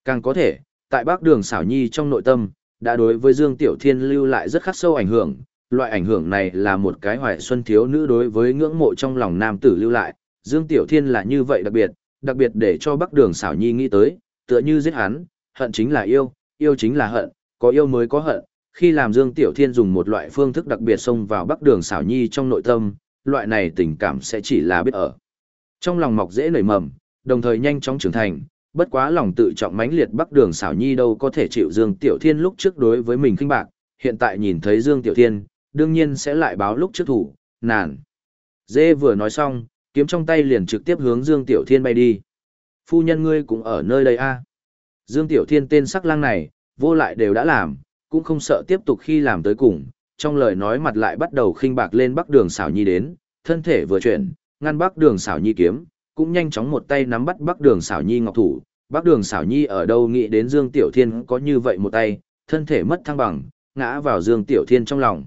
Càng có thể, tại Bắc Đường Xảo Nhi trong nội tâm, đã đối với Dương Tiểu Thiên lưu lại rất khắc sâu ảnh hưởng, loại ảnh hưởng này là một cái hoài xuân thiếu nữ đối với ngưỡng mộ trong lòng nam tử lưu lại, Dương Tiểu Thiên là như vậy đặc biệt, đặc biệt để cho Bắc Đường Xảo Nhi nghĩ tới, tựa như giết hắn, hận chính là yêu, yêu chính là hận, có yêu mới có hận. Khi làm Dương Tiểu Thiên dùng một loại phương thức đặc biệt xông vào Bắc Đường Xảo Nhi trong nội tâm, loại này tình cảm sẽ chỉ là biết ở. Trong lòng mọc dễ nảy mầm, đồng thời nhanh chóng trưởng thành, bất quá lòng tự trọng mãnh liệt Bắc Đường Xảo Nhi đâu có thể chịu Dương Tiểu Thiên lúc trước đối với mình khinh bạc, hiện tại nhìn thấy Dương Tiểu Thiên, đương nhiên sẽ lại báo lúc trước thủ, nản. Dê vừa nói xong, kiếm trong tay liền trực tiếp hướng Dương Tiểu Thiên bay đi. Phu nhân ngươi cũng ở nơi đây a. Dương Tiểu Thiên tên sắc lang này, vô lại đều đã làm, cũng không sợ tiếp tục khi làm tới cùng, trong lời nói mặt lại bắt đầu khinh bạc lên Bắc Đường xảo nhi đến, thân thể vừa chuyển, ngăn Bắc Đường xảo nhi kiếm, cũng nhanh chóng một tay nắm bắt Bắc Đường xảo nhi ngọc thủ. Bắc Đường xảo nhi ở đâu nghĩ đến Dương Tiểu Thiên có như vậy một tay, thân thể mất thăng bằng, ngã vào Dương Tiểu Thiên trong lòng.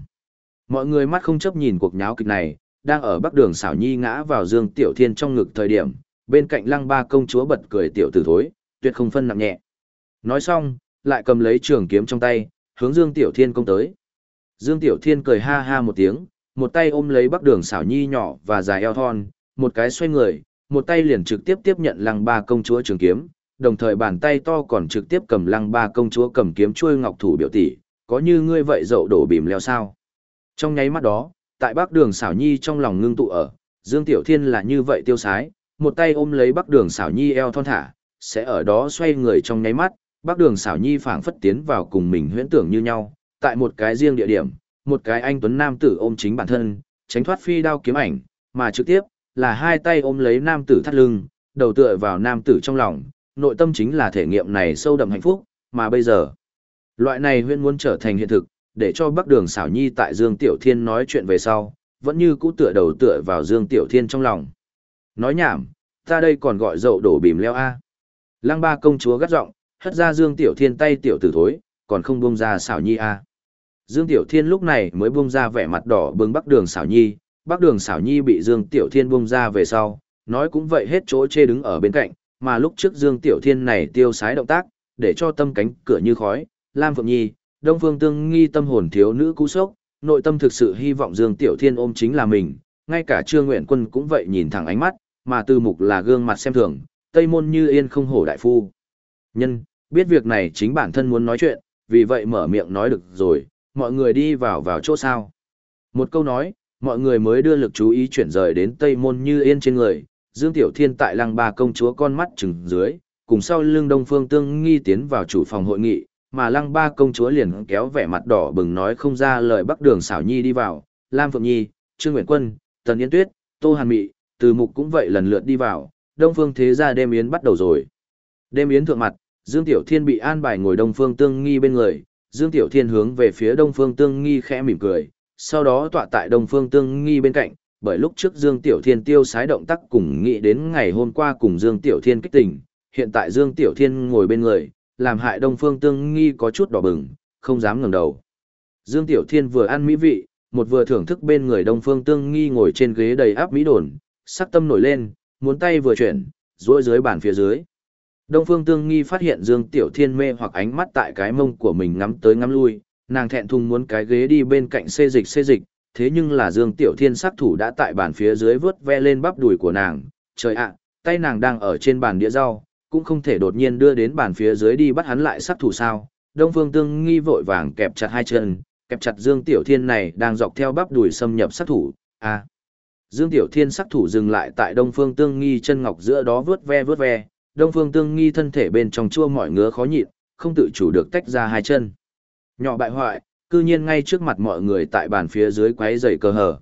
Mọi người mắt không chấp nhìn cuộc nháo kịch này, đang ở Bắc Đường xảo nhi ngã vào Dương Tiểu Thiên trong ngực thời điểm, bên cạnh Lăng Ba công chúa bật cười tiểu tử thối, tuyệt không phân nặng nhẹ. Nói xong, lại cầm lấy trường kiếm trong tay, hướng Dương Tiểu Thiên công tới. Dương Tiểu Thiên cười ha ha một tiếng, một tay ôm lấy Bắc Đường xảo nhi nhỏ và dài eo thon, một cái xoay người, một tay liền trực tiếp tiếp nhận Lăng Ba công chúa trường kiếm, đồng thời bàn tay to còn trực tiếp cầm Lăng Ba công chúa cầm kiếm chuôi ngọc thủ biểu tỷ, có như ngươi vậy dậu đổ bìm leo sao? Trong nháy mắt đó, tại Bắc Đường xảo nhi trong lòng ngưng tụ ở, Dương Tiểu Thiên là như vậy tiêu sái, một tay ôm lấy Bắc Đường xảo nhi eo thon thả, sẽ ở đó xoay người trong nháy mắt, Bắc Đường xảo nhi phảng phất tiến vào cùng mình huyễn tưởng như nhau, tại một cái riêng địa điểm, một cái anh tuấn nam tử ôm chính bản thân, tránh thoát phi đao kiếm ảnh, mà trực tiếp là hai tay ôm lấy nam tử thắt lưng, đầu tựa vào nam tử trong lòng, nội tâm chính là thể nghiệm này sâu đậm hạnh phúc, mà bây giờ, loại này huyễn muốn trở thành hiện thực, để cho Bắc Đường xảo nhi tại Dương Tiểu Thiên nói chuyện về sau, vẫn như cũ tựa đầu tựa vào Dương Tiểu Thiên trong lòng. Nói nhảm, ta đây còn gọi dậu đổ bìm leo a. Lăng ba công chúa gắt giọng, hất ra Dương Tiểu Thiên tay tiểu tử thối, còn không buông ra xảo nhi a. Dương Tiểu Thiên lúc này mới buông ra vẻ mặt đỏ bừng Bắc Đường xảo nhi, Bắc Đường xảo nhi bị Dương Tiểu Thiên buông ra về sau, nói cũng vậy hết chỗ chê đứng ở bên cạnh, mà lúc trước Dương Tiểu Thiên này tiêu sái động tác, để cho tâm cánh cửa như khói, Lam Phượng Nhi, Đông Phương Tương nghi tâm hồn thiếu nữ cú sốc, nội tâm thực sự hy vọng Dương Tiểu Thiên ôm chính là mình, ngay cả Trương Nguyện Quân cũng vậy nhìn thẳng ánh mắt, mà tư Mục là gương mặt xem thường, Tây môn như yên không hổ đại phu. Nhân, biết việc này chính bản thân muốn nói chuyện, vì vậy mở miệng nói được rồi, mọi người đi vào vào chỗ sao. Một câu nói, mọi người mới đưa lực chú ý chuyển rời đến Tây môn như yên trên người, Dương Tiểu Thiên tại lăng ba công chúa con mắt chừng dưới, cùng sau lưng Đông Phương Tương nghi tiến vào chủ phòng hội nghị, mà lăng ba công chúa liền kéo vẻ mặt đỏ bừng nói không ra lời bắc đường xảo nhi đi vào, Lam Phượng Nhi, Trương Nguyễn Quân, Tần Yên Tuyết, Tô Hàn Mị, từ mục cũng vậy lần lượt đi vào, Đông Phương Thế gia đêm yến bắt đầu rồi. Đêm yến thượng mặt, Dương Tiểu Thiên bị an bài ngồi Đông Phương Tương Nghi bên người, Dương Tiểu Thiên hướng về phía Đông Phương Tương Nghi khẽ mỉm cười, sau đó tọa tại Đông Phương Tương Nghi bên cạnh, bởi lúc trước Dương Tiểu Thiên tiêu sái động tác cùng nghĩ đến ngày hôm qua cùng Dương Tiểu Thiên kích tình, hiện tại Dương Tiểu Thiên ngồi bên người, làm hại Đông Phương Tương Nghi có chút đỏ bừng, không dám ngẩng đầu. Dương Tiểu Thiên vừa ăn mỹ vị, một vừa thưởng thức bên người Đông Phương Tương Nghi ngồi trên ghế đầy áp mỹ đồn, sắc tâm nổi lên, muốn tay vừa chuyển, duỗi dưới bàn phía dưới. Đông Phương Tương Nghi phát hiện Dương Tiểu Thiên mê hoặc ánh mắt tại cái mông của mình ngắm tới ngắm lui, nàng thẹn thùng muốn cái ghế đi bên cạnh xê dịch xê dịch, thế nhưng là Dương Tiểu Thiên sắc thủ đã tại bàn phía dưới vớt ve lên bắp đùi của nàng, trời ạ, tay nàng đang ở trên bàn đĩa rau, cũng không thể đột nhiên đưa đến bàn phía dưới đi bắt hắn lại sắc thủ sao. Đông Phương Tương nghi vội vàng kẹp chặt hai chân, kẹp chặt Dương Tiểu Thiên này đang dọc theo bắp đùi xâm nhập sắc thủ. À. Dương Tiểu Thiên sắc thủ dừng lại tại Đông Phương Tương nghi chân ngọc giữa đó vướt ve vướt ve, Đông Phương Tương nghi thân thể bên trong chua mọi ngứa khó nhịn, không tự chủ được tách ra hai chân. Nhỏ bại hoại, cư nhiên ngay trước mặt mọi người tại bàn phía dưới quấy rầy cơ hở.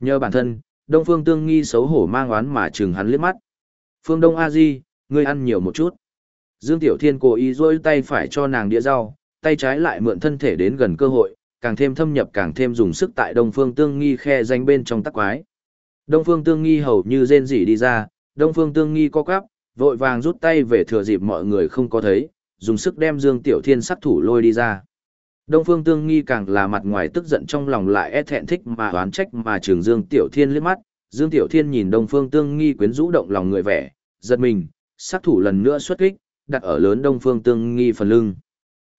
Nhờ bản thân, Đông Phương Tương nghi xấu hổ mang oán mà chừng hắn liếc mắt. Phương Đông A Di, ngươi ăn nhiều một chút. Dương Tiểu Thiên cố ý rôi tay phải cho nàng đĩa rau, tay trái lại mượn thân thể đến gần cơ hội, càng thêm thâm nhập càng thêm dùng sức tại Đông Phương Tương Nghi khe danh bên trong tắc quái. Đông Phương Tương Nghi hầu như rên rỉ đi ra, Đông Phương Tương Nghi co quắp, vội vàng rút tay về thừa dịp mọi người không có thấy, dùng sức đem Dương Tiểu Thiên sát thủ lôi đi ra. Đông Phương Tương Nghi càng là mặt ngoài tức giận trong lòng lại e thẹn thích mà oán trách mà trường Dương Tiểu Thiên liếc mắt, Dương Tiểu Thiên nhìn Đông Phương Tương Nghi quyến rũ động lòng người vẻ, giật mình, sát thủ lần nữa xuất kích, đặt ở lớn Đông Phương Tương Nghi phần lưng.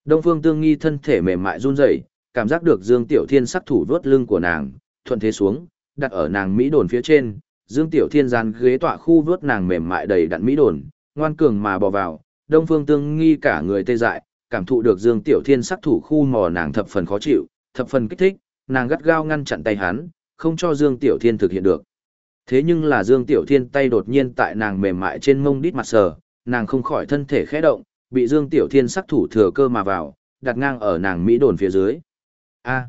Đông Phương Tương Nghi thân thể mềm mại run rẩy, cảm giác được Dương Tiểu Thiên sát thủ vớt lưng của nàng, thuận thế xuống, đặt ở nàng mỹ đồn phía trên. Dương Tiểu Thiên Gian ghế tọa khu vớt nàng mềm mại đầy đặn mỹ đồn, ngoan cường mà bò vào. Đông Phương Tương Nghi cả người tê dại, cảm thụ được Dương Tiểu Thiên sát thủ khu mò nàng thập phần khó chịu, thập phần kích thích, nàng gắt gao ngăn chặn tay hắn, không cho Dương Tiểu Thiên thực hiện được. Thế nhưng là Dương Tiểu Thiên tay đột nhiên tại nàng mềm mại trên mông đít mặt sờ, nàng không khỏi thân thể khẽ động, bị Dương Tiểu Thiên sắc thủ thừa cơ mà vào, đặt ngang ở nàng mỹ đồn phía dưới. A.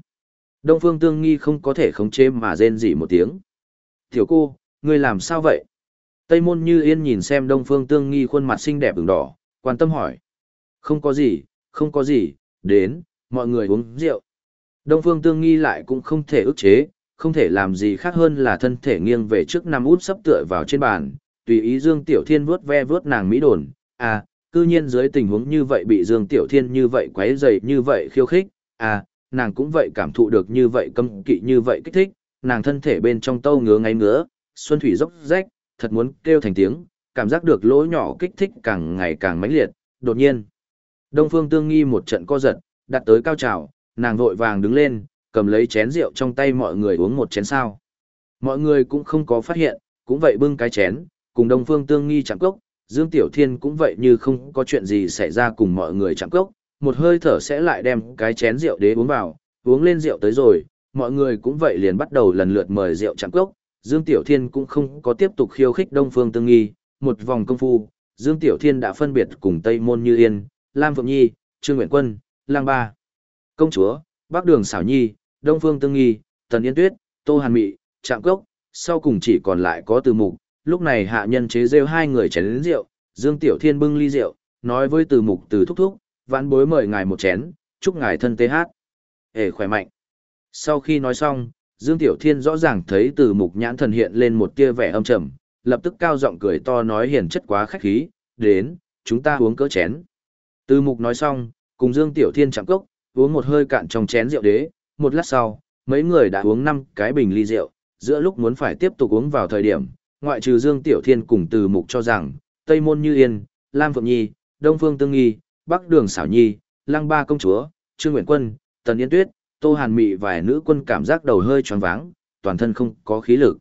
Đông Phương Tương Nghi không có thể khống chế mà rên rỉ một tiếng. "Tiểu cô, ngươi làm sao vậy?" Tây Môn Như Yên nhìn xem Đông Phương Tương Nghi khuôn mặt xinh đẹp ửng đỏ, quan tâm hỏi. "Không có gì, không có gì, đến, mọi người uống rượu. Đông Phương Tương Nghi lại cũng không thể ức chế, không thể làm gì khác hơn là thân thể nghiêng về trước nằm út sắp tựa vào trên bàn, tùy ý Dương Tiểu Thiên vuốt ve vuốt nàng mỹ đồn, à, cư nhiên dưới tình huống như vậy bị Dương Tiểu Thiên như vậy quấy rầy như vậy khiêu khích, à, nàng cũng vậy cảm thụ được như vậy cấm kỵ như vậy kích thích, nàng thân thể bên trong tâu ngứa ngáy ngứa, xuân thủy dốc rách, thật muốn kêu thành tiếng, cảm giác được lỗ nhỏ kích thích càng ngày càng mãnh liệt, đột nhiên. Đông Phương Tương Nghi một trận co giật, đặt tới cao trào, nàng vội vàng đứng lên, cầm lấy chén rượu trong tay mọi người uống một chén sao. Mọi người cũng không có phát hiện, cũng vậy bưng cái chén, cùng Đông Phương Tương Nghi chạm cốc, Dương Tiểu Thiên cũng vậy như không có chuyện gì xảy ra cùng mọi người chạm cốc, một hơi thở sẽ lại đem cái chén rượu đế uống vào, uống lên rượu tới rồi, mọi người cũng vậy liền bắt đầu lần lượt mời rượu chạm cốc, Dương Tiểu Thiên cũng không có tiếp tục khiêu khích Đông Phương Tương Nghi, một vòng công phu, Dương Tiểu Thiên đã phân biệt cùng Tây Môn Như Yên, Lam Phượng Nhi, Trương Nguyện Quân, Lang Ba, Công Chúa, Bắc Đường Xảo Nhi, Đông Phương Tương Nghi, Tần Yên Tuyết, Tô Hàn Mị, Trạm Cốc, sau cùng chỉ còn lại có từ mục, lúc này hạ nhân chế rêu hai người chén đến rượu, Dương Tiểu Thiên bưng ly rượu, nói với từ mục từ thúc thúc, vãn bối mời ngài một chén, chúc ngài thân tế hát. Ê khỏe mạnh. Sau khi nói xong, Dương Tiểu Thiên rõ ràng thấy từ mục nhãn thần hiện lên một tia vẻ âm trầm, lập tức cao giọng cười to nói hiền chất quá khách khí, đến, chúng ta uống cỡ chén. Từ mục nói xong, cùng Dương Tiểu Thiên chạm cốc, uống một hơi cạn trong chén rượu đế, một lát sau, mấy người đã uống năm cái bình ly rượu, giữa lúc muốn phải tiếp tục uống vào thời điểm, ngoại trừ Dương Tiểu Thiên cùng từ mục cho rằng, Tây Môn Như Yên, Lam Phượng Nhi, Đông Phương Tương Nghi, Bắc Đường Xảo Nhi, Lăng Ba Công Chúa, Trương Nguyễn Quân, Tần Yên Tuyết, Tô Hàn Mị vài nữ quân cảm giác đầu hơi choáng váng, toàn thân không có khí lực.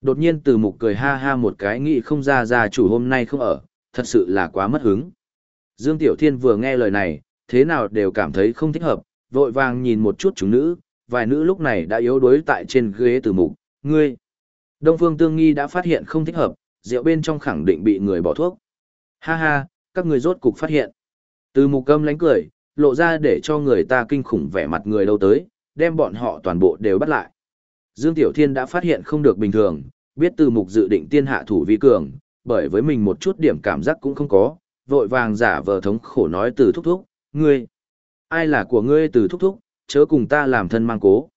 Đột nhiên từ mục cười ha ha một cái nghĩ không ra ra chủ hôm nay không ở, thật sự là quá mất hứng. Dương Tiểu Thiên vừa nghe lời này, thế nào đều cảm thấy không thích hợp, vội vàng nhìn một chút chúng nữ, vài nữ lúc này đã yếu đuối tại trên ghế từ mục, ngươi. Đông Phương Tương Nghi đã phát hiện không thích hợp, rượu bên trong khẳng định bị người bỏ thuốc. Ha ha, các người rốt cục phát hiện. Từ mục câm lánh cười, lộ ra để cho người ta kinh khủng vẻ mặt người đâu tới, đem bọn họ toàn bộ đều bắt lại. Dương Tiểu Thiên đã phát hiện không được bình thường, biết từ mục dự định tiên hạ thủ vi cường, bởi với mình một chút điểm cảm giác cũng không có, vội vàng giả vờ thống khổ nói từ thúc thúc, ngươi. Ai là của ngươi từ thúc thúc, chớ cùng ta làm thân mang cố.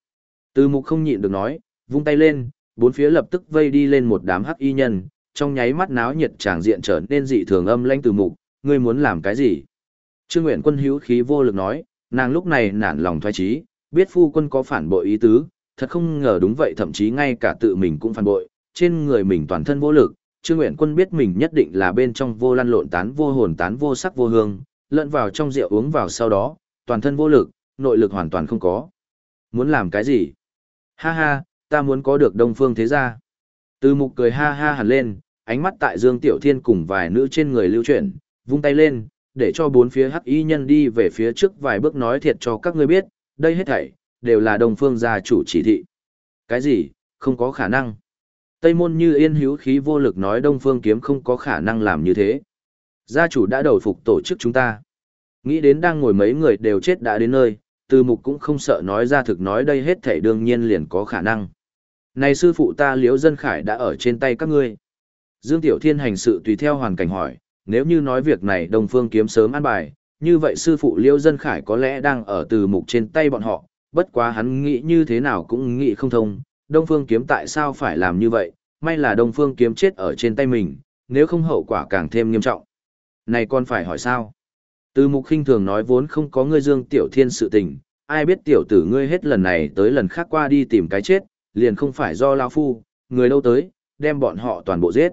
Từ mục không nhịn được nói, vung tay lên, bốn phía lập tức vây đi lên một đám hắc y nhân, trong nháy mắt náo nhiệt tràng diện trở nên dị thường âm lãnh từ mục, ngươi muốn làm cái gì? Trương Nguyện quân hữu khí vô lực nói, nàng lúc này nản lòng thoái trí, biết phu quân có phản bội ý tứ, thật không ngờ đúng vậy thậm chí ngay cả tự mình cũng phản bội, trên người mình toàn thân vô lực, Trương Nguyện Quân biết mình nhất định là bên trong vô lăn lộn tán vô hồn tán vô sắc vô hương, lẫn vào trong rượu uống vào sau đó, toàn thân vô lực, nội lực hoàn toàn không có. Muốn làm cái gì? Ha ha, ta muốn có được đông phương thế gia. Từ mục cười ha ha hẳn lên, ánh mắt tại Dương Tiểu Thiên cùng vài nữ trên người lưu chuyển, vung tay lên, để cho bốn phía hắc y nhân đi về phía trước vài bước nói thiệt cho các ngươi biết, đây hết thảy, đều là đông phương gia chủ chỉ thị. Cái gì, không có khả năng. Tây môn như yên hữu khí vô lực nói đông phương kiếm không có khả năng làm như thế. Gia chủ đã đầu phục tổ chức chúng ta. Nghĩ đến đang ngồi mấy người đều chết đã đến nơi, từ mục cũng không sợ nói ra thực nói đây hết thảy đương nhiên liền có khả năng. Này sư phụ ta liễu dân khải đã ở trên tay các ngươi. Dương Tiểu Thiên hành sự tùy theo hoàn cảnh hỏi, nếu như nói việc này Đông Phương kiếm sớm an bài, như vậy sư phụ liễu dân khải có lẽ đang ở từ mục trên tay bọn họ, bất quá hắn nghĩ như thế nào cũng nghĩ không thông, Đông Phương kiếm tại sao phải làm như vậy, may là Đông Phương kiếm chết ở trên tay mình, nếu không hậu quả càng thêm nghiêm trọng. Này con phải hỏi sao? Từ mục khinh thường nói vốn không có ngươi Dương Tiểu Thiên sự tình, ai biết tiểu tử ngươi hết lần này tới lần khác qua đi tìm cái chết, liền không phải do lão phu, người đâu tới, đem bọn họ toàn bộ giết.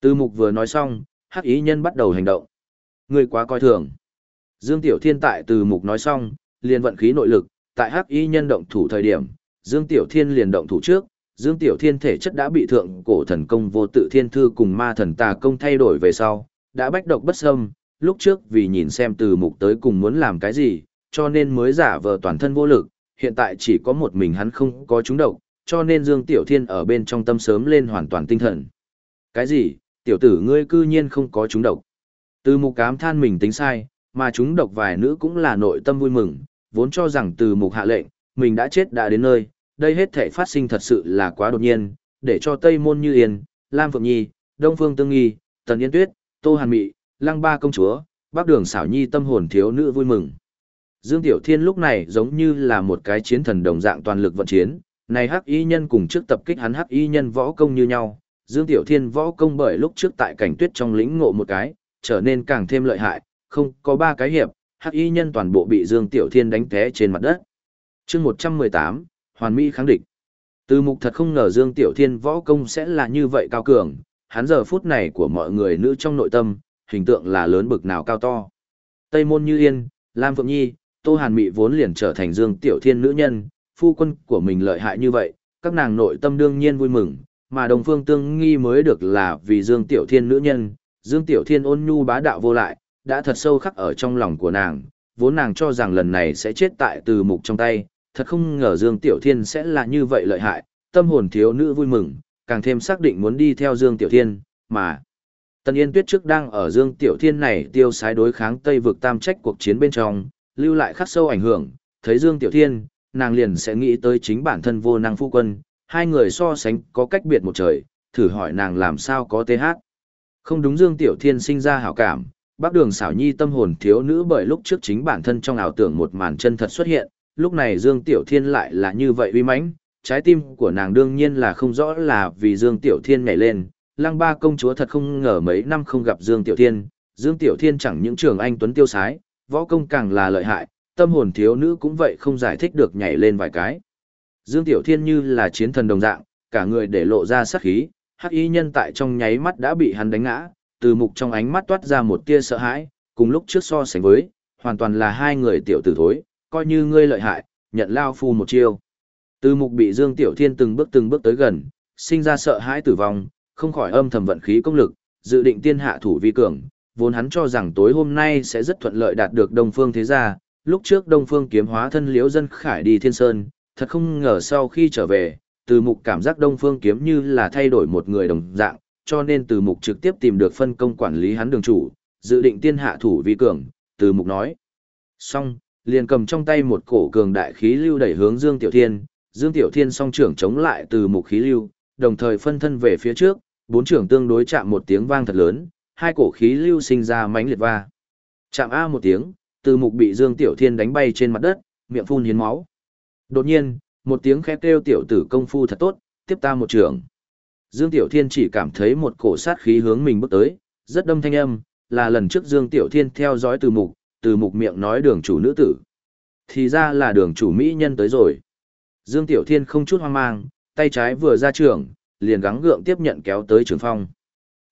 Từ mục vừa nói xong, hắc ý nhân bắt đầu hành động. người quá coi thường. Dương Tiểu Thiên tại từ mục nói xong, liền vận khí nội lực, tại hắc ý nhân động thủ thời điểm, Dương Tiểu Thiên liền động thủ trước, Dương Tiểu Thiên thể chất đã bị thượng cổ thần công vô tự thiên thư cùng ma thần tà công thay đổi về sau, đã bách độc bất xâm, lúc trước vì nhìn xem từ mục tới cùng muốn làm cái gì, cho nên mới giả vờ toàn thân vô lực, hiện tại chỉ có một mình hắn không có chúng độc, cho nên Dương Tiểu Thiên ở bên trong tâm sớm lên hoàn toàn tinh thần. Cái gì, tiểu tử ngươi cư nhiên không có chúng độc. Từ mục cám than mình tính sai, mà chúng độc vài nữ cũng là nội tâm vui mừng, vốn cho rằng từ mục hạ lệnh, mình đã chết đã đến nơi, đây hết thể phát sinh thật sự là quá đột nhiên, để cho Tây Môn Như Yên, Lam Phượng Nhi, Đông Phương Tương Nghi, Tần Yên Tuyết, Tô Hàn Mị, Lăng Ba Công Chúa, Bắc Đường Xảo Nhi tâm hồn thiếu nữ vui mừng. Dương Tiểu Thiên lúc này giống như là một cái chiến thần đồng dạng toàn lực vận chiến, này hắc y nhân cùng trước tập kích hắn hắc y nhân võ công như nhau, Dương Tiểu Thiên võ công bởi lúc trước tại cảnh tuyết trong lĩnh ngộ một cái, trở nên càng thêm lợi hại, không có ba cái hiệp, hắc y nhân toàn bộ bị Dương Tiểu Thiên đánh té trên mặt đất. chương 118, Hoàn Mỹ kháng địch. Từ mục thật không ngờ Dương Tiểu Thiên võ công sẽ là như vậy cao cường, hắn giờ phút này của mọi người nữ trong nội tâm, hình tượng là lớn bực nào cao to. Tây Môn Như Yên, Lam Phượng Nhi, Tô Hàn Mị vốn liền trở thành Dương Tiểu Thiên nữ nhân, phu quân của mình lợi hại như vậy, các nàng nội tâm đương nhiên vui mừng, mà đồng phương tương nghi mới được là vì Dương Tiểu Thiên nữ nhân, Dương Tiểu Thiên ôn nhu bá đạo vô lại, đã thật sâu khắc ở trong lòng của nàng, vốn nàng cho rằng lần này sẽ chết tại từ mục trong tay, thật không ngờ Dương Tiểu Thiên sẽ là như vậy lợi hại, tâm hồn thiếu nữ vui mừng, càng thêm xác định muốn đi theo Dương Tiểu Thiên, mà... Tần Yên Tuyết trước đang ở Dương Tiểu Thiên này tiêu sái đối kháng Tây vực tam trách cuộc chiến bên trong, lưu lại khắc sâu ảnh hưởng, thấy Dương Tiểu Thiên, nàng liền sẽ nghĩ tới chính bản thân vô năng phu quân, hai người so sánh có cách biệt một trời, thử hỏi nàng làm sao có TH. Không đúng Dương Tiểu Thiên sinh ra hảo cảm, bác đường xảo nhi tâm hồn thiếu nữ bởi lúc trước chính bản thân trong ảo tưởng một màn chân thật xuất hiện, lúc này Dương Tiểu Thiên lại là như vậy uy mãnh, trái tim của nàng đương nhiên là không rõ là vì Dương Tiểu Thiên nhảy lên, lăng ba công chúa thật không ngờ mấy năm không gặp Dương Tiểu Thiên, Dương Tiểu Thiên chẳng những trường anh tuấn tiêu sái, võ công càng là lợi hại, tâm hồn thiếu nữ cũng vậy không giải thích được nhảy lên vài cái. Dương Tiểu Thiên như là chiến thần đồng dạng, cả người để lộ ra sát khí, hắc y nhân tại trong nháy mắt đã bị hắn đánh ngã, từ mục trong ánh mắt toát ra một tia sợ hãi, cùng lúc trước so sánh với, hoàn toàn là hai người tiểu tử thối, coi như ngươi lợi hại, nhận lao phu một chiêu. Từ mục bị Dương Tiểu Thiên từng bước từng bước tới gần, sinh ra sợ hãi tử vong, không khỏi âm thầm vận khí công lực, dự định tiên hạ thủ vi cường, vốn hắn cho rằng tối hôm nay sẽ rất thuận lợi đạt được Đông Phương thế gia, lúc trước Đông Phương kiếm hóa thân liễu dân khải đi thiên sơn, thật không ngờ sau khi trở về, từ mục cảm giác Đông Phương kiếm như là thay đổi một người đồng dạng, cho nên từ mục trực tiếp tìm được phân công quản lý hắn đường chủ, dự định tiên hạ thủ vi cường, từ mục nói. Xong, liền cầm trong tay một cổ cường đại khí lưu đẩy hướng Dương Tiểu Thiên, Dương Tiểu Thiên song trưởng chống lại từ mục khí lưu, đồng thời phân thân về phía trước, bốn trưởng tương đối chạm một tiếng vang thật lớn, hai cổ khí lưu sinh ra mãnh liệt va. Chạm a một tiếng, từ mục bị Dương Tiểu Thiên đánh bay trên mặt đất, miệng phun hiến máu. Đột nhiên, một tiếng khẽ kêu tiểu tử công phu thật tốt, tiếp ta một trường. Dương Tiểu Thiên chỉ cảm thấy một cổ sát khí hướng mình bước tới, rất đâm thanh âm, là lần trước Dương Tiểu Thiên theo dõi từ mục, từ mục miệng nói đường chủ nữ tử. Thì ra là đường chủ mỹ nhân tới rồi. Dương Tiểu Thiên không chút hoang mang, tay trái vừa ra trường, liền gắng gượng tiếp nhận kéo tới trường phong.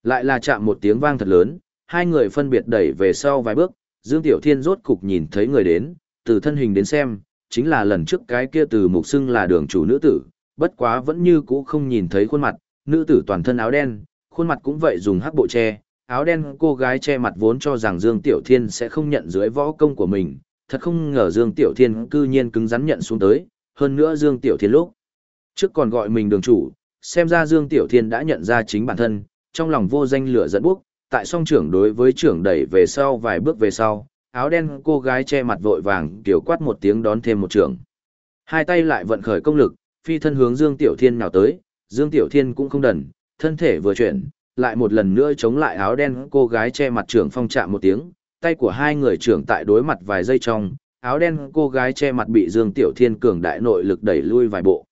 Lại là chạm một tiếng vang thật lớn, hai người phân biệt đẩy về sau vài bước, Dương Tiểu Thiên rốt cục nhìn thấy người đến, từ thân hình đến xem, chính là lần trước cái kia từ mục xưng là đường chủ nữ tử, bất quá vẫn như cũ không nhìn thấy khuôn mặt, nữ tử toàn thân áo đen, khuôn mặt cũng vậy dùng hắc bộ che, áo đen cô gái che mặt vốn cho rằng Dương Tiểu Thiên sẽ không nhận dưới võ công của mình, thật không ngờ Dương Tiểu Thiên cư nhiên cứng rắn nhận xuống tới, hơn nữa Dương Tiểu Thiên lúc trước còn gọi mình đường chủ, xem ra Dương Tiểu Thiên đã nhận ra chính bản thân, trong lòng vô danh lửa dẫn bước, tại song trưởng đối với trưởng đẩy về sau vài bước về sau, áo đen cô gái che mặt vội vàng kiểu quát một tiếng đón thêm một trưởng. Hai tay lại vận khởi công lực, phi thân hướng Dương Tiểu Thiên nào tới, Dương Tiểu Thiên cũng không đần, thân thể vừa chuyển, lại một lần nữa chống lại áo đen cô gái che mặt trưởng phong chạm một tiếng, tay của hai người trưởng tại đối mặt vài giây trong, áo đen cô gái che mặt bị Dương Tiểu Thiên cường đại nội lực đẩy lui vài bộ.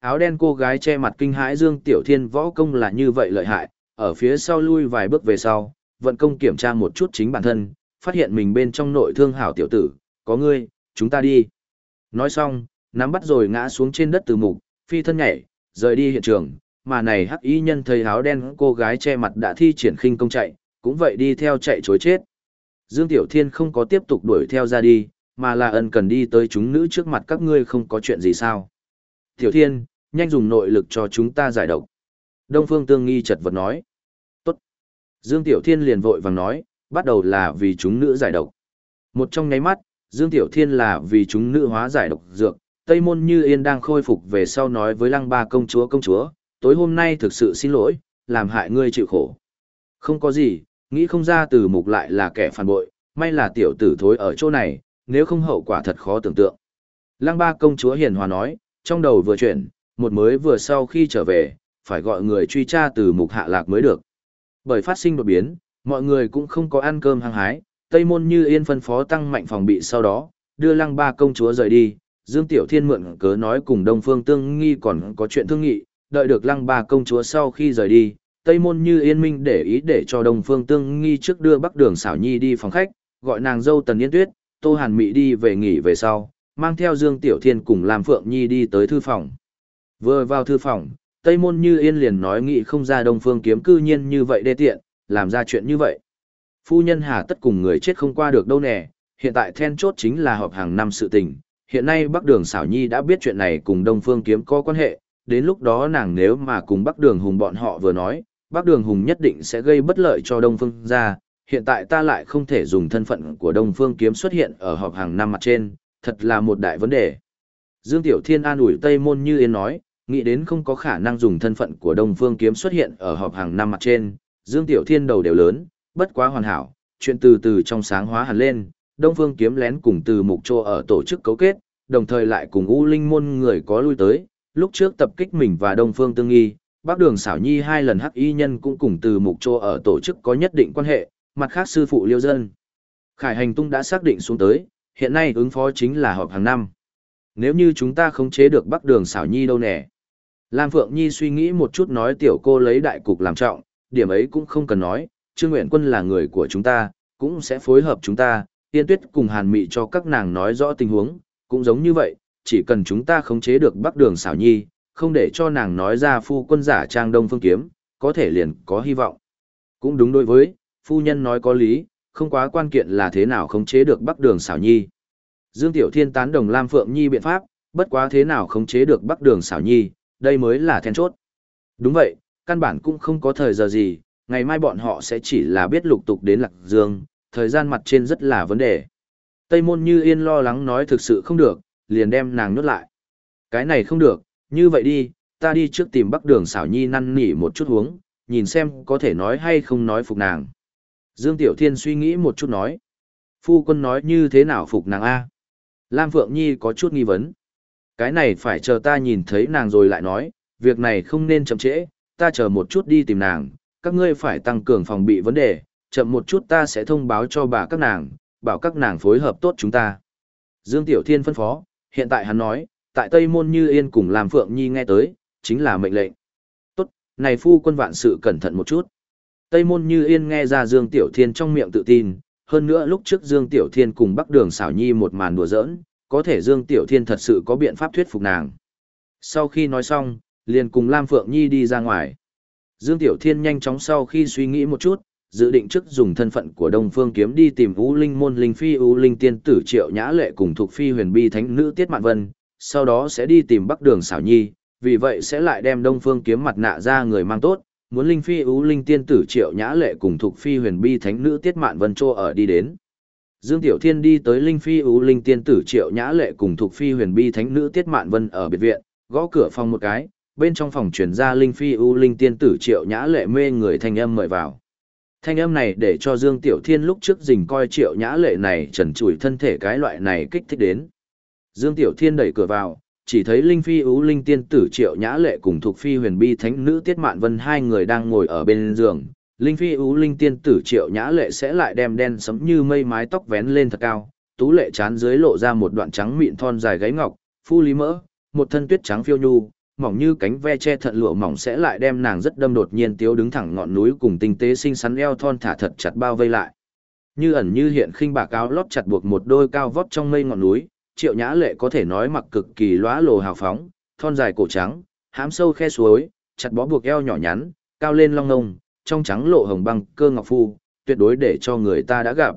Áo đen cô gái che mặt kinh hãi Dương Tiểu Thiên võ công là như vậy lợi hại, ở phía sau lui vài bước về sau, vận công kiểm tra một chút chính bản thân, phát hiện mình bên trong nội thương hảo tiểu tử, có ngươi, chúng ta đi. Nói xong, nắm bắt rồi ngã xuống trên đất từ mục, phi thân nhảy, rời đi hiện trường, mà này hắc y nhân thấy áo đen cô gái che mặt đã thi triển khinh công chạy, cũng vậy đi theo chạy chối chết. Dương Tiểu Thiên không có tiếp tục đuổi theo ra đi, mà là ân cần đi tới chúng nữ trước mặt các ngươi không có chuyện gì sao. Tiểu Thiên, nhanh dùng nội lực cho chúng ta giải độc. Đông Phương Tương Nghi chật vật nói. Tốt. Dương Tiểu Thiên liền vội vàng nói, bắt đầu là vì chúng nữ giải độc. Một trong nháy mắt, Dương Tiểu Thiên là vì chúng nữ hóa giải độc dược, Tây Môn Như Yên đang khôi phục về sau nói với Lăng Ba công chúa công chúa, tối hôm nay thực sự xin lỗi, làm hại ngươi chịu khổ. Không có gì, nghĩ không ra từ mục lại là kẻ phản bội, may là tiểu tử thối ở chỗ này, nếu không hậu quả thật khó tưởng tượng. Lăng Ba công chúa hiền hòa nói, trong đầu vừa chuyển, một mới vừa sau khi trở về, phải gọi người truy tra từ mục hạ lạc mới được. Bởi phát sinh đột biến, mọi người cũng không có ăn cơm hăng hái, Tây Môn Như Yên phân phó tăng mạnh phòng bị sau đó, đưa lăng ba công chúa rời đi, Dương Tiểu Thiên mượn cớ nói cùng Đông Phương Tương Nghi còn có chuyện thương nghị, đợi được lăng ba công chúa sau khi rời đi, Tây Môn Như Yên Minh để ý để cho Đông Phương Tương Nghi trước đưa Bắc Đường xảo nhi đi phòng khách, gọi nàng dâu Tần Yên Tuyết, Tô Hàn Mị đi về nghỉ về sau, mang theo Dương Tiểu Thiên cùng Lam Phượng Nhi đi tới thư phòng. Vừa vào thư phòng, Tây Môn Như Yên liền nói nghị không ra Đông Phương kiếm cư nhiên như vậy đê tiện, làm ra chuyện như vậy. Phu nhân hà tất cùng người chết không qua được đâu nè, hiện tại then chốt chính là họp hàng năm sự tình. Hiện nay Bắc Đường Sảo Nhi đã biết chuyện này cùng Đông Phương kiếm có quan hệ, đến lúc đó nàng nếu mà cùng Bắc Đường Hùng bọn họ vừa nói, Bắc Đường Hùng nhất định sẽ gây bất lợi cho Đông Phương gia. Hiện tại ta lại không thể dùng thân phận của Đông Phương kiếm xuất hiện ở họp hàng năm mặt trên, thật là một đại vấn đề. Dương Tiểu Thiên an ủi Tây Môn Như Yên nói, nghĩ đến không có khả năng dùng thân phận của Đông Phương Kiếm xuất hiện ở họp hàng năm mặt trên, Dương Tiểu Thiên đầu đều lớn, bất quá hoàn hảo, chuyện từ từ trong sáng hóa hẳn lên, Đông Phương Kiếm lén cùng từ mục trô ở tổ chức cấu kết, đồng thời lại cùng U Linh môn người có lui tới, lúc trước tập kích mình và Đông Phương Tương Nghi, Bác Đường Xảo Nhi hai lần hắc y nhân cũng cùng từ mục trô ở tổ chức có nhất định quan hệ, mặt khác sư phụ Liêu Dân. Khải Hành Tung đã xác định xuống tới, hiện nay ứng phó chính là họp hàng năm. Nếu như chúng ta không chế được Bắc Đường Xảo Nhi đâu nè. Lam Phượng Nhi suy nghĩ một chút nói tiểu cô lấy đại cục làm trọng, điểm ấy cũng không cần nói, Trương Nguyện Quân là người của chúng ta, cũng sẽ phối hợp chúng ta, Tiên Tuyết cùng Hàn Mị cho các nàng nói rõ tình huống, cũng giống như vậy, chỉ cần chúng ta khống chế được Bắc Đường Xảo Nhi, không để cho nàng nói ra phu quân giả trang Đông Phương Kiếm, có thể liền có hy vọng. Cũng đúng đối với, phu nhân nói có lý, không quá quan kiện là thế nào khống chế được Bắc Đường Xảo Nhi. Dương Tiểu Thiên tán đồng Lam Phượng Nhi biện pháp, bất quá thế nào khống chế được Bắc Đường Xảo Nhi, đây mới là then chốt. Đúng vậy, căn bản cũng không có thời giờ gì, ngày mai bọn họ sẽ chỉ là biết lục tục đến Lạc Dương, thời gian mặt trên rất là vấn đề. Tây Môn Như Yên lo lắng nói thực sự không được, liền đem nàng nhốt lại. Cái này không được, như vậy đi, ta đi trước tìm Bắc Đường Xảo Nhi năn nỉ một chút huống, nhìn xem có thể nói hay không nói phục nàng. Dương Tiểu Thiên suy nghĩ một chút nói. Phu quân nói như thế nào phục nàng A? Lam Phượng Nhi có chút nghi vấn. Cái này phải chờ ta nhìn thấy nàng rồi lại nói, việc này không nên chậm trễ, ta chờ một chút đi tìm nàng, các ngươi phải tăng cường phòng bị vấn đề, chậm một chút ta sẽ thông báo cho bà các nàng, bảo các nàng phối hợp tốt chúng ta. Dương Tiểu Thiên phân phó, hiện tại hắn nói, tại Tây Môn Như Yên cùng làm Phượng Nhi nghe tới, chính là mệnh lệnh. Tốt, này phu quân vạn sự cẩn thận một chút. Tây Môn Như Yên nghe ra Dương Tiểu Thiên trong miệng tự tin, hơn nữa lúc trước Dương Tiểu Thiên cùng Bắc Đường xảo nhi một màn đùa giỡn, có thể Dương Tiểu Thiên thật sự có biện pháp thuyết phục nàng. Sau khi nói xong, liền cùng Lam Phượng Nhi đi ra ngoài. Dương Tiểu Thiên nhanh chóng sau khi suy nghĩ một chút, dự định trước dùng thân phận của Đông Phương Kiếm đi tìm U Linh môn linh phi U Linh tiên tử Triệu Nhã Lệ cùng thuộc phi Huyền Bi Thánh nữ Tiết Mạn Vân, sau đó sẽ đi tìm Bắc Đường xảo nhi, vì vậy sẽ lại đem Đông Phương Kiếm mặt nạ ra người mang tốt, muốn linh phi U linh tiên tử triệu nhã lệ cùng thuộc phi huyền bi thánh nữ tiết mạn vân cho ở đi đến dương tiểu thiên đi tới linh phi U linh tiên tử triệu nhã lệ cùng thuộc phi huyền bi thánh nữ tiết mạn vân ở biệt viện gõ cửa phòng một cái bên trong phòng chuyển ra linh phi ưu linh tiên tử triệu nhã lệ mê người thanh âm mời vào thanh âm này để cho dương tiểu thiên lúc trước dình coi triệu nhã lệ này trần trụi thân thể cái loại này kích thích đến dương tiểu thiên đẩy cửa vào chỉ thấy Linh Phi Ú Linh Tiên Tử Triệu Nhã Lệ cùng thuộc Phi Huyền Bi Thánh Nữ Tiết Mạn Vân hai người đang ngồi ở bên giường. Linh Phi Ú Linh Tiên Tử Triệu Nhã Lệ sẽ lại đem đen sẫm như mây mái tóc vén lên thật cao, tú lệ chán dưới lộ ra một đoạn trắng mịn thon dài gáy ngọc, phu lý mỡ, một thân tuyết trắng phiêu nhu, mỏng như cánh ve che thận lụa mỏng sẽ lại đem nàng rất đâm đột nhiên tiếu đứng thẳng ngọn núi cùng tinh tế xinh xắn eo thon thả thật chặt bao vây lại. Như ẩn như hiện khinh bạc áo lót chặt buộc một đôi cao vót trong mây ngọn núi, triệu nhã lệ có thể nói mặc cực kỳ lóa lồ hào phóng, thon dài cổ trắng, hám sâu khe suối, chặt bó buộc eo nhỏ nhắn, cao lên long ngông, trong trắng lộ hồng băng cơ ngọc phu, tuyệt đối để cho người ta đã gặp.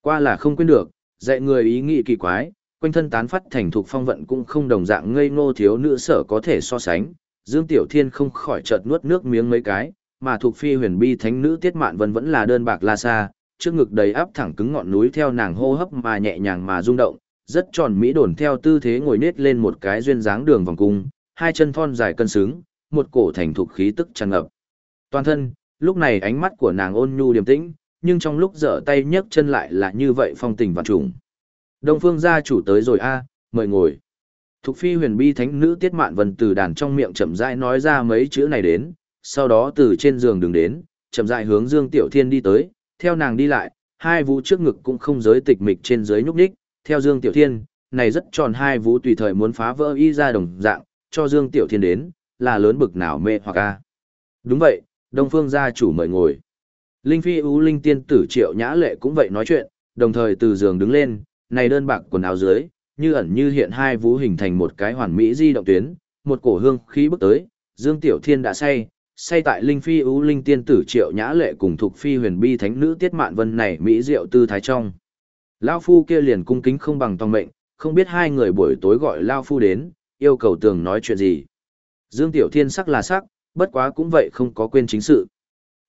Qua là không quên được, dạy người ý nghĩ kỳ quái, quanh thân tán phát thành thuộc phong vận cũng không đồng dạng ngây ngô thiếu nữ sở có thể so sánh. Dương Tiểu Thiên không khỏi chợt nuốt nước miếng mấy cái, mà thuộc phi huyền bi thánh nữ Tiết Mạn Vân vẫn là đơn bạc la xa, trước ngực đầy áp thẳng cứng ngọn núi theo nàng hô hấp mà nhẹ nhàng mà rung động, rất tròn mỹ đồn theo tư thế ngồi nết lên một cái duyên dáng đường vòng cung, hai chân thon dài cân xứng, một cổ thành thục khí tức tràn ngập. Toàn thân, lúc này ánh mắt của nàng ôn nhu điềm tĩnh, nhưng trong lúc dở tay nhấc chân lại là như vậy phong tình và trùng. Đông phương gia chủ tới rồi a, mời ngồi. Thục phi huyền bi thánh nữ tiết mạn vân từ đàn trong miệng chậm rãi nói ra mấy chữ này đến, sau đó từ trên giường đứng đến, chậm rãi hướng Dương Tiểu Thiên đi tới, theo nàng đi lại, hai vú trước ngực cũng không giới tịch mịch trên dưới nhúc nhích, Theo Dương Tiểu Thiên, này rất tròn hai vú tùy thời muốn phá vỡ y ra đồng dạng, cho Dương Tiểu Thiên đến, là lớn bực nào mê hoặc a. Đúng vậy, Đông Phương gia chủ mời ngồi. Linh Phi U Linh Tiên tử Triệu Nhã Lệ cũng vậy nói chuyện, đồng thời từ giường đứng lên, này đơn bạc quần áo dưới, như ẩn như hiện hai vũ hình thành một cái hoàn mỹ di động tuyến, một cổ hương khí bước tới, Dương Tiểu Thiên đã say, say tại Linh Phi Ú Linh Tiên tử Triệu Nhã Lệ cùng thuộc Phi Huyền Bi Thánh Nữ Tiết Mạn Vân này mỹ diệu tư thái trong. Lao Phu kia liền cung kính không bằng tòng mệnh, không biết hai người buổi tối gọi Lao Phu đến, yêu cầu tường nói chuyện gì. Dương Tiểu Thiên sắc là sắc, bất quá cũng vậy không có quên chính sự.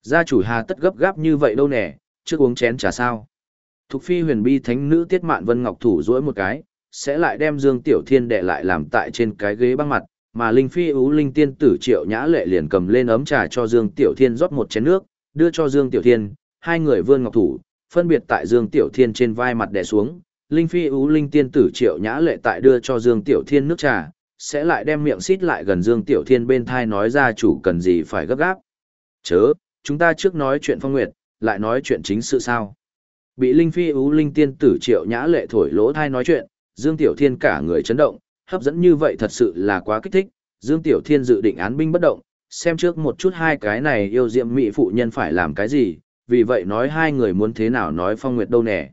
Gia chủ hà tất gấp gáp như vậy đâu nè, trước uống chén trà sao. Thục phi huyền bi thánh nữ tiết mạn vân ngọc thủ duỗi một cái, sẽ lại đem Dương Tiểu Thiên đệ lại làm tại trên cái ghế băng mặt, mà Linh Phi ú Linh tiên tử triệu nhã lệ liền cầm lên ấm trà cho Dương Tiểu Thiên rót một chén nước, đưa cho Dương Tiểu Thiên, hai người vươn ngọc thủ, phân biệt tại Dương Tiểu Thiên trên vai mặt đè xuống, Linh Phi ú Linh tiên tử triệu nhã lệ tại đưa cho Dương Tiểu Thiên nước trà, sẽ lại đem miệng xít lại gần Dương Tiểu Thiên bên thai nói ra chủ cần gì phải gấp gáp. Chớ, chúng ta trước nói chuyện phong nguyệt, lại nói chuyện chính sự sao. Bị Linh Phi ú Linh tiên tử triệu nhã lệ thổi lỗ thai nói chuyện, Dương Tiểu Thiên cả người chấn động, hấp dẫn như vậy thật sự là quá kích thích. Dương Tiểu Thiên dự định án binh bất động, xem trước một chút hai cái này yêu diệm mỹ phụ nhân phải làm cái gì, vì vậy nói hai người muốn thế nào nói phong nguyệt đâu nè.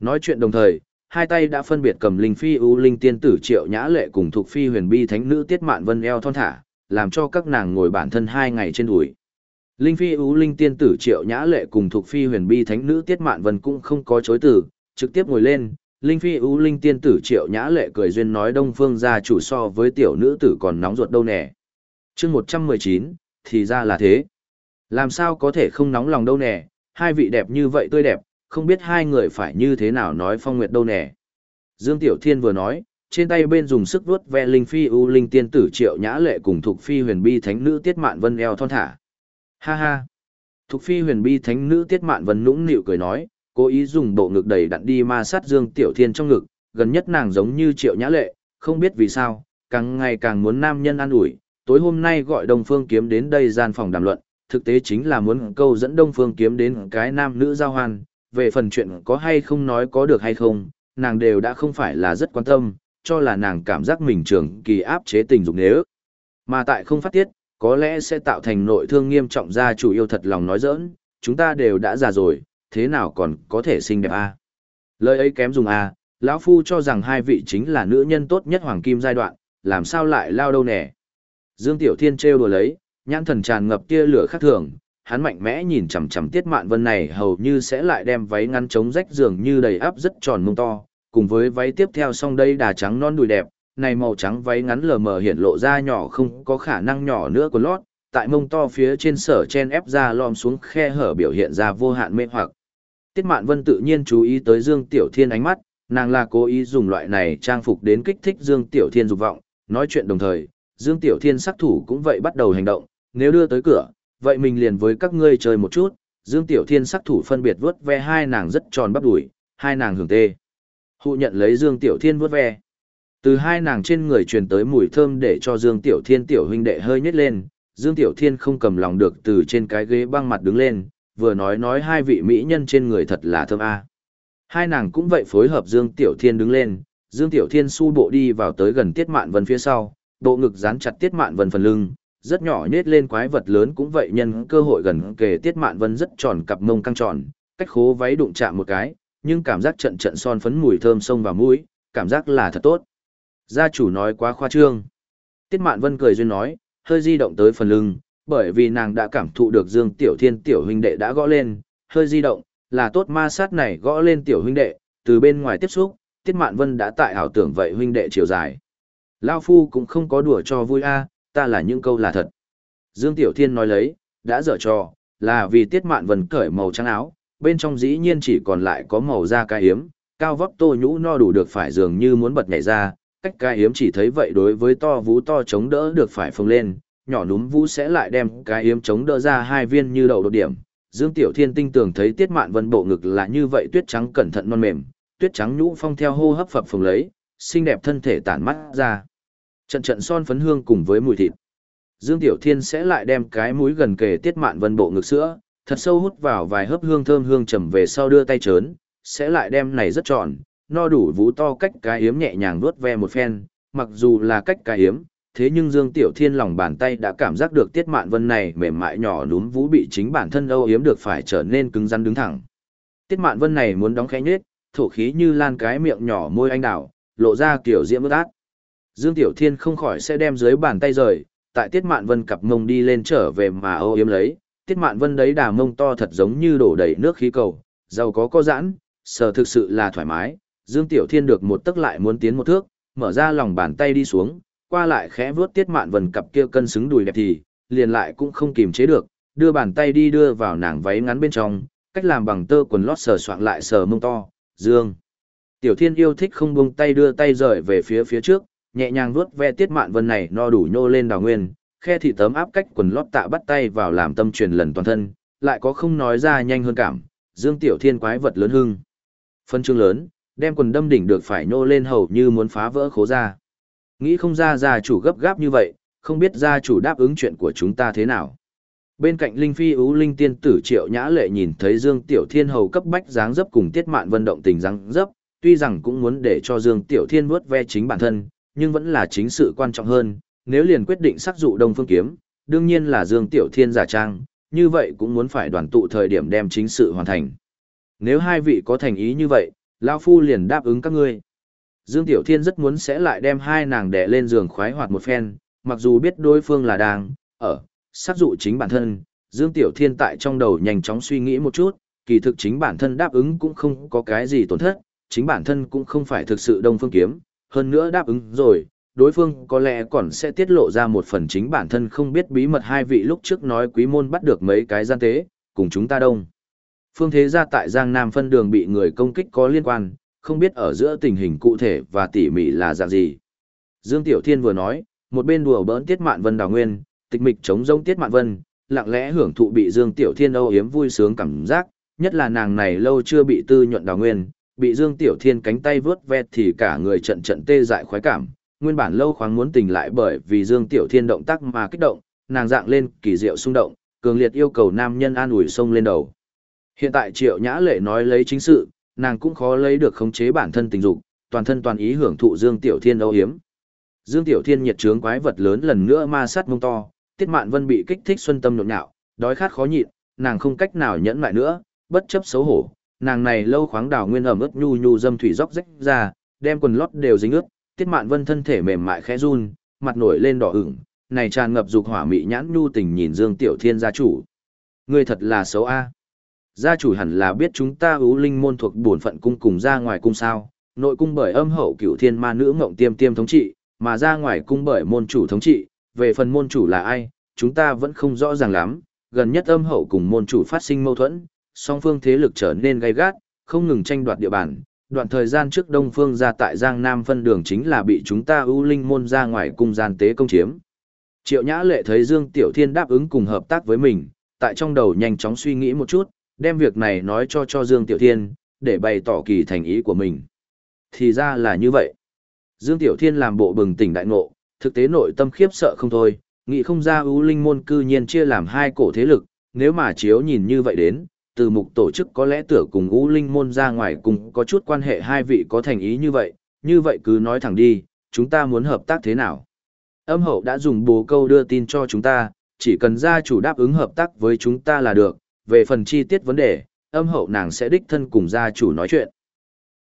Nói chuyện đồng thời, hai tay đã phân biệt cầm linh phi ưu linh tiên tử triệu nhã lệ cùng thuộc phi huyền bi thánh nữ tiết mạn vân eo thon thả làm cho các nàng ngồi bản thân hai ngày trên đùi linh phi ưu linh tiên tử triệu nhã lệ cùng thuộc phi huyền bi thánh nữ tiết mạn vân cũng không có chối từ trực tiếp ngồi lên linh phi ưu linh tiên tử triệu nhã lệ cười duyên nói đông phương gia chủ so với tiểu nữ tử còn nóng ruột đâu nè chương một trăm mười chín thì ra là thế làm sao có thể không nóng lòng đâu nè hai vị đẹp như vậy tươi đẹp không biết hai người phải như thế nào nói phong nguyệt đâu nè. Dương Tiểu Thiên vừa nói, trên tay bên dùng sức vuốt ve linh phi u linh tiên tử triệu nhã lệ cùng thuộc phi huyền bi thánh nữ tiết mạn vân eo thon thả. Ha ha. Thục phi huyền bi thánh nữ tiết mạn vân nũng nịu cười nói, cố ý dùng bộ ngực đầy đặn đi ma sát Dương Tiểu Thiên trong ngực, gần nhất nàng giống như triệu nhã lệ, không biết vì sao, càng ngày càng muốn nam nhân an ủi. Tối hôm nay gọi Đông Phương Kiếm đến đây gian phòng đàm luận, thực tế chính là muốn câu dẫn Đông Phương Kiếm đến cái nam nữ giao hoan, về phần chuyện có hay không nói có được hay không, nàng đều đã không phải là rất quan tâm, cho là nàng cảm giác mình trường kỳ áp chế tình dục nếu. Mà tại không phát tiết, có lẽ sẽ tạo thành nội thương nghiêm trọng ra chủ yêu thật lòng nói giỡn, chúng ta đều đã già rồi, thế nào còn có thể xinh đẹp a à? Lời ấy kém dùng a à, lão Phu cho rằng hai vị chính là nữ nhân tốt nhất hoàng kim giai đoạn, làm sao lại lao đâu nè. Dương Tiểu Thiên trêu đùa lấy, nhãn thần tràn ngập tia lửa khác thường, hắn mạnh mẽ nhìn chằm chằm tiết mạn vân này hầu như sẽ lại đem váy ngắn chống rách giường như đầy áp rất tròn mông to, cùng với váy tiếp theo song đây đà trắng non đùi đẹp, này màu trắng váy ngắn lờ mờ hiện lộ ra nhỏ không có khả năng nhỏ nữa của lót, tại mông to phía trên sở chen ép ra lom xuống khe hở biểu hiện ra vô hạn mê hoặc. Tiết mạn vân tự nhiên chú ý tới Dương Tiểu Thiên ánh mắt, nàng là cố ý dùng loại này trang phục đến kích thích Dương Tiểu Thiên dục vọng, nói chuyện đồng thời, Dương Tiểu Thiên sắc thủ cũng vậy bắt đầu hành động, nếu đưa tới cửa, vậy mình liền với các ngươi chơi một chút, Dương Tiểu Thiên sắc thủ phân biệt vớt ve hai nàng rất tròn bắp đùi, hai nàng hưởng tê. Hụ nhận lấy Dương Tiểu Thiên vớt ve. Từ hai nàng trên người truyền tới mùi thơm để cho Dương Tiểu Thiên tiểu huynh đệ hơi nhếch lên, Dương Tiểu Thiên không cầm lòng được từ trên cái ghế băng mặt đứng lên, vừa nói nói hai vị mỹ nhân trên người thật là thơm a. Hai nàng cũng vậy phối hợp Dương Tiểu Thiên đứng lên, Dương Tiểu Thiên su bộ đi vào tới gần Tiết Mạn Vân phía sau, bộ ngực dán chặt Tiết Mạn Vân phần lưng, rất nhỏ nhét lên quái vật lớn cũng vậy nhân cơ hội gần kề tiết mạn vân rất tròn cặp mông căng tròn, cách khố váy đụng chạm một cái, nhưng cảm giác trận trận son phấn mùi thơm sông vào mũi, cảm giác là thật tốt. Gia chủ nói quá khoa trương. Tiết mạn vân cười duyên nói, hơi di động tới phần lưng, bởi vì nàng đã cảm thụ được Dương Tiểu Thiên tiểu huynh đệ đã gõ lên, hơi di động, là tốt ma sát này gõ lên tiểu huynh đệ, từ bên ngoài tiếp xúc, Tiết Mạn Vân đã tại ảo tưởng vậy huynh đệ chiều dài. Lao Phu cũng không có đùa cho vui a, à, ta là những câu là thật. Dương Tiểu Thiên nói lấy, đã dở trò, là vì Tiết Mạn Vân cởi màu trắng áo, bên trong dĩ nhiên chỉ còn lại có màu da cai hiếm, cao vóc tô nhũ no đủ được phải dường như muốn bật nhảy ra, cách cai hiếm chỉ thấy vậy đối với to vú to chống đỡ được phải phồng lên, nhỏ núm vú sẽ lại đem cái hiếm chống đỡ ra hai viên như đầu đột điểm. Dương Tiểu Thiên tinh tường thấy Tiết Mạn Vân bộ ngực là như vậy tuyết trắng cẩn thận non mềm, tuyết trắng nhũ phong theo hô hấp phập phồng lấy, xinh đẹp thân thể tản mắt ra. Trận trận son phấn hương cùng với mùi thịt. Dương Tiểu Thiên sẽ lại đem cái mũi gần kề tiết mạn vân bộ ngực sữa, thật sâu hút vào vài hớp hương thơm hương trầm về sau đưa tay chớn, sẽ lại đem này rất tròn, no đủ vú to cách cái hiếm nhẹ nhàng vuốt ve một phen, mặc dù là cách cái hiếm, thế nhưng Dương Tiểu Thiên lòng bàn tay đã cảm giác được Tiết Mạn Vân này mềm mại nhỏ núm vú bị chính bản thân âu yếm được phải trở nên cứng rắn đứng thẳng. Tiết Mạn Vân này muốn đóng khẽ nhếch, thổ khí như lan cái miệng nhỏ môi anh đào, lộ ra kiểu diễm ướt át. Dương Tiểu Thiên không khỏi sẽ đem dưới bàn tay rời, tại Tiết Mạn Vân cặp mông đi lên trở về mà âu yếm lấy, Tiết Mạn Vân đấy đà mông to thật giống như đổ đầy nước khí cầu, giàu có có giãn, sờ thực sự là thoải mái, Dương Tiểu Thiên được một tức lại muốn tiến một thước, mở ra lòng bàn tay đi xuống, qua lại khẽ vuốt Tiết Mạn Vân cặp kia cân xứng đùi đẹp thì, liền lại cũng không kìm chế được, đưa bàn tay đi đưa vào nàng váy ngắn bên trong, cách làm bằng tơ quần lót sờ soạn lại sờ mông to, Dương. Tiểu Thiên yêu thích không buông tay đưa tay rời về phía phía trước, nhẹ nhàng vuốt ve Tiết Mạn Vân này no đủ nhô lên đào nguyên, khe thị tấm áp cách quần lót tạ bắt tay vào làm tâm truyền lần toàn thân, lại có không nói ra nhanh hơn cảm, Dương Tiểu Thiên quái vật lớn hưng. Phân chương lớn, đem quần đâm đỉnh được phải nô lên hầu như muốn phá vỡ khố ra. Nghĩ không ra gia chủ gấp gáp như vậy, không biết gia chủ đáp ứng chuyện của chúng ta thế nào. Bên cạnh Linh Phi ú Linh tiên tử Triệu Nhã Lệ nhìn thấy Dương Tiểu Thiên hầu cấp bách dáng dấp cùng Tiết Mạn vân động tình dáng dấp, tuy rằng cũng muốn để cho Dương Tiểu Thiên vuốt ve chính bản thân, nhưng vẫn là chính sự quan trọng hơn, nếu liền quyết định sắc dụ Đông Phương Kiếm, đương nhiên là Dương Tiểu Thiên giả trang, như vậy cũng muốn phải đoàn tụ thời điểm đem chính sự hoàn thành. Nếu hai vị có thành ý như vậy, Lao Phu liền đáp ứng các ngươi. Dương Tiểu Thiên rất muốn sẽ lại đem hai nàng đẻ lên giường khoái hoạt một phen, mặc dù biết đối phương là đang, ở, sát dụ chính bản thân, Dương Tiểu Thiên tại trong đầu nhanh chóng suy nghĩ một chút, kỳ thực chính bản thân đáp ứng cũng không có cái gì tổn thất, chính bản thân cũng không phải thực sự đông phương kiếm, hơn nữa đáp ứng rồi, đối phương có lẽ còn sẽ tiết lộ ra một phần chính bản thân không biết bí mật hai vị lúc trước nói quý môn bắt được mấy cái gian tế, cùng chúng ta đông. Phương thế gia tại Giang Nam phân đường bị người công kích có liên quan, không biết ở giữa tình hình cụ thể và tỉ mỉ là dạng gì. Dương Tiểu Thiên vừa nói, một bên đùa bỡn Tiết Mạn Vân đào nguyên, tịch mịch chống rông Tiết Mạn Vân, lặng lẽ hưởng thụ bị Dương Tiểu Thiên âu yếm vui sướng cảm giác, nhất là nàng này lâu chưa bị tư nhuận đào nguyên, bị Dương Tiểu Thiên cánh tay vướt ve thì cả người trận trận tê dại khoái cảm, nguyên bản lâu khoáng muốn tỉnh lại bởi vì Dương Tiểu Thiên động tác mà kích động, nàng dạng lên kỳ diệu xung động, cường liệt yêu cầu nam nhân an ủi sông lên đầu. Hiện tại Triệu Nhã Lệ nói lấy chính sự, nàng cũng khó lấy được khống chế bản thân tình dục, toàn thân toàn ý hưởng thụ Dương Tiểu Thiên âu hiếm. Dương Tiểu Thiên nhiệt trướng quái vật lớn lần nữa ma sát mông to, Tiết Mạn Vân bị kích thích xuân tâm nhộn nhạo, đói khát khó nhịn, nàng không cách nào nhẫn lại nữa, bất chấp xấu hổ, nàng này lâu khoáng đào nguyên ẩm ướt nhu nhu dâm thủy róc rách ra, đem quần lót đều dính ướt, Tiết Mạn Vân thân thể mềm mại khẽ run, mặt nổi lên đỏ ửng, này tràn ngập dục hỏa mị nhãn nhu tình nhìn Dương Tiểu Thiên gia chủ. Ngươi thật là xấu a. Gia chủ hẳn là biết chúng ta ưu linh môn thuộc bổn phận cung cùng ra ngoài cung sao, nội cung bởi âm hậu cửu thiên ma nữ ngộng tiêm tiêm thống trị, mà ra ngoài cung bởi môn chủ thống trị, về phần môn chủ là ai, chúng ta vẫn không rõ ràng lắm, gần nhất âm hậu cùng môn chủ phát sinh mâu thuẫn, song phương thế lực trở nên gay gắt, không ngừng tranh đoạt địa bàn. Đoạn thời gian trước Đông Phương ra tại Giang Nam phân đường chính là bị chúng ta ưu linh môn ra ngoài cung gian tế công chiếm. Triệu Nhã Lệ thấy Dương Tiểu Thiên đáp ứng cùng hợp tác với mình, tại trong đầu nhanh chóng suy nghĩ một chút, đem việc này nói cho cho Dương Tiểu Thiên, để bày tỏ kỳ thành ý của mình. Thì ra là như vậy. Dương Tiểu Thiên làm bộ bừng tỉnh đại ngộ, thực tế nội tâm khiếp sợ không thôi, nghĩ không ra ưu linh môn cư nhiên chia làm hai cổ thế lực, nếu mà chiếu nhìn như vậy đến, từ mục tổ chức có lẽ tựa cùng ưu linh môn ra ngoài cùng có chút quan hệ hai vị có thành ý như vậy, như vậy cứ nói thẳng đi, chúng ta muốn hợp tác thế nào. Âm hậu đã dùng bồ câu đưa tin cho chúng ta, chỉ cần gia chủ đáp ứng hợp tác với chúng ta là được, về phần chi tiết vấn đề, âm hậu nàng sẽ đích thân cùng gia chủ nói chuyện.